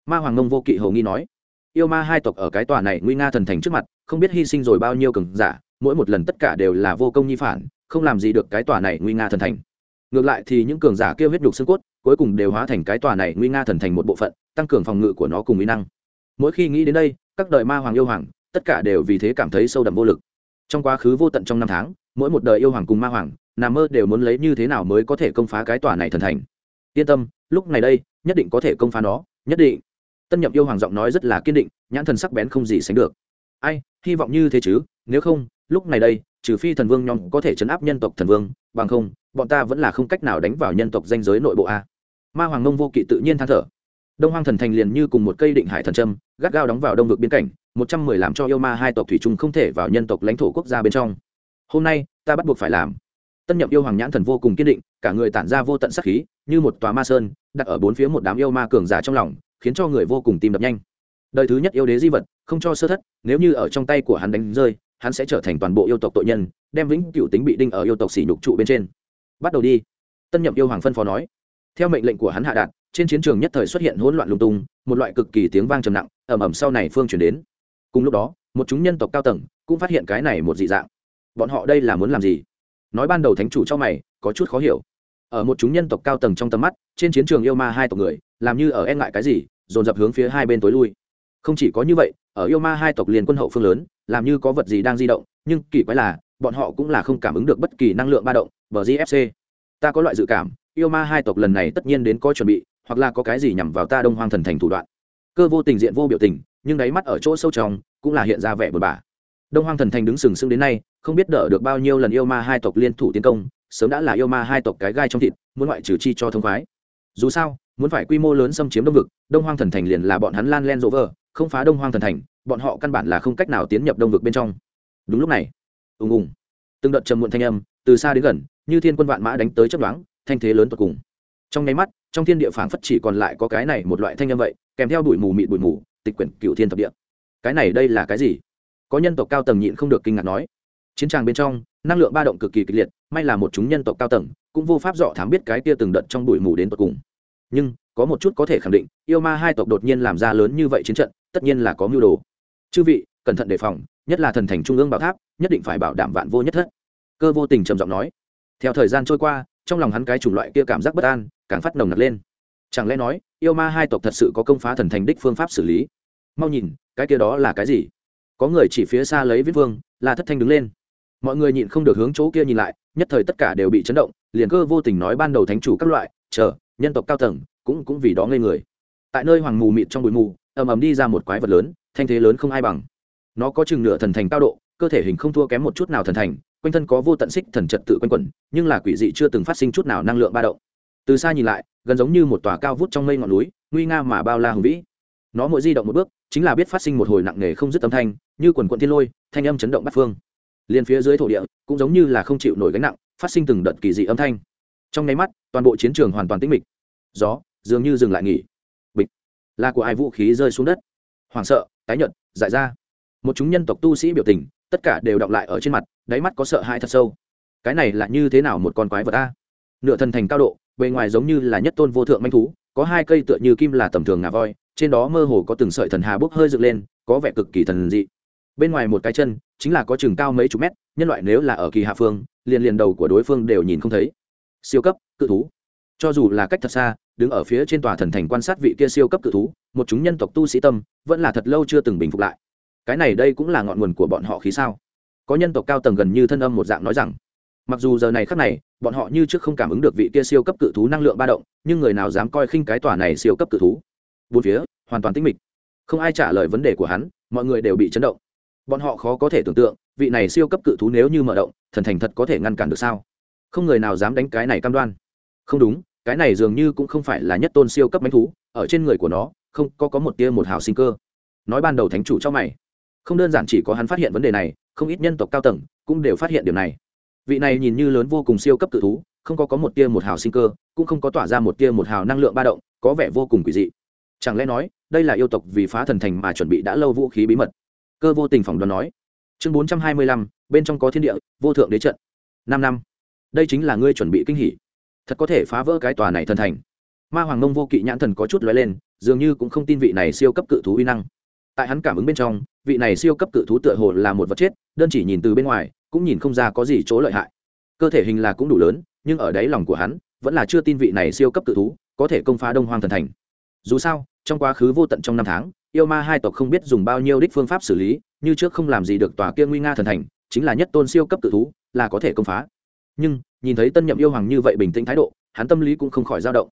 Ma hoàng ngông vô kỵ hầu nghi nói. Yêu ma hai tộc ở cái tòa này nguy nga thần thành trước mặt, không biết hy sinh rồi bao nhiêu cường giả, mỗi một lần tất cả đều là vô công nhi phản, không làm gì được cái tòa này nguy nga thần thành. Ngược lại thì những cường giả kêu huyết nhục xương cốt, cuối cùng đều hóa thành cái tòa này nguy nga thần thành một bộ phận, tăng cường phòng ngự của nó cùng mỹ năng. Mỗi khi nghĩ đến đây, các đời ma hoàng yêu hoàng tất cả đều vì thế cảm thấy sâu đậm vô lực. Trong quá khứ vô tận trong năm tháng, mỗi một đời yêu hoàng cùng ma hoàng nằm mơ đều muốn lấy như thế nào mới có thể công phá cái tòa này thần thành. Yên tâm, lúc này đây, nhất định có thể công phá nó, nhất định. Tân nhậm yêu hoàng giọng nói rất là kiên định, nhãn thần sắc bén không gì sánh được. Ai, hy vọng như thế chứ, nếu không, lúc này đây, trừ phi thần vương nhóm có thể chấn áp nhân tộc thần vương, bằng không, bọn ta vẫn là không cách nào đánh vào nhân tộc danh giới nội bộ a. Ma hoàng nông vô kỵ tự nhiên than thở đông hoang thần thành liền như cùng một cây định hải thần trâm gắt gao đóng vào đông vực biên cảnh, một trăm mười làm cho yêu ma hai tộc thủy chung không thể vào nhân tộc lãnh thổ quốc gia bên trong. Hôm nay, ta bắt buộc phải làm. Tân nhậm yêu hoàng nhãn thần vô cùng kiên định, cả người tản ra vô tận sắc khí, như một tòa ma sơn, đặt ở bốn phía một đám yêu ma cường giả trong lòng, khiến cho người vô cùng tim đập nhanh. Đời thứ nhất yêu đế di vật, không cho sơ thất, nếu như ở trong tay của hắn đánh rơi, hắn sẽ trở thành toàn bộ yêu tộc tội nhân, đem vĩnh cựu tính bị đinh ở yêu tộc xỉ nhục trụ bên trên. Bắt đầu đi. Tân nhậm yêu hoàng phân phó nói. Theo mệnh lệnh của hắn hạ đạt trên chiến trường nhất thời xuất hiện hỗn loạn lung tung, một loại cực kỳ tiếng vang trầm nặng ẩm ẩm sau này phương chuyển đến. Cùng lúc đó, một chúng nhân tộc cao tầng cũng phát hiện cái này một dị dạng. Bọn họ đây là muốn làm gì? Nói ban đầu thánh chủ cho mày, có chút khó hiểu. Ở một chúng nhân tộc cao tầng trong tầm mắt, trên chiến trường yêu ma hai tộc người, làm như ở e ngại cái gì, dồn dập hướng phía hai bên tối lui. Không chỉ có như vậy, ở yêu ma hai tộc liền quân hậu phương lớn, làm như có vật gì đang di động, nhưng kỳ quái là, bọn họ cũng là không cảm ứng được bất kỳ năng lượng ba động, bờ gfc ta có loại dự cảm, yêu ma hai tộc lần này tất nhiên đến có chuẩn bị hoặc là có cái gì nhằm vào ta đông hoang thần thành thủ đoạn. Cơ vô tình diện vô biểu tình, nhưng đáy mắt ở chỗ sâu trong cũng là hiện ra vẻ buồn bã. Đông hoang thần thành đứng sừng sững đến nay, không biết đỡ được bao nhiêu lần yêu ma hai tộc liên thủ tiến công, sớm đã là yêu ma hai tộc cái gai trong thịt, muốn ngoại trừ chi cho thông khoái. Dù sao, muốn phải quy mô lớn xâm chiếm đông vực, đông hoang thần thành liền là bọn hắn lan len rỗ vờ không phá đông hoang thần thành, bọn họ căn bản là không cách nào tiến nhập đông vực bên trong. Đúng lúc này, ùng ùng, từng đợt trầm muộn thanh âm, từ xa đến gần, như thiên quân vạn mã đánh tới chấp đoán thanh thế lớn tột cùng. Trong nháy mắt trong thiên địa phảng phất chỉ còn lại có cái này một loại thanh âm vậy, kèm theo bụi mù mịt bụi mù, tịch quyển cựu thiên thập địa. Cái này đây là cái gì? Có nhân tộc cao tầng nhịn không được kinh ngạc nói. Chiến tràng bên trong, năng lượng ba động cực kỳ kịch liệt, may là một chúng nhân tộc cao tầng, cũng vô pháp dọ thám biết cái kia từng đợt trong bụi mù đến tột cùng. Nhưng, có một chút có thể khẳng định, yêu ma hai tộc đột nhiên làm ra lớn như vậy chiến trận, tất nhiên là có mưu đồ. Chư vị, cẩn thận đề phòng, nhất là thần thành trung ương bảo tháp, nhất định phải bảo đảm vạn vô nhất thất. Cơ vô tình trầm giọng nói. Theo thời gian trôi qua trong lòng hắn cái chủng loại kia cảm giác bất an, càng phát nồng nặc lên. Chẳng lẽ nói, yêu ma hai tộc thật sự có công phá thần thành đích phương pháp xử lý? Mau nhìn, cái kia đó là cái gì? Có người chỉ phía xa lấy viết vương là thất thanh đứng lên. Mọi người nhịn không được hướng chỗ kia nhìn lại, nhất thời tất cả đều bị chấn động, liền cơ vô tình nói ban đầu thánh chủ các loại, chờ, nhân tộc cao tầng, cũng cũng vì đó ngây người. Tại nơi hoàng mù mịt trong bụi mù, ầm ầm đi ra một quái vật lớn, thanh thế lớn không ai bằng. Nó có chừng nửa thần thành cao độ, cơ thể hình không thua kém một chút nào thần thành quanh thân có vô tận xích thần trật tự quanh quẩn, nhưng là quỷ dị chưa từng phát sinh chút nào năng lượng ba động. Từ xa nhìn lại, gần giống như một tòa cao vút trong mây ngọn núi, nguy nga mà bao la hùng vĩ. Nó mỗi di động một bước, chính là biết phát sinh một hồi nặng nề không dứt âm thanh, như quần quận thiên lôi, thanh âm chấn động bắt phương. Liền phía dưới thổ địa, cũng giống như là không chịu nổi gánh nặng, phát sinh từng đợt kỳ dị âm thanh. Trong nháy mắt, toàn bộ chiến trường hoàn toàn tĩnh mịch. Gió, dường như dừng lại nghỉ. Bịch. Là của ai vũ khí rơi xuống đất? Hoảng sợ, tái nhợt, dại ra. Một chúng nhân tộc tu sĩ biểu tình tất cả đều đọng lại ở trên mặt, đáy mắt có sợ hãi thật sâu. Cái này là như thế nào một con quái vật ta nửa thần thành cao độ, bề ngoài giống như là nhất tôn vô thượng manh thú, có hai cây tựa như kim là tầm thường ngà voi, trên đó mơ hồ có từng sợi thần hà bốc hơi dựng lên, có vẻ cực kỳ thần dị. Bên ngoài một cái chân, chính là có chừng cao mấy chục mét, nhân loại nếu là ở kỳ hạ phương, liền liền đầu của đối phương đều nhìn không thấy. Siêu cấp, cự thú. Cho dù là cách thật xa, đứng ở phía trên tòa thần thành quan sát vị kia siêu cấp cự thú, một chúng nhân tộc tu sĩ tâm, vẫn là thật lâu chưa từng bình phục lại cái này đây cũng là ngọn nguồn của bọn họ khí sao? Có nhân tộc cao tầng gần như thân âm một dạng nói rằng, mặc dù giờ này khắc này, bọn họ như trước không cảm ứng được vị kia siêu cấp cự thú năng lượng ba động, nhưng người nào dám coi khinh cái tòa này siêu cấp cự thú? Bốn phía, hoàn toàn tĩnh mịch. Không ai trả lời vấn đề của hắn, mọi người đều bị chấn động. Bọn họ khó có thể tưởng tượng, vị này siêu cấp cự thú nếu như mở động, thần thành thật có thể ngăn cản được sao? Không người nào dám đánh cái này cam đoan. Không đúng, cái này dường như cũng không phải là nhất tôn siêu cấp bánh thú, ở trên người của nó, không có có một tia một hào sinh cơ. Nói ban đầu thánh chủ cho mày không đơn giản chỉ có hắn phát hiện vấn đề này, không ít nhân tộc cao tầng cũng đều phát hiện điều này. Vị này nhìn như lớn vô cùng siêu cấp cự thú, không có có một tia một hào sinh cơ, cũng không có tỏa ra một tia một hào năng lượng ba động, có vẻ vô cùng quỷ dị. Chẳng lẽ nói, đây là yêu tộc vì phá thần thành mà chuẩn bị đã lâu vũ khí bí mật? Cơ vô tình phỏng đoán nói. Chương bốn trăm hai mươi lăm, bên trong có thiên địa, vô thượng đế trận. Năm năm. Đây chính là ngươi chuẩn bị kinh hỉ. Thật có thể phá vỡ cái tòa này thần thành. Ma hoàng mông vô kỵ nhãn thần có chút lóe lên, dường như cũng không tin vị này siêu cấp cự thú uy năng. Tại hắn cảm ứng bên trong vị này siêu cấp cự thú tựa hồ là một vật chết, đơn chỉ nhìn từ bên ngoài, cũng nhìn không ra có gì chỗ lợi hại. Cơ thể hình là cũng đủ lớn, nhưng ở đáy lòng của hắn, vẫn là chưa tin vị này siêu cấp cự thú có thể công phá đông hoang thần thành. Dù sao, trong quá khứ vô tận trong năm tháng, yêu ma hai tộc không biết dùng bao nhiêu đích phương pháp xử lý, như trước không làm gì được tòa kia nguy nga thần thành, chính là nhất tôn siêu cấp cự thú, là có thể công phá. Nhưng, nhìn thấy tân nhậm yêu hoàng như vậy bình tĩnh thái độ, hắn tâm lý cũng không khỏi dao động.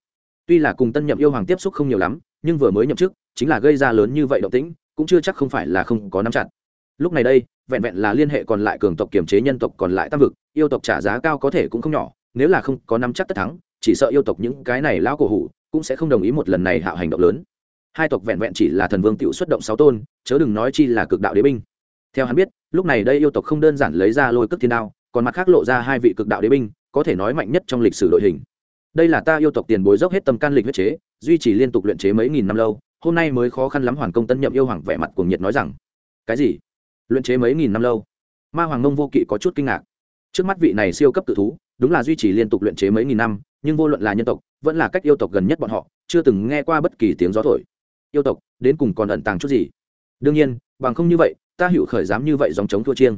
Tuy là cùng tân nhậm yêu hoàng tiếp xúc không nhiều lắm, nhưng vừa mới nhậm chức, chính là gây ra lớn như vậy động tĩnh cũng chưa chắc không phải là không có nắm chặt. Lúc này đây, vẹn vẹn là liên hệ còn lại cường tộc kiềm chế nhân tộc còn lại tam vực, yêu tộc trả giá cao có thể cũng không nhỏ, nếu là không có nắm chắc tất thắng, chỉ sợ yêu tộc những cái này lão cổ hủ cũng sẽ không đồng ý một lần này hạo hành động lớn. Hai tộc vẹn vẹn chỉ là thần vương tiểu xuất động sáu tôn, chớ đừng nói chi là cực đạo đế binh. Theo hắn biết, lúc này đây yêu tộc không đơn giản lấy ra lôi cước thiên đao, còn mặt khác lộ ra hai vị cực đạo đế binh, có thể nói mạnh nhất trong lịch sử đội hình. Đây là ta yêu tộc tiền bối dốc hết tâm can lịch huyết chế, duy trì liên tục luyện chế mấy nghìn năm lâu hôm nay mới khó khăn lắm hoàn công tân nhậm yêu hoàng vẻ mặt cuồng nhiệt nói rằng, cái gì? Luyện chế mấy nghìn năm lâu? Ma hoàng nông vô kỵ có chút kinh ngạc. Trước mắt vị này siêu cấp tự thú, đúng là duy trì liên tục luyện chế mấy nghìn năm, nhưng vô luận là nhân tộc, vẫn là cách yêu tộc gần nhất bọn họ, chưa từng nghe qua bất kỳ tiếng gió thổi. Yêu tộc, đến cùng còn ẩn tàng chút gì? Đương nhiên, bằng không như vậy, ta hiểu khởi dám như vậy dòng chống thua chiêng.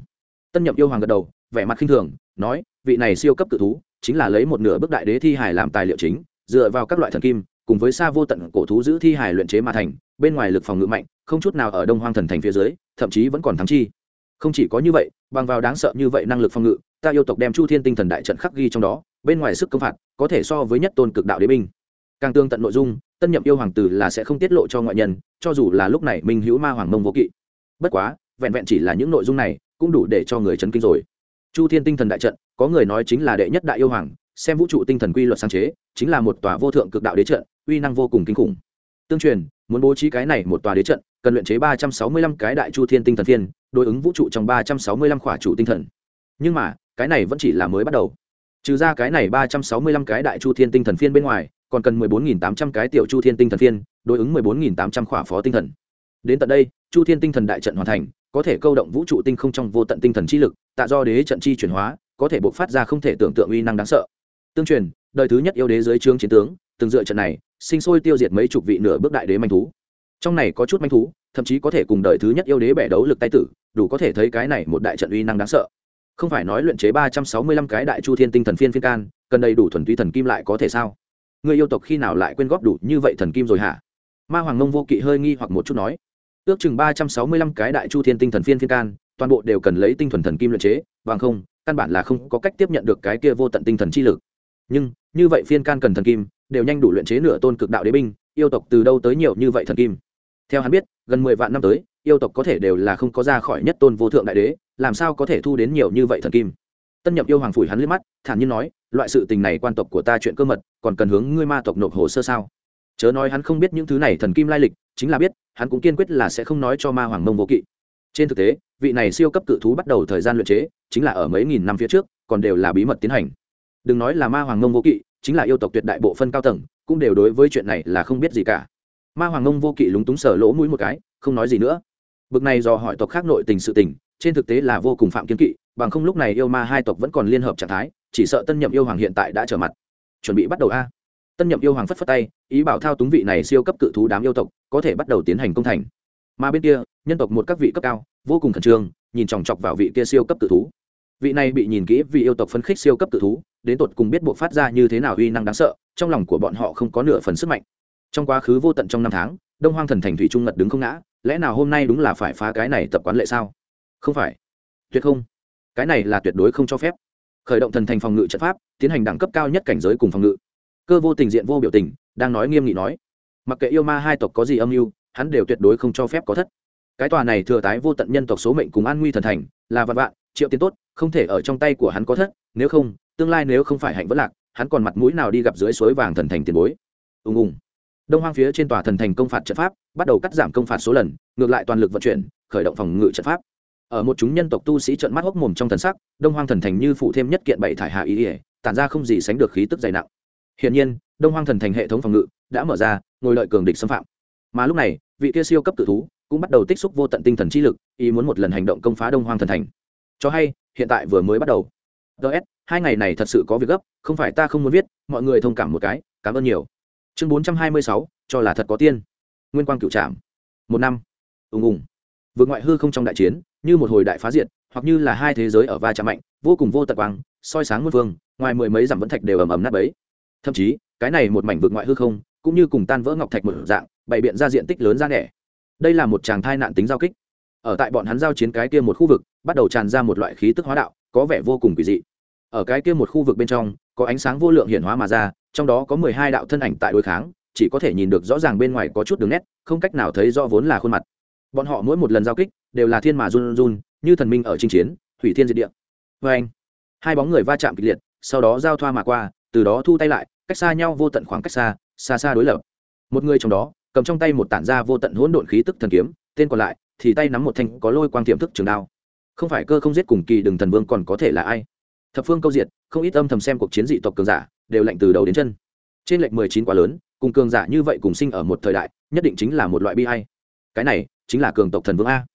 Tân nhậm yêu hoàng gật đầu, vẻ mặt khinh thường, nói, vị này siêu cấp tự thú, chính là lấy một nửa bức đại đế thi hải làm tài liệu chính, dựa vào các loại thần kim cùng với xa vô tận cổ thú giữ thi hải luyện chế mà thành, bên ngoài lực phòng ngự mạnh, không chút nào ở đông hoang thần thành phía dưới, thậm chí vẫn còn thắng chi. Không chỉ có như vậy, bằng vào đáng sợ như vậy năng lực phòng ngự, ta yêu tộc đem chu thiên tinh thần đại trận khắc ghi trong đó, bên ngoài sức công phạt, có thể so với nhất tôn cực đạo đế binh. Càng tương tận nội dung, tân nhậm yêu hoàng tử là sẽ không tiết lộ cho ngoại nhân, cho dù là lúc này minh hữu ma hoàng mông vô kỵ. Bất quá, vẹn vẹn chỉ là những nội dung này, cũng đủ để cho người chấn kinh rồi. Chu thiên tinh thần đại trận, có người nói chính là đệ nhất đại yêu hoàng xem vũ trụ tinh thần quy luật sáng chế, chính là một tòa vô thượng cực đạo đế trận, uy năng vô cùng kinh khủng. Tương truyền, muốn bố trí cái này một tòa đế trận, cần luyện chế ba trăm sáu mươi lăm cái đại chu thiên tinh thần thiên, đối ứng vũ trụ trong ba trăm sáu mươi lăm khỏa chủ tinh thần. Nhưng mà, cái này vẫn chỉ là mới bắt đầu. Trừ ra cái này ba trăm sáu mươi lăm cái đại chu thiên tinh thần phiên bên ngoài, còn cần mười bốn nghìn tám trăm cái tiểu chu thiên tinh thần phiên đối ứng mười bốn nghìn tám trăm khỏa phó tinh thần. Đến tận đây, chu thiên tinh thần đại trận hoàn thành, có thể câu động vũ trụ tinh không trong vô tận tinh thần chi lực, tạo do đế trận chi chuyển hóa, có thể bộc phát ra không thể tưởng tượng uy năng đáng sợ tương truyền, đời thứ nhất yêu đế dưới trướng chiến tướng, từng dựa trận này, sinh sôi tiêu diệt mấy chục vị nửa bước đại đế manh thú. Trong này có chút manh thú, thậm chí có thể cùng đời thứ nhất yêu đế bẻ đấu lực tay tử, đủ có thể thấy cái này một đại trận uy năng đáng sợ. Không phải nói luyện chế ba trăm sáu mươi lăm cái đại chu thiên tinh thần phiên phiên can, cần đầy đủ thuần túy thần kim lại có thể sao? Người yêu tộc khi nào lại quên góp đủ như vậy thần kim rồi hả? Ma hoàng ngông vô kỵ hơi nghi hoặc một chút nói. Ước chừng ba trăm sáu mươi lăm cái đại chu thiên tinh thần phiên phiên can, toàn bộ đều cần lấy tinh thuần thần kim luyện chế, bằng không, căn bản là không có cách tiếp nhận được cái kia vô tận tinh thần chi lực nhưng, như vậy phiên can cần thần kim, đều nhanh đủ luyện chế nửa tôn cực đạo đế binh, yêu tộc từ đâu tới nhiều như vậy thần kim? Theo hắn biết, gần mười vạn năm tới, yêu tộc có thể đều là không có ra khỏi nhất tôn vô thượng đại đế, làm sao có thể thu đến nhiều như vậy thần kim? Tân nhập yêu hoàng phủi hắn liếc mắt, thản nhiên nói, loại sự tình này quan tộc của ta chuyện cơ mật, còn cần hướng ngươi ma tộc nộp hồ sơ sao? Chớ nói hắn không biết những thứ này thần kim lai lịch, chính là biết, hắn cũng kiên quyết là sẽ không nói cho ma hoàng mông vô kỵ. Trên thực tế, vị này siêu cấp cự thú bắt đầu thời gian luyện chế, chính là ở mấy nghìn năm phía trước, còn đều là bí mật tiến hành đừng nói là ma hoàng mông vô kỵ, chính là yêu tộc tuyệt đại bộ phân cao tầng, cũng đều đối với chuyện này là không biết gì cả. Ma hoàng mông vô kỵ lúng túng sở lỗ mũi một cái, không nói gì nữa. Bực này do hỏi tộc khác nội tình sự tình, trên thực tế là vô cùng phạm kiến kỵ, bằng không lúc này yêu ma hai tộc vẫn còn liên hợp trạng thái, chỉ sợ tân nhậm yêu hoàng hiện tại đã trở mặt. Chuẩn bị bắt đầu a. Tân nhậm yêu hoàng phất phất tay, ý bảo thao túng vị này siêu cấp cự thú đám yêu tộc, có thể bắt đầu tiến hành công thành. Mà bên kia, nhân tộc một các vị cấp cao, vô cùng khẩn trương, nhìn chòng chọc vào vị kia siêu cấp cự thú vị này bị nhìn kỹ vì yêu tộc phấn khích siêu cấp tự thú, đến tột cùng biết buộc phát ra như thế nào uy năng đáng sợ, trong lòng của bọn họ không có nửa phần sức mạnh. Trong quá khứ vô tận trong năm tháng, đông hoang thần thành thủy trung ngật đứng không ngã, lẽ nào hôm nay đúng là phải phá cái này tập quán lệ sao? Không phải. Tuyệt không. Cái này là tuyệt đối không cho phép. Khởi động thần thành phòng ngự trận pháp, tiến hành đẳng cấp cao nhất cảnh giới cùng phòng ngự. Cơ vô tình diện vô biểu tình, đang nói nghiêm nghị nói. Mặc kệ yêu ma hai tộc có gì âm mưu, hắn đều tuyệt đối không cho phép có thất. Cái tòa này thừa tái vô tận nhân tộc số mệnh cùng an nguy thần thành, là vạn vạn triệu tiến tốt, không thể ở trong tay của hắn có thất, nếu không, tương lai nếu không phải hạnh vất lạc, hắn còn mặt mũi nào đi gặp dưới suối vàng thần thành tiền bối. Ùng ùng. Đông hoang phía trên tòa thần thành công phạt trận pháp, bắt đầu cắt giảm công phạt số lần, ngược lại toàn lực vận chuyển, khởi động phòng ngự trận pháp. Ở một chúng nhân tộc tu sĩ trận mắt hốc mồm trong thần sắc, đông hoang thần thành như phụ thêm nhất kiện bảy thải hạ ý ỉa tản ra không gì sánh được khí tức dày nặng. Hiển nhiên, đông hoang thần thành hệ thống phòng ngự đã mở ra, ngồi lợi cường địch xâm phạm. Mà lúc này, vị kia siêu cấp tự thú cũng bắt đầu tích xúc vô tận tinh thần chi lực, ý muốn một lần hành động công phá đông hoang thần thành cho hay, hiện tại vừa mới bắt đầu. Ts hai ngày này thật sự có việc gấp, không phải ta không muốn viết, mọi người thông cảm một cái, cảm ơn nhiều. Chương bốn trăm hai mươi sáu, cho là thật có tiên. Nguyên quang cựu trạm một năm. Ùng ùng. Vượt ngoại hư không trong đại chiến, như một hồi đại phá diệt, hoặc như là hai thế giới ở va chạm mạnh, vô cùng vô tận quang, soi sáng muôn phương, ngoài mười mấy dặm vẫn thạch đều ầm ầm nát bấy. Thậm chí, cái này một mảnh vượt ngoại hư không, cũng như cùng tan vỡ ngọc thạch một dạng, bày biện ra diện tích lớn ra nẻ. Đây là một tràng thai nạn tính giao kích. Ở tại bọn hắn giao chiến cái kia một khu vực bắt đầu tràn ra một loại khí tức hóa đạo, có vẻ vô cùng kỳ dị. Ở cái kia một khu vực bên trong, có ánh sáng vô lượng hiển hóa mà ra, trong đó có mười hai đạo thân ảnh tại đối kháng, chỉ có thể nhìn được rõ ràng bên ngoài có chút đường nét, không cách nào thấy rõ vốn là khuôn mặt. Bọn họ mỗi một lần giao kích, đều là thiên mà run run, như thần minh ở chinh chiến, thủy thiên diệt địa. Vê anh, hai bóng người va chạm kịch liệt, sau đó giao thoa mà qua, từ đó thu tay lại, cách xa nhau vô tận khoảng cách xa xa xa đối lập. Một người trong đó, cầm trong tay một tản ra vô tận hỗn độn khí tức thần kiếm, tên còn lại, thì tay nắm một thanh có lôi quang tiềm thức trường đao không phải cơ không giết cùng kỳ đừng thần vương còn có thể là ai. Thập phương câu diệt, không ít âm thầm xem cuộc chiến dị tộc cường giả, đều lạnh từ đầu đến chân. Trên lệnh mười chín quá lớn, cùng cường giả như vậy cùng sinh ở một thời đại, nhất định chính là một loại bi hay cái này, chính là cường tộc thần vương a.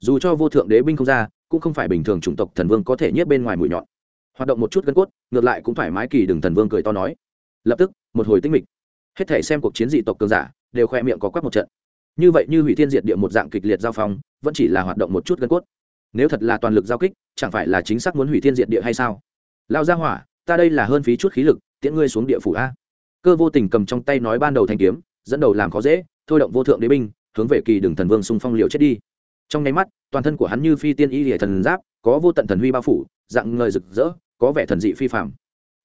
Dù cho vô thượng đế binh không ra, cũng không phải bình thường chủng tộc thần vương có thể nhét bên ngoài mũi nhọn. Hoạt động một chút gân cốt, ngược lại cũng phải mái kỳ đừng thần vương cười to nói. Lập tức, một hồi tinh mịch. Hết thể xem cuộc chiến dị tộc cường giả, đều khoe miệng có quắc một trận. Như vậy như hủy thiên diệt địa một dạng kịch liệt giao phong, vẫn chỉ là hoạt động một chút gân cốt nếu thật là toàn lực giao kích, chẳng phải là chính xác muốn hủy thiên diện địa hay sao? Lao ra hỏa, ta đây là hơn phí chút khí lực, tiễn ngươi xuống địa phủ a. Cơ vô tình cầm trong tay nói ban đầu thanh kiếm, dẫn đầu làm khó dễ, thôi động vô thượng đế binh, hướng về kỳ đường thần vương xung phong liều chết đi. Trong nháy mắt, toàn thân của hắn như phi tiên y hệ thần giáp, có vô tận thần huy bao phủ, dạng ngời rực rỡ, có vẻ thần dị phi phạm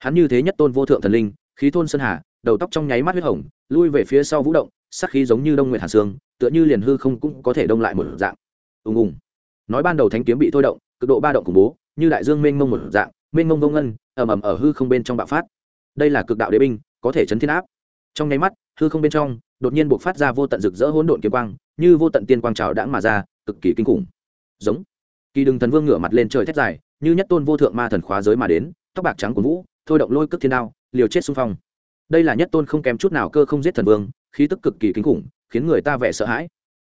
hắn như thế nhất tôn vô thượng thần linh, khí thôn sơn hà, đầu tóc trong nháy mắt huyết hồng, lui về phía sau vũ động, sắc khí giống như đông nguyệt hàn sương, tựa như liền hư không cũng có thể đông lại một dạng. Ùng ùng nói ban đầu thánh kiếm bị thôi động, cực độ ba động khủng bố, như đại dương mênh mông một dạng, mênh mông vông ngân, ầm ầm ở hư không bên trong bạo phát. Đây là cực đạo đế binh, có thể chấn thiên áp. Trong nháy mắt, hư không bên trong, đột nhiên buộc phát ra vô tận rực rỡ hỗn độn kiếm quang, như vô tận tiên quang trào đãng mà ra, cực kỳ kinh khủng. Giống. Kỳ đừng thần vương ngửa mặt lên trời thét dài, như nhất tôn vô thượng ma thần khóa giới mà đến, tóc bạc trắng của vũ, thôi động lôi cước thiên đao, liều chết xung phong. Đây là nhất tôn không kém chút nào cơ không giết thần vương, khí tức cực kỳ kinh khủng, khiến người ta vẻ sợ hãi.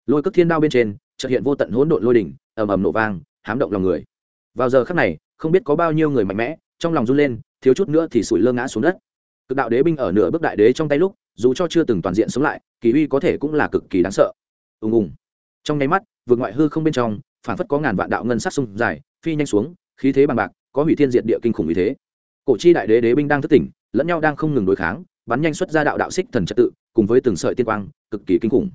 Lôi cước thiên đao bên trên trợ hiện vô tận hỗn độn lôi đỉnh ầm ầm nổ vang, hám động lòng người. Vào giờ khắc này, không biết có bao nhiêu người mạnh mẽ, trong lòng run lên, thiếu chút nữa thì sủi lơ ngã xuống đất. Cực đạo đế binh ở nửa bước đại đế trong tay lúc, dù cho chưa từng toàn diện sống lại, kỳ uy có thể cũng là cực kỳ đáng sợ. Ùng ùng. Trong nháy mắt, vượt ngoại hư không bên trong phản phất có ngàn vạn đạo ngân sắc sông dài, phi nhanh xuống, khí thế bằng bạc, có hủy thiên diệt địa kinh khủng như thế. Cổ chi đại đế đế binh đang thức tỉnh, lẫn nhau đang không ngừng đối kháng, bắn nhanh xuất ra đạo đạo xích thần trật tự, cùng với từng sợi tiên quang, cực kỳ kinh khủng.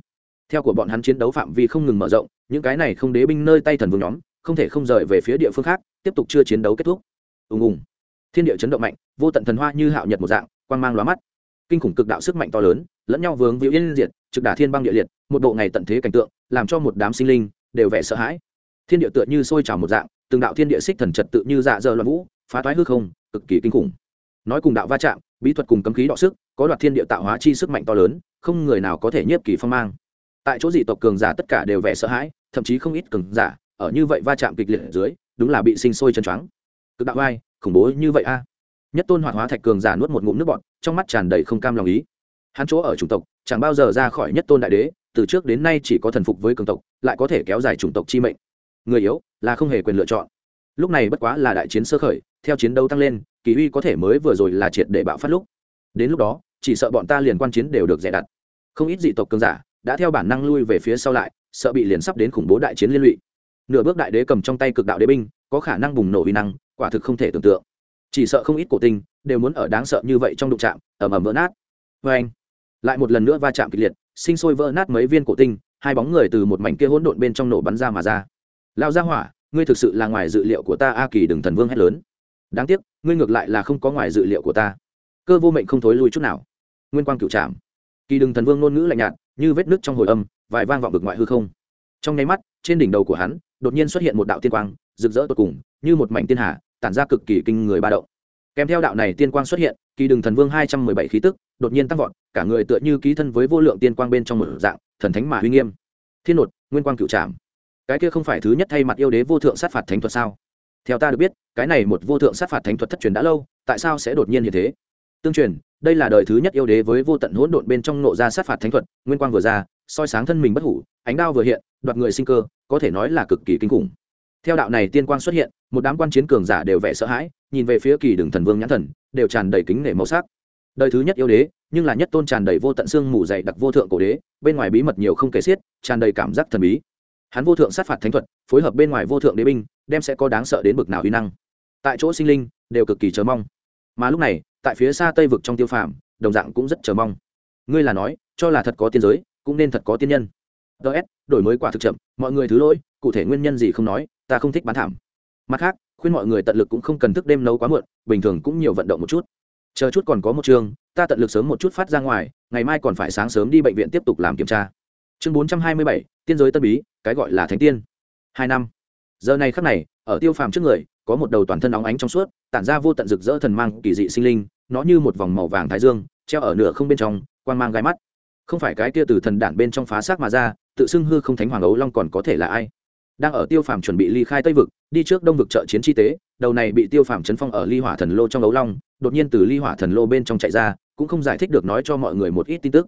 Theo của bọn hắn chiến đấu phạm vi không ngừng mở rộng những cái này không đế binh nơi tay thần vương nhóm, không thể không rời về phía địa phương khác, tiếp tục chưa chiến đấu kết thúc. Ùng ùng. Thiên địa chấn động mạnh, vô tận thần hoa như hạo nhật một dạng, quang mang lóa mắt. Kinh khủng cực đạo sức mạnh to lớn, lẫn nhau vướng víu yên diệt, trực đả thiên băng địa liệt, một bộ ngày tận thế cảnh tượng, làm cho một đám sinh linh đều vẻ sợ hãi. Thiên địa tựa như sôi trào một dạng, từng đạo thiên địa xích thần trật tự như dạ dơ loạn vũ, phá toái hư không, cực kỳ kinh khủng. Nói cùng đạo va chạm, bí thuật cùng cấm khí đọ sức, có đoạt thiên địa tạo hóa chi sức mạnh to lớn, không người nào có thể nhiếp kỳ phong mang tại chỗ dị tộc cường giả tất cả đều vẻ sợ hãi, thậm chí không ít cường giả ở như vậy va chạm kịch liệt ở dưới, đúng là bị sinh sôi chân choáng. Cực đạo ai khủng bố như vậy a. Nhất tôn hoạt hóa thạch cường giả nuốt một ngụm nước bọt, trong mắt tràn đầy không cam lòng ý. Hắn chỗ ở chủng tộc, chẳng bao giờ ra khỏi nhất tôn đại đế, từ trước đến nay chỉ có thần phục với cường tộc, lại có thể kéo dài chủng tộc chi mệnh. Người yếu là không hề quyền lựa chọn. Lúc này bất quá là đại chiến sơ khởi, theo chiến đấu tăng lên, kỳ uy có thể mới vừa rồi là triệt để bạo phát lúc. Đến lúc đó, chỉ sợ bọn ta liền quan chiến đều được dè đặt. Không ít dị tộc cường giả đã theo bản năng lui về phía sau lại, sợ bị liền sắp đến khủng bố đại chiến liên lụy. Nửa bước đại đế cầm trong tay cực đạo đế binh, có khả năng bùng nổ uy năng, quả thực không thể tưởng tượng. Chỉ sợ không ít cổ tinh đều muốn ở đáng sợ như vậy trong đụng chạm ẩm ẩm vỡ nát. Vê anh, lại một lần nữa va chạm kịch liệt, sinh sôi vỡ nát mấy viên cổ tinh, hai bóng người từ một mảnh kia hỗn độn bên trong nổ bắn ra mà ra. Lao ra hỏa, ngươi thực sự là ngoài dự liệu của ta, a kỳ đừng thần vương hét lớn. Đáng tiếc, ngươi ngược lại là không có ngoài dự liệu của ta. Cơ vô mệnh không thối lui chút nào. Nguyên quang cựu trạm kỳ đừng thần vương ngôn ngữ lạnh nhạt như vết nước trong hồi âm, vài vang vọng vực ngoại hư không. Trong nháy mắt, trên đỉnh đầu của hắn, đột nhiên xuất hiện một đạo tiên quang, rực rỡ tột cùng, như một mảnh tiên hà, tản ra cực kỳ kinh người ba động. Kèm theo đạo này tiên quang xuất hiện, kỳ đừng thần vương hai trăm mười bảy khí tức, đột nhiên tăng vọt, cả người tựa như ký thân với vô lượng tiên quang bên trong một dạng, thần thánh mà uy nghiêm. Thiên nột, nguyên quang cựu trảm. Cái kia không phải thứ nhất thay mặt yêu đế vô thượng sát phạt thánh thuật sao? Theo ta được biết, cái này một vô thượng sát phạt thánh thuật thất truyền đã lâu, tại sao sẽ đột nhiên như thế? Tương truyền đây là đời thứ nhất yêu đế với vô tận hỗn độn bên trong nộ ra sát phạt thánh thuật, nguyên quang vừa ra, soi sáng thân mình bất hủ, ánh đao vừa hiện, đoạt người sinh cơ, có thể nói là cực kỳ kinh khủng. Theo đạo này tiên quang xuất hiện, một đám quan chiến cường giả đều vẻ sợ hãi, nhìn về phía kỳ đường thần vương nhãn thần, đều tràn đầy kính nể màu sắc. Đời thứ nhất yêu đế, nhưng là nhất tôn tràn đầy vô tận xương mù dày đặc vô thượng cổ đế, bên ngoài bí mật nhiều không kể xiết, tràn đầy cảm giác thần bí. Hắn vô thượng sát phạt thánh thuật, phối hợp bên ngoài vô thượng đế binh, đem sẽ có đáng sợ đến bực nào uy năng. Tại chỗ sinh linh, đều cực kỳ chờ mong mà lúc này, tại phía xa tây vực trong tiêu phàm, đồng dạng cũng rất chờ mong. Ngươi là nói, cho là thật có tiên giới, cũng nên thật có tiên nhân. Ts đổi mới quả thực chậm, mọi người thứ lỗi, cụ thể nguyên nhân gì không nói, ta không thích bán thảm. Mặt khác, khuyên mọi người tận lực cũng không cần thức đêm nấu quá muộn, bình thường cũng nhiều vận động một chút. Chờ chút còn có một chương, ta tận lực sớm một chút phát ra ngoài, ngày mai còn phải sáng sớm đi bệnh viện tiếp tục làm kiểm tra. Chương bốn trăm hai mươi bảy, tiên giới tân bí, cái gọi là thánh tiên. Hai năm. Giờ này khắc này, ở tiêu phàm trước người có một đầu toàn thân óng ánh trong suốt, tản ra vô tận rực rỡ thần mang kỳ dị sinh linh, nó như một vòng màu vàng thái dương, treo ở nửa không bên trong quan mang gai mắt. Không phải cái kia từ thần đản bên trong phá xác mà ra, tự xưng hư không thánh hoàng ấu long còn có thể là ai? Đang ở tiêu phàm chuẩn bị ly khai tây vực, đi trước đông vực trợ chiến chi tế, đầu này bị tiêu phàm chấn phong ở ly hỏa thần lô trong ấu long, đột nhiên từ ly hỏa thần lô bên trong chạy ra, cũng không giải thích được nói cho mọi người một ít tin tức.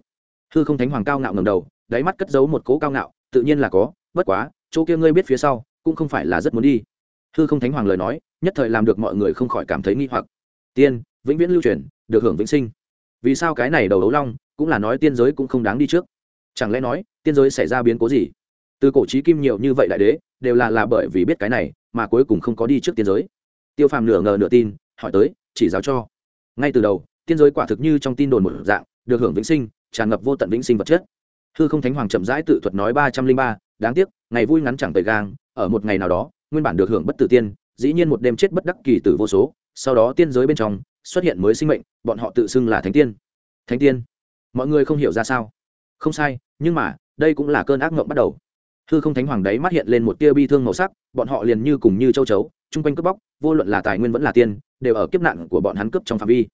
Hư không thánh hoàng cao ngạo ngầm đầu, đáy mắt cất giấu một cố cao ngạo, tự nhiên là có, bất quá, chỗ kia ngươi biết phía sau, cũng không phải là rất muốn đi hư không thánh hoàng lời nói, nhất thời làm được mọi người không khỏi cảm thấy nghi hoặc. Tiên, vĩnh viễn lưu truyền, được hưởng vĩnh sinh. Vì sao cái này đầu đấu long, cũng là nói tiên giới cũng không đáng đi trước? Chẳng lẽ nói, tiên giới xảy ra biến cố gì? Từ cổ trí kim nhiều như vậy đại đế, đều là là bởi vì biết cái này, mà cuối cùng không có đi trước tiên giới. Tiêu phàm nửa ngờ nửa tin, hỏi tới, chỉ giáo cho. Ngay từ đầu, tiên giới quả thực như trong tin đồn một dạng, được hưởng vĩnh sinh, tràn ngập vô tận vĩnh sinh vật chất. Hư không thánh hoàng chậm rãi tự thuật nói ba trăm linh ba, đáng tiếc, ngày vui ngắn chẳng tời gang, ở một ngày nào đó nguyên bản được hưởng bất tử tiên, dĩ nhiên một đêm chết bất đắc kỳ tử vô số, sau đó tiên giới bên trong xuất hiện mới sinh mệnh, bọn họ tự xưng là thánh tiên. Thánh tiên? Mọi người không hiểu ra sao. Không sai, nhưng mà, đây cũng là cơn ác mộng bắt đầu. Hư không thánh hoàng đấy mắt hiện lên một tia bi thương màu sắc, bọn họ liền như cùng như châu chấu, chung quanh cướp bóc, vô luận là tài nguyên vẫn là tiên, đều ở kiếp nạn của bọn hắn cướp trong phạm vi.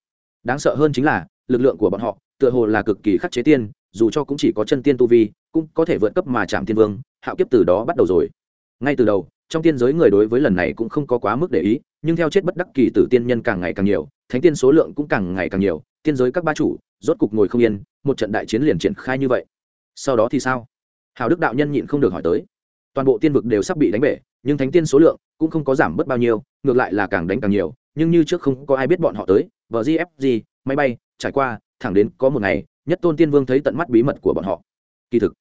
Đáng sợ hơn chính là, lực lượng của bọn họ, tựa hồ là cực kỳ khắc chế tiên, dù cho cũng chỉ có chân tiên tu vi, cũng có thể vượt cấp mà chạm tiên vương, hạo kiếp từ đó bắt đầu rồi. Ngay từ đầu trong tiên giới người đối với lần này cũng không có quá mức để ý, nhưng theo chết bất đắc kỳ tử tiên nhân càng ngày càng nhiều, thánh tiên số lượng cũng càng ngày càng nhiều, tiên giới các ba chủ, rốt cục ngồi không yên, một trận đại chiến liền triển khai như vậy. Sau đó thì sao? Hào đức đạo nhân nhịn không được hỏi tới. Toàn bộ tiên vực đều sắp bị đánh bể, nhưng thánh tiên số lượng cũng không có giảm bớt bao nhiêu, ngược lại là càng đánh càng nhiều, nhưng như trước không có ai biết bọn họ tới, vờ gfg máy bay, trải qua, thẳng đến có một ngày, nhất tôn tiên vương thấy tận mắt bí mật của bọn họ. Kỳ thực,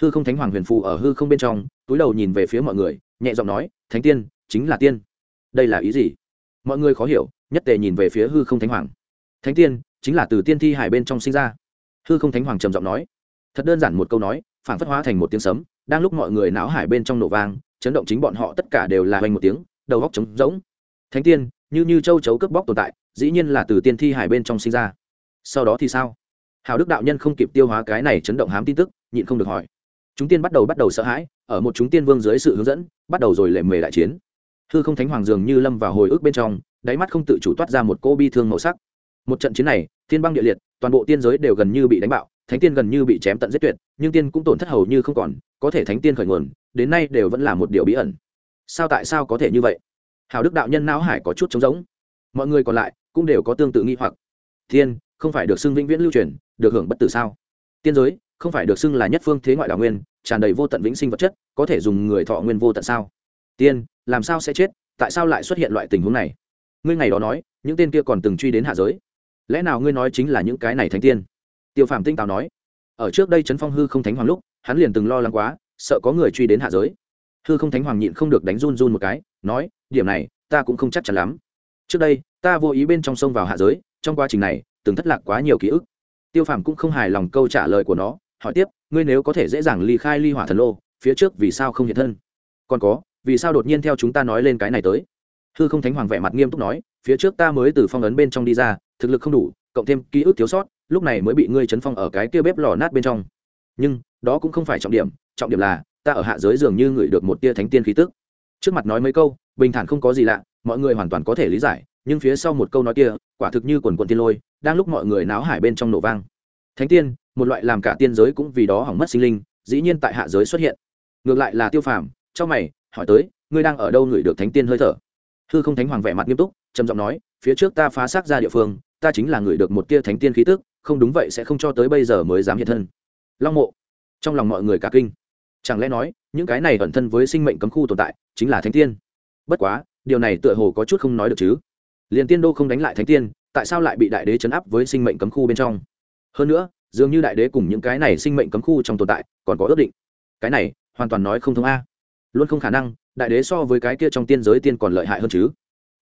hư không thánh hoàng huyền phù ở hư không bên trong, túi đầu nhìn về phía mọi người nhẹ giọng nói, thánh tiên, chính là tiên. Đây là ý gì? Mọi người khó hiểu, nhất tề nhìn về phía hư không thánh hoàng. Thánh tiên, chính là từ tiên thi hải bên trong sinh ra. Hư không thánh hoàng trầm giọng nói. Thật đơn giản một câu nói phản phất hóa thành một tiếng sấm, đang lúc mọi người não hải bên trong nổ vang, chấn động chính bọn họ tất cả đều là hoành một tiếng, đầu góc trống rỗng. Thánh tiên, như như châu chấu cướp bóc tồn tại, dĩ nhiên là từ tiên thi hải bên trong sinh ra. Sau đó thì sao? Hào đức đạo nhân không kịp tiêu hóa cái này chấn động hám tin tức, nhịn không được hỏi chúng tiên bắt đầu bắt đầu sợ hãi, ở một chúng tiên vương dưới sự hướng dẫn, bắt đầu rồi lệ mề đại chiến. Hư không thánh hoàng dường như lâm vào hồi ức bên trong, đáy mắt không tự chủ toát ra một cô bi thương màu sắc. Một trận chiến này, thiên băng địa liệt, toàn bộ tiên giới đều gần như bị đánh bạo, thánh tiên gần như bị chém tận giết tuyệt, nhưng tiên cũng tổn thất hầu như không còn, có thể thánh tiên khởi nguồn, đến nay đều vẫn là một điều bí ẩn. Sao tại sao có thể như vậy? Hào đức đạo nhân não hải có chút trống rỗng. Mọi người còn lại cũng đều có tương tự nghi hoặc. Thiên, không phải được xưng vĩnh viễn lưu truyền, được hưởng bất tử sao? Tiên giới không phải được xưng là nhất phương thế ngoại đảo nguyên, tràn đầy vô tận vĩnh sinh vật chất, có thể dùng người thọ nguyên vô tận sao? Tiên, làm sao sẽ chết? Tại sao lại xuất hiện loại tình huống này? Ngươi ngày đó nói, những tên kia còn từng truy đến hạ giới. Lẽ nào ngươi nói chính là những cái này thánh tiên? Tiêu phàm tinh tào nói. Ở trước đây trấn phong hư không thánh hoàng lúc, hắn liền từng lo lắng quá, sợ có người truy đến hạ giới. Hư không thánh hoàng nhịn không được đánh run run một cái, nói, điểm này, ta cũng không chắc chắn lắm. Trước đây, ta vô ý bên trong sông vào hạ giới, trong quá trình này, từng thất lạc quá nhiều ký ức. Tiêu phàm cũng không hài lòng câu trả lời của nó hỏi tiếp, ngươi nếu có thể dễ dàng ly khai ly hỏa thần lô, phía trước vì sao không hiện thân? Còn có, vì sao đột nhiên theo chúng ta nói lên cái này tới? Hư không thánh hoàng vẻ mặt nghiêm túc nói, phía trước ta mới từ phong ấn bên trong đi ra, thực lực không đủ, cộng thêm ký ức thiếu sót, lúc này mới bị ngươi chấn phong ở cái kia bếp lò nát bên trong. Nhưng, đó cũng không phải trọng điểm trọng điểm là, ta ở hạ giới dường như ngửi được một tia thánh tiên khí tức. Trước mặt nói mấy câu, bình thản không có gì lạ, mọi người hoàn toàn có thể lý giải, nhưng phía sau một câu nói kia, quả thực như quần quần tiên lôi, đang lúc mọi người náo hải bên trong nổ vang. Thánh tiên một loại làm cả tiên giới cũng vì đó hỏng mất sinh linh, dĩ nhiên tại hạ giới xuất hiện. Ngược lại là tiêu phàm, trong mày, hỏi tới, ngươi đang ở đâu ngửi được thánh tiên hơi thở? Hư không thánh hoàng vẻ mặt nghiêm túc, trầm giọng nói, phía trước ta phá xác ra địa phương, ta chính là người được một tia thánh tiên khí tức, không đúng vậy sẽ không cho tới bây giờ mới dám hiện thân. Long mộ, trong lòng mọi người cả kinh. Chẳng lẽ nói, những cái này ẩn thân với sinh mệnh cấm khu tồn tại, chính là thánh tiên? Bất quá, điều này tựa hồ có chút không nói được chứ. Liền tiên đô không đánh lại thánh tiên, tại sao lại bị đại đế chấn áp với sinh mệnh cấm khu bên trong? Hơn nữa dường như đại đế cùng những cái này sinh mệnh cấm khu trong tồn tại còn có ước định. Cái này, hoàn toàn nói không thông a. Luôn không khả năng, đại đế so với cái kia trong tiên giới tiên còn lợi hại hơn chứ.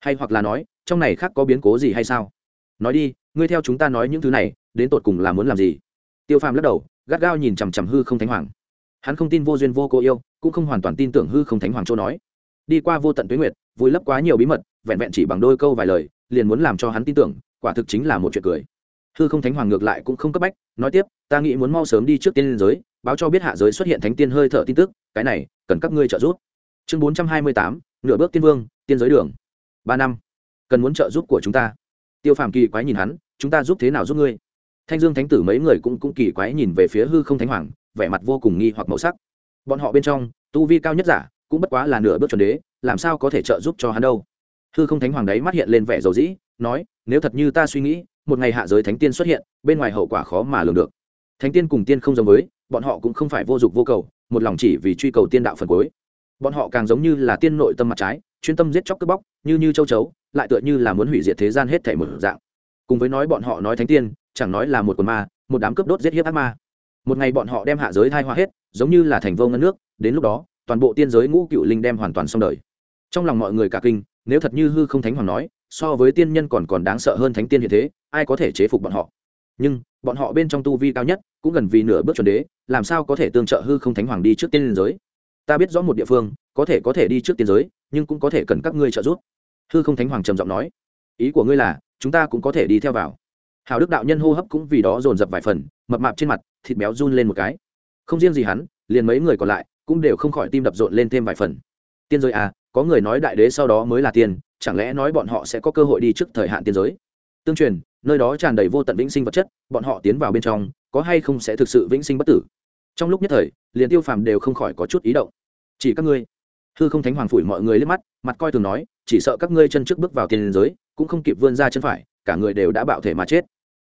Hay hoặc là nói, trong này khác có biến cố gì hay sao? Nói đi, ngươi theo chúng ta nói những thứ này, đến tột cùng là muốn làm gì? Tiêu phàm lắc đầu, gắt gao nhìn chằm chằm hư không thánh hoàng. Hắn không tin vô duyên vô cô yêu, cũng không hoàn toàn tin tưởng hư không thánh hoàng châu nói. Đi qua vô tận tuyến nguyệt, vùi lấp quá nhiều bí mật, vẹn vẹn chỉ bằng đôi câu vài lời, liền muốn làm cho hắn tin tưởng, quả thực chính là một chuyện cười. Hư không thánh hoàng ngược lại cũng không cấp bách nói tiếp, ta nghĩ muốn mau sớm đi trước tiên giới, báo cho biết hạ giới xuất hiện thánh tiên hơi thở tin tức, cái này, cần các ngươi trợ giúp. Chương bốn trăm hai mươi tám, nửa bước tiên vương, tiên giới đường. Ba năm, cần muốn trợ giúp của chúng ta. Tiêu phàm kỳ quái nhìn hắn, chúng ta giúp thế nào giúp ngươi? Thanh dương thánh tử mấy người cũng cũng kỳ quái nhìn về phía hư không thánh hoàng, vẻ mặt vô cùng nghi hoặc màu sắc. Bọn họ bên trong, tu vi cao nhất giả, cũng bất quá là nửa bước chuẩn đế, làm sao có thể trợ giúp cho hắn đâu? Hư không thánh hoàng đấy mắt hiện lên vẻ dầu dĩ, nói, nếu thật như ta suy nghĩ một ngày hạ giới thánh tiên xuất hiện, bên ngoài hậu quả khó mà lường được. Thánh tiên cùng tiên không giống với, bọn họ cũng không phải vô dụng vô cầu, một lòng chỉ vì truy cầu tiên đạo phần cuối. Bọn họ càng giống như là tiên nội tâm mặt trái, chuyên tâm giết chóc cướp bóc, như như châu chấu, lại tựa như là muốn hủy diệt thế gian hết thể một dạng. Cùng với nói bọn họ nói thánh tiên, chẳng nói là một quần ma, một đám cướp đốt giết hiếp ác ma. Một ngày bọn họ đem hạ giới thai hoa hết, giống như là thành vô ngân nước, đến lúc đó, toàn bộ tiên giới ngũ cựu linh đem hoàn toàn xong đời. Trong lòng mọi người cả kinh, nếu thật như hư không thánh hoàng nói so với tiên nhân còn còn đáng sợ hơn thánh tiên hiện thế, ai có thể chế phục bọn họ? Nhưng, bọn họ bên trong tu vi cao nhất, cũng gần vì nửa bước chuẩn đế, làm sao có thể tương trợ hư không thánh hoàng đi trước tiên liên giới? Ta biết rõ một địa phương, có thể có thể đi trước tiên giới, nhưng cũng có thể cần các ngươi trợ giúp. Hư không thánh hoàng trầm giọng nói, ý của ngươi là, chúng ta cũng có thể đi theo vào. Hào đức đạo nhân hô hấp cũng vì đó dồn dập vài phần, mập mạp trên mặt, thịt béo run lên một cái. Không riêng gì hắn, liền mấy người còn lại, cũng đều không khỏi tim đập rộn lên thêm vài phần. Tiên giới à có người nói đại đế sau đó mới là tiên chẳng lẽ nói bọn họ sẽ có cơ hội đi trước thời hạn tiên giới? Tương truyền, nơi đó tràn đầy vô tận vĩnh sinh vật chất, bọn họ tiến vào bên trong, có hay không sẽ thực sự vĩnh sinh bất tử? Trong lúc nhất thời, liền tiêu phàm đều không khỏi có chút ý động. Chỉ các ngươi. Hư không thánh hoàng phủi mọi người lên mắt, mặt coi thường nói, chỉ sợ các ngươi chân trước bước vào tiên giới, cũng không kịp vươn ra chân phải, cả người đều đã bạo thể mà chết.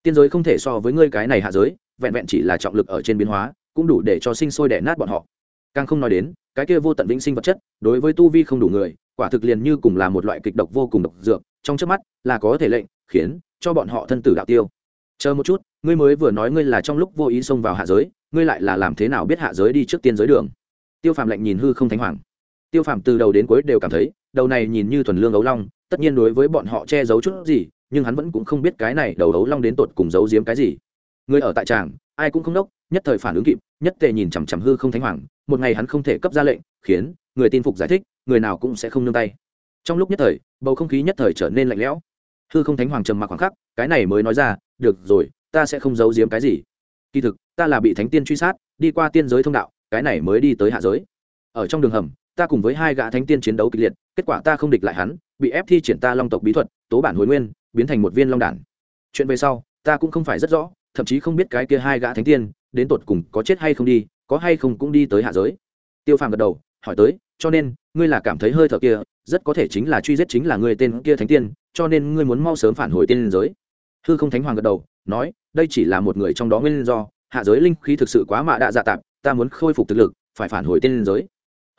Tiên giới không thể so với ngươi cái này hạ giới, vẹn vẹn chỉ là trọng lực ở trên biến hóa, cũng đủ để cho sinh sôi đẻ nát bọn họ. Càng không nói đến, cái kia vô tận vĩnh sinh vật chất, đối với tu vi không đủ người quả thực liền như cùng là một loại kịch độc vô cùng độc dược, trong trước mắt là có thể lệnh, khiến cho bọn họ thân tử đạo tiêu. Chờ một chút, ngươi mới vừa nói ngươi là trong lúc vô ý xông vào hạ giới, ngươi lại là làm thế nào biết hạ giới đi trước tiên giới đường? Tiêu phàm lạnh nhìn hư không thánh hoàng. Tiêu phàm từ đầu đến cuối đều cảm thấy, đầu này nhìn như thuần lương ấu long, tất nhiên đối với bọn họ che giấu chút gì, nhưng hắn vẫn cũng không biết cái này đầu ấu long đến tột cùng giấu giếm cái gì. Người ở tại tràng, ai cũng không đốc nhất thời phản ứng kịp, nhất tề nhìn chằm chằm hư không thánh hoàng, một ngày hắn không thể cấp ra lệnh, khiến người tin phục giải thích, người nào cũng sẽ không nương tay. Trong lúc nhất thời, bầu không khí nhất thời trở nên lạnh lẽo. Hư không thánh hoàng trầm mặc khoảng khắc, cái này mới nói ra, được rồi, ta sẽ không giấu giếm cái gì. Kỳ thực, ta là bị thánh tiên truy sát, đi qua tiên giới thông đạo, cái này mới đi tới hạ giới. Ở trong đường hầm, ta cùng với hai gã thánh tiên chiến đấu kịch liệt, kết quả ta không địch lại hắn, bị ép thi triển ta long tộc bí thuật, tố bản hồi nguyên, biến thành một viên long đản. Chuyện về sau, ta cũng không phải rất rõ, thậm chí không biết cái kia hai gã thánh tiên đến tột cùng có chết hay không đi, có hay không cũng đi tới hạ giới. Tiêu phàm gật đầu, hỏi tới, cho nên, ngươi là cảm thấy hơi thở kia, rất có thể chính là truy giết chính là người tên kia thánh tiên, cho nên ngươi muốn mau sớm phản hồi tiên giới. Hư không thánh hoàng gật đầu, nói, đây chỉ là một người trong đó nguyên do, hạ giới linh khí thực sự quá mạ đạ dạ tạp, ta muốn khôi phục thực lực, phải phản hồi tiên giới.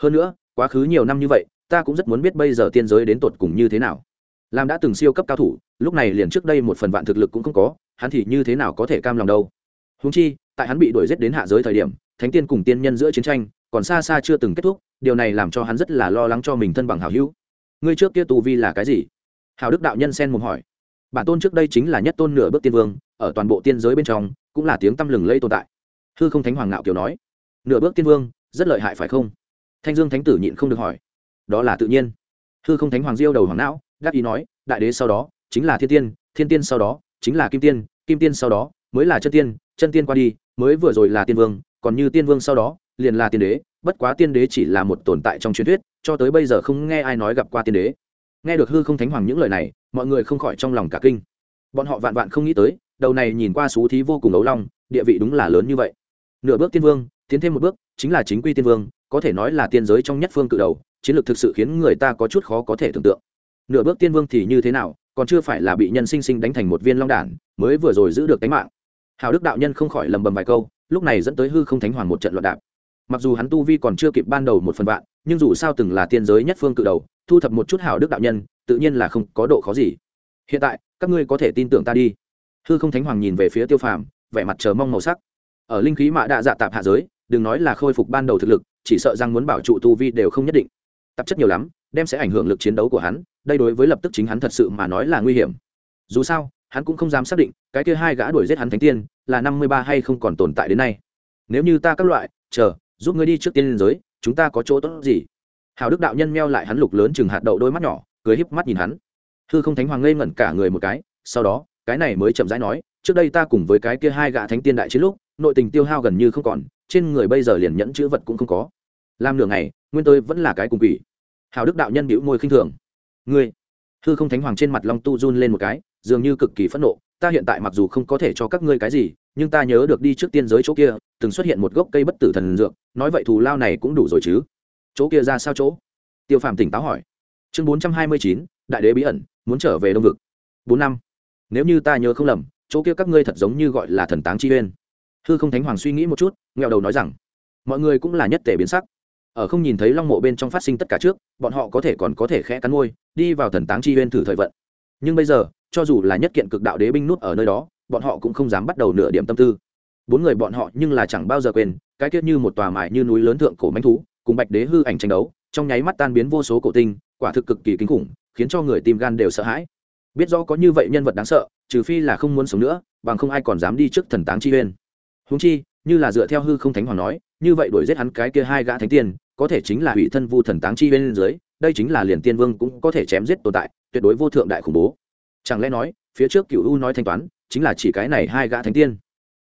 Hơn nữa, quá khứ nhiều năm như vậy, ta cũng rất muốn biết bây giờ tiên giới đến tột cùng như thế nào. Làm đã từng siêu cấp cao thủ, lúc này liền trước đây một phần vạn thực lực cũng không có, hắn thì như thế nào có thể cam lòng đâu? Húng chi tại hắn bị đuổi giết đến hạ giới thời điểm, thánh tiên cùng tiên nhân giữa chiến tranh còn xa xa chưa từng kết thúc, điều này làm cho hắn rất là lo lắng cho mình thân bằng hảo hữu. Ngươi trước kia tu vi là cái gì? Hào đức đạo nhân sen mồm hỏi. Bản tôn trước đây chính là nhất tôn nửa bước tiên vương, ở toàn bộ tiên giới bên trong, cũng là tiếng tăm lừng lây tồn tại. Hư không thánh hoàng ngạo kiều nói. Nửa bước tiên vương, rất lợi hại phải không? Thanh dương thánh tử nhịn không được hỏi. Đó là tự nhiên. Hư không thánh hoàng diêu đầu hoàng não đáp ý nói, đại đế sau đó, chính là thiên tiên thiên tiên sau đó, chính là kim tiên kim tiên sau đó, mới là chân tiên chân tiên qua đi mới vừa rồi là tiên vương, còn như tiên vương sau đó, liền là tiên đế, bất quá tiên đế chỉ là một tồn tại trong truyền thuyết, cho tới bây giờ không nghe ai nói gặp qua tiên đế. Nghe được hư không thánh hoàng những lời này, mọi người không khỏi trong lòng cả kinh. Bọn họ vạn vạn không nghĩ tới, đầu này nhìn qua xú thí vô cùng ấu long, địa vị đúng là lớn như vậy. Nửa bước tiên vương, tiến thêm một bước, chính là chính quy tiên vương, có thể nói là tiên giới trong nhất phương cự đầu, chiến lược thực sự khiến người ta có chút khó có thể tưởng tượng. Nửa bước tiên vương thì như thế nào, còn chưa phải là bị nhân sinh sinh đánh thành một viên long đản, mới vừa rồi giữ được tính mạng hào đức đạo nhân không khỏi lầm bầm vài câu, lúc này dẫn tới hư không thánh hoàng một trận loạn đạp. Mặc dù hắn tu vi còn chưa kịp ban đầu một phần vạn, nhưng dù sao từng là tiên giới nhất phương cự đầu, thu thập một chút hào đức đạo nhân, tự nhiên là không có độ khó gì. Hiện tại, các ngươi có thể tin tưởng ta đi. Hư không thánh hoàng nhìn về phía tiêu phàm, vẻ mặt chờ mong màu sắc. Ở linh khí mạ đạ dạ tạp hạ giới, đừng nói là khôi phục ban đầu thực lực, chỉ sợ rằng muốn bảo trụ tu vi đều không nhất định. Tạp chất nhiều lắm, đem sẽ ảnh hưởng lực chiến đấu của hắn, đây đối với lập tức chính hắn thật sự mà nói là nguy hiểm. Dù sao hắn cũng không dám xác định, cái kia hai gã đuổi giết hắn thánh tiên là năm mươi ba hay không còn tồn tại đến nay. Nếu như ta các loại, chờ, giúp ngươi đi trước tiên liên giới, chúng ta có chỗ tốt gì? Hào đức đạo nhân meo lại hắn lục lớn chừng hạt đậu đôi mắt nhỏ, cười híp mắt nhìn hắn. Hư không thánh hoàng ngây ngẩn cả người một cái, sau đó, cái này mới chậm rãi nói, trước đây ta cùng với cái kia hai gã thánh tiên đại chiến lúc, nội tình tiêu hao gần như không còn, trên người bây giờ liền nhẫn chữ vật cũng không có. Làm nửa ngày, nguyên tôi vẫn là cái cùng quỷ. Hào đức đạo nhân bĩu môi khinh thường. Ngươi! Hư không thánh hoàng trên mặt long tu run lên một cái dường như cực kỳ phẫn nộ, ta hiện tại mặc dù không có thể cho các ngươi cái gì, nhưng ta nhớ được đi trước tiên giới chỗ kia, từng xuất hiện một gốc cây bất tử thần dược, nói vậy thù lao này cũng đủ rồi chứ. Chỗ kia ra sao chỗ? Tiêu phàm tỉnh táo hỏi. Chương bốn trăm hai mươi chín, đại đế bí ẩn, muốn trở về đông vực. Bốn năm. Nếu như ta nhớ không lầm, chỗ kia các ngươi thật giống như gọi là thần táng chi uyên. Hư không thánh hoàng suy nghĩ một chút nghèo đầu nói rằng, mọi người cũng là nhất tể biến sắc. Ở không nhìn thấy long mộ bên trong phát sinh tất cả trước, bọn họ có thể còn có thể khẽ cắn môi, đi vào thần táng chi uyên thử thời vận. Nhưng bây giờ cho dù là nhất kiện cực đạo đế binh nút ở nơi đó, bọn họ cũng không dám bắt đầu nửa điểm tâm tư. Bốn người bọn họ nhưng là chẳng bao giờ quên, cái tiết như một tòa mải như núi lớn thượng cổ manh thú, cùng bạch đế hư ảnh tranh đấu, trong nháy mắt tan biến vô số cổ tinh, quả thực cực kỳ kinh khủng, khiến cho người tim gan đều sợ hãi. Biết rõ có như vậy nhân vật đáng sợ, trừ phi là không muốn sống nữa, bằng không ai còn dám đi trước thần táng chi uyên húng chi, như là dựa theo hư không thánh hoàng nói, như vậy đuổi giết hắn cái kia hai gã thánh tiên, có thể chính là hủy thân vu thần táng chi huyên dưới, đây chính là liền tiên vương cũng có thể chém giết tồn tại, tuyệt đối vô thượng đại khủng bố chẳng lẽ nói, phía trước cựu u nói thanh toán, chính là chỉ cái này hai gã thánh tiên?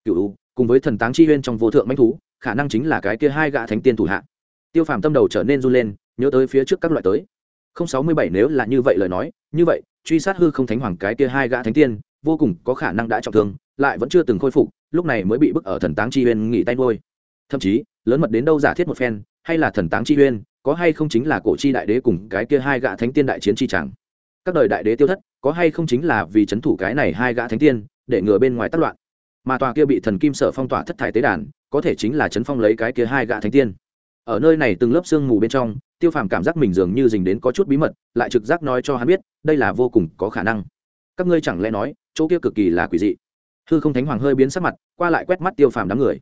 Cựu u, cùng với thần táng chi huyên trong vô thượng manh thú, khả năng chính là cái kia hai gã thánh tiên thủ hạ. Tiêu phàm tâm đầu trở nên run lên, nhớ tới phía trước các loại tới. Không sáu mươi bảy nếu là như vậy lời nói, như vậy, truy sát hư không thánh hoàng cái kia hai gã thánh tiên, vô cùng có khả năng đã trọng thương, lại vẫn chưa từng khôi phục, lúc này mới bị bức ở thần táng chi huyên nghỉ tay ngôi thậm chí, lớn mật đến đâu giả thiết một phen, hay là thần táng chi huyên, có hay không chính là cổ chi đại đế cùng cái kia hai gã thánh tiên đại chiến chi chẳng các đời đại đế tiêu thất, có hay không chính là vì c h ấ n thủ cái này hai gã thánh tiên, để ngừa bên ngoài tác loạn? Mà tòa kia bị thần kim sở phong tỏa thất thải tế đàn, có thể chính là chấn phong lấy cái kia hai gã thánh tiên. Ở nơi này từng lớp sương mù bên trong, tiêu phàm cảm giác mình dường như dình đến có chút bí mật, lại trực giác nói cho hắn biết, đây là vô cùng có khả năng. Các ngươi chẳng lẽ nói, chỗ kia cực kỳ là quỷ dị? Hư không thánh hoàng hơi biến sắc mặt, qua lại quét mắt tiêu phàm đám người.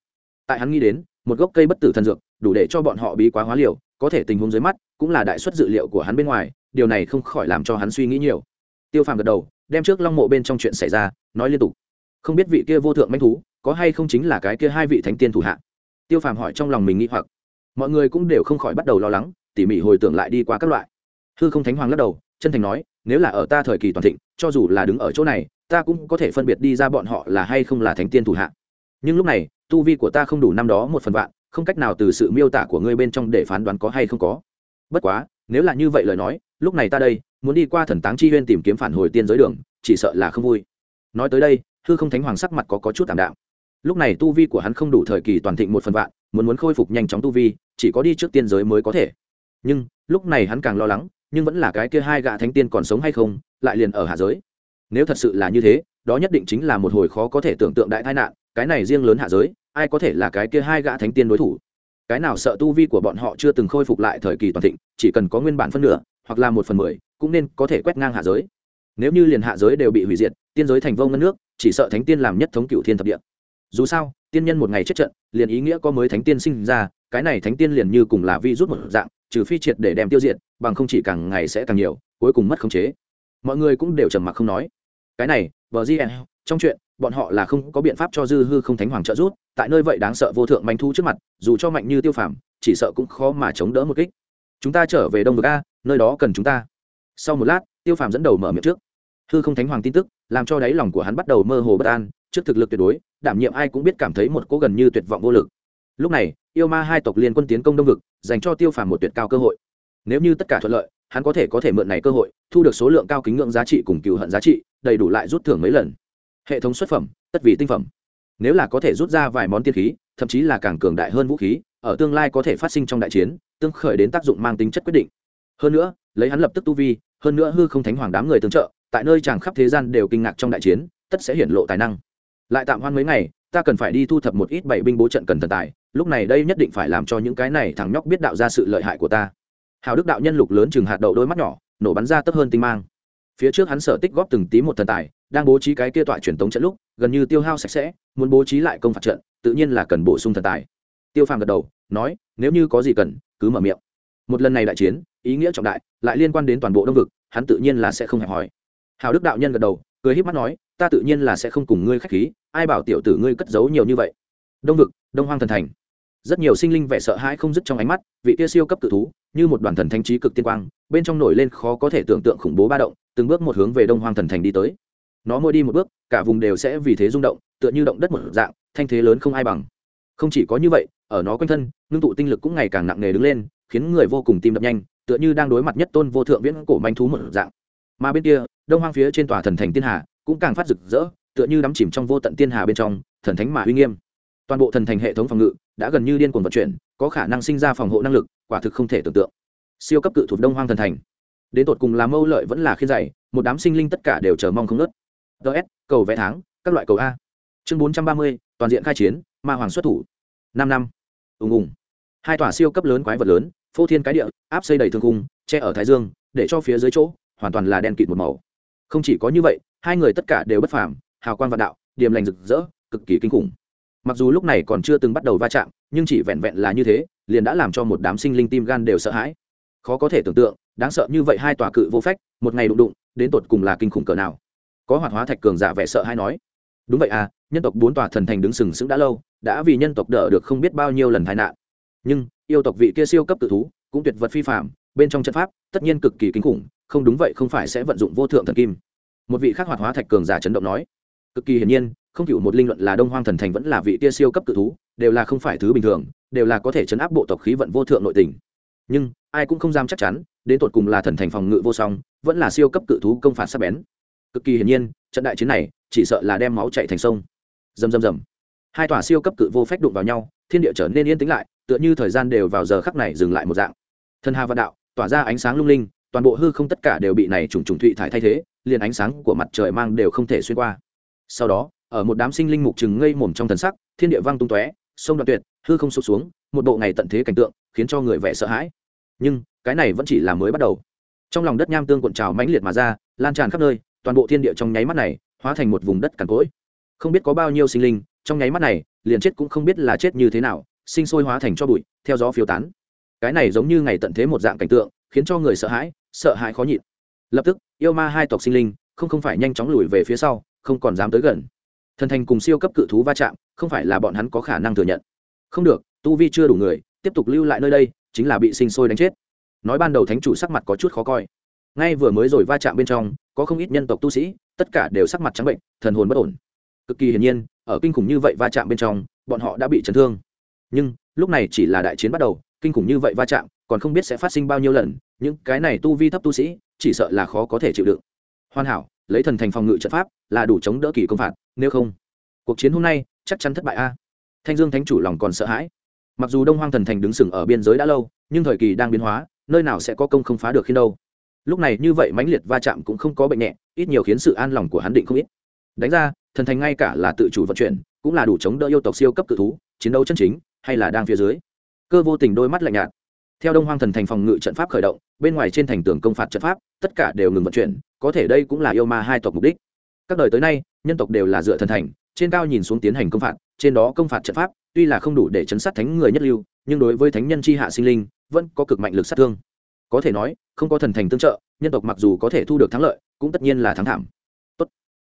Tại hắn nghĩ đến, một gốc cây bất tử thần dược, đủ để cho bọn họ bí quá hóa liều, có thể tình huống dưới mắt, cũng là đại suất dự liệu của hắn bên ngoài điều này không khỏi làm cho hắn suy nghĩ nhiều. Tiêu phàm gật đầu, đem trước long mộ bên trong chuyện xảy ra, nói liên tục. Không biết vị kia vô thượng manh thú, có hay không chính là cái kia hai vị thánh tiên thủ hạ? Tiêu phàm hỏi trong lòng mình nghĩ hoặc. Mọi người cũng đều không khỏi bắt đầu lo lắng, tỉ mỉ hồi tưởng lại đi qua các loại. Hư không thánh hoàng lắc đầu, chân thành nói, nếu là ở ta thời kỳ toàn thịnh, cho dù là đứng ở chỗ này, ta cũng có thể phân biệt đi ra bọn họ là hay không là thánh tiên thủ hạ. Nhưng lúc này, tu vi của ta không đủ năm đó một phần vạn, không cách nào từ sự miêu tả của ngươi bên trong để phán đoán có hay không có. Bất quá nếu là như vậy lời nói lúc này ta đây muốn đi qua thần táng chi huyên tìm kiếm phản hồi tiên giới đường chỉ sợ là không vui. Nói tới đây hư không thánh hoàng sắc mặt có, có chút tạm đạo lúc này tu vi của hắn không đủ thời kỳ toàn thịnh một phần vạn muốn muốn khôi phục nhanh chóng tu vi chỉ có đi trước tiên giới mới có thể. Nhưng lúc này hắn càng lo lắng nhưng vẫn là cái kia hai gã thánh tiên còn sống hay không lại liền ở hạ giới. Nếu thật sự là như thế đó nhất định chính là một hồi khó có thể tưởng tượng đại tai nạn cái này riêng lớn hạ giới ai có thể là cái kia hai gã thánh tiên đối thủ? Cái nào sợ tu vi của bọn họ chưa từng khôi phục lại thời kỳ toàn thịnh, chỉ cần có nguyên bản phân nửa, hoặc là một phần mười, cũng nên có thể quét ngang hạ giới. Nếu như liền hạ giới đều bị hủy diệt, tiên giới thành vông ngân nước, chỉ sợ thánh tiên làm nhất thống cựu thiên thập địa. Dù sao, tiên nhân một ngày chết trận, liền ý nghĩa có mới thánh tiên sinh ra, cái này thánh tiên liền như cùng là vi rút một dạng, trừ phi triệt để đem tiêu diệt, bằng không chỉ càng ngày sẽ càng nhiều, cuối cùng mất khống chế. Mọi người cũng đều trầm mặc không nói. Cái này, vờ gn trong chuyện bọn họ là không có biện pháp cho dư hư không thánh hoàng trợ giúp, tại nơi vậy đáng sợ vô thượng manh thu trước mặt, dù cho mạnh như tiêu phàm, chỉ sợ cũng khó mà chống đỡ một kích. Chúng ta trở về đông vực a, nơi đó cần chúng ta. Sau một lát, tiêu phàm dẫn đầu mở miệng trước. Hư không thánh hoàng tin tức, làm cho đáy lòng của hắn bắt đầu mơ hồ bất an, trước thực lực tuyệt đối, đảm nhiệm ai cũng biết cảm thấy một cố gần như tuyệt vọng vô lực. Lúc này, yêu ma hai tộc liên quân tiến công đông vực, dành cho tiêu phàm một tuyệt cao cơ hội. Nếu như tất cả thuận lợi, hắn có thể có thể mượn này cơ hội, thu được số lượng cao kính ngưỡng giá trị cùng cựu hận giá trị, đầy đủ lại rút thưởng mấy lần hệ thống xuất phẩm, tất vì tinh phẩm. Nếu là có thể rút ra vài món tiên khí, thậm chí là càng cường đại hơn vũ khí, ở tương lai có thể phát sinh trong đại chiến, tương khởi đến tác dụng mang tính chất quyết định. Hơn nữa, lấy hắn lập tức tu vi, hơn nữa hư không thánh hoàng đám người tương trợ, tại nơi chàng khắp thế gian đều kinh ngạc trong đại chiến, tất sẽ hiển lộ tài năng. Lại tạm hoan mấy ngày, ta cần phải đi thu thập một ít bảy binh bố trận cần thần tài, lúc này đây nhất định phải làm cho những cái này thằng nhóc biết đạo ra sự lợi hại của ta. Hào đức đạo nhân lục lớn chừng hạt đậu đôi mắt nhỏ, nổ bắn ra tấp hơn tinh mang phía trước hắn sở tích góp từng tí một thần tài, đang bố trí cái kia tọa truyền tống trận lúc, gần như tiêu hao sạch sẽ, muốn bố trí lại công phạt trận, tự nhiên là cần bổ sung thần tài. Tiêu phàm gật đầu, nói, nếu như có gì cần, cứ mở miệng. Một lần này đại chiến, ý nghĩa trọng đại, lại liên quan đến toàn bộ đông vực, hắn tự nhiên là sẽ không hẹp hỏi hào đức đạo nhân gật đầu, cười h í p mắt nói, ta tự nhiên là sẽ không cùng ngươi k h á c h khí, ai bảo tiểu tử ngươi cất giấu nhiều như vậy? Đông vực, đông hoang thần thành. Rất nhiều sinh linh vẻ sợ hãi không dứt trong ánh mắt, vị kia siêu cấp tự thú, như một đoàn thần thanh trí cực tiên quang, bên trong nổi lên khó có thể tưởng tượng khủng bố ba động từng bước một hướng về đông hoang thần thành đi tới. Nó mỗi đi một bước, cả vùng đều sẽ vì thế rung động, tựa như động đất một dạng, thanh thế lớn không ai bằng. Không chỉ có như vậy, ở nó quanh thân, ngưng tụ tinh lực cũng ngày càng nặng nề đứng lên, khiến người vô cùng tim đập nhanh, tựa như đang đối mặt nhất tôn vô thượng viễn cổ manh thú một dạng. Mà bên kia, đông hoang phía trên tòa thần thành tiên hà cũng càng phát rực rỡ, tựa như đắm chìm trong vô tận tiên hà bên trong, thần thánh mà uy nghiêm. Toàn bộ thần thành hệ thống phòng ngự đã gần như điên cuồng vận chuyển, có khả năng sinh ra phòng hộ năng lực, quả thực không thể tưởng tượng. Siêu cấp cự thuộc đông hoang thần thành đến tột cùng là mâu lợi vẫn là khiên dày, một đám sinh linh tất cả đều chờ mong không nớt ts cầu vẽ tháng, các loại cầu a. Chương bốn trăm ba mươi, toàn diện khai chiến, ma hoàng xuất thủ. Năm năm. Ùng ùng. Hai tòa siêu cấp lớn quái vật lớn, phô thiên cái địa, áp xây đầy thương cung che ở thái dương, để cho phía dưới chỗ, hoàn toàn là đen kịt một màu. Không chỉ có như vậy, hai người tất cả đều bất phàm, hào quang vạn đạo, điềm lành rực rỡ, cực kỳ kinh khủng. Mặc dù lúc này còn chưa từng bắt đầu va chạm, nhưng chỉ vẹn vẹn là như thế, liền đã làm cho một đám sinh linh tim gan đều sợ hãi. Khó có thể tưởng tượng đáng sợ như vậy hai tòa cự vô phách, một ngày đụng đụng, đến tột cùng là kinh khủng cỡ nào? Có hoạt hóa thạch cường giả vẻ sợ hay nói. Đúng vậy à nhân tộc bốn tòa thần thành đứng sừng sững đã lâu, đã vì nhân tộc đỡ được không biết bao nhiêu lần tai nạn. Nhưng, yêu tộc vị kia siêu cấp tự thú, cũng tuyệt vật phi phạm bên trong trận pháp, tất nhiên cực kỳ kinh khủng, không đúng vậy không phải sẽ vận dụng vô thượng thần kim. Một vị khác hoạt hóa thạch cường giả chấn động nói. Cực kỳ hiển nhiên, không chịu một linh luận là đông hoang thần thành vẫn là vị kia siêu cấp cự thú, đều là không phải thứ bình thường, đều là có thể chấn áp bộ tộc khí vận vô thượng nội tình. Nhưng, ai cũng không dám chắc chắn đến tột cùng là thần thành phòng ngự vô song, vẫn là siêu cấp cự thú công phạt sắc bén. Cực kỳ hiển nhiên, trận đại chiến này chỉ sợ là đem máu chạy thành sông. Rầm rầm rầm. Hai tòa siêu cấp cự vô phách đụng vào nhau, thiên địa trở nên yên tĩnh lại, tựa như thời gian đều vào giờ khắc này dừng lại một dạng. Thần hà vạn đạo, tỏa ra ánh sáng lung linh, toàn bộ hư không tất cả đều bị này trùng trùng thụy thải thay thế, liền ánh sáng của mặt trời mang đều không thể xuyên qua. Sau đó, ở một đám sinh linh mục trừng ngây mồm trong thần sắc, thiên địa vang tung tóe, sông đoạn tuyệt, hư không sụp xuống, một bộ ngày tận thế cảnh tượng, khiến cho người vẻ sợ hãi. Nhưng cái này vẫn chỉ là mới bắt đầu. Trong lòng đất nham tương cuộn trào mãnh liệt mà ra, lan tràn khắp nơi, toàn bộ thiên địa trong nháy mắt này hóa thành một vùng đất cằn cỗi. Không biết có bao nhiêu sinh linh, trong nháy mắt này, liền chết cũng không biết là chết như thế nào, sinh sôi hóa thành cho bụi, theo gió phiêu tán. Cái này giống như ngày tận thế một dạng cảnh tượng, khiến cho người sợ hãi sợ hãi khó nhịn. Lập tức, yêu ma hai tộc sinh linh, không không phải nhanh chóng lùi về phía sau, không còn dám tới gần. Thần thành cùng siêu cấp cự thú va chạm, không phải là bọn hắn có khả năng thừa nhận. Không được, tu vi chưa đủ người, tiếp tục lưu lại nơi đây, chính là bị sinh sôi đánh chết nói ban đầu thánh chủ sắc mặt có chút khó coi. Ngay vừa mới rồi va chạm bên trong, có không ít nhân tộc tu sĩ, tất cả đều sắc mặt trắng bệnh, thần hồn bất ổn. Cực kỳ hiển nhiên, ở kinh khủng như vậy va chạm bên trong, bọn họ đã bị chấn thương. Nhưng, lúc này chỉ là đại chiến bắt đầu, kinh khủng như vậy va chạm, còn không biết sẽ phát sinh bao nhiêu lần, những cái này tu vi thấp tu sĩ, chỉ sợ là khó có thể chịu đựng. Hoàn hảo, lấy thần thành phòng ngự trận pháp, là đủ chống đỡ kỳ công phạt, nếu không, cuộc chiến hôm nay chắc chắn thất bại a. Thanh dương thánh chủ lòng còn sợ hãi. Mặc dù đông hoang thần thành đứng sừng ở biên giới đã lâu, nhưng thời kỳ đang biến hóa nơi nào sẽ có công không phá được khi đâu. Lúc này như vậy mãnh liệt va chạm cũng không có bệnh nhẹ, ít nhiều khiến sự an lòng của hắn định không ít. Đánh ra, thần thành ngay cả là tự chủ vận chuyển, cũng là đủ chống đỡ yêu tộc siêu cấp cự thú, chiến đấu chân chính, hay là đang phía dưới. Cơ vô tình đôi mắt lạnh nhạt. Theo đông hoang thần thành phòng ngự trận pháp khởi động, bên ngoài trên thành tường công phạt trận pháp, tất cả đều ngừng vận chuyển, có thể đây cũng là yêu ma hai tộc mục đích. Các đời tới nay, nhân tộc đều là dựa thần thành, trên cao nhìn xuống tiến hành công phạt, trên đó công phạt trận pháp, tuy là không đủ để chấn sát thánh người nhất lưu nhưng đối với thánh nhân c h i hạ sinh linh, vẫn có cực mạnh lực sát thương. Có thể nói, không có thần thành tương trợ, nhân tộc mặc dù có thể thu được thắng lợi, cũng tất nhiên là thắng thảm. Tốt.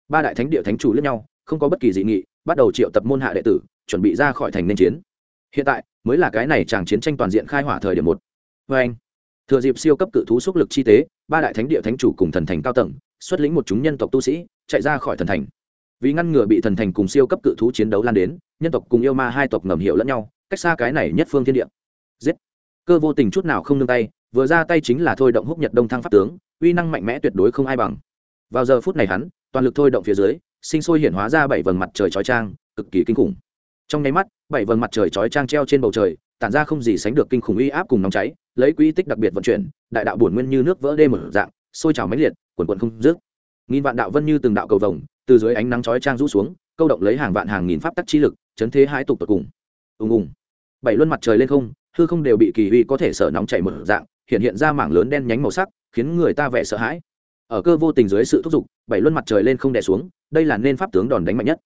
ba đại thánh địa thánh chủ lẫn nhau, không có bất kỳ dị nghị, bắt đầu triệu tập môn hạ đệ tử, chuẩn bị ra khỏi thành nên chiến. Hiện tại, mới là cái này chàng chiến tranh toàn diện khai hỏa thời điểm một. Vê anh, thừa dịp siêu cấp cự thú xúc lực chi tế, ba đại thánh địa thánh chủ cùng thần thành cao tầng, xuất lĩnh một chúng nhân tộc tu sĩ, chạy ra khỏi thần thành. Vì ngăn ngừa bị thần thành cùng siêu cấp cự thú chiến đấu lan đến, nhân tộc cùng yêu ma hai tộc ngầm hiểu lẫn nhau cách xa cái này nhất phương thiên địa. Giết. Cơ vô tình chút nào không nương tay, vừa ra tay chính là thôi động húc nhật đông thăng pháp tướng, uy năng mạnh mẽ tuyệt đối không ai bằng. Vào giờ phút này hắn, toàn lực thôi động phía dưới, sinh sôi hiện hóa ra bảy vầng mặt trời chói trang cực kỳ kinh khủng. Trong nháy mắt, bảy vầng mặt trời chói trang treo trên bầu trời, tản ra không gì sánh được kinh khủng uy áp cùng nóng cháy, lấy quỹ tích đặc biệt vận chuyển, đại đạo bổn nguyên như nước vỡ đê mở dạng, sôi trào mãnh liệt, quần quần không dứt. Nghìn vạn đạo vân như từng đạo cầu vồng, từ dưới ánh nắng chói trang rũ xuống, câu động lấy hàng vạn hàng nghìn pháp tắc chi lực, chấn thế hai tục tột cùng. Ùng ùng bảy luân mặt trời lên không, hư không đều bị kỳ uy có thể sở nóng chảy một dạng, hiện hiện ra mảng lớn đen nhánh màu sắc, khiến người ta vẻ sợ hãi. Ở cơ vô tình dưới sự thúc giục, bảy luân mặt trời lên không đè xuống, đây là nên pháp tướng đòn đánh mạnh nhất.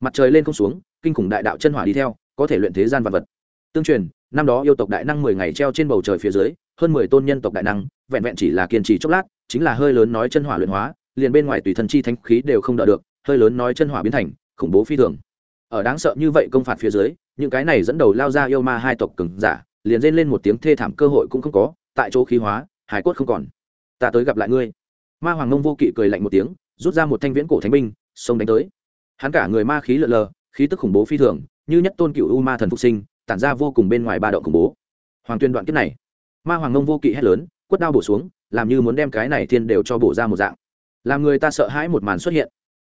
Mặt trời lên không xuống, kinh khủng đại đạo chân hỏa đi theo, có thể luyện thế gian vật vật. Tương truyền, năm đó yêu tộc đại năng mười ngày treo trên bầu trời phía dưới, hơn mười tôn nhân tộc đại năng, vẹn vẹn chỉ là kiên trì chốc lát, chính là hơi lớn nói chân hỏa luyện hóa, liền bên ngoài tùy thần chi thánh khí đều không đỡ được, hơi lớn nói chân hỏa biến thành, khủng bố phi thường ở đáng sợ như vậy công phạt phía dưới, những cái này dẫn đầu lao ra yêu ma hai tộc cứng giả, liền rên lên một tiếng thê thảm cơ hội cũng không có, tại chỗ khí hóa, hải cốt không còn. Ta tới gặp lại ngươi. Ma hoàng ngông vô kỵ cười lạnh một tiếng, rút ra một thanh viễn cổ thánh binh, xông đánh tới. Hắn cả người ma khí lợn lờ, khí tức khủng bố phi thường, như nhất tôn cựu u ma thần phục sinh, tản ra vô cùng bên ngoài ba động khủng bố. Hoàng tuyên đoạn kiếp này, ma hoàng ngông vô kỵ hét lớn, quất đao bổ xuống, làm như muốn đem cái này thiên đều cho bổ ra một dạng. Làm người ta sợ hãi một màn xuất hiện.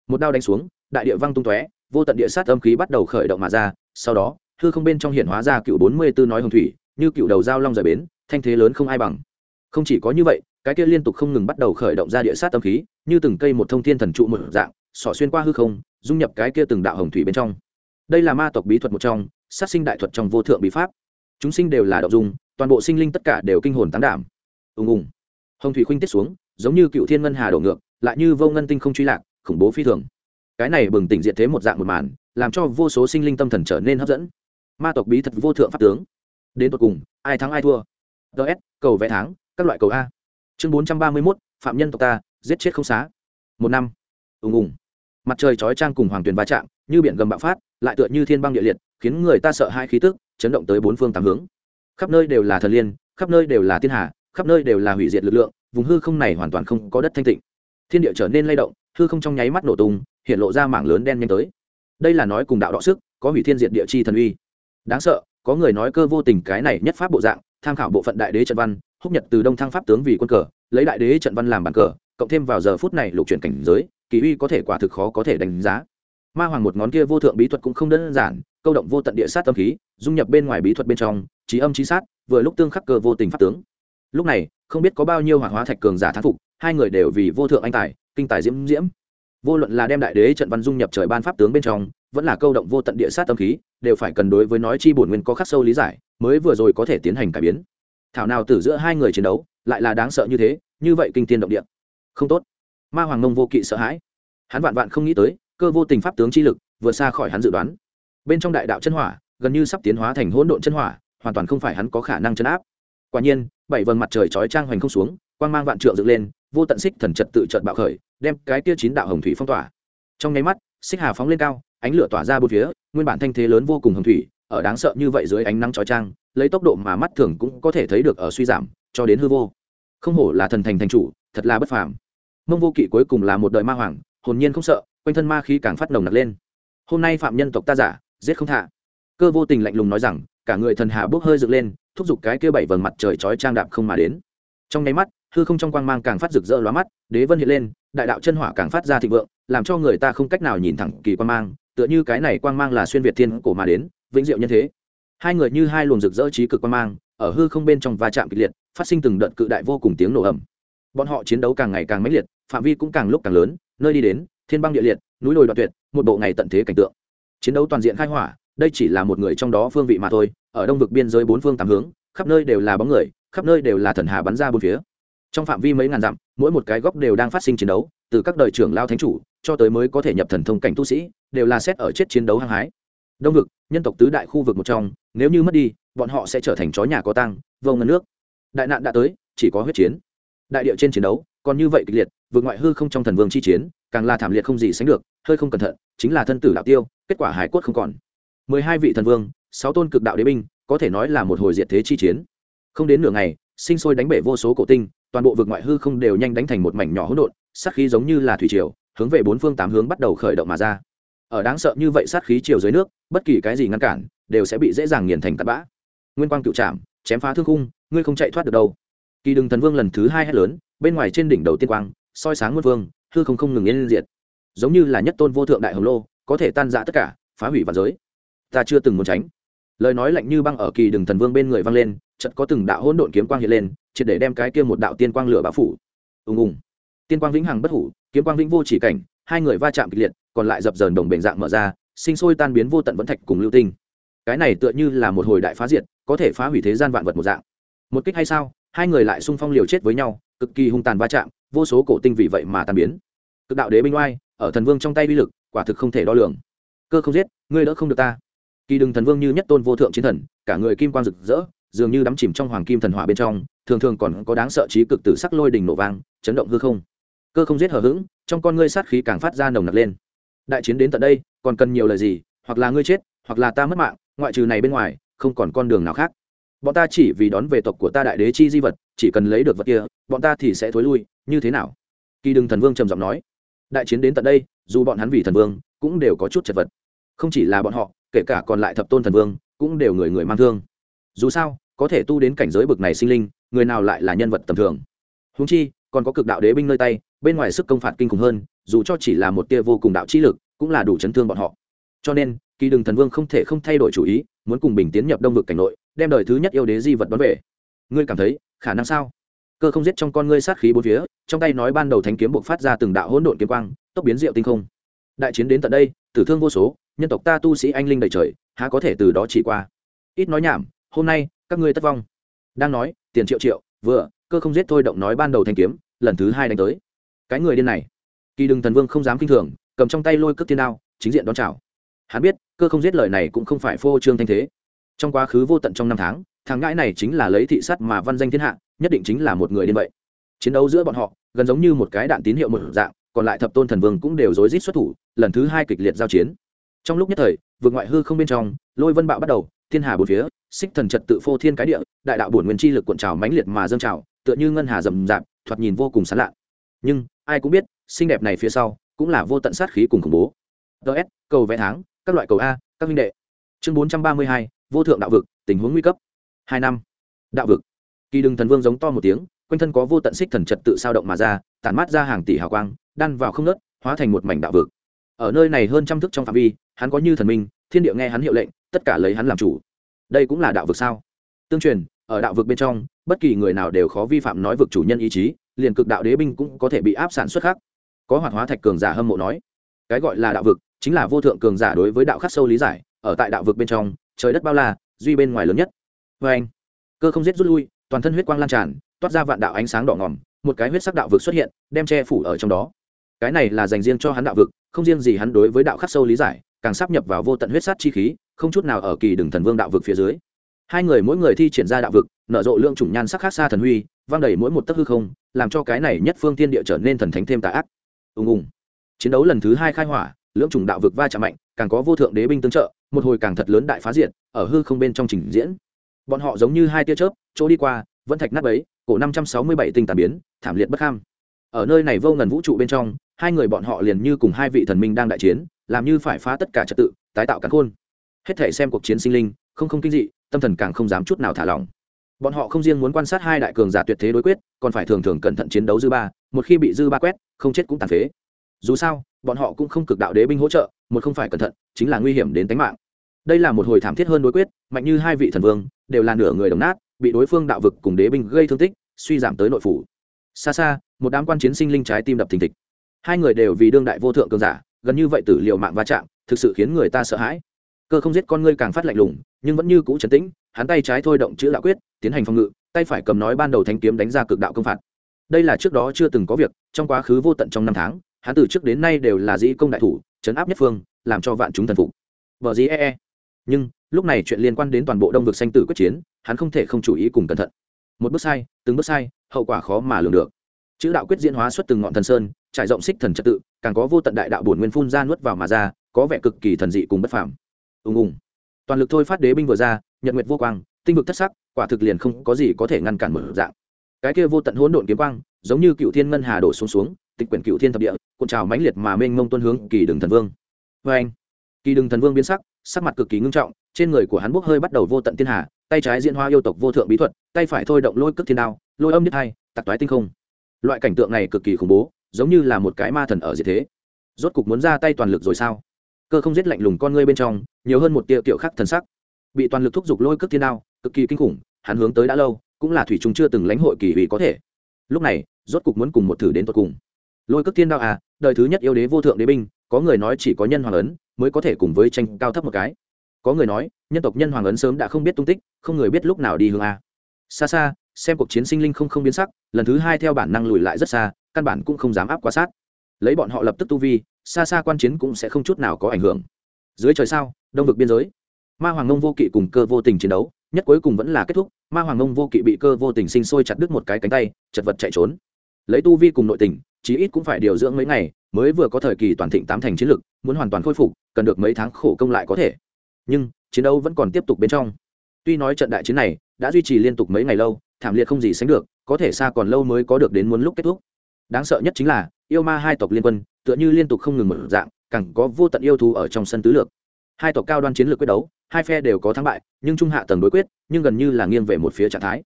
Một đao đánh xuống, đại địa văng tung tóe vô tận địa sát âm khí bắt đầu khởi động mà ra, sau đó, hư không bên trong hiện hóa ra cựu bốn mươi tư nói hồng thủy, như cựu đầu dao long rời bến, thanh thế lớn không ai bằng. Không chỉ có như vậy, cái kia liên tục không ngừng bắt đầu khởi động ra địa sát âm khí, như từng cây một thông thiên thần trụ một dạng, xỏ xuyên qua hư không, dung nhập cái kia từng đạo hồng thủy bên trong. Đây là ma tộc bí thuật một trong, sát sinh đại thuật trong vô thượng bí pháp. Chúng sinh đều là đậu dung, toàn bộ sinh linh tất cả đều kinh hồn tán đảm. Ùng ùng. Hồng thủy khuynh tiết xuống, giống như cựu thiên ngân hà đổ ngược, lại như vô ngân tinh không truy lạc, khủng bố phi thường cái này bừng tỉnh diện thế một dạng một màn, làm cho vô số sinh linh tâm thần trở nên hấp dẫn. Ma tộc bí thật vô thượng pháp tướng. Đến tột cùng, ai thắng ai thua? Ts cầu vẽ tháng, các loại cầu a. Chương bốn trăm ba mươi mốt, phạm nhân tộc ta, giết chết không xá. Một năm. Ùng ùng. Mặt trời chói trang cùng hoàng tuyền va chạm, như biển gầm bạo phát, lại tựa như thiên băng địa liệt, khiến người ta sợ hai khí tức, chấn động tới bốn phương tám hướng. Khắp nơi đều là thần liên, khắp nơi đều là thiên hà, khắp nơi đều là hủy diệt lực lượng, vùng hư không này hoàn toàn không có đất thanh tịnh thiên địa trở nên lay động, hư không trong nháy mắt nổ tung, hiện lộ ra mảng lớn đen nhanh tới. Đây là nói cùng đạo đọ sức, có hủy thiên diệt địa chi thần uy. Đáng sợ, có người nói cơ vô tình cái này nhất pháp bộ dạng, tham khảo bộ phận đại đế trận văn, húc nhật từ đông thăng pháp tướng vì quân cờ, lấy đại đế trận văn làm bàn cờ, cộng thêm vào giờ phút này lục chuyển cảnh giới, kỳ uy có thể quả thực khó có thể đánh giá. Ma hoàng một ngón kia vô thượng bí thuật cũng không đơn giản, câu động vô tận địa sát tâm khí, dung nhập bên ngoài bí thuật bên trong trí âm trí sát, vừa lúc tương khắc cơ vô tình pháp tướng. Lúc này không biết có bao nhiêu hỏa hóa thạch cường giả thán phục, hai người đều vì vô thượng anh tài, kinh tài diễm diễm. Vô luận là đem đại đế trận văn dung nhập trời ban pháp tướng bên trong, vẫn là câu động vô tận địa sát tâm khí, đều phải cần đối với nói chi bổn nguyên có khắc sâu lý giải, mới vừa rồi có thể tiến hành cải biến. Thảo nào từ giữa hai người chiến đấu, lại là đáng sợ như thế, như vậy kinh tiên động địa. Không tốt. Ma hoàng mông vô kỵ sợ hãi. Hắn vạn vạn không nghĩ tới, cơ vô tình pháp tướng chi lực, vượt xa khỏi hắn dự đoán. Bên trong đại đạo chân hỏa, gần như sắp tiến hóa thành hỗn độn chân hỏa, hoàn toàn không phải hắn có khả năng chấn áp. Quả nhiên bảy vầng mặt trời chói trang hoành không xuống, quang mang vạn trượng dựng lên, vô tận xích thần trật tự chợt bạo khởi, đem cái kia chín đạo hồng thủy phong tỏa. Trong nháy mắt, xích hà phóng lên cao, ánh lửa tỏa ra bốn phía, nguyên bản thanh thế lớn vô cùng hồng thủy, ở đáng sợ như vậy dưới ánh nắng chói trang, lấy tốc độ mà mắt thường cũng có thể thấy được ở suy giảm, cho đến hư vô. Không hổ là thần thành thành chủ, thật là bất phàm. Mông vô kỵ cuối cùng là một đời ma hoàng, hồn nhiên không sợ, quanh thân ma khí càng phát nồng nặc lên. Hôm nay phạm nhân tộc ta giả, giết không thả. cơ vô tình lạnh lùng nói rằng cả người thần hạ bốc hơi dựng lên, thúc giục cái kia bảy vầng mặt trời chói trang đạp không mà đến. Trong nháy mắt, hư không trong quang mang càng phát rực rỡ lóa mắt, đế vân hiện lên, đại đạo chân hỏa càng phát ra thịnh vượng, làm cho người ta không cách nào nhìn thẳng kỳ quang mang, tựa như cái này quang mang là xuyên việt thiên cổ mà đến, vĩnh diệu nhân thế. Hai người như hai luồng rực rỡ trí cực quang mang, ở hư không bên trong va chạm kịch liệt, phát sinh từng đợt cự đại vô cùng tiếng nổ ầm. Bọn họ chiến đấu càng ngày càng mãnh liệt, phạm vi cũng càng lúc càng lớn, nơi đi đến, thiên băng địa liệt, núi đồi đoạn tuyệt, một bộ ngày tận thế cảnh tượng. Chiến đấu toàn diện khai hỏa, đây chỉ là một người trong đó phương vị mà thôi ở đông vực biên giới bốn phương tám hướng, khắp nơi đều là bóng người, khắp nơi đều là thần hà bắn ra bốn phía. Trong phạm vi mấy ngàn dặm, mỗi một cái góc đều đang phát sinh chiến đấu, từ các đời trưởng lao thánh chủ cho tới mới có thể nhập thần thông cảnh tu sĩ, đều là xét ở chết chiến đấu hăng hái. Đông vực, nhân tộc tứ đại khu vực một trong, nếu như mất đi, bọn họ sẽ trở thành chó nhà có tăng vô ngân nước. Đại nạn đã tới, chỉ có huyết chiến. Đại địa trên chiến đấu, còn như vậy kịch liệt, vượt ngoại hư không trong thần vương chi chiến, càng là thảm liệt không gì sánh được, hơi không cẩn thận, chính là thân tử đạo tiêu, kết quả hải quất không còn mười hai vị thần vương, sáu tôn cực đạo đế binh, có thể nói là một hồi diệt thế chi chiến. Không đến nửa ngày, sinh sôi đánh bể vô số cổ tinh, toàn bộ vực ngoại hư không đều nhanh đánh thành một mảnh nhỏ hỗn độn, sát khí giống như là thủy triều, hướng về bốn phương tám hướng bắt đầu khởi động mà ra. Ở đáng sợ như vậy sát khí chiều dưới nước, bất kỳ cái gì ngăn cản, đều sẽ bị dễ dàng nghiền thành tạt bã. Nguyên quang cựu trạm chém phá thương khung, ngươi không chạy thoát được đâu. Kỳ đừng thần vương lần thứ hai hét lớn, bên ngoài trên đỉnh đầu tiên quang, soi sáng nguyên vương, hư không không ngừng yên diệt. Giống như là nhất tôn vô thượng đại hồng lô, có thể tan dã tất cả, phá hủy vạn giới ta chưa từng muốn tránh. Lời nói lạnh như băng ở kỳ đừng thần vương bên người vang lên, chợt có từng đạo hỗn độn kiếm quang hiện lên, triệt để đem cái kia một đạo tiên quang lửa bao phủ. Ùng ùng. Tiên quang vĩnh hằng bất hủ, kiếm quang vĩnh vô chỉ cảnh, hai người va chạm kịch liệt, còn lại dập dờn đồng bền dạng mở ra, sinh sôi tan biến vô tận vẫn thạch cùng lưu tinh. Cái này tựa như là một hồi đại phá diệt, có thể phá hủy thế gian vạn vật một dạng. Một kích hay sao, hai người lại xung phong liều chết với nhau, cực kỳ hung tàn va chạm, vô số cổ tinh vì vậy mà tan biến. Cực đạo đế binh oai, ở thần vương trong tay uy lực, quả thực không thể đo lường. Cơ không giết, ngươi đỡ không được ta kỳ đừng thần vương như nhất tôn vô thượng chiến thần, cả người kim quang rực rỡ, dường như đắm chìm trong hoàng kim thần hỏa bên trong, thường thường còn có đáng sợ trí cực tử sắc lôi đình nổ vang, chấn động hư không. Cơ không giết hờ hững, trong con ngươi sát khí càng phát ra nồng nặc lên. Đại chiến đến tận đây, còn cần nhiều lời gì, hoặc là ngươi chết, hoặc là ta mất mạng, ngoại trừ này bên ngoài, không còn con đường nào khác. Bọn ta chỉ vì đón về tộc của ta đại đế chi di vật, chỉ cần lấy được vật kia, bọn ta thì sẽ thối lui, như thế nào? Kỳ đừng thần vương trầm giọng nói. Đại chiến đến tận đây, dù bọn hắn vì thần vương, cũng đều có chút chật vật. Không chỉ là bọn họ kể cả còn lại thập tôn thần vương, cũng đều người người mang thương. Dù sao, có thể tu đến cảnh giới bực này sinh linh, người nào lại là nhân vật tầm thường? Húng chi, còn có cực đạo đế binh nơi tay, bên ngoài sức công phạt kinh khủng hơn, dù cho chỉ là một tia vô cùng đạo trí lực, cũng là đủ chấn thương bọn họ. Cho nên, kỳ đừng thần vương không thể không thay đổi chủ ý, muốn cùng bình tiến nhập đông vực cảnh nội, đem đời thứ nhất yêu đế di vật đón về. Ngươi cảm thấy, khả năng sao? Cơ không giết trong con ngươi sát khí bốn phía, trong tay nói ban đầu thánh kiếm buộc phát ra từng đạo hỗn độn kiếm quang, tốc biến diệu tinh không đại chiến đến tận đây, tử thương vô số, nhân tộc ta tu sĩ anh linh đầy trời, há có thể từ đó chỉ qua. Ít nói nhảm, hôm nay, các ngươi tất vong. Đang nói, tiền triệu triệu, vừa, cơ không giết thôi động nói ban đầu thanh kiếm, lần thứ hai đánh tới. Cái người điên này. Kỳ đừng thần vương không dám kinh thường, cầm trong tay lôi cước tiên đao, chính diện đón chào. Hắn biết, cơ không giết lời này cũng không phải phô trương thanh thế. Trong quá khứ vô tận trong năm tháng, thằng ngãi này chính là lấy thị sắt mà văn danh thiên hạ, nhất định chính là một người điên vậy. Chiến đấu giữa bọn họ, gần giống như một cái đạn tín hiệu một dạng còn lại thập tôn thần vương cũng đều rối rít xuất thủ, lần thứ hai kịch liệt giao chiến. Trong lúc nhất thời vượt ngoại hư không bên trong, lôi vân bạo bắt đầu, thiên hà bốn phía, xích thần trật tự phô thiên cái địa, đại đạo bổn nguyên chi lực cuộn trào mãnh liệt mà dâng trào, tựa như ngân hà rầm rạp, thoạt nhìn vô cùng sán lạ. Nhưng, ai cũng biết, xinh đẹp này phía sau, cũng là vô tận sát khí cùng khủng bố. Ts cầu vẽ tháng, các loại cầu a, các minh đệ. Chương bốn trăm ba mươi hai, vô thượng đạo vực, tình huống nguy cấp. Hai năm. Đạo vực. Kỳ đừng thần vương giống to một tiếng quanh thân có vô tận xích thần trật tự sao động mà ra, tản mát ra hàng tỷ hào quang, đan vào không nớt hóa thành một mảnh đạo vực. Ở nơi này hơn trăm thước trong phạm vi, hắn có như thần minh, thiên địa nghe hắn hiệu lệnh, tất cả lấy hắn làm chủ. Đây cũng là đạo vực sao? Tương truyền, ở đạo vực bên trong, bất kỳ người nào đều khó vi phạm nói vực chủ nhân ý chí, liền cực đạo đế binh cũng có thể bị áp sản xuất khác. Có hoạt hóa thạch cường giả hâm mộ nói, cái gọi là đạo vực chính là vô thượng cường giả đối với đạo khắc sâu lý giải, ở tại đạo vực bên trong, trời đất bao la, duy bên ngoài lớn nhất. Vê anh cơ không giết rút lui, toàn thân huyết quang lan tràn toát ra vạn đạo ánh sáng đỏ ngòm, một cái huyết sắc đạo vực xuất hiện, đem che phủ ở trong đó. Cái này là dành riêng cho hắn đạo vực, không riêng gì hắn đối với đạo khắc sâu lý giải, càng sắp nhập vào vô tận huyết sát chi khí, không chút nào ở kỳ đường thần vương đạo vực phía dưới. Hai người mỗi người thi triển ra đạo vực, nở rộ lượng chủng nhan sắc khác xa thần huy, vang đầy mỗi một tấc hư không, làm cho cái này nhất phương tiên địa trở nên thần thánh thêm tà ác. Ùng ùng. Chiến đấu lần thứ hai khai hỏa lưỡng chủng đạo vực va chạm mạnh, càng có vô thượng đế binh tương trợ, một hồi càng thật lớn đại phá diện ở hư không bên trong trình diễn. Bọn họ giống như hai tia chớp, chỗ đi qua, vẫn thạch nát ấy cổ năm trăm sáu mươi bảy tinh tàn biến, thảm liệt bất kham. Ở nơi này vô ngần vũ trụ bên trong, hai người bọn họ liền như cùng hai vị thần minh đang đại chiến, làm như phải phá tất cả trật tự, tái tạo cắn khôn. Hết thể xem cuộc chiến sinh linh, không không kinh dị, tâm thần càng không dám chút nào thả lỏng. Bọn họ không riêng muốn quan sát hai đại cường giả tuyệt thế đối quyết, còn phải thường thường cẩn thận chiến đấu dư ba, một khi bị dư ba quét, không chết cũng tàn phế. Dù sao, bọn họ cũng không cực đạo đế binh hỗ trợ, một không phải cẩn thận, chính là nguy hiểm đến tính mạng. Đây là một hồi thảm thiết hơn đối quyết, mạnh như hai vị thần vương, đều là nửa người đồng nát bị đối phương đạo vực cùng đế binh gây thương tích, suy giảm tới nội phủ. Xa xa, một đám quan chiến sinh linh trái tim đập thình thịch. Hai người đều vì đương đại vô thượng cường giả, gần như vậy tử liệu mạng va chạm, thực sự khiến người ta sợ hãi. Cơ không giết con ngươi càng phát lạnh lùng, nhưng vẫn như cũ trấn tĩnh, hắn tay trái thôi động chữ đạo quyết, tiến hành phòng ngự, tay phải cầm nói ban đầu thanh kiếm đánh ra cực đạo công phạt. Đây là trước đó chưa từng có việc, trong quá khứ vô tận trong năm tháng, hắn từ trước đến nay đều là dĩ công đại thủ chấn áp nhất phương, làm cho vạn chúng thần phục. Vợ dĩ ee e. e nhưng, lúc này chuyện liên quan đến toàn bộ đông vực sanh tử quyết chiến, hắn không thể không chú ý cùng cẩn thận. Một bước sai, từng bước sai, hậu quả khó mà lường được. Chữ đạo quyết diễn hóa xuất từng ngọn thần sơn, trải rộng xích thần trật tự, càng có vô tận đại đạo bổn nguyên phun ra nuốt vào mà ra, có vẻ cực kỳ thần dị cùng bất phàm. Ùng ùng. Toàn lực thôi phát đế binh vừa ra, nhật nguyệt vô quang, tinh vực thất sắc, quả thực liền không có gì có thể ngăn cản mở dạng. Cái kia vô tận hỗn độn kiếm quang, giống như cựu thiên ngân hà đổ xuống xuống, tịch quyển cựu thiên thập địa, cuộn trào mãnh liệt mà mênh mông tuân hướng kỳ đường thần vương. Vê anh kỳ Đừng thần vương biến sắc sắc mặt cực kỳ ngưng trọng, trên người của hắn bốc hơi bắt đầu vô tận thiên hà, tay trái diễn hoa yêu tộc vô thượng bí thuật, tay phải thôi động lôi cước thiên đao, lôi âm nhất hai tặc toái tinh không. Loại cảnh tượng này cực kỳ khủng bố, giống như là một cái ma thần ở diệt thế. Rốt cục muốn ra tay toàn lực rồi sao? Cơ không giết lạnh lùng con ngươi bên trong, nhiều hơn một tia kiểu khác thần sắc. Bị toàn lực thúc giục lôi cước thiên đao, cực kỳ kinh khủng, hắn hướng tới đã lâu, cũng là thủy chúng chưa từng lãnh hội kỳ ủy có thể. Lúc này, rốt cục muốn cùng một thử đến tột cùng. Lôi cước thiên đao à đời thứ nhất yêu đế vô thượng đế binh, có người nói chỉ có nhân hoàng ấn mới có thể cùng với tranh cao thấp một cái. Có người nói, nhân tộc nhân hoàng ấn sớm đã không biết tung tích, không người biết lúc nào đi hướng a. Xa xa, xem cuộc chiến sinh linh không không biến sắc, lần thứ hai theo bản năng lùi lại rất xa, căn bản cũng không dám áp quá sát. Lấy bọn họ lập tức tu vi, xa xa quan chiến cũng sẽ không chút nào có ảnh hưởng. Dưới trời sao, đông vực biên giới. Ma hoàng ngông vô kỵ cùng cơ vô tình chiến đấu, nhất cuối cùng vẫn là kết thúc, ma hoàng ngông vô kỵ bị cơ vô tình sinh sôi chặt đứt một cái cánh tay, chật vật chạy trốn. Lấy tu vi cùng nội tình chí ít cũng phải điều dưỡng mấy ngày, mới vừa có thời kỳ toàn thịnh tám thành chiến lực, muốn hoàn toàn khôi phục, cần được mấy tháng khổ công lại có thể. Nhưng, chiến đấu vẫn còn tiếp tục bên trong. Tuy nói trận đại chiến này đã duy trì liên tục mấy ngày lâu, thảm liệt không gì sánh được, có thể xa còn lâu mới có được đến muốn lúc kết thúc. Đáng sợ nhất chính là, yêu ma hai tộc liên quân, tựa như liên tục không ngừng mở dạng, càng có vô tận yêu thú ở trong sân tứ lược. Hai tộc cao đoan chiến lược quyết đấu, hai phe đều có thắng bại, nhưng trung hạ tầng đối quyết, nhưng gần như là nghiêng về một phía trạng thái.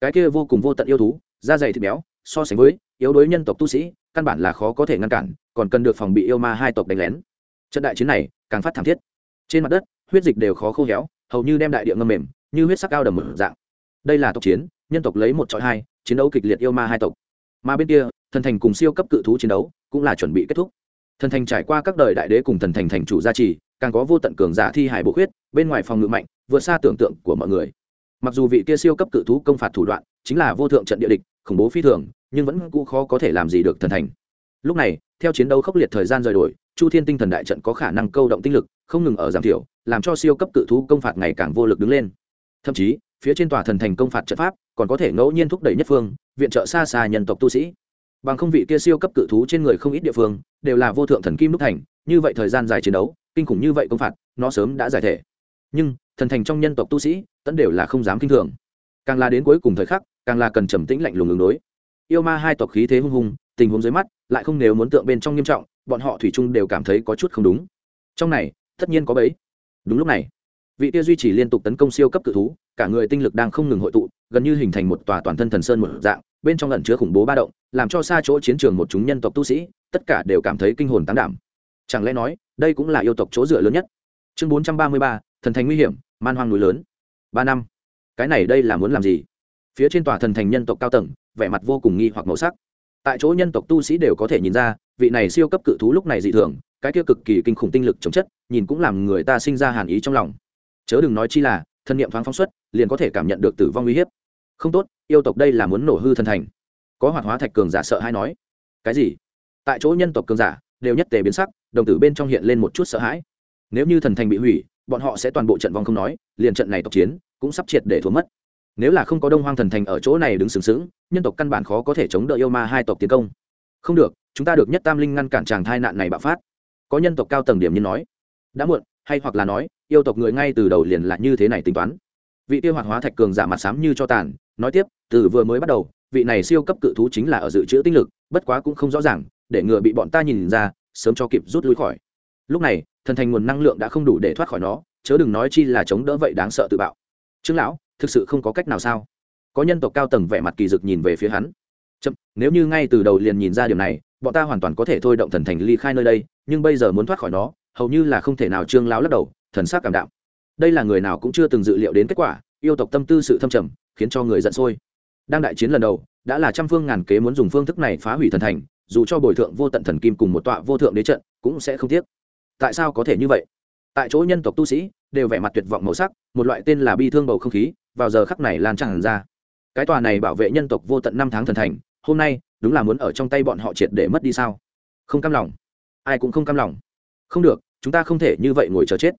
Cái kia vô cùng vô tận yêu thú, da dày thịt béo so sánh với, yếu đối nhân tộc tu sĩ, căn bản là khó có thể ngăn cản, còn cần được phòng bị yêu ma hai tộc đánh lén. Trận đại chiến này, càng phát thảm thiết. Trên mặt đất, huyết dịch đều khó khô héo, hầu như đem đại địa ngâm mềm, như huyết sắc cao đầm mở dạng. Đây là tộc chiến, nhân tộc lấy một trọi hai, chiến đấu kịch liệt yêu ma hai tộc. Mà bên kia, thần thành cùng siêu cấp cự thú chiến đấu, cũng là chuẩn bị kết thúc. Thần thành trải qua các đời đại đế cùng thần thành thành chủ gia trì, càng có vô tận cường giả thi hải bộ huyết. bên ngoài phòng ngự mạnh, vượt xa tưởng tượng của mọi người. Mặc dù vị kia siêu cấp cự thú công phạt thủ đoạn, chính là vô thượng trận địa địch, khủng bố phi thường nhưng vẫn cũ khó có thể làm gì được thần thành. Lúc này, theo chiến đấu khốc liệt thời gian rời đổi, chu thiên tinh thần đại trận có khả năng câu động tinh lực, không ngừng ở giảm thiểu, làm cho siêu cấp cự thú công phạt ngày càng vô lực đứng lên. Thậm chí, phía trên tòa thần thành công phạt trận pháp còn có thể ngẫu nhiên thúc đẩy nhất phương, viện trợ xa xa nhân tộc tu sĩ. Bằng không vị kia siêu cấp cự thú trên người không ít địa phương đều là vô thượng thần kim đúc thành, như vậy thời gian dài chiến đấu, kinh khủng như vậy công phạt, nó sớm đã giải thể. Nhưng, thần thành trong nhân tộc tu sĩ tẫn đều là không dám kinh thường. Càng là đến cuối cùng thời khắc, càng là cần trầm tĩnh lạnh lùng ứng đối yêu ma hai tộc khí thế hung hùng, tình huống dưới mắt, lại không nếu muốn tượng bên trong nghiêm trọng, bọn họ thủy chung đều cảm thấy có chút không đúng. Trong này, tất nhiên có bấy đúng lúc này, vị tia duy trì liên tục tấn công siêu cấp cự thú, cả người tinh lực đang không ngừng hội tụ, gần như hình thành một tòa toàn thân thần sơn một dạng, bên trong lẩn chứa khủng bố ba động, làm cho xa chỗ chiến trường một chúng nhân tộc tu sĩ, tất cả đều cảm thấy kinh hồn tán đảm. Chẳng lẽ nói, đây cũng là yêu tộc chỗ dựa lớn nhất? Chương bốn trăm ba mươi ba, thần thành nguy hiểm, man hoang núi lớn. Ba năm. Cái này đây là muốn làm gì? Phía trên tòa thần thành nhân tộc cao tầng, vẻ mặt vô cùng nghi hoặc màu sắc. Tại chỗ nhân tộc tu sĩ đều có thể nhìn ra, vị này siêu cấp cự thú lúc này dị thường, cái kia cực kỳ kinh khủng tinh lực chống chất, nhìn cũng làm người ta sinh ra hàn ý trong lòng. Chớ đừng nói chi là, thân nhiệm thoáng phóng xuất, liền có thể cảm nhận được tử vong uy hiếp. Không tốt, yêu tộc đây là muốn nổ hư thần thành. Có hoạt hóa thạch cường giả sợ hay nói. Cái gì? Tại chỗ nhân tộc cường giả, đều nhất tề biến sắc, đồng tử bên trong hiện lên một chút sợ hãi. Nếu như thần thành bị hủy, bọn họ sẽ toàn bộ trận vong không nói, liền trận này tộc chiến, cũng sắp triệt để thua mất nếu là không có đông hoang thần thành ở chỗ này đứng sừng sững, nhân tộc căn bản khó có thể chống đỡ yêu ma hai tộc tiến công. Không được, chúng ta được nhất tam linh ngăn cản tràng thai nạn này bạo phát. Có nhân tộc cao tầng điểm như nói, đã muộn, hay hoặc là nói, yêu tộc người ngay từ đầu liền là như thế này tính toán. Vị tiêu hoạt hóa thạch cường giả mặt sám như cho tàn, nói tiếp, từ vừa mới bắt đầu, vị này siêu cấp cự thú chính là ở dự trữ tinh lực, bất quá cũng không rõ ràng, để ngừa bị bọn ta nhìn ra, sớm cho kịp rút lui khỏi. Lúc này, thần thành nguồn năng lượng đã không đủ để thoát khỏi nó, chớ đừng nói chi là chống đỡ vậy đáng sợ tự bạo. Trương lão thực sự không có cách nào sao? Có nhân tộc cao tầng vẻ mặt kỳ dực nhìn về phía hắn. Chậm nếu như ngay từ đầu liền nhìn ra điều này bọn ta hoàn toàn có thể thôi động thần thành ly khai nơi đây nhưng bây giờ muốn thoát khỏi nó hầu như là không thể nào trương láo lắc đầu thần sắc cảm đạo, đây là người nào cũng chưa từng dự liệu đến kết quả yêu tộc tâm tư sự thâm trầm khiến cho người giận sôi. Đang đại chiến lần đầu đã là trăm phương ngàn kế muốn dùng phương thức này phá hủy thần thành dù cho bồi thượng vô tận thần kim cùng một tọa vô thượng đế trận cũng sẽ không tiếc. Tại sao có thể như vậy? Tại chỗ nhân tộc tu sĩ đều vẻ mặt tuyệt vọng màu sắc một loại tên là bi thương bầu không khí vào giờ khắc này lan tràn ra. Cái tòa này bảo vệ nhân tộc vô tận năm tháng thần thành, hôm nay, đúng là muốn ở trong tay bọn họ triệt để mất đi sao? Không cam lòng. Ai cũng không cam lòng. Không được, chúng ta không thể như vậy ngồi chờ chết.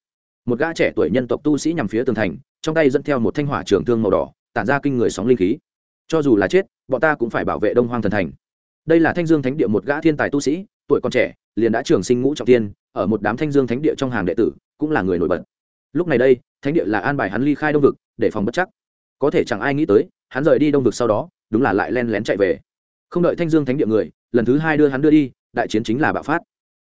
Một gã trẻ tuổi nhân tộc tu sĩ nhằm phía tường thành, trong tay dẫn theo một thanh hỏa trường thương màu đỏ, tản ra kinh người sóng linh khí. Cho dù là chết, bọn ta cũng phải bảo vệ đông hoang thần thành. Đây là thanh dương thánh địa một gã thiên tài tu sĩ, tuổi còn trẻ, liền đã trường sinh ngũ trọng tiên, ở một đám thanh dương thánh địa trong hàng đệ tử, cũng là người nổi bật. Lúc này đây, thánh địa là an bài hắn ly khai đông vực để phòng bất chắc. Có thể chẳng ai nghĩ tới, hắn rời đi đông vực sau đó, đúng là lại len lén chạy về. Không đợi thanh dương thánh địa người, lần thứ hai đưa hắn đưa đi, đại chiến chính là bạo phát.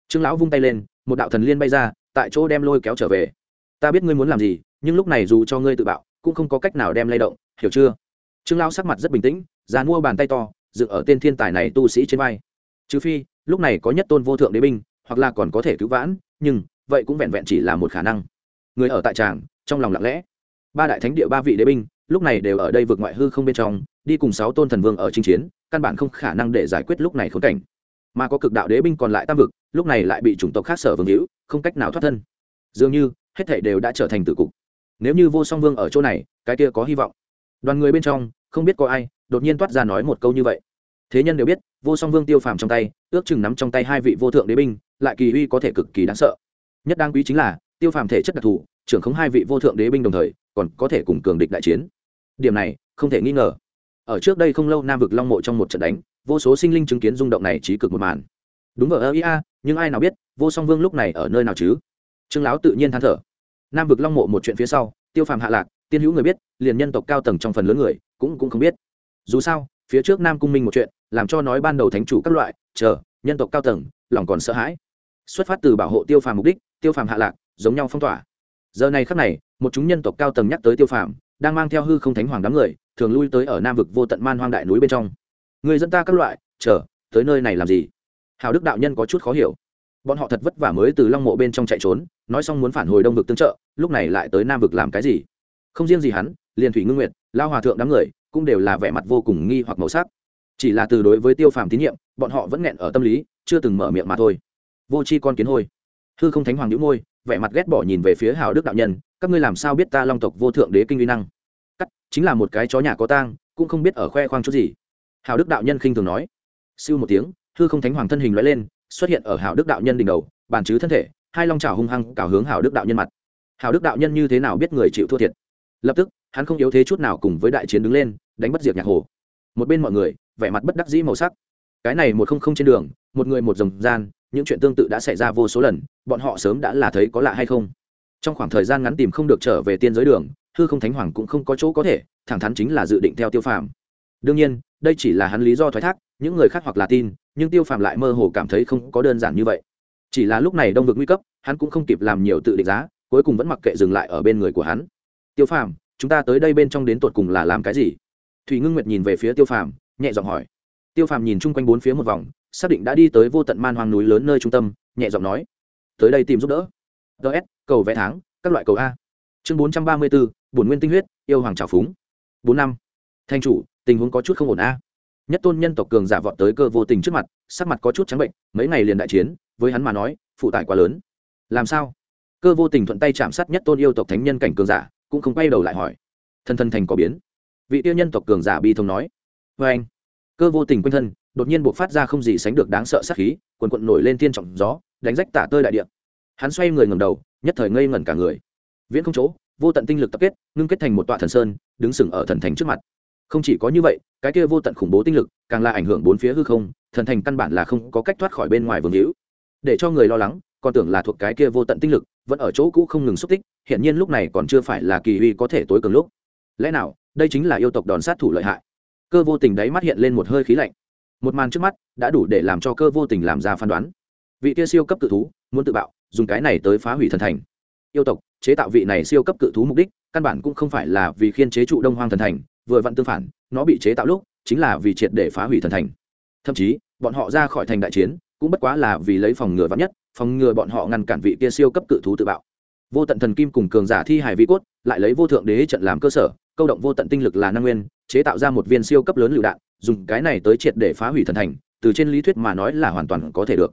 Trương lão vung tay lên, một đạo thần liên bay ra, tại chỗ đem lôi kéo trở về. Ta biết ngươi muốn làm gì, nhưng lúc này dù cho ngươi tự bạo, cũng không có cách nào đem lay động, hiểu chưa? Trương lão sắc mặt rất bình tĩnh dàn mua bàn tay to, dựng ở tên thiên tài này tu sĩ trên vai. Trừ phi, lúc này có nhất tôn vô thượng đế binh, hoặc là còn có thể cứu vãn, nhưng vậy cũng vẹn vẹn chỉ là một khả năng. Người ở tại tràng, trong lòng lặng lẽ ba đại thánh địa ba vị đế binh, lúc này đều ở đây vượt ngoại hư không bên trong, đi cùng sáu tôn thần vương ở chinh chiến, căn bản không khả năng để giải quyết lúc này khốn cảnh. Mà có cực đạo đế binh còn lại tam vực, lúc này lại bị chủng tộc khác sở vương hữu, không cách nào thoát thân. Dường như, hết thể đều đã trở thành tử cục. Nếu như vô song vương ở chỗ này, cái kia có hy vọng. Đoàn người bên trong, không biết có ai, đột nhiên toát ra nói một câu như vậy. Thế nhân đều biết, vô song vương tiêu phàm trong tay, ước chừng nắm trong tay hai vị vô thượng đế binh, lại kỳ uy có thể cực kỳ đáng sợ. Nhất đáng quý chính là, tiêu phàm thể chất đặc thù trưởng khống hai vị vô thượng đế binh đồng thời, còn có thể cùng cường địch đại chiến. Điểm này, không thể nghi ngờ. Ở trước đây không lâu nam vực long mộ trong một trận đánh, vô số sinh linh chứng kiến rung động này trí cực một màn. Đúng vờ ơ ia, nhưng ai nào biết, vô song vương lúc này ở nơi nào chứ? Trương lão tự nhiên than thở. Nam vực long mộ một chuyện phía sau, tiêu phàm hạ lạc, tiên hữu người biết, liền nhân tộc cao tầng trong phần lớn người, cũng cũng không biết. Dù sao, phía trước nam cung minh một chuyện, làm cho nói ban đầu thánh chủ các loại, chờ, nhân tộc cao tầng, lòng còn sợ hãi. Xuất phát từ bảo hộ tiêu phàm mục đích, tiêu phàm hạ lạc, giống nhau phong tỏa giờ này khắc này, một chúng nhân tộc cao tầng nhắc tới tiêu phàm, đang mang theo hư không thánh hoàng đám người, thường lui tới ở nam vực vô tận man hoang đại núi bên trong. Người dân ta các loại, chờ, tới nơi này làm gì? Hào đức đạo nhân có chút khó hiểu. Bọn họ thật vất vả mới từ long mộ bên trong chạy trốn, nói xong muốn phản hồi đông vực tương trợ, lúc này lại tới nam vực làm cái gì? Không riêng gì hắn, liền thủy ngưng nguyệt, lao hòa thượng đám người, cũng đều là vẻ mặt vô cùng nghi hoặc màu sắc. Chỉ là từ đối với tiêu phàm tín nhiệm, bọn họ vẫn nghẹn ở tâm lý, chưa từng mở miệng mà thôi. Vô c h i con kiến hôi. Hư không thánh hoàng nhữ môi vẻ mặt ghét bỏ nhìn về phía hào đức đạo nhân, các ngươi làm sao biết ta long tộc vô thượng đế kinh uy năng? Cắt, chính là một cái chó nhà có tang, cũng không biết ở khoe khoang chút gì. Hào đức đạo nhân khinh thường nói. Siêu một tiếng, hư không thánh hoàng thân hình lóe lên, xuất hiện ở hào đức đạo nhân đỉnh đầu, bàn chứ thân thể, hai long trào hung hăng cào hướng hào đức đạo nhân mặt. Hào đức đạo nhân như thế nào biết người chịu thua thiệt? Lập tức, hắn không yếu thế chút nào cùng với đại chiến đứng lên, đánh bất diệt nhạc hồ. Một bên mọi người, vẻ mặt bất đắc dĩ màu sắc. Cái này một không không trên đường, một người một dòng gian những chuyện tương tự đã xảy ra vô số lần, bọn họ sớm đã là thấy có lạ hay không. Trong khoảng thời gian ngắn tìm không được trở về tiên giới đường, hư không thánh hoàng cũng không có chỗ có thể, thẳng thắn chính là dự định theo tiêu phàm. Đương nhiên, đây chỉ là hắn lý do thoái thác, những người khác hoặc là tin, nhưng tiêu phàm lại mơ hồ cảm thấy không có đơn giản như vậy. Chỉ là lúc này đông vực nguy cấp, hắn cũng không kịp làm nhiều tự định giá, cuối cùng vẫn mặc kệ dừng lại ở bên người của hắn. Tiêu phàm, chúng ta tới đây bên trong đến tột cùng là làm cái gì? Thủy ngưng nguyệt nhìn về phía tiêu phàm, nhẹ giọng hỏi. Tiêu phàm nhìn chung quanh bốn phía một vòng xác định đã đi tới vô tận man hoang núi lớn nơi trung tâm, nhẹ giọng nói, tới đây tìm giúp đỡ. Ts cầu vẽ tháng, các loại cầu a. Chương bốn trăm ba mươi bốn bổn nguyên tinh huyết, yêu hoàng trào phúng. Bốn năm. Thanh chủ, tình huống có chút không ổn a. Nhất tôn nhân tộc cường giả vọt tới cơ vô tình trước mặt, sắc mặt có chút trắng bệnh, mấy ngày liền đại chiến, với hắn mà nói, phụ tải quá lớn. Làm sao? Cơ vô tình thuận tay chạm sát nhất tôn yêu tộc thánh nhân cảnh cường giả, cũng không quay đầu lại hỏi. Thân thân thành có biến. Vị tiêu nhân tộc cường giả bi thông nói. Vê anh cơ vô tình quanh thân đột nhiên buộc phát ra không gì sánh được đáng sợ sát khí, quần quận nổi lên thiên trọng gió, đánh rách tả tơi đại địa. Hắn xoay người ngầm đầu, nhất thời ngây ngẩn cả người. Viễn không chỗ, vô tận tinh lực tập kết, ngưng kết thành một tọa thần sơn, đứng sừng ở thần thành trước mặt. Không chỉ có như vậy, cái kia vô tận khủng bố tinh lực càng là ảnh hưởng bốn phía hư không, thần thành căn bản là không có cách thoát khỏi bên ngoài vương hữu. Để cho người lo lắng, còn tưởng là thuộc cái kia vô tận tinh lực, vẫn ở chỗ cũ không ngừng xúc tích hiện nhiên lúc này còn chưa phải là kỳ uy có thể tối cường lúc. Lẽ nào, đây chính là yêu tộc đòn sát thủ lợi hại? Cơ vô tình đáy mắt hiện lên một hơi khí lạnh một màn trước mắt đã đủ để làm cho cơ vô tình làm ra phán đoán. Vị kia siêu cấp cự thú muốn tự bạo, dùng cái này tới phá hủy thần thành. Yêu tộc, chế tạo vị này siêu cấp cự thú mục đích, căn bản cũng không phải là vì khiên chế trụ đông hoang thần thành, vừa vặn tương phản, nó bị chế tạo lúc chính là vì triệt để phá hủy thần thành. Thậm chí, bọn họ ra khỏi thành đại chiến, cũng bất quá là vì lấy phòng ngừa vắn nhất, phòng ngừa bọn họ ngăn cản vị kia siêu cấp cự thú tự bạo. Vô tận thần kim cùng cường giả thi hài vi cốt, lại lấy vô thượng đế trận làm cơ sở câu động vô tận tinh lực là năng nguyên, chế tạo ra một viên siêu cấp lớn lựu đạn, dùng cái này tới triệt để phá hủy thần thành, từ trên lý thuyết mà nói là hoàn toàn có thể được.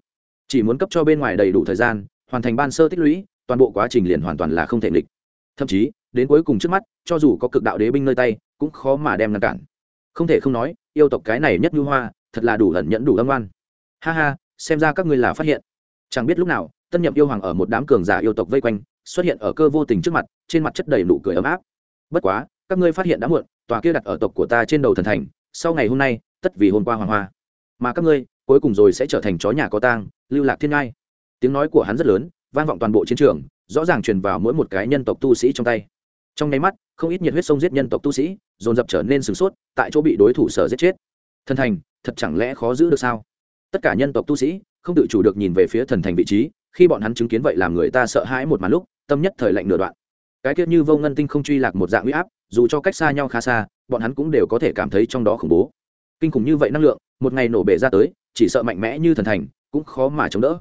Chỉ muốn cấp cho bên ngoài đầy đủ thời gian, hoàn thành ban sơ tích lũy, toàn bộ quá trình liền hoàn toàn là không thể nghịch. Thậm chí, đến cuối cùng trước mắt, cho dù có cực đạo đế binh nơi tay, cũng khó mà đem ngăn cản. Không thể không nói, yêu tộc cái này nhất như hoa, thật là đủ lẩn nhẫn đủ âm oan. Ha ha, xem ra các ngươi là phát hiện. Chẳng biết lúc nào, tân nhậm yêu hoàng ở một đám cường giả yêu tộc vây quanh, xuất hiện ở cơ vô tình trước mặt, trên mặt chất đầy nụ cười ấm áp. Bất quá các ngươi phát hiện đã muộn, tòa kia đặt ở tộc của ta trên đầu thần thành, sau ngày hôm nay, tất vì hôm qua hoàng hoa. Mà các ngươi, cuối cùng rồi sẽ trở thành chó nhà có tang, lưu lạc thiên ngai. Tiếng nói của hắn rất lớn, vang vọng toàn bộ chiến trường, rõ ràng truyền vào mỗi một cái nhân tộc tu sĩ trong tay. Trong nháy mắt, không ít nhiệt huyết sông giết nhân tộc tu sĩ, dồn dập trở nên sửng sốt, tại chỗ bị đối thủ sở giết chết. Thần thành, thật chẳng lẽ khó giữ được sao? Tất cả nhân tộc tu sĩ, không tự chủ được nhìn về phía thần thành vị trí, khi bọn hắn chứng kiến vậy làm người ta sợ hãi một màn lúc, tâm nhất thời lạnh nửa đoạn cái tiết như vô ngân tinh không truy lạc một dạng huy áp, dù cho cách xa nhau khá xa, bọn hắn cũng đều có thể cảm thấy trong đó khủng bố. Kinh khủng như vậy năng lượng, một ngày nổ bể ra tới, chỉ sợ mạnh mẽ như thần thành, cũng khó mà chống đỡ.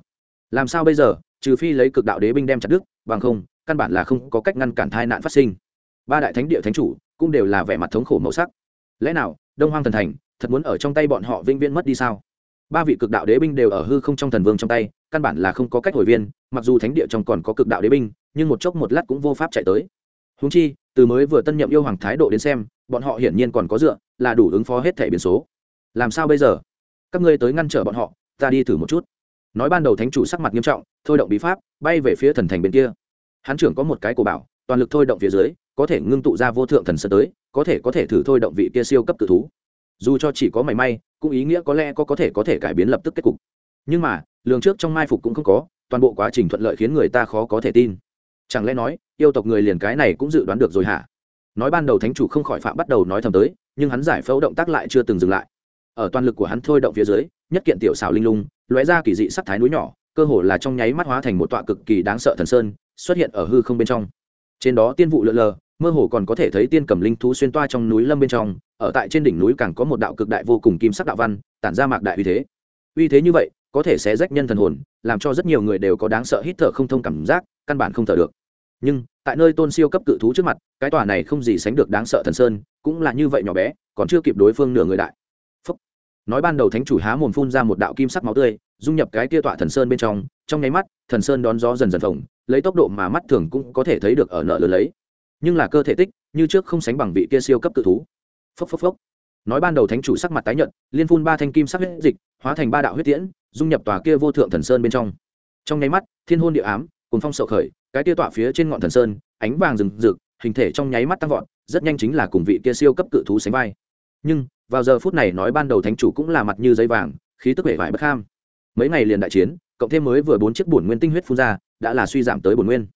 Làm sao bây giờ, trừ phi lấy cực đạo đế binh đem chặt đức bằng không, căn bản là không có cách ngăn cản thai nạn phát sinh. Ba đại thánh địa thánh chủ cũng đều là vẻ mặt thống khổ màu sắc. Lẽ nào, đông hoang thần thành, thật muốn ở trong tay bọn họ vĩnh viễn mất đi sao? Ba vị cực đạo đế binh đều ở hư không trong thần vương trong tay, căn bản là không có cách hồi viên, mặc dù thánh địa trong còn có cực đạo đế binh nhưng một chốc một lát cũng vô pháp chạy tới. Húng chi, từ mới vừa tân nhậm yêu hoàng thái độ đến xem, bọn họ hiển nhiên còn có dựa, là đủ ứng phó hết thẻ biến số. Làm sao bây giờ? Các ngươi tới ngăn trở bọn họ, ta đi thử một chút. Nói ban đầu thánh chủ sắc mặt nghiêm trọng, thôi động bí pháp, bay về phía thần thành bên kia. Hán trưởng có một cái cổ bảo, toàn lực thôi động phía dưới, có thể ngưng tụ ra vô thượng thần sơn tới, có thể có thể thử thôi động vị kia siêu cấp cự thú. Dù cho chỉ có mảy may, cũng ý nghĩa có lẽ có có thể có thể cải biến lập tức kết cục. Nhưng mà, lường trước trong mai phục cũng không có, toàn bộ quá trình thuận lợi khiến người ta khó có thể tin chẳng lẽ nói, yêu tộc người liền cái này cũng dự đoán được rồi hả? Nói ban đầu thánh chủ không khỏi phạm bắt đầu nói thầm tới, nhưng hắn giải phẫu động tác lại chưa từng dừng lại. Ở toàn lực của hắn thôi động phía dưới, nhất kiện tiểu xảo linh lung, lóe ra kỳ dị sắc thái núi nhỏ, cơ hồ là trong nháy mắt hóa thành một tọa cực kỳ đáng sợ thần sơn, xuất hiện ở hư không bên trong. Trên đó tiên vụ lượn lờ, mơ hồ còn có thể thấy tiên cầm linh thú xuyên toa trong núi lâm bên trong, ở tại trên đỉnh núi càng có một đạo cực đại vô cùng kim sắc đạo văn, tản ra mạc đại uy thế. Uy thế như vậy, có thể sẽ rách nhân thần hồn, làm cho rất nhiều người đều có đáng sợ hít thở không thông cảm giác, căn bản không thở được nhưng, tại nơi tôn siêu cấp cự thú trước mặt, cái tòa này không gì sánh được đáng sợ thần sơn, cũng là như vậy nhỏ bé, còn chưa kịp đối phương nửa người đại. Phúc. nói ban đầu thánh chủ há mồm phun ra một đạo kim sắc máu tươi, dung nhập cái kia tọa thần sơn bên trong trong nháy mắt, thần sơn đón gió dần dần phồng, lấy tốc độ mà mắt thường cũng có thể thấy được ở nợ lớn lấy. Nhưng là cơ thể tích, như trước không sánh bằng vị kia siêu cấp cự thú. Phốc phốc phốc. Nói ban đầu thánh chủ sắc mặt tái nhận liên phun ba thanh kim sắc huyết dịch, hóa thành ba đạo huyết tiễn, dung nhập tòa kia vô thượng thần sơn bên trong. Trong nháy mắt, thiên hôn địa ám cùng phong sậu khởi cái kia tọa phía trên ngọn thần sơn, ánh vàng rừng rực, hình thể trong nháy mắt tăng vọt, rất nhanh chính là cùng vị kia siêu cấp cự thú sánh vai. Nhưng, vào giờ phút này nói ban đầu thánh chủ cũng là mặt như giấy vàng, khí tức vẻ vải bất kham mấy ngày liền đại chiến, cộng thêm mới vừa bốn chiếc bổn nguyên tinh huyết phun ra, đã là suy giảm tới bổn nguyên.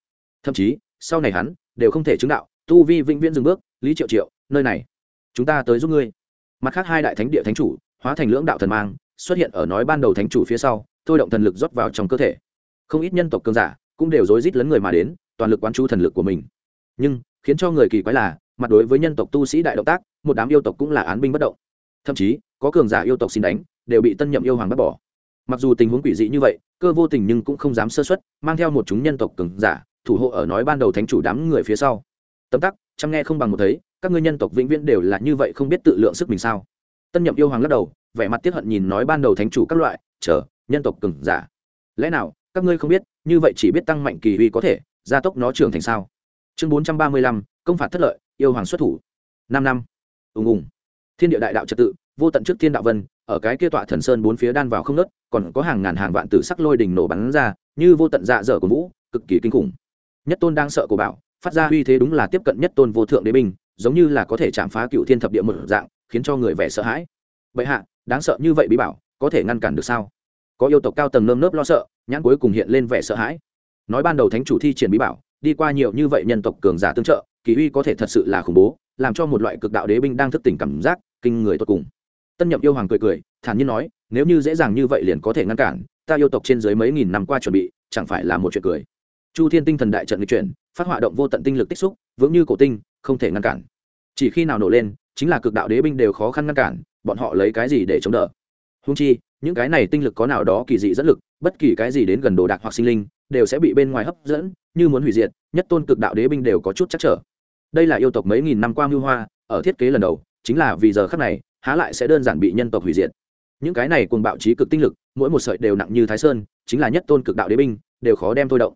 Thậm chí, sau này hắn, đều không thể chứng đạo, tu vi vĩnh viễn dừng bước, lý triệu triệu, nơi này, chúng ta tới giúp ngươi. Mặt khác hai đại thánh địa thánh chủ, hóa thành lưỡng đạo thần mang, xuất hiện ở nói ban đầu thánh chủ phía sau, thôi động thần lực rót vào trong cơ thể. Không ít nhân tộc cường giả cũng đều rối rít lấn người mà đến, toàn lực quán chú thần lực của mình. Nhưng, khiến cho người kỳ quái là, mặt đối với nhân tộc tu sĩ đại động tác, một đám yêu tộc cũng là án binh bất động. Thậm chí, có cường giả yêu tộc xin đánh, đều bị tân nhậm yêu hoàng bắt bỏ. Mặc dù tình huống quỷ dị như vậy, cơ vô tình nhưng cũng không dám sơ xuất mang theo một chúng nhân tộc cường giả, thủ hộ ở nói ban đầu thánh chủ đám người phía sau. Tấm tắc, chăm nghe không bằng một thấy, các ngươi nhân tộc vĩnh viễn đều là như vậy không biết tự lượng sức mình sao? Tân nhậm yêu hoàng lắc đầu, vẻ mặt tiếc hận nhìn nói ban đầu thánh chủ các loại, chờ, nhân tộc cường giả, lẽ nào các ngươi không biết như vậy chỉ biết tăng mạnh kỳ uy có thể, gia tốc nó trưởng thành sao? Chương bốn trăm ba mươi lăm, công phạt thất lợi, yêu hoàng xuất thủ. Năm năm. Ùng ùng. Thiên địa đại đạo trật tự, vô tận trước thiên đạo vân, ở cái kia tọa thần sơn bốn phía đan vào không nớt còn có hàng ngàn hàng vạn tử sắc lôi đỉnh nổ bắn ra, như vô tận dạ dở của vũ, cực kỳ kinh khủng. Nhất tôn đang sợ của bảo, phát ra uy thế đúng là tiếp cận nhất tôn vô thượng đế binh, giống như là có thể chạm phá cựu thiên thập địa một dạng, khiến cho người vẻ sợ hãi. Bệ hạ, đáng sợ như vậy bí bảo, có thể ngăn cản được sao? Có yêu tộc cao tầng nơm nớp lo sợ, nhãn cuối cùng hiện lên vẻ sợ hãi. Nói ban đầu thánh chủ thi triển bí bảo, đi qua nhiều như vậy nhân tộc cường giả tương trợ, kỳ uy có thể thật sự là khủng bố, làm cho một loại cực đạo đế binh đang thức tỉnh cảm giác, kinh người tột cùng. Tân nhậm yêu hoàng cười cười, thản nhiên nói, nếu như dễ dàng như vậy liền có thể ngăn cản, ta yêu tộc trên dưới mấy nghìn năm qua chuẩn bị, chẳng phải là một chuyện cười. Chu thiên tinh thần đại trận lịch chuyển, phát họa động vô tận tinh lực tích xúc, vững như cổ tinh, không thể ngăn cản. Chỉ khi nào nổ lên, chính là cực đạo đế binh đều khó khăn ngăn cản, bọn họ lấy cái gì để chống đỡ? Húng chi những cái này tinh lực có nào đó kỳ dị dẫn lực, bất kỳ cái gì đến gần đồ đạc hoặc sinh linh, đều sẽ bị bên ngoài hấp dẫn, như muốn hủy diệt, nhất tôn cực đạo đế binh đều có chút chắc trở. Đây là yêu tộc mấy nghìn năm qua mưu hoa, ở thiết kế lần đầu, chính là vì giờ khắc này, há lại sẽ đơn giản bị nhân tộc hủy diệt. Những cái này cùng bạo trí cực tinh lực, mỗi một sợi đều nặng như thái sơn, chính là nhất tôn cực đạo đế binh, đều khó đem thôi động.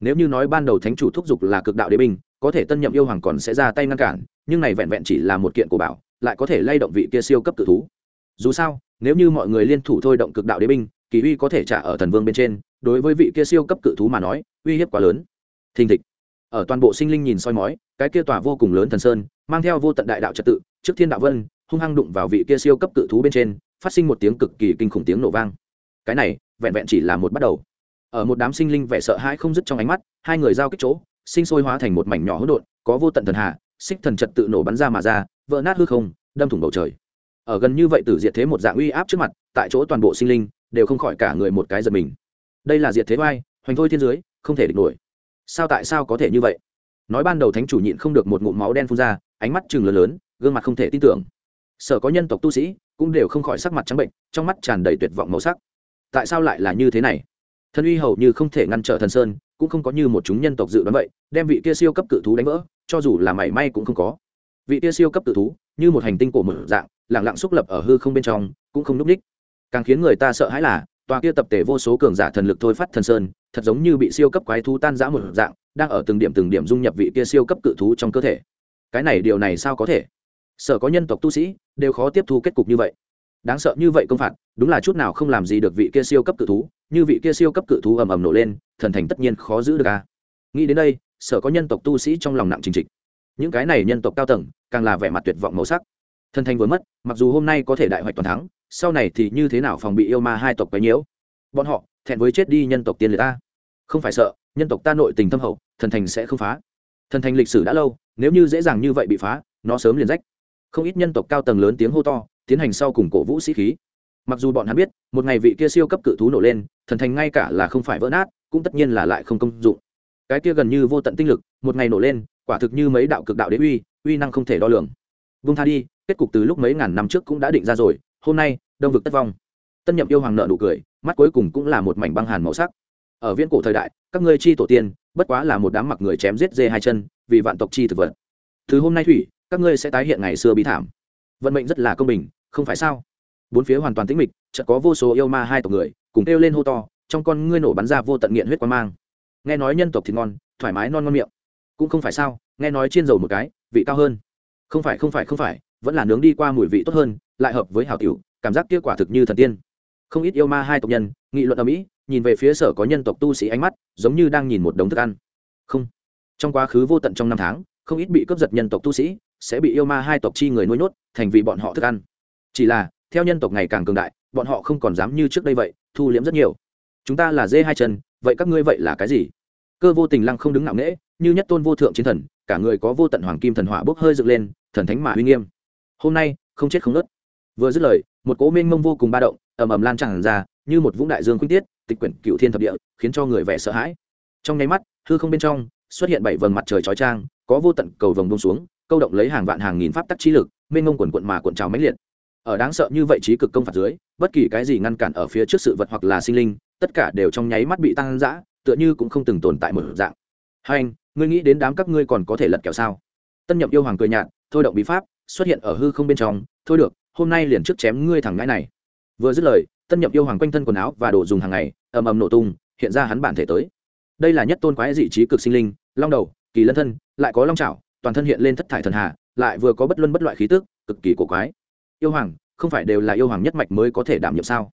Nếu như nói ban đầu thánh chủ thúc giục là cực đạo đế binh, có thể tân nhậm yêu hoàng còn sẽ ra tay ngăn cản, nhưng này vẹn vẹn chỉ là một kiện của bảo, lại có thể lay động vị kia siêu cấp cự thú dù sao, nếu như mọi người liên thủ thôi động cực đạo đế binh, kỳ uy có thể trả ở thần vương bên trên, đối với vị kia siêu cấp cự thú mà nói, uy hiếp quá lớn. Thình thịch. Ở toàn bộ sinh linh nhìn soi mói, cái kia tòa vô cùng lớn thần sơn, mang theo vô tận đại đạo trật tự, trước thiên đạo vân, hung hăng đụng vào vị kia siêu cấp cự thú bên trên, phát sinh một tiếng cực kỳ kinh khủng tiếng nổ vang. Cái này, vẹn vẹn chỉ là một bắt đầu. Ở một đám sinh linh vẻ sợ hãi không dứt trong ánh mắt, hai người giao kích chỗ, sinh sôi hóa thành một mảnh nhỏ hỗn độn, có vô tận thần hạ xích thần trật tự nổ bắn ra mà ra, vỡ nát hư không, đâm thủng bầu trời ở gần như vậy tử diệt thế một dạng uy áp trước mặt, tại chỗ toàn bộ sinh linh đều không khỏi cả người một cái giật mình. Đây là diệt thế vai hoành thôi thiên dưới, không thể địch nổi. Sao tại sao có thể như vậy? Nói ban đầu thánh chủ nhịn không được một ngụm máu đen phun ra, ánh mắt chừng lớn lớn, gương mặt không thể tin tưởng. Sở có nhân tộc tu sĩ cũng đều không khỏi sắc mặt trắng bệnh, trong mắt tràn đầy tuyệt vọng màu sắc. Tại sao lại là như thế này? Thân uy hầu như không thể ngăn trở thần sơn, cũng không có như một chúng nhân tộc dự đoán vậy, đem vị kia siêu cấp cự thú đánh vỡ, cho dù là mảy may cũng không có vị tia siêu cấp tự thú, như một hành tinh cổ mở dạng lẳng lặng xúc lập ở hư không bên trong, cũng không núp ních. Càng khiến người ta sợ hãi là, tòa kia tập thể vô số cường giả thần lực thôi phát thần sơn, thật giống như bị siêu cấp quái thú tan rã một dạng, đang ở từng điểm từng điểm dung nhập vị kia siêu cấp cự thú trong cơ thể. Cái này điều này sao có thể? Sở có nhân tộc tu sĩ, đều khó tiếp thu kết cục như vậy. Đáng sợ như vậy công phạt, đúng là chút nào không làm gì được vị kia siêu cấp cự thú, như vị kia siêu cấp cự thú ầm ầm nổ lên, thần thành tất nhiên khó giữ được a. Nghĩ đến đây, sở có nhân tộc tu sĩ trong lòng nặng trình trịch những cái này nhân tộc cao tầng, càng là vẻ mặt tuyệt vọng màu sắc. Thần thành vừa mất, mặc dù hôm nay có thể đại hoạch toàn thắng, sau này thì như thế nào phòng bị yêu ma hai tộc quấy nhiễu? Bọn họ, thẹn với chết đi nhân tộc tiên liệt ta. Không phải sợ, nhân tộc ta nội tình thâm hậu, thần thành sẽ không phá. Thần thành lịch sử đã lâu, nếu như dễ dàng như vậy bị phá, nó sớm liền rách. Không ít nhân tộc cao tầng lớn tiếng hô to, tiến hành sau cùng cổ vũ sĩ khí. Mặc dù bọn hắn biết, một ngày vị kia siêu cấp cự thú nổ lên, thần thành ngay cả là không phải vỡ nát, cũng tất nhiên là lại không công dụng. Cái kia gần như vô tận tinh lực một ngày nổ lên, quả thực như mấy đạo cực đạo đế uy uy năng không thể đo lường. Vung tha đi, kết cục từ lúc mấy ngàn năm trước cũng đã định ra rồi, hôm nay, đông vực tất vong. Tân nhậm yêu hoàng nợ nụ cười, mắt cuối cùng cũng là một mảnh băng hàn màu sắc. Ở viễn cổ thời đại, các ngươi chi tổ tiên, bất quá là một đám mặc người chém giết dê hai chân, vì vạn tộc chi thực vật. Thứ hôm nay thủy, các ngươi sẽ tái hiện ngày xưa bí thảm. Vận mệnh rất là công bình, không phải sao? Bốn phía hoàn toàn tĩnh mịch, chợt có vô số yêu ma hai tộc người, cùng kêu lên hô to, trong con ngươi nổ bắn ra vô tận nghiện huyết quan mang. Nghe nói nhân tộc thịt ngon, thoải mái non ngon miệng cũng không phải sao, nghe nói chiên dầu một cái, vị cao hơn. Không phải không phải không phải, vẫn là nướng đi qua mùi vị tốt hơn, lại hợp với hào tiểu, cảm giác kia quả thực như thần tiên. Không ít yêu ma hai tộc nhân, nghị luận ở mỹ, nhìn về phía sở có nhân tộc tu sĩ ánh mắt, giống như đang nhìn một đống thức ăn. Không. Trong quá khứ vô tận trong năm tháng, không ít bị cướp giật nhân tộc tu sĩ, sẽ bị yêu ma hai tộc chi người nuôi nhốt, thành vì bọn họ thức ăn. Chỉ là, theo nhân tộc ngày càng cường đại, bọn họ không còn dám như trước đây vậy, thu liễm rất nhiều. Chúng ta là dê hai chân, vậy các ngươi vậy là cái gì? Cơ vô tình lăng không đứng ngạo nghễ, như nhất tôn vô thượng chiến thần, cả người có vô tận hoàng kim thần hỏa bốc hơi dựng lên, thần thánh mà uy nghiêm. Hôm nay, không chết không nớt vừa dứt lời, một cố mênh mông vô cùng ba động, ầm ầm lan tràn ra, như một vũng đại dương quyết tiết, tịch quyển cựu thiên thập địa, khiến cho người vẻ sợ hãi. Trong nháy mắt, hư không bên trong, xuất hiện bảy vầng mặt trời chói trang có vô tận cầu vồng bông xuống, câu động lấy hàng vạn hàng nghìn pháp tắc trí lực, mênh mông quần quận mà cuộn trào mãnh liệt. Ở đáng sợ như vậy trí cực công phạt dưới, bất kỳ cái gì ngăn cản ở phía trước sự vật hoặc là sinh linh, tất cả đều trong nháy mắt bị tăng dã tựa như cũng không từng tồn tại một dạng. Hai anh, ngươi nghĩ đến đám các ngươi còn có thể lật kẹo sao? Tân nhậm yêu hoàng cười nhạt, thôi động bí pháp, xuất hiện ở hư không bên trong, thôi được, hôm nay liền trước chém ngươi thẳng ngãi này. Vừa dứt lời, tân nhậm yêu hoàng quanh thân quần áo và đồ dùng hàng ngày, ầm ầm nổ tung, hiện ra hắn bản thể tới. Đây là nhất tôn quái dị trí cực sinh linh, long đầu, kỳ lân thân, lại có long trảo toàn thân hiện lên thất thải thần hà, lại vừa có bất luân bất loại khí tức, cực kỳ cổ quái. Yêu hoàng, không phải đều là yêu hoàng nhất mạch mới có thể đảm nhiệm sao?